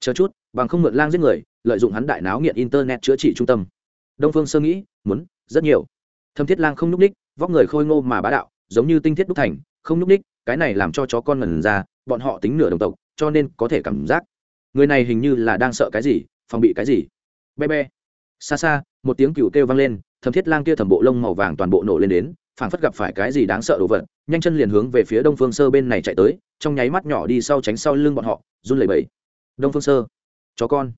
Chờ chút, bằng không mượn lang giết người, lợi dụng hắn đại náo nghiện internet chữa trị trung tâm. Đông phương sơ nghĩ, muốn, rất nhiều. Thâm thiết lang không núp ních, vóc người khôi ngô mà bá đạo, giống như tinh thiết đúc thành, không núp ních, cái này làm cho chó con ngần ra, bọn họ tính nửa đồng tộc, cho nên có thể cảm giác. Người này hình như là đang sợ cái gì, phòng bị cái gì. Be be. Xa xa, một tiếng cựu kêu vang lên thẩm thiết lang kia thẩm bộ lông màu vàng toàn bộ nổ lên đến, phảng phất gặp phải cái gì đáng sợ đồ vật, nhanh chân liền hướng về phía đông phương sơ bên này chạy tới, trong nháy mắt nhỏ đi sau tránh sau lưng bọn họ, run lẩy bẩy. Đông phương sơ, chó con.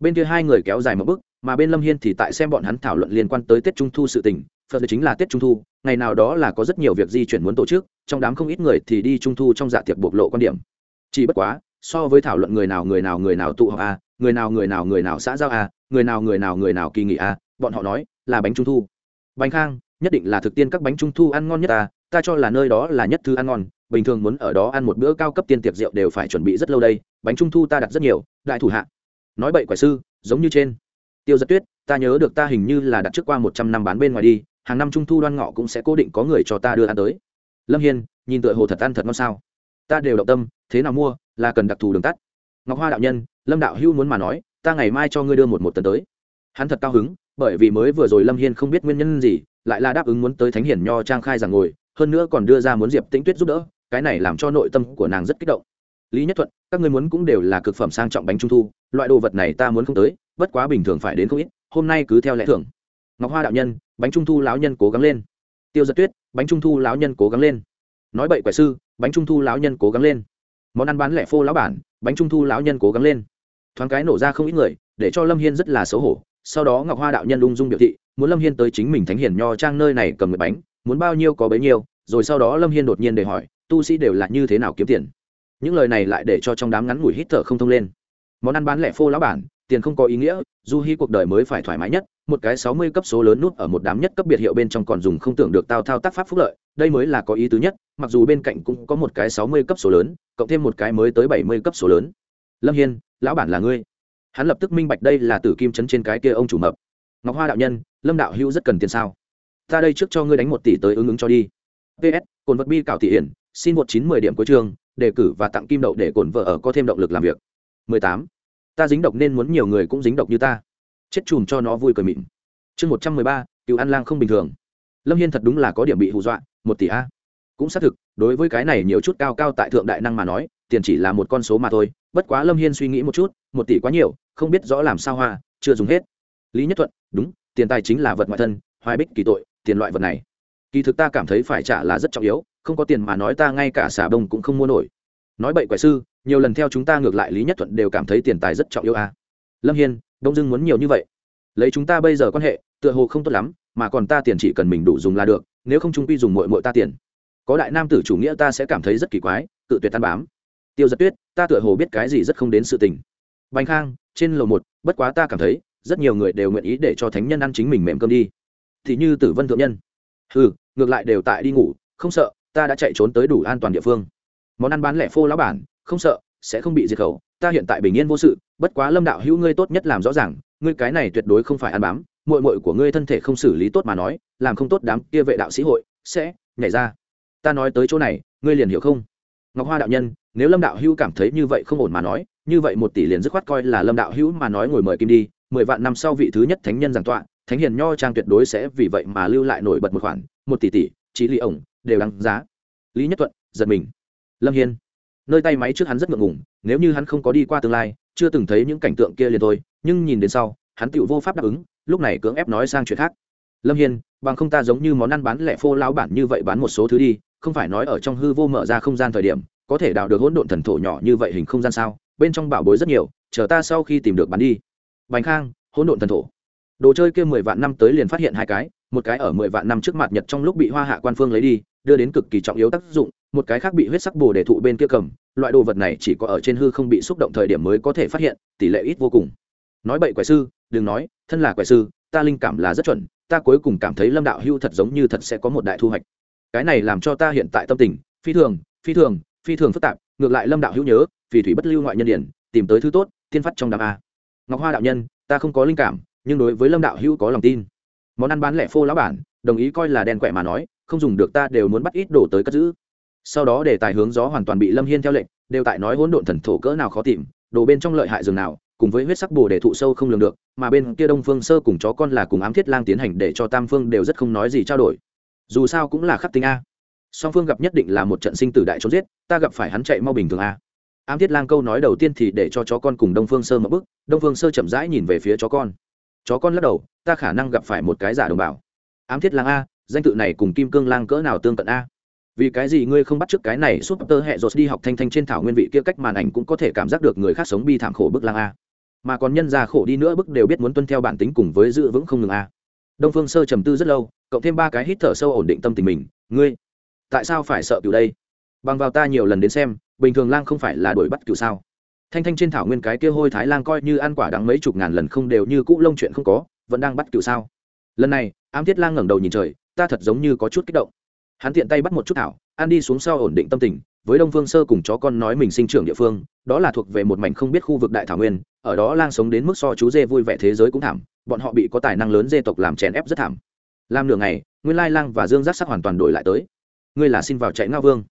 Bên kia hai người kéo dài một bước, mà bên lâm hiên thì tại xem bọn hắn thảo luận liên quan tới tết trung thu sự tình, phật chính là tết trung thu, ngày nào đó là có rất nhiều việc di chuyển muốn tổ chức, trong đám không ít người thì đi trung thu trong dạ tiệc bộc lộ quan điểm. Chỉ bất quá, so với thảo luận người nào người nào người nào tụ họp a người nào người nào người nào xã giao a người nào người nào người nào kỳ nghỉ a à, bọn họ nói là bánh trung thu. Bánh khang, nhất định là thực tiên các bánh trung thu ăn ngon nhất ta ta cho là nơi đó là nhất thứ ăn ngon, bình thường muốn ở đó ăn một bữa cao cấp tiên tiệc rượu đều phải chuẩn bị rất lâu đây, bánh trung thu ta đặt rất nhiều, đại thủ hạ. Nói bậy quả sư, giống như trên. Tiêu giật tuyết, ta nhớ được ta hình như là đặt trước qua một trăm năm bán bên ngoài đi, hàng năm trung thu đoan ngọ cũng sẽ cố định có người cho ta đưa ăn tới. Lâm hiên, nhìn tựa hồ thật ăn thật ngon sao? Ta đều động tâm, thế nào mua, là cần đặc thù đường tắt. Ngọc hoa đạo nhân, lâm đạo hữu muốn mà nói, ta ngày mai cho ngươi đưa một một tấn tới. Hắn thật cao hứng bởi vì mới vừa rồi lâm hiên không biết nguyên nhân gì, lại là đáp ứng muốn tới thánh hiển nho trang khai rằng ngồi, hơn nữa còn đưa ra muốn diệp tĩnh tuyết giúp đỡ, cái này làm cho nội tâm của nàng rất kích động. Lý nhất thuận, các ngươi muốn cũng đều là cực phẩm sang trọng bánh trung thu, loại đồ vật này ta muốn không tới, bất quá bình thường phải đến không ít, hôm nay cứ theo lẽ thường. Ngọc hoa đạo nhân, bánh trung thu lão nhân cố gắng lên. Tiêu giật tuyết, bánh trung thu lão nhân cố gắng lên. Nói bậy quẻ sư, bánh trung thu lão nhân cố gắng lên. Món ăn bán lẻ phô lão bản, bánh trung thu lão nhân cố gắng lên. Thoáng cái nổ ra không ít người, để cho lâm hiên rất là xấu hổ sau đó ngọc hoa đạo nhân ung dung biểu thị, muốn lâm hiên tới chính mình thánh hiển nho trang nơi này cầm người bánh, muốn bao nhiêu có bấy nhiêu, rồi sau đó lâm hiên đột nhiên để hỏi, tu sĩ đều là như thế nào kiếm tiền? Những lời này lại để cho trong đám ngắn ngủi hít thở không thông lên. Món ăn bán lẻ phô lão bản, tiền không có ý nghĩa, du hy cuộc đời mới phải thoải mái nhất, một cái sáu mươi cấp số lớn nút ở một đám nhất cấp biệt hiệu bên trong còn dùng không tưởng được tao thao tác pháp phúc lợi, đây mới là có ý tứ nhất, mặc dù bên cạnh cũng có một cái sáu mươi cấp số lớn, cộng thêm một cái mới tới bảy mươi cấp số lớn. Lâm hiên, lão bản là ngươi hắn lập tức minh bạch đây là tử kim chấn trên cái kia ông chủ mập. Ngọc hoa đạo nhân, lâm đạo hữu rất cần tiền sao? Ta đây trước cho ngươi đánh một tỷ tới ứng ứng cho đi. Ps cồn vật bi cảo tỷ hiển, xin một chín mười điểm cuối trường đề cử và tặng kim đậu để cồn vợ ở có thêm động lực làm việc. 18. ta dính độc nên muốn nhiều người cũng dính độc như ta. Chết chùm cho nó vui cười mịn. Chương một trăm mười ba, cựu an lang không bình thường. Lâm hiên thật đúng là có điểm bị hù dọa, một tỷ a. Cũng xác thực, đối với cái này nhiều chút cao cao tại thượng đại năng mà nói tiền chỉ là một con số mà thôi, bất quá lâm hiên suy nghĩ một chút, một tỷ quá nhiều, không biết rõ làm sao hoa, chưa dùng hết. Lý nhất thuận, đúng, tiền tài chính là vật ngoại thân, hoài bích kỳ tội, tiền loại vật này. Kỳ thực ta cảm thấy phải trả là rất trọng yếu, không có tiền mà nói ta ngay cả xà bông cũng không mua nổi. Nói bậy quẻ sư, nhiều lần theo chúng ta ngược lại lý nhất thuận đều cảm thấy tiền tài rất trọng yếu a lâm hiên, đông dưng muốn nhiều như vậy. Lấy chúng ta bây giờ quan hệ, tựa hồ không tốt lắm, mà còn ta tiền chỉ cần mình đủ dùng là được, nếu không trung quy dùng mội mội ta tiền. Có đại nam tử chủ nghĩa ta sẽ cảm thấy rất kỳ quái tự tuyệt tan bám tiêu giật tuyết, ta tựa hồ biết cái gì rất không đến sự tình. Bánh khang, trên lầu một, bất quá ta cảm thấy, rất nhiều người đều nguyện ý để cho thánh nhân ăn chính mình mềm cơm đi. Thì như tử vân thượng nhân. Ừ ngược lại đều tại đi ngủ, không sợ, ta đã chạy trốn tới đủ an toàn địa phương. Món ăn bán lẻ phô lão bản, không sợ, sẽ không bị diệt khẩu, ta hiện tại bình yên vô sự, bất quá lâm đạo hữu ngươi tốt nhất làm rõ ràng, ngươi cái này tuyệt đối không phải ăn bám mội mội của ngươi thân thể không xử lý tốt mà nói, làm không tốt đám kia vệ đạo sĩ hội, sẽ nhảy ra. Ta nói tới chỗ này, ngươi liền hiểu không? Ngọc hoa đạo nhân, nếu lâm đạo hữu cảm thấy như vậy không ổn mà nói, như vậy một tỷ liền dứt khoát coi là lâm đạo hữu mà nói ngồi mời kim đi, mười vạn năm sau vị thứ nhất thánh nhân giảng tọa, thánh hiền nho trang tuyệt đối sẽ vì vậy mà lưu lại nổi bật một khoản, một tỷ tỷ trí lý ổng, đều đáng giá. Lý nhất thuận giật mình. Lâm hiên. Nơi tay máy trước hắn rất ngượng ngùng, nếu như hắn không có đi qua tương lai, chưa từng thấy những cảnh tượng kia liền thôi, nhưng nhìn đến sau, hắn tựu vô pháp đáp ứng, lúc này cưỡng ép nói sang chuyện khác. Lâm hiên, bằng không ta giống như món ăn bán lẻ phô lao bản như vậy bán một số thứ đi không phải nói ở trong hư vô mở ra không gian thời điểm, có thể đào được hỗn độn thần thổ nhỏ như vậy hình không gian sao? Bên trong bảo bối rất nhiều, chờ ta sau khi tìm được bán đi. Bánh khang, hỗn độn thần thổ. Đồ chơi kia mười vạn năm tới liền phát hiện hai cái, một cái ở mười vạn năm trước mặt nhật trong lúc bị hoa hạ quan phương lấy đi, đưa đến cực kỳ trọng yếu tác dụng, một cái khác bị huyết sắc bồ để thụ bên kia cầm, loại đồ vật này chỉ có ở trên hư không bị xúc động thời điểm mới có thể phát hiện, tỷ lệ ít vô cùng. Nói bậy quẻ sư, đừng nói, thân là quẻ sư, ta linh cảm là rất chuẩn, ta cuối cùng cảm thấy lâm đạo hưu thật giống như thật sẽ có một đại thu hoạch cái này làm cho ta hiện tại tâm tình, phi thường phi thường phi thường phức tạp, ngược lại lâm đạo hữu nhớ vì thủy bất lưu ngoại nhân điển, tìm tới thứ tốt, tiên phát trong đám a. Ngọc hoa đạo nhân, ta không có linh cảm, nhưng đối với lâm đạo hữu có lòng tin. Món ăn bán lẻ phô lão bản, đồng ý coi là đen quẹ mà nói, không dùng được ta đều muốn bắt ít đổ tới cất giữ. Sau đó để tài hướng gió hoàn toàn bị lâm hiên theo lệnh, đều tại nói hỗn độn thần thổ cỡ nào khó tìm, đồ bên trong lợi hại dường nào, cùng với huyết sắc bồ để thụ sâu không lường được, mà bên kia đông phương sơ cùng chó con là cùng ám thiết lang tiến hành để cho tam phương đều rất không nói gì trao đổi dù sao cũng là khắc tinh a. Song phương gặp nhất định là một trận sinh tử đại trốn giết, ta gặp phải hắn chạy mau bình thường a. Ám thiết lang câu nói đầu tiên thì để cho chó con cùng đông phương sơ một bức, đông phương sơ chậm rãi nhìn về phía chó con. Chó con lắc đầu, ta khả năng gặp phải một cái giả đồng bào. Ám thiết lang a, danh tự này cùng kim cương lang cỡ nào tương cận a? Vì cái gì ngươi không bắt t cái này suốt tơ hẹ rột đi học thanh thanh trên thảo nguyên vị kia cách màn ảnh cũng có thể cảm giác được người khác sống bi thảm khổ bức lang a. Mà còn nhân già khổ đi nữa bức đều biết muốn tuân theo bản tính cùng với giữ vững không ngừng a. Đông phương sơ trầm tư rất lâu cộng thêm ba cái hít thở sâu ổn định tâm tình mình, ngươi, tại sao phải sợ cựu đây? Bằng vào ta nhiều lần đến xem, bình thường lang không phải là đuổi bắt cựu sao? Thanh thanh trên thảo nguyên cái kia hôi thái lang coi như ăn quả đắng mấy chục ngàn lần không đều như cũ lông chuyện không có, vẫn đang bắt cựu sao? Lần này, ám thiết lang ngẩng đầu nhìn trời, ta thật giống như có chút kích động. Hắn tiện tay bắt một chút thảo, ăn đi xuống sau ổn định tâm tình, với đông phương sơ cùng chó con nói mình sinh trưởng địa phương, đó là thuộc về một mảnh không biết khu vực đại thảo nguyên, ở đó lang sống đến mức so chú dê vui vẻ thế giới cũng thảm, bọn họ bị có tài năng lớn dê tộc làm chèn ép rất thảm làm nửa ngày, nguyên lai lang và dương giác sắc hoàn toàn đổi lại tới. Ngươi là xin vào chạy ngao vương.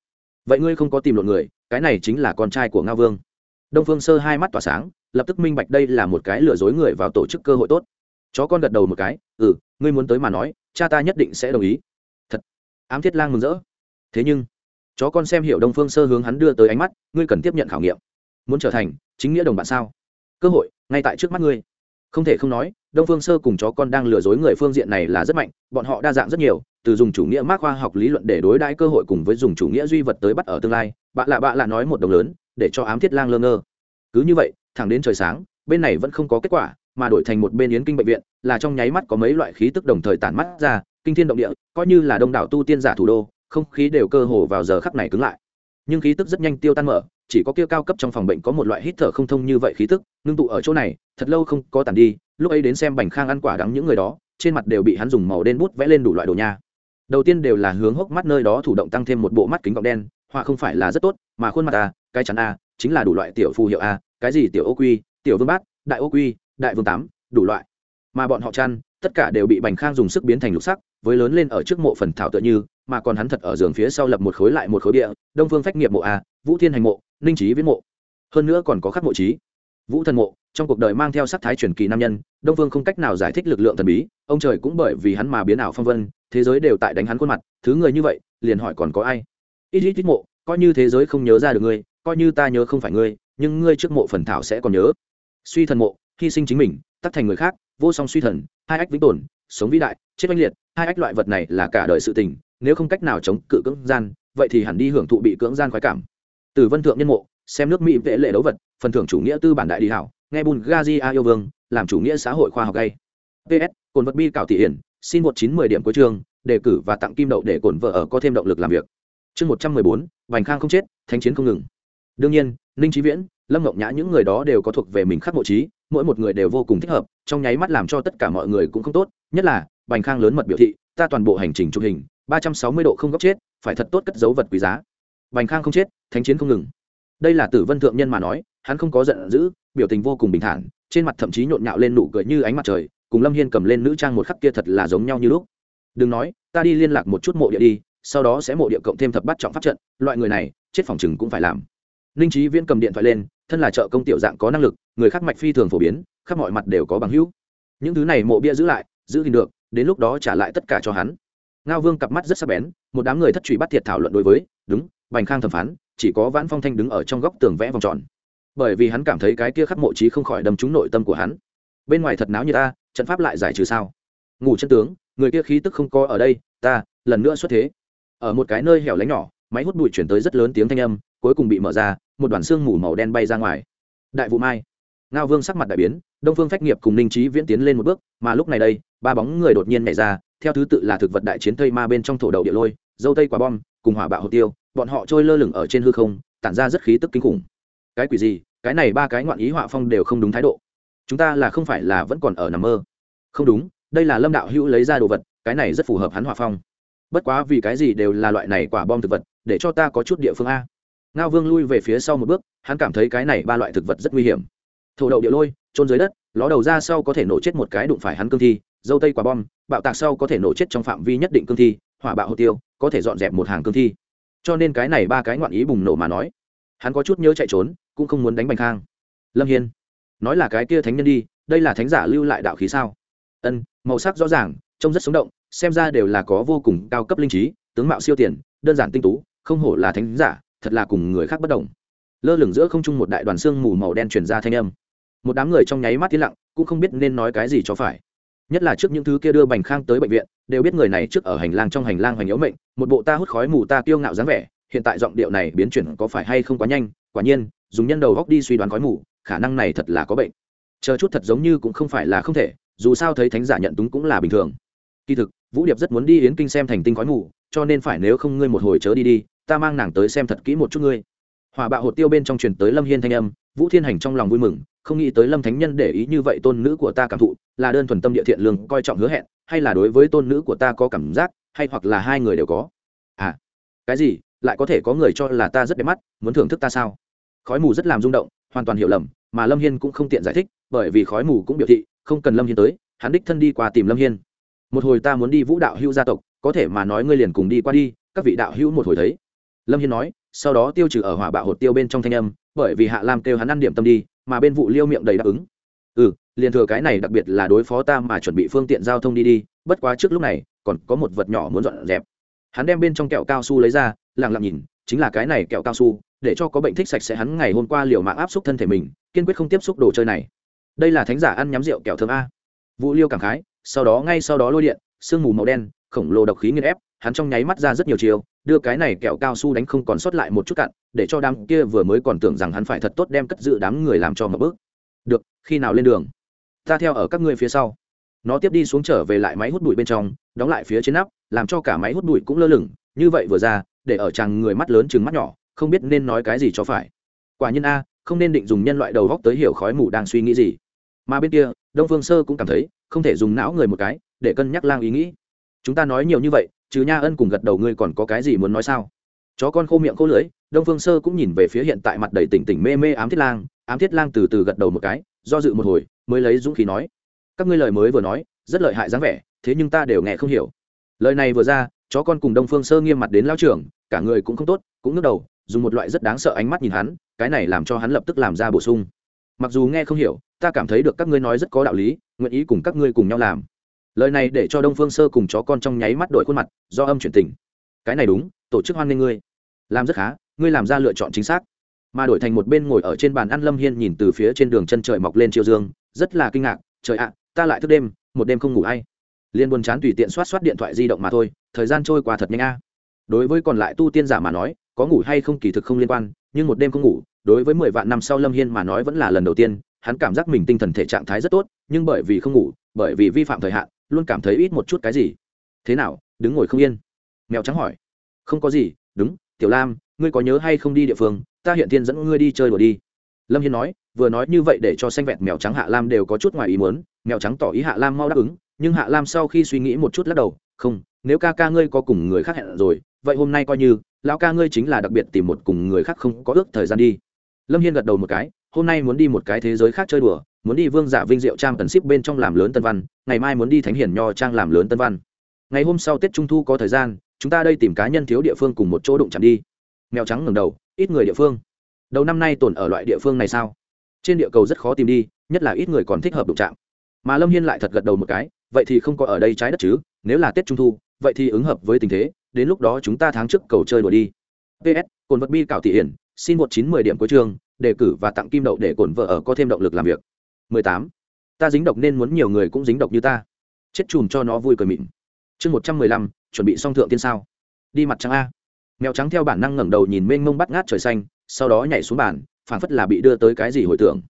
Vậy ngươi không có tìm lộn người, cái này chính là con trai của ngao vương. Đông phương sơ hai mắt tỏa sáng, lập tức minh bạch đây là một cái lừa dối người vào tổ chức cơ hội tốt. Chó con gật đầu một cái ừ ngươi muốn tới mà nói, cha ta nhất định sẽ đồng ý. Thật, ám thiết lang mừng rỡ. Thế nhưng, chó con xem hiểu đông phương sơ hướng hắn đưa tới ánh mắt, ngươi cần tiếp nhận khảo nghiệm. Muốn trở thành chính nghĩa đồng bạn sao? Cơ hội, ngay tại trước mắt ngươi. Không thể không nói đông phương sơ cùng chó con đang lừa dối người phương diện này là rất mạnh, bọn họ đa dạng rất nhiều, từ dùng chủ nghĩa mác khoa học lý luận để đối đãi cơ hội cùng với dùng chủ nghĩa duy vật tới bắt ở tương lai bạn lạ bạn lạ nói một đồng lớn, để cho ám thiết lang lơ ngơ. Cứ như vậy, thẳng đến trời sáng, bên này vẫn không có kết quả, mà đổi thành một bên yến kinh bệnh viện, là trong nháy mắt có mấy loại khí tức đồng thời tản mắt ra, kinh thiên động địa, coi như là đông đảo tu tiên giả thủ đô, không khí đều cơ hồ vào giờ khắc này cứng lại. Nhưng khí tức rất nhanh tiêu tan mở, chỉ có kia cao cấp trong phòng bệnh có một loại hít thở không thông như vậy khí tức, ngưng tụ ở chỗ này, thật lâu không có tàn đi lúc ấy đến xem bành khang ăn quả đắng những người đó, trên mặt đều bị hắn dùng màu đen bút vẽ lên đủ loại đồ nha. Đầu tiên đều là hướng hốc mắt nơi đó thủ động tăng thêm một bộ mắt kính gọng đen, họa không phải là rất tốt, mà khuôn mặt a cái chắn a chính là đủ loại tiểu phù hiệu a cái gì tiểu ô quy, tiểu vương bát, đại ô quy, đại vương tám, đủ loại. Mà bọn họ chăn, tất cả đều bị bành khang dùng sức biến thành lục sắc, với lớn lên ở trước mộ phần thảo tựa như, mà còn hắn thật ở giường phía sau lập một khối lại một khối địa, đông phương phách nghiệp mộ a vũ thiên hành mộ, ninh trí viễn mộ. Hơn nữa còn có khắc mộ trí vũ thần mộ, trong cuộc đời mang theo sắc thái truyền kỳ nam nhân, đông phương không cách nào giải thích lực lượng thần bí, ông trời cũng bởi vì hắn mà biến ảo phong vân, thế giới đều tại đánh hắn khuôn mặt, thứ người như vậy, liền hỏi còn có ai? Ít ít ít mộ, coi như thế giới không nhớ ra được ngươi, coi như ta nhớ không phải ngươi, nhưng ngươi trước mộ phần thảo sẽ còn nhớ. Suy thần mộ, hy sinh chính mình, tắt thành người khác, vô song suy thần, hai ách vĩnh tồn, sống vĩ đại, chết oanh liệt, hai ách loại vật này là cả đời sự tình, nếu không cách nào chống cự cưỡng gian, vậy thì hẳn đi hưởng thụ bị cưỡng gian khoái cảm. Từ vân thượng nhân mộ xem nước mỹ vệ lệ đấu vật, phần thưởng chủ nghĩa tư bản đại đi hảo, nghe bulgaria yêu vương, làm chủ nghĩa xã hội khoa học gay. Ps cồn vật bi cảo thị hiển, xin một chín mười điểm cuối trường đề cử và tặng kim đậu để cồn vợ ở có thêm động lực làm việc. Chương một trăm mười bốn vành khang không chết, thánh chiến không ngừng. Đương nhiên, ninh trí viễn, lâm ngọc nhã những người đó đều có thuộc về mình khắc mộ trí, mỗi một người đều vô cùng thích hợp, trong nháy mắt làm cho tất cả mọi người cũng không tốt, nhất là bành khang lớn mật biểu thị, ta toàn bộ hành trình chụp hình, ba trăm sáu mươi độ không góc chết, phải thật tốt cất dấu vật quý giá. Bành khang không chết, thánh chiến không ngừng đây là tử vân thượng nhân mà nói, hắn không có giận dữ, biểu tình vô cùng bình thản, trên mặt thậm chí nhộn nhạo lên nụ cười như ánh mặt trời, cùng lâm hiên cầm lên nữ trang một khắc kia thật là giống nhau như lúc. Đừng nói, ta đi liên lạc một chút mộ địa đi, sau đó sẽ mộ địa cộng thêm thập bắt trọng pháp trận, loại người này, chết phòng chừng cũng phải làm. Ninh trí viễn cầm điện thoại lên, thân là trợ công tiểu dạng có năng lực, người khác mạch phi thường phổ biến, khắp mọi mặt đều có bằng hữu. Những thứ này mộ bia giữ lại, giữ gìn được, đến lúc đó trả lại tất cả cho hắn. Ngao vương cặp mắt rất sắc bén, một đám người thất truy bắt thiệt thảo luận đối với, đúng, bành khang thẩm phán chỉ có vãn phong thanh đứng ở trong góc tường vẽ vòng tròn. Bởi vì hắn cảm thấy cái kia khắc mộ trí không khỏi đâm trúng nội tâm của hắn. Bên ngoài thật náo như ta, trận pháp lại giải trừ sao? Ngủ chân tướng, người kia khí tức không có ở đây, ta, lần nữa xuất thế. Ở một cái nơi hẻo lánh nhỏ, máy hút bụi chuyển tới rất lớn tiếng thanh âm, cuối cùng bị mở ra, một đoàn xương mù màu đen bay ra ngoài. Đại vụ mai. Ngao vương sắc mặt đại biến, đông phương phách nghiệp cùng ninh trí viễn tiến lên một bước, mà lúc này đây, ba bóng người đột nhiên nhảy ra, theo thứ tự là thực vật đại chiến tây ma bên trong thổ đậu địa lôi, dâu tây quả bom, cùng hỏa bạo hồ tiêu bọn họ trôi lơ lửng ở trên hư không, tản ra rất khí tức kinh khủng. Cái quỷ gì? Cái này ba cái ngoạn ý họa phong đều không đúng thái độ. Chúng ta là không phải là vẫn còn ở nằm mơ. Không đúng, đây là lâm đạo hữu lấy ra đồ vật, cái này rất phù hợp hắn họa phong. Bất quá vì cái gì đều là loại này quả bom thực vật, để cho ta có chút địa phương a. Ngao vương lui về phía sau một bước, hắn cảm thấy cái này ba loại thực vật rất nguy hiểm. Thổ đậu địa lôi trôn dưới đất, ló đầu ra sau có thể nổ chết một cái đụng phải hắn cương thi, dâu tây quả bom, bạo tạc sau có thể nổ chết trong phạm vi nhất định cương thi, hỏa bạo hồ tiêu, có thể dọn dẹp một hàng cương thi cho nên cái này ba cái ngoạn ý bùng nổ mà nói. Hắn có chút nhớ chạy trốn, cũng không muốn đánh bành khang. Lâm hiên, nói là cái kia thánh nhân đi, đây là thánh giả lưu lại đạo khí sao? Ân, màu sắc rõ ràng, trông rất sống động, xem ra đều là có vô cùng cao cấp linh trí, tướng mạo siêu tiền, đơn giản tinh tú, không hổ là thánh giả, thật là cùng người khác bất đồng. Lơ lửng giữa không trung một đại đoàn xương mù màu đen truyền ra thanh âm. Một đám người trong nháy mắt tiến lặng, cũng không biết nên nói cái gì cho phải nhất là trước những thứ kia đưa bành khang tới bệnh viện, đều biết người này trước ở hành lang trong hành lang hoành yếu mệnh, một bộ ta hút khói mù ta kiêu ngạo dáng vẻ, hiện tại giọng điệu này biến chuyển có phải hay không quá nhanh, quả nhiên, dùng nhân đầu góc đi suy đoán khói mù, khả năng này thật là có bệnh. Chờ chút thật giống như cũng không phải là không thể, dù sao thấy thánh giả nhận túng cũng là bình thường. Kỳ thực, vũ điệp rất muốn đi yến kinh xem thành tinh khói mù, cho nên phải nếu không ngươi một hồi chớ đi đi, ta mang nàng tới xem thật kỹ một chút ngươi. Hòa bạo hột tiêu bên trong truyền tới lâm hiên thanh âm vũ thiên hành trong lòng vui mừng, không nghĩ tới lâm thánh nhân để ý như vậy tôn nữ của ta cảm thụ, là đơn thuần tâm địa thiện lương, coi trọng hứa hẹn, hay là đối với tôn nữ của ta có cảm giác, hay hoặc là hai người đều có. À cái gì? Lại có thể có người cho là ta rất đẹp mắt, muốn thưởng thức ta sao? Khói mù rất làm rung động, hoàn toàn hiểu lầm, mà lâm hiên cũng không tiện giải thích, bởi vì khói mù cũng biểu thị, không cần lâm hiên tới, hắn đích thân đi qua tìm lâm hiên. Một hồi ta muốn đi vũ đạo hữu gia tộc, có thể mà nói ngươi liền cùng đi qua đi, các vị đạo hữu một hồi thấy. Lâm hiên nói, sau đó tiêu trừ ở hỏa bạo hột tiêu bên trong thanh âm bởi vì hạ lam kêu hắn ăn điểm tâm đi, mà bên vụ liêu miệng đầy đáp ứng. Ừ liền thừa cái này đặc biệt là đối phó ta mà chuẩn bị phương tiện giao thông đi đi, bất quá trước lúc này, còn có một vật nhỏ muốn dọn dẹp. Hắn đem bên trong kẹo cao su lấy ra lẳng lặng nhìn, chính là cái này kẹo cao su, để cho có bệnh thích sạch sẽ hắn ngày hôm qua liều mạng áp xúc thân thể mình, kiên quyết không tiếp xúc đồ chơi này. Đây là thánh giả ăn nhắm rượu kẹo thơm a. Vũ liêu cảm khái, sau đó ngay sau đó lôi điện, sương mù màu đen, khổng lồ độc khí nghiên ép, hắn trong nháy mắt ra rất nhiều chiều, đưa cái này kẹo cao su đánh không còn sót lại một chút cặn để cho đám kia vừa mới còn tưởng rằng hắn phải thật tốt đem cất giữ đám người làm cho một bước. Được, khi nào lên đường? Ta theo ở các ngươi phía sau. Nó tiếp đi xuống trở về lại máy hút bụi bên trong, đóng lại phía trên nắp, làm cho cả máy hút bụi cũng lơ lửng. Như vậy vừa ra, để ở chàng người mắt lớn chừng mắt nhỏ, không biết nên nói cái gì cho phải. Quả nhiên a, không nên định dùng nhân loại đầu góc tới hiểu khói mù đang suy nghĩ gì. Mà bên kia, đông phương sơ cũng cảm thấy, không thể dùng não người một cái, để cân nhắc lang ý nghĩ. Chúng ta nói nhiều như vậy chứ nha ân cùng gật đầu ngươi còn có cái gì muốn nói sao? Chó con khô miệng khô lưỡi đông phương sơ cũng nhìn về phía hiện tại mặt đầy tỉnh tỉnh mê mê ám thiết lang, ám thiết lang từ từ gật đầu một cái, do dự một hồi, mới lấy dũng khí nói. Các ngươi lời mới vừa nói, rất lợi hại dáng vẻ, thế nhưng ta đều nghe không hiểu. Lời này vừa ra, chó con cùng đông phương sơ nghiêm mặt đến lao trưởng cả người cũng không tốt, cũng ngước đầu, dùng một loại rất đáng sợ ánh mắt nhìn hắn, cái này làm cho hắn lập tức làm ra bổ sung. Mặc dù nghe không hiểu, ta cảm thấy được các ngươi nói rất có đạo lý, nguyện ý cùng các ngươi cùng nhau làm. Lời này để cho đông phương sơ cùng chó con trong nháy mắt đổi khuôn mặt, do âm chuyển tình. Cái này đúng, tổ chức hoan nghênh ngươi. Làm rất khá ngươi làm ra lựa chọn chính xác. Mà đổi thành một bên ngồi ở trên bàn ăn lâm hiên nhìn từ phía trên đường chân trời mọc lên chiều dương, rất là kinh ngạc, trời ạ, ta lại thức đêm, một đêm không ngủ hay liên buồn chán tùy tiện soát soát điện thoại di động mà thôi, thời gian trôi qua thật nhanh a. Đối với còn lại tu tiên giả mà nói, có ngủ hay không kỳ thực không liên quan, nhưng một đêm không ngủ, đối với mười vạn năm sau lâm hiên mà nói vẫn là lần đầu tiên, hắn cảm giác mình tinh thần thể trạng thái rất tốt, nhưng bởi vì không ngủ, bởi vì vi phạm thời hạn, luôn cảm thấy ít một chút cái gì. Thế nào, đứng ngồi không yên? Mèo trắng hỏi. Không có gì, đúng, tiểu lam ngươi có nhớ hay không đi địa phương, ta hiện thiên dẫn ngươi đi chơi đùa đi. Lâm hiên nói, vừa nói như vậy để cho xanh vẹn mèo trắng hạ lam đều có chút ngoài ý muốn, mèo trắng tỏ ý hạ lam mau đáp ứng, nhưng hạ lam sau khi suy nghĩ một chút lắc đầu, không, nếu ca ca ngươi có cùng người khác hẹn rồi, vậy hôm nay coi như, lão ca ngươi chính là đặc biệt tìm một cùng người khác không có ước thời gian đi. Lâm hiên gật đầu một cái, hôm nay muốn đi một cái thế giới khác chơi đùa, muốn đi vương giả vinh diệu trang tần ship bên trong làm lớn tân văn, ngày mai muốn đi thánh hiển nho trang làm lớn tân văn. Ngày hôm sau tết trung thu có thời gian, chúng ta đây tìm cá nhân thiếu địa phương cùng một chỗ đụng chạm đi mèo trắng ngừng đầu, ít người địa phương. Đầu năm nay tồn ở loại địa phương này sao? Trên địa cầu rất khó tìm đi, nhất là ít người còn thích hợp đụng chạm. Mà lâm hiên lại thật gật đầu một cái, vậy thì không có ở đây trái đất chứ, nếu là tết trung thu, vậy thì ứng hợp với tình thế, đến lúc đó chúng ta tháng trước cầu chơi đùa đi. Ps cồn vật bi cảo thị hiển, xin một chín mười điểm cuối trường, đề cử và tặng kim đậu để cổn vợ ở có thêm động lực làm việc. 18. ta dính độc nên muốn nhiều người cũng dính độc như ta. Chết chùm cho nó vui cười mịn. Chương một trăm mười lăm, chuẩn bị xong thượng tiên sao? Đi mặt trắng a mèo trắng theo bản năng ngẩng đầu nhìn mênh mông bắt ngát trời xanh, sau đó nhảy xuống bàn, phảng phất là bị đưa tới cái gì hồi tưởng.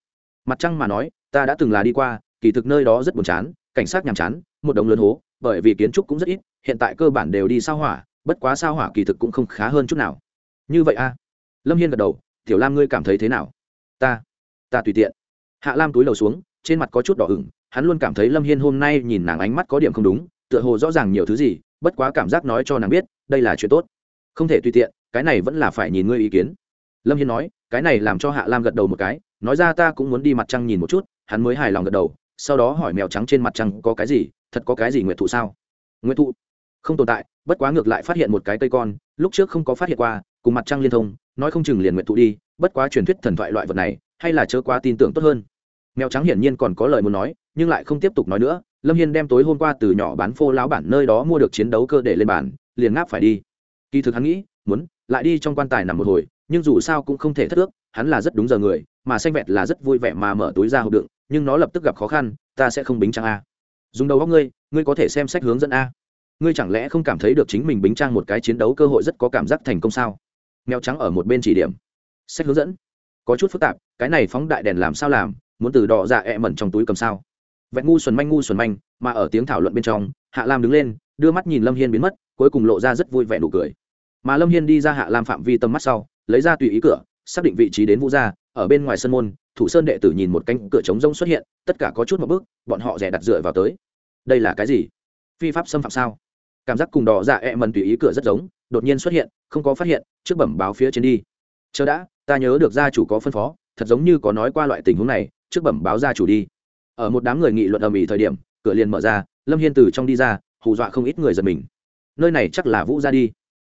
Mặt trăng mà nói, ta đã từng là đi qua, kỳ thực nơi đó rất buồn chán, cảnh sát nhàm chán, một đống lớn hố, bởi vì kiến trúc cũng rất ít, hiện tại cơ bản đều đi sao hỏa, bất quá sao hỏa kỳ thực cũng không khá hơn chút nào. Như vậy a lâm hiên gật đầu, tiểu lam ngươi cảm thấy thế nào? Ta ta tùy tiện. Hạ lam túi lầu xuống, trên mặt có chút đỏ ửng, hắn luôn cảm thấy lâm hiên hôm nay nhìn nàng ánh mắt có điểm không đúng, tựa hồ rõ ràng nhiều thứ gì, bất quá cảm giác nói cho nàng biết, đây là chuyện tốt không thể tùy tiện, cái này vẫn là phải nhìn ngươi ý kiến. Lâm hiên nói, cái này làm cho hạ lam gật đầu một cái, nói ra ta cũng muốn đi mặt trăng nhìn một chút, hắn mới hài lòng gật đầu, sau đó hỏi mèo trắng trên mặt trăng có cái gì, thật có cái gì nguyện thụ sao? Nguyện thụ? Không tồn tại, bất quá ngược lại phát hiện một cái cây con, lúc trước không có phát hiện qua, cùng mặt trăng liên thông, nói không chừng liền nguyện thụ đi, bất quá truyền thuyết thần thoại loại vật này, hay là chớ quá tin tưởng tốt hơn. Mèo trắng hiển nhiên còn có lời muốn nói, nhưng lại không tiếp tục nói nữa, lâm hiên đem tối hôm qua từ nhỏ bán phô láo bản nơi đó mua được chiến đấu cơ để lên bản liền ngáp phải đi kỳ thực hắn nghĩ, muốn lại đi trong quan tài nằm một hồi, nhưng dù sao cũng không thể thất ước, hắn là rất đúng giờ người, mà xanh vẹt là rất vui vẻ mà mở túi ra hộp đựng, nhưng nó lập tức gặp khó khăn, ta sẽ không bính trang a. Dùng đầu góc ngươi ngươi có thể xem sách hướng dẫn a. Ngươi chẳng lẽ không cảm thấy được chính mình bính trang một cái chiến đấu cơ hội rất có cảm giác thành công sao? Mèo trắng ở một bên chỉ điểm. Sách hướng dẫn? Có chút phức tạp, cái này phóng đại đèn làm sao làm, muốn từ đỏ dạ e mẩn trong túi cầm sao? Vẹn ngu xuẩn manh ngu xuẩn manh, mà ở tiếng thảo luận bên trong, hạ lam đứng lên, đưa mắt nhìn lâm hiên biến mất, cuối cùng lộ ra rất vui vẻ nụ cười mà lâm hiên đi ra hạ lam phạm vi tầm mắt sau, lấy ra tùy ý cửa, xác định vị trí đến vũ gia, ở bên ngoài sân môn, thủ sơn đệ tử nhìn một cánh cửa trống rông xuất hiện, tất cả có chút một bước, bọn họ rẻ đặt dựa vào tới. Đây là cái gì? Phi pháp xâm phạm sao? Cảm giác cùng đỏ dạ ẹ mần tùy ý cửa rất giống, đột nhiên xuất hiện, không có phát hiện, trước bẩm báo phía trên đi. Chờ đã, ta nhớ được gia chủ có phân phó, thật giống như có nói qua loại tình huống này, trước bẩm báo gia chủ đi. Ở một đám người nghị luận ầm ĩ thời điểm, cửa liền mở ra, lâm hiên từ trong đi ra, hù dọa không ít người giật mình. Nơi này chắc là vũ gia đi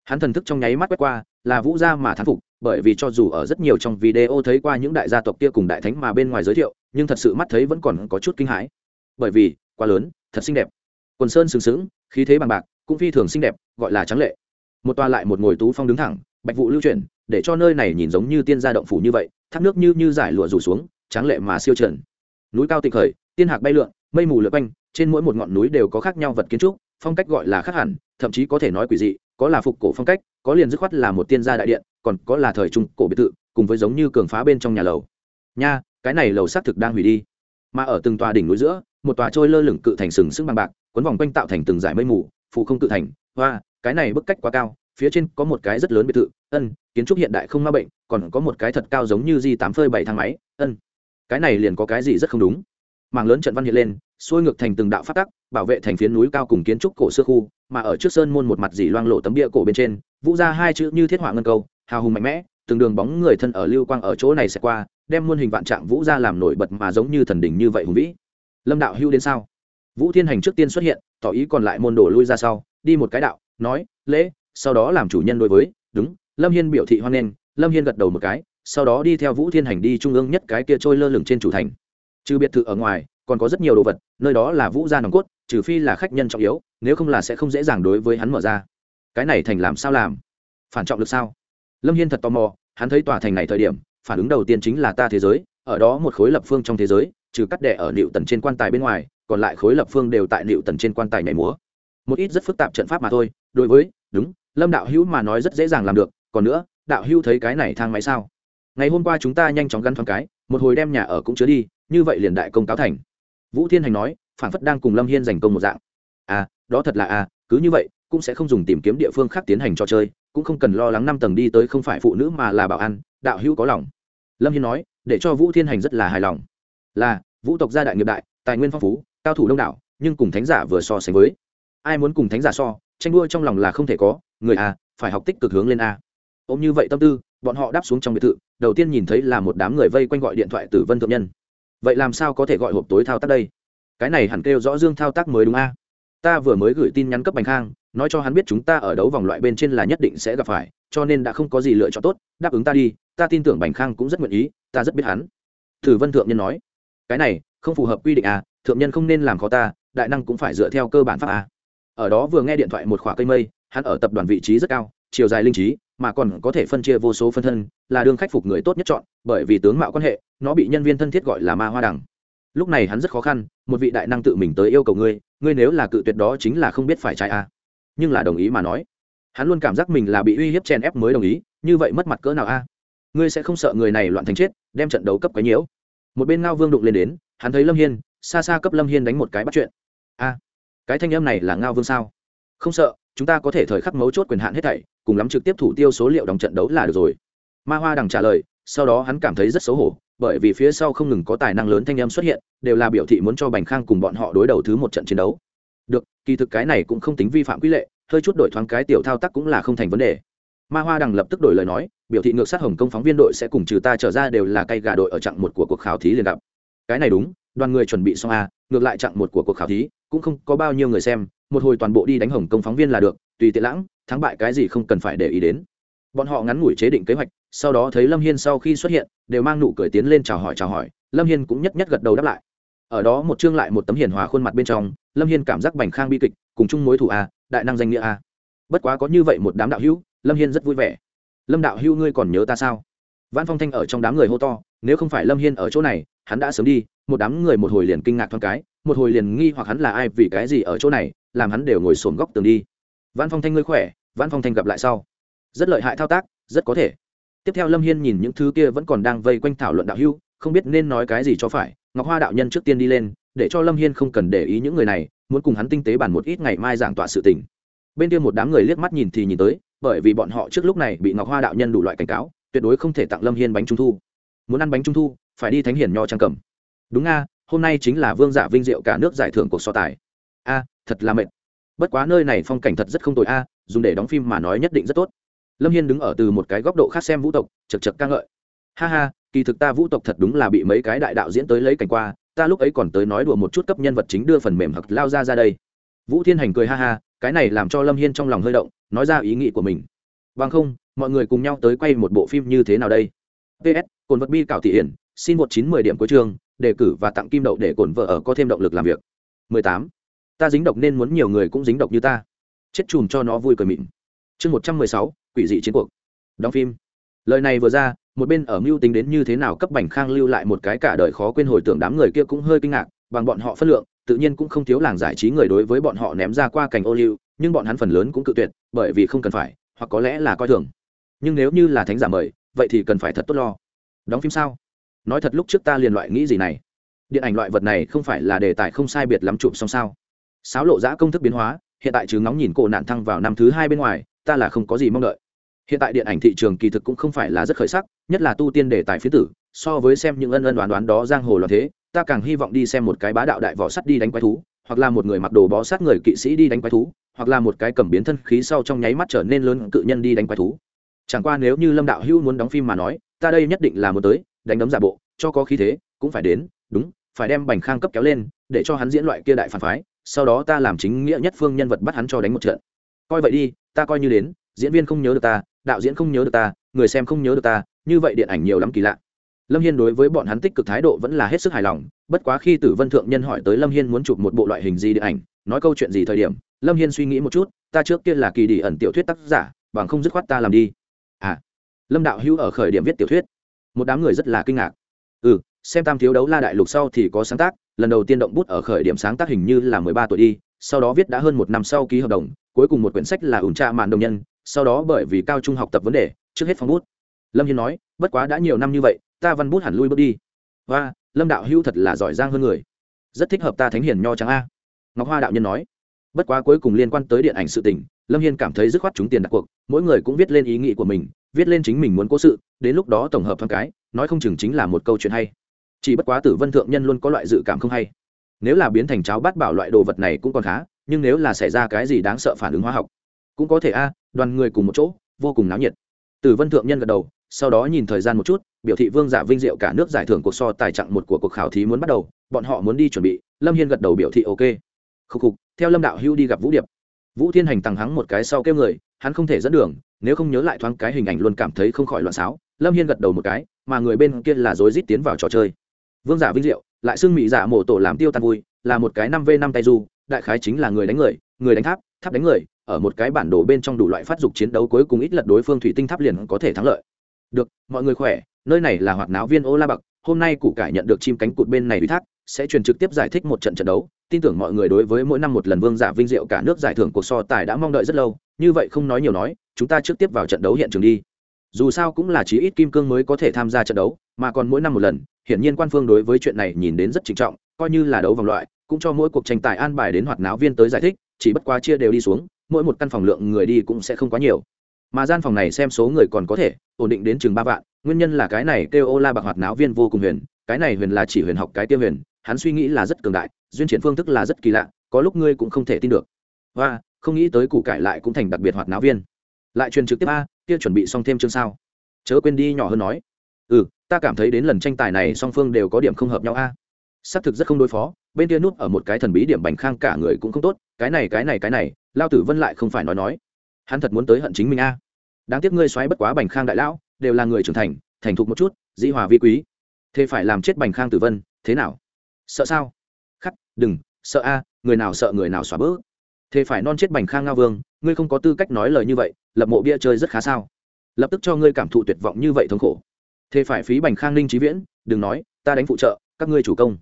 hắn thần thức trong nháy mắt quét qua, là vũ gia mà thán phục, bởi vì cho dù ở rất nhiều trong video thấy qua những đại gia tộc kia cùng đại thánh mà bên ngoài giới thiệu, nhưng thật sự mắt thấy vẫn còn có chút kinh hãi. Bởi vì, quá lớn, thật xinh đẹp. Quần sơn sừng sững, khí thế bằng bạc, cũng phi thường xinh đẹp, gọi là trắng lệ. Một toa lại một ngồi tú phong đứng thẳng, bạch vụ lưu chuyển, để cho nơi này nhìn giống như tiên gia động phủ như vậy, thác nước như như giải lụa rủ xuống tráng lệ mà siêu trần. Núi cao tịch khởi, tiên hạc bay lượn, mây mù lượn quanh, trên mỗi một ngọn núi đều có khác nhau vật kiến trúc, phong cách gọi là khác hẳn, thậm chí có thể nói quỷ dị có là phục cổ phong cách, có liền dứt khoát là một tiên gia đại điện, còn có là thời trung cổ biệt thự, cùng với giống như cường phá bên trong nhà lầu. Nha, cái này lầu xác thực đang hủy đi. Mà ở từng tòa đỉnh núi giữa, một tòa trôi lơ lửng cự thành sừng sững bằng bạc quấn vòng quanh tạo thành từng dải mây mù, phụ không cự thành. Hoa, cái này bức cách quá cao, phía trên có một cái rất lớn biệt thự, ân, kiến trúc hiện đại không ma bệnh, còn có một cái thật cao giống như di tám phơi bảy thang máy, ân. Cái này liền có cái gì rất không đúng. Mảng lớn trận văn hiện lên xuôi ngược thành từng đạo phát tắc, bảo vệ thành phiến núi cao cùng kiến trúc cổ xưa khu, mà ở trước sơn môn một mặt dì loang lộ tấm bia cổ bên trên, vũ ra hai chữ như thiết họa ngân câu, hào hùng mạnh mẽ, từng đường bóng người thân ở lưu quang ở chỗ này sẽ qua, đem muôn hình vạn trạng vũ ra làm nổi bật mà giống như thần đình như vậy hùng vĩ. Lâm đạo hưu đến sao? Vũ thiên hành trước tiên xuất hiện, tỏ ý còn lại môn đồ lui ra sau, đi một cái đạo, nói, lễ, sau đó làm chủ nhân đối với. Đúng, lâm hiên biểu thị hoan nghênh. Lâm hiên gật đầu một cái, sau đó đi theo vũ thiên hành đi trung ương nhất cái kia trôi lơ lửng trên chủ thành. Trừ biệt thự ở ngoài còn có rất nhiều đồ vật, nơi đó là vũ gia nòng cốt, trừ phi là khách nhân trọng yếu, nếu không là sẽ không dễ dàng đối với hắn mở ra. Cái này thành làm sao làm? Phản trọng lực sao? Lâm hiên thật tò mò, hắn thấy tòa thành này thời điểm, phản ứng đầu tiên chính là ta thế giới, ở đó một khối lập phương trong thế giới, trừ cắt đẻ ở liệu tần trên quan tài bên ngoài, còn lại khối lập phương đều tại liệu tần trên quan tài nhảy múa. Một ít rất phức tạp trận pháp mà thôi, đối với, đúng, lâm đạo hữu mà nói rất dễ dàng làm được, còn nữa, đạo hữu thấy cái này thang máy sao? Ngày hôm qua chúng ta nhanh chóng gắn thoáng cái, một hồi đem nhà ở cũng chứa đi, như vậy liền đại công cáo thành vũ thiên hành nói phản phất đang cùng lâm hiên giành công một dạng. À đó thật là à cứ như vậy, cũng sẽ không dùng tìm kiếm địa phương khác tiến hành trò chơi, cũng không cần lo lắng năm tầng đi tới không phải phụ nữ mà là bảo an, đạo hữu có lòng. Lâm hiên nói, để cho vũ thiên hành rất là hài lòng. Là, vũ tộc gia đại nghiệp đại, tài nguyên phong phú, cao thủ đông đảo, nhưng cùng thánh giả vừa so sánh với. Ai muốn cùng thánh giả so, tranh đua trong lòng là không thể có, người à phải học tích cực hướng lên a. Ôm như vậy tâm tư, bọn họ đáp xuống trong biệt thự, đầu tiên nhìn thấy là một đám người vây quanh gọi điện thoại từ vân thượng nhân vậy làm sao có thể gọi hộp tối thao tác đây? Cái này hẳn kêu rõ dương thao tác mới đúng a. Ta vừa mới gửi tin nhắn cấp bành khang, nói cho hắn biết chúng ta ở đấu vòng loại bên trên là nhất định sẽ gặp phải, cho nên đã không có gì lựa chọn tốt, đáp ứng ta đi, ta tin tưởng bành khang cũng rất nguyện ý, ta rất biết hắn. Thử vân thượng nhân nói. Cái này, không phù hợp quy định à thượng nhân không nên làm khó ta, đại năng cũng phải dựa theo cơ bản pháp à ở đó vừa nghe điện thoại một khỏa cây mây, hắn ở tập đoàn vị trí rất cao, chiều dài linh trí mà còn có thể phân chia vô số phân thân, là đương khách phục người tốt nhất chọn, bởi vì tướng mạo quan hệ, nó bị nhân viên thân thiết gọi là ma hoa đằng lúc này hắn rất khó khăn, một vị đại năng tự mình tới yêu cầu ngươi ngươi nếu là cự tuyệt đó chính là không biết phải trái a. À. nhưng là đồng ý mà nói. Hắn luôn cảm giác mình là bị uy hiếp chen ép mới đồng ý, như vậy mất mặt cỡ nào a? Ngươi sẽ không sợ người này loạn thành chết, đem trận đấu cấp cái nhiễu. Một bên ngao vương đụng lên đến, hắn thấy lâm hiên, xa xa cấp lâm hiên đánh một cái bắt chuyện. A, cái thanh âm này là ngao vương sao? Không sợ chúng ta có thể thời khắc mấu chốt quyền hạn hết thảy, cùng lắm trực tiếp thủ tiêu số liệu đồng trận đấu là được rồi. Ma hoa đằng trả lời, sau đó hắn cảm thấy rất xấu hổ, bởi vì phía sau không ngừng có tài năng lớn thanh em xuất hiện, đều là biểu thị muốn cho bành khang cùng bọn họ đối đầu thứ một trận chiến đấu. Được, kỳ thực cái này cũng không tính vi phạm quy lệ, hơi chút đổi thoáng cái tiểu thao tác cũng là không thành vấn đề. Ma hoa đằng lập tức đổi lời nói, biểu thị ngược sát hồng công phóng viên đội sẽ cùng trừ ta trở ra đều là cây gà đội ở chặng một của cuộc khảo thí liền gặp. Cái này đúng, đoàn người chuẩn bị xong a ngược lại chặng một của cuộc khảo thí, cũng không có bao nhiêu người xem một hồi toàn bộ đi đánh hồng công phóng viên là được, tùy tiện lãng, thắng bại cái gì không cần phải để ý đến. Bọn họ ngắn ngủi chế định kế hoạch, sau đó thấy lâm hiên sau khi xuất hiện, đều mang nụ cười tiến lên chào hỏi chào hỏi, lâm hiên cũng nhất nhất gật đầu đáp lại. Ở đó một chương lại một tấm hiền hòa khuôn mặt bên trong, lâm hiên cảm giác bành khang bi kịch, cùng chung mối thủ a, đại năng danh nghĩa a. Bất quá có như vậy một đám đạo hữu, lâm hiên rất vui vẻ. Lâm đạo hữu ngươi còn nhớ ta sao? Văn phong thanh ở trong đám người hô to, nếu không phải lâm hiên ở chỗ này hắn đã sớm đi, một đám người một hồi liền kinh ngạc thoáng cái, một hồi liền nghi hoặc hắn là ai vì cái gì ở chỗ này, làm hắn đều ngồi xổm góc tường đi. Văn phong thanh ngươi khỏe văn phong thanh gặp lại sau. Rất lợi hại thao tác, rất có thể. Tiếp theo lâm hiên nhìn những thứ kia vẫn còn đang vây quanh thảo luận đạo hưu không biết nên nói cái gì cho phải, ngọc hoa đạo nhân trước tiên đi lên, để cho lâm hiên không cần để ý những người này, muốn cùng hắn tinh tế bàn một ít ngày mai giảng tọa sự tình. Bên kia một đám người liếc mắt nhìn thì nhìn tới, bởi vì bọn họ trước lúc này bị ngọc hoa đạo nhân đủ loại cảnh cáo, tuyệt đối không thể tặng lâm hiên bánh trung thu muốn ăn bánh trung thu, phải đi thánh hiển nho trang cầm. Đúng nga, hôm nay chính là vương giả vinh diệu cả nước giải thưởng cuộc so tài. A, thật là mệt. Bất quá nơi này phong cảnh thật rất không tồi a, dùng để đóng phim mà nói nhất định rất tốt. Lâm hiên đứng ở từ một cái góc độ khác xem vũ tộc chật chật ca ngợi. Ha ha, kỳ thực ta vũ tộc thật đúng là bị mấy cái đại đạo diễn tới lấy cảnh qua, ta lúc ấy còn tới nói đùa một chút cấp nhân vật chính đưa phần mềm hặc lao ra ra đây. Vũ thiên hành cười ha ha, cái này làm cho lâm hiên trong lòng hơi động, nói ra ý nghĩ của mình. Bằng không, mọi người cùng nhau tới quay một bộ phim như thế nào đây? Ps cồn vật bi cảo thị hiển, xin một chín mười điểm cuối chương, đề cử và tặng kim đậu để cồn vợ ở có thêm động lực làm việc. 18. ta dính độc nên muốn nhiều người cũng dính độc như ta. Chết chùm cho nó vui cười mịn. Chương một trăm mười sáu, quỷ dị chiến cuộc. Đóng phim. Lời này vừa ra, một bên ở mưu tính đến như thế nào cấp bành khang lưu lại một cái cả đời khó quên hồi tưởng đám người kia cũng hơi kinh ngạc, bằng bọn họ phân lượng, tự nhiên cũng không thiếu làng giải trí người đối với bọn họ ném ra qua cành ô liu, nhưng bọn hắn phần lớn cũng cự tuyệt, bởi vì không cần phải, hoặc có lẽ là coi thường. Nhưng nếu như là thánh giả mời, vậy thì cần phải thật tốt lo đóng phim sao? Nói thật lúc trước ta liền loại nghĩ gì này. Điện ảnh loại vật này không phải là đề tài không sai biệt lắm chụp xong sao? Sáo lộ giã công thức biến hóa, hiện tại chứ ngóng nhìn cổ nạn thăng vào năm thứ hai bên ngoài, ta là không có gì mong đợi. Hiện tại điện ảnh thị trường kỳ thực cũng không phải là rất khởi sắc, nhất là tu tiên đề tài phía tử, so với xem những ân ân đoán đoán đó giang hồ loạn thế, ta càng hy vọng đi xem một cái bá đạo đại võ sắt đi đánh quái thú, hoặc là một người mặc đồ bó sát người kỵ sĩ đi đánh quái thú, hoặc là một cái cầm biến thân khí sau trong nháy mắt trở nên lớn cự nhân đi đánh quái thú chẳng qua nếu như lâm đạo hữu muốn đóng phim mà nói, ta đây nhất định là muốn tới, đánh đấm giả bộ, cho có khí thế, cũng phải đến, đúng, phải đem bành khang cấp kéo lên, để cho hắn diễn loại kia đại phản phái, sau đó ta làm chính nghĩa nhất phương nhân vật bắt hắn cho đánh một trận. Coi vậy đi, ta coi như đến, diễn viên không nhớ được ta, đạo diễn không nhớ được ta, người xem không nhớ được ta, như vậy điện ảnh nhiều lắm kỳ lạ. Lâm hiên đối với bọn hắn tích cực thái độ vẫn là hết sức hài lòng, bất quá khi tử vân thượng nhân hỏi tới lâm hiên muốn chụp một bộ loại hình gì điện ảnh, nói câu chuyện gì thời điểm, lâm hiên suy nghĩ một chút, ta trước kia là kỳ đi ẩn tiểu thuyết tác giả, bằng không dứt khoát ta làm đi lâm đạo hữu ở khởi điểm viết tiểu thuyết. Một đám người rất là kinh ngạc. Ừ xem tam thiếu đấu la đại lục sau thì có sáng tác, lần đầu tiên động bút ở khởi điểm sáng tác hình như là mười ba tuổi đi, sau đó viết đã hơn một năm sau ký hợp đồng, cuối cùng một quyển sách là ủn tra mạn đồng nhân, sau đó bởi vì cao trung học tập vấn đề, trước hết phong bút. Lâm hiên nói, bất quá đã nhiều năm như vậy, ta văn bút hẳn lui bước đi. Và lâm đạo hữu thật là giỏi giang hơn người. Rất thích hợp ta thánh hiền nho trắng a. Ngọc hoa đạo nhân nói. Bất quá cuối cùng liên quan tới điện ảnh sự tình, lâm hiên cảm thấy dứt khoát chúng tiền đặt cuộc, mỗi người cũng viết lên ý nghĩ của mình viết lên chính mình muốn cố sự, đến lúc đó tổng hợp thoáng cái, nói không chừng chính là một câu chuyện hay. Chỉ bất quá tử vân thượng nhân luôn có loại dự cảm không hay. Nếu là biến thành cháo bát bảo loại đồ vật này cũng còn khá, nhưng nếu là xảy ra cái gì đáng sợ phản ứng hóa học, cũng có thể a, đoàn người cùng một chỗ, vô cùng náo nhiệt. Tử vân thượng nhân gật đầu, sau đó nhìn thời gian một chút, biểu thị vương giả vinh diệu cả nước giải thưởng cuộc so tài chặng một của cuộc khảo thí muốn bắt đầu, bọn họ muốn đi chuẩn bị, lâm hiên gật đầu biểu thị ok. Khúc khục, theo lâm đạo hưu đi gặp vũ điệp. Vũ thiên hành tăng hắng một cái sau kêu người, hắn không thể dẫn đường nếu không nhớ lại thoáng cái hình ảnh luôn cảm thấy không khỏi loạn xáo, lâm hiên gật đầu một cái, mà người bên kia là rối rít tiến vào trò chơi. Vương giả vinh diệu, lại xưng mỹ giả mổ tổ làm tiêu tan vui, là một cái năm v năm tay du, đại khái chính là người đánh người người đánh tháp tháp đánh người, ở một cái bản đồ bên trong đủ loại phát dục chiến đấu cuối cùng ít lật đối phương thủy tinh tháp liền có thể thắng lợi. Được, mọi người khỏe, nơi này là hoạt náo viên ô la bậc hôm nay cụ cải nhận được chim cánh cụt bên này ủy thác sẽ truyền trực tiếp giải thích một trận trận đấu. Tin tưởng mọi người đối với mỗi năm một lần vương giả vinh diệu cả nước giải thưởng cuộc so tài đã mong đợi rất lâu. Như vậy không nói nhiều nói, chúng ta trước tiếp vào trận đấu hiện trường đi. Dù sao cũng là chí ít kim cương mới có thể tham gia trận đấu, mà còn mỗi năm một lần, hiển nhiên quan phương đối với chuyện này nhìn đến rất trịnh trọng, coi như là đấu vòng loại, cũng cho mỗi cuộc tranh tài an bài đến hoạt náo viên tới giải thích, chỉ bất quá chia đều đi xuống, mỗi một căn phòng lượng người đi cũng sẽ không quá nhiều. Mà gian phòng này xem số người còn có thể, ổn định đến chừng ba vạn, nguyên nhân là cái này kêu ô la bạc hoạt náo viên vô cùng huyền, cái này huyền là chỉ huyền học cái tiêu huyền hắn suy nghĩ là rất cường đại, duyên triển phương thức là rất kỳ lạ, có lúc ngươi cũng không thể tin được. Và không nghĩ tới củ cải lại cũng thành đặc biệt hoạt náo viên. Lại truyền trực tiếp a, kia chuẩn bị xong thêm chương sao. Chớ quên đi nhỏ hơn nói. Ừ ta cảm thấy đến lần tranh tài này song phương đều có điểm không hợp nhau a. Xác thực rất không đối phó, bên kia núp ở một cái thần bí điểm bành khang cả người cũng không tốt, cái này cái này cái này, lao tử vân lại không phải nói nói. Hắn thật muốn tới hận chính mình a. Đáng tiếc ngươi xoáy bất quá bành khang đại lão, đều là người trưởng thành thành thục một chút, dĩ hòa vi quý. Thế phải làm chết bành khang tử vân, thế nào? Sợ sao? Khắc, đừng, sợ a, người nào sợ người nào xóa bỡ thế phải non chết bành khang ngao vương, ngươi không có tư cách nói lời như vậy, lập mộ bia chơi rất khá sao? Lập tức cho ngươi cảm thụ tuyệt vọng như vậy thống khổ. Thế phải phí bành khang ninh trí viễn, đừng nói, ta đánh phụ trợ, các ngươi chủ công.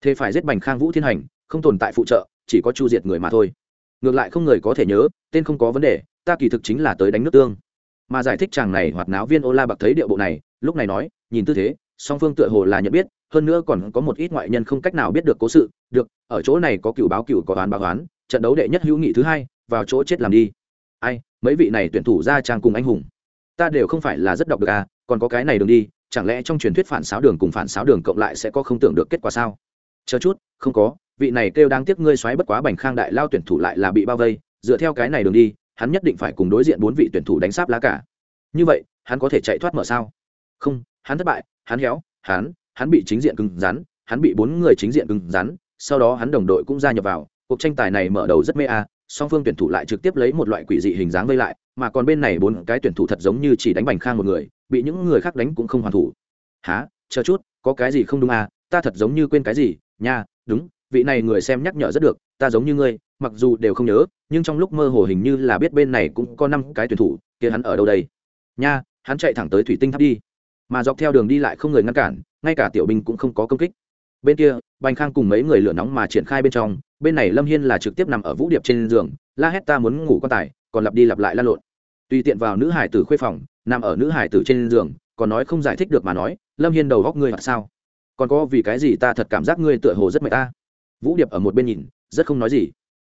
Thế phải giết bành khang vũ thiên hành, không tồn tại phụ trợ, chỉ có chu diệt người mà thôi. Ngược lại không người có thể nhớ, tên không có vấn đề, ta kỳ thực chính là tới đánh nước tương. Mà giải thích chàng này hoạt náo viên ô la bạc thấy điệu bộ này, lúc này nói, nhìn tư thế, song phương tựa hồ là nhận biết hơn nữa còn có một ít ngoại nhân không cách nào biết được cố sự, được, ở chỗ này có cựu báo cựu có toán báo toán trận đấu đệ nhất hữu nghị thứ hai, vào chỗ chết làm đi. Ai, mấy vị này tuyển thủ ra trang cùng anh hùng. Ta đều không phải là rất đọc được à còn có cái này đường đi, chẳng lẽ trong truyền thuyết phản xáo đường cùng phản xáo đường cộng lại sẽ có không tưởng được kết quả sao? Chờ chút, không có, vị này kêu đáng tiếc ngươi xoáy bất quá bành khang đại lao tuyển thủ lại là bị bao vây, dựa theo cái này đường đi, hắn nhất định phải cùng đối diện bốn vị tuyển thủ đánh sáp lá cả. Như vậy, hắn có thể chạy thoát mở sao? Không, hắn thất bại, hắn héo, hắn hắn bị chính diện cứng rắn, hắn bị bốn người chính diện cứng rắn, sau đó hắn đồng đội cũng gia nhập vào, cuộc tranh tài này mở đầu rất mê a, song phương tuyển thủ lại trực tiếp lấy một loại quỷ dị hình dáng vây lại, mà còn bên này bốn cái tuyển thủ thật giống như chỉ đánh bành khang một người, bị những người khác đánh cũng không hoàn thủ. Hả? chờ chút, có cái gì không đúng à? Ta thật giống như quên cái gì? Nha, đúng, vị này người xem nhắc nhở rất được, ta giống như ngươi, mặc dù đều không nhớ, nhưng trong lúc mơ hồ hình như là biết bên này cũng có năm cái tuyển thủ, kia hắn ở đâu đây? Nha, hắn chạy thẳng tới thủy tinh tháp đi mà dọc theo đường đi lại không người ngăn cản, ngay cả tiểu binh cũng không có công kích. Bên kia, bành khang cùng mấy người lửa nóng mà triển khai bên trong, bên này lâm hiên là trực tiếp nằm ở vũ điệp trên giường, la hét ta muốn ngủ quan tài, còn lặp đi lặp lại la lộn. Tùy tiện vào nữ hải tử khuê phòng, nằm ở nữ hải tử trên giường, còn nói không giải thích được mà nói, lâm hiên đầu góc ngươi hoặc sao? Còn có vì cái gì ta thật cảm giác ngươi tựa hồ rất mệt ta? Vũ điệp ở một bên nhìn, rất không nói gì.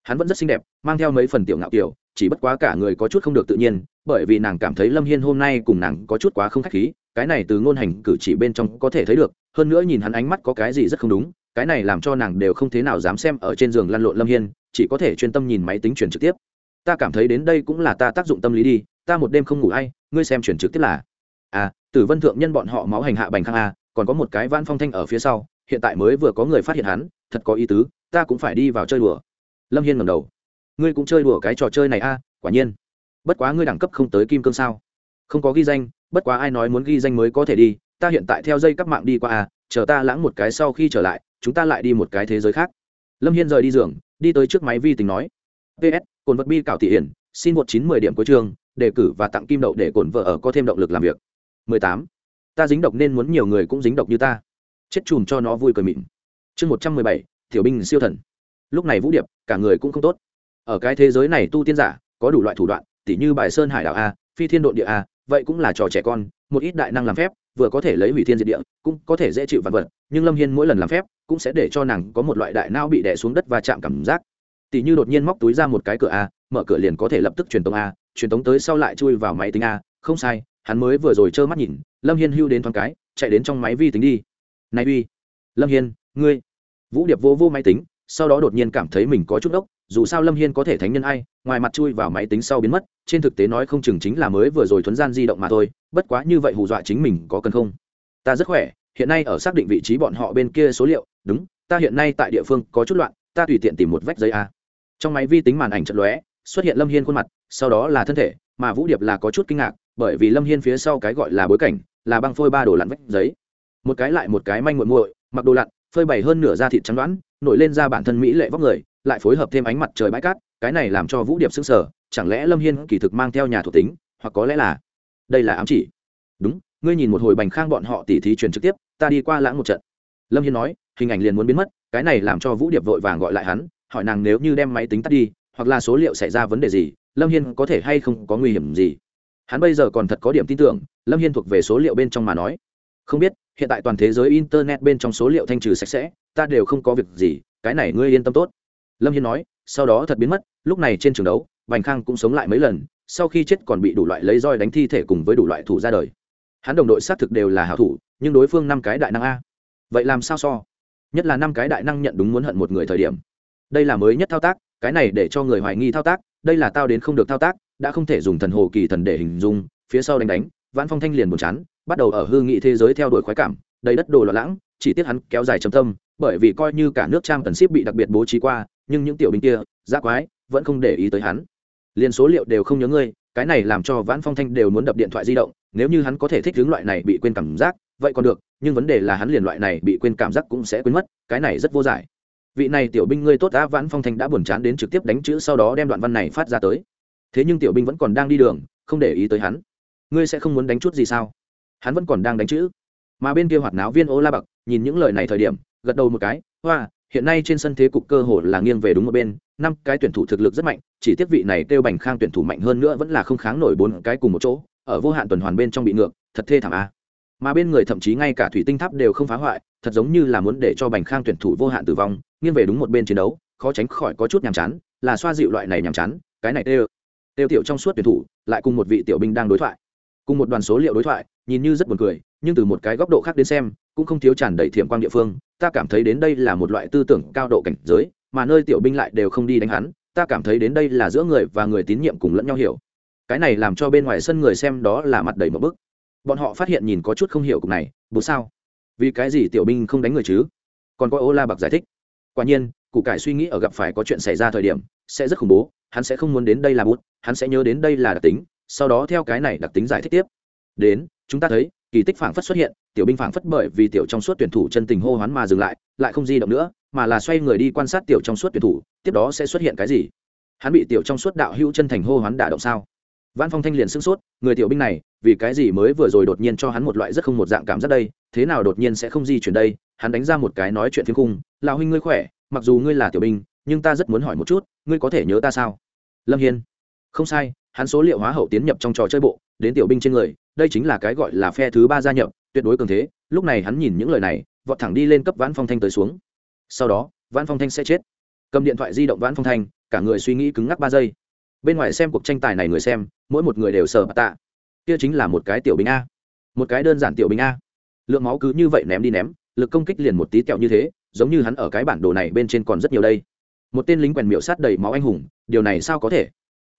Hắn vẫn rất xinh đẹp, mang theo mấy phần tiểu ngạo kiểu, chỉ bất quá cả người có chút không được tự nhiên, bởi vì nàng cảm thấy lâm hiên hôm nay cùng nàng có chút quá không k h á c h khí cái này từ ngôn hành cử chỉ bên trong có thể thấy được, hơn nữa nhìn hắn ánh mắt có cái gì rất không đúng, cái này làm cho nàng đều không thế nào dám xem ở trên giường lăn lộn lâm hiên, chỉ có thể chuyên tâm nhìn máy tính truyền trực tiếp. Ta cảm thấy đến đây cũng là ta tác dụng tâm lý đi, ta một đêm không ngủ hay ngươi xem truyền trực tiếp là. À tử vân thượng nhân bọn họ máu hành hạ bành khang a còn có một cái van phong thanh ở phía sau, hiện tại mới vừa có người phát hiện hắn, thật có ý tứ, ta cũng phải đi vào chơi đùa. Lâm hiên ngầm đầu. Ngươi cũng chơi đùa cái trò chơi này a quả nhiên. Bất quá ngươi đẳng cấp không tới kim cương sao? Không có ghi danh bất quá ai nói muốn ghi danh mới có thể đi ta hiện tại theo dây các mạng đi qua à, chờ ta lãng một cái sau khi trở lại chúng ta lại đi một cái thế giới khác. Lâm hiên rời đi giường đi tới trước máy vi tính nói. Ps cồn vật bi cảo thị hiển xin một chín mười điểm cuối trường đề cử và tặng kim đậu để cồn vợ ở có thêm động lực làm việc. mười tám. Ta dính độc nên muốn nhiều người cũng dính độc như ta. Chết chùm cho nó vui cười mịn. Chương một trăm mười bảy tiểu binh siêu thần. Lúc này vũ điệp cả người cũng không tốt. Ở cái thế giới này tu tiên giả có đủ loại thủ đoạn tỉ như bài sơn hải đảo a phi thiên độn địa a vậy cũng là trò trẻ con, một ít đại năng làm phép, vừa có thể lấy hủy thiên diệt địa, cũng có thể dễ chịu vạn vật, nhưng lâm hiên mỗi lần làm phép, cũng sẽ để cho nàng có một loại đại não bị đè xuống đất và chạm cảm giác. Tỷ như đột nhiên móc túi ra một cái cửa a, mở cửa liền có thể lập tức truyền tống a, truyền tống tới sau lại chui vào máy tính a. Không sai, hắn mới vừa rồi trơ mắt nhìn, lâm hiên hưu đến thoáng cái, chạy đến trong máy vi tính đi. Này uy, lâm hiên, ngươi. Vũ điệp vô vô máy tính sau đó đột nhiên cảm thấy mình có chút ốc, dù sao lâm hiên có thể thánh nhân ai, ngoài mặt chui vào máy tính sau biến mất, trên thực tế nói không chừng chính là mới vừa rồi thuấn gian di động mà thôi, bất quá như vậy hù dọa chính mình có cần không? Ta rất khỏe, hiện nay ở xác định vị trí bọn họ bên kia số liệu, đúng, ta hiện nay tại địa phương có chút loạn, ta tùy tiện tìm một vách giấy a. Trong máy vi tính màn ảnh trận lóe, xuất hiện lâm hiên khuôn mặt, sau đó là thân thể, mà vũ điệp là có chút kinh ngạc, bởi vì lâm hiên phía sau cái gọi là bối cảnh, là băng phôi ba đồ lặn vách giấy. Một cái lại một cái manh muội muội, mặc đồ lặn, phơi bày hơn nửa da thịt trắng đoán nổi lên ra bản thân mỹ lệ vóc người, lại phối hợp thêm ánh mặt trời bãi cát, cái này làm cho vũ điệp sững sờ, chẳng lẽ lâm hiên kỳ thực mang theo nhà thuộc tính, hoặc có lẽ là đây là ám chỉ? Đúng, ngươi nhìn một hồi bành khang bọn họ tỉ thí truyền trực tiếp, ta đi qua lãng một trận. Lâm hiên nói, hình ảnh liền muốn biến mất, cái này làm cho vũ điệp vội vàng gọi lại hắn, hỏi nàng nếu như đem máy tính tắt đi, hoặc là số liệu xảy ra vấn đề gì, lâm hiên có thể hay không có nguy hiểm gì? Hắn bây giờ còn thật có điểm tin tưởng, lâm hiên thuộc về số liệu bên trong mà nói. Không biết, hiện tại toàn thế giới internet bên trong số liệu thanh trừ sạch sẽ ta đều không có việc gì, cái này ngươi yên tâm tốt. Lâm hiên nói, sau đó thật biến mất, lúc này trên trường đấu, bành khang cũng sống lại mấy lần, sau khi chết còn bị đủ loại lấy roi đánh thi thể cùng với đủ loại thủ ra đời. Hắn đồng đội xác thực đều là hảo thủ, nhưng đối phương năm cái đại năng a. Vậy làm sao so? Nhất là năm cái đại năng nhận đúng muốn hận một người thời điểm. Đây là mới nhất thao tác, cái này để cho người hoài nghi thao tác, đây là tao đến không được thao tác, đã không thể dùng thần hồ kỳ thần để hình dung, phía sau đánh đánh, vãn phong thanh liền buồn chán, bắt đầu ở hư nghị thế giới theo đuổi khoái cảm, đầy đất đồ loạn lãng, chỉ tiếc hắn kéo dài trầm tâm bởi vì coi như cả nước trang Cần ship bị đặc biệt bố trí qua, nhưng những tiểu binh kia giá quái, vẫn không để ý tới hắn. Liền số liệu đều không nhớ ngươi, cái này làm cho vãn phong thanh đều muốn đập điện thoại di động, nếu như hắn có thể thích hướng loại này bị quên cảm giác, vậy còn được, nhưng vấn đề là hắn liền loại này bị quên cảm giác cũng sẽ quên mất, cái này rất vô giải. Vị này tiểu binh ngươi tốt đã vãn phong thanh đã buồn chán đến trực tiếp đánh chữ sau đó đem đoạn văn này phát ra tới. Thế nhưng tiểu binh vẫn còn đang đi đường, không để ý tới hắn. Ngươi sẽ không muốn đánh chút gì sao? Hắn vẫn còn đang đánh chữ. Mà bên kia hoạt náo viên ô la bạc, nhìn những lời này thời điểm gật đầu một cái, hoa, hiện nay trên sân thế cục cơ hồ là nghiêng về đúng một bên, năm cái tuyển thủ thực lực rất mạnh, chỉ tiếp vị này kêu bành khang tuyển thủ mạnh hơn nữa vẫn là không kháng nổi bốn cái cùng một chỗ, ở vô hạn tuần hoàn bên trong bị ngược, thật thê thảm a. Mà bên người thậm chí ngay cả thủy tinh tháp đều không phá hoại, thật giống như là muốn để cho bành khang tuyển thủ vô hạn tử vong, nghiêng về đúng một bên chiến đấu, khó tránh khỏi có chút nhàm chán, là xoa dịu loại này nhàm chán, cái này têu têu tiểu trong suốt tuyển thủ, lại cùng một vị tiểu binh đang đối thoại. Cùng một đoàn số liệu đối thoại, nhìn như rất buồn cười, nhưng từ một cái góc độ khác đến xem, cũng không thiếu tràn đầy thiểm quang địa phương ta cảm thấy đến đây là một loại tư tưởng cao độ cảnh giới, mà nơi tiểu binh lại đều không đi đánh hắn, ta cảm thấy đến đây là giữa người và người tín nhiệm cùng lẫn nhau hiểu. Cái này làm cho bên ngoài sân người xem đó là mặt đầy một bức. Bọn họ phát hiện nhìn có chút không hiểu cục này bố sao? Vì cái gì tiểu binh không đánh người chứ? Còn có ô la bạc giải thích. Quả nhiên cụ cải suy nghĩ ở gặp phải có chuyện xảy ra thời điểm, sẽ rất khủng bố, hắn sẽ không muốn đến đây là bút, hắn sẽ nhớ đến đây là đặc tính, sau đó theo cái này đặc tính giải thích tiếp. Đến, chúng ta thấy kỳ tích phảng phất xuất hiện, tiểu binh phảng phất bởi vì tiểu trong suốt tuyển thủ chân tình hô hoán mà dừng lại lại không di động nữa, mà là xoay người đi quan sát tiểu trong suốt tuyển thủ, tiếp đó sẽ xuất hiện cái gì? Hắn bị tiểu trong suốt đạo hữu chân thành hô hoán đả động sao? Vãn phong thanh liền sững sốt, người tiểu binh này, vì cái gì mới vừa rồi đột nhiên cho hắn một loại rất không một dạng cảm giác đây, thế nào đột nhiên sẽ không di chuyển đây? Hắn đánh ra một cái nói chuyện phiếm khung, lão huynh ngươi khỏe, mặc dù ngươi là tiểu binh, nhưng ta rất muốn hỏi một chút, ngươi có thể nhớ ta sao? Lâm hiên. Không sai hắn số liệu hóa hậu tiến nhập trong trò chơi bộ, đến tiểu binh trên người, đây chính là cái gọi là phe thứ ba gia nhập, tuyệt đối cường thế, lúc này hắn nhìn những lời này, vọt thẳng đi lên cấp vãn phong thanh tới xuống. Sau đó, vãn phong thanh sẽ chết. Cầm điện thoại di động vãn phong thanh, cả người suy nghĩ cứng ngắc ba giây. Bên ngoài xem cuộc tranh tài này người xem, mỗi một người đều sờ bà tạ. Kia chính là một cái tiểu binh a. Một cái đơn giản tiểu binh a. Lượng máu cứ như vậy ném đi ném, lực công kích liền một tí kẹo như thế, giống như hắn ở cái bản đồ này bên trên còn rất nhiều đây. Một tên lính quèn miệu sát đầy máu anh hùng, điều này sao có thể?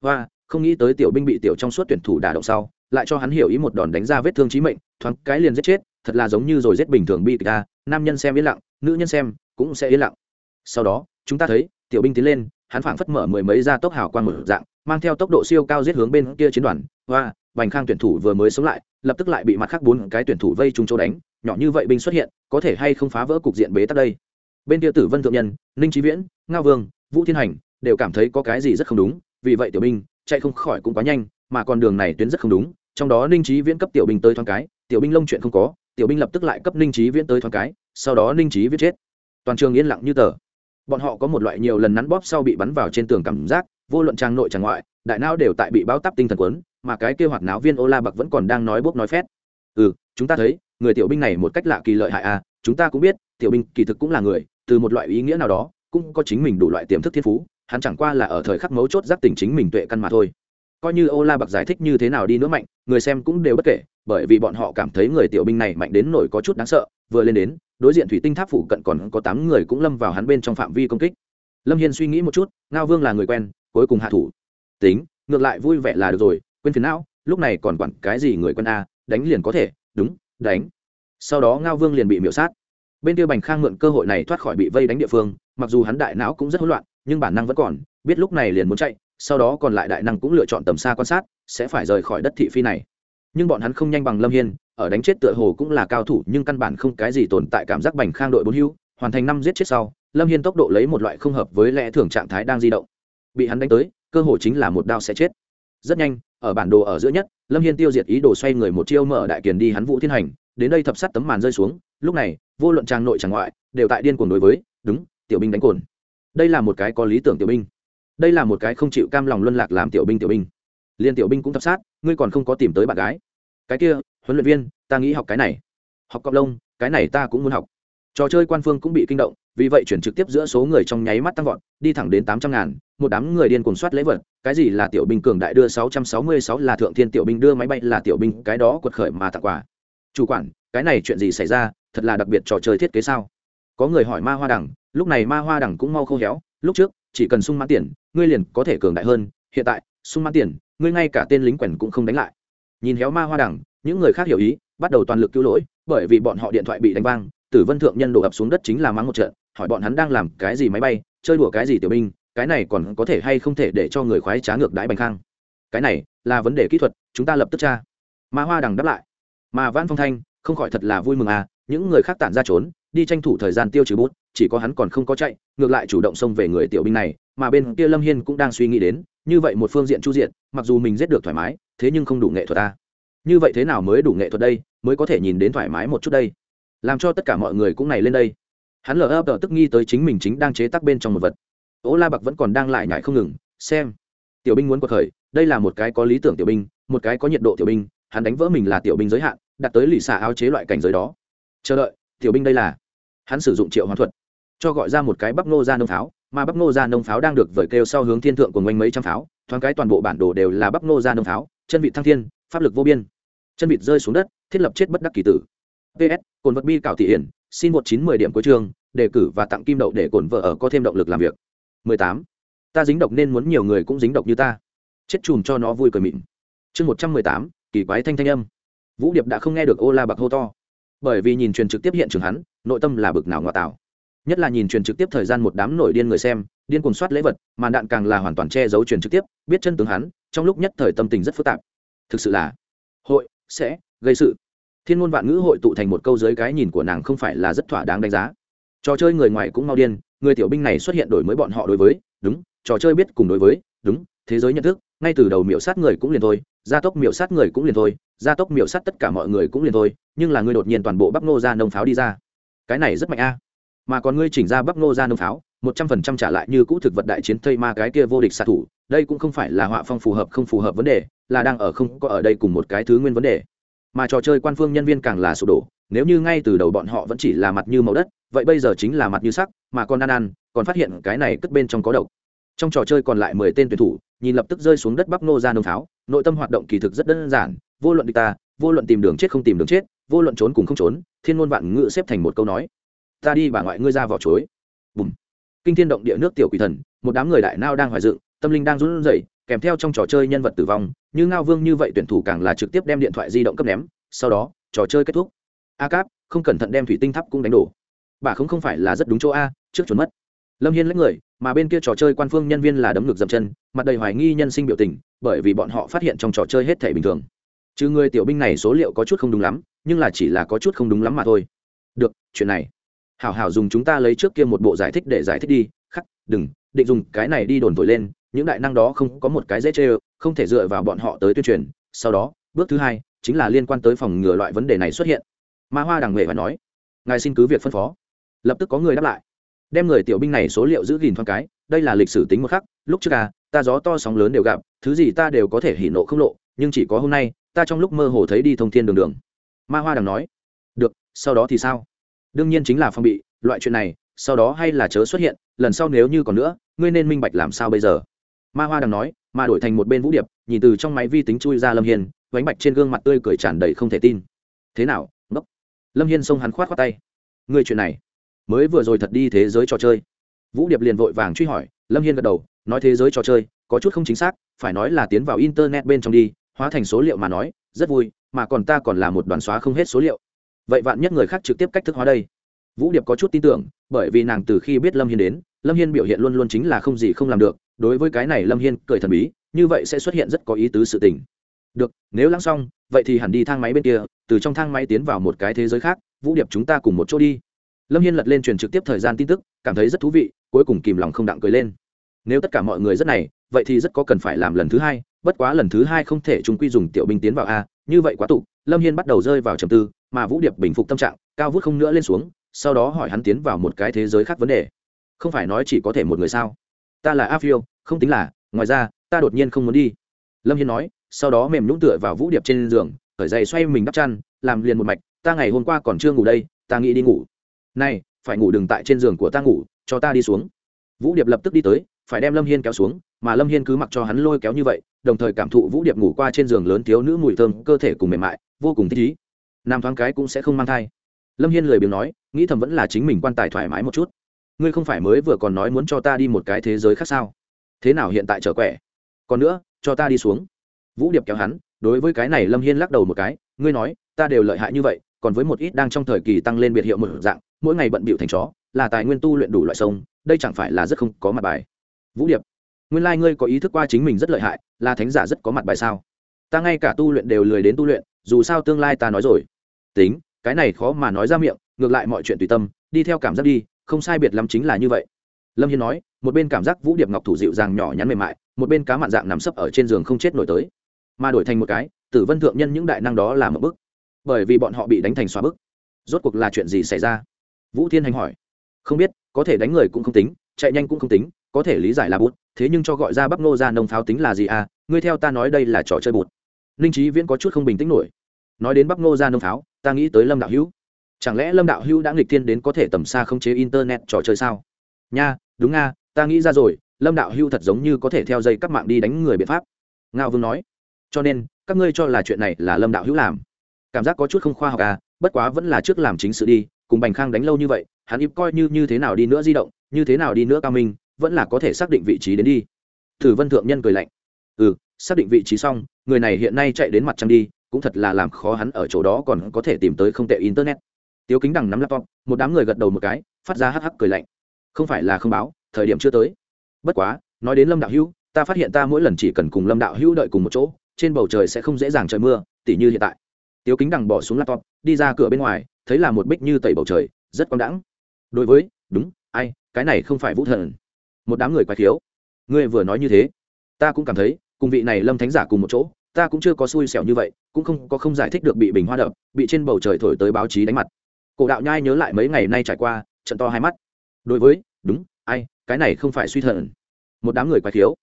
Và không nghĩ tới tiểu binh bị tiểu trong suốt tuyển thủ đả động sau, lại cho hắn hiểu ý một đòn đánh ra vết thương chí mệnh, thoáng cái liền giết chết, thật là giống như rồi giết bình thường bị kịch ta nam nhân xem yên lặng, nữ nhân xem cũng sẽ yên lặng. Sau đó, chúng ta thấy, tiểu binh tiến lên, hắn phảng phất mở mười mấy ra tốc hào quang mở dạng, mang theo tốc độ siêu cao giết hướng bên kia chiến đoàn, hoa, bành khang tuyển thủ vừa mới sống lại, lập tức lại bị mặt khác bốn cái tuyển thủ vây trung châu đánh, nhỏ như vậy binh xuất hiện, có thể hay không phá vỡ cục diện bế tắc đây? Bên kia tử vân thượng nhân, ninh trí viễn, ngao vương, vũ thiên hành đều cảm thấy có cái gì rất không đúng, vì vậy tiểu binh chạy không khỏi cũng quá nhanh, mà con đường này tuyến rất không đúng, trong đó ninh trí viễn cấp tiểu binh tới thoáng cái, tiểu binh lông chuyện không có, tiểu binh lập tức lại cấp ninh trí viễn tới thoáng cái, sau đó ninh trí viết chết. Toàn trường yên lặng như tờ. Bọn họ có một loại nhiều lần nắn bóp sau bị bắn vào trên tường cảm giác, vô luận trang nội tràng ngoại, đại não đều tại bị báo tắp tinh thần quấn mà cái kêu hoạt náo viên ô la bạc vẫn còn đang nói bốc nói phét. Ừ chúng ta thấy, người tiểu binh này một cách lạ kỳ lợi hại à chúng ta cũng biết, tiểu binh kỳ thực cũng là người, từ một loại ý nghĩa nào đó, cũng có chính mình đủ loại tiềm thức thiên phú hắn chẳng qua là ở thời khắc mấu chốt giác tỉnh chính mình tuệ căn mà thôi. Coi như ô la bạc giải thích như thế nào đi nữa mạnh, người xem cũng đều bất kể, bởi vì bọn họ cảm thấy người tiểu binh này mạnh đến nổi có chút đáng sợ, vừa lên đến, đối diện thủy tinh tháp phủ cận còn có tám người cũng lâm vào hắn bên trong phạm vi công kích. Lâm hiên suy nghĩ một chút, ngao vương là người quen, cuối cùng hạ thủ. Tính, ngược lại vui vẻ là được rồi, quên phiền não, lúc này còn quản cái gì người quân a, đánh liền có thể, đúng, đánh. Sau đó ngao vương liền bị miễu sát. Bên kia bành khang mượn cơ hội này thoát khỏi bị vây đánh địa phương, mặc dù hắn đại não cũng rất hỗn loạn nhưng bản năng vẫn còn, biết lúc này liền muốn chạy, sau đó còn lại đại năng cũng lựa chọn tầm xa quan sát, sẽ phải rời khỏi đất thị phi này. Nhưng bọn hắn không nhanh bằng lâm hiên, ở đánh chết tựa hồ cũng là cao thủ, nhưng căn bản không cái gì tồn tại cảm giác bành khang đội bốn hưu, hoàn thành năm giết chết sau, lâm hiên tốc độ lấy một loại không hợp với lẽ thường trạng thái đang di động. Bị hắn đánh tới, cơ hội chính là một đao sẽ chết. Rất nhanh, ở bản đồ ở giữa nhất, lâm hiên tiêu diệt ý đồ xoay người một chiêu mở đại kiền đi hắn vũ thiên hành, đến đây thập sát tấm màn rơi xuống, lúc này, vô luận trang nội trang ngoại, đều tại điên cuồng đối với, đúng, tiểu binh đánh cồn đây là một cái có lý tưởng tiểu binh. Đây là một cái không chịu cam lòng luân lạc làm tiểu binh tiểu binh. Liên tiểu binh cũng tập sát, ngươi còn không có tìm tới bạn gái. Cái kia, huấn luyện viên, ta nghĩ học cái này. Học cọc lông, cái này ta cũng muốn học. Trò chơi quan phương cũng bị kinh động, vì vậy chuyển trực tiếp giữa số người trong nháy mắt tăng vọt, đi thẳng đến tám trăm ngàn, một đám người điên cuồng soát lễ vật, cái gì là tiểu binh cường đại đưa sáu trăm sáu mươi sáu là thượng thiên tiểu binh đưa máy bay là tiểu binh, cái đó quật khởi mà tặng quà. Chủ quản, cái này chuyện gì xảy ra, thật là đặc biệt trò chơi thiết kế sao? Có người hỏi ma hoa đẳng, lúc này ma hoa đẳng cũng mau khô héo lúc trước chỉ cần sung mãn tiền ngươi liền có thể cường đại hơn hiện tại sung mãn tiền ngươi ngay cả tên lính quèn cũng không đánh lại. Nhìn héo ma hoa đẳng, những người khác hiểu ý bắt đầu toàn lực cứu lỗi bởi vì bọn họ điện thoại bị đánh vang tử vân thượng nhân đổ ập xuống đất chính là mắng một trận hỏi bọn hắn đang làm cái gì máy bay chơi đùa cái gì tiểu binh cái này còn có thể hay không thể để cho người khoái trá ngược đãi bành khang. Cái này là vấn đề kỹ thuật chúng ta lập tức tra. Ma hoa đằng đáp lại. Mà văn phong thanh không khỏi thật là vui mừng à những người khác tản ra trốn, đi tranh thủ thời gian tiêu trừ bút, chỉ có hắn còn không có chạy, ngược lại chủ động xông về người tiểu binh này, mà bên kia lâm hiên cũng đang suy nghĩ đến, như vậy một phương diện chu diện, mặc dù mình giết được thoải mái, thế nhưng không đủ nghệ thuật ta. Như vậy thế nào mới đủ nghệ thuật đây, mới có thể nhìn đến thoải mái một chút đây? Làm cho tất cả mọi người cũng này lên đây. Hắn lờ ấp tức nghi tới chính mình chính đang chế tác bên trong một vật. Ố la bạc vẫn còn đang lại nhải không ngừng, xem. Tiểu binh muốn cuộc khởi, đây là một cái có lý tưởng tiểu binh, một cái có nhiệt độ tiểu binh, hắn đánh vỡ mình là tiểu binh giới hạn, đặt tới lì xả áo chế loại cảnh giới đó chờ đợi tiểu binh đây là. Hắn sử dụng triệu hoán thuật cho gọi ra một cái bắp nô ra nông pháo mà bắp nô ra nông pháo đang được vởi kêu sau hướng thiên thượng của ngoanh mấy trăm pháo thoáng cái toàn bộ bản đồ đều là bắp nô ra nông pháo chân vị thăng thiên pháp lực vô biên. Chân vịt rơi xuống đất thiết lập chết bất đắc kỳ tử. Ps cồn vật bi cảo thị hiển xin một chín mười điểm cuối trường, đề cử và tặng kim đậu để cồn vợ ở có thêm động lực làm việc. 18. ta dính độc nên muốn nhiều người cũng dính độc như ta. Chết chùm cho nó vui cười mịn. Chương một trăm mười tám kỳ quái thanh thanh âm. Vũ điệp đã không nghe được ô la bạc hô to bởi vì nhìn truyền trực tiếp hiện trường hắn, nội tâm là bực nào ngoại tạo nhất là nhìn truyền trực tiếp thời gian một đám nổi điên người xem, điên cuồng soát lễ vật, màn đạn càng là hoàn toàn che giấu truyền trực tiếp, biết chân tướng hắn, trong lúc nhất thời tâm tình rất phức tạp. Thực sự là hội, sẽ gây sự. Thiên môn vạn ngữ hội tụ thành một câu dưới cái nhìn của nàng không phải là rất thỏa đáng đánh giá. Trò chơi người ngoài cũng mau điên, người tiểu binh này xuất hiện đổi mới bọn họ đối với, đúng, trò chơi biết cùng đối với, đúng, thế giới nhận thức, ngay từ đầu miểu sát người cũng liền thôi, gia tốc miểu sát người cũng liền thôi gia tốc miểu sát tất cả mọi người cũng liền thôi, nhưng là ngươi đột nhiên toàn bộ bắp nô ra nông pháo đi ra. Cái này rất mạnh a. Mà còn ngươi chỉnh ra bắp nô ra nông pháo, một trăm phần trăm trả lại như cũ thực vật đại chiến thây ma cái kia vô địch xạ thủ, đây cũng không phải là họa phong phù hợp không phù hợp vấn đề, là đang ở không có ở đây cùng một cái thứ nguyên vấn đề. Mà trò chơi quan phương nhân viên càng là sụp đổ, nếu như ngay từ đầu bọn họ vẫn chỉ là mặt như màu đất, vậy bây giờ chính là mặt như sắc, mà còn ăn ăn, còn phát hiện cái này cất bên trong có độc. Trong trò chơi còn lại mười tên tuyển thủ, nhìn lập tức rơi xuống đất bắc nô ra nông pháo, nội tâm hoạt động kỳ thực rất đơn giản vô luận địch ta, vô luận tìm đường chết không tìm đường chết, vô luận trốn cùng không trốn, thiên ngôn vạn ngự xếp thành một câu nói. Ta đi bà ngoại ngươi ra vỏ chối bùm. Kinh thiên động địa nước tiểu quỷ thần, một đám người đại nao đang hoài dựng, tâm linh đang run rẩy, kèm theo trong trò chơi nhân vật tử vong, như ngao vương như vậy tuyển thủ càng là trực tiếp đem điện thoại di động cấp ném, sau đó, trò chơi kết thúc. A cáp, không cẩn thận đem thủy tinh thắp cũng đánh đổ. Bà không không phải là rất đúng chỗ a, trước trốn mất. Lâm hiên lấy người, mà bên kia trò chơi quan phương nhân viên là đấm ngực dậm chân, mặt đầy hoài nghi nhân sinh biểu tình, bởi vì bọn họ phát hiện trong trò chơi hết thể bình thường chứ người tiểu binh này số liệu có chút không đúng lắm, nhưng là chỉ là có chút không đúng lắm mà thôi. Được, chuyện này. Hảo hảo dùng chúng ta lấy trước kia một bộ giải thích để giải thích đi, khắc, đừng, định dùng cái này đi đồn thổi lên, những đại năng đó không có một cái dễ chê không thể dựa vào bọn họ tới tuyên truyền. Sau đó, bước thứ hai, chính là liên quan tới phòng ngừa loại vấn đề này xuất hiện. Ma hoa đằng nghề và nói, ngài xin cứ việc phân phó. Lập tức có người đáp lại, đem người tiểu binh này số liệu giữ gìn thoáng cái, đây là lịch sử tính một khắc, lúc trước à ta gió to sóng lớn đều gặp, thứ gì ta đều có thể hỉ nộ không lộ, nhưng chỉ có hôm nay ta trong lúc mơ hồ thấy đi thông thiên đường đường. Ma hoa đằng nói, được, sau đó thì sao? Đương nhiên chính là phong bị, loại chuyện này, sau đó hay là chớ xuất hiện, lần sau nếu như còn nữa, ngươi nên minh bạch làm sao bây giờ. Ma hoa đằng nói, mà đổi thành một bên vũ điệp, nhìn từ trong máy vi tính chui ra lâm hiên, vánh bạch trên gương mặt tươi cười tràn đầy không thể tin. Thế nào, ngốc? Lâm hiên xông hắn khoát khoát tay. Ngươi chuyện này, mới vừa rồi thật đi thế giới trò chơi. Vũ điệp liền vội vàng truy hỏi, lâm hiên gật đầu, nói, thế giới trò chơi, có chút không chính xác, phải nói là tiến vào internet bên trong đi hóa thành số liệu mà nói, rất vui, mà còn ta còn là một đoàn xóa không hết số liệu. Vậy vạn nhất người khác trực tiếp cách thức hóa đây? Vũ điệp có chút tin tưởng, bởi vì nàng từ khi biết lâm hiên đến, lâm hiên biểu hiện luôn luôn chính là không gì không làm được, đối với cái này lâm hiên cười thần bí, như vậy sẽ xuất hiện rất có ý tứ sự tình. Được, nếu lắng xong, vậy thì hẳn đi thang máy bên kia, từ trong thang máy tiến vào một cái thế giới khác, vũ điệp chúng ta cùng một chỗ đi. Lâm hiên lật lên truyền trực tiếp thời gian tin tức, cảm thấy rất thú vị, cuối cùng kìm lòng không đặng cười lên. Nếu tất cả mọi người rất này, vậy thì rất có cần phải làm lần thứ hai bất quá lần thứ hai không thể chúng quy dùng tiểu binh tiến vào a, như vậy quá tụ, lâm hiên bắt đầu rơi vào trầm tư, mà vũ điệp bình phục tâm trạng, cao vút không nữa lên xuống, sau đó hỏi hắn tiến vào một cái thế giới khác vấn đề. Không phải nói chỉ có thể một người sao? Ta là a phiêu, không tính là, ngoài ra, ta đột nhiên không muốn đi. Lâm hiên nói, sau đó mềm nhũng tựa vào vũ điệp trên giường khởi dậy xoay mình đắp chăn, làm liền một mạch, ta ngày hôm qua còn chưa ngủ đây, ta nghĩ đi ngủ. Này, phải ngủ đừng tại trên giường của ta ngủ, cho ta đi xuống. Vũ điệp lập tức đi tới, phải đem lâm hiên kéo xuống, mà lâm hiên cứ mặc cho hắn lôi kéo như vậy đồng thời cảm thụ vũ điệp ngủ qua trên giường lớn thiếu nữ mùi thơm, cơ thể cùng mềm mại, vô cùng thích ý nam thoáng cái cũng sẽ không mang thai. Lâm hiên lười biếng nói, nghĩ thầm vẫn là chính mình quan tài thoải mái một chút. Ngươi không phải mới vừa còn nói muốn cho ta đi một cái thế giới khác sao? Thế nào hiện tại trở quẻ? Còn nữa, cho ta đi xuống. Vũ điệp kéo hắn, đối với cái này lâm hiên lắc đầu một cái, ngươi nói, ta đều lợi hại như vậy, còn với một ít đang trong thời kỳ tăng lên biệt hiệu một dạng, mỗi ngày bận bịu thành chó, là tài nguyên tu luyện đủ loại sông, đây chẳng phải là rất không có mặt bài. Vũ điệp nguyên lai、like、ngươi có ý thức qua chính mình rất lợi hại, là thánh giả rất có mặt bài sao? Ta ngay cả tu luyện đều lười đến tu luyện, dù sao tương lai ta nói rồi. Tính, cái này khó mà nói ra miệng, ngược lại mọi chuyện tùy tâm, đi theo cảm giác đi, không sai biệt lắm chính là như vậy. Lâm hiên nói, một bên cảm giác vũ điệp ngọc thủ dịu dàng nhỏ nhắn mềm mại, một bên cá mặn dạng nằm sấp ở trên giường không chết nổi tới. Mà đổi thành một cái, tử vân thượng nhân những đại năng đó là một bức. Bởi vì bọn họ bị đánh thành xóa bức. Rốt cuộc là chuyện gì xảy ra? Vũ thiên hành hỏi. Không biết, có thể đánh người cũng không tính, chạy nhanh cũng không tính có thể lý giải là bút, thế nhưng cho gọi ra bắp nô ra nông pháo tính là gì à? Ngươi theo ta nói đây là trò chơi bụt ninh trí viễn có chút không bình tĩnh nổi. Nói đến bắp nô ra nông pháo, ta nghĩ tới lâm đạo hữu. Chẳng lẽ lâm đạo hữu đã nghịch thiên đến có thể tầm xa không chế internet trò chơi sao? Nha, đúng nga ta nghĩ ra rồi, lâm đạo hữu thật giống như có thể theo dây các mạng đi đánh người biện pháp. Ngao vương nói. Cho nên, các ngươi cho là chuyện này là lâm đạo hữu làm. Cảm giác có chút không khoa học à bất quá vẫn là trước làm chính sự đi, cùng bành khang đánh lâu như vậy, hắn ít coi như như thế nào đi nữa di động, như thế nào đi nữa cao minh vẫn là có thể xác định vị trí đến đi. Thử vân thượng nhân cười lạnh. Ừ xác định vị trí xong, người này hiện nay chạy đến mặt trăng đi, cũng thật là làm khó hắn ở chỗ đó còn có thể tìm tới không tệ internet. Tiếu kính đằng nắm laptop, một đám người gật đầu một cái, phát ra hắc hắc cười lạnh. Không phải là không báo, thời điểm chưa tới. Bất quá, nói đến lâm đạo hữu, ta phát hiện ta mỗi lần chỉ cần cùng lâm đạo hữu đợi cùng một chỗ, trên bầu trời sẽ không dễ dàng trời mưa, tỉ như hiện tại. Tiếu kính đằng bỏ xuống laptop, đi ra cửa bên ngoài, thấy là một bích như tẩy bầu trời, rất quang đãng. Đối với, đúng, ai, cái này không phải vũ thần một đám người quái thiếu, ngươi vừa nói như thế ta cũng cảm thấy cùng vị này lâm thánh giả cùng một chỗ ta cũng chưa có xui xẻo như vậy cũng không có không giải thích được bị bình hoa đập bị trên bầu trời thổi tới báo chí đánh mặt. Cổ đạo nhai nhớ lại mấy ngày nay trải qua trận to hai mắt. Đối với đúng ai cái này không phải suy thần một đám người quái thiếu,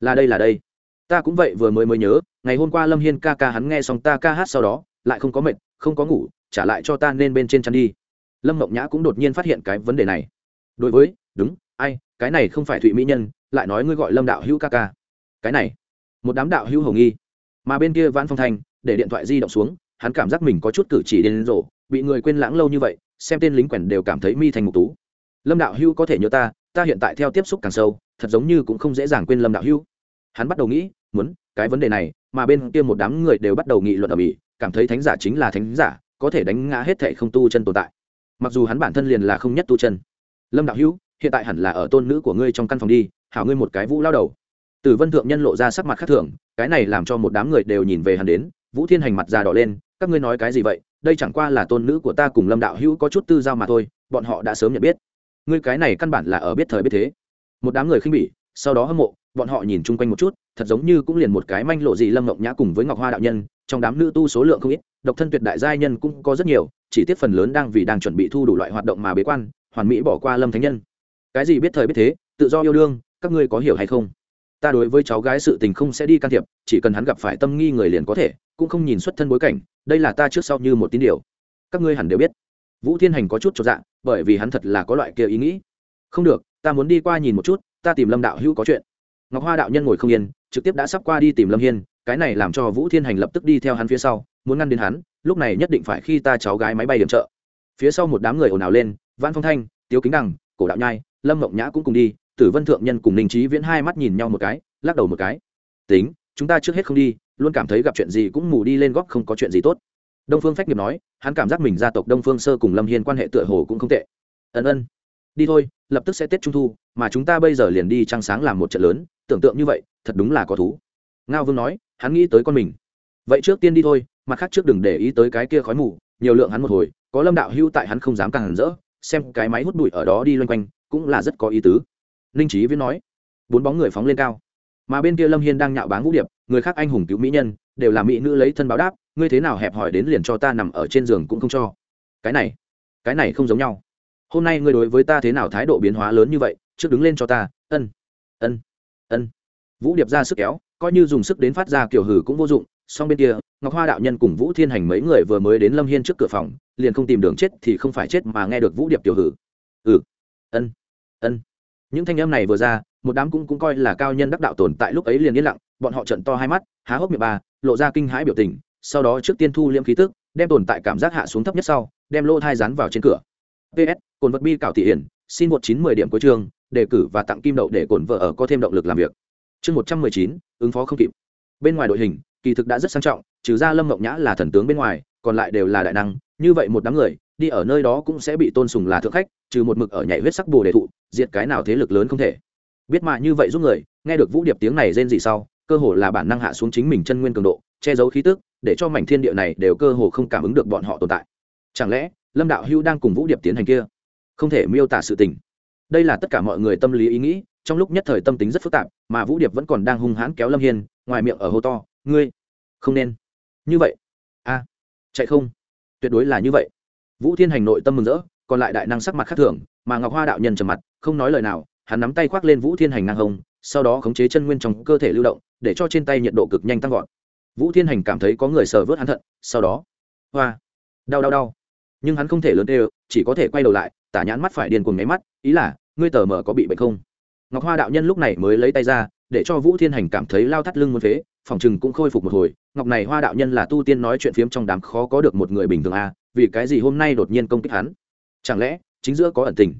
là đây là đây. Ta cũng vậy vừa mới mới nhớ ngày hôm qua lâm hiên ca ca hắn nghe xong ta ca hát sau đó lại không có mệt không có ngủ trả lại cho ta nên bên trên chăn đi. Lâm mộng nhã cũng đột nhiên phát hiện cái vấn đề này. Đối với đúng ai cái này không phải thụy mỹ nhân, lại nói ngươi gọi lâm đạo hữu ca ca. Cái này, một đám đạo hữu hồng nghi. Mà bên kia vãn phong thanh, để điện thoại di động xuống, hắn cảm giác mình có chút cử chỉ đến rổ bị người quên lãng lâu như vậy, xem tên lính quèn đều cảm thấy mi thành mục tú. Lâm đạo hữu có thể nhớ ta ta hiện tại theo tiếp xúc càng sâu, thật giống như cũng không dễ dàng quên lâm đạo hữu. Hắn bắt đầu nghĩ, muốn, cái vấn đề này, mà bên kia một đám người đều bắt đầu nghị luận ở mỹ, cảm thấy thánh giả chính là thánh giả, có thể đánh ngã hết thệ không tu chân tồn tại. Mặc dù hắn bản thân liền là không nhất tu chân. Lâm đạo hữu hiện tại hẳn là ở tôn nữ của ngươi trong căn phòng đi, hảo ngươi một cái vũ lao đầu. Tử vân thượng nhân lộ ra sắc mặt khác thường, cái này làm cho một đám người đều nhìn về hắn đến, vũ thiên hành mặt già đỏ lên, các ngươi nói cái gì vậy, đây chẳng qua là tôn nữ của ta cùng lâm đạo hữu có chút tư giao mà thôi, bọn họ đã sớm nhận biết. Ngươi cái này căn bản là ở biết thời biết thế. Một đám người khinh bỉ, sau đó hâm mộ, bọn họ nhìn chung quanh một chút, thật giống như cũng liền một cái manh lộ gì lâm ngọc nhã cùng với ngọc hoa đạo nhân, trong đám nữ tu số lượng không ít, độc thân tuyệt đại giai nhân cũng có rất nhiều, chỉ tiếc phần lớn đang vì đang chuẩn bị thu đủ loại hoạt động mà bế quan, hoàn mỹ bỏ qua lâm thánh nhân cái gì biết thời biết thế, tự do yêu đương, các ngươi có hiểu hay không? Ta đối với cháu gái sự tình không sẽ đi can thiệp, chỉ cần hắn gặp phải tâm nghi người liền có thể, cũng không nhìn xuất thân bối cảnh, đây là ta trước sau như một tín điều. Các ngươi hẳn đều biết. Vũ thiên hành có chút cho dạ bởi vì hắn thật là có loại kia ý nghĩ. Không được, ta muốn đi qua nhìn một chút, ta tìm lâm đạo hữu có chuyện. Ngọc hoa đạo nhân ngồi không yên, trực tiếp đã sắp qua đi tìm lâm hiên, cái này làm cho vũ thiên hành lập tức đi theo hắn phía sau, muốn ngăn đến hắn, lúc này nhất định phải khi ta cháu gái máy bay điểm trợ. Phía sau một đám người ồn ào lên văn phong thanh, tiếu kính đằng, cổ đạo nhai lâm mộng nhã cũng cùng đi, tử vân thượng nhân cùng ninh trí viễn hai mắt nhìn nhau một cái, lắc đầu một cái. Tính, chúng ta trước hết không đi, luôn cảm thấy gặp chuyện gì cũng mù đi lên góc không có chuyện gì tốt. Đông phương phách nghiệp nói, hắn cảm giác mình gia tộc đông phương sơ cùng lâm hiên quan hệ tựa hồ cũng không tệ. Ân ân, đi thôi, lập tức sẽ tết trung thu, mà chúng ta bây giờ liền đi trăng sáng làm một trận lớn, tưởng tượng như vậy, thật đúng là có thú. Ngao vương nói, hắn nghĩ tới con mình. Vậy trước tiên đi thôi, mặt khác trước đừng để ý tới cái kia khói mù, nhiều lượng hắn một hồi, có lâm đạo hưu tại hắn không dám càng hẳn rỡ, xem cái máy hút bụi ở đó đi loanh quanh cũng là rất có ý tứ. Ninh trí viễn nói, bốn bóng người phóng lên cao. Mà bên kia lâm hiên đang nhạo báng vũ điệp, người khác anh hùng cứu mỹ nhân, đều là mỹ nữ lấy thân báo đáp, ngươi thế nào hẹp hỏi đến liền cho ta nằm ở trên giường cũng không cho. Cái này cái này không giống nhau. Hôm nay ngươi đối với ta thế nào thái độ biến hóa lớn như vậy, trước đứng lên cho ta, ân ân ân. Vũ điệp ra sức kéo, coi như dùng sức đến phát ra kiểu hử cũng vô dụng, song bên kia, ngọc hoa đạo nhân cùng vũ thiên hành mấy người vừa mới đến lâm hiên trước cửa phòng, liền không tìm đường chết thì không phải chết mà nghe được vũ điệp tiểu hử. Ừ ân ân. Những thanh âm này vừa ra, một đám cũng cũng coi là cao nhân đắc đạo tồn tại lúc ấy liền yên lặng, bọn họ trận to hai mắt, há hốc miệng ba, lộ ra kinh hãi biểu tình, sau đó trước tiên thu liễm khí tức, đem tồn tại cảm giác hạ xuống thấp nhất sau, đem lô thai rán vào trên cửa. Ps cồn vật bi cảo thị hiển, xin một chín mười điểm cuối trường đề cử và tặng kim đậu để cồn vợ ở có thêm động lực làm việc. Chương một trăm mười chín, ứng phó không kịp. Bên ngoài đội hình, kỳ thực đã rất sang trọng, trừ ra lâm ngọc nhã là thần tướng bên ngoài, còn lại đều là đại năng, như vậy một đám người đi ở nơi đó cũng sẽ bị tôn sùng là thượng khách, trừ một mực ở nhảy huyết sắc bồ đề thụ, diệt cái nào thế lực lớn không thể. Biết mà như vậy giúp người, nghe được vũ điệp tiếng này rên gì sau, cơ hồ là bản năng hạ xuống chính mình chân nguyên cường độ, che giấu khí tức, để cho mảnh thiên địa này đều cơ hồ không cảm ứng được bọn họ tồn tại. Chẳng lẽ, lâm đạo hưu đang cùng vũ điệp tiến hành kia? Không thể miêu tả sự tình. Đây là tất cả mọi người tâm lý ý nghĩ, trong lúc nhất thời tâm tính rất phức tạp, mà vũ điệp vẫn còn đang hung hãn kéo lâm hiên, ngoài miệng ở hô to, ngươi, không nên. Như vậy. A, chạy không. Tuyệt đối là như vậy vũ thiên hành nội tâm mừng rỡ, còn lại đại năng sắc mặt khác thường, mà ngọc hoa đạo nhân trầm mặt, không nói lời nào, hắn nắm tay khoác lên vũ thiên hành ngang hông, sau đó khống chế chân nguyên trong cơ thể lưu động, để cho trên tay nhiệt độ cực nhanh tăng vọt. Vũ thiên hành cảm thấy có người sờ vớt hắn thận, sau đó, hoa, đau đau đau. Nhưng hắn không thể lớn đều, chỉ có thể quay đầu lại, tả nhãn mắt phải điền cuồng nháy mắt, ý là, ngươi tờ mờ có bị bệnh không? Ngọc hoa đạo nhân lúc này mới lấy tay ra, để cho vũ thiên hành cảm thấy lao thắt lưng muốn phế, phòng chừng cũng khôi phục một hồi, ngọc này hoa đạo nhân là tu tiên nói chuyện phiếm trong đám khó có được một người bình thường à vì cái gì hôm nay đột nhiên công kích hắn? Chẳng lẽ chính giữa có ẩn tình?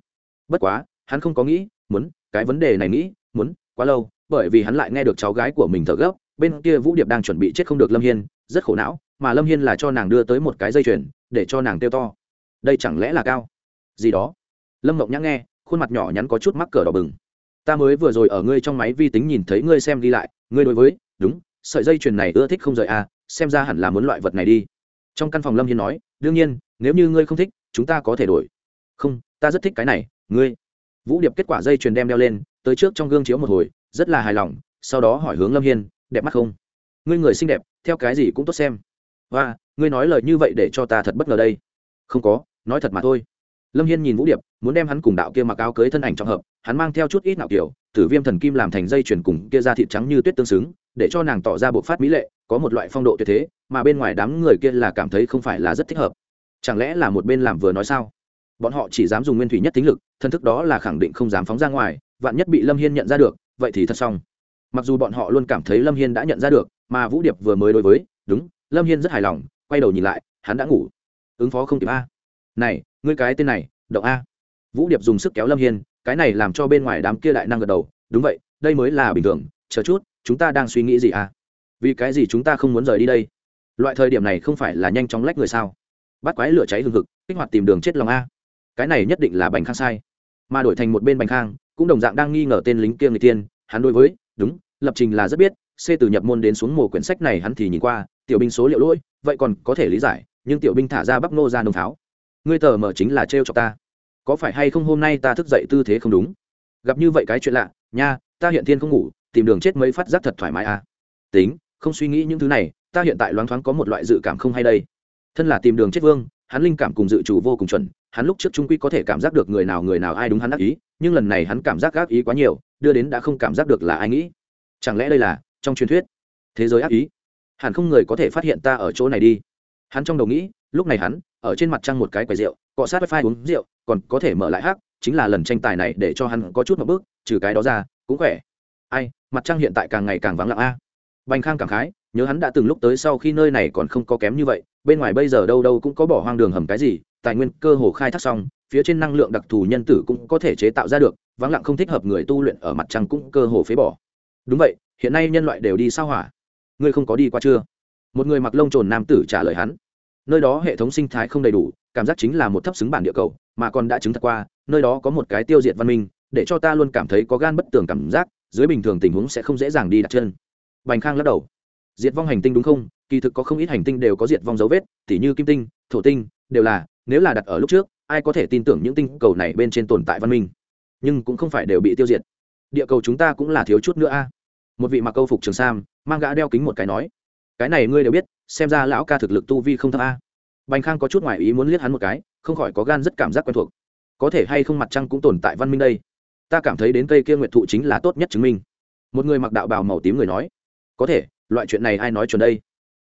Bất quá, hắn không có nghĩ, muốn, cái vấn đề này nghĩ, muốn, quá lâu, bởi vì hắn lại nghe được cháu gái của mình thở gấp, bên kia vũ điệp đang chuẩn bị chết không được lâm hiên, rất khổ não, mà lâm hiên là cho nàng đưa tới một cái dây chuyền, để cho nàng tiêu to. Đây chẳng lẽ là cao? Gì đó. Lâm mộng nhã nghe, khuôn mặt nhỏ nhắn có chút mắc cờ đỏ bừng. Ta mới vừa rồi ở ngươi trong máy vi tính nhìn thấy ngươi xem đi lại, ngươi đối với, đúng, sợi dây chuyền này ưa thích không rời à xem ra hẳn là muốn loại vật này đi. Trong căn phòng lâm hiên nói đương nhiên, nếu như ngươi không thích, chúng ta có thể đổi. Không, ta rất thích cái này, ngươi. Vũ điệp kết quả dây chuyền đem đeo lên, tới trước trong gương chiếu một hồi, rất là hài lòng, sau đó hỏi hướng lâm hiên, đẹp mắt không? Ngươi người xinh đẹp, theo cái gì cũng tốt xem. Và ngươi nói lời như vậy để cho ta thật bất ngờ đây. Không có, nói thật mà thôi. Lâm hiên nhìn vũ điệp, muốn đem hắn cùng đạo kia mặc áo cưới thân ảnh trong hợp, hắn mang theo chút ít nạo kiểu, tử viêm thần kim làm thành dây chuyền cùng kia ra thịt trắng như tuyết tương xứng, để cho nàng tỏ ra bộ phát mỹ lệ có một loại phong độ tuyệt thế, mà bên ngoài đám người kia là cảm thấy không phải là rất thích hợp. Chẳng lẽ là một bên làm vừa nói sao? Bọn họ chỉ dám dùng nguyên thủy nhất tính lực, thân thức đó là khẳng định không dám phóng ra ngoài, vạn nhất bị lâm hiên nhận ra được, vậy thì thật xong. Mặc dù bọn họ luôn cảm thấy lâm hiên đã nhận ra được, mà vũ điệp vừa mới đối với, đúng, lâm hiên rất hài lòng, quay đầu nhìn lại, hắn đã ngủ. Ứng phó không kịp a. Này, ngươi cái tên này, động a. Vũ điệp dùng sức kéo lâm hiên, cái này làm cho bên ngoài đám kia đại năng gật đầu, đúng vậy, đây mới là bình thường, chờ chút, chúng ta đang suy nghĩ gì à vì cái gì chúng ta không muốn rời đi đây? Loại thời điểm này không phải là nhanh chóng lách người sao? Bắt quái lửa cháy hừng hực kích hoạt tìm đường chết lòng a. Cái này nhất định là bành khang sai. Mà đổi thành một bên bành khang cũng đồng dạng đang nghi ngờ tên lính kia người tiên. Hắn đối với đúng lập trình là rất biết c từ nhập môn đến xuống mồ quyển sách này hắn thì nhìn qua tiểu binh số liệu lỗi vậy còn có thể lý giải nhưng tiểu binh thả ra bắp nô ra nông tháo, ngươi tờ mở chính là trêu cho ta. Có phải hay không hôm nay ta thức dậy tư thế không đúng? Gặp như vậy cái chuyện lạ nha ta hiện thiên không ngủ tìm đường chết mấy phát giác thật thoải mái à. Tính không suy nghĩ những thứ này, ta hiện tại loáng thoáng có một loại dự cảm không hay đây. Thân là tìm đường chết vương, hắn linh cảm cùng dự chủ vô cùng chuẩn, hắn lúc trước trung quy có thể cảm giác được người nào người nào ai đúng hắn ác ý, nhưng lần này hắn cảm giác ác ý quá nhiều, đưa đến đã không cảm giác được là ai nghĩ. Chẳng lẽ đây là trong truyền thuyết? Thế giới ác ý? Hẳn không người có thể phát hiện ta ở chỗ này đi. Hắn trong đầu nghĩ, lúc này hắn, ở trên mặt trăng một cái quầy rượu, cọ sát wifi uống rượu, còn có thể mở lại hát chính là lần tranh tài này để cho hắn có chút một bước, trừ cái đó ra, cũng khỏe. Ai, mặt trăng hiện tại càng ngày càng vắng lặng a. à bành khang cảm khái, nhớ hắn đã từng lúc tới sau khi nơi này còn không có kém như vậy, bên ngoài bây giờ đâu đâu cũng có bỏ hoang đường hầm cái gì, tài nguyên cơ hồ khai thác xong, phía trên năng lượng đặc thù nhân tử cũng có thể chế tạo ra được, vắng lặng không thích hợp người tu luyện ở mặt trăng cũng cơ hồ phế bỏ. Đúng vậy, hiện nay nhân loại đều đi sao hỏa? Ngươi không có đi qua chưa? Một người mặc lông trồn nam tử trả lời hắn. Nơi đó hệ thống sinh thái không đầy đủ, cảm giác chính là một thấp xứng bản địa cầu, mà còn đã chứng thật qua, nơi đó có một cái tiêu diệt văn minh, để cho ta luôn cảm thấy có gan bất tường cảm giác, dưới bình thường tình huống sẽ không dễ dàng đi đặt chân bành khang lắc đầu. Diệt vong hành tinh đúng không? Kỳ thực có không ít hành tinh đều có diệt vong dấu vết, tỉ như kim tinh, thổ tinh, đều là, nếu là đặt ở lúc trước, ai có thể tin tưởng những tinh cầu này bên trên tồn tại văn minh? Nhưng cũng không phải đều bị tiêu diệt. Địa cầu chúng ta cũng là thiếu chút nữa a. Một vị mặc câu phục trường sam, mang gã đeo kính một cái nói, cái này ngươi đều biết, xem ra lão ca thực lực tu vi không thấp a. Bành khang có chút ngoại ý muốn liếc hắn một cái, không khỏi có gan rất cảm giác quen thuộc. Có thể hay không mặt trăng cũng tồn tại văn minh đây? Ta cảm thấy đến cây kia nguyệt thụ chính là tốt nhất chứng minh. Một người mặc đạo bào màu tím người nói có thể, loại chuyện này ai nói chuẩn đây?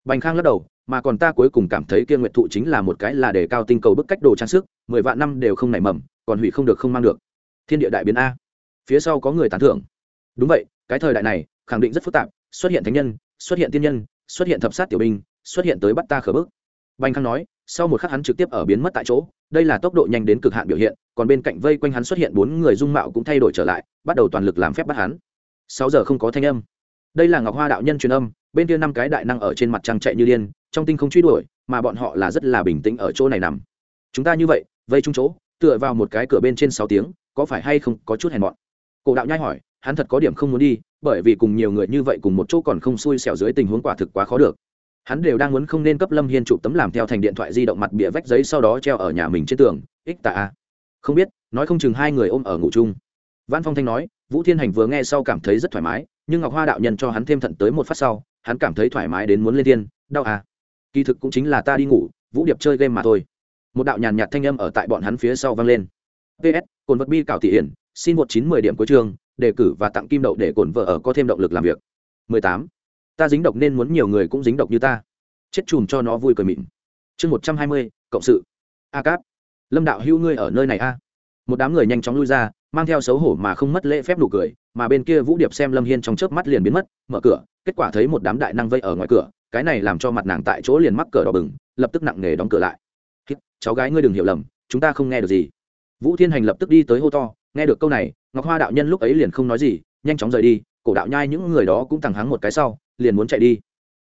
Bành khang lắc đầu, mà còn ta cuối cùng cảm thấy kia nguyện thụ chính là một cái là để cao tinh cầu bức cách đồ trang sức, mười vạn năm đều không nảy mầm, còn hủy không được không mang được. Thiên địa đại biến a. Phía sau có người tán thưởng. Đúng vậy, cái thời đại này, khẳng định rất phức tạp, xuất hiện thánh nhân, xuất hiện tiên nhân, xuất hiện thập sát tiểu binh, xuất hiện tới bắt ta khở bức. Bành khang nói, sau một khắc hắn trực tiếp ở biến mất tại chỗ, đây là tốc độ nhanh đến cực hạn biểu hiện, còn bên cạnh vây quanh hắn xuất hiện bốn người dung mạo cũng thay đổi trở lại, bắt đầu toàn lực làm phép bắt hắn. Sáu giờ không có thanh âm đây là ngọc hoa đạo nhân truyền âm, bên kia năm cái đại năng ở trên mặt trăng chạy như điên, trong tinh không truy đuổi, mà bọn họ là rất là bình tĩnh ở chỗ này nằm. Chúng ta như vậy, vây chung chỗ, tựa vào một cái cửa bên trên sáu tiếng, có phải hay không có chút hèn mọn? Cổ đạo nhai hỏi, hắn thật có điểm không muốn đi, bởi vì cùng nhiều người như vậy cùng một chỗ còn không xui xẻo dưới tình huống quả thực quá khó được. Hắn đều đang muốn không nên cấp lâm hiên chụp tấm làm theo thành điện thoại di động mặt bìa vách giấy sau đó treo ở nhà mình trên tường, ích tạ không biết, nói không chừng hai người ôm ở ngủ chung. Văn phong thanh nói, vũ thiên hành vừa nghe sau cảm thấy rất thoải mái nhưng ngọc hoa đạo nhân cho hắn thêm thận tới một phát sau, hắn cảm thấy thoải mái đến muốn lên thiên, đau à. Kỳ thực cũng chính là ta đi ngủ, vũ điệp chơi game mà thôi. Một đạo nhàn nhạt thanh âm ở tại bọn hắn phía sau vang lên. Ps cồn vật bi cảo thị hiển, xin một chín mười điểm cuối trường đề cử và tặng kim đậu để cồn vợ ở có thêm động lực làm việc. 18. ta dính độc nên muốn nhiều người cũng dính độc như ta. Chết chùm cho nó vui cười mịn. Chương một trăm hai mươi, cộng sự. A cáp. Lâm đạo hữu ngươi ở nơi này a. Một đám người nhanh chóng lui ra, mang theo xấu hổ mà không mất lễ phép nụ cười mà bên kia vũ điệp xem lâm hiên trong chớp mắt liền biến mất, mở cửa, kết quả thấy một đám đại năng vây ở ngoài cửa, cái này làm cho mặt nàng tại chỗ liền mắc cửa đỏ bừng, lập tức nặng nề đóng cửa lại. Cháu gái ngươi đừng hiểu lầm, chúng ta không nghe được gì. Vũ thiên hành lập tức đi tới hô to, nghe được câu này, ngọc hoa đạo nhân lúc ấy liền không nói gì, nhanh chóng rời đi, cổ đạo nhai những người đó cũng thẳng hắng một cái sau, liền muốn chạy đi.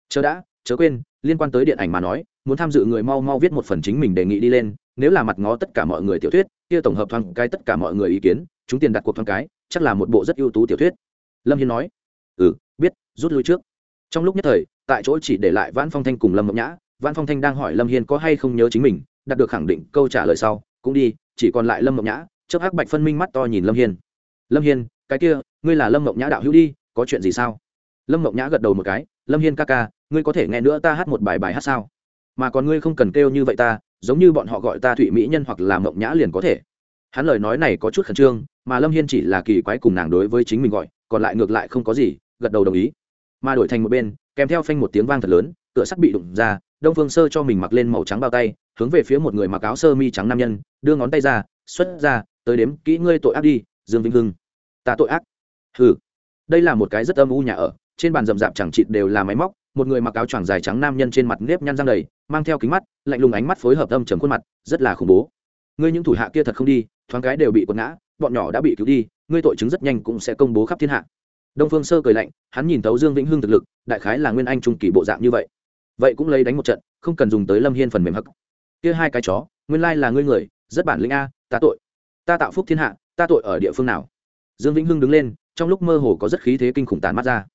Chớ đã, chớ quên, liên quan tới điện ảnh mà nói, muốn tham dự người mau mau viết một phần chính mình đề nghị đi lên, nếu là mặt ngó tất cả mọi người tiểu thuyết, kia tổng hợp thoáng cái tất cả mọi người ý kiến, chúng tiền đặt cuộc thoáng cái chắc là một bộ rất ưu tú tiểu thuyết. Lâm hiên nói ừ biết, rút lui trước. Trong lúc nhất thời, tại chỗ chỉ để lại vãn phong thanh cùng lâm mộng nhã. Vãn phong thanh đang hỏi lâm hiên có hay không nhớ chính mình, đạt được khẳng định câu trả lời sau, cũng đi, chỉ còn lại lâm mộng nhã, chớp hắc bạch phân minh mắt to nhìn lâm hiên. Lâm hiên, cái kia, ngươi là lâm mộng nhã đạo hữu đi, có chuyện gì sao? Lâm mộng nhã gật đầu một cái, lâm hiên ca ca, ngươi có thể nghe nữa ta hát một bài bài hát sao? Mà còn ngươi không cần kêu như vậy ta, giống như bọn họ gọi ta thụy mỹ nhân hoặc là mộng nhã liền có thể. Hắn lời nói này có chút khẩn trương mà lâm hiên chỉ là kỳ quái cùng nàng đối với chính mình gọi còn lại ngược lại không có gì gật đầu đồng ý mà đổi thành một bên kèm theo phanh một tiếng vang thật lớn cửa sắt bị đụng ra đông phương sơ cho mình mặc lên màu trắng bao tay hướng về phía một người mặc áo sơ mi trắng nam nhân đưa ngón tay ra xuất ra tới đếm kỹ ngươi tội ác đi dương vĩnh hưng ta tội ác hừ đây là một cái rất âm u nhà ở trên bàn rậm rạp chẳng chịt đều là máy móc một người mặc áo choàng dài trắng nam nhân trên mặt nếp nhăn răng đầy mang theo kính mắt lạnh lùng ánh mắt phối hợp âm trầm khuôn mặt rất là khủng bố ngươi những thủ hạ kia thật không đi thoáng cái đều bị quật ngã bọn nhỏ đã bị cứu đi, ngươi tội chứng rất nhanh cũng sẽ công bố khắp thiên hạ. Đông phương sơ cười lạnh, hắn nhìn tấu dương vĩnh hưng thực lực, đại khái là nguyên anh trung kỳ bộ dạng như vậy. Vậy cũng lấy đánh một trận, không cần dùng tới lâm hiên phần mềm hắc. Kia hai cái chó, nguyên lai là ngươi người, rất bản lĩnh a, ta tội. Ta tạo phúc thiên hạ, ta tội ở địa phương nào? Dương vĩnh hưng đứng lên, trong lúc mơ hồ có rất khí thế kinh khủng tàn mắt ra.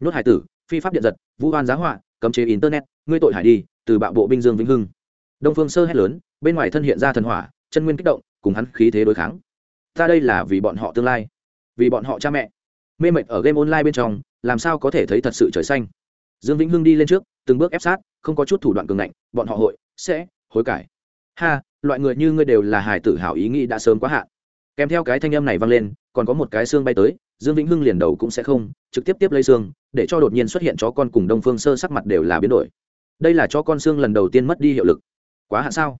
Nhốt hải tử, phi pháp điện giật, vũ hoan giá họa, cấm chế internet, ngươi tội hải đi, từ bạo bộ binh dương vĩnh hưng. Đông phương sơ hét lớn, bên ngoài thân hiện ra thần hỏa, chân nguyên kích động, cùng hắn khí thế đối kháng ta đây là vì bọn họ tương lai, vì bọn họ cha mẹ. Mê mệt ở game online bên trong, làm sao có thể thấy thật sự trời xanh? Dương vĩnh hưng đi lên trước, từng bước ép sát, không có chút thủ đoạn cường ngạnh, bọn họ hội sẽ hối cải. Ha, loại người như ngươi đều là hài tử hảo ý nghĩ đã sớm quá hạn. Kèm theo cái thanh âm này vang lên, còn có một cái xương bay tới, dương vĩnh hưng liền đầu cũng sẽ không, trực tiếp tiếp lấy xương, để cho đột nhiên xuất hiện chó con cùng đông phương sơ sắc mặt đều là biến đổi. Đây là cho con xương lần đầu tiên mất đi hiệu lực. Quá hạn sao?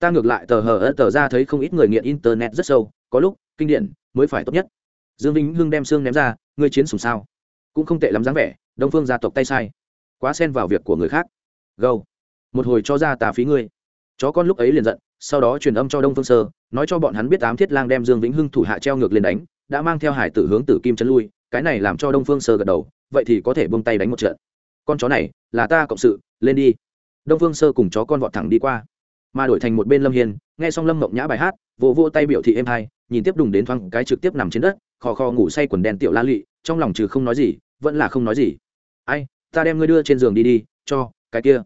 Ta ngược lại tờ hờ ớt tờ ra thấy không ít người nghiện internet rất sâu, có lúc, kinh điển, mới phải tốt nhất. Dương vĩnh hưng đem xương ném ra, ngươi chiến sùng sao? Cũng không tệ lắm dáng vẻ, đông phương gia tộc tay sai. Quá xen vào việc của người khác. Gâu, một hồi cho ra tà phí ngươi. Chó con lúc ấy liền giận, sau đó truyền âm cho đông phương sơ, nói cho bọn hắn biết ám thiết lang đem dương vĩnh hưng thủ hạ treo ngược lên đánh, đã mang theo hải tử hướng tử kim chấn lui, cái này làm cho đông phương sơ gật đầu, vậy thì có thể bông tay đánh một trận. Con chó này, là ta cộng sự, lên đi. Đông phương sơ cùng chó con vọt thẳng đi qua mà đổi thành một bên lâm hiên, nghe xong lâm mộng nhã bài hát vỗ vô tay biểu thị êm hai nhìn tiếp đùng đến thoáng cái trực tiếp nằm trên đất, khò khò ngủ say quần đen tiểu la lị, trong lòng trừ không nói gì, vẫn là không nói gì. Ai, ta đem ngươi đưa trên giường đi đi, cho, cái kia.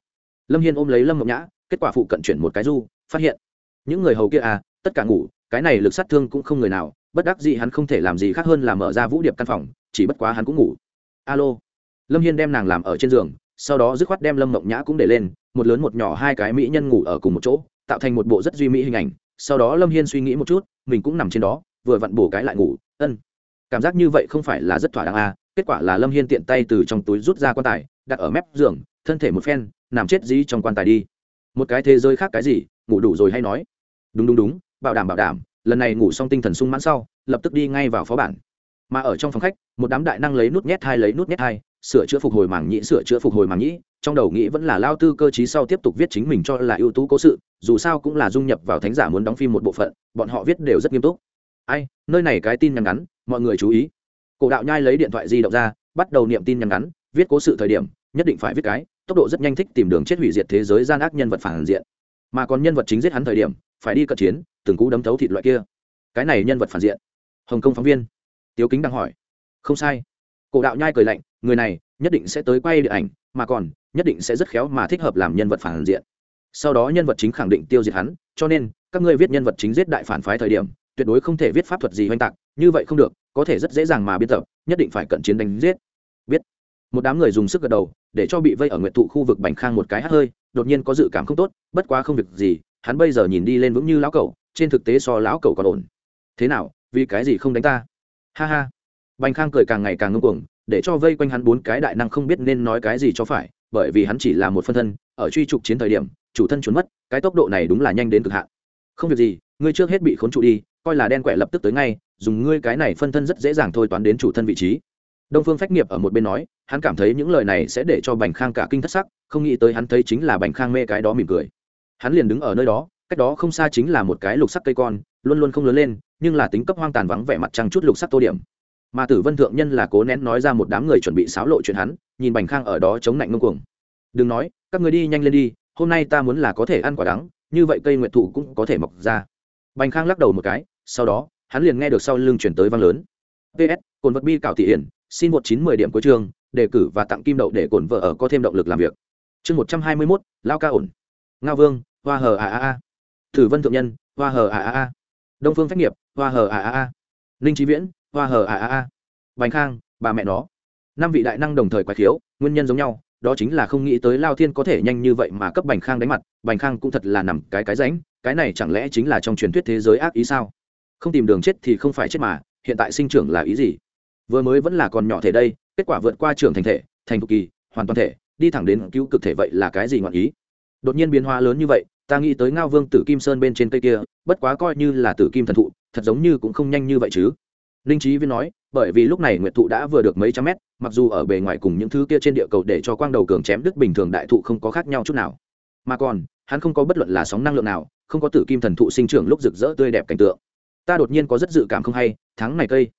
Lâm hiên ôm lấy lâm mộng nhã, kết quả phụ cận chuyển một cái du, phát hiện, những người hầu kia à tất cả ngủ, cái này lực sát thương cũng không người nào, bất đắc dĩ hắn không thể làm gì khác hơn là mở ra vũ điệp căn phòng, chỉ bất quá hắn cũng ngủ. Alo. Lâm hiên đem nàng làm ở trên giường sau đó dứt khoát đem lâm mộng nhã cũng để lên một lớn một nhỏ hai cái mỹ nhân ngủ ở cùng một chỗ tạo thành một bộ rất duy mỹ hình ảnh sau đó lâm hiên suy nghĩ một chút mình cũng nằm trên đó vừa vặn bổ cái lại ngủ ân cảm giác như vậy không phải là rất thỏa đáng à kết quả là lâm hiên tiện tay từ trong túi rút ra quan tài đặt ở mép giường thân thể một phen nằm chết dí trong quan tài đi một cái thế giới khác cái gì ngủ đủ rồi hay nói đúng đúng đúng bảo đảm bảo đảm lần này ngủ xong tinh thần sung mãn sau lập tức đi ngay vào phó bản mà ở trong phòng khách một đám đại năng lấy nút nhét hai lấy nút nhét hai sửa chữa phục hồi màng nhĩ, sửa chữa phục hồi màng nhĩ, trong đầu nghĩ vẫn là lao tư cơ chí sau tiếp tục viết chính mình cho là ưu tú cố sự, dù sao cũng là dung nhập vào thánh giả muốn đóng phim một bộ phận, bọn họ viết đều rất nghiêm túc. Ai, nơi này cái tin nhắn ngắn, mọi người chú ý. Cổ đạo nhai lấy điện thoại di động ra, bắt đầu niệm tin nhắn ngắn, viết cố sự thời điểm, nhất định phải viết cái, tốc độ rất nhanh thích tìm đường chết hủy diệt thế giới gian ác nhân vật phản diện. Mà còn nhân vật chính giết hắn thời điểm, phải đi cận chiến, từng cú đấm thấu thịt loại kia. Cái này nhân vật phản diện. Hồng kông phóng viên. Tiếu kính đang hỏi. Không sai. Cổ đạo nhai cười lạnh người này nhất định sẽ tới quay điện ảnh, mà còn nhất định sẽ rất khéo mà thích hợp làm nhân vật phản diện. Sau đó nhân vật chính khẳng định tiêu diệt hắn, cho nên các ngươi viết nhân vật chính giết đại phản phái thời điểm, tuyệt đối không thể viết pháp thuật gì hoành tạc, như vậy không được, có thể rất dễ dàng mà biên tập, nhất định phải cận chiến đánh giết. Biết. Một đám người dùng sức gật đầu, để cho bị vây ở nguyện thụ khu vực bành khang một cái hát hơi, đột nhiên có dự cảm không tốt, bất quá không việc gì, hắn bây giờ nhìn đi lên vững như lão cẩu, trên thực tế so lão cẩu còn ổn. Thế nào, vì cái gì không đánh ta? Ha ha. Bành khang cười càng ngày càng ngưng cuồng để cho vây quanh hắn bốn cái đại năng không biết nên nói cái gì cho phải, bởi vì hắn chỉ là một phân thân, ở truy trục chiến thời điểm, chủ thân trốn mất, cái tốc độ này đúng là nhanh đến cực hạn. Không việc gì, ngươi trước hết bị khốn trụ đi, coi là đen quẹ lập tức tới ngay, dùng ngươi cái này phân thân rất dễ dàng thôi toán đến chủ thân vị trí. Đông phương phách nghiệp ở một bên nói, hắn cảm thấy những lời này sẽ để cho bành khang cả kinh thất sắc, không nghĩ tới hắn thấy chính là bành khang mê cái đó mỉm cười. Hắn liền đứng ở nơi đó, cách đó không xa chính là một cái lục sắc cây con, luôn luôn không lớn lên, nhưng là tính cấp hoang tàn vắng vẻ mặt trăng chút lục sắc tô điểm mà tử vân thượng nhân là cố nén nói ra một đám người chuẩn bị xáo lộ chuyện hắn nhìn bành khang ở đó chống lạnh ngông cuồng. Đừng nói các người đi nhanh lên đi hôm nay ta muốn là có thể ăn quả đắng như vậy cây nguyệt thụ cũng có thể mọc ra. Bành khang lắc đầu một cái sau đó hắn liền nghe được sau lưng chuyển tới vang lớn. Ps cồn vật bi cảo thị hiển xin một chín mười điểm cuối trường, đề cử và tặng kim đậu để cồn vợ ở có thêm động lực làm việc. Chương một trăm hai mươi mốt lao ca ổn. Ngao vương hoa hờ a a a. Tử vân thượng nhân hoa hờ a a a. Đông phương phách nghiệp hoa hờ a a a. Ninh trí viễn hoa hờ a a a. Bành khang, bà mẹ nó. Năm vị đại năng đồng thời quái khiếu, nguyên nhân giống nhau, đó chính là không nghĩ tới lao thiên có thể nhanh như vậy mà cấp bành khang đánh mặt. Bành khang cũng thật là nằm cái cái ránh, cái này chẳng lẽ chính là trong truyền thuyết thế giới ác ý sao? Không tìm đường chết thì không phải chết mà, hiện tại sinh trưởng là ý gì? Vừa mới vẫn là còn nhỏ thể đây, kết quả vượt qua trưởng thành thể, thành thục kỳ, hoàn toàn thể, đi thẳng đến cứu cực thể vậy là cái gì ngọn ý? Đột nhiên biến hóa lớn như vậy, ta nghĩ tới ngao vương tử kim sơn bên trên cây kia, bất quá coi như là tử kim thần thụ, thật giống như cũng không nhanh như vậy chứ linh trí viên nói, bởi vì lúc này nguyệt thụ đã vừa được mấy trăm mét, mặc dù ở bề ngoài cùng những thứ kia trên địa cầu để cho quang đầu cường chém đứt bình thường đại thụ không có khác nhau chút nào. Mà còn, hắn không có bất luận là sóng năng lượng nào, không có tử kim thần thụ sinh trưởng lúc rực rỡ tươi đẹp cảnh tượng. Ta đột nhiên có rất dự cảm không hay, tháng này cây,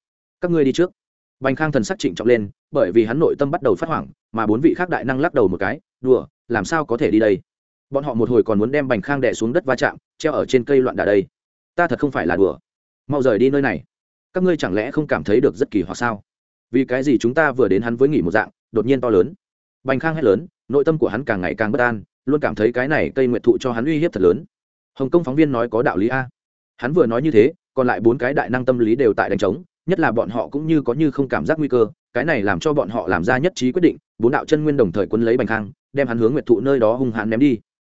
các ngươi đi trước. Bành khang thần sắc trịnh trọng lên, bởi vì hắn nội tâm bắt đầu phát hoảng, mà bốn vị khác đại năng lắc đầu một cái, đùa, làm sao có thể đi đây? Bọn họ một hồi còn muốn đem bành khang đè xuống đất va chạm, treo ở trên cây loạn đà đây. Ta thật không phải là đùa. Mau rời đi nơi này các ngươi chẳng lẽ không cảm thấy được rất kỳ hoặc sao? Vì cái gì chúng ta vừa đến hắn với nghỉ một dạng, đột nhiên to lớn. Bành khang hét lớn, nội tâm của hắn càng ngày càng bất an, luôn cảm thấy cái này cây nguyện thụ cho hắn uy hiếp thật lớn. Hồng kông phóng viên nói có đạo lý a. Hắn vừa nói như thế, còn lại bốn cái đại năng tâm lý đều tại đánh trống, nhất là bọn họ cũng như có như không cảm giác nguy cơ, cái này làm cho bọn họ làm ra nhất trí quyết định, bốn đạo chân nguyên đồng thời quân lấy bành khang, đem hắn hướng nguyệt thụ nơi đó hung hãn ném đi.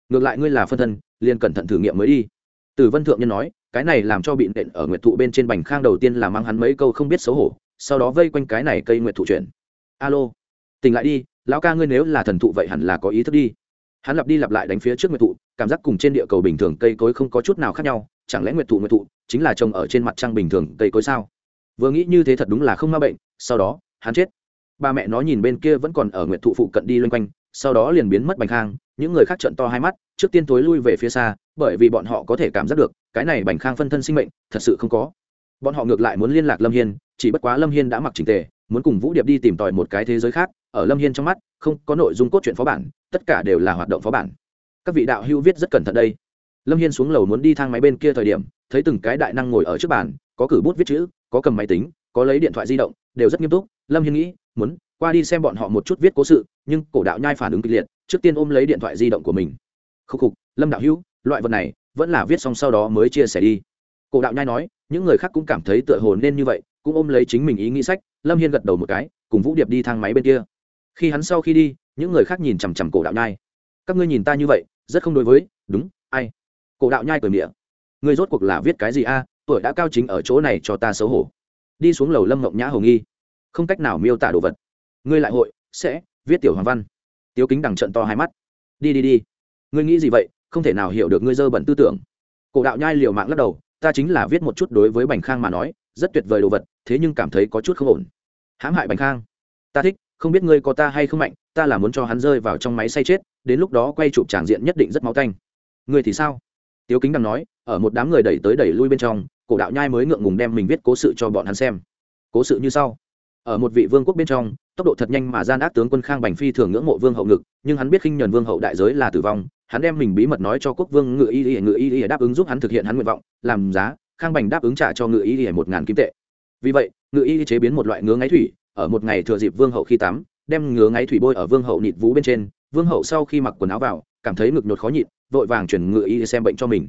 Ngược lại ngươi là phân thân, liền cẩn thận thử nghiệm mới đi. Tử vân thượng nhân nói cái này làm cho bị nện ở nguyệt thụ bên trên bành khang đầu tiên là mang hắn mấy câu không biết xấu hổ, sau đó vây quanh cái này cây nguyệt thụ chuyển alo, tỉnh lại đi, lão ca ngươi nếu là thần thụ vậy hẳn là có ý thức đi. Hắn lặp đi lặp lại đánh phía trước nguyệt thụ, cảm giác cùng trên địa cầu bình thường cây cối không có chút nào khác nhau, chẳng lẽ nguyệt thụ nguyệt thụ chính là trồng ở trên mặt trăng bình thường cây cối sao? Vừa nghĩ như thế thật đúng là không ma bệnh, sau đó, hắn chết. Ba mẹ nó nhìn bên kia vẫn còn ở nguyệt thụ phụ cận đi loanh quanh, sau đó liền biến mất bành khang, những người khác trận to hai mắt trước tiên tối lui về phía xa, bởi vì bọn họ có thể cảm giác được, cái này bành khang phân thân sinh mệnh, thật sự không có. Bọn họ ngược lại muốn liên lạc lâm hiên, chỉ bất quá lâm hiên đã mặc trình tề, muốn cùng vũ điệp đi tìm tòi một cái thế giới khác, ở lâm hiên trong mắt, không có nội dung cốt truyện phó bản, tất cả đều là hoạt động phó bản. Các vị đạo hữu viết rất cẩn thận đây. Lâm hiên xuống lầu muốn đi thang máy bên kia thời điểm, thấy từng cái đại năng ngồi ở trước bàn, có cử bút viết chữ, có cầm máy tính, có lấy điện thoại di động, đều rất nghiêm túc. Lâm hiên nghĩ, muốn qua đi xem bọn họ một chút viết cố sự, nhưng cổ đạo nhai phản ứng kịch liệt, trước tiên ôm lấy điện thoại di động của mình khúc khục, lâm đạo hữu, loại vật này vẫn là viết xong sau đó mới chia sẻ đi. Cổ đạo nhai nói, những người khác cũng cảm thấy tựa hồ nên như vậy, cũng ôm lấy chính mình ý nghĩ sách, lâm hiên gật đầu một cái, cùng vũ điệp đi thang máy bên kia. Khi hắn sau khi đi, những người khác nhìn chằm chằm cổ đạo nhai. Các ngươi nhìn ta như vậy, rất không đối với, đúng, ai? Cổ đạo nhai cười miệng ngươi rốt cuộc là viết cái gì a? Tuổi đã cao chính ở chỗ này cho ta xấu hổ. Đi xuống lầu lâm mộng nhã hồng nghi. Không cách nào miêu tả đồ vật. Ngươi lại hội, sẽ, viết tiểu hoàng văn. Tiếu kính đằng trận to hai mắt. Đi đi đi ngươi nghĩ gì vậy? Không thể nào hiểu được ngươi dơ bẩn tư tưởng. Cổ đạo nhai liều mạng lắc đầu, ta chính là viết một chút đối với bành khang mà nói, rất tuyệt vời đồ vật, thế nhưng cảm thấy có chút không ổn. Hãm hại bành khang? Ta thích, không biết ngươi có ta hay không mạnh, ta là muốn cho hắn rơi vào trong máy say chết, đến lúc đó quay chụp tràng diện nhất định rất máu tanh. Ngươi thì sao? Tiếu kính đằng nói, ở một đám người đẩy tới đẩy lui bên trong, cổ đạo nhai mới ngượng ngùng đem mình viết cố sự cho bọn hắn xem. Cố sự như sau. Ở một vị vương quốc bên trong, tốc độ thật nhanh mà gian ác tướng quân khang bành phi thường ngưỡng mộ vương hậu ngực, nhưng hắn biết khinh nhuần vương hậu đại giới là tử vong hắn đem mình bí mật nói cho quốc vương ngự y y, ngự y y đáp ứng giúp hắn thực hiện hắn nguyện vọng, làm giá, khang bành đáp ứng trả cho ngự y y một ngàn kim tệ. Vì vậy, ngự y chế biến một loại ngứa ngáy thủy, ở một ngày thừa dịp vương hậu khi tắm, đem ngứa ngáy thủy bôi ở vương hậu nịt vú bên trên. Vương hậu sau khi mặc quần áo vào, cảm thấy ngực nhột khó nhịn, vội vàng chuyển ngự y xem bệnh cho mình.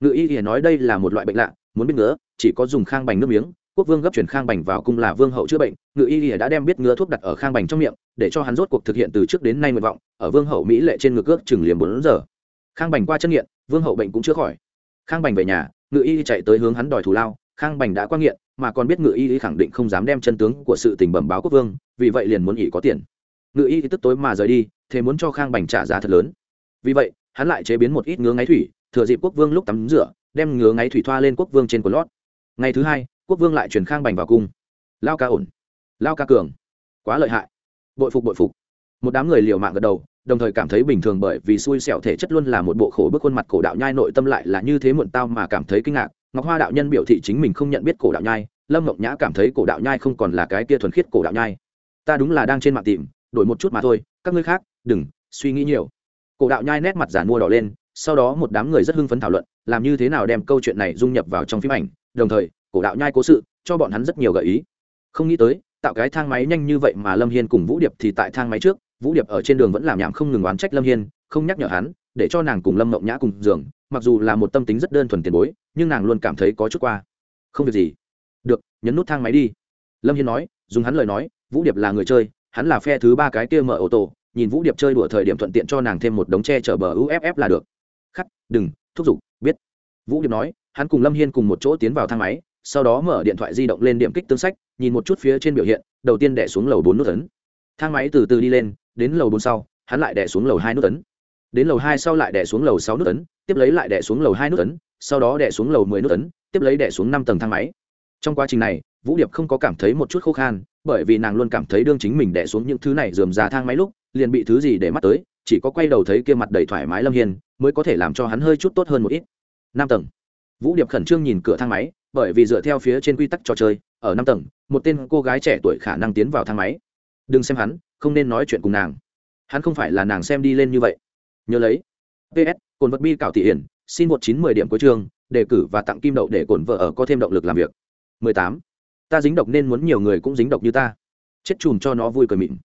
Ngự y y nói đây là một loại bệnh lạ, muốn biết ngứa, chỉ có dùng khang bành nước miếng. Quốc vương gấp chuyển khang bành vào cung là vương hậu chữa bệnh, ngự y ỉa đã đem biết ngứa thuốc đặt ở khang bành trong miệng để cho hắn rốt cuộc thực hiện từ trước đến nay nguyện vọng, ở vương hậu mỹ lệ trên ngực ước chừng liềm bốn giờ. Khang bành qua chân nghiện, vương hậu bệnh cũng chưa khỏi. Khang bành về nhà, ngự y chạy tới hướng hắn đòi thù lao, khang bành đã qua nghiện, mà còn biết ngự y khẳng định không dám đem chân tướng của sự tình bẩm báo quốc vương, vì vậy liền muốn ỉ có tiền. Ngự y tức tối mà rời đi, thế muốn cho khang bành trả giá thật lớn. Vì vậy, hắn lại chế biến một ít ngứa ngáy thủy, thừa dịp quốc vương lúc tắm rửa, đem ngứa ngáy thủy thoa lên quốc vương trên quần lót. Ngày thứ hai, quốc vương lại truyền khang bành vào cung. Lao ca ổn. Lao ca cường. Quá lợi hại bội phục bội phục. Một đám người liều mạng gật đầu, đồng thời cảm thấy bình thường bởi vì xui xẻo thể chất luôn là một bộ khổ bức khuôn mặt cổ đạo nhai nội tâm lại là như thế muộn tao mà cảm thấy kinh ngạc. Ngọc hoa đạo nhân biểu thị chính mình không nhận biết cổ đạo nhai, lâm mộng nhã cảm thấy cổ đạo nhai không còn là cái kia thuần khiết cổ đạo nhai. Ta đúng là đang trên mạng tìm, đổi một chút mà thôi, các ngươi khác, đừng, suy nghĩ nhiều. Cổ đạo nhai nét mặt giả mua đỏ lên, sau đó một đám người rất hưng phấn thảo luận, làm như thế nào đem câu chuyện này dung nhập vào trong phim ảnh, đồng thời, cổ đạo nhai cố sự, cho bọn hắn rất nhiều gợi ý. Không nghĩ tới tạo cái thang máy nhanh như vậy mà lâm hiên cùng vũ điệp thì tại thang máy trước, vũ điệp ở trên đường vẫn làm nhảm không ngừng oán trách lâm hiên, không nhắc nhở hắn, để cho nàng cùng lâm mộng nhã cùng giường, mặc dù là một tâm tính rất đơn thuần tiền bối, nhưng nàng luôn cảm thấy có chút qua. Không việc gì. Được, nhấn nút thang máy đi. Lâm hiên nói, dùng hắn lời nói, vũ điệp là người chơi, hắn là phe thứ ba cái kia mở ô tô, nhìn vũ điệp chơi đùa thời điểm thuận tiện cho nàng thêm một đống tre chở bờ uff là được. Khắc, đừng, thúc giục, biết. Vũ điệp nói, hắn cùng lâm hiên cùng một chỗ tiến vào thang máy, sau đó mở điện thoại di động lên điểm kích tương sách nhìn một chút phía trên biểu hiện, đầu tiên đẻ xuống lầu bốn nút ấn. Thang máy từ từ đi lên, đến lầu bốn sau, hắn lại đẻ xuống lầu hai nút ấn. Đến lầu hai sau lại đẻ xuống lầu sáu nút ấn, tiếp lấy lại đẻ xuống lầu hai nút ấn, sau đó đẻ xuống lầu mười nút ấn, tiếp lấy đẻ xuống năm tầng thang máy. Trong quá trình này, vũ điệp không có cảm thấy một chút khô khan, bởi vì nàng luôn cảm thấy đương chính mình đẻ xuống những thứ này dườm ra thang máy lúc, liền bị thứ gì để mắt tới, chỉ có quay đầu thấy kia mặt đầy thoải mái lâm hiền mới có thể làm cho hắn hơi chút tốt hơn một ít. Năm tầng. Vũ điệp khẩn trương nhìn cửa thang máy bởi vì dựa theo phía trên quy tắc trò chơi, ở năm tầng, một tên cô gái trẻ tuổi khả năng tiến vào thang máy. Đừng xem hắn, không nên nói chuyện cùng nàng. Hắn không phải là nàng xem đi lên như vậy. Nhớ lấy. Ps cồn vật bi cảo thị hiển, xin một chín mười điểm cuối trường đề cử và tặng kim đậu để cổn vợ ở có thêm động lực làm việc. Mười tám. Ta dính độc nên muốn nhiều người cũng dính độc như ta. Chết chùm cho nó vui cười mịn.